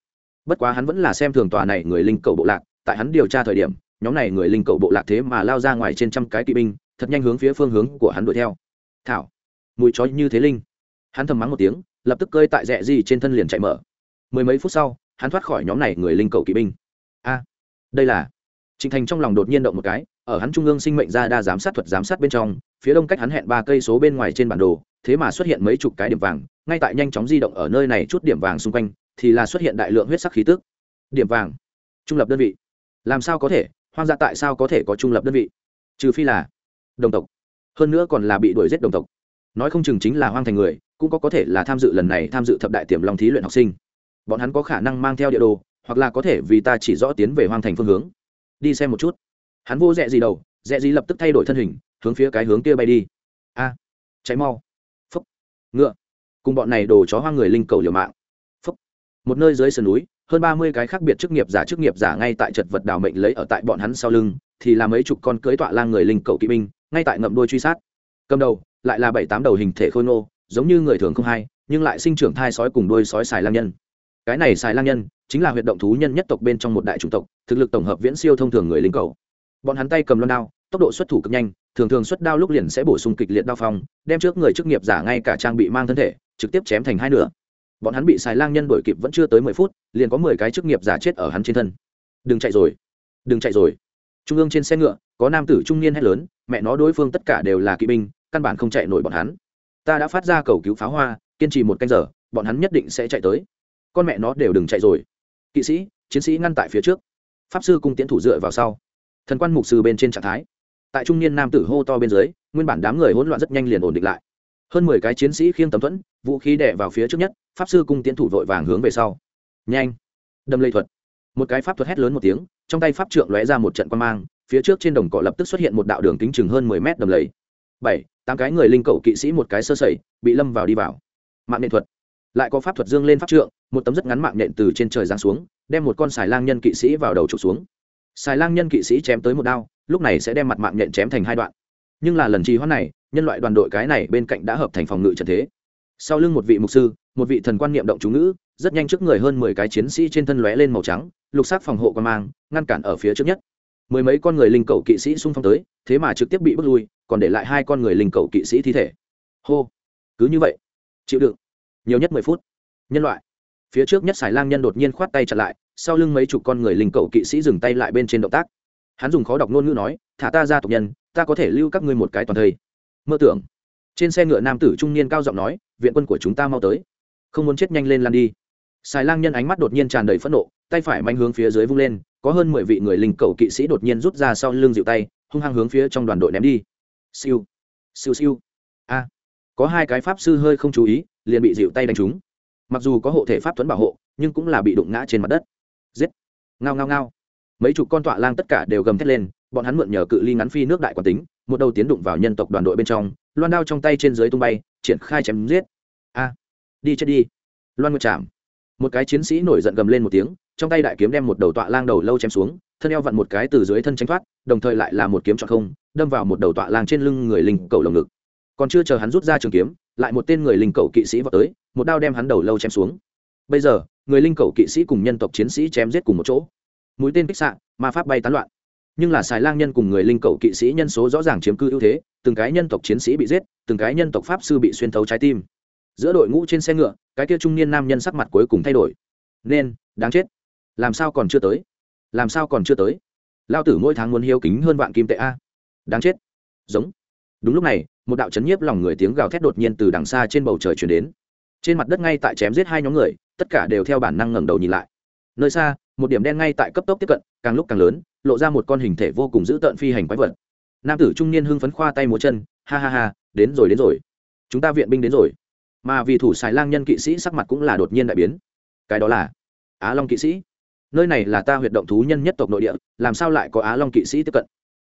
Speaker 1: Bất quá hắn vẫn là xem thường tòa này người linh cầu bộ lạc, tại hắn điều tra thời điểm, nhóm này người linh cầu bộ lạc thế mà lao ra ngoài trên trăm cái kỵ binh, thật nhanh hướng phía phương hướng của hắn đuổi theo thảo. Mùi chó như thế linh. Hắn thầm mắng một tiếng, lập tức cơi tại rẽ gì trên thân liền chạy mở. Mười mấy phút sau, hắn thoát khỏi nhóm này người linh cầu kỵ binh. A, đây là. Trịnh thành trong lòng đột nhiên động một cái, ở hắn trung ương sinh mệnh ra đa giám sát thuật giám sát bên trong, phía đông cách hắn hẹn ba cây số bên ngoài trên bản đồ, thế mà xuất hiện mấy chục cái điểm vàng, ngay tại nhanh chóng di động ở nơi này chút điểm vàng xung quanh, thì là xuất hiện đại lượng huyết sắc khí tức. Điểm vàng. Trung lập đơn vị. Làm sao có thể? Hoang dã tại sao có thể có trung lập đơn vị? Trừ phi là đồng tộc hơn nữa còn là bị đuổi giết đồng tộc. Nói không chừng chính là hoang thành người, cũng có có thể là tham dự lần này tham dự thập đại tiềm long thí luyện học sinh. Bọn hắn có khả năng mang theo địa đồ, hoặc là có thể vì ta chỉ rõ tiến về hoang thành phương hướng. Đi xem một chút. Hắn vô rẽ gì đầu rẽ gì lập tức thay đổi thân hình, hướng phía cái hướng kia bay đi. A cháy mau. Phấp ngựa. Cùng bọn này đồ chó hoang người linh cầu liều mạng. Phấp một nơi dưới sườn núi, hơn ba mươi cái khác biệt chức nghiệp giả chức nghiệp giả ngay tại chật vật đào mệnh lấy ở tại bọn hắn sau lưng, thì là mấy chục con cưới tọa lang người linh cầu kỵ binh ngay tại ngậm đuôi truy sát. Cầm đầu, lại là bảy tám đầu hình thể khôi nô giống như người thường không hay, nhưng lại sinh trưởng thai sói cùng đuôi sói xài lang nhân. Cái này xài lang nhân chính là huyệt động thú nhân nhất tộc bên trong một đại chủng tộc, thực lực tổng hợp viễn siêu thông thường người linh cầu bọn hắn tay cầm loan đao, tốc độ xuất thủ cực nhanh, thường thường xuất đao lúc liền sẽ bổ sung kịch liệt đao phong, đem trước người chức nghiệp giả ngay cả trang bị mang thân thể, trực tiếp chém thành hai nửa. Bọn hắn bị xài lang nhân đổi kịp vẫn chưa tới mười phút, liền có mười cái chức nghiệp giả chết ở hắn trên thân. Đừng chạy rồi. Đừng chạy rồi. Trung ương trên xe ngựa, có nam tử trung niên hét lớn mẹ nó đối phương tất cả đều là kỵ binh, căn bản không chạy nổi bọn hắn. Ta đã phát ra cầu cứu pháo hoa, kiên trì một canh giờ, bọn hắn nhất định sẽ chạy tới. Con mẹ nó đều đừng chạy rồi. Kỵ sĩ, chiến sĩ ngăn tại phía trước. Pháp sư cung tiến thủ dựa vào sau. Thần quan mục sư bên trên trạng thái. Tại trung niên nam tử hô to bên dưới, nguyên bản đám người hỗn loạn rất nhanh liền ổn định lại. Hơn mười cái chiến sĩ khiêng tầm thuẫn, vũ khí đẻ vào phía trước nhất, pháp sư cung tiến thủ vội vàng hướng về sau. Nhanh! Đâm lây thuật. Một cái pháp thuật hét lớn một tiếng, trong tay pháp trượng lóe ra một trận quan mang phía trước trên đồng cỏ lập tức xuất hiện một đạo đường kính chừng hơn mười mét đầm lầy. Bảy, tám cái người linh cậu kỵ sĩ một cái sơ sẩy, bị lâm vào đi vào. Mạng nghệ thuật. Lại có pháp thuật dương lên pháp trượng, một tấm rất ngắn mạng nện từ trên trời giáng xuống, đem một con xài lang nhân kỵ sĩ vào đầu trục xuống. Xài lang nhân kỵ sĩ chém tới một đao, lúc này sẽ đem mặt mạng nện chém thành hai đoạn. Nhưng là lần trì hoãn này, nhân loại đoàn đội cái này bên cạnh đã hợp thành phòng ngự trận thế. Sau lưng một vị mục sư, một vị thần quan niệm động chú ngữ, rất nhanh trước người hơn mười cái chiến sĩ trên thân lóe lên màu trắng, lục sắc phòng hộ quan mang, ngăn cản ở phía trước nhất mười mấy con người linh cầu kỵ sĩ xung phong tới, thế mà trực tiếp bị bước lui, còn để lại hai con người linh cầu kỵ sĩ thi thể. Hô, cứ như vậy, chịu đựng. Nhiều nhất mười phút. Nhân loại. Phía trước nhất xài lang nhân đột nhiên khoát tay chặt lại, sau lưng mấy chục con người linh cầu kỵ sĩ dừng tay lại bên trên động tác. Hắn dùng khó đọc ngôn ngữ nói, thả ta ra tộc nhân, ta có thể lưu các ngươi một cái toàn thây. Mơ tưởng. Trên xe ngựa nam tử trung niên cao giọng nói, viện quân của chúng ta mau tới. Không muốn chết nhanh lên lan đi. Xài lang nhân ánh mắt đột nhiên tràn đầy phẫn nộ, tay phải manh hướng phía dưới vung lên có hơn mười vị người linh cầu kỵ sĩ đột nhiên rút ra sau lưng dịu tay, hung hăng hướng phía trong đoàn đội ném đi. Siêu siêu siêu. A, có hai cái pháp sư hơi không chú ý, liền bị dịu tay đánh trúng. Mặc dù có hộ thể pháp thuẫn bảo hộ, nhưng cũng là bị đụng ngã trên mặt đất. Giết. Ngao ngao ngao. Mấy chục con tọa lang tất cả đều gầm thét lên, bọn hắn mượn nhờ cự ly ngắn phi nước đại quản tính, một đầu tiến đụng vào nhân tộc đoàn đội bên trong, loan đao trong tay trên dưới tung bay, triển khai chém giết. A, đi chết đi. Loan ngược chạm một cái chiến sĩ nổi giận gầm lên một tiếng, trong tay đại kiếm đem một đầu tọa lang đầu lâu chém xuống, thân eo vặn một cái từ dưới thân tránh thoát, đồng thời lại là một kiếm chọn không, đâm vào một đầu tọa lang trên lưng người linh cầu lồng ngực. Còn chưa chờ hắn rút ra trường kiếm, lại một tên người linh cầu kỵ sĩ vào tới, một đao đem hắn đầu lâu chém xuống. Bây giờ, người linh cầu kỵ sĩ cùng nhân tộc chiến sĩ chém giết cùng một chỗ. Mũi tên kích xạ, ma pháp bay tán loạn. Nhưng là xài lang nhân cùng người linh cầu kỵ sĩ nhân số rõ ràng chiếm cư ưu thế, từng cái nhân tộc chiến sĩ bị giết, từng cái nhân tộc pháp sư bị xuyên thấu trái tim giữa đội ngũ trên xe ngựa, cái kia trung niên nam nhân sắc mặt cuối cùng thay đổi. Nên, đáng chết. Làm sao còn chưa tới? Làm sao còn chưa tới? Lao tử mỗi tháng muốn hiếu kính hơn vạn kim tệ a. Đáng chết. Giống. Đúng lúc này, một đạo chấn nhiếp lòng người tiếng gào thét đột nhiên từ đằng xa trên bầu trời chuyển đến. Trên mặt đất ngay tại chém giết hai nhóm người, tất cả đều theo bản năng ngẩng đầu nhìn lại. Nơi xa, một điểm đen ngay tại cấp tốc tiếp cận, càng lúc càng lớn, lộ ra một con hình thể vô cùng dữ tợn phi hành quái vật. Nam tử trung niên hưng phấn khoa tay múa chân, ha ha ha, đến rồi đến rồi. Chúng ta viện binh đến rồi mà vì thủ xài lang nhân kỵ sĩ sắc mặt cũng là đột nhiên đại biến. Cái đó là á long kỵ sĩ. Nơi này là ta huyệt động thú nhân nhất tộc nội địa, làm sao lại có á long kỵ sĩ tiếp cận?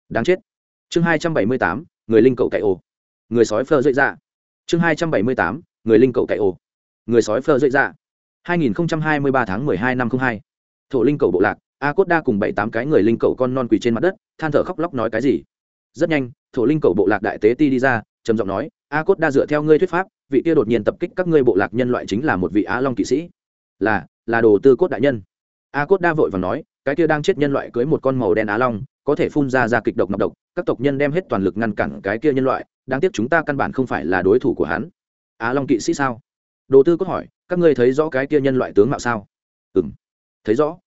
Speaker 1: Đáng chết. Chương hai trăm bảy mươi tám, người linh cậu cậy ô người sói phơ dậy dạ. ra chương hai trăm bảy mươi tám, người linh cậu cậy ồ. Người sói phơ dậy dạ. ra hai nghìn hai mươi ba tháng mười hai năm không hai. Thổ linh cầu bộ lạc, a cốt đa cùng bảy tám cái người linh cầu con non quỳ trên mặt đất, than thở khóc lóc nói cái gì? Rất nhanh, thổ linh cầu bộ lạc đại tế ti đi ra trầm giọng nói, a cốt đa dựa theo ngươi thuyết pháp, vị kia đột nhiên tập kích các ngươi bộ lạc nhân loại chính là một vị á long kỵ sĩ. Là là đồ tư cốt đại nhân. A cốt đa vội và nói, cái kia đang chết nhân loại cưới một con màu đen á long, có thể phun ra ra kịch độc nọc độc, các tộc nhân đem hết toàn lực ngăn cản cái kia nhân loại, đáng tiếc chúng ta căn bản không phải là đối thủ của hắn. Á long kỵ sĩ sao? Đồ tư cốt hỏi, các ngươi thấy rõ cái kia nhân loại tướng mạo sao? Ừ m thấy rõ.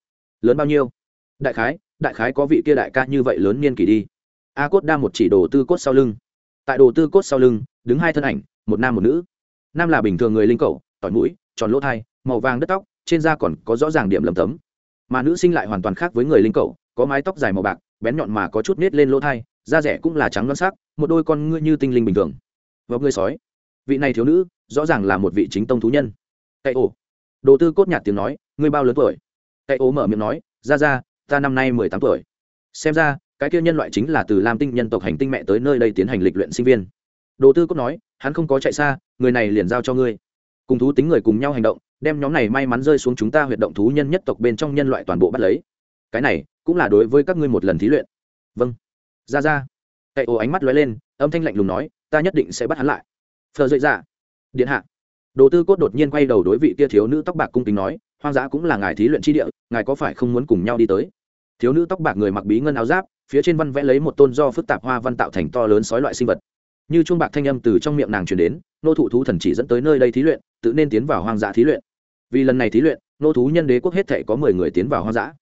Speaker 1: Lớn bao nhiêu? Đại khái đại khái có vị kia đại ca như vậy lớn niên kỷ đi. A cốt đa một chỉ đồ tư cốt sau lưng tại đồ tư cốt sau lưng, đứng hai thân ảnh, một nam một nữ. Nam là bình thường người linh cầu tỏi mũi, tròn lỗ thai, màu vàng đất tóc, trên da còn có rõ ràng điểm lầm tấm. Mà nữ sinh lại hoàn toàn khác với người linh cầu có mái tóc dài màu bạc, bén nhọn mà có chút nết lên lỗ thai, da rẻ cũng là trắng loan sắc, một đôi con ngươi như tinh linh bình thường. Và ngươi sói. Vị này thiếu nữ, rõ ràng là một vị chính tông thú nhân. Cậy ổ. Đồ tư cốt nhạt tiếng nói, ngươi bao lớn tuổi? Cậy ổ mở miệng nói ra ra ta năm nay mười tám tuổi. Xem ra cái kia nhân loại chính là từ lam tinh nhân tộc hành tinh mẹ tới nơi đây tiến hành lịch luyện sinh viên. Đồ tư cốt nói, hắn không có chạy xa, người này liền giao cho ngươi. Cùng thú tính người cùng nhau hành động, đem nhóm này may mắn rơi xuống chúng ta huyệt động thú nhân nhất tộc bên trong nhân loại toàn bộ bắt lấy. Cái này, cũng là đối với các ngươi một lần thí luyện. Vâng. Ra ra. Cậy ồ ánh mắt lóe lên, âm thanh lạnh lùng nói, ta nhất định sẽ bắt hắn lại. Phờ dậy ra điện hạ. Đồ tư cốt đột nhiên quay đầu đối vị tia thiếu nữ tóc bạc cung kính nói, hoang dã cũng là ngài thí luyện tri địa, ngài có phải không muốn cùng nhau đi tới? Thiếu nữ tóc bạc người mặc bí ngân áo giáp phía trên văn vẽ lấy một tôn do phức tạp hoa văn tạo thành to lớn sói loại sinh vật. Như chuông bạc thanh âm từ trong miệng nàng truyền đến, nô thụ thú thần chỉ dẫn tới nơi đây thí luyện, tự nên tiến vào hoang dã thí luyện. Vì lần này thí luyện, nô thú nhân đế quốc hết thể có mười người tiến vào hoang dã.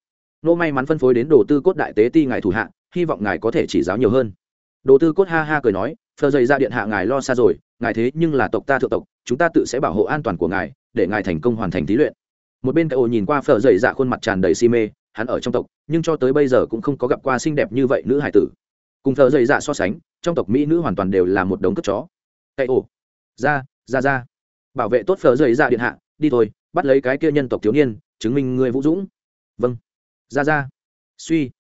Speaker 1: Nô may mắn phân phối đến đồ tư cốt đại tế ti ngài thủ hạ, hy vọng ngài có thể chỉ giáo nhiều hơn. Đồ tư cốt ha ha cười nói, phờ dày ra điện hạ ngài lo xa rồi, ngài thế nhưng là tộc ta thượng tộc, chúng ta tự sẽ bảo hộ an toàn của ngài, để ngài thành công hoàn thành thí luyện. Một bên cậu nhìn qua phở dày dạ khuôn mặt tràn đầy si mê hắn ở trong tộc, nhưng cho tới bây giờ cũng không có gặp qua xinh đẹp như vậy nữ hải tử. Cùng thợ dày dạ so sánh, trong tộc mỹ nữ hoàn toàn đều là một đống cất chó. Cậy ồ, ra ra ra. Bảo vệ tốt phở dày dạ điện hạ, đi thôi, bắt lấy cái kia nhân tộc thiếu niên, chứng minh người vũ dũng. Vâng. Ra ra. Suy.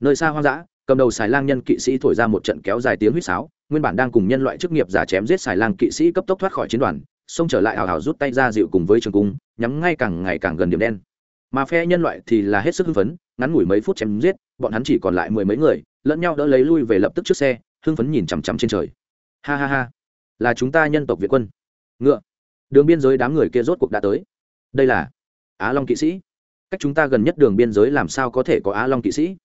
Speaker 1: Nơi xa hoang dã, cầm đầu xài lang nhân kỵ sĩ thổi ra một trận kéo dài tiếng huýt sáo, nguyên bản đang cùng nhân loại chức nghiệp giả chém giết xài lang kỵ sĩ cấp tốc thoát khỏi chiến đoàn, xông trở lại hào hào rút tay ra dịu cùng với trường cung, nhắm ngay càng ngày càng gần điểm đen mà phe nhân loại thì là hết sức hưng phấn, ngắn ngủi mấy phút chém giết, bọn hắn chỉ còn lại mười mấy người, lẫn nhau đỡ lấy lui về lập tức trước xe, hưng phấn nhìn chằm chằm trên trời. Ha ha ha, là chúng ta nhân tộc việt quân. Ngựa. Đường biên giới đám người kia rốt cuộc đã tới. Đây là á long kỵ sĩ. Cách chúng ta gần nhất đường biên giới làm sao có thể có á long kỵ sĩ?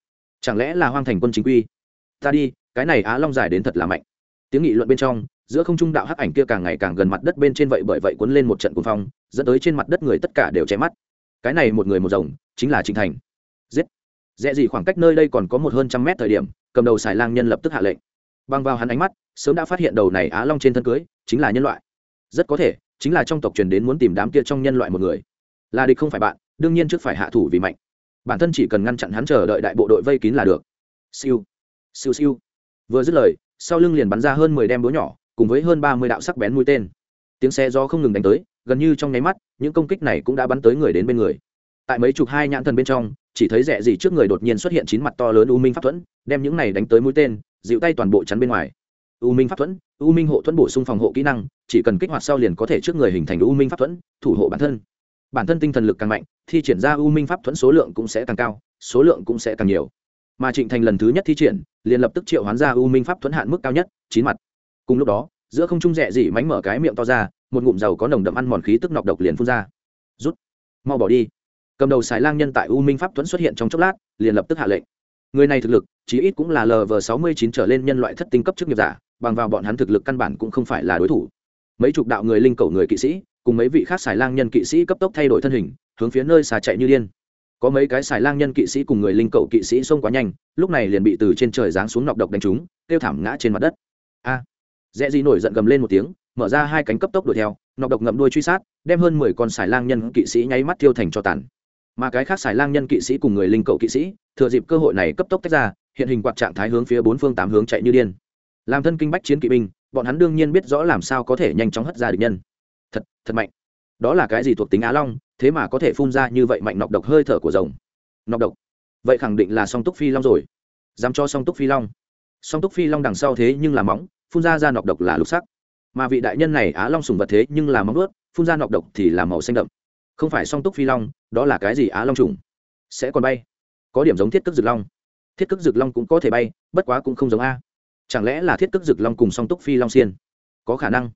Speaker 1: Chẳng lẽ là hoang thành quân chính quy? Ta đi, cái này á long dài đến thật là mạnh. Tiếng nghị luận bên trong, giữa không trung đạo hắc ảnh kia càng ngày càng gần mặt đất bên trên vậy bởi vậy cuốn lên một trận cuồng phong, dẫn tới trên mặt đất người tất cả đều che mắt cái này một người một rồng, chính là trịnh thành. Giết. Dễ gì khoảng cách nơi đây còn có một hơn trăm mét thời điểm, cầm đầu xài lang nhân lập tức hạ lệnh. Băng vào hắn ánh mắt, sớm đã phát hiện đầu này á long trên thân cưới, chính là nhân loại. Rất có thể, chính là trong tộc truyền đến muốn tìm đám kia trong nhân loại một người. Là địch không phải bạn, đương nhiên trước phải hạ thủ vì mạnh. Bản thân chỉ cần ngăn chặn hắn chờ đợi đại bộ đội vây kín là được. Siêu. Siêu siêu. Vừa dứt lời, sau lưng liền bắn ra hơn mười đem búa nhỏ, cùng với hơn ba mươi đạo sắc bén mũi tên. Tiếng xe do không ngừng đánh tới gần như trong nháy mắt, những công kích này cũng đã bắn tới người đến bên người. Tại mấy chục hai nhãn thần bên trong, chỉ thấy rẻ gì trước người đột nhiên xuất hiện chín mặt to lớn u minh pháp thuẫn, đem những này đánh tới mũi tên, dịu tay toàn bộ chắn bên ngoài. U minh pháp thuẫn, u minh hộ thuẫn bổ sung phòng hộ kỹ năng, chỉ cần kích hoạt sau liền có thể trước người hình thành u minh pháp thuẫn, thủ hộ bản thân. Bản thân tinh thần lực càng mạnh, thi triển ra u minh pháp thuẫn số lượng cũng sẽ càng cao, số lượng cũng sẽ càng nhiều. Mà trịnh thành lần thứ nhất thi triển, liền lập tức triệu hoán ra u minh pháp thuẫn hạn mức cao nhất, chín mặt. Cùng lúc đó giữa không trung rẽ dị mánh mở cái miệng to ra một ngụm dầu có nồng đậm ăn mòn khí tức nọc độc liền phun ra. Rút. Mau bỏ đi. Cầm đầu xài lang nhân tại u minh pháp Tuấn xuất hiện trong chốc lát liền lập tức hạ lệnh. Người này thực lực chí ít cũng là lv sáu mươi chín trở lên nhân loại thất tinh cấp chức nghiệp giả bằng vào bọn hắn thực lực căn bản cũng không phải là đối thủ. Mấy chục đạo người linh cầu người kỵ sĩ cùng mấy vị khác xài lang nhân kỵ sĩ cấp tốc thay đổi thân hình hướng phía nơi xà chạy như điên. Có mấy cái xài lang nhân kỵ sĩ cùng người linh cầu kỵ sĩ xông quá nhanh lúc này liền bị từ trên trời giáng xuống nọc độc đánh trúng kêu thảm ngã trên mặt đất. A. à, Rẽ gì nổi giận gầm lên một tiếng, mở ra hai cánh cấp tốc đuổi theo, nọc độc ngậm đuôi truy sát, đem hơn mười con xài lang nhân kỵ sĩ nháy mắt tiêu thành cho tàn. Mà cái khác xài lang nhân kỵ sĩ cùng người linh cầu kỵ sĩ, thừa dịp cơ hội này cấp tốc tách ra, hiện hình quạt trạng thái hướng phía bốn phương tám hướng chạy như điên. Làm thân kinh bách chiến kỵ binh, bọn hắn đương nhiên biết rõ làm sao có thể nhanh chóng hất ra địch nhân. Thật thật mạnh. Đó là cái gì thuộc tính á long, thế mà có thể phun ra như vậy mạnh nọc độc hơi thở của rồng. Nọc độc. Vậy khẳng định là song túc phi long rồi. Dám cho song túc phi long. Song túc phi long đằng sau thế nhưng là móng phun ra ra nọc độc là lục sắc. Mà vị đại nhân này á long sùng vật thế nhưng là móng ướt phun ra nọc độc thì là màu xanh đậm. Không phải song túc phi long, đó là cái gì á long trùng? Sẽ còn bay. Có điểm giống thiết cước rực long. Thiết cước rực long cũng có thể bay, bất quá cũng không giống a. Chẳng lẽ là thiết cước rực long cùng song túc phi long xiên? Có khả năng.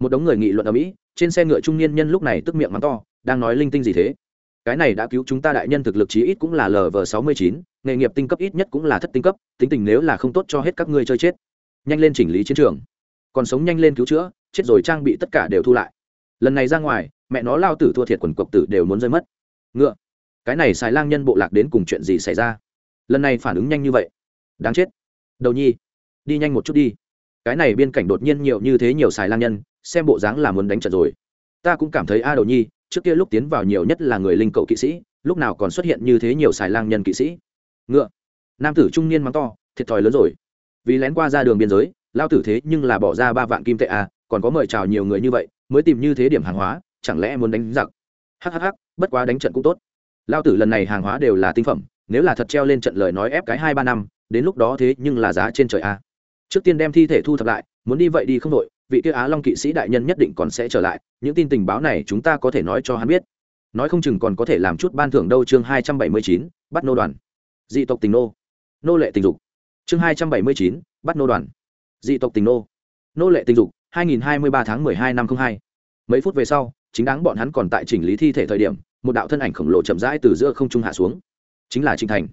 Speaker 1: Một đống người nghị luận ở mỹ, trên xe ngựa trung niên nhân lúc này tức miệng mắng to, đang nói linh tinh gì thế? Cái này đã cứu chúng ta đại nhân thực lực chí ít cũng là lv sáu mươi chín, nghề nghiệp tinh cấp ít nhất cũng là thất tinh cấp, tính tình nếu là không tốt cho hết các ngươi chơi chết nhanh lên chỉnh lý chiến trường. Còn sống nhanh lên cứu chữa, chết rồi trang bị tất cả đều thu lại. Lần này ra ngoài, mẹ nó lao tử thua thiệt quần cộc tử đều muốn rơi mất. Ngựa. Cái này xài lang nhân bộ lạc đến cùng chuyện gì xảy ra? Lần này phản ứng nhanh như vậy. Đáng chết. Đầu nhi, đi nhanh một chút đi. Cái này biên cảnh đột nhiên nhiều như thế nhiều xài lang nhân, xem bộ dáng là muốn đánh trận rồi. Ta cũng cảm thấy, a, đầu nhi, trước kia lúc tiến vào nhiều nhất là người linh cậu kỵ sĩ, lúc nào còn xuất hiện như thế nhiều xài lang nhân kỵ sĩ? Ngựa. Nam tử trung niên mắng to, thiệt thòi lớn rồi vì lén qua ra đường biên giới lao tử thế nhưng là bỏ ra ba vạn kim tệ à, còn có mời chào nhiều người như vậy mới tìm như thế điểm hàng hóa chẳng lẽ muốn đánh giặc? Hhh bất quá đánh trận cũng tốt. Lao tử lần này hàng hóa đều là tinh phẩm nếu là thật treo lên trận lời nói ép cái hai ba năm đến lúc đó thế nhưng là giá trên trời a trước tiên đem thi thể thu thập lại muốn đi vậy đi không đội vị kia á long kỵ sĩ đại nhân nhất định còn sẽ trở lại những tin tình báo này chúng ta có thể nói cho hắn biết. Nói không chừng còn có thể làm chút ban thưởng đâu chương hai trăm bảy mươi chín bắt nô đoàn. Dị tộc tình nô. Nô lệ tình dục chương hai trăm bảy mươi chín, bắt nô đoàn. Dị tộc tình nô. Nô lệ tình dục, hai nghìn hai mươi ba tháng mười hai năm không hai. Mấy phút về sau, chính đáng bọn hắn còn tại chỉnh lý thi thể thời điểm, một đạo thân ảnh khổng lồ chậm rãi từ giữa không trung hạ xuống. Chính là trinh thành.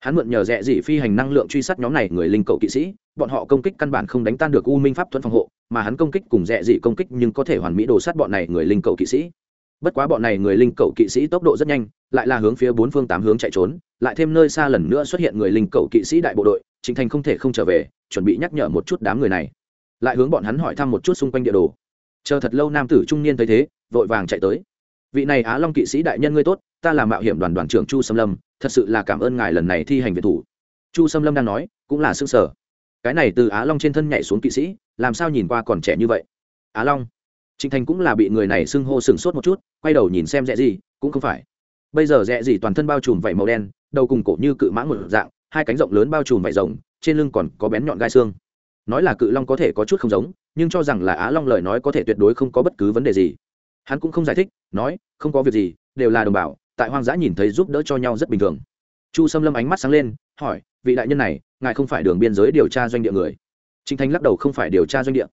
Speaker 1: Hắn mượn nhờ rẽ dị phi hành năng lượng truy sát nhóm này người linh cậu kỵ sĩ, bọn họ công kích căn bản không đánh tan được u minh pháp thuẫn phòng hộ, mà hắn công kích cùng rẽ dị công kích nhưng có thể hoàn mỹ đồ sát bọn này người linh cậu kỵ sĩ. Bất quá bọn này người linh cậu kỵ sĩ tốc độ rất nhanh, lại là hướng phía bốn phương tám hướng chạy trốn, lại thêm nơi xa lần nữa xuất hiện người linh cậu kỵ sĩ đại bộ đội Trịnh thành không thể không trở về, chuẩn bị nhắc nhở một chút đám người này. Lại hướng bọn hắn hỏi thăm một chút xung quanh địa đồ. Chờ thật lâu nam tử trung niên thấy thế, vội vàng chạy tới. Vị này á long kỵ sĩ đại nhân ngươi tốt, ta là mạo hiểm đoàn đoàn trưởng chu sâm lâm, thật sự là cảm ơn ngài lần này thi hành viện thủ. Chu sâm lâm đang nói, cũng là sững sờ. sở cái này từ á long trên thân nhảy xuống kỵ sĩ, làm sao nhìn qua còn trẻ như vậy? Á long. Trịnh thành cũng là bị người này xưng hô sừng sốt một chút, quay đầu nhìn xem rẽ gì, cũng không phải. Bây giờ rẽ gì toàn thân bao trùm vảy màu đen, đầu cùng cổ như cự mãng một dạng hai cánh rộng lớn bao trùm vải rồng, trên lưng còn có bén nhọn gai xương. Nói là cự long có thể có chút không giống, nhưng cho rằng là á long lời nói có thể tuyệt đối không có bất cứ vấn đề gì. Hắn cũng không giải thích, nói, không có việc gì, đều là đồng bào, tại hoang dã nhìn thấy giúp đỡ cho nhau rất bình thường. Chu xâm lâm ánh mắt sáng lên, hỏi, vị đại nhân này, ngài không phải đường biên giới điều tra doanh địa người? Trình thanh lắc đầu, không phải điều tra doanh địa.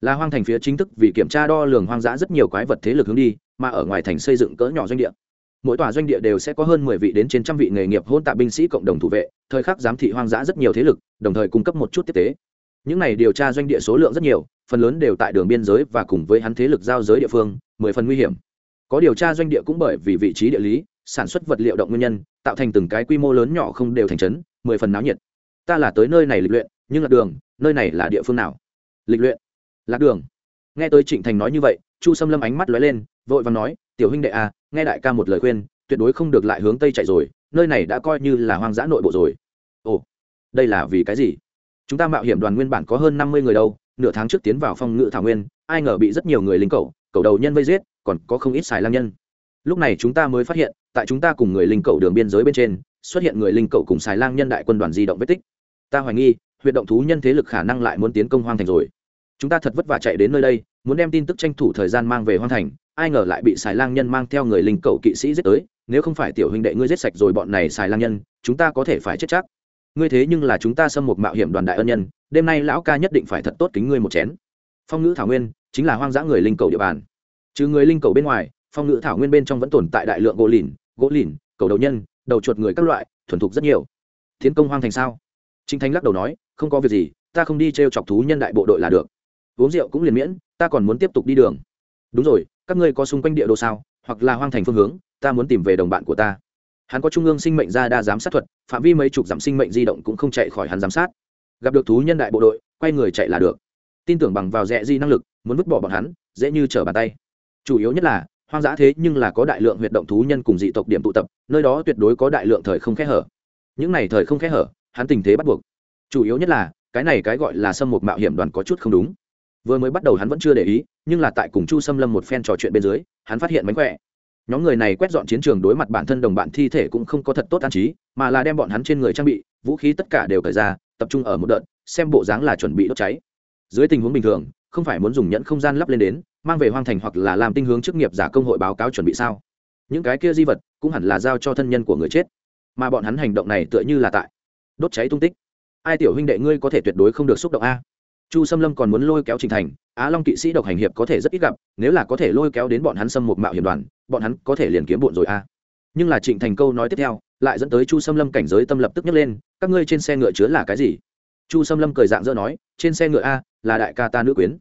Speaker 1: Là hoang thành phía chính thức, vì kiểm tra đo lường hoang dã rất nhiều quái vật thế lực hướng đi, mà ở ngoài thành xây dựng cỡ nhỏ doanh địa mỗi tòa doanh địa đều sẽ có hơn mười vị đến trên trăm vị nghề nghiệp hôn tạ binh sĩ cộng đồng thủ vệ, thời khắc giám thị hoang dã rất nhiều thế lực, đồng thời cung cấp một chút tiếp tế. Những này điều tra doanh địa số lượng rất nhiều, phần lớn đều tại đường biên giới và cùng với hắn thế lực giao giới địa phương, mười phần nguy hiểm. Có điều tra doanh địa cũng bởi vì vị trí địa lý, sản xuất vật liệu động nguyên nhân, tạo thành từng cái quy mô lớn nhỏ không đều thành trấn, mười phần náo nhiệt. Ta là tới nơi này lịch luyện, nhưng lạc đường, nơi này là địa phương nào? Lịch luyện. Lạc đường. Nghe tới trịnh thành nói như vậy, chu xâm lâm ánh mắt lóe lên, vội và nói tiểu huynh đệ a, nghe đại ca một lời khuyên tuyệt đối không được lại hướng tây chạy rồi nơi này đã coi như là hoang dã nội bộ rồi. Ồ đây là vì cái gì? Chúng ta mạo hiểm đoàn nguyên bản có hơn năm mươi người đâu nửa tháng trước tiến vào phong ngự thảo nguyên ai ngờ bị rất nhiều người lính cầu cầu đầu nhân vây giết còn có không ít xài lang nhân. Lúc này chúng ta mới phát hiện tại chúng ta cùng người linh cầu đường biên giới bên trên xuất hiện người linh cầu cùng xài lang nhân đại quân đoàn di động vết tích. Ta hoài nghi huyện động thú nhân thế lực khả năng lại muốn tiến công hoang thành rồi. Chúng ta thật vất vả chạy đến nơi đây muốn đem tin tức tranh thủ thời gian mang về hoang thành ai ngờ lại bị xài lang nhân mang theo người linh cầu kỵ sĩ giết tới, nếu không phải tiểu huynh đệ ngươi giết sạch rồi bọn này xài lang nhân, chúng ta có thể phải chết chắc. Ngươi thế nhưng là chúng ta xâm một mạo hiểm đoàn đại ân nhân, đêm nay lão ca nhất định phải thật tốt kính ngươi một chén. Phong ngữ thảo nguyên chính là hoang dã người linh cầu địa bàn. Trừ người linh cầu bên ngoài, phong ngữ thảo nguyên bên trong vẫn tồn tại đại lượng gỗ lìn gỗ lìn, cầu đầu nhân, đầu chuột người các loại, thuần thục rất nhiều. Tiến công hoang thành sao? Chính thanh lắc đầu nói, không có việc gì, ta không đi t r e o chọc thú nhân đại bộ đội là được. Uống rượu cũng liền miễn, ta còn muốn tiếp tục đi đường. Đúng rồi các ngươi có xung quanh địa đồ sao, hoặc là hoang thành phương hướng, ta muốn tìm về đồng bạn của ta. Hắn có trung ương sinh mệnh ra đa giám sát thuật, phạm vi mấy chục dặm sinh mệnh di động cũng không chạy khỏi hắn giám sát. Gặp được thú nhân đại bộ đội, quay người chạy là được. Tin tưởng bằng vào rẽ di năng lực, muốn vứt bỏ bọn hắn, dễ như trở bàn tay. Chủ yếu nhất là, hoang dã thế nhưng là có đại lượng huyệt động thú nhân cùng dị tộc điểm tụ tập, nơi đó tuyệt đối có đại lượng thời không khẽ hở. Những này thời không khẽ hở, hắn tình thế bắt buộc. Chủ yếu nhất là, cái này cái gọi là xâm một mạo hiểm đoàn có chút không đúng vừa mới bắt đầu hắn vẫn chưa để ý, nhưng là tại cùng chu xâm lâm một phen trò chuyện bên dưới, hắn phát hiện mánh khỏe. Nhóm người này quét dọn chiến trường đối mặt bản thân đồng bạn thi thể cũng không có thật tốt an trí, mà là đem bọn hắn trên người trang bị, vũ khí tất cả đều cởi ra, tập trung ở một đợt, xem bộ dáng là chuẩn bị đốt cháy. Dưới tình huống bình thường, không phải muốn dùng nhẫn không gian lắp lên đến, mang về hoang thành hoặc là làm tinh hướng chức nghiệp giả công hội báo cáo chuẩn bị sao? Những cái kia di vật cũng hẳn là giao cho thân nhân của người chết. Mà bọn hắn hành động này tựa như là tại đốt cháy tung tích. Ai tiểu huynh đệ ngươi có thể tuyệt đối không được xúc động a? Chu xâm lâm còn muốn lôi kéo trình thành, á long kỵ sĩ độc hành hiệp có thể rất ít gặp, nếu là có thể lôi kéo đến bọn hắn xâm một mạo hiểm đoàn, bọn hắn có thể liền kiếm bộn rồi a. Nhưng là trịnh thành câu nói tiếp theo, lại dẫn tới chu xâm lâm cảnh giới tâm lập tức nhấc lên, các ngươi trên xe ngựa chứa là cái gì? Chu xâm lâm cười dạng dỡ nói, trên xe ngựa a, là đại ca ta nữ quyến.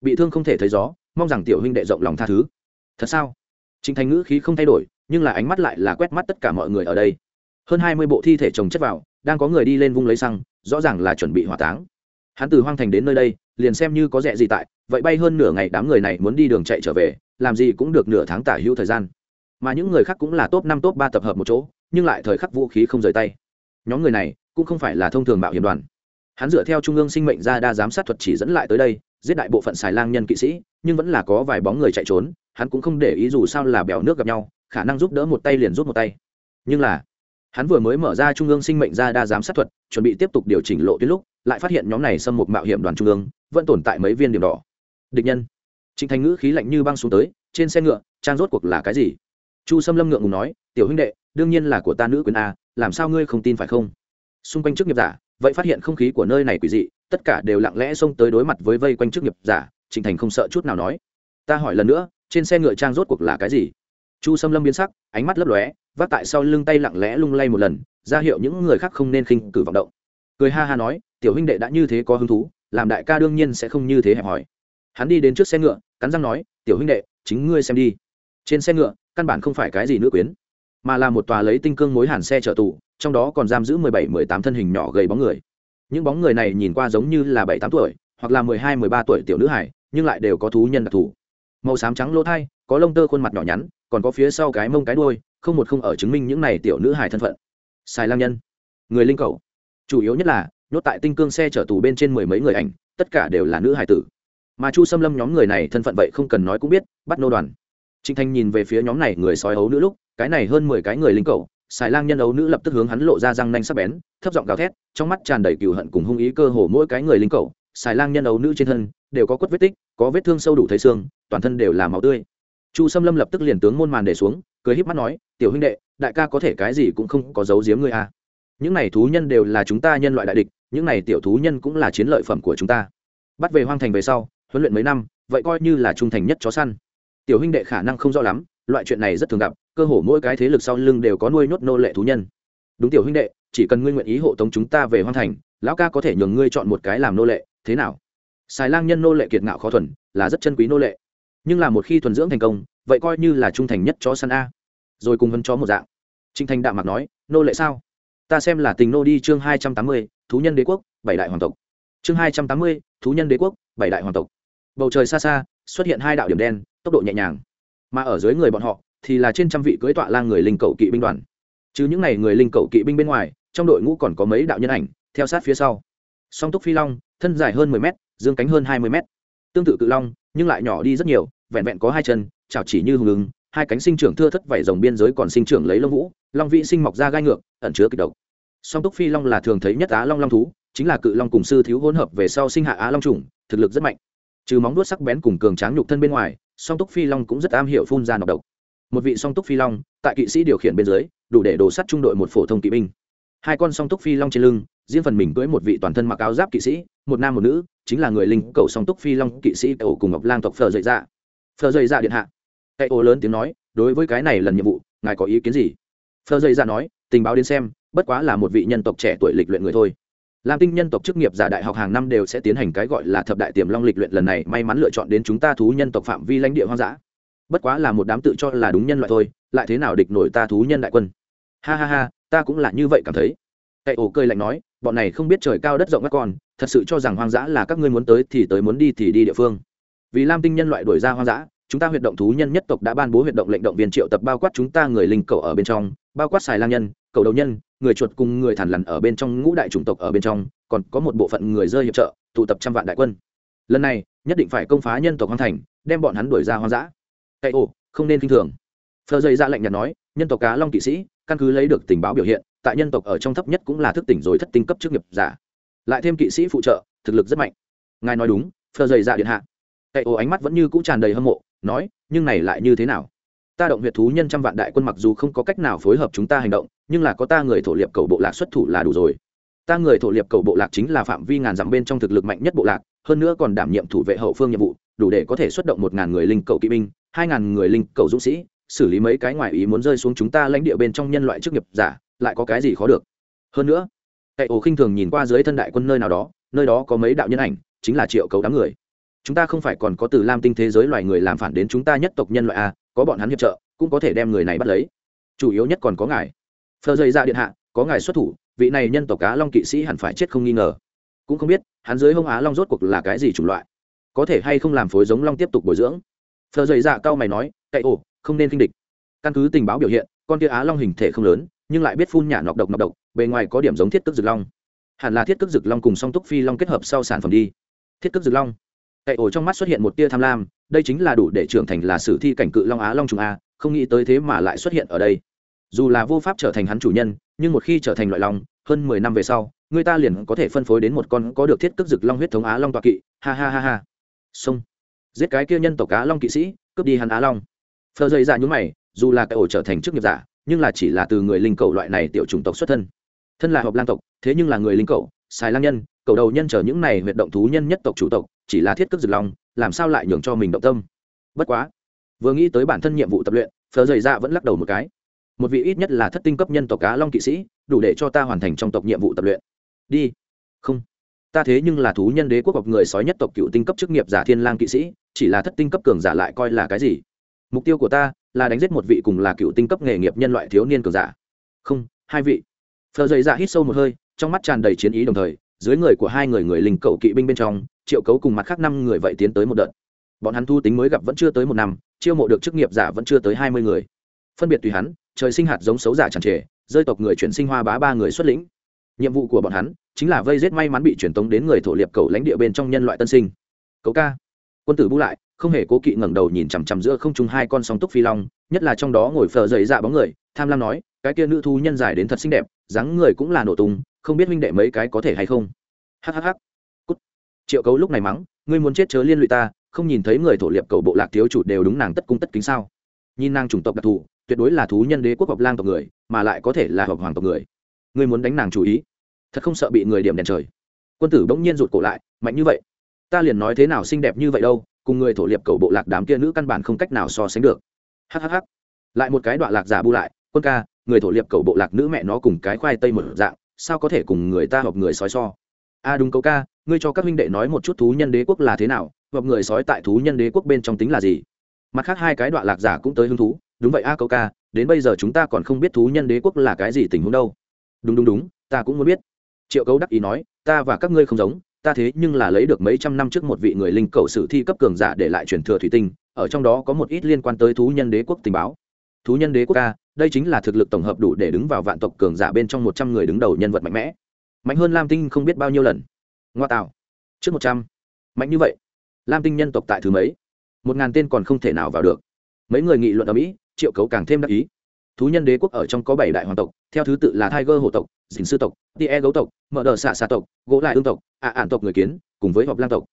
Speaker 1: Bị thương không thể thấy gió, mong rằng tiểu huynh đệ rộng lòng tha thứ. Thật sao? Trịnh thành ngữ khí không thay đổi, nhưng là ánh mắt lại là quét mắt tất cả mọi người ở đây. Hơn hai mươi bộ thi thể chồng chất vào, đang có người đi lên vung lấy xăng, rõ ràng là chuẩn bị hỏa táng hắn từ hoang thành đến nơi đây, liền xem như có rẻ gì tại, vậy bay hơn nửa ngày đám người này muốn đi đường chạy trở về, làm gì cũng được nửa tháng tả hữu thời gian. Mà những người khác cũng là top năm, top ba tập hợp một chỗ, nhưng lại thời khắc vũ khí không rời tay. Nhóm người này cũng không phải là thông thường mạo hiểm đoàn. Hắn dựa theo trung ương sinh mệnh ra đa giám sát thuật chỉ dẫn lại tới đây, giết đại bộ phận xài lang nhân kỵ sĩ, nhưng vẫn là có vài bóng người chạy trốn, hắn cũng không để ý dù sao là bèo nước gặp nhau, khả năng giúp đỡ một tay liền giúp một tay. Nhưng là, hắn vừa mới mở ra trung ương sinh mệnh ra đa giám sát thuật, chuẩn bị tiếp tục điều chỉnh lộ tuyến lúc lại phát hiện nhóm này xâm một mạo hiểm đoàn trung ương vẫn tồn tại mấy viên điểm đỏ. Địch nhân. Trịnh thành ngữ khí lạnh như băng xuống tới, trên xe ngựa, trang rốt cuộc là cái gì? Chu xâm lâm ngượng ngùng nói, tiểu huynh đệ, đương nhiên là của ta nữ quyền a, làm sao ngươi không tin phải không? Xung quanh chức nghiệp giả, vậy phát hiện không khí của nơi này quỷ dị, tất cả đều lặng lẽ xông tới đối mặt với vây quanh chức nghiệp giả, trịnh thành không sợ chút nào nói. Ta hỏi lần nữa, trên xe ngựa trang rốt cuộc là cái gì? Chu xâm lâm biến sắc, ánh mắt lấp lóe, vác tại sau lưng tay lặng lẽ lung lay một lần, ra hiệu những người khác không nên khinh cử vọng động. Cười ha ha nói tiểu huynh đệ đã như thế có hứng thú, làm đại ca đương nhiên sẽ không như thế hẹp hòi. Hắn đi đến trước xe ngựa, cắn răng nói, tiểu huynh đệ, chính ngươi xem đi. Trên xe ngựa, căn bản không phải cái gì nữ quyến, mà là một tòa lấy tinh cương mối hàn xe chở tù, trong đó còn giam giữ mười bảy, mười tám thân hình nhỏ gầy bóng người. Những bóng người này nhìn qua giống như là bảy, tám tuổi, hoặc là mười hai, mười ba tuổi tiểu nữ hải nhưng lại đều có thú nhân đặc thù. Màu xám trắng lỗ thai, có lông tơ khuôn mặt nhỏ nhắn, còn có phía sau cái mông cái đuôi, không một không ở chứng minh những này tiểu nữ hải thân phận. Xài lang nhân, người linh cầu. Chủ yếu nhất là nhốt tại tinh cương xe chở tù bên trên mười mấy người ảnh, tất cả đều là nữ hải tử. Mà chu xâm lâm nhóm người này thân phận vậy không cần nói cũng biết, bắt nô đoàn. Trịnh thanh nhìn về phía nhóm này người sói ấu nữ lúc, cái này hơn mười cái người linh cầu xài lang nhân ấu nữ lập tức hướng hắn lộ ra răng nanh sắc bén, thấp giọng gào thét, trong mắt tràn đầy cừu hận cùng hung ý cơ hồ mỗi cái người linh cầu xài lang nhân ấu nữ trên thân, đều có quất vết tích, có vết thương sâu đủ thấy xương, toàn thân đều là máu tươi. Chu xâm lâm lập tức liền tướng môn màn để xuống, cười híp mắt nói, tiểu huynh đệ, đại ca có thể cái gì cũng không có giấu giếm ngươi à những này thú nhân đều là chúng ta nhân loại đại địch, những này tiểu thú nhân cũng là chiến lợi phẩm của chúng ta. Bắt về hoang thành về sau, huấn luyện mấy năm, vậy coi như là trung thành nhất chó săn. Tiểu huynh đệ khả năng không rõ lắm, loại chuyện này rất thường gặp, cơ hồ mỗi cái thế lực sau lưng đều có nuôi nhốt nô lệ thú nhân. Đúng tiểu huynh đệ, chỉ cần ngươi nguyện ý hộ tống chúng ta về hoang thành, lão ca có thể nhường ngươi chọn một cái làm nô lệ, thế nào? Xài lang nhân nô lệ kiệt ngạo khó thuần, là rất chân quý nô lệ. Nhưng là một khi thuần dưỡng thành công, vậy coi như là trung thành nhất chó săn a. Rồi cùng hân chó một dạng. Trinh thành đạm mặc nói, nô lệ sao? Ta xem là tình nô đi chương hai trăm tám mươi, thú nhân đế quốc, bảy đại hoàng tộc. Chương hai trăm tám mươi, thú nhân đế quốc, bảy đại hoàng tộc. Bầu trời xa xa, xuất hiện hai đạo điểm đen, tốc độ nhẹ nhàng. Mà ở dưới người bọn họ, thì là trên trăm vị cưỡi tọa lang người linh cầu kỵ binh đoàn. Chứ những n à y người linh cầu kỵ binh bên ngoài, trong đội ngũ còn có mấy đạo nhân ảnh, theo sát phía sau. Song túc phi long, thân dài hơn mười m dương cánh hơn hai mươi m tương tự cự long, nhưng lại nhỏ đi rất nhiều, vẹn vẹn có hai chân, chảo chỉ như hùng ứng hai cánh sinh trưởng thưa thất vảy rồng biên giới còn sinh trưởng lấy lông vũ, long vị sinh mọc ra gai ngược, ẩn chứa kịch độc. Song túc phi long là thường thấy nhất á long long thú, chính là cự long cùng sư thiếu hỗn hợp về sau sinh hạ á long trùng thực lực rất mạnh. Trừ móng đuốt sắc bén cùng cường tráng nhục thân bên ngoài, song túc phi long cũng rất am hiểu phun ra nọc độc. Một vị song túc phi long, tại kỵ sĩ điều khiển bên dưới, đủ để đổ sắt trung đội một phổ thông kỵ binh. Hai con song túc phi long trên lưng, riêng phần mình cưỡi một vị toàn thân mặc áo giáp kỵ sĩ, một nam một nữ, chính là người linh cầu song túc phi long kỵ sĩ cầu cùng ngọc lang tộc phờ dậy dạ. Phờ dậy dạ điện hạ cậy ô lớn tiếng nói, đối với cái này lần nhiệm vụ, ngài có ý kiến gì? Phơ dây ra nói, tình báo đến xem, bất quá là một vị nhân tộc trẻ tuổi lịch luyện người thôi. Lam tinh nhân tộc chức nghiệp giả đại học hàng năm đều sẽ tiến hành cái gọi là thập đại tiềm long lịch luyện lần này, may mắn lựa chọn đến chúng ta thú nhân tộc phạm vi lãnh địa hoang dã. Bất quá là một đám tự cho là đúng nhân loại thôi, lại thế nào địch nổi ta thú nhân đại quân? Ha ha ha, ta cũng là như vậy cảm thấy. Cậy ổ cười lạnh nói, bọn này không biết trời cao đất rộng các con, thật sự cho rằng hoang dã là các ngươi muốn tới thì tới muốn đi thì đi địa phương. Vì lam tinh nhân loại đổi ra hoang dã chúng ta huyệt động thú nhân nhất tộc đã ban bố huyệt động lệnh động viên triệu tập bao quát chúng ta người linh cầu ở bên trong, bao quát xài lang nhân, cầu đầu nhân, người chuột cùng người thản lằn ở bên trong, ngũ đại chủng tộc ở bên trong, còn có một bộ phận người rơi hiệp trợ, tụ tập trăm vạn đại quân. Lần này, nhất định phải công phá nhân tộc hoang thành, đem bọn hắn đuổi ra hoang dã. Cậy ồ, không nên kinh thường. Phờ dây dạ ra lệnh nhạt nói, nhân tộc cá long kỵ sĩ, căn cứ lấy được tình báo biểu hiện, tại nhân tộc ở trong thấp nhất cũng là thức tỉnh rồi thất tinh cấp chức nghiệp giả. Lại thêm kỵ sĩ phụ trợ, thực lực rất mạnh. Ngài nói đúng, phờ dây ra điện hạ. Cậy ô ánh mắt vẫn như cũ tràn đầy hâm mộ nói, nhưng này lại như thế nào? Ta động huyệt thú nhân trăm vạn đại quân mặc dù không có cách nào phối hợp chúng ta hành động, nhưng là có ta người thổ liệp cầu bộ lạc xuất thủ là đủ rồi. Ta người thổ liệp cầu bộ lạc chính là phạm vi ngàn dặm bên trong thực lực mạnh nhất bộ lạc, hơn nữa còn đảm nhiệm thủ vệ hậu phương nhiệm vụ, đủ để có thể xuất động một ngàn người linh cầu kỵ binh, hai ngàn người linh cầu dũng sĩ, xử lý mấy cái ngoại ý muốn rơi xuống chúng ta lãnh địa bên trong nhân loại chức nghiệp giả, lại có cái gì khó được? Hơn nữa cậy ổ khinh thường nhìn qua dưới thân đại quân nơi nào đó, nơi đó có mấy đạo nhân ảnh, chính là triệu cầu đám người chúng ta không phải còn có từ lam tinh thế giới loài người làm phản đến chúng ta nhất tộc nhân loại a có bọn hắn hiệp trợ, cũng có thể đem người này bắt lấy. Chủ yếu nhất còn có ngài. Phờ dây ra điện hạ, có ngài xuất thủ, vị này nhân tộc cá long kỵ sĩ hẳn phải chết không nghi ngờ. Cũng không biết, hắn dưới hông á long rốt cuộc là cái gì chủng loại? Có thể hay không làm phối giống long tiếp tục bồi dưỡng? Phờ dây dạ cao mày nói, cậy ổ, không nên kinh địch. Căn cứ tình báo biểu hiện, con kia á long hình thể không lớn, nhưng lại biết phun nhả nọc độc nọc độc, bề ngoài có điểm giống thiết cước rực long. Hẳn là thiết cước rực long cùng song túc phi long kết hợp sau sản phẩm đi. Thiết cước rực long cậy ổ trong mắt xuất hiện một tia tham lam, đây chính là đủ để trưởng thành là sử thi cảnh cự long á long trùng a, không nghĩ tới thế mà lại xuất hiện ở đây. Dù là vô pháp trở thành hắn chủ nhân, nhưng một khi trở thành loại long, hơn mười năm về sau, người ta liền có thể phân phối đến một con có được thiết cước rực long huyết thống á long toa kỵ. Ha ha ha ha. Xông giết cái kia nhân tộc á long kỵ sĩ, cướp đi hắn á long. Phờ dây dạ ra nhúng mày, dù là cái ổ trở thành chức nghiệp giả, nhưng là chỉ là từ người linh cầu loại này tiểu chủng tộc xuất thân. Thân là hợp lang tộc, thế nhưng là người linh cầu xài lang nhân, cầu đầu nhân chờ những này huyệt động thú nhân nhất tộc chủ tộc chỉ là thiết cước rực lòng, làm sao lại nhường cho mình động tâm? Bất quá vừa nghĩ tới bản thân nhiệm vụ tập luyện phờ dày ra vẫn lắc đầu một cái. Một vị ít nhất là thất tinh cấp nhân tộc cá long kỵ sĩ đủ để cho ta hoàn thành trong tộc nhiệm vụ tập luyện. Đi. Không. Ta thế nhưng là thú nhân đế quốc học người sói nhất tộc cựu tinh cấp chức nghiệp giả thiên lang kỵ sĩ chỉ là thất tinh cấp cường giả lại coi là cái gì? Mục tiêu của ta là đánh giết một vị cùng là cựu tinh cấp nghề nghiệp nhân loại thiếu niên cường giả. Không hai vị. Phờ dày dạ hít sâu một hơi trong mắt tràn đầy chiến ý đồng thời dưới người của hai người người linh cậu kỵ binh bên trong, triệu cấu cùng mặt khác năm người vậy tiến tới một đợt. Bọn hắn thu tính mới gặp vẫn chưa tới một năm, chiêu mộ được chức nghiệp giả vẫn chưa tới hai mươi người. Phân biệt tùy hắn, trời sinh hạt giống xấu giả chẳng trề, rơi tộc người chuyển sinh hoa bá ba người xuất lĩnh. Nhiệm vụ của bọn hắn chính là vây giết may mắn bị truyền tống đến người thổ liệp cầu lãnh địa bên trong nhân loại tân sinh. Cậu ca, quân tử bu lại không hề cố kỵ ngẩng đầu nhìn chằm chằm giữa không trung hai con sóng túc phi long, nhất là trong đó ngồi phờ dậy dạ bóng người, tham lam nói, cái kia nữ thu nhân dài đến thật xinh đẹp, dáng người cũng là nổ tung, không biết huynh đệ mấy cái có thể hay không? Hhh cút. Triệu cấu lúc này mắng, ngươi muốn chết chớ liên lụy ta, không nhìn thấy người thổ liệp cầu bộ lạc thiếu chủ đều đúng nàng tất cung tất kính sao? Nhìn nàng chủng tộc đặc thù, tuyệt đối là thú nhân đế quốc hợp lang tộc người, mà lại có thể là hợp hoàng tộc người. Ngươi muốn đánh nàng chủ ý? Thật không sợ bị người điểm đèn trời. Quân tử bỗng nhiên rụt cổ lại, mạnh như vậy, ta liền nói thế nào xinh đẹp như vậy đâu cùng người thổ liệp cầu bộ lạc đám kia nữ căn bản không cách nào so sánh được. Hhh lại một cái đoạn lạc giả bu lại, quân ca, người thổ liệp cầu bộ lạc nữ mẹ nó cùng cái khoai tây một dạng, sao có thể cùng người ta hợp người sói so? A à đúng cậu ca, ngươi cho các huynh đệ nói một chút thú nhân đế quốc là thế nào hoặc người sói tại thú nhân đế quốc bên trong tính là gì? Mặt khác hai cái đoạn lạc giả cũng tới hứng thú, đúng vậy a à cậu ca, đến bây giờ chúng ta còn không biết thú nhân đế quốc là cái gì tình huống đâu. Đúng đúng đúng, ta cũng muốn biết. Triệu cấu đắc ý nói, ta và các ngươi không giống ta thế nhưng là lấy được mấy trăm năm trước một vị người linh cầu sử thi cấp cường giả để lại truyền thừa thủy tinh, ở trong đó có một ít liên quan tới thú nhân đế quốc tình báo. Thú nhân đế quốc ca đây chính là thực lực tổng hợp đủ để đứng vào vạn tộc cường giả bên trong một trăm người đứng đầu nhân vật mạnh mẽ. Mạnh hơn lam tinh không biết bao nhiêu lần. Ngoa tạo. Trước một trăm. Mạnh như vậy. Lam tinh nhân tộc tại thứ mấy? Một ngàn tên còn không thể nào vào được. Mấy người nghị luận ở mỹ, triệu cấu càng thêm đắc ý thú nhân đế quốc ở trong có bảy đại hoàng tộc, theo thứ tự là tiger hồ tộc, dình sư tộc tie gấu tộc, mở đờ xạ xạ tộc, gỗ lại ương tộc ạ ản tộc người kiến, cùng với họp lang tộc.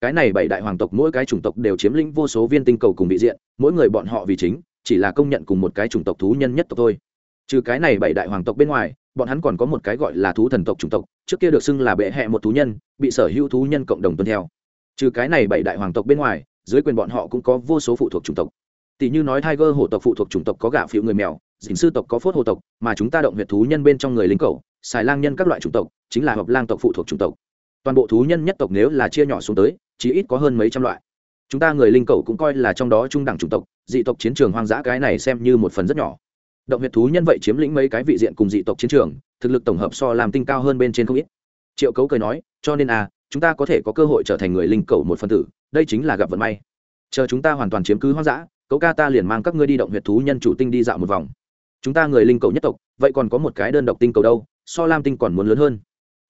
Speaker 1: Cái này bảy đại hoàng tộc mỗi cái chủng tộc đều chiếm lĩnh vô số viên tinh cầu cùng vị diện, mỗi người bọn họ vì chính, chỉ là công nhận cùng một cái chủng tộc thú nhân nhất tộc thôi. Trừ cái này bảy đại hoàng tộc bên ngoài, bọn hắn còn có một cái gọi là thú thần tộc chủng tộc, trước kia được xưng là bệ hẹ một thú nhân, bị sở hữu thú nhân cộng đồng tuân theo. Trừ cái này bảy đại hoàng tộc bên ngoài, dưới quyền bọn họ cũng có vô số phụ thuộc chủng tộc. Tỷ như nói tiger hổ tộc phụ thuộc chủng tộc có gạ phiếu người mèo dình sư tộc có phốt hồ tộc, mà chúng ta động huyệt thú nhân bên trong người lính cầu, xài lang nhân các loại chủng tộc, chính là hợp lang tộc phụ thuộc chủng tộc. Toàn bộ thú nhân nhất tộc nếu là chia nhỏ xuống tới chỉ ít có hơn mấy trăm loại. Chúng ta người linh cầu cũng coi là trong đó trung đẳng chủng tộc, dị tộc chiến trường hoang dã cái này xem như một phần rất nhỏ. Động huyệt thú nhân vậy chiếm lĩnh mấy cái vị diện cùng dị tộc chiến trường, thực lực tổng hợp so làm tinh cao hơn bên trên không ít. Triệu cấu cười nói, cho nên à chúng ta có thể có cơ hội trở thành người linh cầu một phần tử, đây chính là gặp vận may. Chờ chúng ta hoàn toàn chiếm cứ hoang dã, cấu ca ta liền mang các ngươi đi động huyệt thú nhân chủ tinh đi dạo một vòng chúng ta người linh cầu nhất tộc, vậy còn có một cái đơn độc tinh cầu đâu, so lam tinh còn muốn lớn hơn.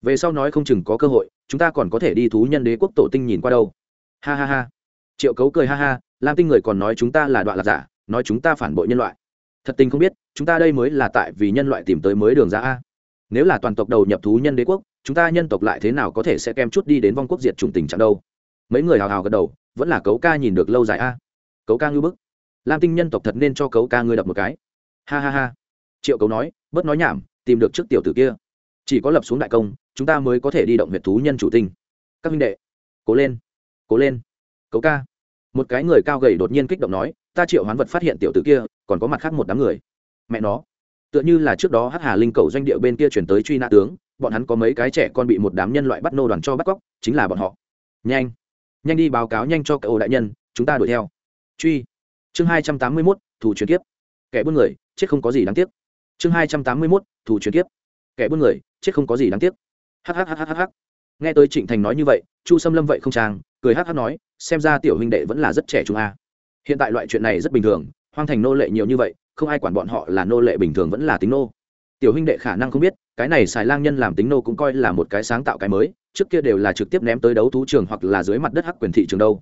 Speaker 1: Về sau nói không chừng có cơ hội, chúng ta còn có thể đi thú nhân đế quốc tổ tinh nhìn qua đâu. Ha ha ha. Triệu cấu cười ha ha, lam tinh người còn nói chúng ta là đoạn lạc giả, nói chúng ta phản bội nhân loại. Thật tình không biết, chúng ta đây mới là tại vì nhân loại tìm tới mới đường ra a. Nếu là toàn tộc đầu nhập thú nhân đế quốc, chúng ta nhân tộc lại thế nào có thể sẽ kem chút đi đến vong quốc diệt chủng tình trạng đâu? Mấy người hào hào gật đầu, vẫn là cấu ca nhìn được lâu dài a. Cấu ca ngư bức. Lam tinh nhân tộc thật nên cho cấu ca ngươi đập một cái ha ha ha. Triệu cấu nói, bớt nói nhảm, tìm được trước tiểu tử kia. Chỉ có lập xuống đại công, chúng ta mới có thể đi động huyệt thú nhân chủ tinh. Các minh đệ, cố lên cố lên. Cấu ca. Một cái người cao gầy đột nhiên kích động nói, ta triệu hoán vật phát hiện tiểu tử kia, còn có mặt khác một đám người. Mẹ nó. Tựa như là trước đó hắc hà linh cầu doanh địa bên kia chuyển tới truy nã tướng, bọn hắn có mấy cái trẻ con bị một đám nhân loại bắt nô đoàn cho bắt cóc, chính là bọn họ. Nhanh. Nhanh đi báo cáo nhanh cho cậu đại nhân, chúng ta đuổi theo. Truy. Chương hai trăm tám mươi mốt, thủ chuyển kiếp. Kẻ buôn người chết không có gì đáng tiếc. Chương hai trăm tám mươi mốt, thủ chuyển tiếp kẻ buôn người, chết không có gì đáng tiếc. Hhhhh nghe tới trịnh thành nói như vậy, chu xâm lâm vậy không trang cười hh nói, xem ra tiểu huynh đệ vẫn là rất trẻ trung a. Hiện tại loại chuyện này rất bình thường, hoang thành nô lệ nhiều như vậy, không ai quản bọn họ là nô lệ bình thường vẫn là tính nô. Tiểu huynh đệ khả năng không biết, cái này xài lang nhân làm tính nô cũng coi là một cái sáng tạo cái mới, trước kia đều là trực tiếp ném tới đấu thú trường hoặc là dưới mặt đất hắc quyền thị trường đâu.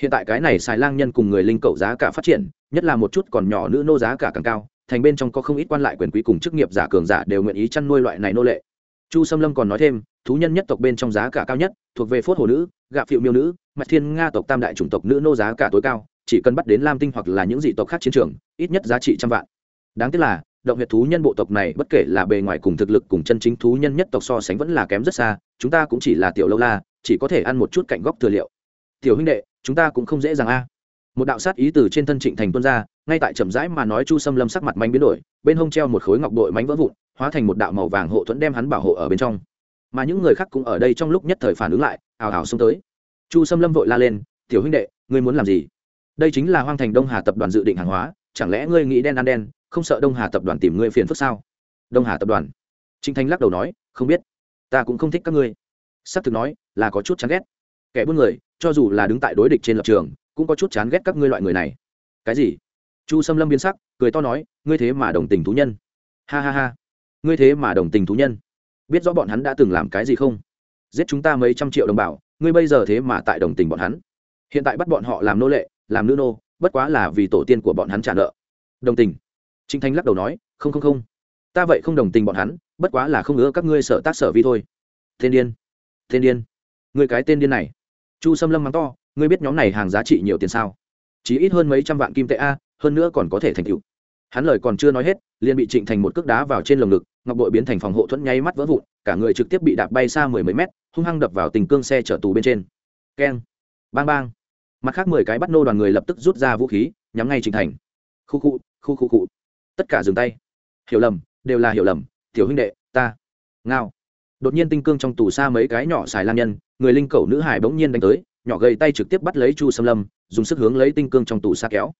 Speaker 1: Hiện tại cái này xài lang nhân cùng người linh cậu giá cả phát triển, nhất là một chút còn nhỏ nữ nô giá cả càng cao thành bên trong có không ít quan lại quyền quý cùng chức nghiệp giả cường giả đều nguyện ý chăn nuôi loại này nô lệ. Chu sâm lâm còn nói thêm, thú nhân nhất tộc bên trong giá cả cao nhất, thuộc về phốt hồ nữ, gạ phiệu miêu nữ, mạch thiên nga tộc tam đại chủng tộc nữ nô giá cả tối cao, chỉ cần bắt đến lam tinh hoặc là những dị tộc khác chiến trường, ít nhất giá trị trăm vạn. Đáng tiếc là, động huyệt thú nhân bộ tộc này bất kể là bề ngoài cùng thực lực cùng chân chính thú nhân nhất tộc so sánh vẫn là kém rất xa, chúng ta cũng chỉ là tiểu lâu la, chỉ có thể ăn một chút cạnh góc thừa liệu. Tiểu huynh đệ, chúng ta cũng không dễ dàng a một đạo sát ý từ trên thân trịnh thành Tuân ra, ngay tại chậm rãi mà nói chu xâm lâm sắc mặt manh biến đổi, bên hông treo một khối ngọc bội mánh vỡ vụn, hóa thành một đạo màu vàng hộ thuẫn đem hắn bảo hộ ở bên trong. Mà những người khác cũng ở đây trong lúc nhất thời phản ứng lại, ào ào xông tới. Chu xâm lâm vội la lên, tiểu huynh đệ, ngươi muốn làm gì? Đây chính là hoang thành đông hà tập đoàn dự định hàng hóa, chẳng lẽ ngươi nghĩ đen ăn đen, không sợ đông hà tập đoàn tìm ngươi phiền phức sao? Đông hà tập đoàn? Trịnh thanh lắc đầu nói, không biết. Ta cũng không thích các ngươi. S ắ c thực nói, là có chút chán ghét. Kẻ buôn người, cho dù là đứng tại đối địch trên lập trường cũng có chút chán ghét các ngươi loại người này. Cái gì? Chu xâm lâm biến sắc, cười to nói, ngươi thế mà đồng tình thú nhân. Ha ha ha. Ngươi thế mà đồng tình thú nhân. Biết rõ bọn hắn đã từng làm cái gì không? Giết chúng ta mấy trăm triệu đồng bào ngươi bây giờ thế mà tại đồng tình bọn hắn. Hiện tại bắt bọn họ làm nô lệ, làm nữ nô, bất quá là vì tổ tiên của bọn hắn trả nợ. Đồng tình. Trinh thanh lắc đầu nói, không không không. Ta vậy không đồng tình bọn hắn, bất quá là không ngỡ các ngươi sợ tác sở vi thôi. Tên điên. Tên điên. Người cái tên điên này. Chu xâm lâm mắng to ngươi biết nhóm này hàng giá trị nhiều tiền sao? Chỉ ít hơn mấy trăm vạn kim tệ a, hơn nữa còn có thể thành tựu. Hắn lời còn chưa nói hết, liền bị trịnh thành một cước đá vào trên lồng ngực, ngọc bội biến thành phòng hộ thuẫn nháy mắt vỡ vụn, cả người trực tiếp bị đạp bay xa mười mấy mét, hung hăng đập vào tình cương xe chở tù bên trên. Keng, bang bang. Mặt khác mười cái bắt nô đoàn người lập tức rút ra vũ khí, nhắm ngay trịnh thành. Khu khu khu khu khu. Tất cả dừng tay. Hiểu lầm, đều là hiểu lầm. Tiểu huynh đệ, ta. Ngao. Đột nhiên tinh cương trong tù xa mấy cái nhỏ xài lan nhân, người linh cầu nữ hải bỗng nhiên đánh tới nhỏ gầy tay trực tiếp bắt lấy chu xâm lâm, dùng sức hướng lấy tinh cương trong tủ xa kéo.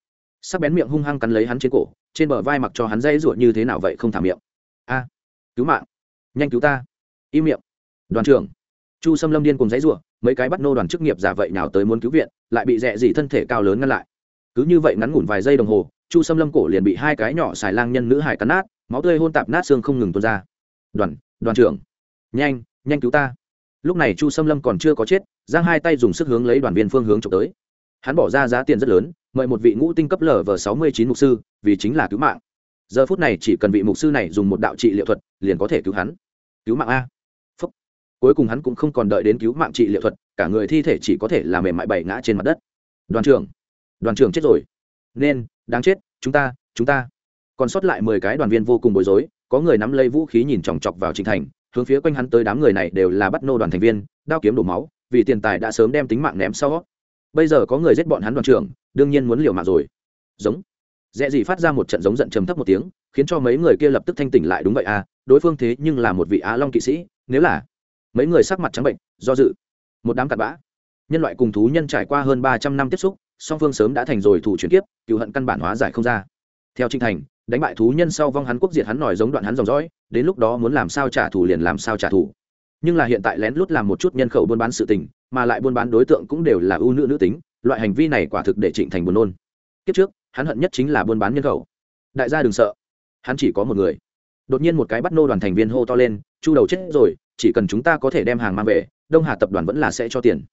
Speaker 1: Sắc bén miệng hung hăng cắn lấy hắn trên cổ, trên bờ vai mặc cho hắn dây ruột như thế nào vậy không thả miệng. A, cứu mạng. Nhanh cứu ta. Im miệng. Đoàn trưởng. Chu xâm lâm điên cùng dãy ruột, mấy cái bắt nô đoàn chức nghiệp giả vậy nào tới muốn cứu viện, lại bị rẽ dị thân thể cao lớn ngăn lại. Cứ như vậy ngắn ngủn vài giây đồng hồ, chu xâm lâm cổ liền bị hai cái nhỏ xài lang nhân nữ hải cắn nát, máu tươi hôn tạp nát xương không ngừng tuôn ra. Đoàn đoàn trưởng. Nhanh nhanh cứu ta. Lúc này chu xâm lâm còn chưa có chết giang hai tay dùng sức hướng lấy đoàn viên phương hướng trộm tới. Hắn bỏ ra giá tiền rất lớn, mời một vị ngũ tinh cấp lở vờ sáu mươi chín mục sư, vì chính là cứu mạng. Giờ phút này chỉ cần vị mục sư này dùng một đạo trị liệu thuật, liền có thể cứu hắn. Cứu mạng a. Phúc. cuối cùng hắn cũng không còn đợi đến cứu mạng trị liệu thuật, cả người thi thể chỉ có thể là mềm mại bày ngã trên mặt đất. Đoàn trưởng. Đoàn trưởng chết rồi. Nên, đáng chết, chúng ta chúng ta. Còn sót lại mười cái đoàn viên vô cùng bối rối, có người nắm lấy vũ khí nhìn chòng chọc vào trình thành, hướng phía quanh hắn tới đám người này đều là bắt nô đoàn thành viên, đao kiếm đổ máu vì tiền tài đã sớm đem tính mạng ném sau. Bây giờ có người giết bọn hắn đoàn trưởng, đương nhiên muốn liều mạng rồi. Giống. Dễ gì phát ra một trận giống giận trầm thấp một tiếng, khiến cho mấy người kia lập tức thanh tỉnh lại đúng vậy à đối phương thế nhưng là một vị á long kỵ sĩ, nếu là mấy người sắc mặt trắng bệnh, do dự. Một đám cặn bã. Nhân loại cùng thú nhân trải qua hơn ba trăm năm tiếp xúc, song phương sớm đã thành rồi thủ chuyển kiếp, cựu hận căn bản hóa giải không ra. Theo trinh thành, đánh bại thú nhân sau vong hắn quốc diệt hắn nổi giống đoạn hắn dòng dõi, đến lúc đó muốn làm sao trả thù liền làm sao trả thù nhưng là hiện tại lén lút làm một chút nhân khẩu buôn bán sự tình, mà lại buôn bán đối tượng cũng đều là ưu nữ nữ tính, loại hành vi này quả thực để trịnh thành buồn nôn. Kiếp trước, hắn hận nhất chính là buôn bán nhân khẩu. Đại gia đừng sợ. Hắn chỉ có một người. Đột nhiên một cái bắt nô đoàn thành viên hô to lên, chu đầu chết rồi, chỉ cần chúng ta có thể đem hàng mang về, đông hà tập đoàn vẫn là sẽ cho tiền.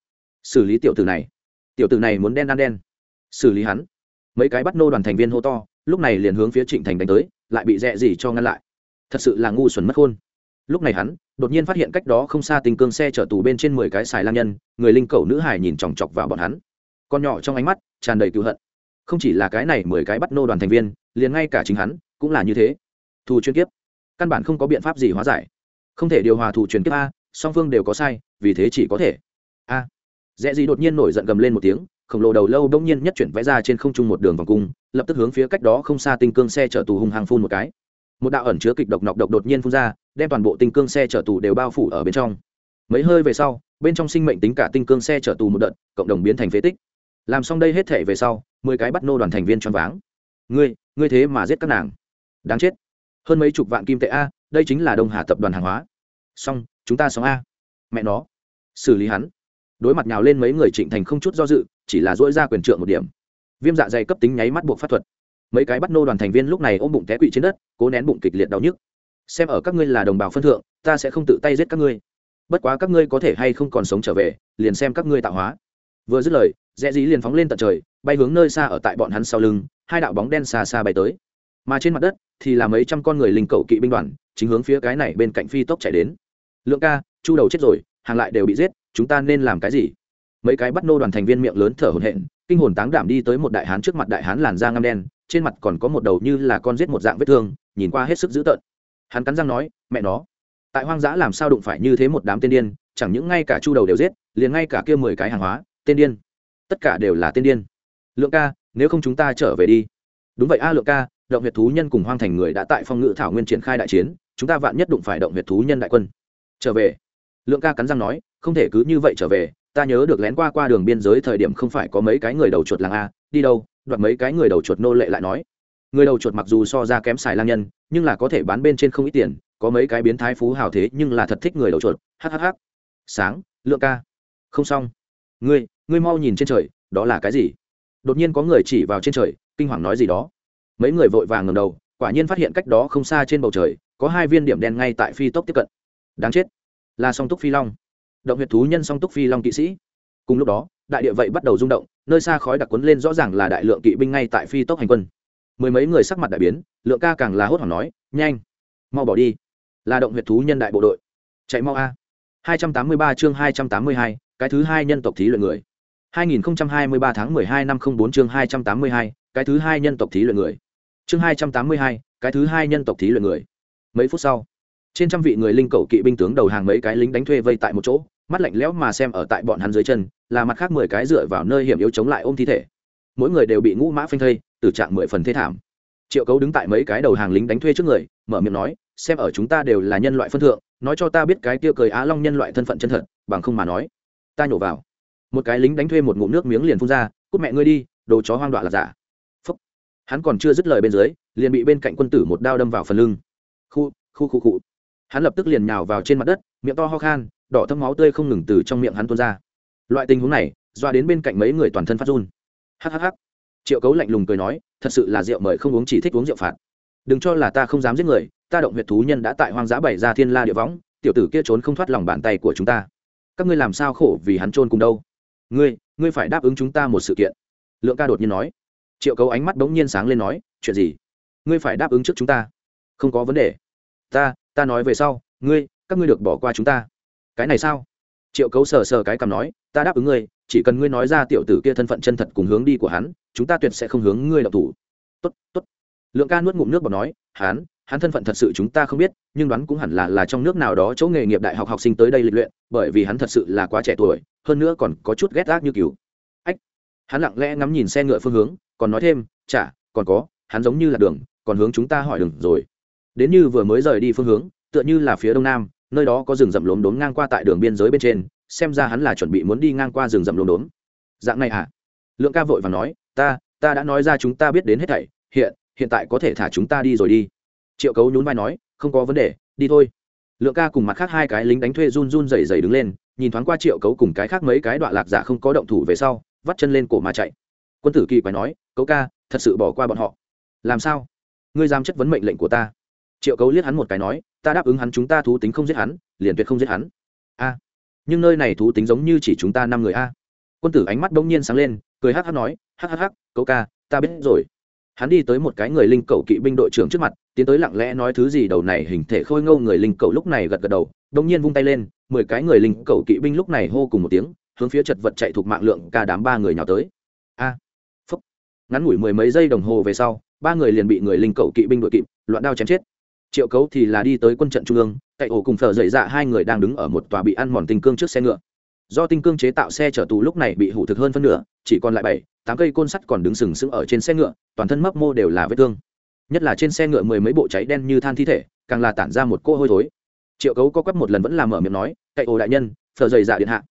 Speaker 1: Xử lý tiểu tử này. Tiểu tử này muốn đen ăn đen. Xử lý hắn. Mấy cái bắt nô đoàn thành viên hô to, lúc này liền hướng phía trịnh thành đánh tới, lại bị dẹ gì cho ngăn lại. Thật sự là ngu xuẩn mất khôn lúc này hắn đột nhiên phát hiện cách đó không xa tình cương xe chở tù bên trên mười cái xài lang nhân, người linh cầu nữ hải nhìn chòng chọc vào bọn hắn. Con nhỏ trong ánh mắt tràn đầy cựu hận. Không chỉ là cái này mười cái bắt nô đoàn thành viên, liền ngay cả chính hắn cũng là như thế. Thù chuyên kiếp. Căn bản không có biện pháp gì hóa giải. Không thể điều hòa thù truyền kiếp a, song phương đều có sai, vì thế chỉ có thể. A. À. dễ gì đột nhiên nổi giận gầm lên một tiếng, khổng lồ đầu lâu đông nhiên nhất chuyển vẽ ra trên không trung một đường vòng cung, lập tức hướng phía cách đó không xa tinh cương xe chở tù hung hăng phun một cái một đạo ẩn chứa kịch độc nọc độc đột nhiên phun ra, đem toàn bộ tinh cương xe chở tù đều bao phủ ở bên trong. Mấy hơi về sau, bên trong sinh mệnh tính cả tinh cương xe chở tù một đợt, cộng đồng biến thành phế tích. Làm xong đây hết thể về sau, mười cái bắt nô đoàn thành viên choáng váng. Ngươi ngươi thế mà giết các nàng. Đáng chết. Hơn mấy chục vạn kim tệ a, đây chính là đông hà tập đoàn hàng hóa. Xong, chúng ta xong a. Mẹ nó. Xử lý hắn. Đối mặt nhào lên mấy người trịnh thành không chút do dự, chỉ là dỗi ra quyền trượng một điểm. Viêm dạ dày cấp tính nháy mắt buộc pháp thuật mấy cái bắt nô đoàn thành viên lúc này ôm bụng té quỵ trên đất, cố nén bụng kịch liệt đau nhức. Xem ở các ngươi là đồng bào phân thượng, ta sẽ không tự tay giết các ngươi. Bất quá các ngươi có thể hay không còn sống trở về, liền xem các ngươi tạo hóa. Vừa dứt lời, rẽ dí liền phóng lên tận trời, bay hướng nơi xa ở tại bọn hắn sau lưng, hai đạo bóng đen xa xa bay tới. Mà trên mặt đất thì là mấy trăm con người linh cậu kỵ binh đoàn, chính hướng phía cái này bên cạnh phi tốc chạy đến. Lượng ca, chu đầu chết rồi, hàng lại đều bị giết, chúng ta nên làm cái gì? Mấy cái bắt nô đoàn thành viên miệng lớn thở hổn hển, kinh hồn táng đảm đi tới một đại hán trước mặt đại hán làn da ngăm đen trên mặt còn có một đầu như là con giết một dạng vết thương, nhìn qua hết sức dữ tợn. Hắn cắn răng nói, mẹ nó, tại hoang dã làm sao đụng phải như thế một đám tên điên, chẳng những ngay cả chu đầu đều giết, liền ngay cả kia mười cái hàng hóa tên điên, tất cả đều là tên điên. Lượng ca, nếu không chúng ta trở về đi. Đúng vậy a, lượng ca, động huyệt thú nhân cùng hoang thành người đã tại phong ngự thảo nguyên triển khai đại chiến, chúng ta vạn nhất đụng phải động huyệt thú nhân đại quân. Trở về. Lượng ca cắn răng nói, không thể cứ như vậy trở về, ta nhớ được lén qua qua đường biên giới thời điểm không phải có mấy cái người đầu chuột làng a, đi đâu đoạt mấy cái người đầu chuột nô lệ lại nói. Người đầu chuột mặc dù so ra kém xài lang nhân, nhưng là có thể bán bên trên không ít tiền, có mấy cái biến thái phú hào thế nhưng là thật thích người đầu chuột. Hhh sáng, lượng ca. Không xong. Ngươi ngươi mau nhìn trên trời, đó là cái gì? Đột nhiên có người chỉ vào trên trời, kinh hoàng nói gì đó. Mấy người vội vàng ngầm đầu, quả nhiên phát hiện cách đó không xa trên bầu trời, có hai viên điểm đen ngay tại phi tốc tiếp cận. Đáng chết. Là song túc phi long. Động huyệt thú nhân song túc phi long kỵ sĩ cùng lúc đó đại địa vậy bắt đầu rung động nơi xa khói đặc quấn lên rõ ràng là đại lượng kỵ binh ngay tại phi tốc hành quân. Mười mấy người sắc mặt đại biến lượng ca càng là hốt hoảng nói nhanh mau bỏ đi. Là động huyệt thú nhân đại bộ đội. Chạy mau a. Hai trăm tám mươi ba chương hai trăm tám mươi hai cái thứ hai nhân tộc thí luyện người. 2023 tháng 12 năm 04 chương 282, cái thứ hai nhân tộc thí luyện người. Chương 282, cái thứ hai nhân tộc thí luyện người. Mấy phút sau, trên trăm vị người linh cầu kỵ binh tướng đầu hàng mấy cái lính đánh thuê vây tại một chỗ, mắt lạnh lẽo mà xem ở tại bọn hắn dưới chân, là mặt khác 10 cái dựa vào nơi hiểm yếu chống lại ôm thi thể. Mỗi người đều bị ngũ mã phanh thây, tử trạng mười phần thê thảm. Triệu Cấu đứng tại mấy cái đầu hàng lính đánh thuê trước người, mở miệng nói, xem ở chúng ta đều là nhân loại phân thượng, nói cho ta biết cái kia cười Á Long nhân loại thân phận chân thật, bằng không mà nói, ta nhổ vào. Một cái lính đánh thuê một ngụm nước miếng liền phun ra cút mẹ ngươi đi đồ chó hoang đoạn là giả. Phúc. Hắn còn chưa dứt lời bên dưới liền bị bên cạnh quân tử một đao đâm vào phần lưng. Khu khu khu khu. Hắn lập tức liền nhào vào trên mặt đất miệng to ho khan đỏ thâm máu tươi không ngừng từ trong miệng hắn tuôn ra. Loại tình huống này, doa đến bên cạnh mấy người toàn thân phát run. Hhh triệu cấu lạnh lùng cười nói, thật sự là rượu mời không uống chỉ thích uống rượu phạt. Đừng cho là ta không dám giết người, ta động huyệt thú nhân đã tại hoang dã bày ra thiên la địa võng, tiểu tử kia trốn không thoát lòng bàn tay của chúng ta. Các ngươi làm sao khổ vì hắn trôn cùng đâu? Ngươi ngươi phải đáp ứng chúng ta một sự kiện. Lượng ca đột nhiên nói. Triệu cấu ánh mắt bỗng nhiên sáng lên nói, chuyện gì? Ngươi phải đáp ứng trước chúng ta. Không có vấn đề. Ta ta nói về sau, ngươi, các ngươi được bỏ qua chúng ta cái này sao? Triệu cấu sờ sờ cái cằm nói, ta đáp ứng ngươi, chỉ cần ngươi nói ra tiểu tử kia thân phận chân thật cùng hướng đi của hắn, chúng ta tuyệt sẽ không hướng ngươi đọc thủ. Tốt tốt. Lượng ca nuốt ngụm nước bọc nói, hắn hắn thân phận thật sự chúng ta không biết, nhưng đoán cũng hẳn là là trong nước nào đó chỗ nghề nghiệp đại học học sinh tới đây lịch luyện, bởi vì hắn thật sự là quá trẻ tuổi, hơn nữa còn có chút ghét ác như cứu ách, hắn lặng lẽ ngắm nhìn xe ngựa phương hướng, còn nói thêm, chả, còn có, hắn giống như là đường, còn hướng chúng ta hỏi đường rồi. Đến như vừa mới rời đi phương hướng, tựa như là phía đông nam nơi đó có rừng rậm lốm đốm ngang qua tại đường biên giới bên trên, xem ra hắn là chuẩn bị muốn đi ngang qua rừng rậm lốm đốm. Dạng này à? lượng ca vội và nói, ta ta đã nói ra chúng ta biết đến hết thảy, hiện hiện tại có thể thả chúng ta đi rồi đi. Triệu cấu nhún vai nói, không có vấn đề, đi thôi. Lượng ca cùng mặt khác hai cái lính đánh thuê run run rẩy rẩy đứng lên, nhìn thoáng qua triệu cấu cùng cái khác mấy cái đoạn lạc giả không có động thủ về sau, vắt chân lên cổ mà chạy. Quân tử kỳ quái nói, cấu ca, thật sự bỏ qua bọn họ. Làm sao? Ngươi dám chất vấn mệnh lệnh của ta triệu cấu liếc hắn một cái nói, ta đáp ứng hắn chúng ta thú tính không giết hắn, liền tuyệt không giết hắn. A, nhưng nơi này thú tính giống như chỉ chúng ta năm người a. Quân tử ánh mắt đông nhiên sáng lên, cười hắc hắc nói hắc hắc hắc cậu ca, ta biết rồi. Hắn đi tới một cái người linh cầu kỵ binh đội trưởng trước mặt, tiến tới lặng lẽ nói thứ gì đầu này hình thể khôi ngâu người linh cầu lúc này gật gật đầu đông nhiên vung tay lên, mười cái người linh cầu kỵ binh lúc này hô cùng một tiếng, hướng phía chật vật chạy thuộc mạng lượng cả đám ba người nhào tới. A, phúc. Ngắn ngủi mười mấy giây đồng hồ về sau, ba người liền bị người linh cầu kỵ binh đội kịp, loạn đao chém chết triệu cấu thì là đi tới quân trận trung ương, cậy ổ cùng phở dậy dạ hai người đang đứng ở một tòa bị ăn mòn tinh cương trước xe ngựa. Do tinh cương chế tạo xe chở tù lúc này bị hủ thực hơn phân nửa, chỉ còn lại bảy, tám cây côn sắt còn đứng sừng sững ở trên xe ngựa, toàn thân mấp mô đều là vết thương. Nhất là trên xe ngựa mười mấy bộ cháy đen như than thi thể, càng là tản ra một cô hôi thối. Triệu cấu có quắp một lần vẫn làm mở miệng nói, cậy ổ đại nhân phở dậy dạ điện hạ.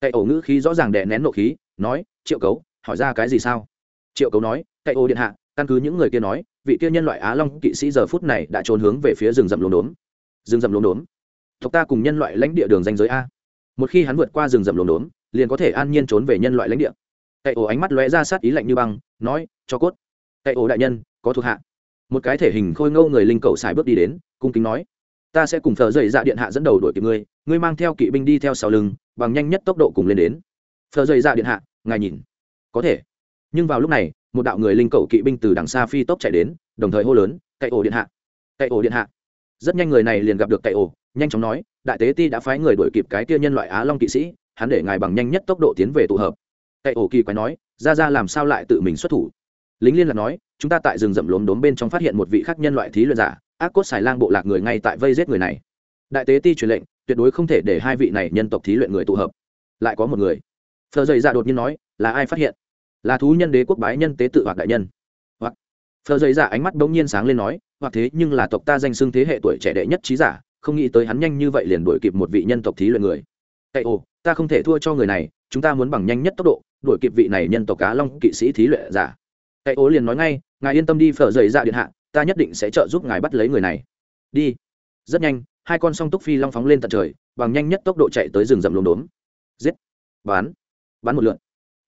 Speaker 1: Cậy ổ ngữ khí rõ ràng đè nén nộ khí, nói, triệu cấu, hỏi ra cái gì sao? Triệu cấu nói, cậy ổ điện hạ căn cứ những người kia nói, vị kia nhân loại á long kỵ sĩ giờ phút này đã trốn hướng về phía rừng rậm lốm đốm. Rừng rậm lốm đốm? Tộc ta cùng nhân loại lãnh địa đường danh giới a. Một khi hắn vượt qua rừng rậm lốm đốm, liền có thể an nhiên trốn về nhân loại lãnh địa. Cậy ổ ánh mắt lóe ra sát ý lạnh như băng, nói, cho cốt. Cậy ổ đại nhân, có thuộc hạ. Một cái thể hình khôi ngâu người linh cầu xài bước đi đến, cung kính nói, ta sẽ cùng thờ dậy dạ điện hạ dẫn đầu đuổi kịp ngươi ngươi mang theo kỵ binh đi theo sau lưng, bằng nhanh nhất tốc độ cùng lên đến. Thờ dậy dạ điện hạ, ngài nhìn. Có thể. Nhưng vào lúc này một đạo người linh cầu kỵ binh từ đằng xa phi tốc chạy đến, đồng thời hô lớn, cậy ổ điện hạ! Cậy ổ điện hạ! Rất nhanh người này liền gặp được cậy ổ, nhanh chóng nói, đại tế ti đã phái người đuổi kịp cái kia nhân loại á long kỵ sĩ, hắn để ngài bằng nhanh nhất tốc độ tiến về tụ hợp. Cậy ổ kỳ quái nói, ra ra làm sao lại tự mình xuất thủ? Lính liên lạc nói, chúng ta tại rừng rậm lốm đốm bên trong phát hiện một vị khác nhân loại thí luyện giả, ác cốt xài lang bộ lạc người ngay tại vây giết người này. Đại tế ti truyền lệnh, tuyệt đối không thể để hai vị này nhân tộc thí luyện người tụ hợp. Lại có một người. Phờ dày ra dạ đột nhiên nói, là ai phát hiện? Là thú nhân đế quốc bái nhân tế tự hoặc đại nhân. Hoặc, phờ dậy dạ ánh mắt bỗng nhiên sáng lên nói, hoặc thế nhưng là tộc ta danh xưng thế hệ tuổi trẻ đệ nhất trí giả, không nghĩ tới hắn nhanh như vậy liền đuổi kịp một vị nhân tộc thí luyện người. Cậy ồ, ta không thể thua cho người này, chúng ta muốn bằng nhanh nhất tốc độ, đuổi kịp vị này nhân tộc cá long kỵ sĩ thí luyện giả. Cậy ố liền nói ngay, ngài yên tâm đi phở dày dạ điện hạ, ta nhất định sẽ trợ giúp ngài bắt lấy người này. Đi. Rất nhanh, hai con song túc phi long phóng lên tận trời, bằng nhanh nhất tốc độ chạy tới rừng rậm lốm đốm. Giết. Bán bán một lượn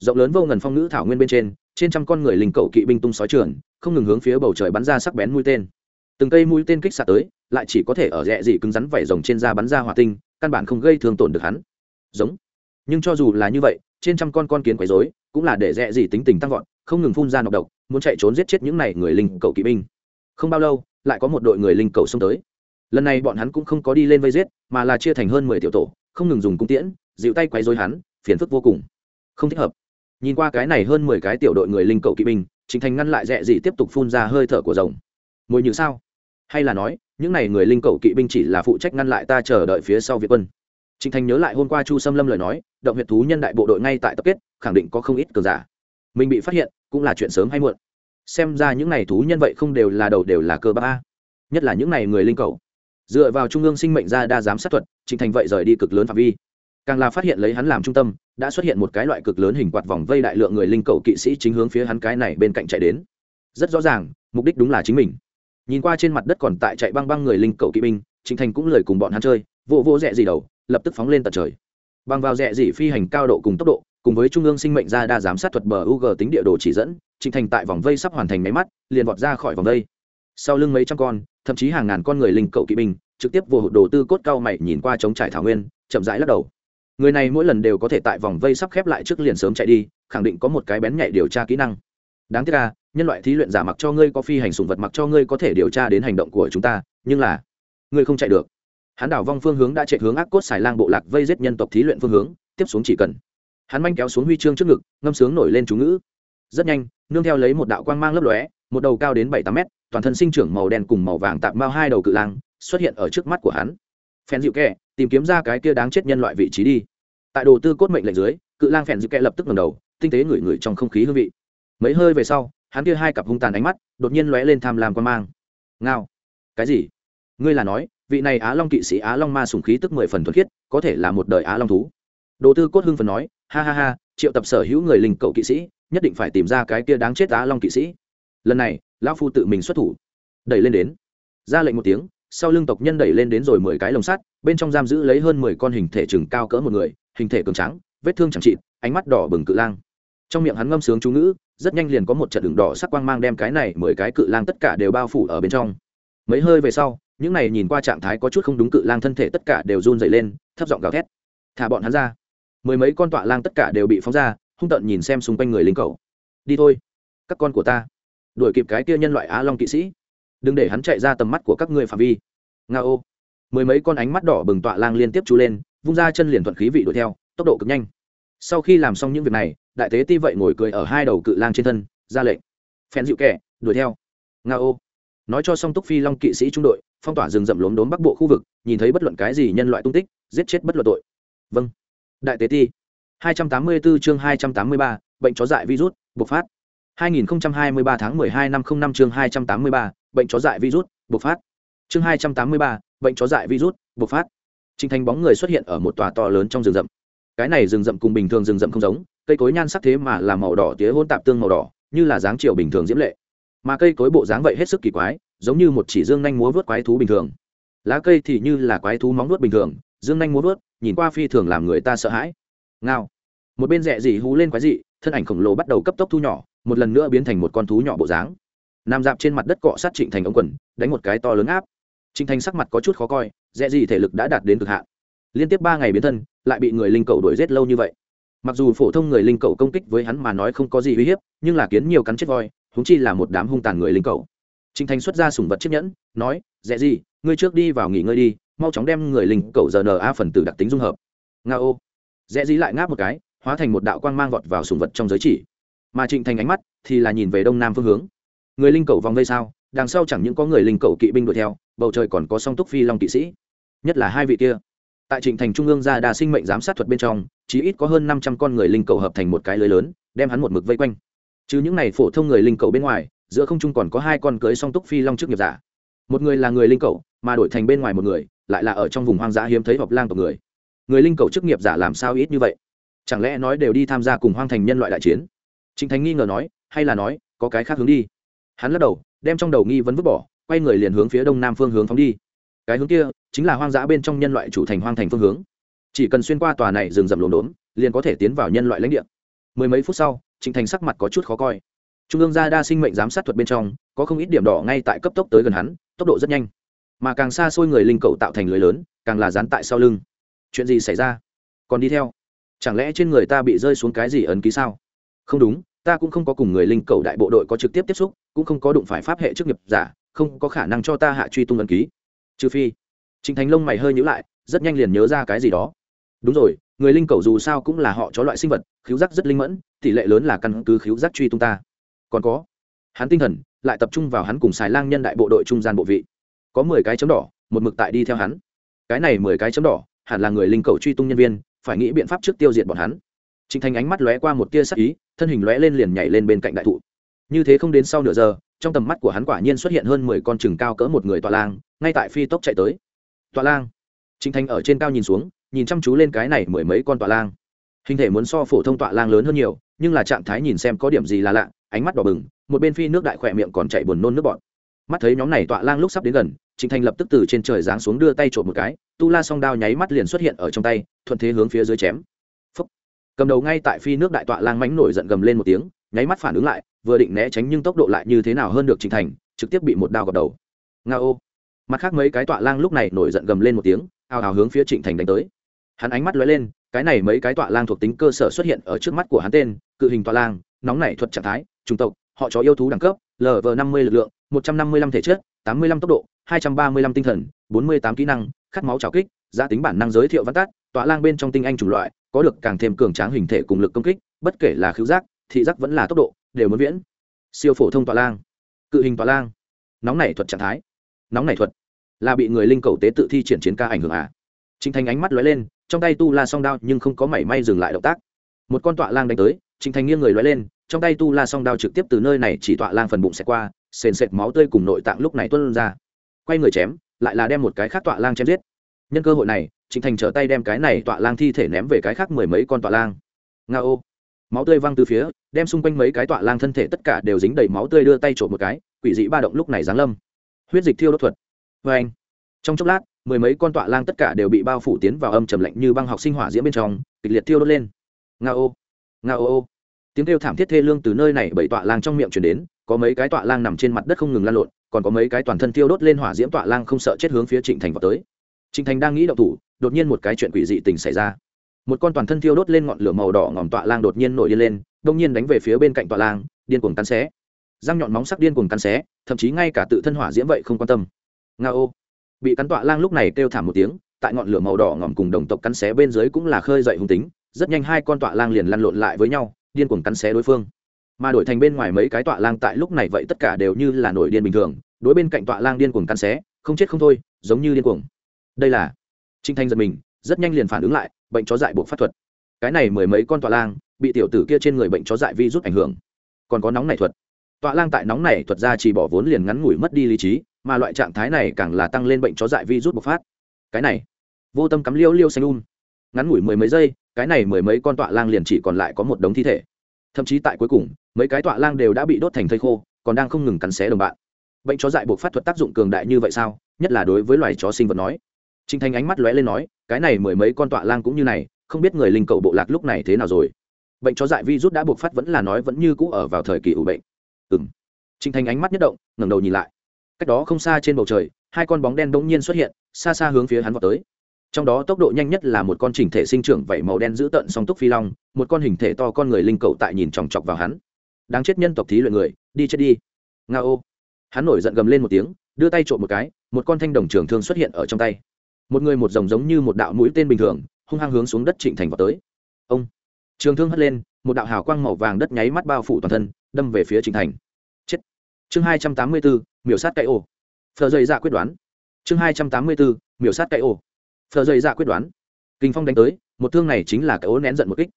Speaker 1: rộng lớn vô ngần phong ngữ thảo nguyên bên trên trên trăm con người linh cầu kỵ binh tung sói trường, không ngừng hướng phía bầu trời bắn ra sắc bén mũi tên. Từng cây mũi tên kích xạ tới, lại chỉ có thể ở rẽ dị cứng rắn vảy rồng trên da bắn ra hỏa tinh, căn bản không gây thương tổn được hắn. Giống. Nhưng cho dù là như vậy, trên trăm con con kiến quấy rối, cũng là để rẽ dị tính tình tăng vọt, không ngừng phun ra nọc độc, muốn chạy trốn giết chết những này người linh cầu kỵ binh. Không bao lâu, lại có một đội người linh cầu xông tới. Lần này bọn hắn cũng không có đi lên vây giết, mà là chia thành hơn mười tiểu tổ, không ngừng dùng cung tiễn, dịu tay quấy rối hắn, phiền phức vô cùng. Không thích hợp nhìn qua cái này hơn mười cái tiểu đội người linh cầu kỵ binh chính thành ngăn lại rẽ dị tiếp tục phun ra hơi thở của rồng. Mùi như sao? Hay là nói, những n à y người linh cầu kỵ binh chỉ là phụ trách ngăn lại ta chờ đợi phía sau việt quân. Trịnh thành nhớ lại hôm qua chu xâm lâm lời nói, động huyện thú nhân đại bộ đội ngay tại tập kết, khẳng định có không ít cờ giả. Mình bị phát hiện, cũng là chuyện sớm hay muộn. Xem ra những n à y thú nhân vậy không đều là đầu đều là cơ ba nhất là những n à y người linh cầu dựa vào trung ương sinh mệnh ra đa giám sát thuật trịnh thành vậy rời đi cực lớn phạm vi càng là phát hiện lấy hắn làm trung tâm, đã xuất hiện một cái loại cực lớn hình quạt vòng vây đại lượng người linh cầu kỵ sĩ chính hướng phía hắn cái này bên cạnh chạy đến. Rất rõ ràng, mục đích đúng là chính mình. Nhìn qua trên mặt đất còn tại chạy băng băng người linh cầu kỵ binh chính thành cũng lời cùng bọn hắn chơi vô vô rẽ gì đầu, lập tức phóng lên tận trời. Băng vào rẽ gì phi hành cao độ cùng tốc độ, cùng với trung ương sinh mệnh ra đa giám sát thuật bờ UG tính địa đồ chỉ dẫn, trịnh thành tại vòng vây sắp hoàn thành máy mắt, liền vọt ra khỏi vòng vây. Sau lưng mấy trăm con, thậm chí hàng ngàn con người linh cầu kỵ binh, trực tiếp vô hụt đồ tư cốt cao mày nhìn qua chống trải thảo nguyên, chậm rãi lắc đầu người này mỗi lần đều có thể tại vòng vây sắp khép lại trước liền sớm chạy đi, khẳng định có một cái bén nhạy điều tra kỹ năng. Đáng tiếc là nhân loại thí luyện giả mặc cho ngươi có phi hành sùng vật mặc cho ngươi có thể điều tra đến hành động của chúng ta, nhưng là, ngươi không chạy được. Hắn đảo vong phương hướng đã chạy hướng ác cốt xài lang bộ lạc vây giết nhân tộc thí luyện phương hướng, tiếp xuống chỉ cần. Hắn manh kéo xuống huy chương trước ngực, ngâm sướng nổi lên chú ngữ. Rất nhanh, nương theo lấy một đạo quang mang lấp lóe, một đầu cao đến bảy tám mét, toàn thân sinh trưởng màu đen cùng màu vàng tạm mao hai đầu cự lang, xuất hiện ở trước mắt của hắn. Phen dịu kẹ tìm kiếm ra cái kia đáng chết nhân loại vị trí đi. Tại đồ tư cốt mệnh lệnh dưới, cự lang phèn dịu kẹ lập tức ngầm đầu, tinh tế ngửi ngửi trong không khí hương vị. Mấy hơi về sau, hắn kia hai cặp hung tàn ánh mắt đột nhiên lóe lên tham lam quan mang. Ngao, cái gì? Ngươi là nói, vị này á long kỵ sĩ á long ma sùng khí tức mười phần thuần khiết, có thể là một đời á long thú? Đồ tư cốt hưng phần nói, ha ha ha, triệu tập sở hữu người linh cậu kỵ sĩ, nhất định phải tìm ra cái kia đáng chết á long kỵ sĩ. Lần này, lão phu tự mình xuất thủ. Đẩy lên đến. Ra lệnh một tiếng sau lưng tộc nhân đẩy lên đến rồi mười cái lồng sắt, bên trong giam giữ lấy hơn mười con hình thể chừng cao cỡ một người, hình thể cường trắng vết thương chẳng trị ánh mắt đỏ bừng cự lang. Trong miệng hắn ngâm sướng chú ngữ, rất nhanh liền có một trận đường đỏ sắc quang mang đem cái này mười cái cự lang tất cả đều bao phủ ở bên trong. Mấy hơi về sau, những này nhìn qua trạng thái có chút không đúng cự lang thân thể tất cả đều run dày lên, thấp giọng gào thét. Thả bọn hắn ra. Mười mấy con tọa lang tất cả đều bị phóng ra, hung tận nhìn xem xung quanh người lính cầu đi thôi, các con của ta. Đuổi kịp cái kia nhân loại á long kỵ sĩ đừng để hắn chạy ra tầm mắt của các ngươi phạm vi. Nga ô. Mười mấy con ánh mắt đỏ bừng tọa lang liên tiếp chú lên vung ra chân liền thuận khí vị đuổi theo tốc độ cực nhanh. Sau khi làm xong những việc này đại tế ti vậy ngồi cười ở hai đầu cự lang trên thân ra lệnh. Phen dịu kẻ đuổi theo. Nga ô. Nói cho song túc phi long kỵ sĩ trung đội phong tỏa rừng rậm lốm đốm bắc bộ khu vực nhìn thấy bất luận cái gì nhân loại tung tích giết chết bất luận tội. Vâng. Đại tế ti. 284 chương 283, bệnh chó dại virus bộc phát. 2023 tháng 12 năm 05 chương 283, bệnh chó dại virus bộc phát chương 283, bệnh chó dại virus bộc phát Trình Thành bóng người xuất hiện ở một tòa to lớn trong rừng rậm. Cái này rừng rậm cùng bình thường rừng rậm không giống, cây cối nhan sắc thế mà là màu đỏ tía hôn tạp tương màu đỏ, như là dáng chiều bình thường diễm lệ. Mà cây cối bộ dáng vậy hết sức kỳ quái, giống như một chỉ dương nhanh múa vớt quái thú bình thường. Lá cây thì như là quái thú móng vuốt bình thường, dương nhanh múa vớt, nhìn qua phi thường làm người ta sợ hãi. Ngao. Một bên rẽ dị hú lên quái dị, thân ảnh khổng lồ bắt đầu cấp tốc thu nhỏ, một lần nữa biến thành một con thú nhỏ bộ dáng. Nam dạp trên mặt đất cọ sát Trịnh Thành ống quần, đánh một cái to lớn áp. Trịnh Thành sắc mặt có chút khó coi, dễ dị thể lực đã đạt đến cực hạn. Liên tiếp ba ngày biến thân, lại bị người linh cầu đuổi giết lâu như vậy. Mặc dù phổ thông người linh cầu công kích với hắn mà nói không có gì uy hiếp, nhưng là kiến nhiều cắn chết voi, húng chi là một đám hung tàn người linh cầu. Trịnh Thành xuất ra sủng vật chiếc nhẫn, nói: dễ gì, ngươi trước đi vào nghỉ ngơi đi, mau chóng đem người linh cầu giờ RNA phần tử đặc tính dung hợp." Ngao. dễ gì lại ngáp một cái, hóa thành một đạo quang mang vọt vào sủng vật trong giới chỉ. Mà Trịnh Thành ánh mắt thì là nhìn về đông nam phương hướng. Người linh cầu vòng vây sao? Đằng sau chẳng những có người linh cầu kỵ binh đuổi theo, bầu trời còn có song túc phi long kỵ sĩ. Nhất là hai vị kia. Tại Trịnh Thành trung ương ra đà sinh mệnh giám sát thuật bên trong, chí ít có hơn năm trăm con người linh cầu hợp thành một cái lưới lớn, đem hắn một mực vây quanh. Chứ những này phổ thông người linh cầu bên ngoài, giữa không trung còn có hai con cưới song túc phi long trước nghiệp giả một người là người linh cầu mà đổi thành bên ngoài một người lại là ở trong vùng hoang dã hiếm thấy họp lang tộc người người linh cầu chức nghiệp giả làm sao ít như vậy chẳng lẽ nói đều đi tham gia cùng hoang thành nhân loại đại chiến trịnh thành nghi ngờ nói hay là nói có cái khác hướng đi hắn lắc đầu, đem trong đầu nghi vấn vứt bỏ, quay người liền hướng phía đông nam phương hướng phóng đi. Cái hướng kia chính là hoang dã bên trong nhân loại chủ thành hoang thành phương hướng. Chỉ cần xuyên qua tòa này rừng rậm lồn đốn liền có thể tiến vào nhân loại lãnh địa. Mười mấy phút sau, trịnh thành sắc mặt có chút khó coi. Trung ương gia đa sinh mệnh giám sát thuật bên trong, có không ít điểm đỏ ngay tại cấp tốc tới gần hắn, tốc độ rất nhanh. Mà càng xa xôi người linh cầu tạo thành lưới lớn, càng là dán tại sau lưng. Chuyện gì xảy ra? Còn đi theo. Chẳng lẽ trên người ta bị rơi xuống cái gì ấn ký sao? Không đúng, ta cũng không có cùng người linh cầu đại bộ đội có trực tiếp tiếp xúc cũng không có đụng phải pháp hệ chức nghiệp giả không có khả năng cho ta hạ truy tung ấn ký. Trừ phi trịnh thành lông mày hơi nhữ lại rất nhanh liền nhớ ra cái gì đó. Đúng rồi người linh cầu dù sao cũng là họ chó loại sinh vật khiếu giác rất linh mẫn tỷ lệ lớn là căn cứ khiếu giác truy tung ta. Còn có hắn tinh thần lại tập trung vào hắn cùng xài lang nhân đại bộ đội trung gian bộ vị. Có mười cái chấm đỏ một mực tại đi theo hắn. Cái này mười cái chấm đỏ hẳn là người linh cầu truy tung nhân viên phải nghĩ biện pháp trước tiêu diệt bọn hắn. Trình Thành ánh mắt lóe qua một tia sắc ý, thân hình lóe lên liền nhảy lên bên cạnh đại thụ. Như thế không đến sau nửa giờ, trong tầm mắt của hắn quả nhiên xuất hiện hơn mười con chừng cao cỡ một người tọa lang, ngay tại phi tốc chạy tới. Tọa lang. Trịnh Thành ở trên cao nhìn xuống, nhìn chăm chú lên cái này mười mấy con tọa lang. Hình thể muốn so phổ thông tọa lang lớn hơn nhiều, nhưng là trạng thái nhìn xem có điểm gì là lạ, ánh mắt đỏ bừng một bên phi nước đại khỏe miệng còn chạy buồn nôn nước bọt mắt thấy nhóm này tọa lang lúc sắp đến gần trịnh thành lập tức từ trên trời giáng xuống đưa tay trộm một cái tu la song đao nháy mắt liền xuất hiện ở trong tay thuận thế hướng phía dưới chém Phúc. cầm đầu ngay tại phi nước đại tọa lang mánh nổi giận gầm lên một tiếng nháy mắt phản ứng lại vừa định né tránh nhưng tốc độ lại như thế nào hơn được Trình thành, trực tiếp bị một đao gọt đầu. Nga ô. Mặt khác mấy cái tọa lang lúc này nổi giận gầm lên một tiếng, ào ào hướng phía trịnh thành đánh tới. Hắn ánh mắt lóe lên, cái này mấy cái tọa lang thuộc tính cơ sở xuất hiện ở trước mắt của hắn tên, cự hình tọa lang, nóng nảy thuật trạng thái, chủng tộc, họ chó yêu thú đẳng cấp lv năm mươi lực lượng, một trăm năm mươi lăm thể chất, tám mươi lăm tốc độ, hai trăm ba mươi lăm tinh thần, bốn mươi tám kỹ năng, khát máu trào kích, giá tính bản năng giới thiệu văn tát tọa lang bên trong tinh anh chủng loại, có được càng thêm cường tráng hình thể cùng lực công kích, bất kể là khứu giác, thị giác vẫn là tốc độ đều muốn viễn. Siêu phổ thông tọa lang cự hình tọa lang nóng nảy thuật trạng thái nóng nảy thuật là bị người linh cầu tế tự thi triển chiến ca ảnh hưởng à? Trình Thành ánh mắt lóe lên, trong tay tu la song đao nhưng không có mảy may dừng lại động tác. Một con tọa lang đánh tới, Trình Thành nghiêng người lóe lên, trong tay tu la song đao trực tiếp từ nơi này chỉ tọa lang phần bụng sẽ qua sền sệt máu tươi cùng nội tạng lúc này tuôn ra. Quay người chém lại là đem một cái khác tọa lang chém giết. Nhân cơ hội này trịnh thành trở tay đem cái này tọa lang thi thể ném về cái khác mười mấy con tọa lang. Nga ô máu tươi văng từ phía đem xung quanh mấy cái tọa lang thân thể tất cả đều dính đầy máu tươi đưa tay trộm một cái, quỷ dị ba động lúc này giáng lâm. Huyết dịch thiêu đốt thuật. Vê anh, trong chốc lát, mười mấy con tọa lang tất cả đều bị bao phủ tiến vào âm trầm lạnh như băng học sinh hỏa diễm bên trong, kịch liệt thiêu đốt lên. Nga ô nga ô ô. Tiếng kêu thảm thiết thê lương từ nơi này bảy tọa lang trong miệng chuyển đến, có mấy cái tọa lang nằm trên mặt đất không ngừng lan lộn, còn có mấy cái toàn thân thiêu đốt lên hỏa diễm tọa lang không sợ chết hướng phía trịnh thành vào tới. Trịnh thành đang nghĩ đậu thủ, đột nhiên một cái chuyện quỷ dị tình xảy ra. Một con toàn thân thiêu đốt lên ngọn lửa màu đỏ ngòm tọa lang đột nhiên nổi lên lên đông nhiên đánh về phía bên cạnh tòa lang điên cuồng cắn xé. Răng nhọn móng sắc điên cuồng cắn xé, thậm chí ngay cả tự thân hỏa diễm vậy không quan tâm. Nga ô. Bị cắn tọa lang lúc này kêu thảm một tiếng, tại ngọn lửa màu đỏ ngòm cùng đồng tộc cắn xé bên dưới cũng là khơi dậy hung tính, rất nhanh hai con tọa lang liền lăn lộn lại với nhau, điên cuồng cắn xé đối phương. Mà đổi thành bên ngoài mấy cái tọa lang tại lúc này vậy tất cả đều như là nổi điên bình thường, đối bên cạnh tọa lang điên cuồng cắn xé, không chết không thôi, giống như điên cuồng. Đây là trinh thanh giật mình, rất nhanh liền phản ứng lại, bệnh chó dại buộc pháp thuật. Cái này mười mấy con tọa lang bị tiểu tử kia trên người bệnh chó dại vi rút ảnh hưởng. Còn có nóng này thuật. Tọa lang tại nóng này thuật ra chỉ bỏ vốn liền ngắn ngủi mất đi lý trí, mà loại trạng thái này càng là tăng lên bệnh chó dại vi rút bộc phát. Cái này, vô tâm cắm liêu liêu xanh un ngắn ngủi mười mấy giây, cái này mười mấy con tọa lang liền chỉ còn lại có một đống thi thể. Thậm chí tại cuối cùng, mấy cái tọa lang đều đã bị đốt thành thây khô, còn đang không ngừng cắn xé đồng bạn. Bệnh chó dại buộc phát thuật tác dụng cường đại như vậy sao? Nhất là đối với loài chó sinh vật nói. Trinh thanh ánh mắt lóe lên nói, cái này mười mấy con tọa lang cũng như này, không biết người linh cầu bộ lạc lúc này thế nào rồi? Bệnh chó dại virus đã buộc phát vẫn là nói vẫn như cũ ở vào thời kỳ ủ bệnh. Ừng trinh Thành ánh mắt nhất động, ngẩng đầu nhìn lại. Cách đó không xa trên bầu trời, hai con bóng đen bỗng nhiên xuất hiện, xa xa hướng phía hắn vào tới. Trong đó tốc độ nhanh nhất là một con chỉnh thể sinh trưởng vảy màu đen giữ tận song túc phi long, một con hình thể to con người linh cầu tại nhìn chòng chọc vào hắn. Đáng chết nhân tộc thí luyện người, đi chết đi. Nga ô. Hắn nổi giận gầm lên một tiếng, đưa tay trộm một cái, một con thanh đồng trường thương xuất hiện ở trong tay. Một người một dòng giống như một đạo mũi tên bình thường, hung hăng hướng xuống đất trịnh thành vào tới. Ông trường thương hất lên, một đạo hào quang màu vàng đất nháy mắt bao phủ toàn thân, đâm về phía trịnh thành. Chết. Chương hai trăm tám mươi bốn, miểu sát cậy ô phờ dây dạ quyết đoán. Chương hai trăm tám mươi bốn, miểu sát cậy ô phờ dây dạ quyết đoán. Kinh phong đánh tới, một thương này chính là cậy ô nén giận một kích.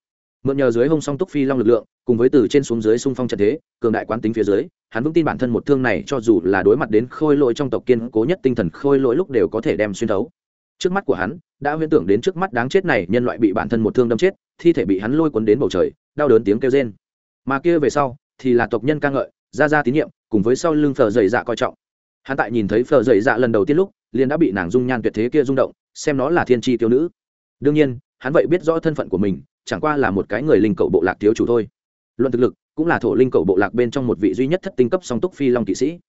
Speaker 1: Mượn nhờ dưới hông song túc phi long lực lượng, cùng với từ trên xuống dưới xung phong trận thế, cường đại quán tính phía dưới, hắn vững tin bản thân một thương này cho dù là đối mặt đến khôi lỗi trong tộc kiên cố nhất tinh thần khôi lỗi lúc đều có thể đem xuyên thấu trước mắt của hắn, đã huyễn tưởng đến trước mắt đáng chết này nhân loại bị bản thân một thương đâm chết, thi thể bị hắn lôi cuốn đến bầu trời, đau đớn tiếng kêu rên. Mà kia về sau, thì là tộc nhân ca ngợi, ra ra tín nhiệm, cùng với sau lưng phở dày dạ coi trọng. Hắn tại nhìn thấy phở dày dạ lần đầu tiên lúc, liền đã bị nàng dung nhan tuyệt thế kia rung động, xem nó là thiên tri tiêu nữ. Đương nhiên, hắn vậy biết rõ thân phận của mình, chẳng qua là một cái người linh cậu bộ lạc thiếu chủ thôi. Luận thực lực, cũng là thổ linh cậu bộ lạc bên trong một vị duy nhất thất tinh cấp song túc phi long kỵ sĩ.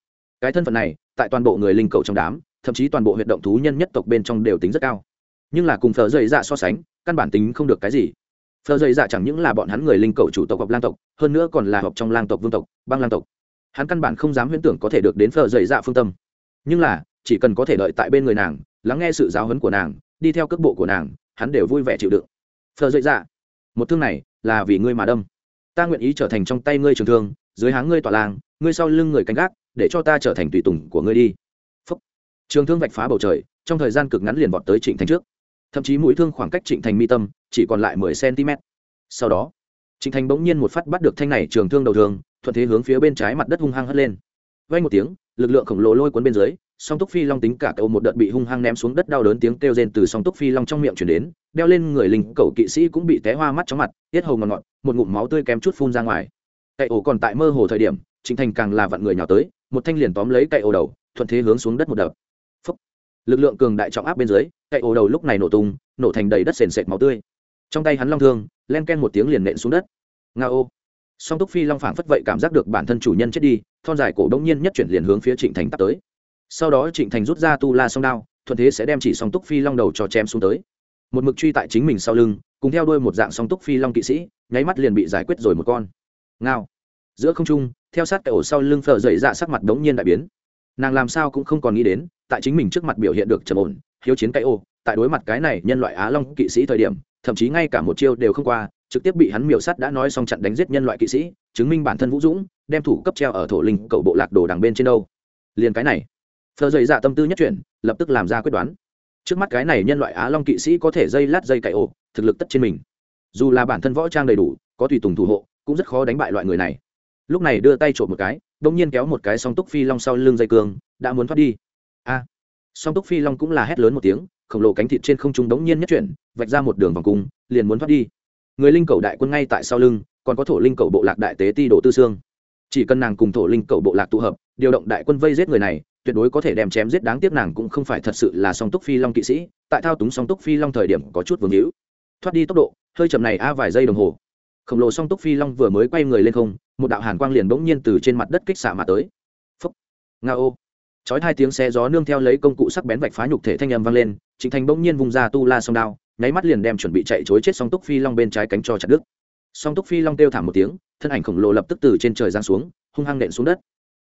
Speaker 1: Cái thân phận này, tại toàn bộ người linh cậu trong đám thậm chí toàn bộ huyệt động thú nhân nhất tộc bên trong đều tính rất cao. Nhưng là cùng phở dày dạ so sánh, căn bản tính không được cái gì. Phở dày dạ chẳng những là bọn hắn người linh cầu chủ tộc hoặc lang tộc, hơn nữa còn là học trong lang tộc, vương tộc băng lang tộc. Hắn căn bản không dám huyễn tưởng có thể được đến phở dày dạ phương tâm. Nhưng là, chỉ cần có thể đợi tại bên người nàng, lắng nghe sự giáo huấn của nàng, đi theo cước bộ của nàng, hắn đều vui vẻ chịu đựng. Phở dày dạ một thương này là vì ngươi mà đâm. Ta nguyện ý trở thành trong tay ngươi trường thương, dưới háng ngươi tỏa làng, ngươi sau lưng người canh gác, để cho ta trở thành tùy tùng của ngươi đi trường thương vạch phá bầu trời, trong thời gian cực ngắn liền vọt tới trịnh thành trước. Thậm chí mũi thương khoảng cách trịnh thành mi tâm, chỉ còn lại mười cm sau đó, trịnh thành bỗng nhiên một phát bắt được thanh này trường thương đầu thường thuận thế hướng phía bên trái mặt đất hung hăng hất lên. Vay một tiếng, lực lượng khổng lồ lôi cuốn bên dưới, song túc phi long tính cả cậu một đợt bị hung hăng ném xuống đất đau đớn tiếng kêu rên từ song túc phi long trong miệng chuyển đến, đeo lên người linh cậu kỵ sĩ cũng bị té hoa mắt chóng mặt, tiết hầu ngọt ngọt một ngụm máu tươi kém chút phun ra ngoài. Cậy ổ còn tại mơ hồ thời điểm, trịnh thành càng là vặn người nhào tới, một thanh liền tóm lấy cậy ổ đầu, thuận thế hướng xuống đất một đập lực lượng cường đại trọng áp bên dưới cậy ổ đầu lúc này nổ tung, nổ thành đầy đất sền sệt máu tươi. Trong tay hắn long thương, len ken một tiếng liền nện xuống đất. Nga ô. Song túc phi long phảng phất vậy cảm giác được bản thân chủ nhân chết đi, thon dài cổ đông nhiên nhất chuyển liền hướng phía trịnh thành tắt tới. Sau đó trịnh thành rút ra tu la song đao, thuận thế sẽ đem chỉ song túc phi long đầu cho chém xuống tới. Một mực truy tại chính mình sau lưng, cùng theo đuôi một dạng song túc phi long kỵ sĩ, nháy mắt liền bị giải quyết rồi một con. Ngao. Giữa không trung, theo sát cái ổ sau lưng phở dậy dạ sắc mặt đống nhiên đại biến nàng làm sao cũng không còn nghĩ đến, tại chính mình trước mặt biểu hiện được trầm ổn, hiếu chiến cái ô, tại đối mặt cái này nhân loại á long kỵ sĩ thời điểm, thậm chí ngay cả một chiêu đều không qua, trực tiếp bị hắn miểu sát đã nói xong chặn đánh giết nhân loại kỵ sĩ, chứng minh bản thân vũ dũng, đem thủ cấp treo ở thổ linh cậu bộ lạc đồ đằng bên trên đâu. Liền cái này. Phờ dày dạ tâm tư nhất chuyển, lập tức làm ra quyết đoán. Trước mắt cái này nhân loại á long kỵ sĩ có thể dây lát dây cậy ổ thực lực tất trên mình. Dù là bản thân võ trang đầy đủ, có tùy tùng thủ hộ, cũng rất khó đánh bại loại người này. Lúc này đưa tay trộm một cái đông nhiên kéo một cái song túc phi long sau lưng dây cương, đã muốn thoát đi. A, song túc phi long cũng là hét lớn một tiếng, khổng lồ cánh thịt trên không trung đống nhiên nhất chuyển, vạch ra một đường vòng cung, liền muốn thoát đi. Người linh cầu đại quân ngay tại sau lưng, còn có thổ linh cầu bộ lạc đại tế ti đồ tư xương. Chỉ cần nàng cùng thổ linh cầu bộ lạc tụ hợp, điều động đại quân vây giết người này, tuyệt đối có thể đem chém giết đáng tiếc nàng cũng không phải thật sự là song túc phi long kỵ sĩ, tại thao túng song túc phi long thời điểm có chút vương hữu. Thoát đi tốc độ, hơi chậm này a vài giây đồng hồ khổng lồ song túc phi long vừa mới quay người lên không, một đạo hàn quang liền bỗng nhiên từ trên mặt đất kích xạ mà tới. Phúc. Nga ô. Chói hai tiếng xe gió nương theo lấy công cụ sắc bén vạch phá nhục thể thanh âm vang lên, trịnh thành bỗng nhiên vùng ra tu la song đao, nháy mắt liền đem chuẩn bị chạy chối chết song túc phi long bên trái cánh cho chặt đứt. Song túc phi long kêu thảm một tiếng, thân ảnh khổng lồ lập tức từ trên trời giáng xuống, hung hăng nện xuống đất.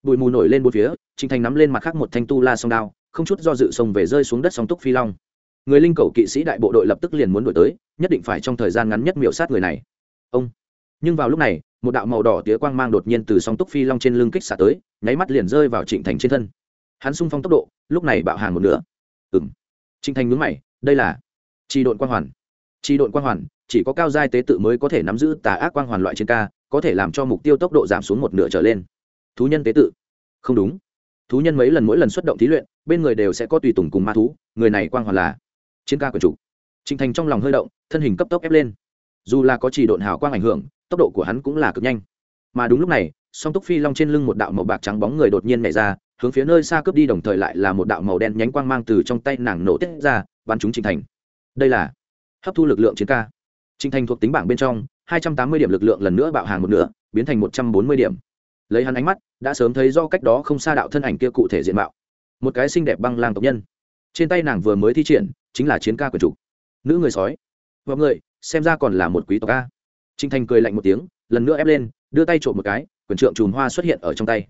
Speaker 1: Bụi mù nổi lên bốn phía, trịnh thành nắm lên mặt khác một thanh tu la song đao, không chút do dự xông về rơi xuống đất song túc phi long. Người linh cầu kỵ sĩ đại bộ đội lập tức liền muốn đuổi tới, nhất định phải trong thời gian ngắn nhất miểu sát người này ông. Nhưng vào lúc này, một đạo màu đỏ tía quang mang đột nhiên từ song túc phi long trên lưng kích xả tới, nháy mắt liền rơi vào trịnh thành trên thân. Hắn sung phong tốc độ, lúc này bạo hàng một nửa. Ừ m trịnh thành ngứng mày, đây là tri đội quang hoàn. Tri đội quang hoàn, chỉ có cao giai tế tự mới có thể nắm giữ tà ác quang hoàn loại trên ca, có thể làm cho mục tiêu tốc độ giảm xuống một nửa trở lên. Thú nhân tế tự. Không đúng. Thú nhân mấy lần mỗi lần xuất động thí luyện, bên người đều sẽ có tùy tùng cùng ma thú, người này quang hoàn là chiến ca quần chủ. Trịnh thành trong lòng hơi động, thân hình cấp tốc ép lên dù là có chỉ độn hào quang ảnh hưởng, tốc độ của hắn cũng là cực nhanh. Mà đúng lúc này, song túc phi long trên lưng một đạo màu bạc trắng bóng người đột nhiên nhảy ra, hướng phía nơi xa cướp đi đồng thời lại là một đạo màu đen nhánh quang mang từ trong tay nàng nổ tiết ra, bắn chúng trình thành. Đây là hấp thu lực lượng chiến ca. Trình thành thuộc tính bảng bên trong, hai trăm tám mươi điểm lực lượng lần nữa bạo hàng một nửa, biến thành một trăm bốn mươi điểm. Lấy hắn ánh mắt, đã sớm thấy do cách đó không xa đạo thân ảnh kia cụ thể diện mạo. Một cái xinh đẹp băng lang tộc nhân. Trên tay nàng vừa mới thi triển, chính là chiến ca quyền chủ. Nữ người sói. Và người xem ra còn là một quý tộc a. trinh thành cười lạnh một tiếng, lần nữa ép lên, đưa tay trộm một cái quyền trượng chùm hoa xuất hiện ở trong tay.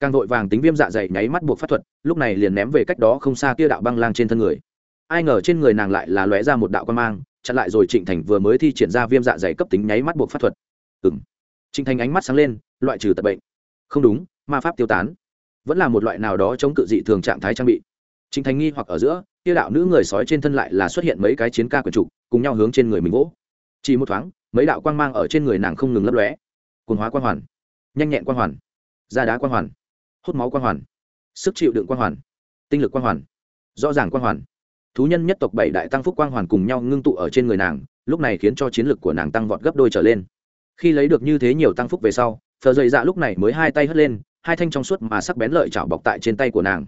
Speaker 1: Càng vội vàng tính viêm dạ dày nháy mắt buộc pháp thuật, lúc này liền ném về cách đó không xa kia đạo băng lang trên thân người. Ai ngờ trên người nàng lại là lóe ra một đạo quan mang, chặn lại rồi trịnh thành vừa mới thi triển ra viêm dạ dày cấp tính nháy mắt buộc pháp thuật. Ừ m trịnh thành ánh mắt sáng lên, loại trừ tật bệnh. Không đúng, ma pháp tiêu tán. Vẫn là một loại nào đó chống cự dị thường trạng thái trang bị. Trịnh thành nghi hoặc ở giữa, kia đạo nữ người sói trên thân lại là xuất hiện mấy cái chiến ca quyền trục, cùng nhau hướng trên người mình vỗ chỉ một thoáng, mấy đạo quang mang ở trên người nàng không ngừng lấp lóe. Cồn hóa quang hoàn, nhanh nhẹn quang hoàn, da đá quang hoàn, hút máu quang hoàn, sức chịu đựng quang hoàn, tinh lực quang hoàn, rõ ràng quang hoàn. Thú nhân nhất tộc bảy đại tăng phúc quang hoàn cùng nhau ngưng tụ ở trên người nàng, lúc này khiến cho chiến lực của nàng tăng vọt gấp đôi trở lên. Khi lấy được như thế nhiều tăng phúc về sau thờ dày dạ lúc này mới hai tay hất lên, hai thanh trong suốt mà sắc bén lợi chảo bọc tại trên tay của nàng.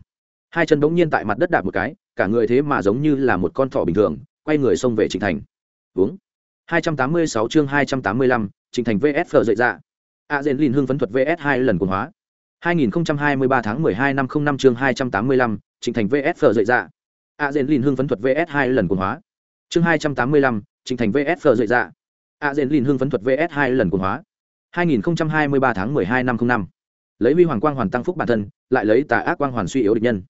Speaker 1: Hai chân bỗng nhiên tại mặt đất đạp một cái, cả người thế mà giống như là một con thỏ bình thường, quay người xông về trịnh thành. Uống. 286 chương 285, trịnh thành vs phở dậy dạ. A dền lìn hưng phấn thuật vs hai lần cuồng hóa. 2023 tháng 12 năm 05 chương 285, trịnh thành vs phở dậy dạ. A dền lìn hưng phấn thuật vs hai lần cuồng hóa. Chương 285, trịnh thành vs phở dậy dạ. A dền lìn hưng phấn thuật vs hai lần cuồng hóa. 2023 tháng 12 năm 05 lấy vi hoàng quang hoàn tăng phúc bản thân lại lấy tà ác quang hoàn suy yếu địch nhân.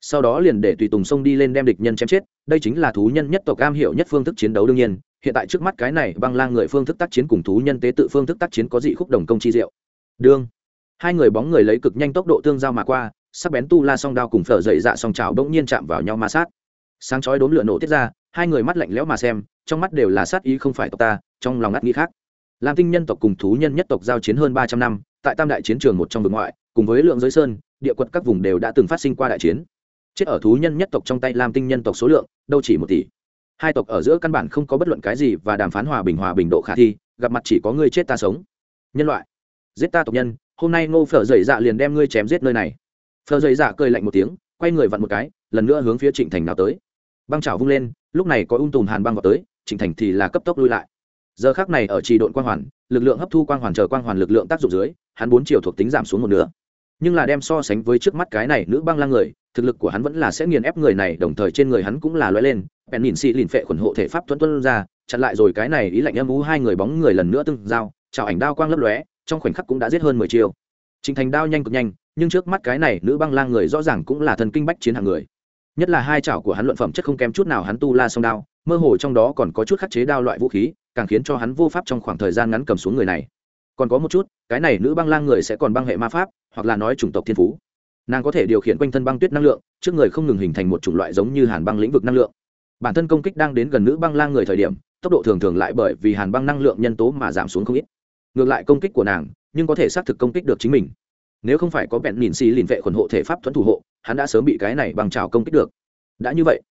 Speaker 1: Sau đó liền để tùy tùng sông đi lên đem địch nhân chém chết đây chính là thú nhân nhất tộc cam hiệu nhất phương thức chiến đấu đương nhiên hiện tại trước mắt cái này băng lang người phương thức tác chiến cùng thú nhân tế tự phương thức tác chiến có dị khúc đồng công chi diệu. Đương, hai người bóng người lấy cực nhanh tốc độ tương giao mà qua, sắc bén tu la song đao cùng phở dậy dạ song trào bỗng nhiên chạm vào nhau ma sát. Sáng chói đốm lửa nổ tiết ra, hai người mắt lạnh lẽo mà xem, trong mắt đều là sát ý không phải tộc ta, trong lòng ngắt nghĩ khác. Lam tinh nhân tộc cùng thú nhân nhất tộc giao chiến hơn ba trăm năm, tại tam đại chiến trường một trong vực ngoại, cùng với lượng giới sơn, địa quật các vùng đều đã từng phát sinh qua đại chiến. Chết ở thú nhân nhất tộc trong tay lam tinh nhân tộc số lượng, đâu chỉ một tỷ hai tộc ở giữa căn bản không có bất luận cái gì và đàm phán hòa bình hòa bình độ khả thi, gặp mặt chỉ có ngươi chết ta sống. Nhân loại, giết ta tộc nhân, hôm nay ngô phở dậy dạ liền đem ngươi chém giết nơi này. Phở dậy dạ cười lạnh một tiếng, quay người vặn một cái, lần nữa hướng phía trịnh thành nào tới. Băng trào vung lên, lúc này có ung tùm hàn băng vào tới, trịnh thành thì là cấp tốc lui lại. Giờ khác này ở trì độn quang hoàn, lực lượng hấp thu quang hoàn chờ quang hoàn lực lượng tác dụng dưới, hắn bốn chiều thuộc tính giảm xuống một nửa. Nhưng là đem so sánh với trước mắt cái này nữ băng lang người thực lực của hắn vẫn là sẽ nghiền ép người này, đồng thời trên người hắn cũng là loay lên. Bèn nhìn xị lìn phệ khuẩn hộ thể pháp tuấn tuân ra, chặn lại rồi cái này ý lạnh âm ú hai người bóng người lần nữa tương giao, chào ảnh đao quang lấp lóe, trong khoảnh khắc cũng đã giết hơn mười chiêu. Trình thành đao nhanh cực nhanh, nhưng trước mắt cái này nữ băng lang người rõ ràng cũng là thần kinh bách chiến hạng người. Nhất là hai chảo của hắn luận phẩm chất không kém chút nào hắn tu la song đao, mơ hồ trong đó còn có chút khắc chế đao loại vũ khí, càng khiến cho hắn vô pháp trong khoảng thời gian ngắn cầm xuống người này. Còn có một chút, cái này nữ băng lang người sẽ còn băng hệ ma pháp, hoặc là nói chủng tộc thiên phú nàng có thể điều khiển quanh thân băng tuyết năng lượng trước người không ngừng hình thành một chủng loại giống như hàn băng lĩnh vực năng lượng bản thân công kích đang đến gần nữ băng lang người thời điểm tốc độ thường thường lại bởi vì hàn băng năng lượng nhân tố mà giảm xuống không ít ngược lại công kích của nàng nhưng có thể xác thực công kích được chính mình nếu không phải có bẹn nhìn xì lìn vệ khuẩn hộ thể pháp thuẫn thủ hộ hắn đã sớm bị cái này bằng trào công kích được đã như vậy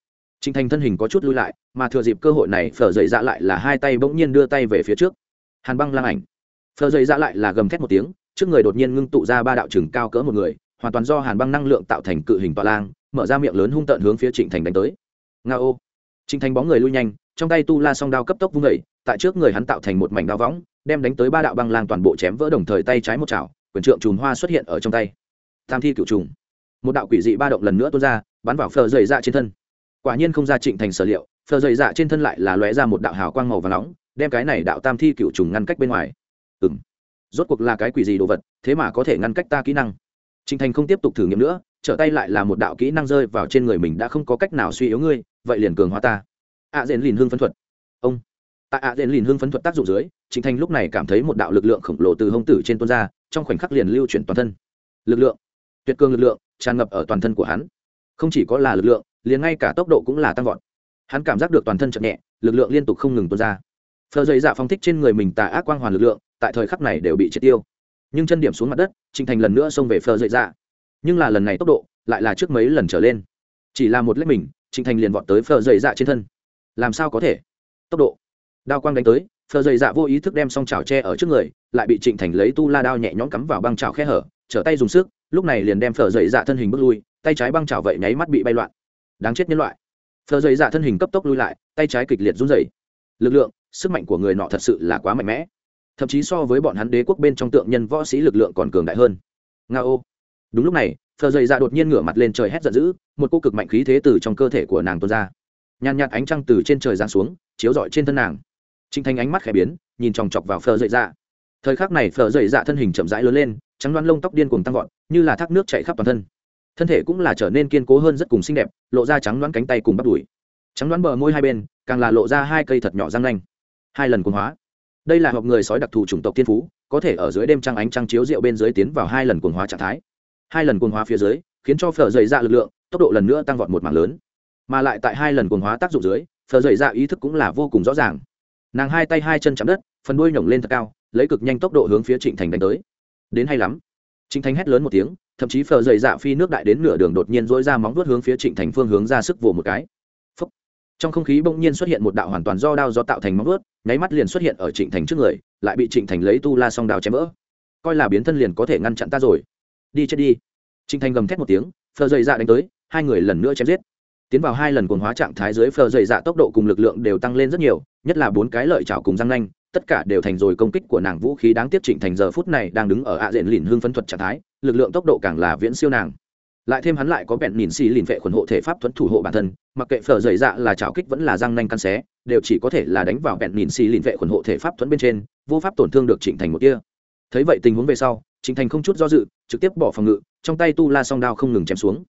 Speaker 1: Trình Thành thân hình có chút lui lại, mà thừa dịp cơ hội này, phở dậy dạ lại là hai tay bỗng nhiên đưa tay về phía trước. Hàn băng lang ảnh. Phở dậy dạ lại là gầm thét một tiếng, trước người đột nhiên ngưng tụ ra ba đạo trường cao cỡ một người, hoàn toàn do hàn băng năng lượng tạo thành cự hình tọa lang, mở ra miệng lớn hung tợn hướng phía Trịnh Thành đánh tới. Ngao. Trịnh Thành bóng người lui nhanh, trong tay tu la song đao cấp tốc vung vẩy tại trước người hắn tạo thành một mảnh đao võng, đem đánh tới ba đạo băng lang toàn bộ chém vỡ đồng thời tay trái một chảo, quyền trượng trùm hoa xuất hiện ở trong tay. Tam thi cửu trùng. Một đạo quỷ dị ba động lần nữa tuôn ra, bắn vào phở dày dạ trên thân quả nhiên không ra trịnh thành sở liệu phờ dày dạ trên thân lại là lóe ra một đạo hào quang màu và nóng đem cái này đạo tam thi cựu trùng ngăn cách bên ngoài ừ m rốt cuộc là cái quỷ gì đồ vật thế mà có thể ngăn cách ta kỹ năng Trình thành không tiếp tục thử nghiệm nữa trở tay lại là một đạo kỹ năng rơi vào trên người mình đã không có cách nào suy yếu ngươi vậy liền cường hóa ta. Ạ à, dện lìn hương phấn thuật. Ông. Tại ạ à, dện lìn hương phấn thuật tác dụng dưới Trình thành lúc này cảm thấy một đạo lực lượng khổng lồ từ hông tử trên tuôn ra trong khoảnh khắc liền lưu chuyển toàn thân. Lực lượng. Tuyệt cường lực lượng tràn ngập ở toàn thân của hắn. Không chỉ có là lực lượng liền ngay cả tốc độ cũng là tăng vọt. Hắn cảm giác được toàn thân chậm nhẹ lực lượng liên tục không ngừng tuôn ra. Phờ dây dạ phong thích trên người mình tà ác quang hoàn lực lượng tại thời khắc này đều bị triệt tiêu nhưng chân điểm xuống mặt đất, trịnh thành lần nữa xông về phờ dậy ra nhưng là lần này tốc độ lại là trước mấy lần trở lên. Chỉ là một lết mình, trịnh thành liền vọt tới phờ dậy dạ trên thân. Làm sao có thể? Tốc độ. Đao quang đánh tới phờ dậy dạ vô ý thức đem xong chảo tre ở trước người, lại bị trịnh thành lấy tu la đao nhẹ nhõm cắm vào băng chảo khe hở, trở tay dùng sức, lúc này liền đem phờ dậy dạ thân hình bước lui, tay trái băng chảo vậy nháy mắt bị bay loạn. Đáng chết nhân loại. Phờ dậy dạ thân hình cấp tốc lui lại, tay trái kịch liệt run dày lực lượng, sức mạnh của người nọ thật sự là quá mạnh mẽ thậm chí so với bọn hắn đế quốc bên trong tượng nhân võ sĩ lực lượng còn cường đại hơn. Nga ô. Đúng lúc này thờ dày dạ đột nhiên ngửa mặt lên trời hét giận dữ, một cô cực mạnh khí thế từ trong cơ thể của nàng tuôn ra. Nhàn nhạt ánh trăng từ trên trời giáng xuống, chiếu rọi trên thân nàng. Trinh thanh ánh mắt khẽ biến, nhìn chòng chọc vào phờ dậy dạ. Thời khắc này, phờ dậy dạ thân hình chậm rãi lớn lên, trắng đoán lông tóc điên cuồng tăng vọt, như là thác nước chạy khắp toàn thân. Thân thể cũng là trở nên kiên cố hơn rất cùng xinh đẹp, lộ ra trắng đoán cánh tay cùng bắt đùi. Trắng đoán bờ môi hai bên, càng là lộ ra hai cây thật nhỏ răng nanh. Hai lần cuồng hóa đây là học người sói đặc thù chủng tộc thiên phú, có thể ở dưới đêm trăng ánh trăng chiếu rượu bên dưới tiến vào hai lần cuồng hóa trạng thái. Hai lần cuồng hóa phía dưới, khiến cho phở dày dạ lực lượng, tốc độ lần nữa tăng vọt một mảng lớn. Mà lại tại hai lần cuồng hóa tác dụng dưới, phở dày dạ ý thức cũng là vô cùng rõ ràng. Nàng hai tay hai chân chạm đất, phần đuôi nhổng lên thật cao, lấy cực nhanh tốc độ hướng phía trịnh thành đánh tới. Đến hay lắm. Trịnh thành hét lớn một tiếng, thậm chí phở dày dạ phi nước đại đến nửa đường đột nhiên dỗi ra móng vuốt hướng phía trịnh thành phương hướng ra sức vồ một cái trong không khí bỗng nhiên xuất hiện một đạo hoàn toàn do đao do tạo thành móng ướt, nháy mắt liền xuất hiện ở trịnh thành trước người lại bị trịnh thành lấy tu la song đao chém vỡ. Coi là biến thân liền có thể ngăn chặn ta rồi. Đi chết đi. Trịnh thành gầm thét một tiếng phờ dày dạ đánh tới hai người lần nữa chém giết. Tiến vào hai lần cuồng hóa trạng thái dưới phờ dày dạ tốc độ cùng lực lượng đều tăng lên rất nhiều nhất là bốn cái lợi chảo cùng răng nanh tất cả đều thành rồi công kích của nàng vũ khí đáng tiếc trịnh thành giờ phút này đang đứng ở ạ diện lìn hương phấn thuật trạng thái lực lượng tốc độ càng là viễn siêu nàng lại thêm hắn lại có bẹn nhìn xì lìn vệ khuẩn hộ thể pháp thuẫn thủ hộ bản thân, mặc kệ phở dày dạ là chảo kích vẫn là răng nanh căn xé, đều chỉ có thể là đánh vào bẹn nhìn xì lìn vệ khuẩn hộ thể pháp thuẫn bên trên, vô pháp tổn thương được trịnh thành một kia thấy vậy tình huống về sau, trịnh thành không chút do dự, trực tiếp bỏ phòng ngự, trong tay tu la song đao không ngừng chém xuống.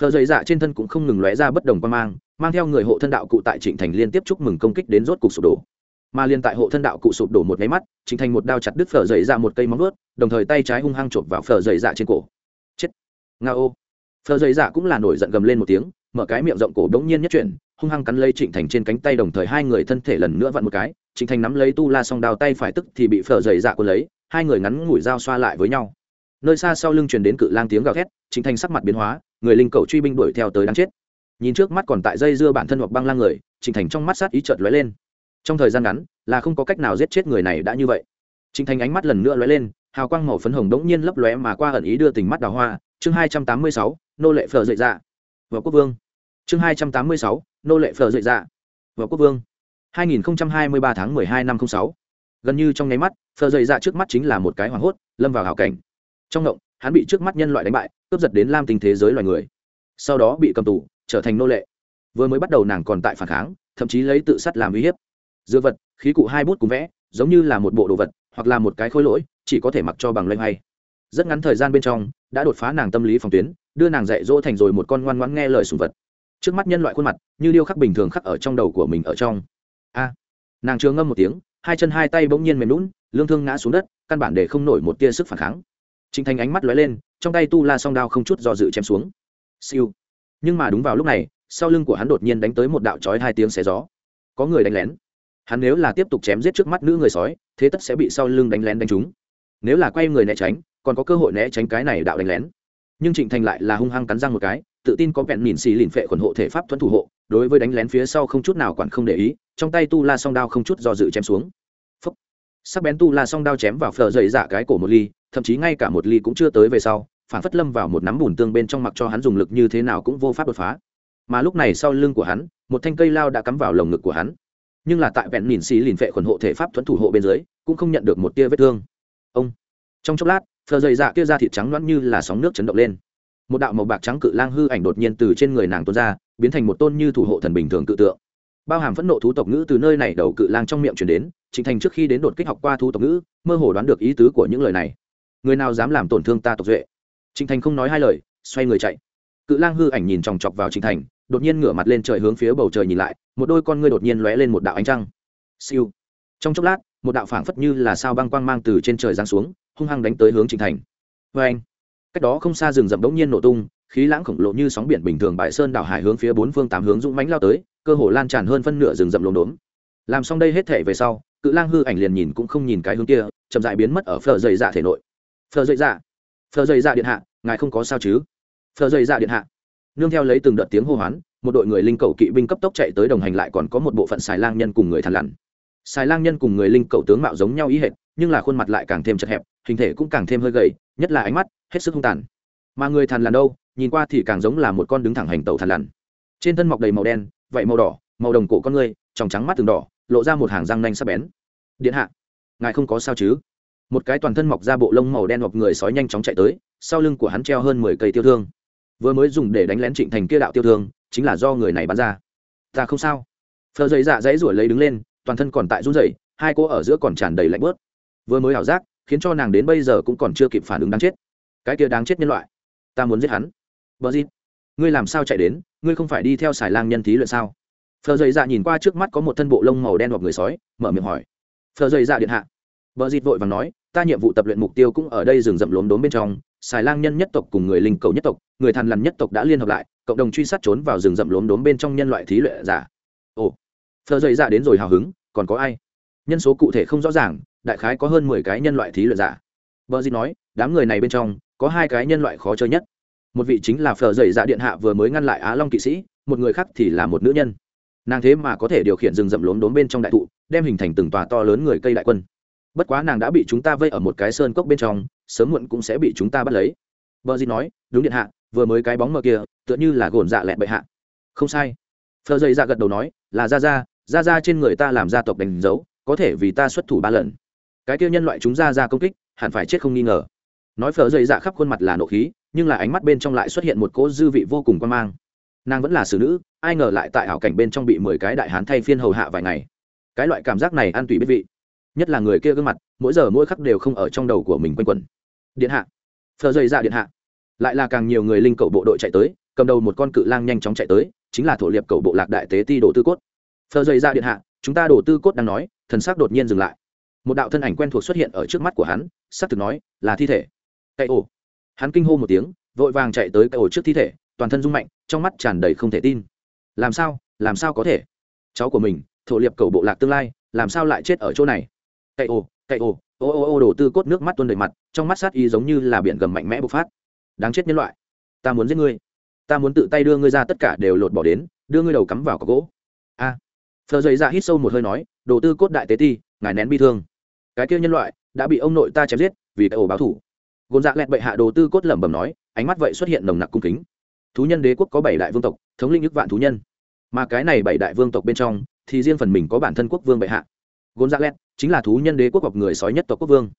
Speaker 1: Phở dày dạ trên thân cũng không ngừng lóe ra bất đồng quan mang mang theo người hộ thân đạo cụ tại trịnh thành liên tiếp chúc mừng công kích đến rốt cục sụp đổ. Mà liên tại hộ thân đạo cụ sụp đổ một máy mắt, trịnh thành một đao chặt đứt phở dày dạ một cây móng ướt đồng thời tay trái hung hăng chộp vào phở dày dạ trên cổ. Chết. Nga ô phở dày dạ cũng là nổi giận gầm lên một tiếng, mở cái miệng rộng cổ đống nhiên nhất chuyển, hung hăng cắn lấy trịnh thành trên cánh tay đồng thời hai người thân thể lần nữa vặn một cái, trịnh thành nắm lấy tu la song đao tay phải tức thì bị phở dày dạ cuốn lấy, hai người ngắn ngủi dao xoa lại với nhau. Nơi xa sau lưng truyền đến cự lang tiếng gào thét, trịnh thành sắc mặt biến hóa, người linh cầu truy binh đuổi theo tới đáng chết. Nhìn trước mắt còn tại dây dưa bản thân hoặc băng lang người, trịnh thành trong mắt sát ý chợt lóe lên. Trong thời gian ngắn, là không có cách nào giết chết người này đã như vậy. Trịnh thành ánh mắt lần nữa lóe lên, hào quang màu phấn hồng đống nhiên lấp lóe mà qua ẩn ý đưa tình mắt đào hoa. Chương hai trăm tám mươi sáu nô lệ phở dậy dạ. Và quốc vương. Chương hai trăm tám mươi sáu, nô lệ phở dậy dạ. Và quốc vương. hai nghìn hai mươi ba tháng mười hai năm sáu. Gần như trong nháy mắt, phở dậy dạ trước mắt chính là một cái hoảng hốt, lâm vào hảo cảnh. Trong ngộng, hắn bị trước mắt nhân loại đánh bại, cướp giật đến lam tình thế giới loài người. Sau đó bị cầm tù, trở thành nô lệ. Vừa mới bắt đầu nàng còn tại phản kháng, thậm chí lấy tự sát làm uy hiếp. Dư vật, khí cụ hai bút cùng vẽ, giống như là một bộ đồ vật, hoặc là một cái khối lỗi, chỉ có thể mặc cho bằng lanh hay rất ngắn thời gian bên trong, đã đột phá nàng tâm lý phòng tuyến đưa nàng dạy dỗ thành rồi một con ngoan ngoãn nghe lời sùng vật trước mắt nhân loại khuôn mặt như điêu khắc bình thường khắc ở trong đầu của mình ở trong a nàng chưa ngâm một tiếng hai chân hai tay bỗng nhiên mềm lún lương thương ngã xuống đất căn bản để không nổi một tia sức phản kháng Trình Thành ánh mắt lóe lên, trong tay tu la song đao không chút do dự chém xuống. Siêu. Nhưng mà đúng vào lúc này, sau lưng của hắn đột nhiên đánh tới một đạo chói hai tiếng xé gió. Có người đánh lén. Hắn nếu là tiếp tục chém giết trước mắt nữ người sói, thế tất sẽ bị sau lưng đánh lén đánh trúng. Nếu là quay người né tránh, còn có cơ hội né tránh cái này đạo đánh lén. Nhưng Trịnh Thành lại là hung hăng cắn răng một cái, tự tin có vẹn mìn xì lìn phệ khuẩn hộ thể pháp thuẫn thủ hộ, đối với đánh lén phía sau không chút nào quản không để ý, trong tay tu la song đao không chút do dự chém xuống. phấp Sắc bén tu la song đao chém vào phở dày dạ cái cổ một ly, thậm chí ngay cả một ly cũng chưa tới về sau phản phất lâm vào một nắm bùn tương bên trong mặc cho hắn dùng lực như thế nào cũng vô pháp đột phá. Mà lúc này sau lưng của hắn một thanh cây lao đã cắm vào lồng ngực của hắn. Nhưng là tại vẹn mìn xì lìn phệ khuẩn hộ thể pháp thuẫn thủ hộ bên dưới cũng không nhận được một tia vết thương. Ông. Trong chốc lát phờ dày dạ kia ra thịt trắng loãng như là sóng nước chấn động lên. Một đạo màu bạc trắng cự lang hư ảnh đột nhiên từ trên người nàng tuôn ra, biến thành một tôn như thủ hộ thần bình thường cự tượng. Bao hàm phẫn nộ thú tộc ngữ từ nơi này đầu cự lang trong miệng chuyển đến, trịnh thành trước khi đến đột kích học qua thú tộc ngữ, mơ hồ đoán được ý tứ của những lời này. Người nào dám làm tổn thương ta tộc duệ? Trịnh thành không nói hai lời, xoay người chạy. Cự lang hư ảnh nhìn chòng chọc vào trịnh thành, đột nhiên ngửa mặt lên trời hướng phía bầu trời nhìn lại, một đôi con ngươi đột nhiên lóe lên một đạo ánh trăng. Siêu. Trong chốc lát, một đạo phảng phất như là sao băng quang mang từ trên trời giáng xuống hung hăng đánh tới hướng trịnh thành. Vê anh, cách đó không xa rừng rậm đống nhiên nổ tung, khí lãng khổng lồ như sóng biển bình thường bãi sơn đảo hải hướng phía bốn phương tám hướng dũng mãnh lao tới, cơ hồ lan tràn hơn phân nửa rừng rậm lốm đốm. Làm xong đây hết thể về sau, cự lang hư ảnh liền nhìn cũng không nhìn cái hướng kia, chậm rãi biến mất ở phở dày dạ thể nội. Phở dày dạ phở dày dạ điện hạ, ngài không có sao chứ? Phở dày dạ điện hạ. Nương theo lấy từng đợt tiếng hô hoán, một đội người linh cầu kỵ binh cấp tốc chạy tới đồng hành lại còn có một bộ phận xài lang nhân cùng người thằn lằn. Xài lang nhân cùng người linh cầu tướng mạo giống nhau ý hệt, nhưng là khuôn mặt lại càng thêm chật hẹp hình thể cũng càng thêm hơi gầy, nhất là ánh mắt, hết sức hung tàn. Mà người thằn lằn đâu, nhìn qua thì càng giống là một con đứng thẳng hành tàu thằn lằn. Trên thân mọc đầy màu đen vậy màu đỏ, màu đồng cổ con người tròng trắng mắt từng đỏ, lộ ra một hàng răng nanh sắc bén. Điện hạ, ngài không có sao chứ? Một cái toàn thân mọc ra bộ lông màu đen hoặc người sói nhanh chóng chạy tới, sau lưng của hắn treo hơn mười cây tiêu thương. Vừa mới dùng để đánh lén trịnh thành kia đạo tiêu thương, chính là do người này bắn ra. Ta không sao. Phờ giấy dạ dãy ruổi lấy đứng lên, toàn thân còn tại run rẩy, hai cô ở giữa còn tràn đầy lạnh bớt. Vừa mới ảo giác khiến cho nàng đến bây giờ cũng còn chưa kịp phản ứng đáng chết. Cái kia đáng chết nhân loại, ta muốn giết hắn. Vợ gì? Ngươi làm sao chạy đến? Ngươi không phải đi theo xài lang nhân thí luyện sao? Phờ dày dạ nhìn qua trước mắt có một thân bộ lông màu đen hoặc người sói, mở miệng hỏi. Phờ dày dạ điện hạ. Vợ dịt vội và nói, ta nhiệm vụ tập luyện mục tiêu cũng ở đây rừng rậm lốm đốm bên trong, xài lang nhân nhất tộc cùng người linh cầu nhất tộc, người thằn lằn nhất tộc đã liên hợp lại, cộng đồng truy sát trốn vào rừng rậm lốm đốm bên trong nhân loại thí luyện giả. Ồ. Phờ dày dạ đến rồi hào hứng, còn có ai? Nhân số cụ thể không rõ ràng đại khái có hơn mười cái nhân loại thí luyện giả. Vợ dì nói, đám người này bên trong, có hai cái nhân loại khó chơi nhất. Một vị chính là phở dày dạ điện hạ vừa mới ngăn lại á long kỵ sĩ, một người khác thì là một nữ nhân. Nàng thế mà có thể điều khiển rừng rậm lốm đốm bên trong đại thụ, đem hình thành từng tòa to lớn người cây đại quân. Bất quá nàng đã bị chúng ta vây ở một cái sơn cốc bên trong, sớm muộn cũng sẽ bị chúng ta bắt lấy. Vợ dì nói, đúng điện hạ, vừa mới cái bóng mờ kia, tựa như là gồn dạ lẹn bệ hạ. Không sai. Phờ dậy dạ gật đầu nói, là ra ra ra ra trên người ta làm gia tộc đánh dấu, có thể vì ta xuất thủ ba lần cái kia nhân loại chúng ra ra công kích, hẳn phải chết không nghi ngờ. Nói phở dày dạ khắp khuôn mặt là nộ khí, nhưng là ánh mắt bên trong lại xuất hiện một cỗ dư vị vô cùng quan mang. Nàng vẫn là xử nữ, ai ngờ lại tại hảo cảnh bên trong bị mười cái đại hán thay phiên hầu hạ vài ngày. Cái loại cảm giác này an tùy biết vị. Nhất là người kia gương mặt, mỗi giờ mỗi khắc đều không ở trong đầu của mình quanh quẩn. Điện hạ. Phở dày dạ điện hạ. Lại là càng nhiều người linh cầu bộ đội chạy tới, cầm đầu một con cự lang nhanh chóng chạy tới, chính là thổ liệp cầu bộ lạc đại tế ti đồ tư cốt. Phờ dày ra dạ điện hạ, chúng ta đổ tư cốt đang nói, thần sắc đột nhiên dừng lại một đạo thân ảnh quen thuộc xuất hiện ở trước mắt của hắn sắc thực nói, là thi thể. Cậy ổ. Hắn kinh hô một tiếng, vội vàng chạy tới cậy ổ trước thi thể, toàn thân rung mạnh, trong mắt tràn đầy không thể tin. Làm sao làm sao có thể? Cháu của mình, thổ liệp cầu bộ lạc tương lai, làm sao lại chết ở chỗ này? Cậy ổ cậy ổ, ô ô ô đổ tư cốt nước mắt tuôn đầy mặt, trong mắt sát y giống như là biển gầm mạnh mẽ bộc phát. Đáng chết nhân loại. Ta muốn giết ngươi. Ta muốn tự tay đưa ngươi ra tất cả đều lột bỏ đến, đưa ngươi đầu cắm vào có gỗ. A. Phờ dày ra dạ hít sâu một hơi nói, đồ tư cốt đại tế ti, ngài nén bi thương cái kia nhân loại đã bị ông nội ta chém giết vì cái ổ báo thủ. Gôn dạ lẹt bệ hạ đồ tư cốt lẩm bẩm nói, ánh mắt vậy xuất hiện nồng nặc cung kính. Thú nhân đế quốc có bảy đại vương tộc, thống linh ức vạn thú nhân. Mà cái này bảy đại vương tộc bên trong, thì riêng phần mình có bản thân quốc vương bệ hạ. Gôn dạ lẹt chính là thú nhân đế quốc hoặc người sói nhất tộc quốc vương.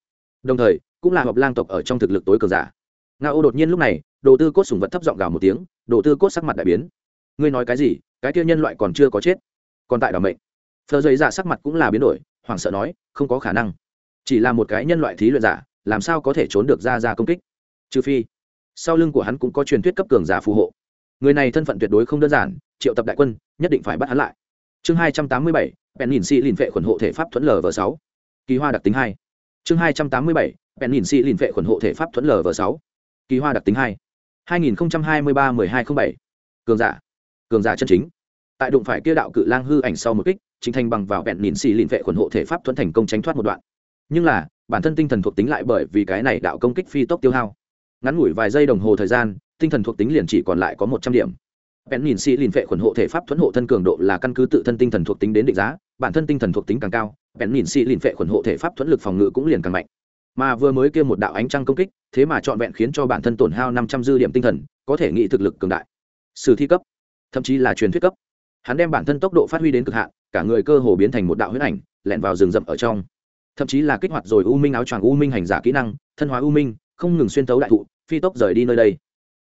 Speaker 1: Đồng thời, cũng là hợp lang tộc ở trong thực lực tối cường giả. Nga ô đột nhiên lúc này, đồ tư cốt sùng vật thấp giọng gào một tiếng, đồ tư cốt sắc mặt đại biến. Ngươi nói cái gì? Cái kia nhân loại còn chưa có chết, còn tại đ mệnh. Phờ giấy dạ sắc mặt cũng là biến đổi, hoảng sợ nói, không có khả năng chỉ là một cái nhân loại thí luyện giả, làm sao có thể trốn được ra ra công kích? Trừ phi, sau lưng của hắn cũng có truyền thuyết cấp cường giả phù hộ. Người này thân phận tuyệt đối không đơn giản, triệu tập đại quân, nhất định phải bắt hắn lại. Chương hai trăm tám mươi bảy bèn nhìn si lìn vệ khuẩn hộ thể pháp thuẫn lv sáu. Kỳ hoa đặc tính hai. Chương hai trăm tám mươi bảy bèn nhìn si lìn vệ khuẩn hộ thể pháp thuẫn lv sáu. Kỳ hoa đặc tính hai. hai nghìn hai mươi ba mười hai t r ă n h bảy. Cường giả. Cường giả chân chính. Tại đụng phải kia đạo cự lang hư ảnh sau một kích chính thành bằng vào bèn nhìn xì lìn vệ khuẩn hộ thể pháp thuẫn thành công tránh thoát một đoạn nhưng là, bản thân tinh thần thuộc tính lại bởi vì cái này đạo công kích phi tốc tiêu hao. Ngắn ngủi vài giây đồng hồ thời gian, tinh thần thuộc tính liền chỉ còn lại có một trăm điểm. Bèn nhìn xì lìn vệ khuẩn hộ thể pháp thuẫn hộ thân cường độ là căn cứ tự thân tinh thần thuộc tính đến định giá, bản thân tinh thần thuộc tính càng cao, bèn nhìn xì lìn vệ khuẩn hộ thể pháp thuẫn lực phòng ngự cũng liền càng mạnh. Mà vừa mới kia một đạo ánh trăng công kích, thế mà trọn vẹn khiến cho bản thân tổn hao năm trăm dư điểm tinh thần, có thể nghĩ thực lực cường đại. Sử thi cấp, thậm chí là truyền thuyết cấp. Hắn đem bản thân tốc độ phát huy đến cực hạn, cả người cơ hồ biến thành một đạo huyết ảnh lẹn vào rừng rậm ở trong thậm chí là kích hoạt rồi u minh áo choàng u minh hành giả kỹ năng, thân hóa u minh, không ngừng xuyên tấu đại thụ, phi tốc rời đi nơi đây.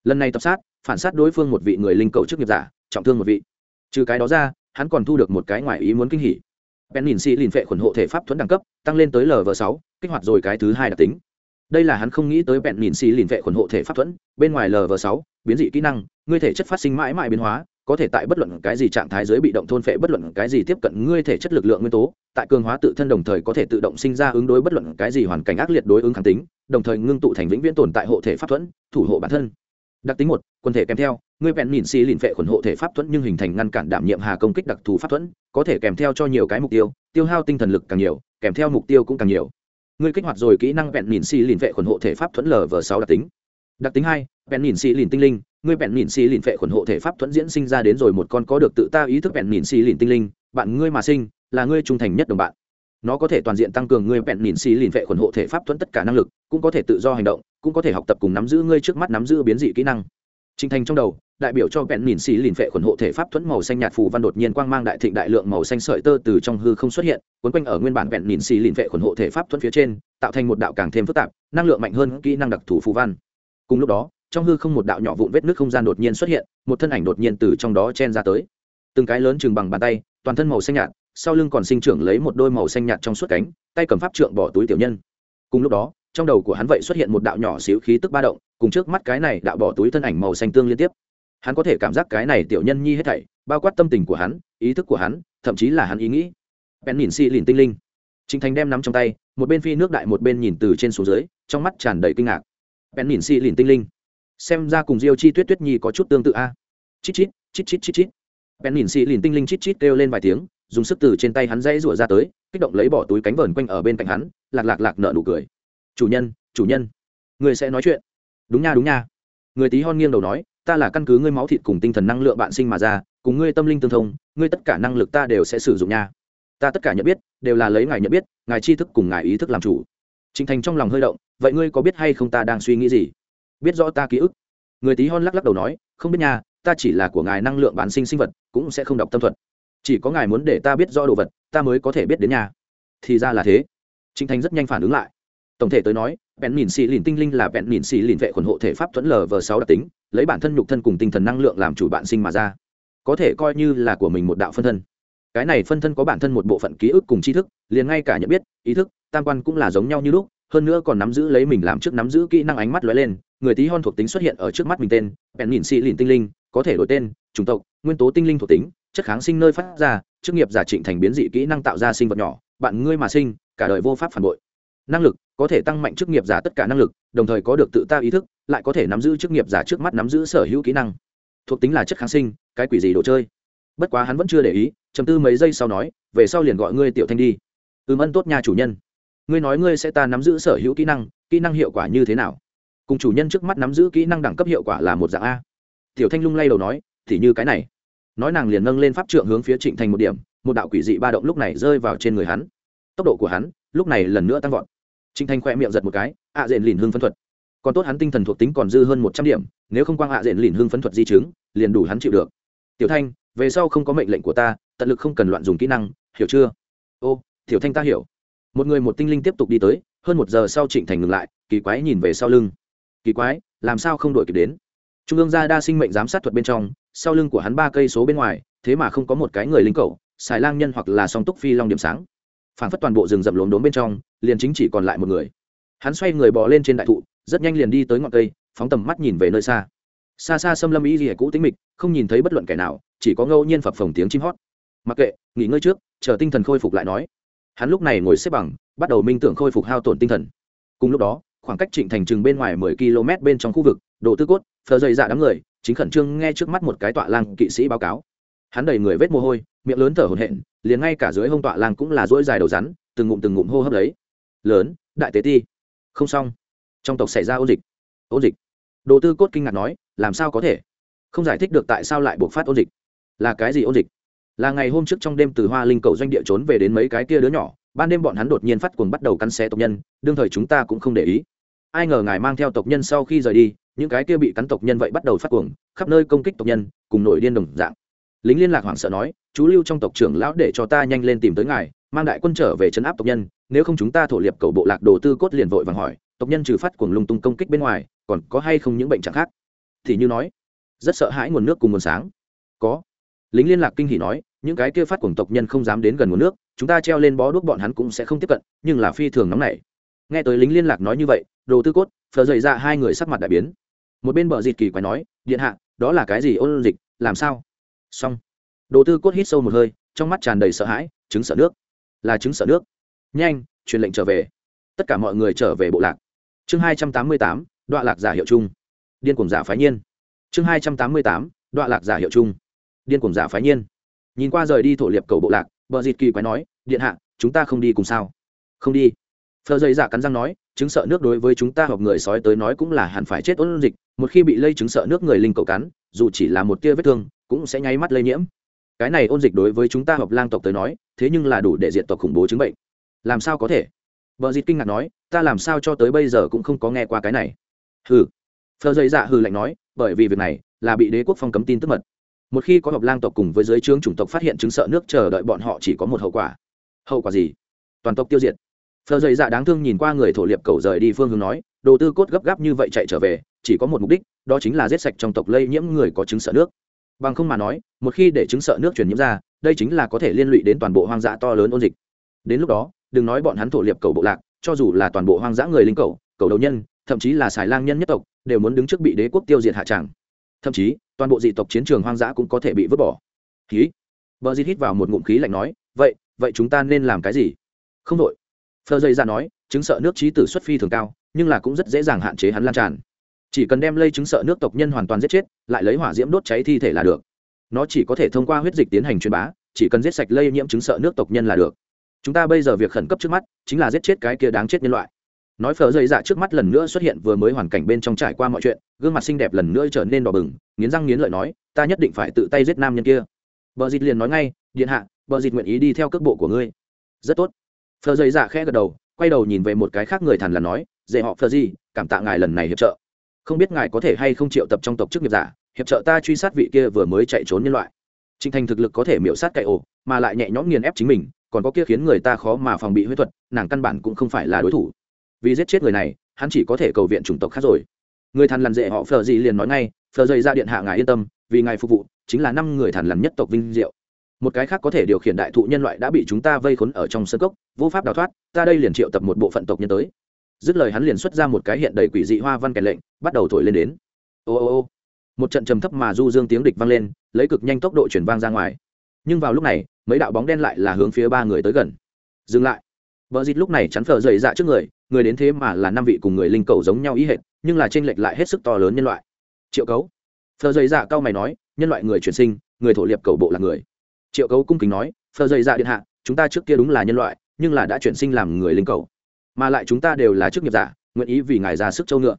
Speaker 1: Lần này tập sát, phản sát đối phương một vị người linh cầu chức nghiệp giả, trọng thương một vị. Trừ cái đó ra, hắn còn thu được một cái ngoài ý muốn kinh hỉ. Bèn nhìn xị lìn phệ khuẩn hộ thể pháp thuẫn đẳng cấp, tăng lên tới lv sáu, kích hoạt rồi cái thứ hai đặc tính. Đây là hắn không nghĩ tới bèn nhìn xì lìn phệ khuẩn hộ thể pháp thuẫn, bên ngoài lv sáu, biến dị kỹ năng, ngươi thể chất phát sinh mãi mãi biến hóa có thể tại bất luận cái gì trạng thái dưới bị động thôn phệ, bất luận cái gì tiếp cận ngươi thể chất lực lượng nguyên tố, tại cường hóa tự thân đồng thời có thể tự động sinh ra ứng đối bất luận cái gì hoàn cảnh ác liệt đối ứng kháng tính, đồng thời ngưng tụ thành vĩnh viễn tồn tại hộ thể pháp thuẫn, thủ hộ bản thân. Đặc tính một quân thể kèm theo, ngươi bèn nhìn xì lìn phệ khuẩn hộ thể pháp thuẫn nhưng hình thành ngăn cản đảm nhiệm hà công kích đặc thù pháp thuẫn, có thể kèm theo cho nhiều cái mục tiêu tiêu hao tinh thần lực càng nhiều, kèm theo mục tiêu cũng càng nhiều. Ngươi kích hoạt rồi kỹ năng bèn nhìn xì lìn phệ khuẩn hộ thể pháp thuẫn lv sáu đặc tính. Đặc tính hai bèn nhìn xì lìn tinh linh ngươi bèn nhìn xì lìn phệ khuẩn hộ thể pháp thuẫn diễn sinh ra đến rồi một con có được tự ta ý thức bèn nhìn xì lìn tinh linh bạn ngươi mà sinh là ngươi trung thành nhất đồng bạn nó có thể toàn diện tăng cường ngươi bẹn nhìn xì lìn vệ khuẩn hộ thể pháp thuẫn tất cả năng lực cũng có thể tự do hành động cũng có thể học tập cùng nắm giữ ngươi trước mắt nắm giữ biến dị kỹ năng Trình thành trong đầu, đại biểu cho bẹn nhìn xì lìn vệ khuẩn hộ thể pháp thuẫn màu xanh nhạt phù văn đột nhiên quang mang đại thịnh đại lượng màu xanh sợi tơ từ trong hư không xuất hiện, quấn quanh ở nguyên bản bẹn nhìn xì lìn vệ khuẩn hộ thể pháp thuẫn phía trên, tạo thành một đạo càng thêm phức tạp, năng lượng mạnh hơn kỹ năng đặc thù phù văn. Cùng lúc đó, trong hư không một đạo nhỏ vụn vết nước không gian đột nhiên xuất hiện, một thân ảnh đột nhiên từ trong đó chen ra tới. Từng cái lớn chừng bằng bàn tay, toàn thân màu xanh nhạt, sau lưng còn sinh trưởng lấy một đôi màu xanh nhạt trong suốt cánh, tay cầm pháp trượng bỏ túi tiểu nhân. Cùng lúc đó, trong đầu của hắn vậy xuất hiện một đạo nhỏ xíu khí tức ba động, cùng trước mắt cái này đạo bỏ túi thân ảnh màu xanh tương liên tiếp. Hắn có thể cảm giác cái này tiểu nhân nhi hết thảy bao quát tâm tình của hắn ý thức của hắn thậm chí là hắn ý nghĩ. Bèn nhìn xì lìn tinh linh. Trình thành đem nắm trong tay một bên phi nước đại một bên nhìn từ trên xuống dưới trong mắt tràn đầy kinh ngạc. Bèn nhìn xì lìn tinh linh xem ra cùng diêu chi tuyết tuyết nhi có chút tương tự a. Chít chít chít chít chít chít. Bèn nhìn xì lìn tinh linh chít chít kêu lên vài tiếng, dùng sức từ trên tay hắn dãy rủa ra tới, kích động lấy bỏ túi cánh vờn quanh ở bên cạnh hắn, lạc lạc lạc nợ nụ cười. Chủ nhân chủ nhân, người sẽ nói chuyện. Đúng nha đúng nha. Người tí hon nghiêng đầu nói, ta là căn cứ ngươi máu thịt cùng tinh thần năng lượng bạn sinh mà ra, cùng ngươi tâm linh tương thông, ngươi tất cả năng lực ta đều sẽ sử dụng nha. Ta tất cả nhận biết, đều là lấy ngài nhận biết, ngài tri thức cùng ngài ý thức làm chủ. Trịnh thành trong lòng hơi động, vậy ngươi có biết hay không ta đang suy nghĩ gì? Biết rõ ta ký ức. Người tí hon lắc lắc đầu nói, không biết nha, ta chỉ là của ngài năng lượng bản sinh sinh vật, cũng sẽ không đọc tâm thuật. Chỉ có ngài muốn để ta biết rõ đồ vật, ta mới có thể biết đến nhà thì ra là thế. Trịnh thành rất nhanh phản ứng lại. Tổng thể tới nói bèn mìn xì lìn tinh linh là bèn mìn xì lìn vệ khuẩn hộ thể pháp thuẫn lv sáu đặc tính, lấy bản thân nhục thân cùng tinh thần năng lượng làm chủ bạn sinh mà ra. Có thể coi như là của mình một đạo phân thân. Cái này phân thân có bản thân một bộ phận ký ức cùng tri thức, liền ngay cả nhận biết, ý thức, tam quan cũng là giống nhau như lúc hơn nữa còn nắm giữ lấy mình làm trước nắm giữ kỹ năng ánh mắt lóe lên, người tí hon thuộc tính xuất hiện ở trước mắt mình tên, bèn nhìn xì lìn tinh linh, có thể đổi tên, chủng tộc, nguyên tố tinh linh thuộc tính, chất kháng sinh nơi phát ra, chức nghiệp giả trịnh thành biến dị kỹ năng tạo ra sinh vật nhỏ, bạn ngươi mà sinh, cả đời vô pháp phản bội. Năng lực, có thể tăng mạnh chức nghiệp giả tất cả năng lực, đồng thời có được tự ta ý thức, lại có thể nắm giữ chức nghiệp giả trước mắt nắm giữ sở hữu kỹ năng. Thuộc tính là chất kháng sinh, cái quỷ gì đồ chơi? Bất quá hắn vẫn chưa để ý chầm tư mấy giây sau nói, về sau liền gọi ngươi tiểu thanh đi. Ừm ân tốt nhà chủ nhân ngươi nói ngươi sẽ ta nắm giữ sở hữu kỹ năng kỹ năng hiệu quả như thế nào? Cùng chủ nhân trước mắt nắm giữ kỹ năng đẳng cấp hiệu quả là một dạng a. Tiểu thanh lung lay đầu nói, thì như cái này. Nói nàng liền nâng lên pháp trượng hướng phía trịnh thành một điểm, một đạo quỷ dị ba động lúc này rơi vào trên người hắn. Tốc độ của hắn, lúc này lần nữa tăng vọt. Trịnh thành khoe miệng giật một cái, ạ à diện lìn hương phân thuật. Còn tốt hắn tinh thần thuộc tính còn dư hơn một trăm điểm, nếu không quang ạ à diện lìn hương phân thuật di chứng, liền đủ hắn chịu được. Tiểu thanh, về sau không có mệnh lệnh của ta, tận lực không cần loạn dùng kỹ năng, hiểu chưa? Ô, tiểu thanh ta hiểu một người một tinh linh tiếp tục đi tới hơn một giờ sau trịnh thành ngừng lại kỳ quái nhìn về sau lưng. Kỳ quái làm sao không đổi kịp đến? Trung ương gia đa sinh mệnh giám sát thuật bên trong sau lưng của hắn ba cây số bên ngoài thế mà không có một cái người lính cầu, xài lang nhân hoặc là song túc phi long điểm sáng. Phản phất toàn bộ rừng rậm lốm đốm bên trong liền chính chỉ còn lại một người. Hắn xoay người bò lên trên đại thụ rất nhanh liền đi tới ngọn cây phóng tầm mắt nhìn về nơi xa. Xa xa xâm lâm ý gì cũ tính mịch không nhìn thấy bất luận kẻ nào chỉ có ngẫu nhiên phập phồng tiếng chim hót. Mặc kệ nghỉ ngơi trước chờ tinh thần khôi phục lại nói hắn lúc này ngồi xếp bằng, bắt đầu minh tưởng khôi phục hao tổn tinh thần. Cùng lúc đó, khoảng cách trịnh thành chừng bên ngoài mười km bên trong khu vực độ tư cốt phờ dày dạ đám người, chính khẩn trương nghe trước mắt một cái tọa lang kỵ sĩ báo cáo. Hắn đầy người vết mồ hôi, miệng lớn thở hổn hển, liền ngay cả dưới hông tọa lang cũng là dỗi dài đầu rắn, từng ngụm từng ngụm hô hấp lấy. Lớn, đại tế ti. Không xong. Trong tộc xảy ra ôn dịch. Ôn dịch? Đồ tư cốt kinh ngạc nói, làm sao có thể? Không giải thích được tại sao lại buộc phát ôn dịch. Là cái gì ôn dịch? Là ngày hôm trước trong đêm từ hoa linh cầu doanh địa trốn về đến mấy cái kia đứa nhỏ, ban đêm bọn hắn đột nhiên phát cuồng bắt đầu cắn xé tộc nhân, đương thời chúng ta cũng không để ý. Ai ngờ ngài mang theo tộc nhân sau khi rời đi, những cái kia bị cắn tộc nhân vậy bắt đầu phát cuồng, khắp nơi công kích tộc nhân, cùng nổi điên đồng dạng. Lính liên lạc hoảng sợ nói, chú lưu trong tộc trưởng lão để cho ta nhanh lên tìm tới ngài, mang đại quân trở về chấn áp tộc nhân, nếu không chúng ta thổ liệp cầu bộ lạc đồ tư cốt liền vội vàng hỏi, tộc nhân trừ phát cuồng lung tung công kích bên ngoài, còn có hay không những bệnh trạng khác? Thì như nói, rất sợ hãi nguồn nước cùng nguồn sáng. Có lính liên lạc kinh hỉ nói, những cái kia phát cuồng tộc nhân không dám đến gần nguồn nước, chúng ta treo lên bó đuốc bọn hắn cũng sẽ không tiếp cận, nhưng là phi thường nóng nảy. Nghe tới lính liên lạc nói như vậy, đồ tư cốt, phờ dậy ra hai người sắc mặt đại biến. Một bên bờ dịt kỳ quái nói, điện hạ, đó là cái gì ôn dịch, làm sao? Xong. Đồ tư cốt hít sâu một hơi, trong mắt tràn đầy sợ hãi chứng sợ nước. Là chứng sợ nước. Nhanh, truyền lệnh trở về. Tất cả mọi người trở về bộ lạc. Chương hai trăm tám mươi tám đoạn lạc giả hiệu chung điên cùng giả phái nhiên. Chương hai trăm tám mươi tám đoạn lạc giả hiệu chung điên cuồng giả phái nhiên. Nhìn qua rời đi thổ liệp cầu bộ lạc, bờ dịt kỳ quái nói, điện hạ, chúng ta không đi cùng sao? Không đi. Phờ dây giả dạ cắn răng nói, chứng sợ nước đối với chúng ta hoặc người sói tới nói cũng là hẳn phải chết ôn dịch, một khi bị lây chứng sợ nước người linh cầu cắn, dù chỉ là một tia vết thương, cũng sẽ nháy mắt lây nhiễm. Cái này ôn dịch đối với chúng ta hoặc lang tộc tới nói, thế nhưng là đủ để diện tộc khủng bố chứng bệnh. Làm sao có thể? Vợ dịt kinh ngạc nói, ta làm sao cho tới bây giờ cũng không có nghe qua cái này. Hừ. Phờ dây dạ hừ lạnh nói, bởi vì việc này là bị đế quốc phong cấm tin tức mật một khi có hợp lang tộc cùng với giới trướng chủng tộc phát hiện chứng sợ nước chờ đợi bọn họ chỉ có một hậu quả. Hậu quả gì? Toàn tộc tiêu diệt. Phờ dày dạ đáng thương nhìn qua người thổ liệp cầu rời đi phương hướng nói, đồ tư cốt gấp gáp như vậy chạy trở về, chỉ có một mục đích, đó chính là giết sạch trong tộc lây nhiễm người có chứng sợ nước. Bằng không mà nói, một khi để chứng sợ nước truyền nhiễm ra, đây chính là có thể liên lụy đến toàn bộ hoang dã to lớn ôn dịch. Đến lúc đó, đừng nói bọn hắn thổ liệp cầu bộ lạc, cho dù là toàn bộ hoang dã người linh cầu cầu đầu nhân, thậm chí là xài lang nhân nhất tộc, đều muốn đứng trước bị đế quốc tiêu diệt hạ tràng thậm chí, toàn bộ dị tộc chiến trường hoang dã cũng có thể bị vứt bỏ. Khí vợ dịt hít vào một ngụm khí lạnh nói, vậy vậy chúng ta nên làm cái gì? Không đội. Phờ dây ra nói chứng sợ nước trí tử xuất phi thường cao, nhưng là cũng rất dễ dàng hạn chế hắn lan tràn. Chỉ cần đem lây chứng sợ nước tộc nhân hoàn toàn giết chết, lại lấy hỏa diễm đốt cháy thi thể là được. Nó chỉ có thể thông qua huyết dịch tiến hành truyền bá, chỉ cần giết sạch lây nhiễm chứng sợ nước tộc nhân là được. Chúng ta bây giờ việc khẩn cấp trước mắt, chính là giết chết cái kia đáng chết nhân loại nói phở dây dạ trước mắt lần nữa xuất hiện vừa mới hoàn cảnh bên trong trải qua mọi chuyện, gương mặt xinh đẹp lần nữa trở nên đỏ bừng, nghiến răng nghiến lợi nói, ta nhất định phải tự tay giết nam nhân kia. Bờ dịt liền nói ngay, điện hạ, bờ dịt nguyện ý đi theo cước bộ của ngươi. Rất tốt. Phở dây dạ khẽ gật đầu, quay đầu nhìn về một cái khác người thằn là nói dễ họ phở gì cảm tạ ngài lần này hiệp trợ. Không biết ngài có thể hay không triệu tập trong tộc chức nghiệp giả, hiệp trợ ta truy sát vị kia vừa mới chạy trốn nhân loại. Trinh thành thực lực có thể miễu sát cậy ổ, mà lại nhẹ nhõm nghiền ép chính mình, còn có kia khiến người ta khó mà phòng bị huyết thuật, nàng căn bản cũng không phải là đối thủ vì giết chết người này, hắn chỉ có thể cầu viện chủng tộc khác rồi. Người thằn lằn dễ họ phờ gì liền nói ngay phờ dậy ra điện hạ ngài yên tâm, vì ngài phục vụ, chính là năm người thằn lằn nhất tộc vinh diệu. Một cái khác có thể điều khiển đại thụ nhân loại đã bị chúng ta vây khốn ở trong sân cốc, vô pháp đào thoát, ta đây liền triệu tập một bộ phận tộc nhân tới. Dứt lời hắn liền xuất ra một cái hiện đầy quỷ dị hoa văn kèn lệnh, bắt đầu thổi lên đến. Ô ô ô. Một trận trầm thấp mà du dương tiếng địch vang lên, lấy cực nhanh tốc độ chuyển vang ra ngoài. Nhưng vào lúc này, mấy đạo bóng đen lại là hướng phía ba người tới gần. Dừng lại. Vợ dịt lúc này chắn phở dày dạ trước người người đến thế mà là năm vị cùng người linh cầu giống nhau ý hệt, nhưng là tranh lệch lại hết sức to lớn nhân loại. Triệu cấu. Phờ dày dạ cao mày nói, nhân loại người chuyển sinh, người thổ liệp cầu bộ là người. Triệu cấu cung kính nói, phờ dày dạ điện hạ, chúng ta trước kia đúng là nhân loại, nhưng là đã chuyển sinh làm người linh cầu. Mà lại chúng ta đều là chức nghiệp giả, nguyện ý vì ngài ra sức châu ngựa.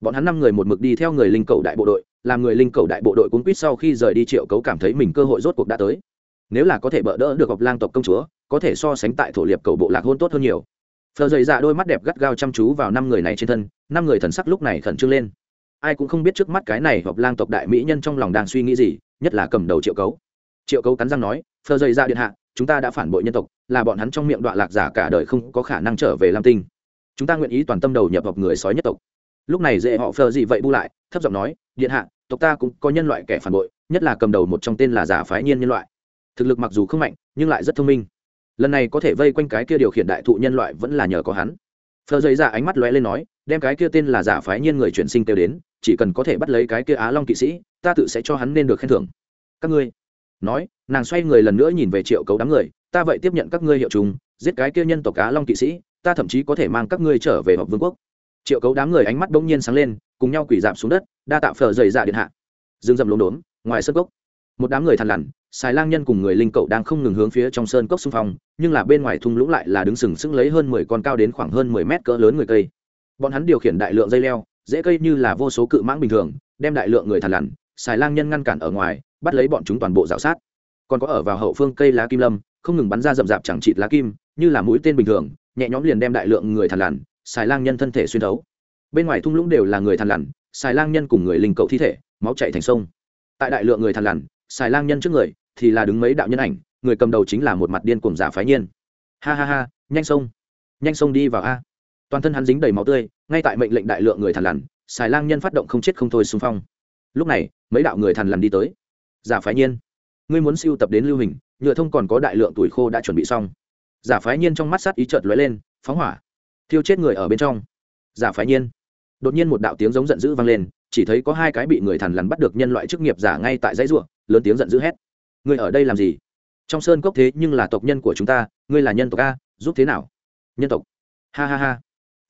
Speaker 1: Bọn hắn năm người một mực đi theo người linh cầu đại bộ đội, làm người linh cầu đại bộ đội cuốn quýt sau khi rời đi, triệu cấu cảm thấy mình cơ hội rốt cuộc đã tới. Nếu là có thể bỡ đỡ được học lang tộc công chúa, có thể so sánh tại thổ liệp cầu bộ lạc hôn tốt hơn nhiều phờ dày dạ đôi mắt đẹp gắt gao chăm chú vào năm người này trên thân, năm người thần sắc lúc này khẩn trương lên. Ai cũng không biết trước mắt cái này hoặc lang tộc đại mỹ nhân trong lòng đang suy nghĩ gì, nhất là cầm đầu triệu cấu. Triệu cấu cắn răng nói, phờ dày dạ điện hạ, chúng ta đã phản bội nhân tộc, là bọn hắn trong miệng đoạn lạc giả cả đời không có khả năng trở về lam tinh. Chúng ta nguyện ý toàn tâm đầu nhập hợp người sói nhất tộc. Lúc này dễ họ phờ gì vậy bu lại, thấp giọng nói, điện hạ, tộc ta cũng có nhân loại kẻ phản bội, nhất là cầm đầu một trong tên là giả phái nhiên nhân loại. Thực lực mặc dù không mạnh, nhưng lại rất thông minh lần này có thể vây quanh cái kia điều khiển đại thụ nhân loại vẫn là nhờ có hắn. Phờ dây ra ánh mắt lóe lên nói, đem cái kia tên là giả phái nhiên người chuyển sinh kêu đến, chỉ cần có thể bắt lấy cái kia á long kỵ sĩ, ta tự sẽ cho hắn nên được khen thưởng. Các ngươi, nói, nàng xoay người lần nữa nhìn về triệu cấu đám người, ta vậy tiếp nhận các ngươi hiệu chúng, giết cái kia nhân tộc á long kỵ sĩ, ta thậm chí có thể mang các ngươi trở về họp vương quốc. Triệu cấu đám người ánh mắt bỗng nhiên sáng lên, cùng nhau quỷ giảm xuống đất, đa tạo phở dày dạ điện hạ. Dương dầm lốm đốm, ngoài sân cốc một đám người thằn lằn, xài lang nhân cùng người linh cậu đang không ngừng hướng phía trong sơn cốc xung phong, nhưng là bên ngoài thung lũng lại là đứng sừng sững lấy hơn mười con cao đến khoảng hơn mười mét cỡ lớn người cây. Bọn hắn điều khiển đại lượng dây leo, dễ cây như là vô số cự mãng bình thường, đem đại lượng người thằn lằn, xài lang nhân ngăn cản ở ngoài, bắt lấy bọn chúng toàn bộ rào sát. Còn có ở vào hậu phương cây lá kim lâm, không ngừng bắn ra rậm rạp chẳng chịt lá kim, như là mũi tên bình thường, nhẹ nhõm liền đem đại lượng người thằn lằn, xài lang nhân thân thể xuyên thấu. Bên ngoài thung lũng đều là người thằn lằn, xài lang nhân cùng người linh cậu thi thể, máu chạy thành sông. Tại đại lượng người thằn lằn xài lang nhân trước người thì là đứng mấy đạo nhân ảnh, người cầm đầu chính là một mặt điên cuồng giả phái nhiên. Ha ha ha, nhanh sông nhanh sông đi vào a. Toàn thân hắn dính đầy máu tươi, ngay tại mệnh lệnh đại lượng người thằn lằn xài lang nhân phát động không chết không thôi xung phong. Lúc này, mấy đạo người thằn lằn đi tới. Giả phái nhiên, ngươi muốn siêu tập đến lưu hình, nhựa thông còn có đại lượng tuổi khô đã chuẩn bị xong. Giả phái nhiên trong mắt sắt ý chợt lóe lên, phóng hỏa, thiêu chết người ở bên trong. Giả phái nhiên, đột nhiên một đạo tiếng giống giận dữ vang lên chỉ thấy có hai cái bị người thằn lằn bắt được nhân loại chức nghiệp giả ngay tại dãy ruộng lớn tiếng giận dữ hét. Ngươi ở đây làm gì? Trong sơn cốc thế nhưng là tộc nhân của chúng ta, ngươi là nhân tộc a, giúp thế nào? Nhân tộc. Ha ha ha.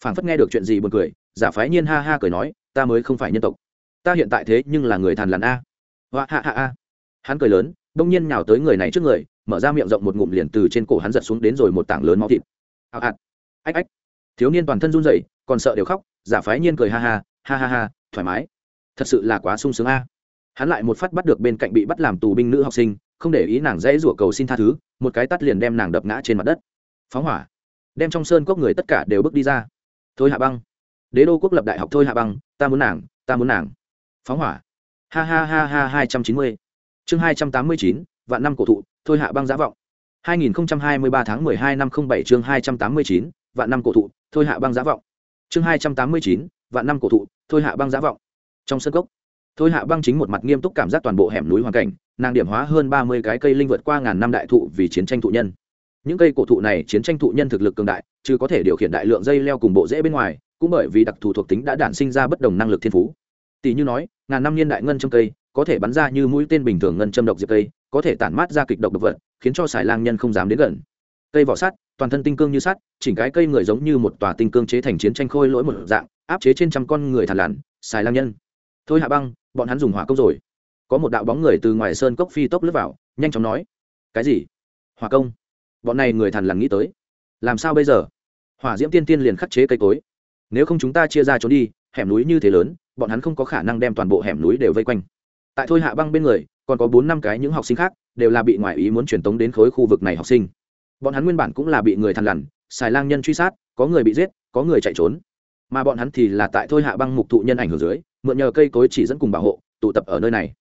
Speaker 1: Phảng phất nghe được chuyện gì buồn cười, giả phái nhiên ha ha cười nói, ta mới không phải nhân tộc. Ta hiện tại thế nhưng là người thằn lằn a. Hoa ha ha ha. Hắn cười lớn, đông nhiên nhào tới người này trước người, mở ra miệng rộng một ngụm liền từ trên cổ hắn giật xuống đến rồi một tảng lớn máu thịt. Hạc hạc ách ách. Thiếu niên toàn thân run rẩy, còn sợ đều khóc, giả phái nhiên cười ha ha ha ha ha thoải mái. Thật sự là quá sung sướng a. Hắn lại một phát bắt được bên cạnh bị bắt làm tù binh nữ học sinh không để ý nàng dễ rủa cầu xin tha thứ một cái tắt liền đem nàng đập ngã trên mặt đất. Phóng hỏa. Đem trong sơn cốc người tất cả đều bước đi ra. Thôi hạ băng. Đế đô quốc lập đại học thôi hạ băng ta muốn nàng ta muốn nàng. Phóng hỏa. Ha ha ha ha hai trăm chín mươi. Chương hai trăm tám mươi chín vạn năm cổ thụ thôi hạ băng giả vọng. 2023 tháng 12 năm 07 chương 289, vạn năm cổ thụ, thôi hạ băng giả vọng. Chương 289, vạn năm cổ thụ, thôi hạ băng giá vọng. Trong sân cốc, thôi hạ băng chính một mặt nghiêm túc cảm giác toàn bộ hẻm núi hoàn cảnh, nàng điểm hóa hơn ba mươi cái cây linh vượt qua ngàn năm đại thụ vì chiến tranh thụ nhân. Những cây cổ thụ này chiến tranh thụ nhân thực lực cường đại, chứ có thể điều khiển đại lượng dây leo cùng bộ rễ bên ngoài, cũng bởi vì đặc thù thuộc tính đã đản sinh ra bất đồng năng lực thiên phú. Tỷ như nói, ngàn năm niên đại ngân châm cây, có thể bắn ra như mũi tên bình thường ngân châm độc diệp cây, có thể tản mát ra kịch độc độc vật, khiến cho xài lang nhân không dám đến gần. Cây vỏ sắt, toàn thân tinh cương như sắt, chỉnh cái cây người giống như một tòa tinh cương chế thành chiến tranh khôi lỗi một dạng áp chế trên trăm con người thản lằn, xài lang nhân. Thôi hạ băng, bọn hắn dùng hỏa công rồi. Có một đạo bóng người từ ngoài sơn cốc phi tốc lướt vào, nhanh chóng nói, cái gì? Hỏa công? Bọn này người thản lằn nghĩ tới. Làm sao bây giờ? Hỏa diễm tiên tiên liền khắc chế cây cối. Nếu không chúng ta chia ra trốn đi, hẻm núi như thế lớn, bọn hắn không có khả năng đem toàn bộ hẻm núi đều vây quanh. Tại thôi hạ băng bên người, còn có bốn năm cái những học sinh khác, đều là bị ngoại ý muốn truyền tống đến khối khu vực này học sinh. Bọn hắn nguyên bản cũng là bị người thằn lằn, xài lang nhân truy sát, có người bị giết, có người chạy trốn mà bọn hắn thì là tại thôi hạ băng mục thụ nhân ảnh hưởng dưới, mượn nhờ cây cối chỉ dẫn cùng bảo hộ, tụ tập ở nơi này.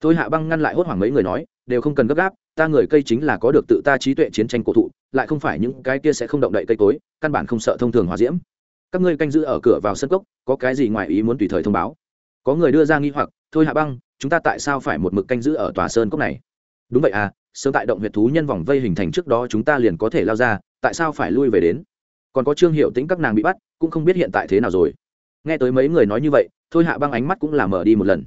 Speaker 1: Thôi hạ băng ngăn lại hốt hoảng mấy người nói, đều không cần gấp gáp, ta người cây chính là có được tự ta trí tuệ chiến tranh cổ thụ, lại không phải những cái kia sẽ không động đậy cây cối, căn bản không sợ thông thường hòa diễm. Các ngươi canh giữ ở cửa vào sân cốc, có cái gì ngoài ý muốn tùy thời thông báo. Có người đưa ra nghi hoặc, thôi hạ băng, chúng ta tại sao phải một mực canh giữ ở tòa sơn cốc này? Đúng vậy à sớm tại động huyệt thú nhân vòng vây hình thành trước đó chúng ta liền có thể lao ra, tại sao phải lui về đến? Còn có trương hiệu tính các nàng bị bắt, cũng không biết hiện tại thế nào rồi. Nghe tới mấy người nói như vậy, thôi hạ băng ánh mắt cũng là mở đi một lần.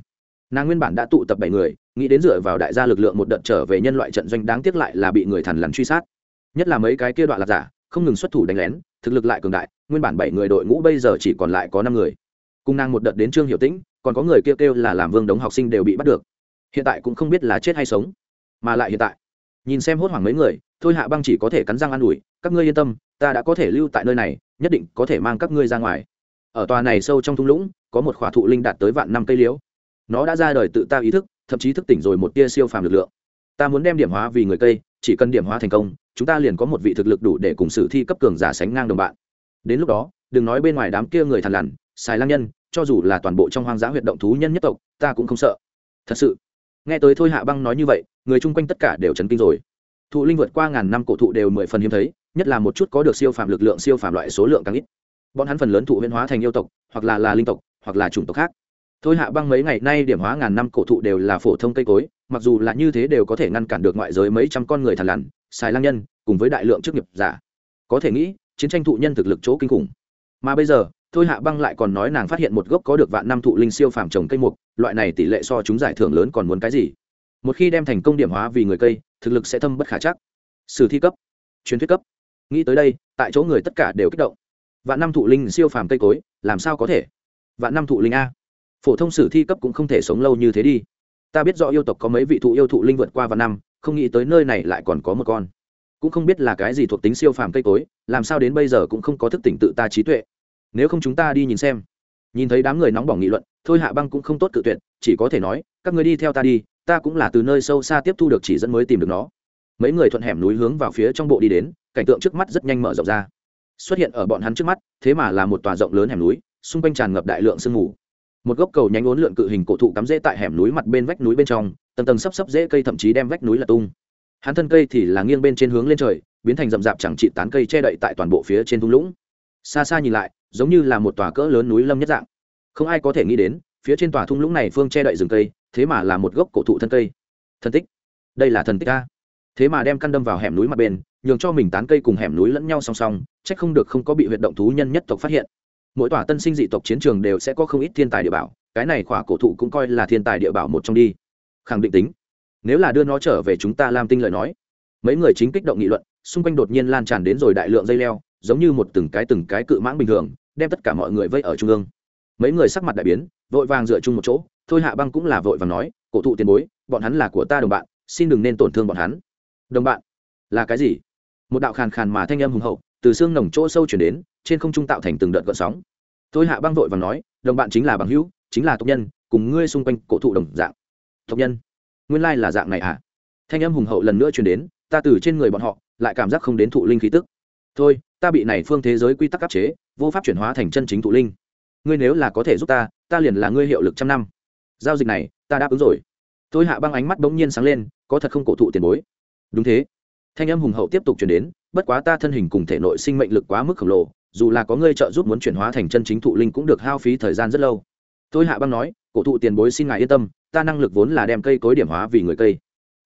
Speaker 1: Nàng nguyên bản đã tụ tập bảy người, nghĩ đến dựa vào đại gia lực lượng một đợt trở về nhân loại trận doanh đáng tiếc lại là bị người thằn lằn truy sát. Nhất là mấy cái kia đoạn lạc giả, không ngừng xuất thủ đánh lén, thực lực lại cường đại, nguyên bản bảy người đội ngũ bây giờ chỉ còn lại có năm người. Cùng nàng một đợt đến trương hiệu tĩnh, còn có người kêu kêu là làm vương đống học sinh đều bị bắt được. Hiện tại cũng không biết là chết hay sống, mà lại hiện tại, nhìn xem hốt hoảng mấy người thôi hạ băng chỉ có thể cắn răng an ủi, các ngươi yên tâm, ta đã có thể lưu tại nơi này, nhất định có thể mang các ngươi ra ngoài. Ở tòa này sâu trong thung lũng, có một khỏa thụ linh đạt tới vạn năm cây liễu. Nó đã ra đời tự ta ý thức, thậm chí thức tỉnh rồi một tia siêu phàm lực lượng. Ta muốn đem điểm hóa vì người cây, chỉ cần điểm hóa thành công, chúng ta liền có một vị thực lực đủ để cùng sử thi cấp cường giả sánh ngang đồng bạn. Đến lúc đó, đừng nói bên ngoài đám kia người thằn lằn, xài lang nhân, cho dù là toàn bộ trong hoang dã huyệt động thú nhân nhất tộc, ta cũng không sợ. Thật sự, nghe tới thôi hạ băng nói như vậy, người chung quanh tất cả đều chấn kinh rồi thụ linh vượt qua ngàn năm cổ thụ đều mười phần hiếm thấy, nhất là một chút có được siêu phạm lực lượng, siêu phạm loại số lượng càng ít. Bọn hắn phần lớn thụ huyễn hóa thành yêu tộc, hoặc là là linh tộc, hoặc là chủng tộc khác. Thôi hạ băng mấy ngày nay điểm hóa ngàn năm cổ thụ đều là phổ thông cây cối, mặc dù là như thế đều có thể ngăn cản được ngoại giới mấy trăm con người thằn lằn, xài lang nhân, cùng với đại lượng chức nghiệp giả. Có thể nghĩ, chiến tranh thụ nhân thực lực chỗ kinh khủng. Mà bây giờ, thôi hạ băng lại còn nói nàng phát hiện một gốc có được vạn năm thụ linh siêu phàm trồng cây mục, loại này tỷ lệ so chúng giải thưởng lớn còn muốn cái gì? Một khi đem thành công điểm hóa vì người cây, thực lực sẽ thâm bất khả chắc. Sử thi cấp, truyền thuyết cấp. Nghĩ tới đây, tại chỗ người tất cả đều kích động. Vạn năm thụ linh siêu phàm cây cối, làm sao có thể? Vạn năm thụ linh a. Phổ thông sử thi cấp cũng không thể sống lâu như thế đi. Ta biết rõ yêu tộc có mấy vị thụ yêu thụ linh vượt qua vạn năm, không nghĩ tới nơi này lại còn có một con. Cũng không biết là cái gì thuộc tính siêu phàm cây cối, làm sao đến bây giờ cũng không có thức tỉnh tự ta trí tuệ. Nếu không chúng ta đi nhìn xem. Nhìn thấy đám người nóng bỏng nghị luận, thôi hạ băng cũng không tốt cự tuyệt, chỉ có thể nói, các người đi theo ta đi ta cũng là từ nơi sâu xa tiếp thu được chỉ dẫn mới tìm được nó. Mấy người thuận hẻm núi hướng vào phía trong bộ đi đến, cảnh tượng trước mắt rất nhanh mở rộng ra. Xuất hiện ở bọn hắn trước mắt, thế mà là một tòa rộng lớn hẻm núi, xung quanh tràn ngập đại lượng sương mù. Một gốc cầu nhánh ốn lượn cự hình cổ thụ cắm rễ tại hẻm núi mặt bên vách núi bên trong, tầng tầng sấp sấp rễ cây thậm chí đem vách núi là tung. Hắn thân cây thì là nghiêng bên trên hướng lên trời, biến thành rậm rạp chẳng trị tán cây che đậy tại toàn bộ phía trên thung lũng. Xa xa nhìn lại, giống như là một tòa cỡ lớn núi lâm nhất dạng. Không ai có thể nghĩ đến, phía trên tòa thung lũng này phương che đậy rừng cây thế mà là một gốc cổ thụ thân cây. Thân tích. Đây là thần tích a. Thế mà đem căn đâm vào hẻm núi mặt bên, nhường cho mình tán cây cùng hẻm núi lẫn nhau song song c h ắ c không được không có bị huyệt động thú nhân nhất tộc phát hiện. Mỗi tòa tân sinh dị tộc chiến trường đều sẽ có không ít thiên tài địa bảo, cái này khỏa cổ thụ cũng coi là thiên tài địa bảo một trong đi. Khẳng định tính. Nếu là đưa nó trở về chúng ta làm tinh lời nói. Mấy người chính kích động nghị luận, xung quanh đột nhiên lan tràn đến rồi đại lượng dây leo, giống như một từng cái từng cái cự mãng bình thường, đem tất cả mọi người vây ở trung ương. Mấy người sắc mặt đại biến, vội vàng dựa chung một chỗ thôi hạ băng cũng là vội vàng nói, cổ thụ tiền bối, bọn hắn là của ta đồng bạn, xin đừng nên tổn thương bọn hắn. Đồng bạn? Là cái gì? Một đạo khàn khàn mà thanh âm hùng hậu, từ xương nồng chỗ sâu chuyển đến, trên không trung tạo thành từng đợt gợn sóng. Thôi hạ băng vội vàng nói, đồng bạn chính là bằng hữu, chính là tộc nhân, cùng ngươi xung quanh cổ thụ đồng dạng. Tộc nhân? Nguyên lai là dạng này à? Thanh âm hùng hậu lần nữa chuyển đến, ta từ trên người bọn họ, lại cảm giác không đến thụ linh khí tức. Thôi, ta bị này phương thế giới quy tắc áp chế, vô pháp chuyển hóa thành chân chính thụ linh. Ngươi nếu là có thể giúp ta ta liền là ngươi hiệu lực trăm năm giao dịch này, ta đáp ứng rồi. Tôi hạ băng ánh mắt bỗng nhiên sáng lên, có thật không cổ thụ tiền bối? Đúng thế. Thanh âm hùng hậu tiếp tục chuyển đến, bất quá ta thân hình cùng thể nội sinh mệnh lực quá mức khổng lồ, dù là có ngươi trợ giúp muốn chuyển hóa thành chân chính thụ linh cũng được hao phí thời gian rất lâu. Tôi hạ băng nói, cổ thụ tiền bối xin ngài yên tâm, ta năng lực vốn là đem cây cối điểm hóa vì người cây.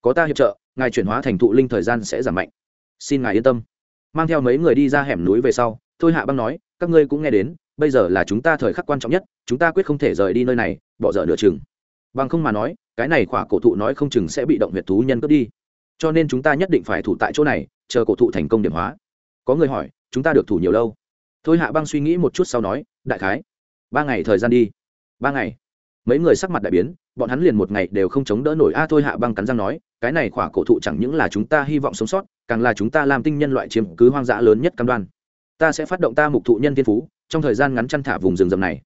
Speaker 1: Có ta hiệp trợ, ngài chuyển hóa thành thụ linh thời gian sẽ giảm mạnh. Xin ngài yên tâm. Mang theo mấy người đi ra hẻm núi về sau thôi hạ băng nói, các ngươi cũng nghe đến bây giờ là chúng ta thời khắc quan trọng nhất, chúng ta quyết không thể rời đi nơi này, bỏ dở nửa chừng. Bằng không mà nói, cái này khỏa cổ thụ nói không chừng sẽ bị động huyệt thú nhân cướp đi. Cho nên chúng ta nhất định phải thủ tại chỗ này, chờ cổ thụ thành công điểm hóa. Có người hỏi, chúng ta được thủ nhiều lâu? Thôi hạ băng suy nghĩ một chút sau nói, đại khái, ba ngày thời gian đi. Ba ngày. Mấy người sắc mặt đại biến, bọn hắn liền một ngày đều không chống đỡ nổi. A, thôi hạ băng cắn răng nói, cái này khỏa cổ thụ chẳng những là chúng ta hy vọng sống sót, càng là chúng ta làm tinh nhân loại chiếm cứ hoang dã lớn nhất cam đoan. Ta sẽ phát động ta mục thụ nhân thiên phú trong thời gian ngắn chăn thả vùng rừng rậm này.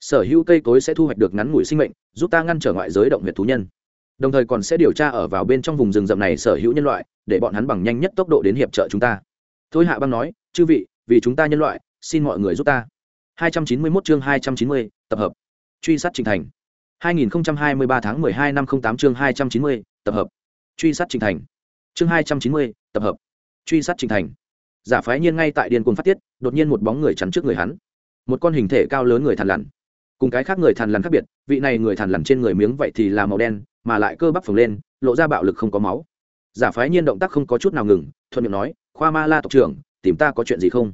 Speaker 1: Sở hữu cây cối sẽ thu hoạch được ngắn ngủi sinh mệnh giúp ta ngăn trở ngoại giới động huyệt thú nhân. Đồng thời còn sẽ điều tra ở vào bên trong vùng rừng rậm này sở hữu nhân loại để bọn hắn bằng nhanh nhất tốc độ đến hiệp trợ chúng ta. Thôi hạ băng nói chư vị vì chúng ta nhân loại xin mọi người giúp ta. 291 chương 290, tập hợp. Truy sát trình thành. 2023 tháng 12 năm 08 chương 290, tập hợp. Truy sát trình thành. Chương 290, tập hợp. Truy sát trình thành giả phái nhiên ngay tại điên cuồng phát tiết, đột nhiên một bóng người chắn trước người hắn. Một con hình thể cao lớn người thằn lằn. Cùng cái khác người thằn lằn khác biệt, vị này người thằn lằn trên người miếng vậy thì là màu đen, mà lại cơ bắp phồng lên, lộ ra bạo lực không có máu. Giả phái nhiên động tác không có chút nào ngừng, thuận miệng nói, khoa ma la tộc trưởng, tìm ta có chuyện gì không?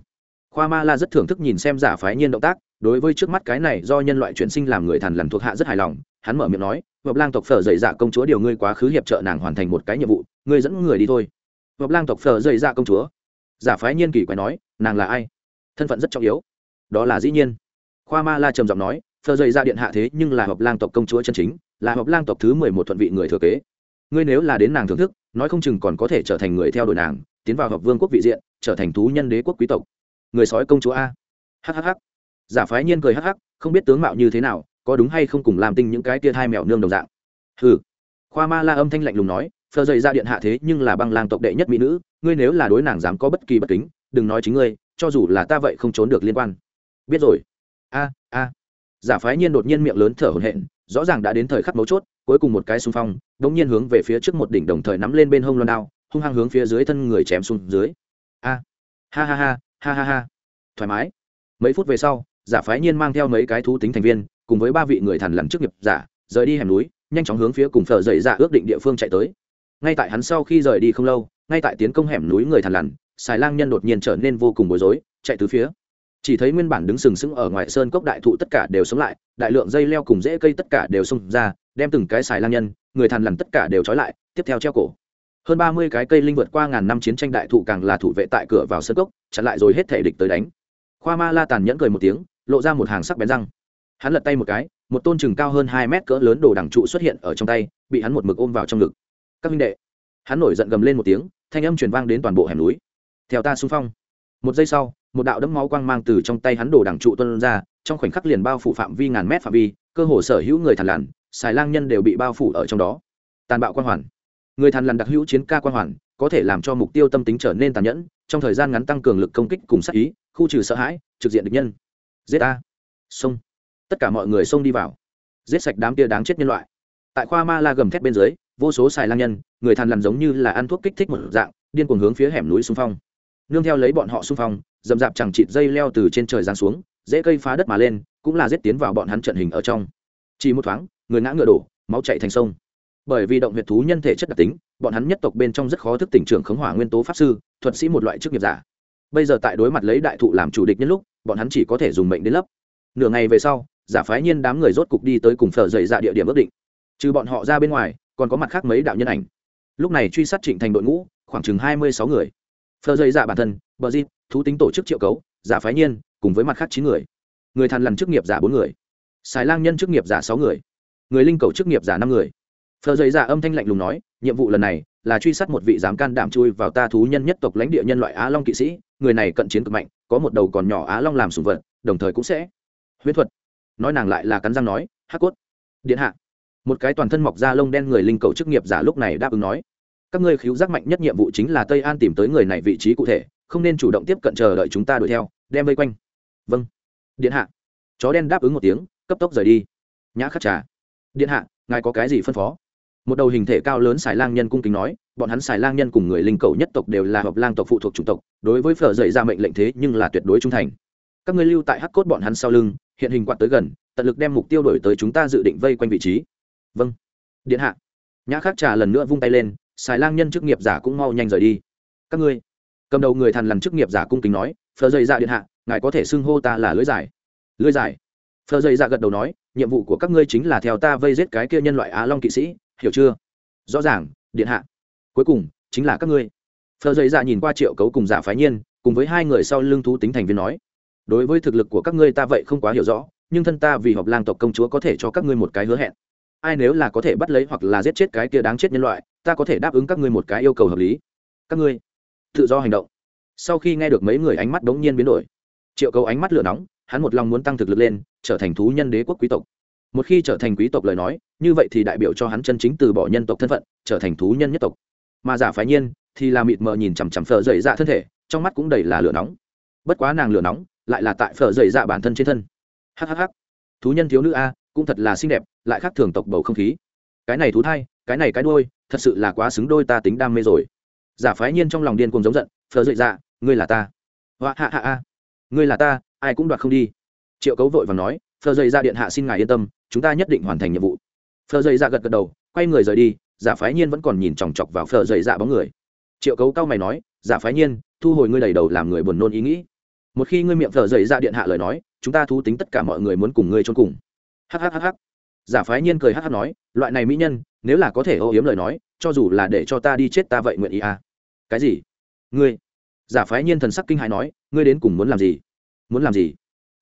Speaker 1: Khoa ma la rất thưởng thức nhìn xem giả phái nhiên động tác, đối với trước mắt cái này do nhân loại chuyển sinh làm người thằn lằn thuộc hạ rất hài lòng, hắn mở miệng nói vợp lang tộc phở dậy dạ công chúa điều ngươi quá khứ hiệp trợ nàng hoàn thành một cái nhiệm vụ, ngươi dẫn người đi thôi. Vợp lang tộc phở dậy dạ công chúa giả phái nhiên kỳ quái nói, nàng là ai? Thân phận rất trọng yếu. Đó là dĩ nhiên. Khoa ma la trầm giọng nói, phở dậy ra điện hạ thế nhưng là hợp lang tộc công chúa chân chính, là hợp lang tộc thứ mười một thuận vị người thừa kế. Ngươi nếu là đến nàng thưởng thức, nói không chừng còn có thể trở thành người theo đuổi nàng, tiến vào hợp vương quốc vị diện, trở thành thú nhân đế quốc quý tộc. Người sói công chúa a. Hhh giả phái nhiên cười hh không biết tướng mạo như thế nào, có đúng hay không cùng làm tinh những cái tia thai mèo nương đồng dạng. Hừ. Khoa ma la âm thanh lạnh lùng nói phờ dậy ra điện hạ thế nhưng là băng lang tộc đệ nhất mỹ nữ, ngươi nếu là đối nàng dám có bất kỳ bất kính, đừng nói chính ngươi, cho dù là ta vậy không trốn được liên quan. Biết rồi. A a. Giả phái nhiên đột nhiên miệng lớn thở hổn hển, rõ ràng đã đến thời khắc mấu chốt, cuối cùng một cái xung phong đống nhiên hướng về phía trước một đỉnh đồng thời nắm lên bên hông loan đao, hung hăng hướng phía dưới thân người chém xuống dưới. A. Ha ha ha ha ha ha. Thoải mái. Mấy phút về sau, giả phái nhiên mang theo mấy cái thú tính thành viên, cùng với ba vị người thằn lằn trước nghiệp giả, rời đi hẻm núi, nhanh chóng hướng phía cùng phở dậy dạ ước định địa phương chạy tới ngay tại hắn sau khi rời đi không lâu, ngay tại tiến công hẻm núi người thằn lằn, xài lang nhân đột nhiên trở nên vô cùng bối rối, chạy từ phía. Chỉ thấy nguyên bản đứng sừng sững ở ngoài sơn cốc đại thụ tất cả đều sống lại, đại lượng dây leo cùng rễ cây tất cả đều xông ra, đem từng cái xài lang nhân, người thằn lằn tất cả đều trói lại, tiếp theo treo cổ. Hơn ba mươi cái cây linh vượt qua ngàn năm chiến tranh đại thụ càng là thủ vệ tại cửa vào sơn cốc, chặn lại rồi hết thể địch tới đánh. Khoa ma la tàn nhẫn cười một tiếng, lộ ra một hàng sắc bén răng. Hắn lật tay một cái, một tôn chừng cao hơn hai mét cỡ lớn đồ đằng trụ xuất hiện ở trong tay, bị hắn một mực ôm vào trong ngực các minh đệ. Hắn nổi giận gầm lên một tiếng, thanh âm truyền vang đến toàn bộ hẻm núi. Theo ta xung phong. Một giây sau, một đạo đấm máu quang mang từ trong tay hắn đổ đằng trụ tuân ra, trong khoảnh khắc liền bao phủ phạm vi ngàn mét phạm vi, cơ hồ sở hữu người thằn lằn, xài lang nhân đều bị bao phủ ở trong đó. Tàn bạo quang hoàn. Người thằn lằn đặc hữu chiến ca quang hoàn, có thể làm cho mục tiêu tâm tính trở nên tàn nhẫn, trong thời gian ngắn tăng cường lực công kích cùng sát ý, khu trừ sợ hãi, trực diện địch nhân. Giết a xông. Tất cả mọi người xông đi vào. Giết sạch đám kia đáng chết nhân loại. Tại khoa ma la gầm thét bên dưới vô số xài lang nhân, người thàn lằn giống như là ăn thuốc kích thích một dạng, điên cuồng hướng phía hẻm núi xung phong. Nương theo lấy bọn họ xung phong, dầm dạp chẳng chịt dây leo từ trên trời giáng xuống, dễ cây phá đất mà lên, cũng là giết tiến vào bọn hắn trận hình ở trong. Chỉ một thoáng, người ngã ngựa đổ, máu chạy thành sông. Bởi vì động huyệt thú nhân thể chất đặc tính, bọn hắn nhất tộc bên trong rất khó thức tỉnh trưởng khống hỏa nguyên tố pháp sư, thuật sĩ một loại chức nghiệp giả. Bây giờ tại đối mặt lấy đại thụ làm chủ địch nhân lúc, bọn hắn chỉ có thể dùng mệnh đến lấp. Nửa ngày về sau, giả phái nhiên đám người rốt cục đi tới cùng phở dậy dạ địa điểm ước định. Trừ bọn họ ra bên ngoài còn có mặt khác mấy đạo nhân ảnh. Lúc này truy sát trịnh thành đội ngũ, khoảng chừng hai mươi sáu người. Phờ dây dạ bản thân, bờ di thú tính tổ chức triệu cấu giả phái nhiên, cùng với mặt khác chín người. Người thàn lằn chức nghiệp giả bốn người. Xài lang nhân chức nghiệp giả sáu người. Người linh cầu chức nghiệp giả năm người. Phờ dây giả âm thanh lạnh lùng nói, nhiệm vụ lần này là truy sát một vị dám can đảm chui vào ta thú nhân nhất tộc lãnh địa nhân loại á long kỵ sĩ. Người này cận chiến cực mạnh, có một đầu còn nhỏ á long làm sùng vật, đồng thời cũng sẽ. Huyết thuật. Nói nàng lại là cắn răng nói, hắc cốt. Điện hạ một cái toàn thân mọc da lông đen người linh cầu chức nghiệp giả lúc này đáp ứng nói, các ngươi khiếu giác mạnh nhất nhiệm vụ chính là tây an tìm tới người này vị trí cụ thể, không nên chủ động tiếp cận chờ đợi chúng ta đuổi theo, đem vây quanh. Vâng. Điện hạ. Chó đen đáp ứng một tiếng, cấp tốc rời đi. Nhã khắc trà. Điện hạ, ngài có cái gì phân phó? Một đầu hình thể cao lớn xài lang nhân cung kính nói, bọn hắn xài lang nhân cùng người linh cầu nhất tộc đều là hợp lang tộc phụ thuộc chủng tộc, đối với phở dậy ra mệnh lệnh thế nhưng là tuyệt đối trung thành. Các ngươi lưu tại hắc cốt bọn hắn sau lưng, hiện hình quạt tới gần, tận lực đem mục tiêu đổi tới chúng ta dự định vây quanh vị trí vâng. Điện hạ. Nhã khắc trà lần nữa vung tay lên xài lang nhân chức nghiệp giả cũng mau nhanh rời đi. Các ngươi. Cầm đầu người thằn lằn chức nghiệp giả cung kính nói phở dây ra dạ điện hạ, ngài có thể xưng hô ta là lưới giải. Lưới giải? Phở dây ra dạ gật đầu nói, nhiệm vụ của các ngươi chính là theo ta vây giết cái kia nhân loại á long kỵ sĩ, hiểu chưa? Rõ ràng, điện hạ. Cuối cùng, chính là các ngươi. Phờ dây dạ nhìn qua triệu cấu cùng giả phái nhiên, cùng với hai người sau lưng thú tính thành viên nói, đối với thực lực của các ngươi ta vậy không quá hiểu rõ, nhưng thân ta vì họp lang tộc công chúa có thể cho các ngươi một cái hứa hẹn ai nếu là có thể bắt lấy hoặc là giết chết cái kia đáng chết nhân loại, ta có thể đáp ứng các ngươi một cái yêu cầu hợp lý. Các ngươi, tự do hành động. Sau khi nghe được mấy người ánh mắt đống nhiên biến đổi, triệu cầu ánh mắt lửa nóng, hắn một lòng muốn tăng thực lực lên, trở thành thú nhân đế quốc quý tộc. Một khi trở thành quý tộc lời nói, như vậy thì đại biểu cho hắn chân chính từ bỏ nhân tộc thân phận, trở thành thú nhân nhất tộc. Mà giả phái nhiên thì là mịt mờ nhìn chằm chằm phở dày dạ thân thể, trong mắt cũng đầy là lửa nóng. Bất quá nàng lửa nóng, lại là tại phở dày dạ bản thân trên thân. Hhh thú nhân thiếu nữ a, cũng thật là xinh đẹp lại khác thường tộc bầu không khí. Cái này thú thai, cái này cái đôi thật sự là quá xứng đôi ta tính đam mê rồi. Giả phái nhiên trong lòng điên cùng giống giận phở dậy dạ ngươi là ta. Hoa hạ hạ a ngươi là ta, ai cũng đoạt không đi. Triệu cấu vội và nói phở dậy dạ điện hạ xin ngài yên tâm, chúng ta nhất định hoàn thành nhiệm vụ. Phờ dậy dạ gật gật đầu, quay người rời đi, giả phái nhiên vẫn còn nhìn chòng chọc vào phờ dậy dạ bóng người. Triệu cấu cao mày nói, giả phái nhiên, thu hồi ngươi đầy đầu làm người buồn nôn ý nghĩ. Một khi ngươi miệng phờ dậy dạ điện hạ lời nói, chúng ta thu tính tất cả mọi người muốn cùng ngươi trốn cùng. Hhhh giả phái nhiên cười hh nói, loại này mỹ nhân, nếu là có thể ô yếm lời nói, cho dù là để cho ta đi chết ta vậy nguyện ý à? Cái gì? Ngươi. Giả phái nhiên thần sắc kinh hãi nói, ngươi đến cùng muốn làm gì? Muốn làm gì?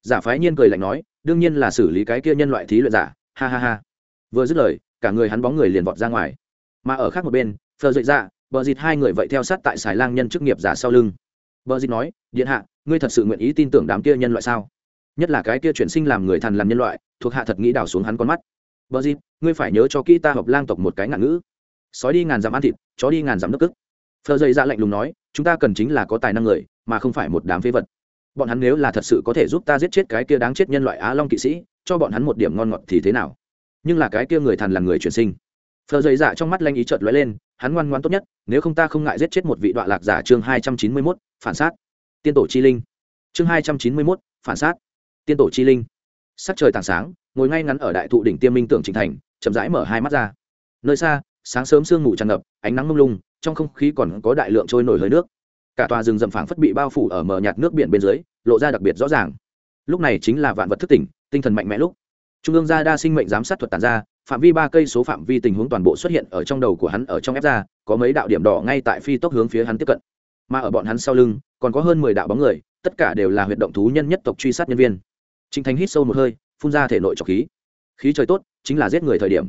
Speaker 1: Giả phái nhiên cười lạnh nói, đương nhiên là xử lý cái kia nhân loại thí luyện giả, ha ha ha. Vừa dứt lời, cả người hắn bóng người liền vọt ra ngoài. Mà ở khác một bên, phờ dậy ra bờ dịt hai người vậy theo sát tại xài lang nhân chức nghiệp giả sau lưng. Bờ dịt nói, điện hạ, ngươi thật sự nguyện ý tin tưởng đám kia nhân loại sao? Nhất là cái kia chuyển sinh làm người thần làm nhân loại, thuộc hạ thật nghĩ đảo xuống hắn con mắt bờ dịt ngươi phải nhớ cho kỹ ta hợp lang tộc một cái ngạn ngữ. Sói đi ngàn dặm ăn thịt, chó đi ngàn dặm nước cức. Phờ dậy ra lạnh lùng nói, chúng ta cần chính là có tài năng người, mà không phải một đám phế vật. Bọn hắn nếu là thật sự có thể giúp ta giết chết cái kia đáng chết nhân loại á long kỵ sĩ, cho bọn hắn một điểm ngon ngọt thì thế nào? Nhưng là cái kia người thần là người chuyển sinh. Phờ dày dạ trong mắt lanh ý chợt lóe lên, hắn ngoan ngoan tốt nhất, nếu không ta không ngại giết chết một vị đoạn lạc giả chương hai trăm chín mươi mốt, phản sát. Tiên tổ chi linh. Chương hai trăm chín mươi mốt, phản sát. Tiên tổ chi linh. Sắc trời tảng sáng ngồi ngay ngắn ở đại thụ đỉnh tiêm minh tưởng Trình thành, chậm rãi mở hai mắt ra. Nơi xa, sáng sớm sương mù tràn ngập, ánh nắng mông lung, trong không khí còn có đại lượng trôi nổi hơi nước. Cả tòa rừng rậm phảng phất bị bao phủ ở mờ nhạt nước biển bên dưới, lộ ra đặc biệt rõ ràng. Lúc này chính là vạn vật thức tỉnh, tinh thần mạnh mẽ lúc. Trung ương gia đa sinh mệnh giám sát thuật tàn ra, phạm vi ba cây số phạm vi tình huống toàn bộ xuất hiện ở trong đầu của hắn ở trong ép ra, có mấy đạo điểm đỏ ngay tại phi tốc hướng phía hắn tiếp cận. Mà ở bọn hắn sau lưng, còn có hơn mười đạo bóng người, tất cả đều là huyệt động thú nhân nhất tộc truy sát nhân viên. Trình thành hít sâu một hơi phun ra thể nội trọc khí. Khí trời tốt, chính là giết người thời điểm.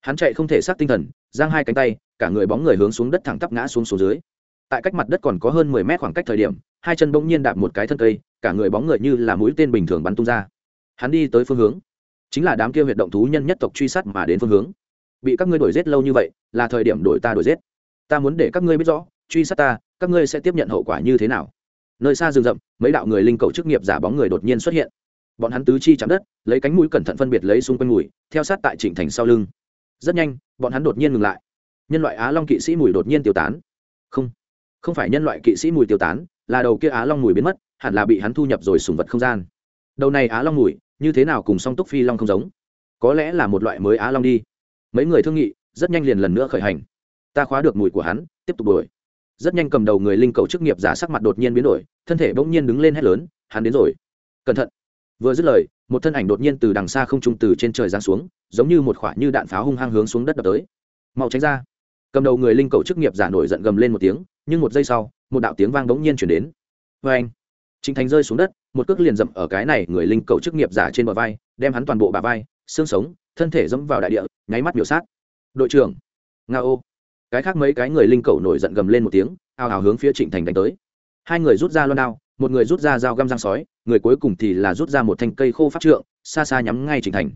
Speaker 1: Hắn chạy không thể sát tinh thần, giang hai cánh tay, cả người bóng người hướng xuống đất thẳng tắp ngã xuống xuống dưới. Tại cách mặt đất còn có hơn mười mét khoảng cách thời điểm, hai chân bỗng nhiên đạp một cái thân cây, cả người bóng người như là mũi tên bình thường bắn tung ra. Hắn đi tới phương hướng. Chính là đám kia huyệt động thú nhân nhất tộc truy sát mà đến phương hướng. Bị các ngươi đuổi giết lâu như vậy, là thời điểm đổi ta đuổi giết. Ta muốn để các ngươi biết rõ, truy sát ta, các ngươi sẽ tiếp nhận hậu quả như thế nào. Nơi xa rừng rậm, mấy đạo người linh cầu chức nghiệp giả bóng người đột nhiên xuất hiện bọn hắn tứ chi chạm đất, lấy cánh mũi cẩn thận phân biệt lấy xung quanh mùi, theo sát tại trịnh thành sau lưng. Rất nhanh, bọn hắn đột nhiên ngừng lại. Nhân loại á long kỵ sĩ mùi đột nhiên tiêu tán. Không không phải nhân loại kỵ sĩ mùi tiêu tán, là đầu kia á long mùi biến mất, hẳn là bị hắn thu nhập rồi sùng vật không gian. Đầu này á long mùi, như thế nào cùng song túc phi long không giống? Có lẽ là một loại mới á long đi. Mấy người thương nghị, rất nhanh liền lần nữa khởi hành. Ta khóa được mùi của hắn, tiếp tục đuổi. Rất nhanh cầm đầu người linh cầu chức nghiệp giả sắc mặt đột nhiên biến đổi, thân thể bỗng nhiên đứng lên hét lớn, hắn đến rồi. Cẩn thận vừa dứt lời một thân ảnh đột nhiên từ đằng xa không trung từ trên trời giáng xuống giống như một khoả như đạn pháo hung hăng hướng xuống đất đập tới mau tránh ra cầm đầu người linh cầu chức nghiệp giả nổi giận gầm lên một tiếng nhưng một giây sau một đạo tiếng vang bỗng nhiên chuyển đến vê anh chính Thành rơi xuống đất, một cước liền dậm ở cái này người linh cầu chức nghiệp giả trên bờ vai, đem hắn toàn bộ bả vai, xương sống, thân thể dẫm vào đại địa, nháy mắt biểu sát. Đội trưởng, Ngao. Cái khác mấy cái người linh cầu nổi giận gầm lên một tiếng, ào ào hướng phía Trịnh Thành đánh tới. Hai người rút ra loan đao, một người rút ra dao găm răng sói, người cuối cùng thì là rút ra một thanh cây khô pháp trượng, xa xa nhắm ngay Trịnh Thành.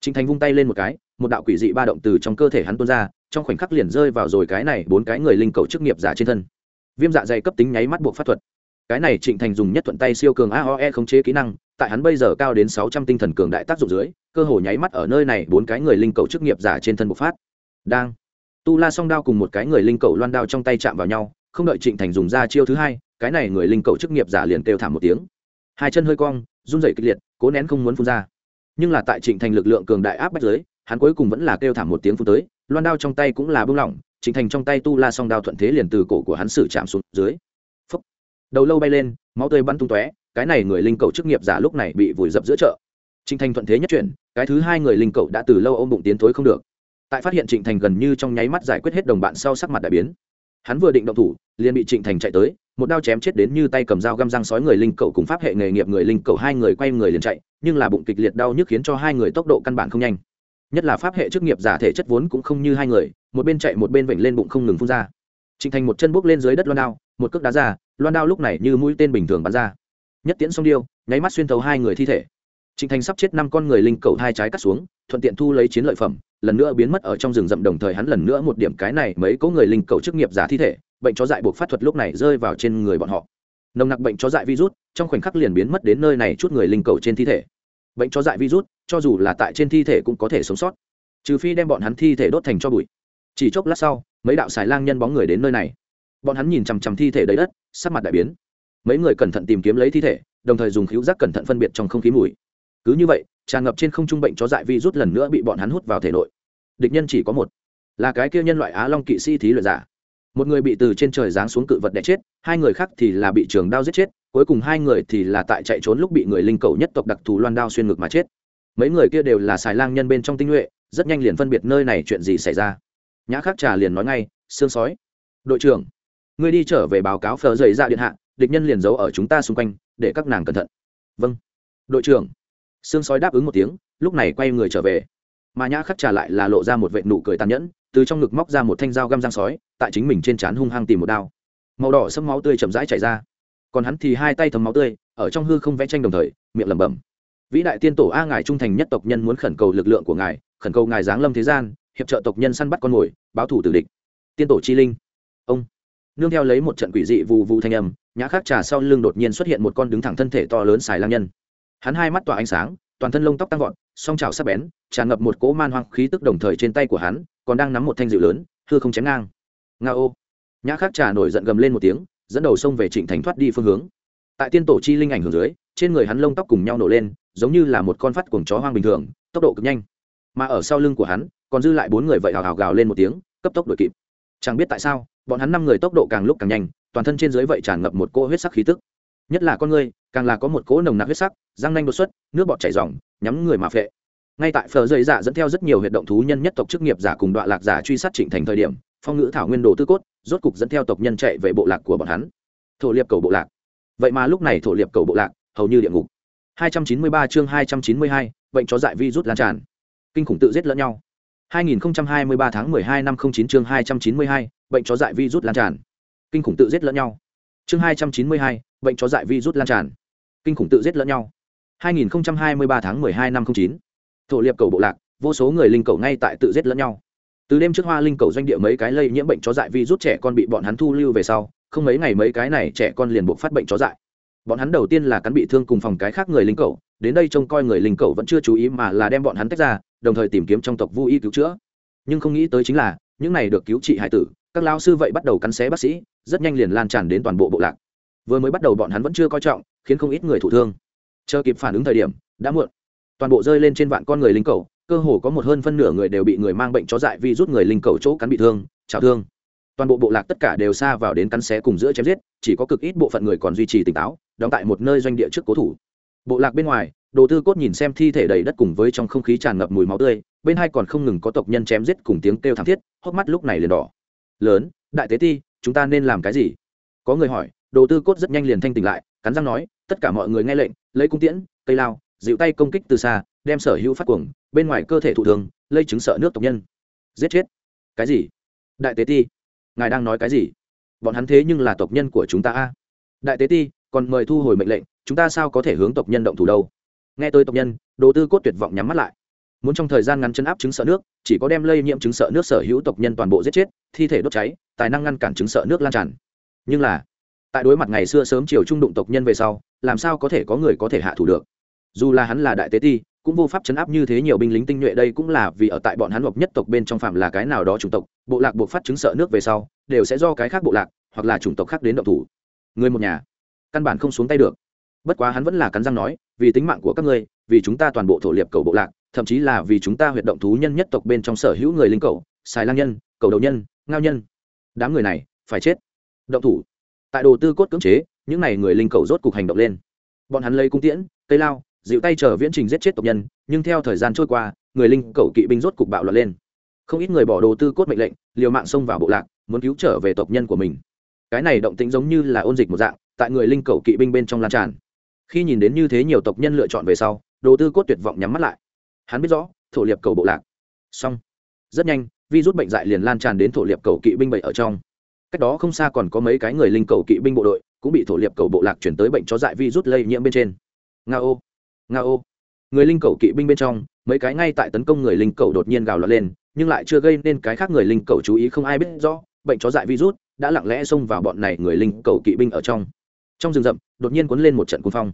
Speaker 1: Trịnh Thành vung tay lên một cái, một đạo quỷ dị ba động từ trong cơ thể hắn tuôn ra, trong khoảnh khắc liền rơi vào rồi cái này bốn cái người linh cầu chức nghiệp giả trên thân. Viêm dạ dày cấp tính nháy mắt buộc phát thuật cái này trịnh thành dùng nhất thuận tay siêu cường aoe khống chế kỹ năng tại hắn bây giờ cao đến sáu trăm tinh thần cường đại tác dụng dưới cơ hồ nháy mắt ở nơi này bốn cái người linh cầu chức nghiệp giả trên thân bộc phát đang tu la song đao cùng một cái người linh cầu loan đao trong tay chạm vào nhau không đợi trịnh thành dùng ra chiêu thứ hai cái này người linh cầu chức nghiệp giả liền kêu thảm một tiếng. Hai chân hơi cong, run rẩy kịch liệt, cố nén không muốn phun ra. Nhưng là tại trịnh thành lực lượng cường đại áp bách dưới, hắn cuối cùng vẫn là kêu thảm một tiếng phun tới, loan đao trong tay cũng là bưng lỏng, trịnh thành trong tay tu la song đao thuận thế liền từ cổ của hắn xử chạm xuống dưới. Đầu lâu bay lên, máu tươi bắn tung tóe, cái này người linh cầu chức nghiệp giả lúc này bị vùi dập giữa chợ. Trịnh thành thuận thế nhất chuyển, cái thứ hai người linh cầu đã từ lâu ôm bụng tiến thối không được. Tại phát hiện trịnh thành gần như trong nháy mắt giải quyết hết đồng bạn sau sắc mặt đại biến hắn vừa định động thủ, liền bị trịnh thành chạy tới, một đao chém chết đến như tay cầm dao găm răng sói người linh cầu cùng pháp hệ nghề nghiệp người linh cầu hai người quay người liền chạy, nhưng là bụng kịch liệt đau nhức khiến cho hai người tốc độ căn bản không nhanh. Nhất là pháp hệ chức nghiệp giả thể chất vốn cũng không như hai người, một bên chạy một bên vểnh lên bụng không ngừng phun ra. Trịnh thành một chân bước lên dưới đất loan đao, một cước đá ra, loan đao lúc này như mũi tên bình thường bắn ra. Nhất tiễn song điêu, nháy mắt xuyên thấu hai người thi thể trịnh thành sắp chết năm con người linh cầu hai trái cắt xuống, thuận tiện thu lấy chiến lợi phẩm, lần nữa biến mất ở trong rừng rậm đồng thời hắn lần nữa một điểm cái này mấy cỗ người linh cầu chức nghiệp giả thi thể, bệnh chó dại buộc phát thuật lúc này rơi vào trên người bọn họ. Nồng nặc bệnh chó dại virus, trong khoảnh khắc liền biến mất đến nơi này chút người linh cầu trên thi thể. Bệnh chó dại virus, cho dù là tại trên thi thể cũng có thể sống sót. Trừ phi đem bọn hắn thi thể đốt thành cho bụi. Chỉ chốc lát sau, mấy đạo xài lang nhân bóng người đến nơi này. Bọn hắn nhìn chằm chằm thi thể đầy đất, sắc mặt đại biến. Mấy người cẩn thận tìm kiếm lấy thi thể, đồng thời dùng khíu giác cẩn thận phân biệt trong không khí mùi cứ như vậy, tràn ngập trên không trung bệnh chó dại vi rút lần nữa bị bọn hắn hút vào thể nội. Địch nhân chỉ có một. Là cái kia nhân loại á long kỵ sĩ thí luyện giả. Một người bị từ trên trời giáng xuống cự vật đẻ chết, hai người khác thì là bị trường đao giết chết, cuối cùng hai người thì là tại chạy trốn lúc bị người linh cầu nhất tộc đặc thù loan đao xuyên ngực mà chết. Mấy người kia đều là xài lang nhân bên trong tinh nhuệ, rất nhanh liền phân biệt nơi này chuyện gì xảy ra. Nhã khắc trà liền nói ngay, sương sói, đội trưởng, ngươi đi trở về báo cáo phờ dày dạ ra điện hạ, địch nhân liền giấu ở chúng ta xung quanh, để các nàng cẩn thận. Vâng. Đội trưởng xương sói đáp ứng một tiếng, lúc này quay người trở về. Mà nhã khắc trả lại là lộ ra một vệ nụ cười tàn nhẫn, từ trong ngực móc ra một thanh dao găm răng sói, tại chính mình trên trán hung hăng tìm một đao. Màu đỏ sâm máu tươi chậm rãi chảy ra. Còn hắn thì hai tay thấm máu tươi, ở trong hư không vẽ tranh đồng thời, miệng lẩm bẩm. Vĩ đại tiên tổ a ngài trung thành nhất tộc nhân muốn khẩn cầu lực lượng của ngài, khẩn cầu ngài giáng lâm thế gian, hiệp trợ tộc nhân săn bắt con mồi, báo thủ tử địch. Tiên tổ chi linh. Ông. Nương theo lấy một trận quỷ dị vù vù thanh âm, nhã khắc trà sau lưng đột nhiên xuất hiện một con đứng thẳng thân thể to lớn xài lang nhân hắn hai mắt tỏa ánh sáng, toàn thân lông tóc tăng vọt, song trào sắc bén, tràn ngập một cỗ man hoang khí tức đồng thời trên tay của hắn còn đang nắm một thanh dịu lớn, hư không chém ngang. Nga ô. Nhã khắc trà nổi giận gầm lên một tiếng, dẫn đầu sông về trịnh thành thoát đi phương hướng. Tại tiên tổ chi linh ảnh hưởng dưới, trên người hắn lông tóc cùng nhau nổ lên, giống như là một con phát cuồng chó hoang bình thường, tốc độ cực nhanh. Mà ở sau lưng của hắn, còn dư lại bốn người vậy hào hào gào lên một tiếng, cấp tốc đuổi kịp. Chẳng biết tại sao, bọn hắn năm người tốc độ càng lúc càng nhanh, toàn thân trên dưới vậy tràn ngập một cỗ huyết sắc khí tức nhất là con ngươi, càng là có một cỗ nồng nặc huyết sắc răng nanh đột xuất nước bọt chảy ròng nhắm người mà phệ. Ngay tại phờ dây dạ dẫn theo rất nhiều huyệt động thú nhân nhất tộc chức nghiệp giả cùng đoạn lạc giả truy sát trịnh thành thời điểm phong ngữ thảo nguyên đồ tư cốt rốt cục dẫn theo tộc nhân chạy về bộ lạc của bọn hắn. Thổ liệp cầu bộ lạc. Vậy mà lúc này thổ liệp cầu bộ lạc hầu như địa ngục. 293 chương 292, bệnh chó dại virus lan tràn. Kinh khủng tự giết lẫn nhau. 2023 tháng 12 năm 09 chương 292, bệnh chó dại virus lan tràn. Kinh khủng tự giết lẫn nhau. Chương 292, bệnh chó dại virus lan tràn. Kinh khủng tự giết lẫn nhau. 2023 tháng 12 năm 09. Thổ liệp cầu bộ lạc, vô số người linh cầu ngay tại tự giết lẫn nhau. Từ đêm trước hoa linh cầu doanh địa mấy cái lây nhiễm bệnh chó dại virus trẻ con bị bọn hắn thu lưu về sau, không mấy ngày mấy cái này trẻ con liền buộc phát bệnh chó dại. Bọn hắn đầu tiên là cắn bị thương cùng phòng cái khác người linh cầu, đến đây trông coi người linh cầu vẫn chưa chú ý mà là đem bọn hắn tách ra, đồng thời tìm kiếm trong tộc vô y cứu chữa nhưng không nghĩ tới chính là những này được cứu trị hải tử các lao sư vậy bắt đầu cắn xé bác sĩ rất nhanh liền lan tràn đến toàn bộ bộ lạc. Vừa mới bắt đầu bọn hắn vẫn chưa coi trọng, khiến không ít người thụ thương. Chờ kịp phản ứng thời điểm, đã muộn. Toàn bộ rơi lên trên vạn con người linh cầu, cơ hồ có một hơn phân nửa người đều bị người mang bệnh chó dại vì rút người linh cầu chỗ cắn bị thương trào thương. Toàn bộ bộ lạc tất cả đều xa vào đến cắn xé cùng giữa chém giết, chỉ có cực ít bộ phận người còn duy trì tỉnh táo, đóng tại một nơi doanh địa trước cố thủ. Bộ lạc bên ngoài, đồ tư cốt nhìn xem thi thể đầy đất cùng với trong không khí tràn ngập mùi máu tươi, bên hai còn không ngừng có tộc nhân chém giết cùng tiếng kêu thảm thiết, hốc mắt lúc này liền đỏ. Lớn, đại tế ti chúng ta nên làm cái gì? Có người hỏi đồ tư cốt rất nhanh liền thanh tỉnh lại, cắn răng nói, tất cả mọi người nghe lệnh, lấy cung tiễn, cây lao, dịu tay công kích từ xa, đem sở hữu phát cuồng, bên ngoài cơ thể thụ thường lây chứng sợ nước tộc nhân. Giết chết. Cái gì? Đại tế ti. Ngài đang nói cái gì? Bọn hắn thế nhưng là tộc nhân của chúng ta a. Đại tế ti, còn mời thu hồi mệnh lệnh, chúng ta sao có thể hướng tộc nhân động thủ đâu? Nghe tôi tộc nhân, đồ tư cốt tuyệt vọng nhắm mắt lại. Muốn trong thời gian ngắn chấn áp chứng sợ nước, chỉ có đem lây nhiễm chứng sợ nước sở hữu tộc nhân toàn bộ giết chết thi thể đốt cháy, tài năng ngăn cản chứng sợ nước lan tràn. Nhưng là, tại đối mặt ngày xưa sớm chiều trung đụng tộc nhân về sau, làm sao có thể có người có thể hạ thủ được? Dù là hắn là đại tế ti, cũng vô pháp chấn áp như thế nhiều binh lính tinh nhuệ, đây cũng là vì ở tại bọn hắn hợp nhất tộc bên trong phạm là cái nào đó chủng tộc, bộ lạc buộc phát chứng sợ nước về sau, đều sẽ do cái khác bộ lạc, hoặc là chủng tộc khác đến động thủ. Người một nhà, căn bản không xuống tay được. Bất quá hắn vẫn là cắn răng nói, vì tính mạng của các ngươi, vì chúng ta toàn bộ thổ liệp cầu bộ lạc, thậm chí là vì chúng ta huyệt động thú nhân nhất tộc bên trong sở hữu người linh cầu, xài lang nhân, cầu đầu nhân ngao nhân. Đám người này, phải chết. Động thủ. Tại đồ tư cốt cưỡng chế, những n à y người linh cầu rốt cục hành động lên. Bọn hắn lấy cung tiễn, cây lao, dịu tay chờ viễn trình giết chết tộc nhân, nhưng theo thời gian trôi qua, người linh cầu kỵ binh rốt cục bạo loạn lên. Không ít người bỏ đồ tư cốt mệnh lệnh, liều mạng xông vào bộ lạc, muốn cứu trở về tộc nhân của mình. Cái này động tĩnh giống như là ôn dịch một dạng, tại người linh cầu kỵ binh bên trong lan tràn. Khi nhìn đến như thế nhiều tộc nhân lựa chọn về sau, đồ tư cốt tuyệt vọng nhắm mắt lại. Hắn biết rõ, thổ liệp cầu bộ lạc. Xong. Rất nhanh vi rút bệnh dại liền lan tràn đến thổ liệp cầu kỵ binh bậy ở trong. Cách đó không xa còn có mấy cái người linh cầu kỵ binh bộ đội, cũng bị thổ liệp cầu bộ lạc chuyển tới bệnh chó dại vi rút lây nhiễm bên trên. Nga ô nga ô. Người linh cầu kỵ binh bên trong, mấy cái ngay tại tấn công người linh cầu đột nhiên gào lọt lên, nhưng lại chưa gây nên cái khác người linh cầu chú ý không ai biết rõ, bệnh chó dại virus đã lặng lẽ xông vào bọn này người linh cầu kỵ binh ở trong. Trong rừng rậm, đột nhiên cuốn lên một trận cuồng phong.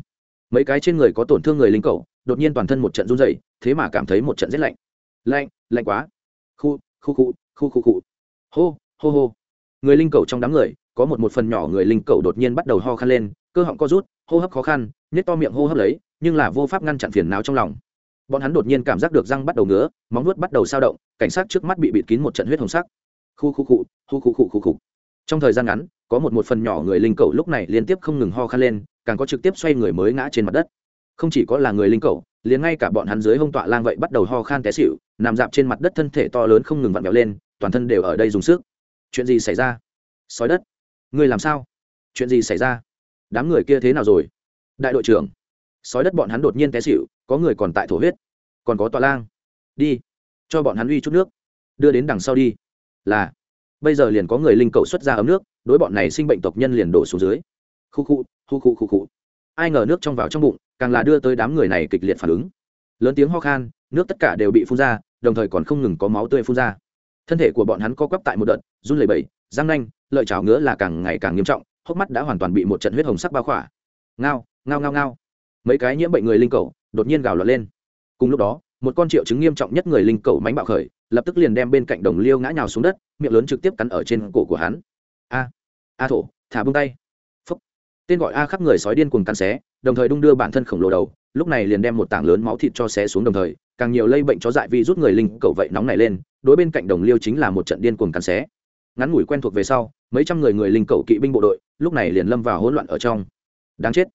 Speaker 1: Mấy cái trên người có tổn thương người linh cầu, đột nhiên toàn thân một trận run rẩy, thế mà cảm thấy một trận rét lạnh. Lạnh lạnh quá. Khu khu khu khu khu khu. Hô hô hô. Người linh cầu trong đám người, có một một phần nhỏ người linh cầu đột nhiên bắt đầu ho khăn lên, cơ họng co rút, hô hấp khó khăn nhét to miệng hô hấp lấy, nhưng là vô pháp ngăn chặn phiền não trong lòng. Bọn hắn đột nhiên cảm giác được răng bắt đầu ngứa, móng nuốt bắt đầu sao động, cảnh sát trước mắt bị bịt kín một trận huyết hồng sắc. Khu khu cụ khu khu cụ khu cụ trong thời gian ngắn, có một một phần nhỏ người linh cầu lúc này liên tiếp không ngừng ho khăn lên, càng có trực tiếp xoay người mới ngã trên mặt đất. Không chỉ có là người linh cầu liền ngay cả bọn hắn dưới hông tọa lang vậy bắt đầu ho khan té xịu nằm dạp trên mặt đất thân thể to lớn không ngừng vặn vẹo lên, toàn thân đều ở đây dùng sức. Chuyện gì xảy ra? Sói đất. Người làm sao? Chuyện gì xảy ra? Đám người kia thế nào rồi? Đại đội trưởng. Sói đất bọn hắn đột nhiên té xịu có người còn tại thổ huyết. Còn có tọa lang. Đi. Cho bọn hắn uy chút nước. Đưa đến đằng sau đi. Là. Bây giờ liền có người linh cầu xuất ra ấm nước, đối bọn này sinh bệnh tộc nhân liền đổ xuống dưới. Khu khu khu khu khu khu. Ai ngờ nước trong vào trong bụng càng là đưa tới đám người này kịch liệt phản ứng. Lớn tiếng ho khan, nước tất cả đều bị phun ra, đồng thời còn không ngừng có máu tươi phun ra. Thân thể của bọn hắn co quắp tại một đợt, run lẩy bẩy, răng nanh, lợi chảo ngứa là càng ngày càng nghiêm trọng, hốc mắt đã hoàn toàn bị một trận huyết hồng sắc bao khỏa. Ngao ngao ngao ngao. Mấy cái nhiễm bệnh người linh cầu đột nhiên gào lọt lên. Cùng lúc đó, một con triệu chứng nghiêm trọng nhất người linh cầu mánh bạo khởi, lập tức liền đem bên cạnh đồng liêu ngã nhào xuống đất, miệng lớn trực tiếp cắn ở trên cổ của hắn. A a thổ, thả bông tay tên gọi a khắp người sói điên cuồng cắn xé, đồng thời đung đưa bản thân khổng lồ đầu, lúc này liền đem một tảng lớn máu thịt cho xé xuống đồng thời, càng nhiều lây bệnh chó dại vì rút người linh cầu vậy nóng này lên, đối bên cạnh đồng liêu chính là một trận điên cuồng cắn xé. Ngắn ngủi quen thuộc về sau, mấy trăm người người linh cầu kỵ binh bộ đội, lúc này liền lâm vào hỗn loạn ở trong. Đáng chết.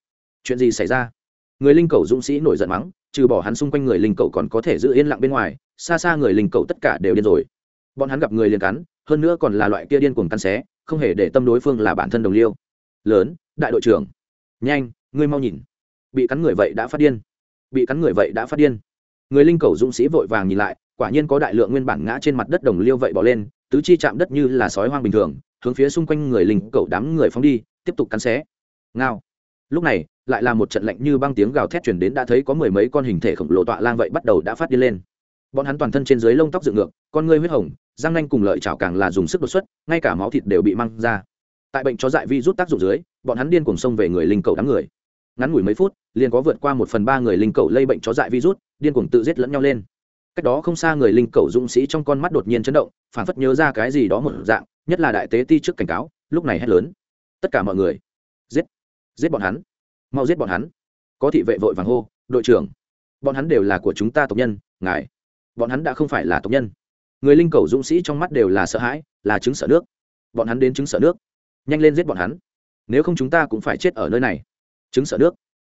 Speaker 1: Chuyện gì xảy ra? Người linh cầu dũng sĩ nổi giận mắng, trừ bỏ hắn xung quanh người linh cầu còn có thể giữ yên lặng bên ngoài, xa xa người linh cầu tất cả đều điên rồi. Bọn hắn gặp người liền cắn, hơn nữa còn là loại kia điên cuồng cắn xé, không hề để tâm đối phương là bản thân đồng liêu. Lớn đại đội trưởng, nhanh, ngươi mau nhìn. Bị cắn người vậy đã phát điên. Bị cắn người vậy đã phát điên. Người linh cầu dũng sĩ vội vàng nhìn lại, quả nhiên có đại lượng nguyên bản ngã trên mặt đất đồng liêu vậy bỏ lên, tứ chi chạm đất như là sói hoang bình thường, hướng phía xung quanh người linh cầu đám người phóng đi, tiếp tục cắn xé. Ngao. Lúc này, lại là một trận lạnh như băng tiếng gào thét chuyển đến đã thấy có mười mấy con hình thể khổng lồ tọa lang vậy bắt đầu đã phát đi lên. Bọn hắn toàn thân trên dưới lông tóc dựng ngược, con ngươi huyết hồng, răng nanh cùng lợi chảo càng là dùng sức đột xuất, ngay cả máu thịt đều bị măng ra. Tại bệnh chó dại vi rút tác dụng dưới bọn hắn điên cuồng xông về người linh cầu đám người. Ngắn ngủi mấy phút, liền có vượt qua một phần ba người linh cầu lây bệnh chó dại virus, điên cuồng tự giết lẫn nhau lên. Cách đó không xa người linh cầu dũng sĩ trong con mắt đột nhiên chấn động, phản phất nhớ ra cái gì đó một dạng, nhất là đại tế ti trước cảnh cáo, lúc này hét lớn. Tất cả mọi người, giết giết bọn hắn, mau giết bọn hắn. Có thị vệ vội vàng hô, đội trưởng, bọn hắn đều là của chúng ta tộc nhân, ngài, bọn hắn đã không phải là tộc nhân. Người linh cầu dũng sĩ trong mắt đều là sợ hãi, là chứng sợ nước. Bọn hắn đến chứng sợ nước, nhanh lên giết bọn hắn nếu không chúng ta cũng phải chết ở nơi này. Chứng sợ nước.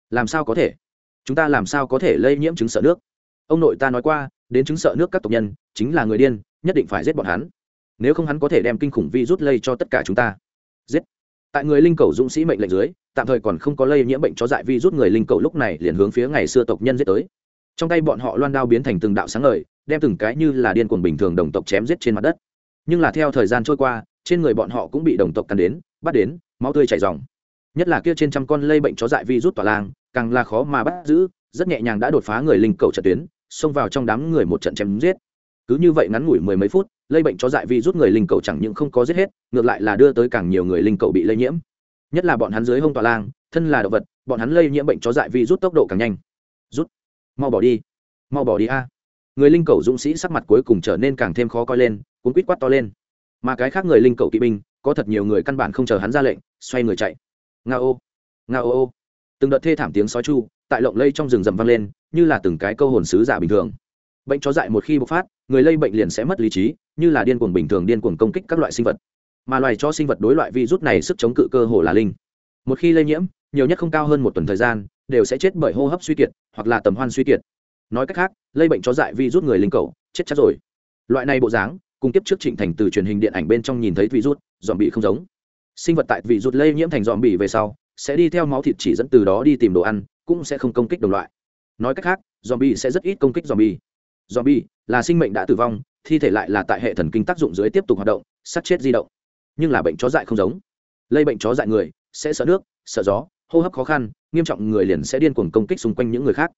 Speaker 1: Làm sao có thể? Chúng ta làm sao có thể lây nhiễm chứng sợ nước? Ông nội ta nói qua, đến chứng sợ nước các tộc nhân, chính là người điên, nhất định phải giết bọn hắn. Nếu không hắn có thể đem kinh khủng vi rút lây cho tất cả chúng ta. Giết. Tại người linh cầu dũng sĩ mệnh lệnh dưới, tạm thời còn không có lây nhiễm bệnh cho dại vi rút người linh cầu lúc này liền hướng phía ngày xưa tộc nhân giết tới. Trong tay bọn họ loan đao biến thành từng đạo sáng ngời, đem từng cái như là điên cuồng bình thường đồng tộc chém giết trên mặt đất. Nhưng là theo thời gian trôi qua, trên người bọn họ cũng bị đồng tộc cắn đến, bắt đến máu tươi chảy ròng, nhất là kia trên trăm con lây bệnh chó dại vi rút tỏa lang càng là khó mà bắt giữ rất nhẹ nhàng đã đột phá người linh cầu trận tuyến xông vào trong đám người một trận chém giết. Cứ như vậy ngắn ngủi mười mấy phút lây bệnh chó dại vi rút người linh cầu chẳng những không có giết hết ngược lại là đưa tới càng nhiều người linh cầu bị lây nhiễm. Nhất là bọn hắn dưới hông tỏa lang thân là động vật bọn hắn lây nhiễm bệnh chó dại vi rút tốc độ càng nhanh. Rút. Mau bỏ đi. Mau bỏ đi a. Người linh cầu dũng sĩ sắc mặt cuối cùng trở nên càng thêm khó coi lên cuốn quýt quát to lên. Mà cái khác người linh cầu kỵ binh có thật nhiều người căn bản không chờ hắn ra lệnh xoay người chạy. Nga ô nga ô ô từng đợt thê thảm tiếng sói chu tại lộng lây trong rừng rầm vang lên, như là từng cái câu hồn sứ giả bình thường. Bệnh chó dại một khi bộc phát, người lây bệnh liền sẽ mất lý trí, như là điên cuồng bình thường điên cuồng công kích các loại sinh vật. Mà loài cho sinh vật đối loại virus này sức chống cự cơ hồ là linh. Một khi lây nhiễm, nhiều nhất không cao hơn một tuần thời gian, đều sẽ chết bởi hô hấp suy kiệt hoặc là tầm hoan suy kiệt. Nói cách khác, lây bệnh chó dại virus người linh cầu, chết chắc rồi. Loại này bộ dáng cung tiếp trước trịnh thành từ truyền hình điện ảnh bên trong nhìn thấy virus dòm bị không giống sinh vật tại vị rụt lây nhiễm thành dòm bỉ về sau, sẽ đi theo máu thịt chỉ dẫn từ đó đi tìm đồ ăn, cũng sẽ không công kích đồng loại. Nói cách khác, dòm bỉ sẽ rất ít công kích dòm bỉ dòm bỉ là sinh mệnh đã tử vong, thi thể lại là tại hệ thần kinh tác dụng dưới tiếp tục hoạt động, sát chết di động. Nhưng là bệnh chó dại không giống. Lây bệnh chó dại người sẽ sợ nước, sợ gió, hô hấp khó khăn, nghiêm trọng người liền sẽ điên cuồng công kích xung quanh những người khác.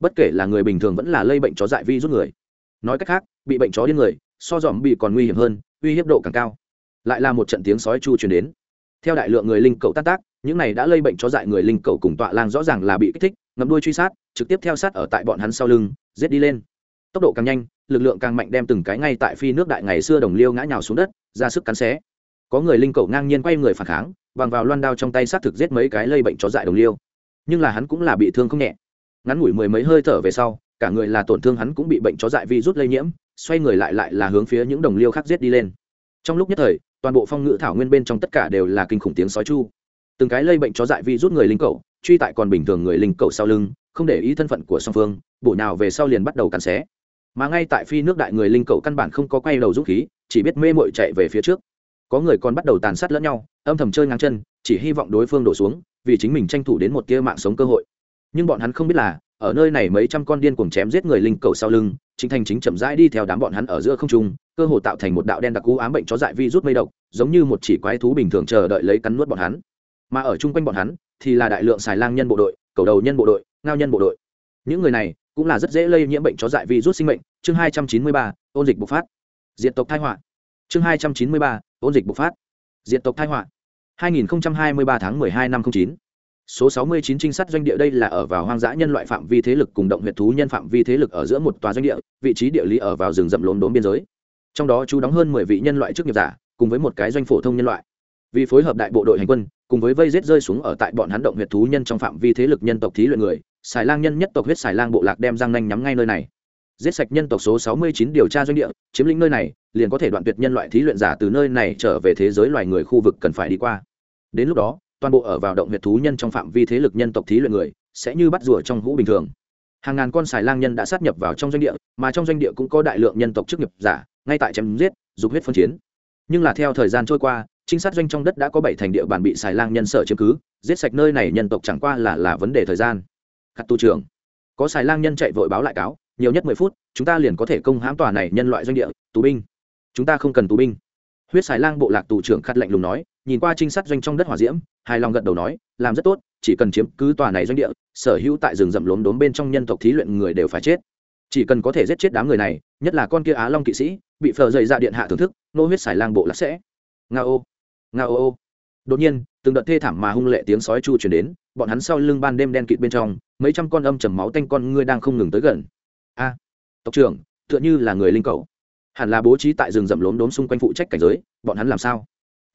Speaker 1: Bất kể là người bình thường vẫn là lây bệnh chó dại vi rút người. Nói cách khác, bị bệnh chó điên người, so dòm bị còn nguy hiểm hơn, uy hiếp độ càng cao. Lại là một trận tiếng sói chu truyền đến theo đại lượng người linh cầu tan tác, những này đã lây bệnh cho dại người linh cầu cùng tọa lang rõ ràng là bị kích thích, ngậm đuôi truy sát, trực tiếp theo sát ở tại bọn hắn sau lưng, giết đi lên. Tốc độ càng nhanh, lực lượng càng mạnh đem từng cái ngay tại phi nước đại ngày xưa đồng liêu ngã nhào xuống đất, ra sức cắn xé. Có người linh cầu ngang nhiên quay người phản kháng, bằng vào loan đao trong tay sát thực giết mấy cái lây bệnh chó dại đồng liêu. Nhưng là hắn cũng là bị thương không nhẹ. Ngắn ngủi mười mấy hơi thở về sau, cả người là tổn thương hắn cũng bị bệnh chó dại vi rút lây nhiễm, xoay người lại lại là hướng phía những đồng liêu khác giết đi lên trong lúc nhất thời, toàn bộ phong ngữ thảo nguyên bên trong tất cả đều là kinh khủng tiếng sói chu. Từng cái lây bệnh chó dại vi rút người linh cầu truy tại còn bình thường người linh cầu sau lưng, không để ý thân phận của song phương, bổ nào về sau liền bắt đầu cắn xé. Mà ngay tại phi nước đại người linh cầu căn bản không có quay đầu dũng khí, chỉ biết mê mội chạy về phía trước. Có người còn bắt đầu tàn sát lẫn nhau, âm thầm chơi ngang chân, chỉ hy vọng đối phương đổ xuống, vì chính mình tranh thủ đến một tia mạng sống cơ hội. Nhưng bọn hắn không biết là, ở nơi này mấy trăm con điên cuồng chém giết người linh cầu sau lưng chính thành chính chậm rãi đi theo đám bọn hắn ở giữa không trung, cơ hồ tạo thành một đạo đen đặc cú ám bệnh chó dại vi rút mây độc, giống như một chỉ quái thú bình thường chờ đợi lấy cắn nuốt bọn hắn. Mà ở chung quanh bọn hắn, thì là đại lượng xài lang nhân bộ đội, cầu đầu nhân bộ đội, ngao nhân bộ đội. Những người này cũng là rất dễ lây nhiễm bệnh chó dại vi rút sinh mệnh. Chương hai trăm chín mươi ba, ôn dịch bùng phát. Diện tộc thai họa. Chương hai trăm chín mươi ba, ôn dịch bùng phát. Diện tộc thai họa. Hai nghìn hai mươi ba tháng hai năm chín số 69 trinh sát doanh địa đây là ở vào hoang dã nhân loại phạm vi thế lực cùng động huyệt thú nhân phạm vi thế lực ở giữa một tòa doanh địa, vị trí địa lý ở vào rừng rậm lốn đốn biên giới. Trong đó chú đóng hơn 10 vị nhân loại chức nghiệp giả, cùng với một cái doanh phổ thông nhân loại. Vì phối hợp đại bộ đội hành quân, cùng với vây giết rơi xuống ở tại bọn hắn động huyệt thú nhân trong phạm vi thế lực nhân tộc thí luyện người xài lang nhân nhất tộc huyết xài lang bộ lạc đem răng nanh nhắm ngay nơi này. Giết sạch nhân tộc số 69 điều tra doanh địa, chiếm lĩnh nơi này, liền có thể đoạn tuyệt nhân loại thí luyện giả từ nơi này trở về thế giới loài người khu vực cần phải đi qua. Đến lúc đó toàn bộ ở vào động huyệt thú nhân trong phạm vi thế lực nhân tộc thí luyện người, sẽ như bắt rùa trong hũ bình thường. Hàng ngàn con xài lang nhân đã sát nhập vào trong doanh địa, mà trong doanh địa cũng có đại lượng nhân tộc chức nghiệp giả, ngay tại chém giết, dục huyết phân chiến. Nhưng là theo thời gian trôi qua, trinh sát doanh trong đất đã có bảy thành địa bàn bị xài lang nhân sở chiếm cứ, giết sạch nơi này nhân tộc chẳng qua là là vấn đề thời gian. Khắc tu trưởng có xài lang nhân chạy vội báo lại cáo, nhiều nhất mười phút, chúng ta liền có thể công hãm tòa này nhân loại doanh địa, tù binh. Chúng ta không cần tù binh. Huyết xài lang bộ lạc tù trưởng khát lạnh lùng nói nhìn qua trinh sát doanh trong đất hỏa diễm, hài lòng gật đầu nói, làm rất tốt, chỉ cần chiếm cứ tòa này doanh địa, sở hữu tại rừng rậm lốm đốm bên trong nhân tộc thí luyện người đều phải chết. Chỉ cần có thể giết chết đám người này, nhất là con kia á long kỵ sĩ, bị phờ dậy ra điện hạ thưởng thức, nô huyết xài lang bộ lạc sẽ. Nga ô nga ô ô. Đột nhiên, từng đợt thê thảm mà hung lệ tiếng sói chu chuyển đến, bọn hắn sau lưng ban đêm đen kịt bên trong, mấy trăm con âm trầm máu tanh con ngươi đang không ngừng tới gần. A, tộc trưởng, tựa như là người linh cầu. Hẳn là bố trí tại rừng rậm lốm đốm xung quanh phụ trách cảnh giới, bọn hắn làm sao?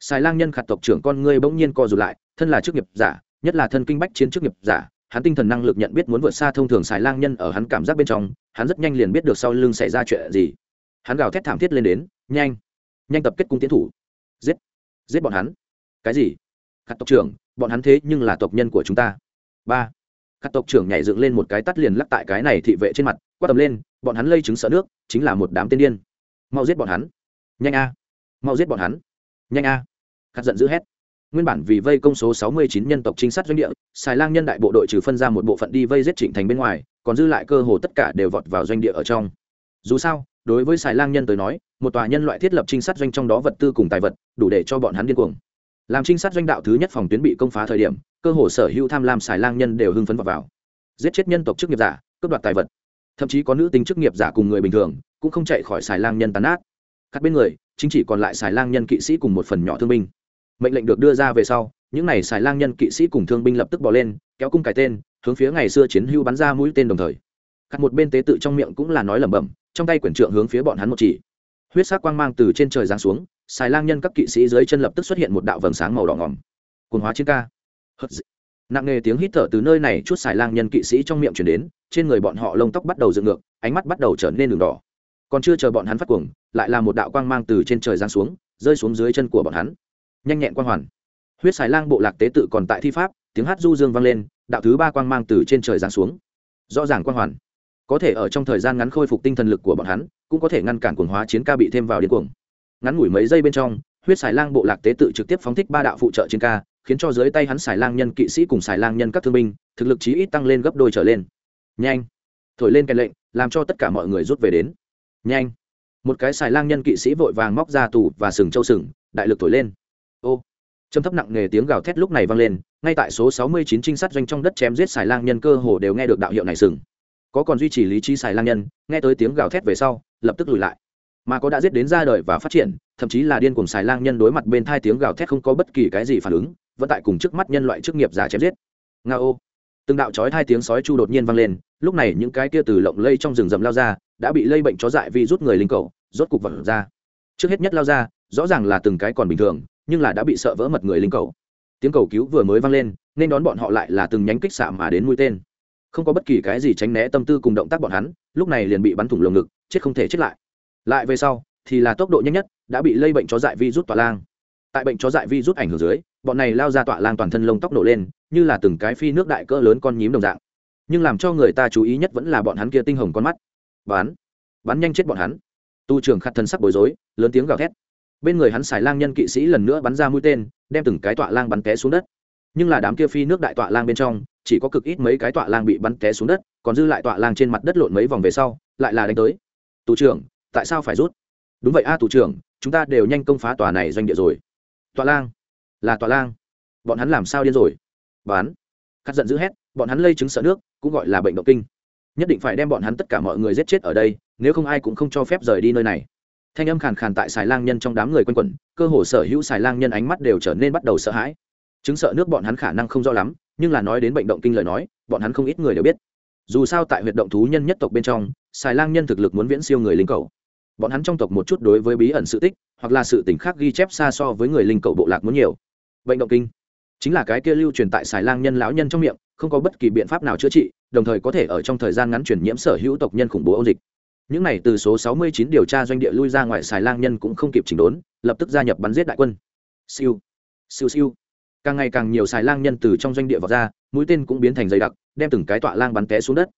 Speaker 1: Xài lang nhân khạt tộc trưởng con ngươi bỗng nhiên co rụt lại, thân là chức nghiệp giả, nhất là thân kinh bách chiến chức nghiệp giả, hắn tinh thần năng lực nhận biết muốn vượt xa thông thường xài lang nhân ở hắn cảm giác bên trong, hắn rất nhanh liền biết được sau lưng xảy ra chuyện gì. Hắn gào thét thảm thiết lên đến, nhanh! Nhanh tập kết cung tiến thủ! Giết! Giết bọn hắn! Cái gì? Khát tộc trưởng, bọn hắn thế nhưng là tộc nhân của chúng ta. Ba! Khát tộc trưởng nhảy dựng lên một cái tắt liền lắc tại cái này thị vệ trên mặt, quát tầm lên, bọn hắn lây chứng sợ nước, chính là một đám tên điên. Mau giết bọn hắn! Nhanh a! Mau giết bọn hắn! Nhanh a! Khát giận dữ hét. Nguyên bản vì vây công số 69 nhân tộc trinh sát doanh địa xài lang nhân đại bộ đội trừ phân ra một bộ phận đi vây giết trịnh thành bên ngoài còn dư lại cơ hồ tất cả đều vọt vào doanh địa ở trong. Dù sao đối với xài lang nhân tới nói một tòa nhân loại thiết lập trinh sát doanh trong đó vật tư cùng tài vật đủ để cho bọn hắn điên cuồng. Làm trinh sát doanh đạo thứ nhất phòng tuyến bị công phá thời điểm cơ hồ sở hữu tham lam xài lang nhân đều hưng phấn vào, vào. Giết chết nhân tộc chức nghiệp giả cướp đoạt tài vật. Thậm chí có nữ tính chức nghiệp giả cùng người bình thường cũng không chạy khỏi xài lang nhân tàn ác. Cắt bên người chính chỉ còn lại xài lang nhân kỵ sĩ cùng một phần nhỏ thương binh mệnh lệnh được đưa ra về sau, những n à y xài lang nhân kỵ sĩ cùng thương binh lập tức bỏ lên, kéo cung cái tên, hướng phía ngày xưa chiến hưu bắn ra mũi tên đồng thời. Cắt một bên tế tự trong miệng cũng là nói lẩm bẩm, trong tay quyển trượng hướng phía bọn hắn một chỉ. Huyết sắc quang mang từ trên trời giáng xuống, xài lang nhân các kỵ sĩ dưới chân lập tức xuất hiện một đạo vầng sáng màu đỏ ngỏm cồn hóa chiến ca. Nặng nề tiếng hít thở từ nơi này chút xài lang nhân kỵ sĩ trong miệng chuyển đến, trên người bọn họ lông tóc bắt đầu dựng ngược, ánh mắt bắt đầu trở nên đường đỏ. Còn chưa chờ bọn hắn phát cuồng, lại là một đạo quang mang từ trên trời giáng xuống, rơi xuống dưới chân của bọn hắn nhanh nhẹn quang hoàn. Huyết xài lang bộ lạc tế tự còn tại thi pháp, tiếng hát du dương vang lên, đạo thứ ba quang mang từ trên trời giáng xuống. Rõ ràng quang hoàn. Có thể ở trong thời gian ngắn khôi phục tinh thần lực của bọn hắn, cũng có thể ngăn cản cuồng hóa chiến ca bị thêm vào điên cuồng. Ngắn ngủi mấy giây bên trong, huyết xài lang bộ lạc tế tự trực tiếp phóng thích ba đạo phụ trợ chiến ca, khiến cho dưới tay hắn xài lang nhân kỵ sĩ cùng xài lang nhân các thương binh, thực lực chí ít tăng lên gấp đôi trở lên. Nhanh. Thổi lên cái lệnh, làm cho tất cả mọi người rút về đến. Nhanh. Một cái xài lang nhân kỵ sĩ vội vàng móc ra tù và sừng châu sừng, đại lực thổi lên ô. Trầm thấp nặng nề tiếng gào thét lúc này vang lên, ngay tại số 69 trinh sát doanh trong đất chém giết xài lang nhân cơ hồ đều nghe được đạo hiệu này sừng. Có còn duy trì lý trí xài lang nhân, nghe tới tiếng gào thét về sau, lập tức lùi lại. Mà có đã giết đến ra đời và phát triển, thậm chí là điên cùng xài lang nhân đối mặt bên thai tiếng gào thét không có bất kỳ cái gì phản ứng, vẫn tại cùng trước mắt nhân loại chức nghiệp giả chém giết. Nga ô. Từng đạo chói hai tiếng sói chu đột nhiên vang lên, lúc này những cái kia từ lộng lây trong rừng rậm lao ra, đã bị lây bệnh chó dại vì rút người linh cầu, rốt cục vật ra. Trước hết nhất lao ra, rõ ràng là từng cái còn bình thường nhưng là đã bị sợ vỡ mật người linh cầu. Tiếng cầu cứu vừa mới vang lên, nên đón bọn họ lại là từng nhánh kích xạ mà đến mũi tên. Không có bất kỳ cái gì tránh né tâm tư cùng động tác bọn hắn, lúc này liền bị bắn thủng lồng ngực, chết không thể chết lại. Lại về sau, thì là tốc độ nhanh nhất, đã bị lây bệnh chó dại vi rút tỏa lang. Tại bệnh chó dại vi rút ảnh hưởng dưới, bọn này lao ra tọa lang toàn thân lông tóc nổ lên, như là từng cái phi nước đại cỡ lớn con nhím đồng dạng. Nhưng làm cho người ta chú ý nhất vẫn là bọn hắn kia tinh hồng con mắt. Bán bắn nhanh chết bọn hắn. Tu trường khát thân sắc bối rối, lớn tiếng gào thét bên người hắn xài lang nhân kỵ sĩ lần nữa bắn ra mũi tên, đem từng cái tọa lang bắn té xuống đất. Nhưng là đám kia phi nước đại tọa lang bên trong, chỉ có cực ít mấy cái tọa lang bị bắn té xuống đất, còn dư lại tọa lang trên mặt đất lộn mấy vòng về sau, lại là đánh tới. Tù trưởng, tại sao phải rút? Đúng vậy a, tù trưởng, chúng ta đều nhanh công phá tòa này doanh địa rồi. Tọa lang? Là tọa lang. Bọn hắn làm sao điên rồi? Bán. Cắt giận dữ hét, bọn hắn lây chứng sợ nước, cũng gọi là bệnh động kinh. Nhất định phải đem bọn hắn tất cả mọi người giết chết ở đây, nếu không ai cũng không cho phép rời đi nơi này thanh âm khàn khàn tại xài lang nhân trong đám người quanh quẩn, cơ hồ sở hữu xài lang nhân ánh mắt đều trở nên bắt đầu sợ hãi. Chứng sợ nước bọn hắn khả năng không rõ lắm, nhưng là nói đến bệnh động kinh lời nói, bọn hắn không ít người đều biết. Dù sao tại huyệt động thú nhân nhất tộc bên trong xài lang nhân thực lực muốn viễn siêu người linh cầu. Bọn hắn trong tộc một chút đối với bí ẩn sự tích, hoặc là sự tỉnh khác ghi chép xa so với người linh cầu bộ lạc muốn nhiều. Bệnh động kinh chính là cái kia lưu truyền tại xài lang nhân lão nhân trong miệng, không có bất kỳ biện pháp nào chữa trị, đồng thời có thể ở trong thời gian ngắn chuyển nhiễm sở hữu tộc nhân khủng bố ôn dịch những này từ số 69 điều tra doanh địa lui ra ngoài xài lang nhân cũng không kịp chỉnh đốn, lập tức gia nhập bắn giết đại quân. Siêu siêu siêu. Càng ngày càng nhiều xài lang nhân từ trong doanh địa vào ra, mũi tên cũng biến thành dày đặc, đem từng cái tọa lang bắn té xuống đất.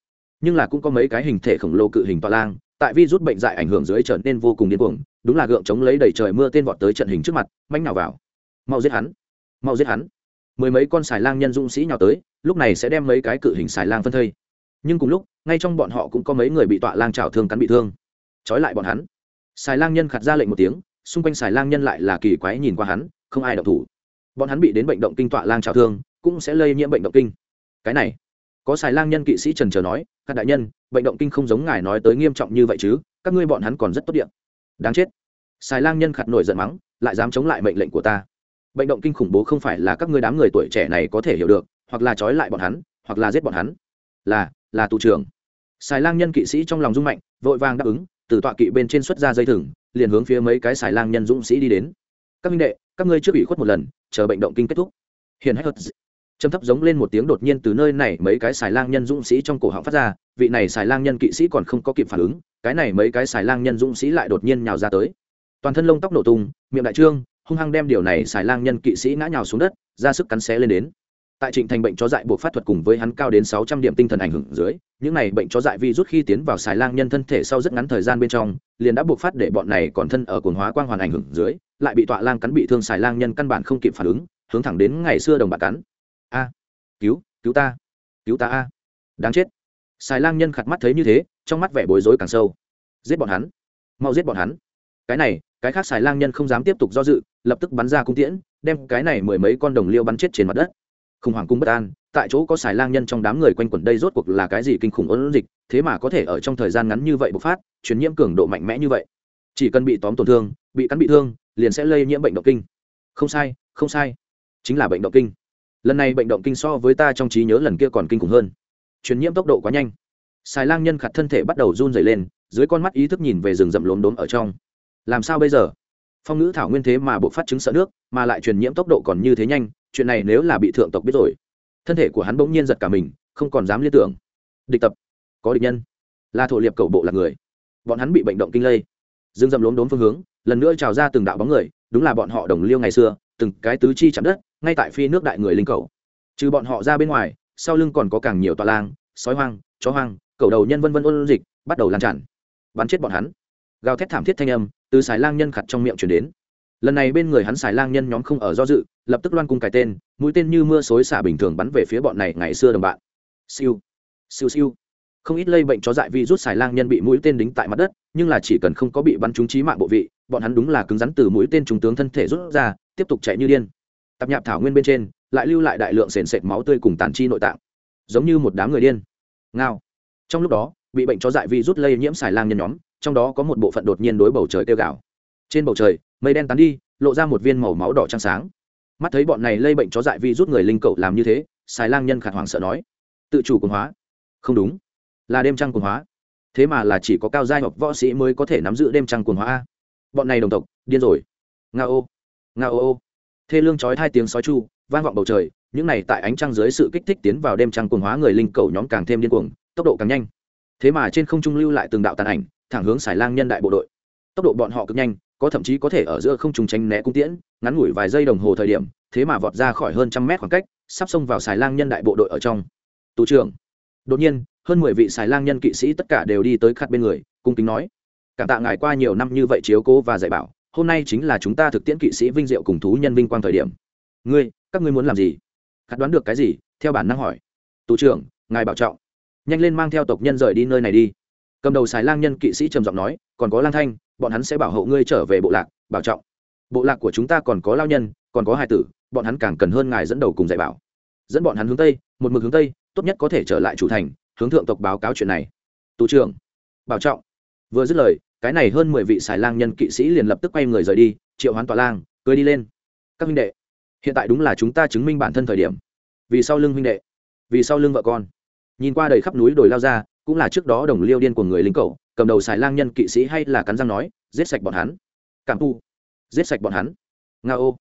Speaker 1: Nhưng là cũng có mấy cái hình thể khổng lồ cự hình tọa lang, tại vi rút bệnh dại ảnh hưởng dưới trở nên vô cùng điên cuồng, đúng là gượng chống lấy đầy trời mưa tên vọt tới trận hình trước mặt, manh nào vào. Mau giết hắn, mau giết hắn. Mười mấy con xài lang nhân dũng sĩ nhào tới, lúc này sẽ đem mấy cái cự hình xài lang phân thây nhưng cùng lúc, ngay trong bọn họ cũng có mấy người bị tọa lang trào thương cắn bị thương. Trói lại bọn hắn. Xài lang nhân khặt ra lệnh một tiếng, xung quanh xài lang nhân lại là kỳ quái nhìn qua hắn, không ai động thủ. Bọn hắn bị đến bệnh động kinh tọa lang trào thương, cũng sẽ lây nhiễm bệnh động kinh. Cái này, có xài lang nhân kỵ sĩ trần trờ nói các đại nhân, bệnh động kinh không giống ngài nói tới nghiêm trọng như vậy chứ, các ngươi bọn hắn còn rất tốt điện đáng chết. Xài lang nhân khặt nổi giận mắng, lại dám chống lại mệnh lệnh của ta. Bệnh động kinh khủng bố không phải là các ngươi đám người tuổi trẻ này có thể hiểu được, hoặc là trói lại bọn hắn, hoặc là giết bọn hắn. Là là tù trưởng. Xài lang nhân kỵ sĩ trong lòng rung mạnh, vội vàng đáp ứng, từ tọa kỵ bên trên xuất ra dây thừng, liền hướng phía mấy cái xài lang nhân dũng sĩ đi đến. Các minh đệ, các ngươi chưa bị khuất một lần, chờ bệnh động kinh kết thúc. Hiện hết châm thấp giống lên một tiếng đột nhiên từ nơi này mấy cái xài lang nhân dũng sĩ trong cổ họng phát ra, vị này xài lang nhân kỵ sĩ còn không có kịp phản ứng, cái này mấy cái xài lang nhân dũng sĩ lại đột nhiên nhào ra tới. Toàn thân lông tóc nổ tung, miệng đại trương, hung hăng đem điều này xài lang nhân kỵ sĩ ngã nhào xuống đất, ra sức cắn xé lên đến tại trịnh thành bệnh chó dại buộc phát thuật cùng với hắn cao đến sáu trăm điểm tinh thần ảnh hưởng dưới, những này bệnh chó dại vi rút khi tiến vào xài lang nhân thân thể sau rất ngắn thời gian bên trong, liền đã buộc phát để bọn này còn thân ở cồn hóa quang hoàn ảnh hưởng dưới, lại bị tọa lang cắn bị thương xài lang nhân căn bản không kịp phản ứng, hướng thẳng đến ngày xưa đồng bạc cắn. A, cứu cứu ta cứu ta a. Đáng chết. Xài lang nhân khặt mắt thấy như thế, trong mắt vẻ bối rối càng sâu. Giết bọn hắn. Mau giết bọn hắn. Cái này, cái khác xài lang nhân không dám tiếp tục do dự, lập tức bắn ra cung tiễn, đem cái này mười mấy con đồng liêu bắn chết trên mặt đất khủng hoảng cung bất an, tại chỗ có xài lang nhân trong đám người quanh quẩn đây rốt cuộc là cái gì kinh khủng ôn dịch, thế mà có thể ở trong thời gian ngắn như vậy bộc phát, truyền nhiễm cường độ mạnh mẽ như vậy. Chỉ cần bị tóm tổn thương, bị cắn bị thương, liền sẽ lây nhiễm bệnh động kinh. Không sai không sai. Chính là bệnh động kinh. Lần này bệnh động kinh so với ta trong trí nhớ lần kia còn kinh khủng hơn. Truyền nhiễm tốc độ quá nhanh. Xài lang nhân khặt thân thể bắt đầu run dày lên, dưới con mắt ý thức nhìn về rừng rậm lốm đốm ở trong. Làm sao bây giờ? Phong ngữ thảo nguyên thế mà buộc phát chứng sợ nước, mà lại truyền nhiễm tốc độ còn như thế nhanh chuyện này nếu là bị thượng tộc biết rồi, thân thể của hắn bỗng nhiên giật cả mình, không còn dám liên tưởng. Địch tập. Có địch nhân. Là thổ liệp cầu bộ là người. Bọn hắn bị bệnh động kinh lây. Dương dầm lốm đốm phương hướng, lần nữa trào ra từng đạo bóng người, đúng là bọn họ đồng liêu ngày xưa, từng cái tứ chi chạm đất, ngay tại phi nước đại người linh cầu. Trừ bọn họ ra bên ngoài, sau lưng còn có càng nhiều tòa lang sói hoang, chó hoang cầu đầu nhân vân vân ôn dịch, bắt đầu lan tràn. Bắn chết bọn hắn. Gào thét thảm thiết thanh âm từ xài lang nhân khặt trong miệng chuyển đến lần này bên người hắn xài lang nhân nhóm không ở do dự, lập tức loan cung cài tên, mũi tên như mưa xối xả bình thường bắn về phía bọn này ngày xưa đồng bạn. Siêu siêu siêu. Không ít lây bệnh chó dại vi rút xài lang nhân bị mũi tên đính tại mặt đất, nhưng là chỉ cần không có bị bắn trúng trí mạng bộ vị, bọn hắn đúng là cứng rắn từ mũi tên trúng tướng thân thể rút ra, tiếp tục chạy như điên. Tập nhạp thảo nguyên bên trên, lại lưu lại đại lượng sền sệt máu tươi cùng tàn chi nội tạng. Giống như một đám người điên. Ngao. Trong lúc đó, bị bệnh chó dại vi rút lây nhiễm xài lang nhân nhóm, trong đó có một bộ phận đột nhiên đối bầu trời tiêu gạo trên bầu trời, mây đen tán đi, lộ ra một viên màu máu đỏ trắng sáng. Mắt thấy bọn này lây bệnh chó dại vi rút người linh cậu làm như thế xài lang nhân khạt hoàng sợ nói, tự chủ cường hóa. Không đúng, là đêm trăng cường hóa. Thế mà là chỉ có cao giai hoặc võ sĩ mới có thể nắm giữ đêm trăng cường hóa a. Bọn này đồng tộc, điên rồi. Nga ô nga ô ô. Thê lương chói hai tiếng sói chu, vang vọng bầu trời, những này tại ánh trăng dưới sự kích thích tiến vào đêm trăng cường hóa người linh cầu nhóm càng thêm điên cuồng, tốc độ càng nhanh. Thế mà trên không trung lưu lại từng đạo tàn ảnh, thẳng hướng xài lang nhân đại bộ đội. Tốc độ bọn họ cực nhanh có thậm chí có thể ở giữa không trùng tránh né cung tiễn, ngắn ngủi vài giây đồng hồ thời điểm, thế mà vọt ra khỏi hơn trăm mét khoảng cách, sắp xông vào xài lang nhân đại bộ đội ở trong. Tù trưởng. Đột nhiên, hơn mười vị xài lang nhân kỵ sĩ tất cả đều đi tới khát bên người, cung kính nói. Cảm tạ ngài qua nhiều năm như vậy chiếu cố và dạy bảo, hôm nay chính là chúng ta thực tiễn kỵ sĩ vinh diệu cùng thú nhân vinh quang thời điểm. Ngươi, các ngươi muốn làm gì? Khát đoán được cái gì? Theo bản năng hỏi. Tù trưởng, ngài bảo trọng. Nhanh lên mang theo tộc nhân rời đi nơi này đi. Cầm đầu xài lang nhân kỵ sĩ trầm giọng nói, còn có lang thanh bọn hắn sẽ bảo hộ ngươi trở về bộ lạc, bảo trọng. Bộ lạc của chúng ta còn có lao nhân, còn có hai tử, bọn hắn càng cần hơn ngài dẫn đầu cùng dạy bảo. Dẫn bọn hắn hướng tây, một mực hướng tây, tốt nhất có thể trở lại chủ thành, hướng thượng tộc báo cáo chuyện này. Tù trưởng, bảo trọng. Vừa dứt lời, cái này hơn mười vị xài lang nhân kỵ sĩ liền lập tức quay người rời đi, triệu hoán tọa lang, cưới đi lên. Các huynh đệ, hiện tại đúng là chúng ta chứng minh bản thân thời điểm. Vì sau lưng huynh đệ, vì sau lưng vợ con. Nhìn qua đầy khắp núi đồi lao ra, cũng là trước đó đồng liêu điên của người lính cầu cầm đầu xài lang nhân kỵ sĩ hay là cắn răng nói, giết sạch bọn hắn. Cảm tu giết sạch bọn hắn. Nga ô.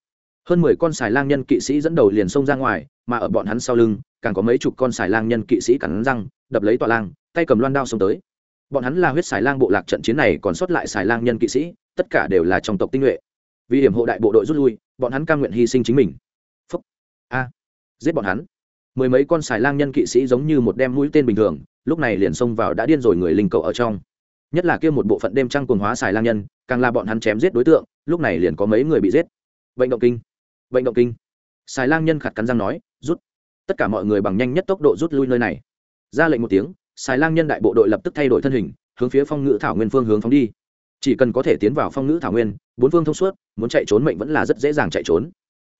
Speaker 1: Hơn mười con xài lang nhân kỵ sĩ dẫn đầu liền xông ra ngoài, mà ở bọn hắn sau lưng, càng có mấy chục con xài lang nhân kỵ sĩ cắn răng, đập lấy tọa lang, tay cầm loan đao xông tới. Bọn hắn là huyết xài lang bộ lạc trận chiến này còn sót lại xài lang nhân kỵ sĩ, tất cả đều là trong tộc tinh nhuệ. Vì hiểm hộ đại bộ đội rút lui, bọn hắn cam nguyện hy sinh chính mình. Phúc. A. Giết bọn hắn. Mười mấy con xài lang nhân kỵ sĩ giống như một đem mũi tên bình thường, lúc này liền xông vào đã điên rồi người linh cầu ở trong nhất là kia một bộ phận đêm trăng cuồng hóa xài lang nhân, càng là bọn hắn chém giết đối tượng, lúc này liền có mấy người bị giết. Bệnh động kinh, bệnh động kinh. Xài lang nhân khặt cắn răng nói, rút. Tất cả mọi người bằng nhanh nhất tốc độ rút lui nơi này. Ra lệnh một tiếng, xài lang nhân đại bộ đội lập tức thay đổi thân hình, hướng phía phong ngữ thảo nguyên phương hướng phóng đi. Chỉ cần có thể tiến vào phong ngữ thảo nguyên, bốn phương thông suốt, muốn chạy trốn mệnh vẫn là rất dễ dàng chạy trốn.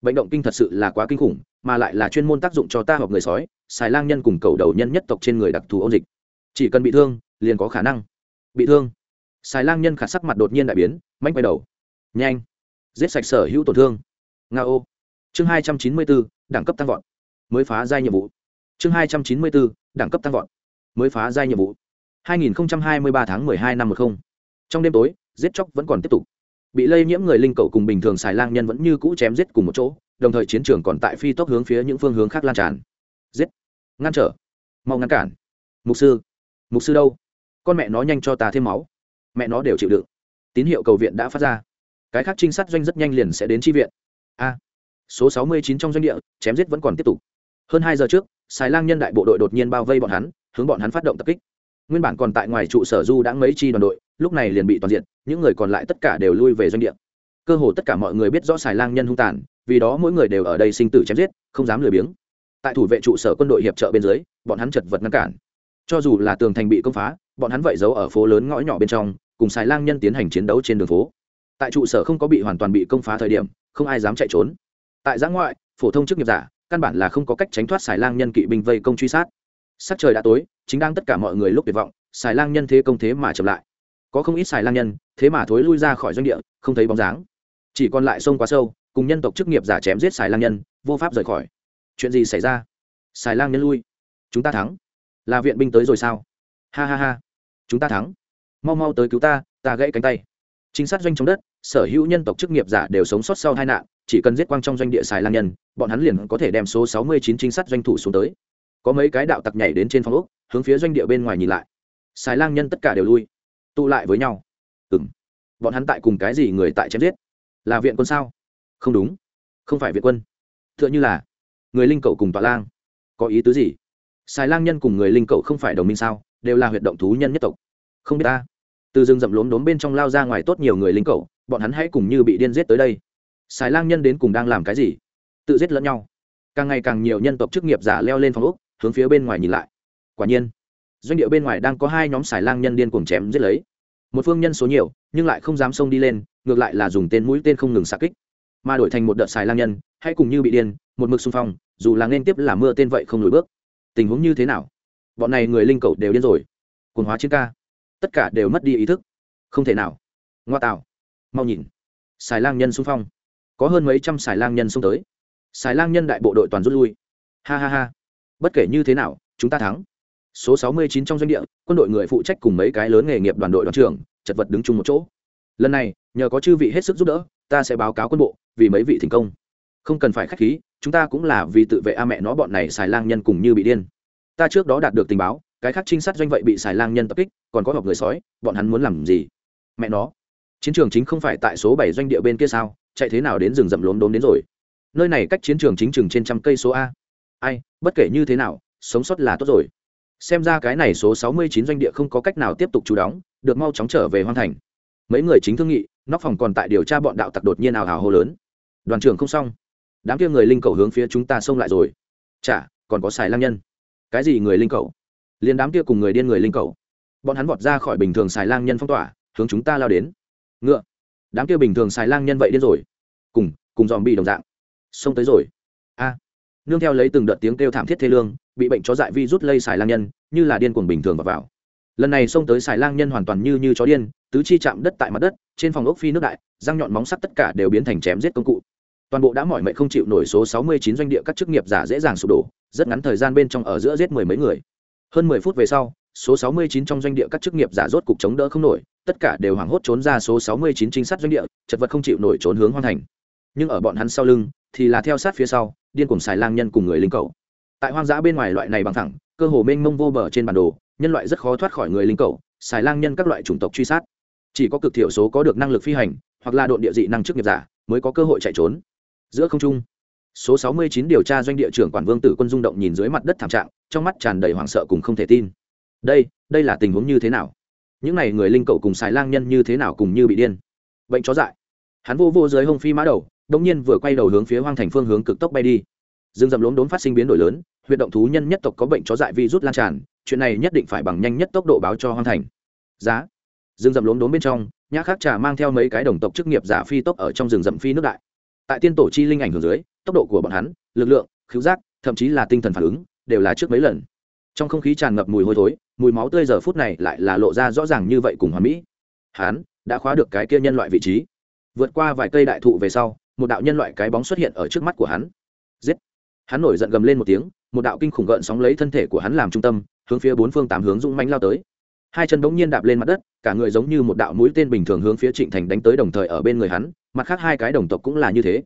Speaker 1: Bệnh động kinh thật sự là quá kinh khủng, mà lại là chuyên môn tác dụng cho ta hoặc người sói, xài lang nhân cùng cầu đầu nhân nhất tộc trên người đặc thù ôn dịch. Chỉ cần bị thương, liền có khả năng bị thương. Xài lang nhân khả sắc mặt đột nhiên đại biến manh quay đầu. Nhanh. Giết sạch sở hữu tổn thương. Nga ô. Chương hai trăm chín mươi bốn đẳng cấp tăng vọt. Mới phá giai nhiệm vụ. Chương hai trăm chín mươi bốn đẳng cấp tăng vọt. Mới phá giai nhiệm vụ. hai nghìn hai mươi ba tháng hai năm một không. Trong đêm tối, giết chóc vẫn còn tiếp tục. Bị lây nhiễm người linh cầu cùng bình thường xài lang nhân vẫn như cũ chém giết cùng một chỗ, đồng thời chiến trường còn tại phi tốc hướng phía những phương hướng khác lan tràn. Giết. Ngăn trở. Mau ngăn cản. Mục sư. Mục sư đâu? Con mẹ nó nhanh cho ta thêm máu. Mẹ nó đều chịu đựng. Tín hiệu cầu viện đã phát ra. Cái khác trinh sát doanh rất nhanh liền sẽ đến tri viện. A. Số sáu mươi chín trong doanh địa, chém giết vẫn còn tiếp tục. Hơn hai giờ trước xài lang nhân đại bộ đội đột nhiên bao vây bọn hắn, hướng bọn hắn phát động tập kích. Nguyên bản còn tại ngoài trụ sở du đã mấy chi đoàn đội, lúc này liền bị toàn diện, những người còn lại tất cả đều lui về doanh địa. Cơ hồ tất cả mọi người biết rõ xài lang nhân hung tàn, vì đó mỗi người đều ở đây sinh tử chém giết, không dám lười biếng. Tại thủ vệ trụ sở quân đội hiệp trợ bên dưới, bọn hắn chật vật ngăn cản cho dù là tường thành bị công phá, bọn hắn vậy giấu ở phố lớn ngõ nhỏ bên trong, cùng xài lang nhân tiến hành chiến đấu trên đường phố. Tại trụ sở không có bị hoàn toàn bị công phá thời điểm, không ai dám chạy trốn. Tại giã ngoại, phổ thông chức nghiệp giả, căn bản là không có cách tránh thoát xài lang nhân kỵ binh vây công truy sát. Sắc trời đã tối, chính đang tất cả mọi người lúc tuyệt vọng, xài lang nhân thế công thế mà chậm lại. Có không ít xài lang nhân, thế mà thối lui ra khỏi doanh địa, không thấy bóng dáng. Chỉ còn lại sông quá sâu, cùng nhân tộc chức nghiệp giả chém giết xài lang nhân, vô pháp rời khỏi. Chuyện gì xảy ra? Xài lang nhân lui. Chúng ta thắng là viện binh tới rồi sao? Ha ha ha. Chúng ta thắng. Mau mau tới cứu ta ta gãy cánh tay. Chính sát doanh trong đất, sở hữu nhân tộc chức nghiệp giả đều sống sót sau hai nạn, chỉ cần giết quang trong doanh địa xài lang nhân, bọn hắn liền có thể đem số sáu mươi chín trinh sát doanh thủ xuống tới. Có mấy cái đạo tặc nhảy đến trên phòng úc hướng phía doanh địa bên ngoài nhìn lại. Xài lang nhân tất cả đều lui, tụ lại với nhau. Ừ m bọn hắn tại cùng cái gì người tại chém giết? Là viện quân sao? Không đúng. Không phải viện quân. T h ư ợ n h ư là người linh cậu cùng tọa lang. Có ý tứ gì? Xài lang nhân cùng người linh cậu không phải đồng minh sao, đều là huyệt động thú nhân nhất tộc. Không biết ta. Từ rừng rậm lốm đốm bên trong lao ra ngoài tốt nhiều người linh cậu, bọn hắn hãy cùng như bị điên giết tới đây. Xài lang nhân đến cùng đang làm cái gì? Tự giết lẫn nhau. Càng ngày càng nhiều nhân tộc chức nghiệp giả leo lên phòng úc hướng phía bên ngoài nhìn lại. Quả nhiên, doanh địa bên ngoài đang có hai nhóm xài lang nhân điên cuồng chém giết lấy. Một phương nhân số nhiều, nhưng lại không dám xông đi lên, ngược lại là dùng tên mũi tên không ngừng xạ kích. Mà đổi thành một đợt xài lang nhân, hãy cùng như bị điên, một mực xung phong, dù là nên tiếp là mưa tên vậy không lùi bước tình huống như thế nào? Bọn này người linh cầu đều điên rồi. Cồn hóa chiến ca. Tất cả đều mất đi ý thức. Không thể nào. Ngoa tạo. Mau nhìn. Xài lang nhân xung phong. Có hơn mấy trăm xài lang nhân xung tới. Xài lang nhân đại bộ đội toàn rút lui. Ha ha ha. Bất kể như thế nào, chúng ta thắng. Số 69 trong doanh địa, quân đội người phụ trách cùng mấy cái lớn nghề nghiệp đoàn đội đoàn trưởng, chật vật đứng chung một chỗ. Lần này, nhờ có chư vị hết sức giúp đỡ, ta sẽ báo cáo quân bộ, vì mấy vị thành công không cần phải khách khí, chúng ta cũng là vì tự vệ a mẹ nó bọn này xài lang nhân cùng như bị điên. Ta trước đó đạt được tình báo, cái khác trinh sát doanh vậy bị xài lang nhân tập kích, còn có họp người sói, bọn hắn muốn làm gì? Mẹ nó, chiến trường chính không phải tại số bảy doanh địa bên kia sao? Chạy thế nào đến rừng rậm lốm đốm đến rồi? Nơi này cách chiến trường chính trường trên trăm cây số a. Ai, bất kể như thế nào, sống sót là tốt rồi. Xem ra cái này số sáu mươi chín doanh địa không có cách nào tiếp tục chú đóng, được mau chóng trở về hoang thành. Mấy người chính thương nghị, nóc phòng còn tại điều tra bọn đạo tặc đột nhiên ào ào hô lớn. Đoàn trưởng không xong đám kia người linh cầu hướng phía chúng ta xông lại rồi. Chả, còn có xài lang nhân. Cái gì người linh cầu? Liền đám kia cùng người điên người linh cầu. Bọn hắn vọt ra khỏi bình thường xài lang nhân phong tỏa, hướng chúng ta lao đến. Ngựa. Đám kia bình thường xài lang nhân vậy điên rồi. Cùng cùng dòm bị đồng dạng. Xông tới rồi. A. Nương theo lấy từng đợt tiếng kêu thảm thiết thê lương, bị bệnh chó dại vi rút lây xài lang nhân, như là điên cuồng bình thường và vào. Lần này xông tới xài lang nhân hoàn toàn như như chó điên, tứ chi chạm đất tại mặt đất, trên phòng ốc phi nước đại, răng nhọn móng sắt tất cả đều biến thành chém giết công cụ toàn bộ đã mỏi mệt không chịu nổi số 69 doanh địa các chức nghiệp giả dễ dàng sụp đổ, rất ngắn thời gian bên trong ở giữa giết mười mấy người. Hơn mười phút về sau, số 69 trong doanh địa các chức nghiệp giả rốt cục chống đỡ không nổi, tất cả đều hoảng hốt trốn ra số 69 trinh sát doanh địa, chật vật không chịu nổi trốn hướng hoang thành. Nhưng ở bọn hắn sau lưng, thì là theo sát phía sau, điên cùng xài lang nhân cùng người linh cầu tại hoang dã bên ngoài loại này bằng thẳng, cơ hồ mênh mông vô bờ trên bản đồ, nhân loại rất khó thoát khỏi người linh cầu xài lang nhân các loại chủng tộc truy sát. Chỉ có cực thiểu số có được năng lực phi hành, hoặc là đội địa dị năng chức nghiệp giả, mới có cơ hội chạy trốn giữa không trung. Số 69 điều tra doanh địa trưởng quản vương tử quân dung động nhìn dưới mặt đất thảm trạng, trong mắt tràn đầy hoảng sợ cùng không thể tin. Đây đây là tình huống như thế nào? Những n à y người linh cầu cùng xài lang nhân như thế nào cùng như bị điên? Bệnh chó dại. Hắn vô vô dưới hông phi mã đầu đông nhiên vừa quay đầu hướng phía hoang thành phương hướng cực tốc bay đi. Rừng rậm lốm đốm phát sinh biến đổi lớn, huyệt động thú nhân nhất tộc có bệnh chó dại virus lan tràn, chuyện này nhất định phải bằng nhanh nhất tốc độ báo cho hoang thành. Giá. Rừng rậm lốm đốm bên trong, nhã khắc trà mang theo mấy cái đồng tộc chức nghiệp giả phi tốc ở trong rừng rậm phi nước đại tại tiên tổ chi linh ảnh hưởng dưới, tốc độ của bọn hắn, lực lượng, khứu giác, thậm chí là tinh thần phản ứng, đều là trước mấy lần. Trong không khí tràn ngập mùi hôi thối, mùi máu tươi giờ phút này lại là lộ ra rõ ràng như vậy cùng hoàn mỹ. Hắn đã khóa được cái kia nhân loại vị trí. Vượt qua vài cây đại thụ về sau, một đạo nhân loại cái bóng xuất hiện ở trước mắt của hắn. Giết! Hắn nổi giận gầm lên một tiếng, một đạo kinh khủng gợn sóng lấy thân thể của hắn làm trung tâm, hướng phía bốn phương tám hướng dũng manh lao tới. Hai chân bỗng nhiên đạp lên mặt đất, cả người giống như một đạo mũi tên bình thường hướng phía trịnh thành đánh tới đồng thời ở bên người hắn mặt khác hai cái đồng tộc cũng là như thế.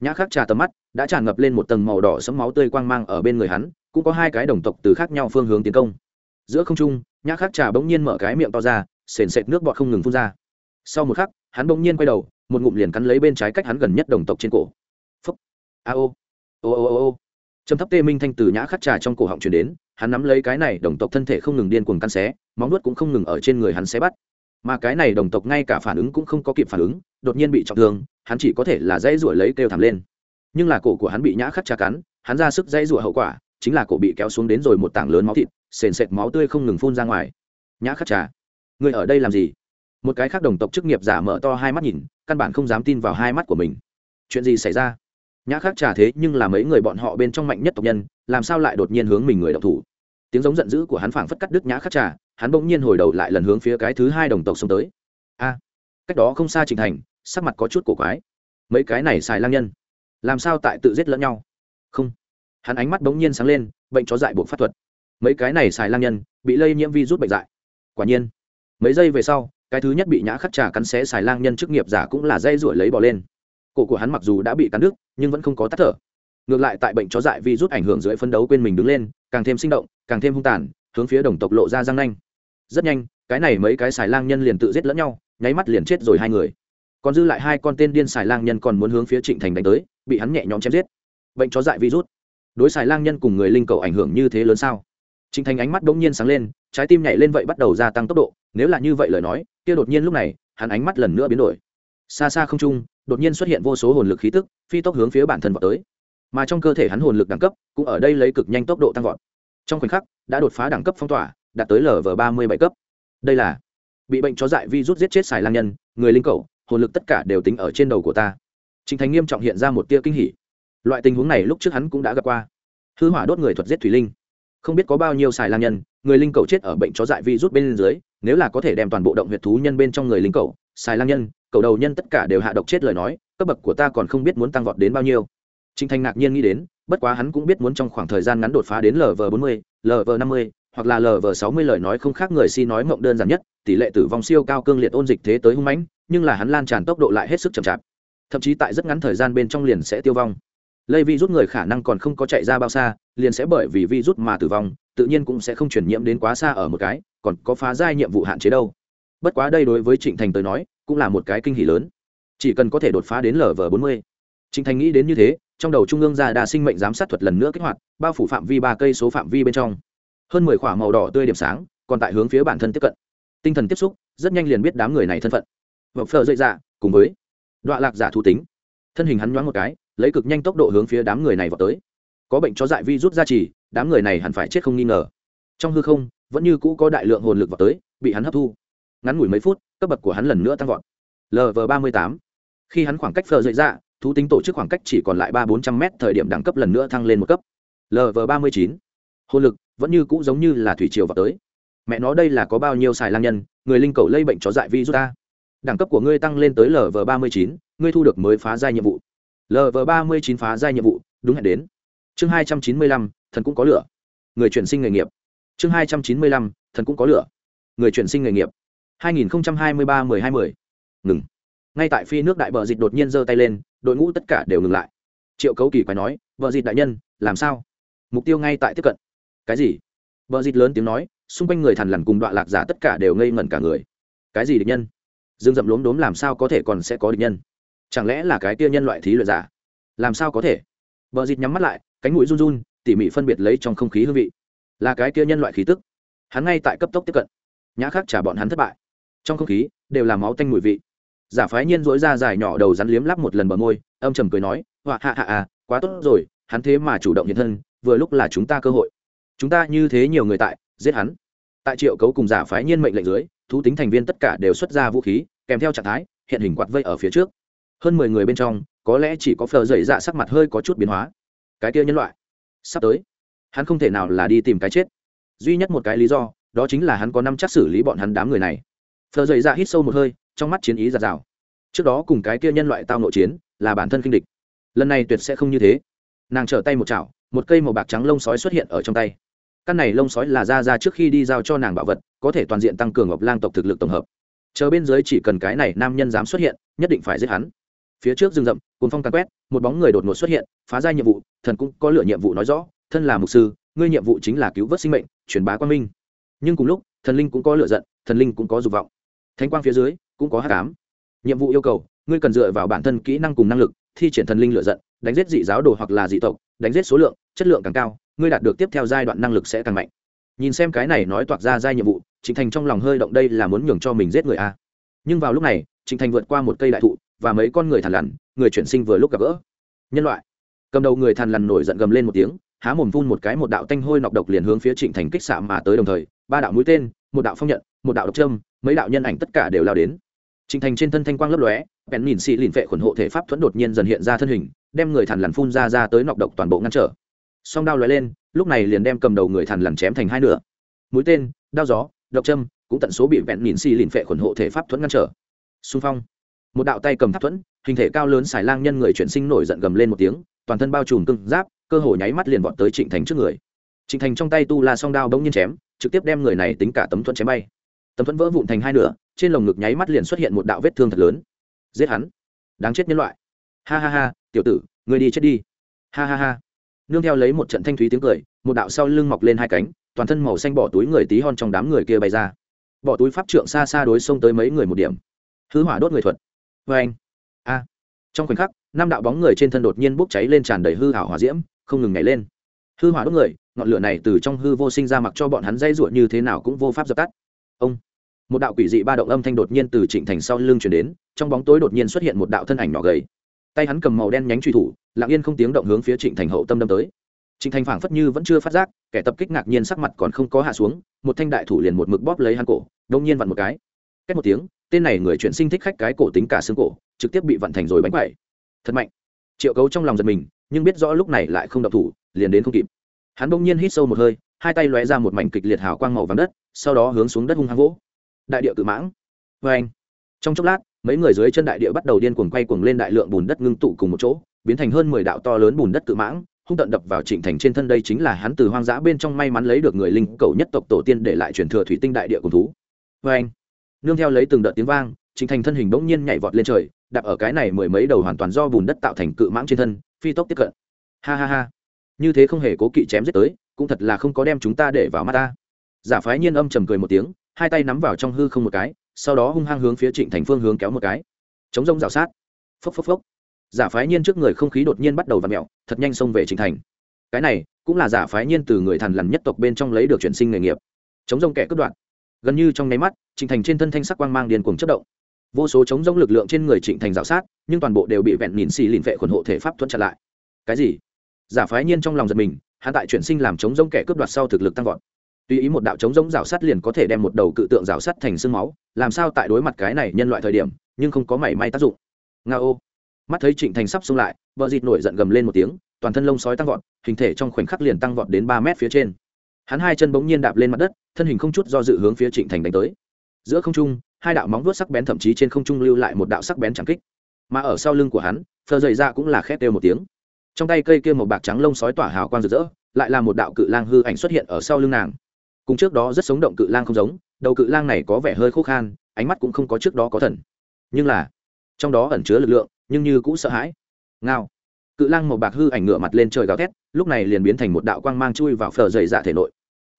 Speaker 1: Nhã khắc trà tầm mắt đã tràn ngập lên một tầng màu đỏ sẫm máu tươi quang mang ở bên người hắn, cũng có hai cái đồng tộc từ khác nhau phương hướng tiến công. Giữa không trung, nhã khắc trà bỗng nhiên mở cái miệng to ra, sền sệt nước bọt không ngừng phun ra. Sau một khắc, hắn bỗng nhiên quay đầu, một ngụm liền cắn lấy bên trái cách hắn gần nhất đồng tộc trên cổ. Phúc. A ô. Ô ô ô trầm thấp tê minh thanh từ nhã khắc trà trong cổ họng chuyển đến, hắn nắm lấy cái này, đồng tộc thân thể không ngừng điên cuồng căn xé, móng nuốt cũng không ngừng ở trên người hắn xé bắt mà cái này đồng tộc ngay cả phản ứng cũng không có kịp phản ứng, đột nhiên bị trọng thương, hắn chỉ có thể là dãy ruổi lấy kêu thảm lên. Nhưng là cổ của hắn bị nhã khắc trà cắn, hắn ra sức dãy ruổi hậu quả, chính là cổ bị kéo xuống đến rồi một tảng lớn máu thịt, sền sệt máu tươi không ngừng phun ra ngoài. Nhã khắc trà người ở đây làm gì? Một cái khác đồng tộc chức nghiệp giả mở to hai mắt nhìn, căn bản không dám tin vào hai mắt của mình. Chuyện gì xảy ra? Nhã khắc trà thế nhưng là mấy người bọn họ bên trong mạnh nhất tộc nhân, làm sao lại đột nhiên hướng mình người độc thủ? Tiếng giống giận dữ của hắn phảng phất cắt đứt nhã khắc trà hắn bỗng nhiên hồi đầu lại lần hướng phía cái thứ hai đồng tộc xông tới. A, cách đó không xa trình thành, sắc mặt có chút cổ quái. Mấy cái này xài lang nhân, làm sao tại tự giết lẫn nhau? Không. Hắn ánh mắt bỗng nhiên sáng lên, bệnh chó dại buộc pháp thuật. Mấy cái này xài lang nhân, bị lây nhiễm vi rút bệnh dại. Quả nhiên, mấy giây về sau, cái thứ nhất bị nhã khắc trà cắn xé xài lang nhân chức nghiệp giả cũng là dây ruổi lấy bỏ lên. Cổ của hắn mặc dù đã bị cắn đứt, nhưng vẫn không có tắt thở. Ngược lại tại bệnh chó dại vi rút ảnh hưởng dưới phân đấu quên mình đứng lên, càng thêm sinh động, càng thêm hung tàn hướng phía đồng tộc lộ ra răng nanh. Rất nhanh, cái này mấy cái xài lang nhân liền tự giết lẫn nhau, nháy mắt liền chết rồi hai người. Còn dư lại hai con tên điên xài lang nhân còn muốn hướng phía trịnh thành đánh tới, bị hắn nhẹ nhõm chém giết. Bệnh chó dại virus. Đối xài lang nhân cùng người linh cầu ảnh hưởng như thế lớn sao? Trịnh thành ánh mắt bỗng nhiên sáng lên, trái tim nhảy lên vậy bắt đầu gia tăng tốc độ, nếu là như vậy lời nói, kia đột nhiên lúc này, hắn ánh mắt lần nữa biến đổi. Xa xa không trung, đột nhiên xuất hiện vô số hồn lực khí tức, phi tốc hướng phía bản thân vào tới. Mà trong cơ thể hắn hồn lực đẳng cấp, cũng ở đây lấy cực nhanh tốc độ tăng vọt trong khoảnh khắc đã đột phá đẳng cấp phong tỏa đạt tới lv ba mươi bảy cấp đây là bị bệnh chó dại vi rút giết chết xài lang nhân người linh cầu hồn lực tất cả đều tính ở trên đầu của ta Trình Thành nghiêm trọng hiện ra một tia kinh hỉ. Loại tình huống này lúc trước hắn cũng đã gặp qua. Hư hỏa đốt người thuật giết thủy linh. Không biết có bao nhiêu xài lang nhân, người linh cầu chết ở bệnh chó dại vi rút bên dưới, nếu là có thể đem toàn bộ động huyệt thú nhân bên trong người linh cầu, xài lang nhân, cầu đầu nhân tất cả đều hạ độc chết lời nói, cấp bậc của ta còn không biết muốn tăng vọt đến bao nhiêu. Trình Thành ngạc nhiên nghĩ đến, bất quá hắn cũng biết muốn trong khoảng thời gian ngắn đột phá đến LV40, LV50, hoặc là LV60 lời nói không khác người si nói mộng đơn giản nhất, tỷ lệ tử vong siêu cao cương liệt ôn dịch thế tới hung mãnh, nhưng là hắn lan tràn tốc độ lại hết sức chậm chạp. Thậm chí tại rất ngắn thời gian bên trong liền sẽ tiêu vong. Lây virus người khả năng còn không có chạy ra bao xa, liền sẽ bởi vì virus mà tử vong, tự nhiên cũng sẽ không truyền nhiễm đến quá xa ở một cái, còn có phá giai nhiệm vụ hạn chế đâu. Bất quá đây đối với Trịnh Thành tới nói, cũng là một cái kinh hỉ lớn. Chỉ cần có thể đột phá đến LV40. Trịnh Thành nghĩ đến như thế, trong đầu trung ương ra đa sinh mệnh giám sát thuật lần nữa kích hoạt, bao phủ phạm vi ba cây số phạm vi bên trong. Hơn mười k màu đỏ tươi điểm sáng còn tại hướng phía bản thân tiếp cận. Tinh thần tiếp xúc rất nhanh liền biết đám người này thân phận. Vợp phờ dậy dạ cùng với đoạn lạc giả thú tính. Thân hình hắn nhoáng một cái lấy cực nhanh tốc độ hướng phía đám người này vào tới. Có bệnh chó dại vi rút ra chỉ đám người này hẳn phải chết không nghi ngờ. Trong hư không vẫn như cũ có đại lượng hồn lực vào tới bị hắn hấp thu. Ngắn ngủi mấy phút cấp bậc của hắn lần nữa tăng vọt. Lv ba mươi tám. Khi hắn khoảng cách phờ dậy dạ thú tính tổ chức khoảng cách chỉ còn lại ba bốn trăm m thời điểm đẳng cấp lần nữa thăng lên một cấp. Lv ba mươi chín. Hồn lực, vẫn như cũ giống như là thủy triều vào tới. Mẹ nó đây là có bao nhiêu xài lang nhân, người linh cầu lây bệnh chó dại vi rút ta. Đẳng cấp của ngươi tăng lên tới lv ba mươi chín, ngươi thu được mới phá giai nhiệm vụ. Lv ba mươi chín phá giai nhiệm vụ, đúng hẹn đến. Chương hai trăm chín mươi lăm, thần cũng có lửa. Người chuyển sinh nghề nghiệp. Chương hai trăm chín mươi lăm, thần cũng có lửa. Người chuyển sinh nghề nghiệp. hai nghìn hai mươi ba mười hai mười. Ngừng. Ngay tại phi nước đại bờ dịch đột nhiên giơ tay lên đội ngũ tất cả đều ngừng lại. Triệu cấu kỳ quay nói, vợ dịt đại nhân, làm sao? Mục tiêu ngay tại tiếp cận. Cái gì? Vợ dịt lớn tiếng nói, xung quanh người thằn lằn cùng đoạn lạc giả tất cả đều ngây ngẩn cả người. Cái gì địch nhân? Dương dậm lốm đốm làm sao có thể còn sẽ có địch nhân? Chẳng lẽ là cái tia nhân loại thí luyện giả? Làm sao có thể? Vợ dịt nhắm mắt lại, cánh mũi run run, tỉ mỉ phân biệt lấy trong không khí hương vị. Là cái tia nhân loại khí tức. Hắn ngay tại cấp tốc tiếp cận. Nhã khác trả bọn hắn thất bại. Trong không khí đều là máu tanh mùi vị giả phái nhiên dối ra dài nhỏ đầu rắn liếm lắp một lần bờ môi, âm trầm cười nói, họa hạ hạ à quá tốt rồi, hắn thế mà chủ động hiện thân, vừa lúc là chúng ta cơ hội. Chúng ta như thế nhiều người tại, giết hắn. Tại triệu cấu cùng giả phái nhiên mệnh lệnh dưới, thú tính thành viên tất cả đều xuất ra vũ khí, kèm theo trạng thái, hiện hình quạt vây ở phía trước. Hơn mười người bên trong, có lẽ chỉ có phờ dày dạ sắc mặt hơi có chút biến hóa. Cái kia nhân loại, sắp tới, hắn không thể nào là đi tìm cái chết. Duy nhất một cái lý do, đó chính là hắn có năm chắc xử lý bọn hắn đám người này. Phờ dày dạ hít sâu một hơi trong mắt chiến ý giạt rào. Trước đó cùng cái kia nhân loại tao nội chiến là bản thân kinh địch. Lần này tuyệt sẽ không như thế. Nàng trở tay một chảo, một cây màu bạc trắng lông sói xuất hiện ở trong tay. Căn này lông sói là ra ra trước khi đi giao cho nàng bảo vật, có thể toàn diện tăng cường ngọc lang tộc thực lực tổng hợp. Chờ bên dưới chỉ cần cái này nam nhân dám xuất hiện, nhất định phải giết hắn. Phía trước rừng rậm cồn phong càn quét, một bóng người đột ngột xuất hiện, phá ra nhiệm vụ, thần cũng có lựa nhiệm vụ nói rõ, thân là mục sư, ngươi nhiệm vụ chính là cứu vớt sinh mệnh, truyền bá quang minh. Nhưng cùng lúc, thần linh cũng có lựa giận, thần linh cũng có dục vọng. Thánh quang phía dưới cũng có hát cám. Nhiệm vụ yêu cầu, ngươi cần dựa vào bản thân kỹ năng cùng năng lực, thi triển thần linh lựa giận, đánh giết dị giáo đồ hoặc là dị tộc, đánh giết số lượng, chất lượng càng cao, ngươi đạt được tiếp theo giai đoạn năng lực sẽ càng mạnh. Nhìn xem cái này nói toạc ra giai nhiệm vụ, trịnh thành trong lòng hơi động đây là muốn nhường cho mình giết người a. Nhưng vào lúc này, trịnh thành vượt qua một cây đại thụ và mấy con người thằn lằn, người chuyển sinh vừa lúc gặp gỡ. Nhân loại. Cầm đầu người thằn lằn nổi giận gầm lên một tiếng, há mồm phun một cái một đạo tanh hôi nọc độc liền hướng phía trịnh thành kích xạ mà tới đồng thời, ba đạo mũi tên, một đạo phong nhận, một đạo độc trâm mấy đạo nhân ảnh tất cả đều lao đến. Trình thành trên thân thanh quang lấp lóe, bèn nhìn xì lìn vệ khuẩn hộ thể pháp thuẫn đột nhiên dần hiện ra thân hình, đem người thằn lằn phun ra ra tới nọc độc toàn bộ ngăn trở. Song đao lóe lên, lúc này liền đem cầm đầu người thằn lằn chém thành hai nửa. Mũi tên, đao gió, độc châm, cũng tận số bị bèn nhìn xì lìn phệ khuẩn hộ thể pháp thuẫn ngăn trở. Xung phong, một đạo tay cầm tháp thuẫn, hình thể cao lớn xài lang nhân người chuyển sinh nổi giận gầm lên một tiếng, toàn thân bao trùm cương giáp, cơ hồ nháy mắt liền vọt tới trịnh thành trước người. Trịnh thành trong tay tu la song đao bỗng nhiên chém, trực tiếp đem người này tính cả tấm thuẫn chém bay. Tấm thuẫn vỡ vụn thành hai nửa trên lồng ngực nháy mắt liền xuất hiện một đạo vết thương thật lớn. Giết hắn. Đáng chết nhân loại. Ha ha ha, tiểu tử người đi chết đi. Ha ha ha. Nương theo lấy một trận thanh thúy tiếng cười, một đạo sau lưng mọc lên hai cánh, toàn thân màu xanh bỏ túi người tí hon trong đám người kia bay ra. Bỏ túi pháp trượng xa xa đối xông tới mấy người một điểm. Hư hỏa đốt người thuật. Vê anh. A. Trong khoảnh khắc, năm đạo bóng người trên thân đột nhiên bốc cháy lên tràn đầy hư hảo hỏa diễm, không ngừng nhảy lên. Hư hỏa đốt người, ngọn lửa này từ trong hư vô sinh ra mặc cho bọn hắn dây ruột như thế nào cũng vô pháp dập tắt. Ông một đạo quỷ dị ba động âm thanh đột nhiên từ trịnh thành sau lưng chuyển đến, trong bóng tối đột nhiên xuất hiện một đạo thân ảnh nhỏ gầy. Tay hắn cầm màu đen nhánh truy thủ, lặng yên không tiếng động hướng phía trịnh thành hậu tâm đâm tới. Trịnh thành phảng phất như vẫn chưa phát giác, kẻ tập kích ngạc nhiên sắc mặt còn không có hạ xuống, một thanh đại thủ liền một mực bóp lấy hắn cổ, đông nhiên vặn một cái. Cách một tiếng, tên này người chuyển sinh thích khách cái cổ tính cả xương cổ, trực tiếp bị vặn thành rồi bánh quẩy. Thật mạnh. Triệu cấu trong lòng giật mình, nhưng biết rõ lúc này lại không độc thủ, liền đến không kịp. Hắn bỗng nhiên hít sâu một hơi, hai tay lóe ra một mảnh kịch liệt hào quang màu vàng đất, sau đó hướng xuống đất hung hăng vỗ đại địa cự mãng. Vê anh. Trong chốc lát, mấy người dưới chân đại địa bắt đầu điên cuồng quay cuồng lên đại lượng bùn đất ngưng tụ cùng một chỗ, biến thành hơn mười đạo to lớn bùn đất cự mãng, hung tận đập vào trịnh thành trên thân đây chính là hắn từ hoang dã bên trong may mắn lấy được người linh cầu nhất tộc tổ tiên để lại truyền thừa thủy tinh đại địa cùng thú. Vê anh. Nương theo lấy từng đợt tiếng vang, trịnh thành thân hình bỗng nhiên nhảy vọt lên trời, đạp ở cái này mười mấy đầu hoàn toàn do bùn đất tạo thành cự mãng trên thân, phi tốc tiếp cận. Ha ha ha. Như thế không hề cố kỵ chém giết tới, cũng thật là không có đem chúng ta để vào mắt ta. Giả phái nhiên âm trầm cười một tiếng hai tay nắm vào trong hư không một cái, sau đó hung hăng hướng phía trịnh thành phương hướng kéo một cái. Chống rông rào sát. Phốc phốc phốc. Giả phái nhiên trước người không khí đột nhiên bắt đầu v ặ mẹo thật nhanh xông về trịnh thành. Cái này cũng là giả phái nhiên từ người thằn lằn nhất tộc bên trong lấy được chuyển sinh nghề nghiệp. Chống rông kẻ cướp đoạn gần như trong nháy mắt, trịnh thành trên thân thanh sắc quang mang điền cuồng chất động. Vô số chống rông lực lượng trên người trịnh thành rào sát, nhưng toàn bộ đều bị vẹn nhìn xì lìn vệ khuẩn hộ thể pháp thuận chặn lại. Cái gì? Giả phái nhiên trong lòng giật mình hạ tại chuyển sinh làm chống rông kẻ cướp đoạt sau thực lực tăng vọt tùy ý một đạo chống giống rào sắt liền có thể đem một đầu cự tượng rào sắt thành xương máu, làm sao tại đối mặt cái này nhân loại thời điểm, nhưng không có mảy may tác dụng. Nga ô. Mắt thấy trịnh thành sắp xông lại, vợ dịt nổi giận gầm lên một tiếng, toàn thân lông sói tăng vọt, hình thể trong khoảnh khắc liền tăng vọt đến ba mét phía trên. Hắn hai chân bỗng nhiên đạp lên mặt đất, thân hình không chút do dự hướng phía trịnh thành đánh tới. Giữa không trung, hai đạo móng vuốt sắc bén thậm chí trên không trung lưu lại một đạo sắc bén chẳng kích. Mà ở sau lưng của hắn, phờ dày ra cũng là khét đều một tiếng. Trong tay cây kia một bạc trắng lông sói tỏa hào quang rực rỡ, lại là một đạo cự lang hư ảnh xuất hiện ở sau lưng nàng cùng trước đó rất sống động cự lang không giống, đầu cự lang này có vẻ hơi khô khan, ánh mắt cũng không có trước đó có thần. Nhưng là, trong đó ẩn chứa lực lượng, nhưng như cũng sợ hãi. Ngao. Cự lang màu bạc hư ảnh ngựa mặt lên trời gào thét, lúc này liền biến thành một đạo quang mang chui vào phờ dày dạ thể nội.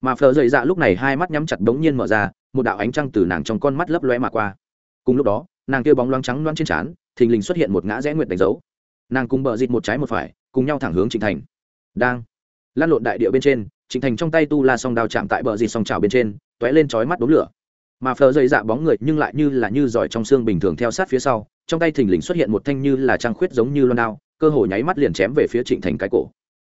Speaker 1: Mà phờ dày dạ lúc này hai mắt nhắm chặt bỗng nhiên mở ra, một đạo ánh trăng từ nàng trong con mắt lấp loe mà qua. Cùng lúc đó, nàng kia bóng loáng trắng loáng trên trán, thình lình xuất hiện một ngã rẽ nguyệt đánh dấu. Nàng cùng bờ dịt một trái một phải, cùng nhau thẳng hướng trịnh thành. Đang. Lan lộn đại địa bên trên trịnh thành trong tay tu la song đao chạm tại bờ dì song trào bên trên t ó é lên chói mắt đốm lửa. Mà phờ dày dạ bóng người nhưng lại như là như giỏi trong xương bình thường theo sát phía sau, trong tay thình lình xuất hiện một thanh như là trang khuyết giống như loan đao, cơ hồ nháy mắt liền chém về phía trịnh thành cái cổ.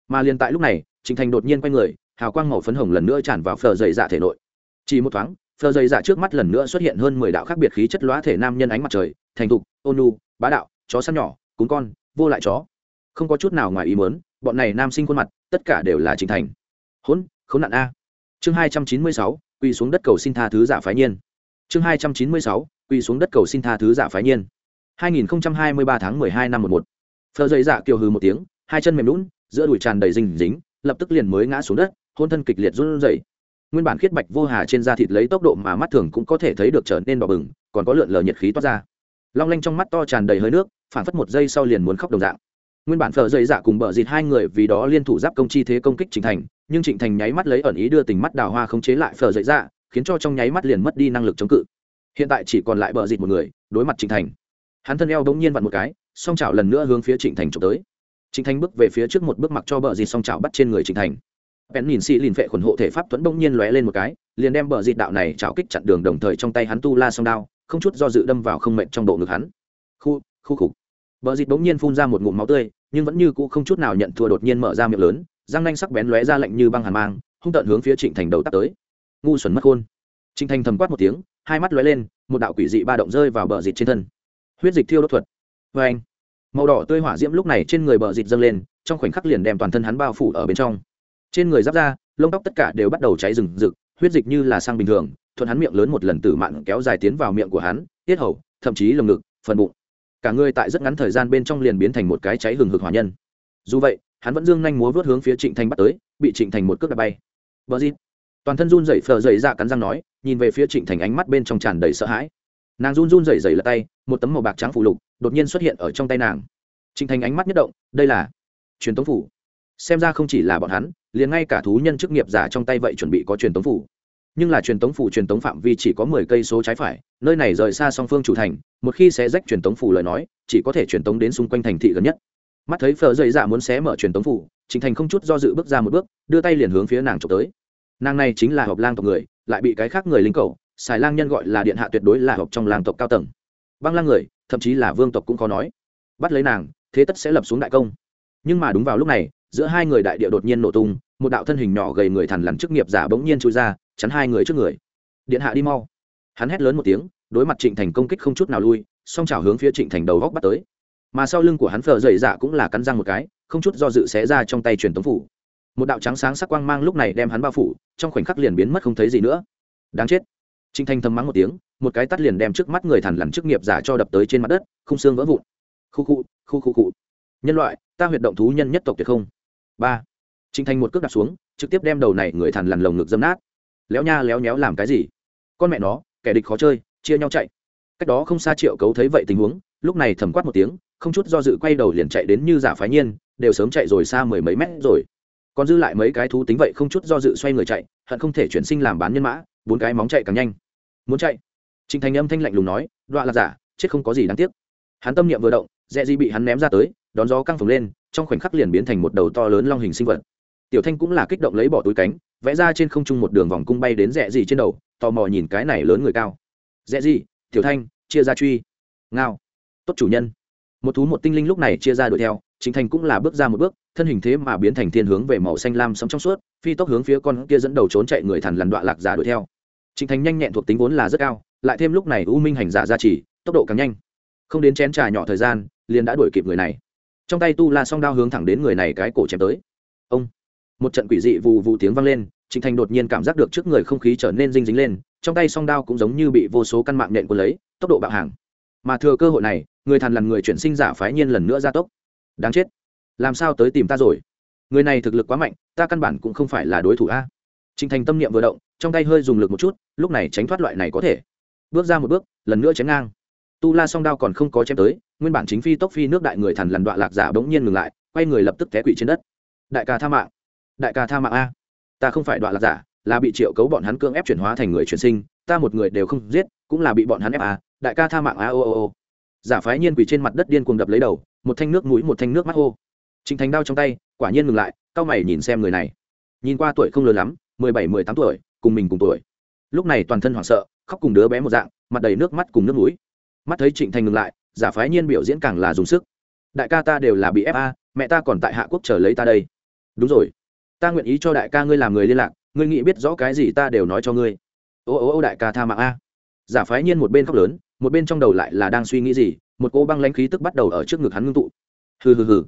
Speaker 1: Mà liền tại lúc này, trịnh thành đột nhiên quay người, hào quang màu phấn hồng lần nữa tràn vào phờ dày dạ thể nội. Chỉ một thoáng, phờ dày dạ trước mắt lần nữa xuất hiện hơn mười đạo khác biệt khí chất lóa thể nam nhân ánh mặt trời, thành thục, ôn nu bá đạo, chó săn nhỏ cúng con, vô lại chó. Không có chút nào ngoài ý mớn bọn này nam sinh khuôn mặt, tất cả đều là trịnh thành hỗn, khốn nạn a. Chương hai trăm chín mươi sáu, quỳ xuống đất cầu xin tha thứ giả phái nhiên chương hai trăm chín mươi sáu, quỳ xuống đất cầu xin tha thứ giả phái nhiên hai nghìn hai mươi ba tháng mười hai năm một một. Phờ dây dạ kiều hừ một tiếng, hai chân mềm lún giữa đùi tràn đầy dinh dính, lập tức liền mới ngã xuống đất, hôn thân kịch liệt run rẩy. Nguyên bản khiết bạch vô hà trên da thịt lấy tốc độ mà mắt thường cũng có thể thấy được trở nên đỏ bừng, còn có lượn lờ nhiệt khí toát ra. Long lanh trong mắt to tràn đầy hơi nước phản phất một giây sau liền muốn khóc đồng dạng nguyên bản phở dây dạ cùng bờ dịt hai người vì đó liên thủ giáp công chi thế công kích trịnh thành, nhưng trịnh thành nháy mắt lấy ẩn ý đưa tình mắt đào hoa không chế lại phở dây dạ khiến cho trong nháy mắt liền mất đi năng lực chống cự. Hiện tại chỉ còn lại bờ dịt một người, đối mặt trịnh thành. Hắn thân eo bỗng nhiên vặn một cái, song chảo lần nữa hướng phía trịnh thành trộm tới. Trịnh thành bước về phía trước một bước mặc cho bờ dịt song chảo bắt trên người trịnh thành. Bèn nhìn xị lìn phệ khuẩn hộ thể pháp thuẫn bỗng nhiên lóe lên một cái, liền đem bờ dịt đạo này chảo kích chặn đường đồng thời trong tay hắn tu la song đao, không chút do dự đâm vào không mệnh trong bộ ngực hắn. Khu khu khục bờ dịt bỗng nhiên phun ra một ngụm máu tươi, nhưng vẫn như cũ không chút nào nhận thua đột nhiên mở ra miệng lớn, răng nanh sắc bén lóe ra lạnh như băng hàn mang, hung tận hướng phía trịnh thành đầu tắt tới. Ngu xuẩn mất khôn. Trịnh thành thầm quát một tiếng, hai mắt lóe lên, một đạo quỷ dị ba động rơi vào bờ dịt trên thân. Huyết dịch thiêu đốt thuật. Vê anh, màu đỏ tươi hỏa diễm lúc này trên người bờ dịt dâng lên, trong khoảnh khắc liền đem toàn thân hắn bao phủ ở bên trong. Trên người giáp ra lông tóc tất cả đều bắt đầu cháy rừng rực, huyết dịch như là sang bình thường, thuận hắn miệng lớn một lần tử mạn kéo dài tiến vào miệng của hắn, tiết hầu, thậm chí lồng ngực, phần bụng cả người tại rất ngắn thời gian bên trong liền biến thành một cái cháy hừng hực hỏa nhân. Dù vậy, hắn vẫn dương nhanh múa vớt hướng phía trịnh thành bắt tới, bị trịnh thành một cước đạp bay. Bờ dịt. Toàn thân run rẩy phờ dậy ra cắn răng nói, nhìn về phía trịnh thành ánh mắt bên trong tràn đầy sợ hãi. Nàng run run rẩy rẩy lật tay, một tấm màu bạc trắng phủ lục đột nhiên xuất hiện ở trong tay nàng. Trịnh thành ánh mắt nhất động, đây là truyền tống phủ. Xem ra không chỉ là bọn hắn, liền ngay cả thú nhân chức nghiệp giả trong tay vậy chuẩn bị có truyền tống phủ nhưng là truyền tống phủ truyền tống phạm vi chỉ có mười cây số trái phải, nơi này rời xa song phương chủ thành, một khi sẽ rách truyền tống phủ lời nói, chỉ có thể truyền tống đến xung quanh thành thị gần nhất. Mắt thấy phờ dậy dạ muốn xé mở truyền tống phủ chính thành không chút do dự bước ra một bước, đưa tay liền hướng phía nàng trộm tới. Nàng này chính là hộp lang tộc người, lại bị cái khác người lính cầu xài lang nhân gọi là điện hạ tuyệt đối là hộp trong làng tộc cao tầng. Băng lang người, thậm chí là vương tộc cũng khó nói. Bắt lấy nàng, thế tất sẽ lập xuống đại công. Nhưng mà đúng vào lúc này, giữa hai người đại địa đột nhiên nổ tung, một đạo thân hình nhỏ gầy người thằn lằn chức nghiệp giả bỗng nhiên chui ra chắn hai người trước người. Điện hạ đi mau. Hắn hét lớn một tiếng, đối mặt trịnh thành công kích không chút nào lui, song chảo hướng phía trịnh thành đầu góc bắt tới. Mà sau lưng của hắn phở dậy dạ cũng là cắn răng một cái, không chút do dự xé ra trong tay truyền tống phủ. Một đạo trắng sáng sắc quang mang lúc này đem hắn bao phủ, trong khoảnh khắc liền biến mất không thấy gì nữa. Đáng chết. Trịnh thành thầm mắng một tiếng, một cái tắt liền đem trước mắt người thằn lằn chức nghiệp giả cho đập tới trên mặt đất không xương vỡ vụn. Khu khu khu khu khu. Nhân loại, ta huyệt động thú nhân nhất tộc tuyệt không. Ba. Trịnh thành một cước đặt xuống, trực tiếp đem đầu này người thằn lằn lồng ngực dâm nát léo nha léo nhéo làm cái gì? Con mẹ nó, kẻ địch khó chơi, chia nhau chạy. Cách đó không xa triệu cấu thấy vậy tình huống, lúc này thầm quát một tiếng, không chút do dự quay đầu liền chạy đến như giả phái nhiên, đều sớm chạy rồi xa mười mấy mét rồi. Còn dư lại mấy cái thú tính vậy không chút do dự xoay người chạy, hận không thể chuyển sinh làm bán nhân mã, bốn cái móng chạy càng nhanh. Muốn chạy? Trịnh thành âm thanh lạnh lùng nói đoạn là giả, chết không có gì đáng tiếc. Hắn tâm niệm vừa động dẹ di bị hắn ném ra tới, đón gió căng phồng lên, trong khoảnh khắc liền biến thành một đầu to lớn long hình sinh vật tiểu thanh cũng là kích động lấy bỏ túi cánh vẽ ra trên không trung một đường vòng cung bay đến rẽ gì trên đầu tò mò nhìn cái này lớn người cao. Rẽ gì, tiểu thanh chia ra truy. Ngao. Tốt chủ nhân. Một thú một tinh linh lúc này chia ra đuổi theo chính thành cũng là bước ra một bước thân hình thế mà biến thành thiên hướng về màu xanh lam sống trong suốt phi tốc hướng phía con kia dẫn đầu trốn chạy người thằn lằn đoạn lạc giả đuổi theo. Chính thành nhanh nhẹn thuộc tính vốn là rất cao lại thêm lúc này u minh hành giả ra chỉ tốc độ càng nhanh. Không đến chén trà nhỏ thời gian liền đã đuổi kịp người này. Trong tay tu la song đao hướng thẳng đến người này cái cổ chém tới. Ông một trận quỷ dị vù vù tiếng vang lên, trịnh thành đột nhiên cảm giác được trước người không khí trở nên dinh dính lên, trong tay song đao cũng giống như bị vô số căn mạng nện quân lấy, tốc độ bạo hàng. Mà thừa cơ hội này, người thằn lằn người chuyển sinh giả phái nhiên lần nữa ra tốc. Đáng chết. Làm sao tới tìm ta rồi? Người này thực lực quá mạnh, ta căn bản cũng không phải là đối thủ a. Trịnh thành tâm niệm vừa động, trong tay hơi dùng lực một chút, lúc này tránh thoát loại này có thể. Bước ra một bước, lần nữa chém ngang. Tu la song đao còn không có chém tới, nguyên bản chính phi tốc phi nước đại người thằn lằn đoạn lạc giả bỗng nhiên ngừng lại, quay người lập tức té quỵ trên đất. Đại ca tha mạng đại ca tha mạng a. Ta không phải đoạn lạc giả, là bị triệu cấu bọn hắn cưỡng ép chuyển hóa thành người chuyển sinh, ta một người đều không giết, cũng là bị bọn hắn ép a, đại ca tha mạng a, ô ô ô. Giả phái nhiên quỳ trên mặt đất điên cuồng đập lấy đầu, một thanh nước mũi, một thanh nước mắt hô. Trịnh thành đao trong tay, quả nhiên ngừng lại cao mày nhìn xem người này. Nhìn qua tuổi không lớn lắm, mười bảy, mười tám tuổi, cùng mình cùng tuổi. Lúc này toàn thân hoảng sợ, khóc cùng đứa bé một dạng, mặt đầy nước mắt cùng nước mũi. Mắt thấy trịnh thành ngừng lại, giả phái nhiên biểu diễn càng là dùng sức. Đại ca ta đều là bị fa mẹ ta còn tại hạ quốc chờ lấy ta đây. Đúng rồi ta nguyện ý cho đại ca ngươi làm người liên lạc, ngươi nghĩ biết rõ cái gì ta đều nói cho ngươi. Ô ô ô, đại ca tha mạng a. Giả phái nhiên một bên khóc lớn, một bên trong đầu lại là đang suy nghĩ gì, một cô băng lãnh khí tức bắt đầu ở trước ngực hắn ngưng tụ. Hừ hừ hừ.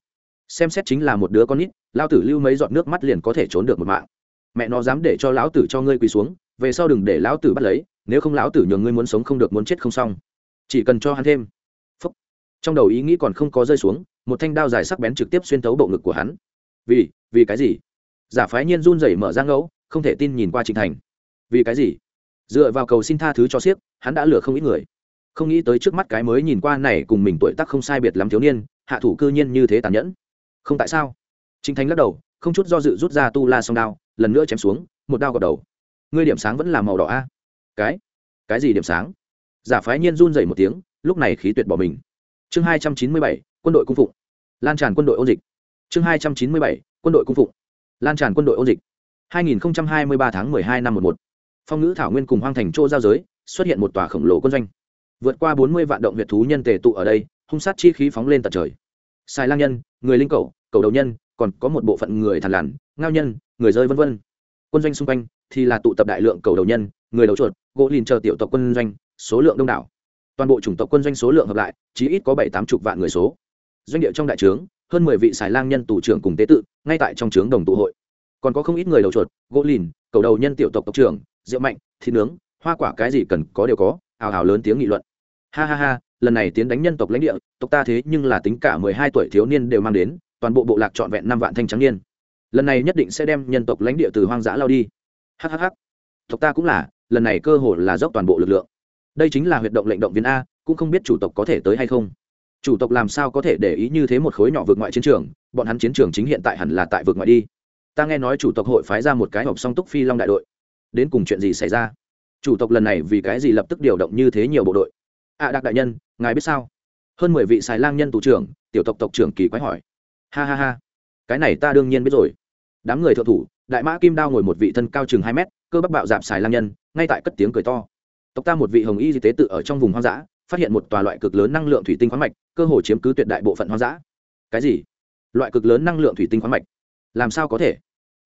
Speaker 1: Xem xét chính là một đứa con nít lao tử lưu mấy giọt nước mắt liền có thể trốn được một mạng. Mẹ nó dám để cho lão tử cho ngươi quỳ xuống, về sau đừng để lão tử bắt lấy, nếu không lão tử nhường ngươi muốn sống không được muốn chết không xong. Chỉ cần cho hắn thêm. Phúc. trong đầu ý nghĩ còn không có rơi xuống, một thanh đao dài sắc bén trực tiếp xuyên thấu bộ ngực của hắn. Vì vì cái gì? Giả phái nhiên run rẩy mở ra ngẫu, không thể tin nhìn qua trịnh thành. Vì cái gì? Dựa vào cầu xin tha thứ cho siếc, hắn đã lừa không ít người. Không nghĩ tới trước mắt cái mới nhìn qua này cùng mình tuổi tác không sai biệt lắm thiếu niên, hạ thủ cư nhiên như thế tàn nhẫn. Không tại sao? Trịnh thành lắc đầu, không chút do dự rút ra tu la song đao, lần nữa chém xuống, một đao gọt đầu. Ngươi điểm sáng vẫn là màu đỏ a. Cái? Cái gì điểm sáng? Giả phái nhiên run dậy một tiếng, lúc này khí tuyệt bỏ mình. Chương hai trăm chín mươi bảy, quân đội cung phụng. Lan tràn quân đội ôn dịch. Chương hai trăm chín mươi bảy, quân đội cung phụng lan tràn quân đội ôn dịch. 2023 tháng 12 năm 11. phong ngữ thảo nguyên cùng hoang thành châu giao giới, xuất hiện một tòa khổng lồ quân doanh. Vượt qua 40 vạn động huyệt thú nhân tề tụ ở đây, hung sát chi khí phóng lên tận trời. Sai lang nhân, người linh cầu cầu đầu nhân, còn có một bộ phận người thằn lằn, ngao nhân, người rơi vân vân. Quân doanh xung quanh thì là tụ tập đại lượng cầu đầu nhân, người đầu chuột, gỗ lìn chờ tiểu tộc quân doanh, số lượng đông đảo. Toàn bộ chủng tộc quân doanh số lượng hợp lại chỉ ít có bảy tám chục vạn người số. Doanh địa trong đại trướng, hơn mười vị xài lang nhân tù trưởng cùng tế tự ngay tại trong trướng đồng tụ hội. Còn có không ít người đầu chuột, gỗ lìn, cầu đầu nhân tiểu tộc tộc trưởng, rượu mạnh, thịt nướng, hoa quả cái gì cần có đều có, ào ào lớn tiếng nghị luận. Ha ha ha, lần này tiến đánh nhân tộc lãnh địa, tộc ta thế nhưng là tính cả mười hai tuổi thiếu niên đều mang đến, toàn bộ bộ lạc trọn vẹn năm vạn thanh trắng niên. Lần này nhất định sẽ đem nhân tộc lãnh địa từ hoang dã lao đi. Hhh tộc ta cũng là, lần này cơ hội là dốc toàn bộ lực lượng. Đây chính là huyệt động lệnh động viên a, cũng không biết chủ tộc có thể tới hay không. Chủ tộc làm sao có thể để ý như thế một khối nhỏ vượt ngoại chiến trường bọn hắn chiến trường chính hiện tại hẳn là tại vực ngoại đi. Ta nghe nói chủ tộc hội phái ra một cái hộp song túc phi long đại đội. Đến cùng chuyện gì xảy ra? Chủ tộc lần này vì cái gì lập tức điều động như thế nhiều bộ đội? Ạ à, đặc đại nhân ngài biết sao? Hơn mười vị xài lang nhân tù trưởng tiểu tộc tộc trưởng kỳ quái hỏi. Ha ha ha. Cái này ta đương nhiên biết rồi. Đám người thượng thủ đại mã kim đao ngồi một vị thân cao chừng hai mét cơ bắp bạo dạp xài lang nhân ngay tại cất tiếng cười to. Tộc ta một vị hồng y di tế tự ở trong vùng hoang dã phát hiện một tòa loại cực lớn năng lượng thủy tinh khoáng mạch cơ hồ chiếm cứ tuyệt đại bộ phận hoang dã. Cái gì? Loại cực lớn năng lượng thủy tinh khoáng mạch. Làm sao có thể?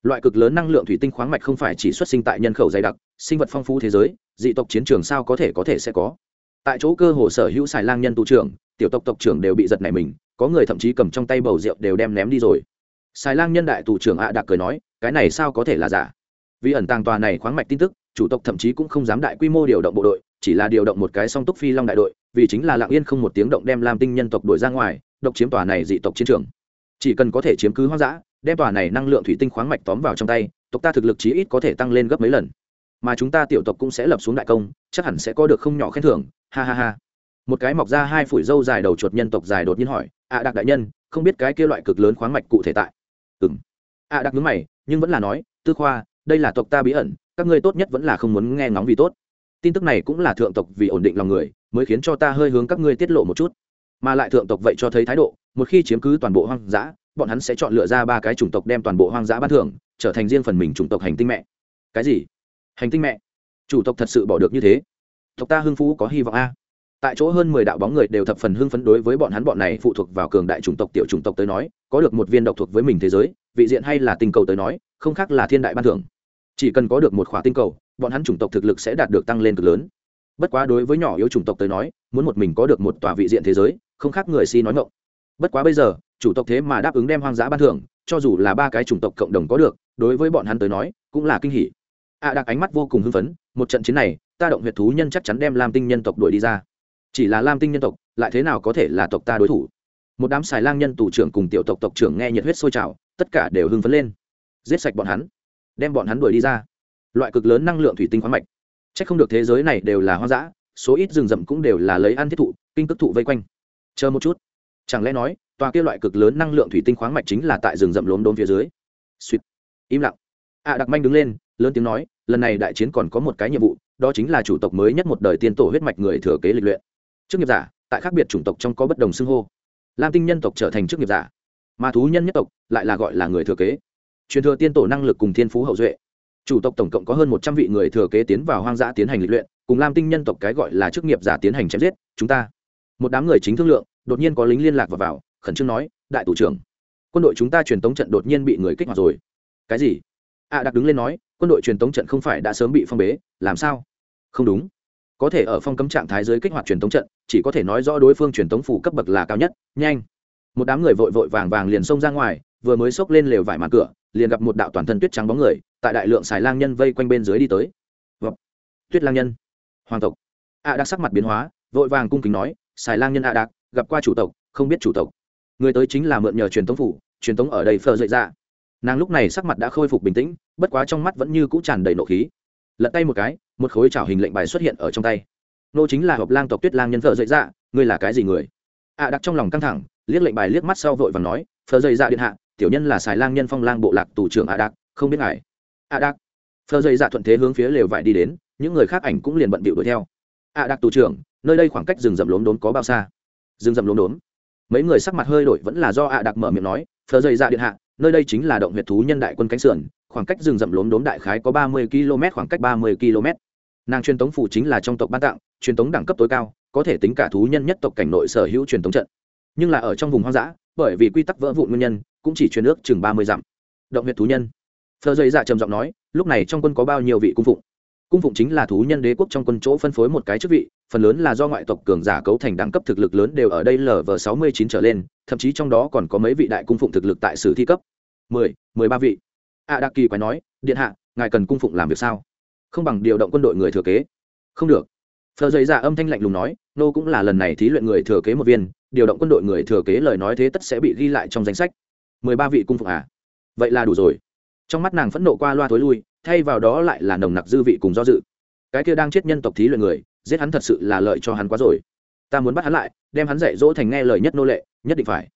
Speaker 1: Loại cực lớn năng lượng thủy tinh khoáng mạch không phải chỉ xuất sinh tại nhân khẩu dày đặc, sinh vật phong phú thế giới, dị tộc chiến trường sao có thể có thể sẽ có? Tại chỗ cơ hồ sở hữu xài lang nhân tu trưởng, tiểu tộc tộc trưởng đều bị giật này mình, có người thậm chí cầm trong tay bầu rượu đều đem ném đi rồi. Xài lang nhân đại tù trưởng ạ à đặc cười nói, cái này sao có thể là giả? Vì ẩn tàng tòa này khoáng mạch tin tức, chủ tộc thậm chí cũng không dám đại quy mô điều động bộ đội, chỉ là điều động một cái song túc phi long đại đội, vì chính là lặng yên không một tiếng động đem lam tinh nhân tộc đuổi ra ngoài, độc chiếm tòa này dị tộc chiến trường chỉ cần có thể chiếm cứ hoang dã, đem tòa này năng lượng thủy tinh khoáng mạch tóm vào trong tay, tộc ta thực lực chí ít có thể tăng lên gấp mấy lần. Mà chúng ta tiểu tộc cũng sẽ lập xuống đại công, chắc hẳn sẽ có được không nhỏ khen thưởng, ha ha ha. Một cái mọc ra hai phủi râu dài đầu chuột nhân tộc dài đột nhiên hỏi ạ à đặc đại nhân, không biết cái kia loại cực lớn khoáng mạch cụ thể tại? Ừ m ạ đặc nhớ mày, nhưng vẫn là nói, tư khoa, đây là tộc ta bí ẩn, các ngươi tốt nhất vẫn là không muốn nghe ngóng vì tốt. Tin tức này cũng là thượng tộc vì ổn định lòng người, mới khiến cho ta hơi hướng các ngươi tiết lộ một chút mà lại thượng tộc vậy cho thấy thái độ, một khi chiếm cứ toàn bộ hoang dã, bọn hắn sẽ chọn lựa ra ba cái chủng tộc đem toàn bộ hoang dã ban thưởng, trở thành riêng phần mình chủng tộc hành tinh mẹ. Cái gì? Hành tinh mẹ? Chủ tộc thật sự bỏ được như thế? Tộc ta hưng phú có hy vọng a? Tại chỗ hơn mười đạo bóng người đều thập phần hưng phấn đối với bọn hắn, bọn này phụ thuộc vào cường đại chủng tộc, tiểu chủng tộc tới nói, có được một viên độc thuộc với mình thế giới, vị diện hay là tinh cầu tới nói, không khác là thiên đại ban thưởng. Chỉ cần có được một khỏa tinh cầu, bọn hắn chủng tộc thực lực sẽ đạt được tăng lên cực lớn bất quá đối với nhỏ yếu chủng tộc tới nói, muốn một mình có được một tòa vị diện thế giới, không khác người si nói ngộng bất quá bây giờ chủ tộc thế mà đáp ứng đem hoang dã ban thưởng, cho dù là ba cái chủng tộc cộng đồng có được, đối với bọn hắn tới nói, cũng là kinh hỉ. Ạ à đặc ánh mắt vô cùng hưng phấn, một trận chiến này, ta động huyệt thú nhân chắc chắn đem lam tinh nhân tộc đuổi đi ra. Chỉ là lam tinh nhân tộc, lại thế nào có thể là tộc ta đối thủ? Một đám xài lang nhân tù trưởng cùng tiểu tộc tộc trưởng nghe nhiệt huyết sôi trào, tất cả đều hưng phấn lên. Giết sạch bọn hắn, đem bọn hắn đuổi đi ra. Loại cực lớn năng lượng thủy tinh khoáng mạch c h ắ c không được thế giới này đều là hoang dã số ít rừng rậm cũng đều là lấy ăn thiết thụ kinh cước thụ vây quanh. Chờ một chút. Chẳng lẽ nói tòa kia loại cực lớn năng lượng thủy tinh khoáng mạch chính là tại rừng rậm lốm đốm phía dưới? Suýt im lặng. Ạ à, đặc manh đứng lên lớn tiếng nói lần này đại chiến còn có một cái nhiệm vụ đó chính là chủ tộc mới nhất một đời tiên tổ huyết mạch người thừa kế lịch luyện. Chức nghiệp giả tại khác biệt chủng tộc trong có bất đồng xưng hô. Lam tinh nhân tộc trở thành chức nghiệp giả mà thú nhân nhất tộc lại là gọi là người thừa kế. Truyền thừa tiên tổ năng lực cùng thiên phú hậu duệ chủ tộc tổng cộng có hơn một trăm vị người thừa kế tiến vào hoang dã tiến hành lịch luyện cùng lam tinh nhân tộc cái gọi là chức nghiệp giả tiến hành chém giết chúng ta. Một đám người chính thương lượng đột nhiên có lính liên lạc vào, vào khẩn trương nói đại thủ trưởng quân đội chúng ta truyền tống trận đột nhiên bị người kích hoạt rồi. Cái gì? A à, đặc đứng lên nói quân đội truyền tống trận không phải đã sớm bị phong bế làm sao? Không đúng. Có thể ở phong cấm trạng thái dưới kích hoạt truyền tống trận chỉ có thể nói rõ đối phương truyền tống phủ cấp bậc là cao nhất nhanh. Một đám người vội vội vàng vàng liền xông ra ngoài vừa mới xốc lên lều vải màn cửa liền gặp một đạo toàn thân tuyết trắng bóng người tại đại lượng xài lang nhân vây quanh bên dưới đi tới. Vập. tuyết lang nhân. Hoàng tộc. A à đặc sắc mặt biến hóa, vội vàng cung kính nói, xài lang nhân a à đặc gặp qua chủ tộc, không biết chủ tộc. Người tới chính là mượn nhờ truyền thống phủ, truyền thống ở đây phờ dậy ra nàng lúc này sắc mặt đã khôi phục bình tĩnh, bất quá trong mắt vẫn như cũ tràn đầy nộ khí. Lật tay một cái, một khối trảo hình lệnh bài xuất hiện ở trong tay. Nô chính là hợp lang tộc tuyết lang nhân phờ dậy ra ngươi là cái gì người? A à đặc trong lòng căng thẳng, liếc lệnh bài liếc mắt sau vội và nói, phờ dậy ra điện hạ, tiểu nhân là xài lang nhân phong lang bộ lạc tù trưởng a đặc không biết ngài. À, a đặc phờ dây dạ thuận thế hướng phía lều vải đi đến, những người khác ảnh cũng liền bận bịu đuổi theo. À, a đặc tù trưởng, nơi đây khoảng cách rừng rậm lốm đốn có bao xa? Rừng rậm lốm đốn mấy người sắc mặt hơi đổi vẫn là do a đặc mở miệng nói, phờ dây dạ điện hạ, nơi đây chính là động huyệt thú nhân đại quân cánh sườn, khoảng cách rừng rậm lốm đốm đại khái có ba mươi km, khoảng cách ba mươi km. Nàng truyền tống phủ chính là trong tộc ban tặng truyền tống đẳng cấp tối cao, có thể tính cả thú nhân nhất tộc cảnh nội sở hữu truyền tống trận. Nhưng là ở trong vùng hoang dã, bởi vì quy tắc vỡ vụn nguyên nhân, cũng chỉ truyền ước chừng ba mươi dặm. Động huyệt thú nhân phờ dày dạ trầm giọng nói lúc này trong quân có bao nhiêu vị cung phụng? Cung phụng chính là thú nhân đế quốc trong quân chỗ phân phối một cái chức vị phần lớn là do ngoại tộc cường giả cấu thành đẳng cấp thực lực lớn đều ở đây lv sáu mươi chín trở lên thậm chí trong đó còn có mấy vị đại cung phụng thực lực tại sử thi cấp. Mười mười ba vị. A à, đắc kỳ quái nói điện hạ ngài cần cung phụng làm việc sao? Không bằng điều động quân đội người thừa kế. Không được. Phờ dày dạ âm thanh lạnh lùng nói nô cũng là lần này thí luyện người thừa kế một viên điều động quân đội người thừa kế lời nói thế tất sẽ bị ghi lại trong danh sách. Mười ba vị cung phụng à? Vậy là đủ rồi trong mắt nàng phẫn nộ qua loa thối lui thay vào đó lại là nồng nặc dư vị cùng do dự. Cái kia đang chết nhân tộc thí luyện người giết hắn thật sự là lợi cho hắn quá rồi. Ta muốn bắt hắn lại đem hắn dạy dỗ thành nghe lời nhất nô lệ nhất định phải.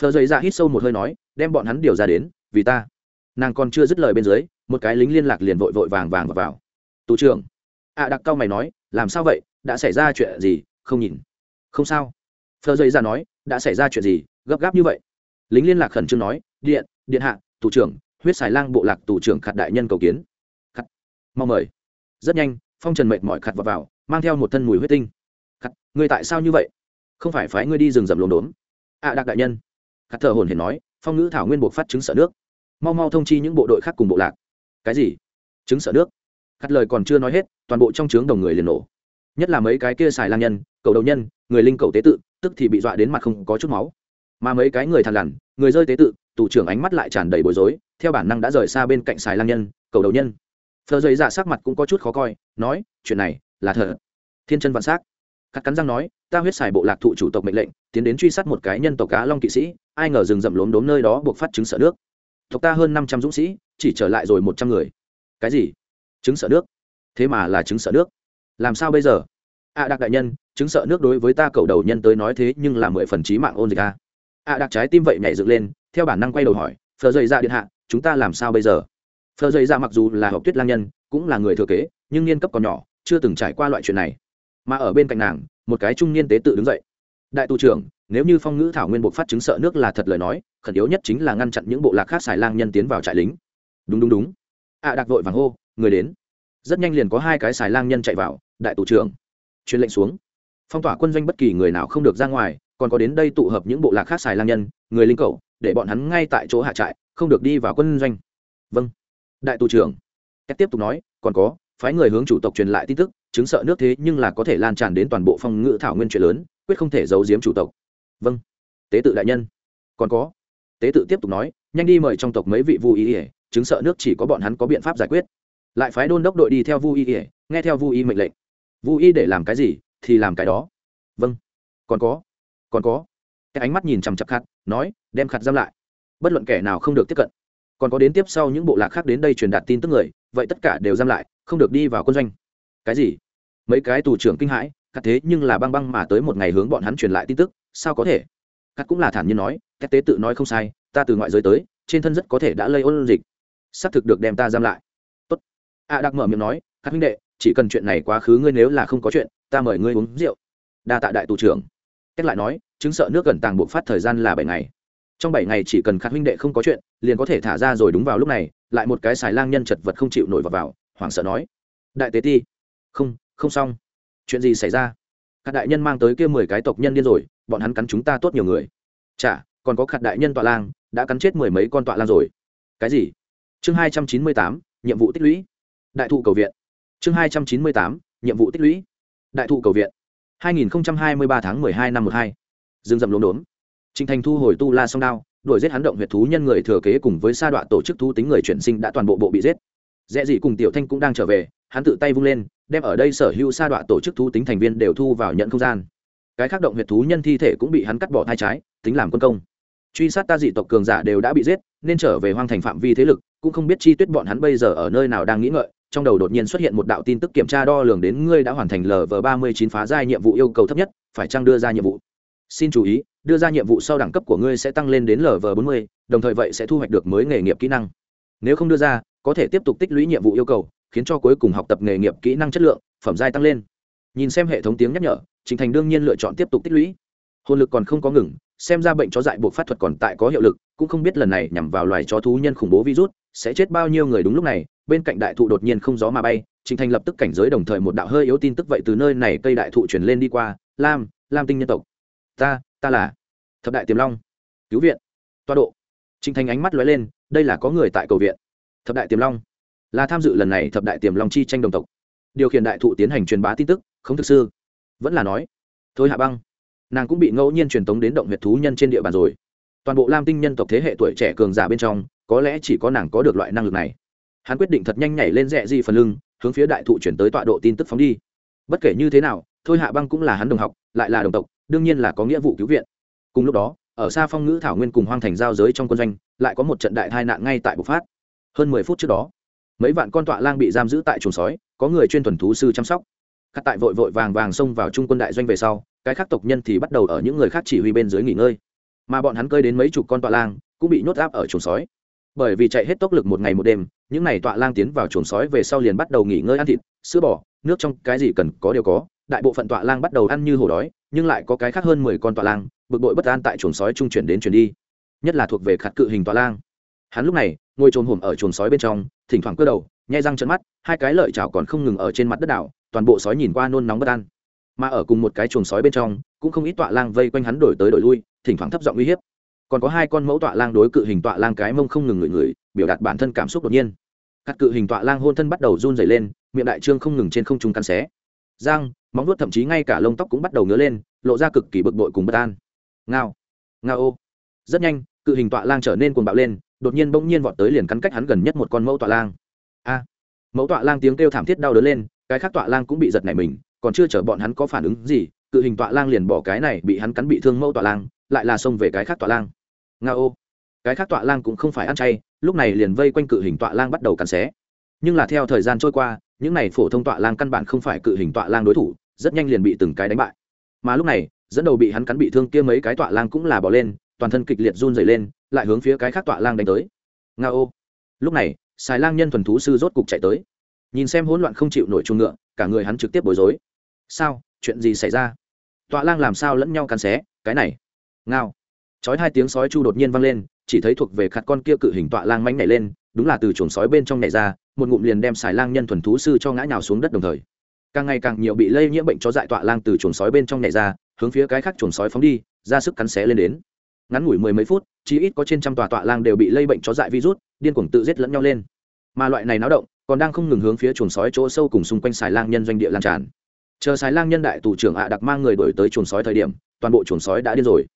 Speaker 1: Phờ dày ra dạ hít sâu một hơi nói đem bọn hắn điều ra đến vì ta. Nàng còn chưa dứt lời bên dưới một cái lính liên lạc liền vội vội vàng vàng vào, vào. tù trưởng. Ạ à, đặc cao mày nói làm sao vậy đã xảy ra chuyện gì không nhìn. Không sao. Phờ dày ra dạ nói đã xảy ra chuyện gì gấp gáp như vậy. Lính liên lạc khẩn trương nói điện điện hạ thủ trưởng huyết xài lang bộ lạc tù trưởng khạt đại nhân cầu kiến. Khạt mong mời. Rất nhanh phong trần mệt mỏi khạt vào, vào mang theo một thân mùi huyết tinh. Khạt người tại sao như vậy? Không phải phái ngươi đi rừng rậm lốm đốm. Ạ à, đặc đại nhân. Khạt thở hồn hển nói phong ngữ thảo nguyên buộc phát chứng sợ nước. Mau mau thông chi những bộ đội khác cùng bộ lạc. Cái gì? Chứng sợ nước? Khặt lời còn chưa nói hết toàn bộ trong trướng đồng người liền nổ. Nhất là mấy cái kia xài lang nhân cầu đầu nhân người linh cầu tế tự tức thì bị dọa đến mặt không có chút máu. Mà mấy cái người thằn lằn người rơi tế tự tù trưởng ánh mắt lại tràn đầy bối rối theo bản năng đã rời xa bên cạnh xài lang nhân cầu đầu nhân. Phờ dày dạ sắc mặt cũng có chút khó coi nói chuyện này là thật. Thiên chân vạn s á c khắc cắn răng nói ta huyết xài bộ lạc thụ chủ tộc mệnh lệnh tiến đến truy sát một cái nhân tộc cá long kỵ sĩ ai ngờ rừng rậm lốm đốm nơi đó buộc phát chứng sợ nước. Tộc ta hơn năm trăm dũng sĩ chỉ trở lại rồi một trăm người. Cái gì? Chứng sợ nước? Thế mà là chứng sợ nước. Làm sao bây giờ? Ạ à, đặc đại nhân chứng sợ nước đối với ta cầu đầu nhân tới nói thế nhưng là mười phần trí mạng ôn dịch a. Ạ à, đặc trái tim vậy nhảy dựng lên theo bản năng quay đầu hỏi phờ dày ra dạ điện hạ chúng ta làm sao bây giờ? Phờ dày ra dạ mặc dù là học tuyết lang nhân cũng là người thừa kế nhưng niên cấp còn nhỏ chưa từng trải qua loại chuyện này. Mà ở bên cạnh nàng một cái trung niên tế tự đứng dậy. Đại tu trưởng nếu như phong ngữ thảo nguyên buộc phát chứng sợ nước là thật lời nói khẩn yếu nhất chính là ngăn chặn những bộ lạc khác xài lang nhân tiến vào trại lính. Đúng đúng đúng. Ạ à, đặc vội vàng hô người đến. Rất nhanh liền có hai cái xài lang nhân chạy vào đại tù trưởng. Truyền lệnh xuống. Phong tỏa quân doanh bất kỳ người nào không được ra ngoài còn có đến đây tụ hợp những bộ lạc khác xài lang nhân người linh cầu để bọn hắn ngay tại chỗ hạ trại, không được đi vào quân doanh. Vâng. Đại tù trưởng. Cách tiếp tục nói, còn có, phái người hướng chủ tộc truyền lại tin tức, chứng sợ nước thế nhưng là có thể lan tràn đến toàn bộ phong ngự thảo nguyên chuyện lớn, quyết không thể giấu giếm chủ tộc. Vâng. Tế tự đại nhân. Còn có. Tế tự tiếp tục nói, nhanh đi mời trong tộc mấy vị vu y ỉa chứng sợ nước chỉ có bọn hắn có biện pháp giải quyết. Lại phái đôn đốc đội đi theo vu y ỉa nghe theo vu y mệnh lệnh. Vu y để làm cái gì, thì làm cái đó. Vâng. Còn có. Còn có cái ánh mắt nhìn chằm chặp khát nói đem khát giam lại. Bất luận kẻ nào không được tiếp cận. Còn có đến tiếp sau những bộ lạc khác đến đây truyền đạt tin tức người vậy tất cả đều giam lại không được đi vào quân doanh. Cái gì? Mấy cái tù trưởng kinh hãi cắt thế nhưng là băng băng mà tới một ngày hướng bọn hắn truyền lại tin tức sao có thể? Cắt cũng là thản nhiên nói các tế tự nói không sai ta từ ngoại giới tới trên thân rất có thể đã lây ôn dịch. Xác thực được đem ta giam lại. Tốt. A à, đặc mở miệng nói các huynh đệ chỉ cần chuyện này quá khứ ngươi nếu là không có chuyện ta mời ngươi uống rượu. Đa tạ đại tù trưởng. Cách lại nói chứng sợ nước gần tàng buộc phát thời gian là bảy ngày. Trong bảy ngày chỉ cần khát huynh đệ không có chuyện, liền có thể thả ra rồi đúng vào lúc này, lại một cái xài lang nhân chật vật không chịu nổi vào vào, hoảng sợ nói, đại tế ti, không không xong. Chuyện gì xảy ra? Khát đại nhân mang tới kia mười cái tộc nhân điên rồi, bọn hắn cắn chúng ta tốt nhiều người. Chả còn có khát đại nhân tọa lang, đã cắn chết mười mấy con tọa lang rồi. Cái gì? Chương hai trăm chín mươi tám, nhiệm vụ tích lũy. Đại thụ cầu viện. Chương hai trăm chín mươi tám, nhiệm vụ tích lũy. Đại thụ cầu viện. 2023 tháng 12 năm 12 rừng rậm lốm đốm. Trình thành thu hồi tu la song đao, đuổi giết hắn động huyệt thú nhân người thừa kế cùng với sa đoạn tổ chức thú tính người chuyển sinh đã toàn bộ bộ bị giết. Dễ gì cùng tiểu thanh cũng đang trở về, hắn tự tay vung lên, đem ở đây sở hữu sa đoạn tổ chức thú tính thành viên đều thu vào nhận không gian. Cái khác động huyệt thú nhân thi thể cũng bị hắn cắt bỏ thai trái, tính làm quân công. Truy sát ta dị tộc cường giả đều đã bị giết, nên trở về hoang thành phạm vi thế lực, cũng không biết chi tuyết bọn hắn bây giờ ở nơi nào đang nghĩ ngợi, trong đầu đột nhiên xuất hiện một đạo tin tức kiểm tra đo lường đến ngươi đã hoàn thành lv ba mươi chín phá giai nhiệm vụ yêu cầu thấp nhất, phải chăng đưa ra nhiệm vụ? Xin chú ý, đưa ra nhiệm vụ sau đẳng cấp của ngươi sẽ tăng lên đến lv bốn mươi, đồng thời vậy sẽ thu hoạch được mới nghề nghiệp kỹ năng. Nếu không đưa ra, có thể tiếp tục tích lũy nhiệm vụ yêu cầu, khiến cho cuối cùng học tập nghề nghiệp kỹ năng chất lượng, phẩm giai tăng lên. Nhìn xem hệ thống tiếng nhắc nhở, trình thành đương nhiên lựa chọn tiếp tục tích lũy. Hồn lực còn không có ngừng, xem ra bệnh chó dại buộc phát thuật còn tại có hiệu lực, cũng không biết lần này nhằm vào loài chó thú nhân khủng bố virus, sẽ chết bao nhiêu người đúng lúc này, bên cạnh đại thụ đột nhiên không gió mà bay, trình thành lập tức cảnh giới đồng thời một đạo hơi yếu tin tức vậy từ nơi này cây đại thụ chuyển lên đi qua, lam lam tinh nhân tộc ta ta là thập đại tiềm long. Cứu viện. Toa độ. Trịnh thành ánh mắt lóe lên, đây là có người tại cầu viện. Thập đại tiềm long. Là tham dự lần này thập đại tiềm long chi tranh đồng tộc. Điều khiển đại thụ tiến hành truyền bá tin tức, không thực sư vẫn là nói, thôi hạ băng. Nàng cũng bị ngẫu nhiên truyền tống đến động huyệt thú nhân trên địa bàn rồi. Toàn bộ lam tinh nhân tộc thế hệ tuổi trẻ cường giả bên trong, có lẽ chỉ có nàng có được loại năng lực này. Hắn quyết định thật nhanh nhảy lên rẽ di phần lưng, hướng phía đại thụ chuyển tới tọa độ tin tức phóng đi. Bất kể như thế nào, thôi hạ băng cũng là hắn đồng học, lại là đồng tộc đương nhiên là có nghĩa vụ cứu viện. Cùng lúc đó, ở xa phong ngữ thảo nguyên cùng hoang thành giao giới trong quân doanh, lại có một trận đại tai nạn ngay tại bộc phát. Hơn mười phút trước đó, mấy vạn con tọa lang bị giam giữ tại chuồng sói, có người chuyên thuần thú sư chăm sóc. Các tại vội vội vàng vàng xông vào trung quân đại doanh về sau, cái khác tộc nhân thì bắt đầu ở những người khác chỉ huy bên dưới nghỉ ngơi. Mà bọn hắn cơi đến mấy chục con tọa lang cũng bị nhốt áp ở chuồng sói. Bởi vì chạy hết tốc lực một ngày một đêm, những n à y tọa lang tiến vào chuồng sói về sau liền bắt đầu nghỉ ngơi ăn thịt, sữa bò, nước trong cái gì cần có đều có. Đại bộ phận tọa lang bắt đầu ăn như hổ đói nhưng lại có cái khác hơn mười con tọa lang, bực bội bất an tại chuồng sói trung chuyển đến chuyển đi. Nhất là thuộc về khát cự hình tọa lang. Hắn lúc này, ngồi trồn hổm ở chuồng sói bên trong, thỉnh thoảng cơ đầu, nhai răng trận mắt, hai cái lợi chảo còn không ngừng ở trên mặt đất đảo, toàn bộ sói nhìn qua nôn nóng bất an. Mà ở cùng một cái chuồng sói bên trong, cũng không ít tọa lang vây quanh hắn đổi tới đổi lui, thỉnh thoảng thấp giọng uy hiếp. Còn có hai con mẫu tọa lang đối cự hình tọa lang cái mông không ngừng ngửi ngửi, biểu đạt bản thân cảm xúc đột nhiên. Các cự hình tọa lang hôn thân bắt đầu run dày lên, miệng đại trương không ngừng trên không trung cắn xé giang, móng nuốt thậm chí ngay cả lông tóc cũng bắt đầu ngứa lên, lộ ra cực kỳ bực bội cùng bất an. Ngao ngao ô. Rất nhanh, cự hình tọa lang trở nên cuồng bạo lên, đột nhiên bỗng nhiên vọt tới liền cắn cách hắn gần nhất một con mẫu tọa lang. A. Mẫu tọa lang tiếng kêu thảm thiết đau đớn lên, cái khác tọa lang cũng bị giật nảy mình, còn chưa chờ bọn hắn có phản ứng gì, cự hình tọa lang liền bỏ cái này bị hắn cắn bị thương mẫu tọa lang, lại là xông về cái khác tọa lang. Nga ô. Cái khác tọa lang cũng không phải ăn chay, lúc này liền vây quanh cự hình tọa lang bắt đầu cắn xé. Nhưng là theo thời gian trôi qua những này phổ thông tọa lang căn bản không phải cự hình tọa lang đối thủ, rất nhanh liền bị từng cái đánh bại. Mà lúc này, dẫn đầu bị hắn cắn bị thương kia mấy cái tọa lang cũng là bỏ lên, toàn thân kịch liệt run dày lên, lại hướng phía cái khác tọa lang đánh tới. Nga ô lúc này, xài lang nhân thuần thú sư rốt cục chạy tới. Nhìn xem hỗn loạn không chịu nổi chuồng ngựa, cả người hắn trực tiếp bối rối. Sao? Chuyện gì xảy ra? Tọa lang làm sao lẫn nhau cắn xé? Cái này. Ngao. Chói hai tiếng sói chu đột nhiên vang lên, chỉ thấy thuộc về khát con kia cự hình tọa lang mánh nhảy lên, đúng là từ chuồng sói bên trong nhảy ra một ngụm liền đem xài lang nhân thuần thú sư cho ngã nhào xuống đất đồng thời. Càng ngày càng nhiều bị lây nhiễm bệnh chó dại tọa lang từ chuồng sói bên trong nhảy ra, hướng phía cái khác chuồng sói phóng đi, ra sức cắn xé lên đến. Ngắn ngủi mười mấy phút chỉ ít có trên trăm tòa tọa lang đều bị lây bệnh chó dại virus, điên cuồng tự giết lẫn nhau lên. Mà loại này náo động, còn đang không ngừng hướng phía chuồng sói chỗ sâu cùng xung quanh xài lang nhân doanh địa lan tràn. Chờ xài lang nhân đại tù trưởng ạ đặc mang người đổi tới chuồng sói thời điểm, toàn bộ chuồng sói đã điên rồi.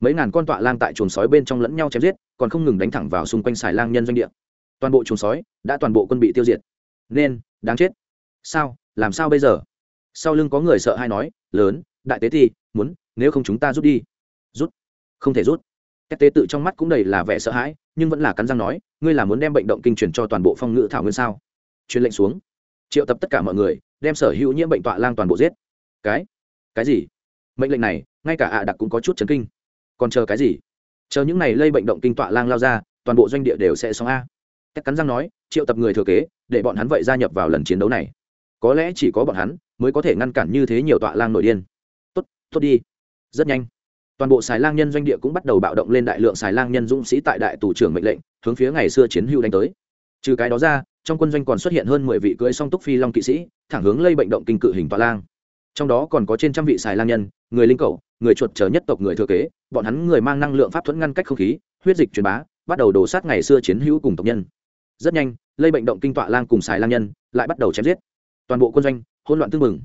Speaker 1: Mấy ngàn con tọa lang tại chuồng sói bên trong lẫn nhau chém giết, còn không ngừng đánh thẳng vào xung quanh xài lang nhân doanh địa toàn bộ chuồng sói đã toàn bộ quân bị tiêu diệt. Nên, đáng chết. Sao? Làm sao bây giờ? Sau lưng có người sợ hay nói, lớn, đại tế thì muốn, nếu không chúng ta rút đi. Rút? Không thể rút. Các tế tự trong mắt cũng đầy là vẻ sợ hãi, nhưng vẫn là cắn răng nói, ngươi là muốn đem bệnh động kinh truyền cho toàn bộ phong ngự thảo nguyên sao? Truyền lệnh xuống. Triệu tập tất cả mọi người, đem sở hữu nhiễm bệnh tọa lang toàn bộ giết. Cái? Cái gì? Mệnh lệnh này, ngay cả ạ đặc cũng có chút chấn kinh. Còn chờ cái gì? Chờ những này lây bệnh động kinh tọa lang lao ra, toàn bộ doanh địa đều sẽ xong a cách cắn răng nói, triệu tập người thừa kế, để bọn hắn vậy gia nhập vào lần chiến đấu này. Có lẽ chỉ có bọn hắn mới có thể ngăn cản như thế nhiều tọa lang nổi điên. Tốt tốt đi. Rất nhanh. Toàn bộ xài lang nhân doanh địa cũng bắt đầu bạo động lên đại lượng xài lang nhân dũng sĩ tại đại tù trưởng mệnh lệnh, hướng phía ngày xưa chiến hưu đánh tới. Trừ cái đó ra, trong quân doanh còn xuất hiện hơn mười vị cưỡi song túc phi long kỵ sĩ, thẳng hướng lây bệnh động kinh cự hình tọa lang. Trong đó còn có trên trăm vị xài lang nhân, người linh cầu, người chuột chờ nhất tộc người thừa kế, bọn hắn người mang năng lượng pháp thuẫn ngăn cách không khí, huyết dịch truyền bá, bắt đầu đổ sát ngày xưa chiến hữu cùng tộc nhân rất nhanh, lây bệnh động kinh tọa lang cùng xài lang nhân lại bắt đầu chém giết. Toàn bộ quân doanh hỗn loạn tương mừng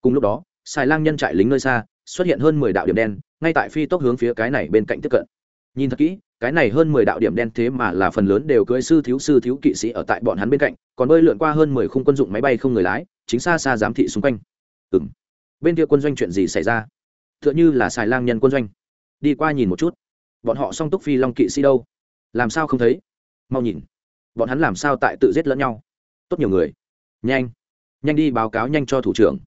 Speaker 1: cùng lúc đó xài lang nhân trại lính nơi xa xuất hiện hơn mười đạo điểm đen, ngay tại phi tốc hướng phía cái này bên cạnh tiếp cận. Nhìn thật kỹ, cái này hơn mười đạo điểm đen thế mà là phần lớn đều cưỡi sư thiếu sư thiếu kỵ sĩ ở tại bọn hắn bên cạnh, còn bơi lượn qua hơn mười khung quân dụng máy bay không người lái, chính xa xa giám thị xung quanh. Ừ m bên kia quân doanh chuyện gì xảy ra? T h ư ợ n h ư là xài lang nhân quân doanh. Đi qua nhìn một chút. Bọn họ song túc phi long kỵ sĩ đâu? Làm sao không thấy? Mau nhìn bọn hắn làm sao tại tự giết lẫn nhau? Tốt nhiều người. Nhanh. Nhanh đi báo cáo nhanh cho thủ trưởng.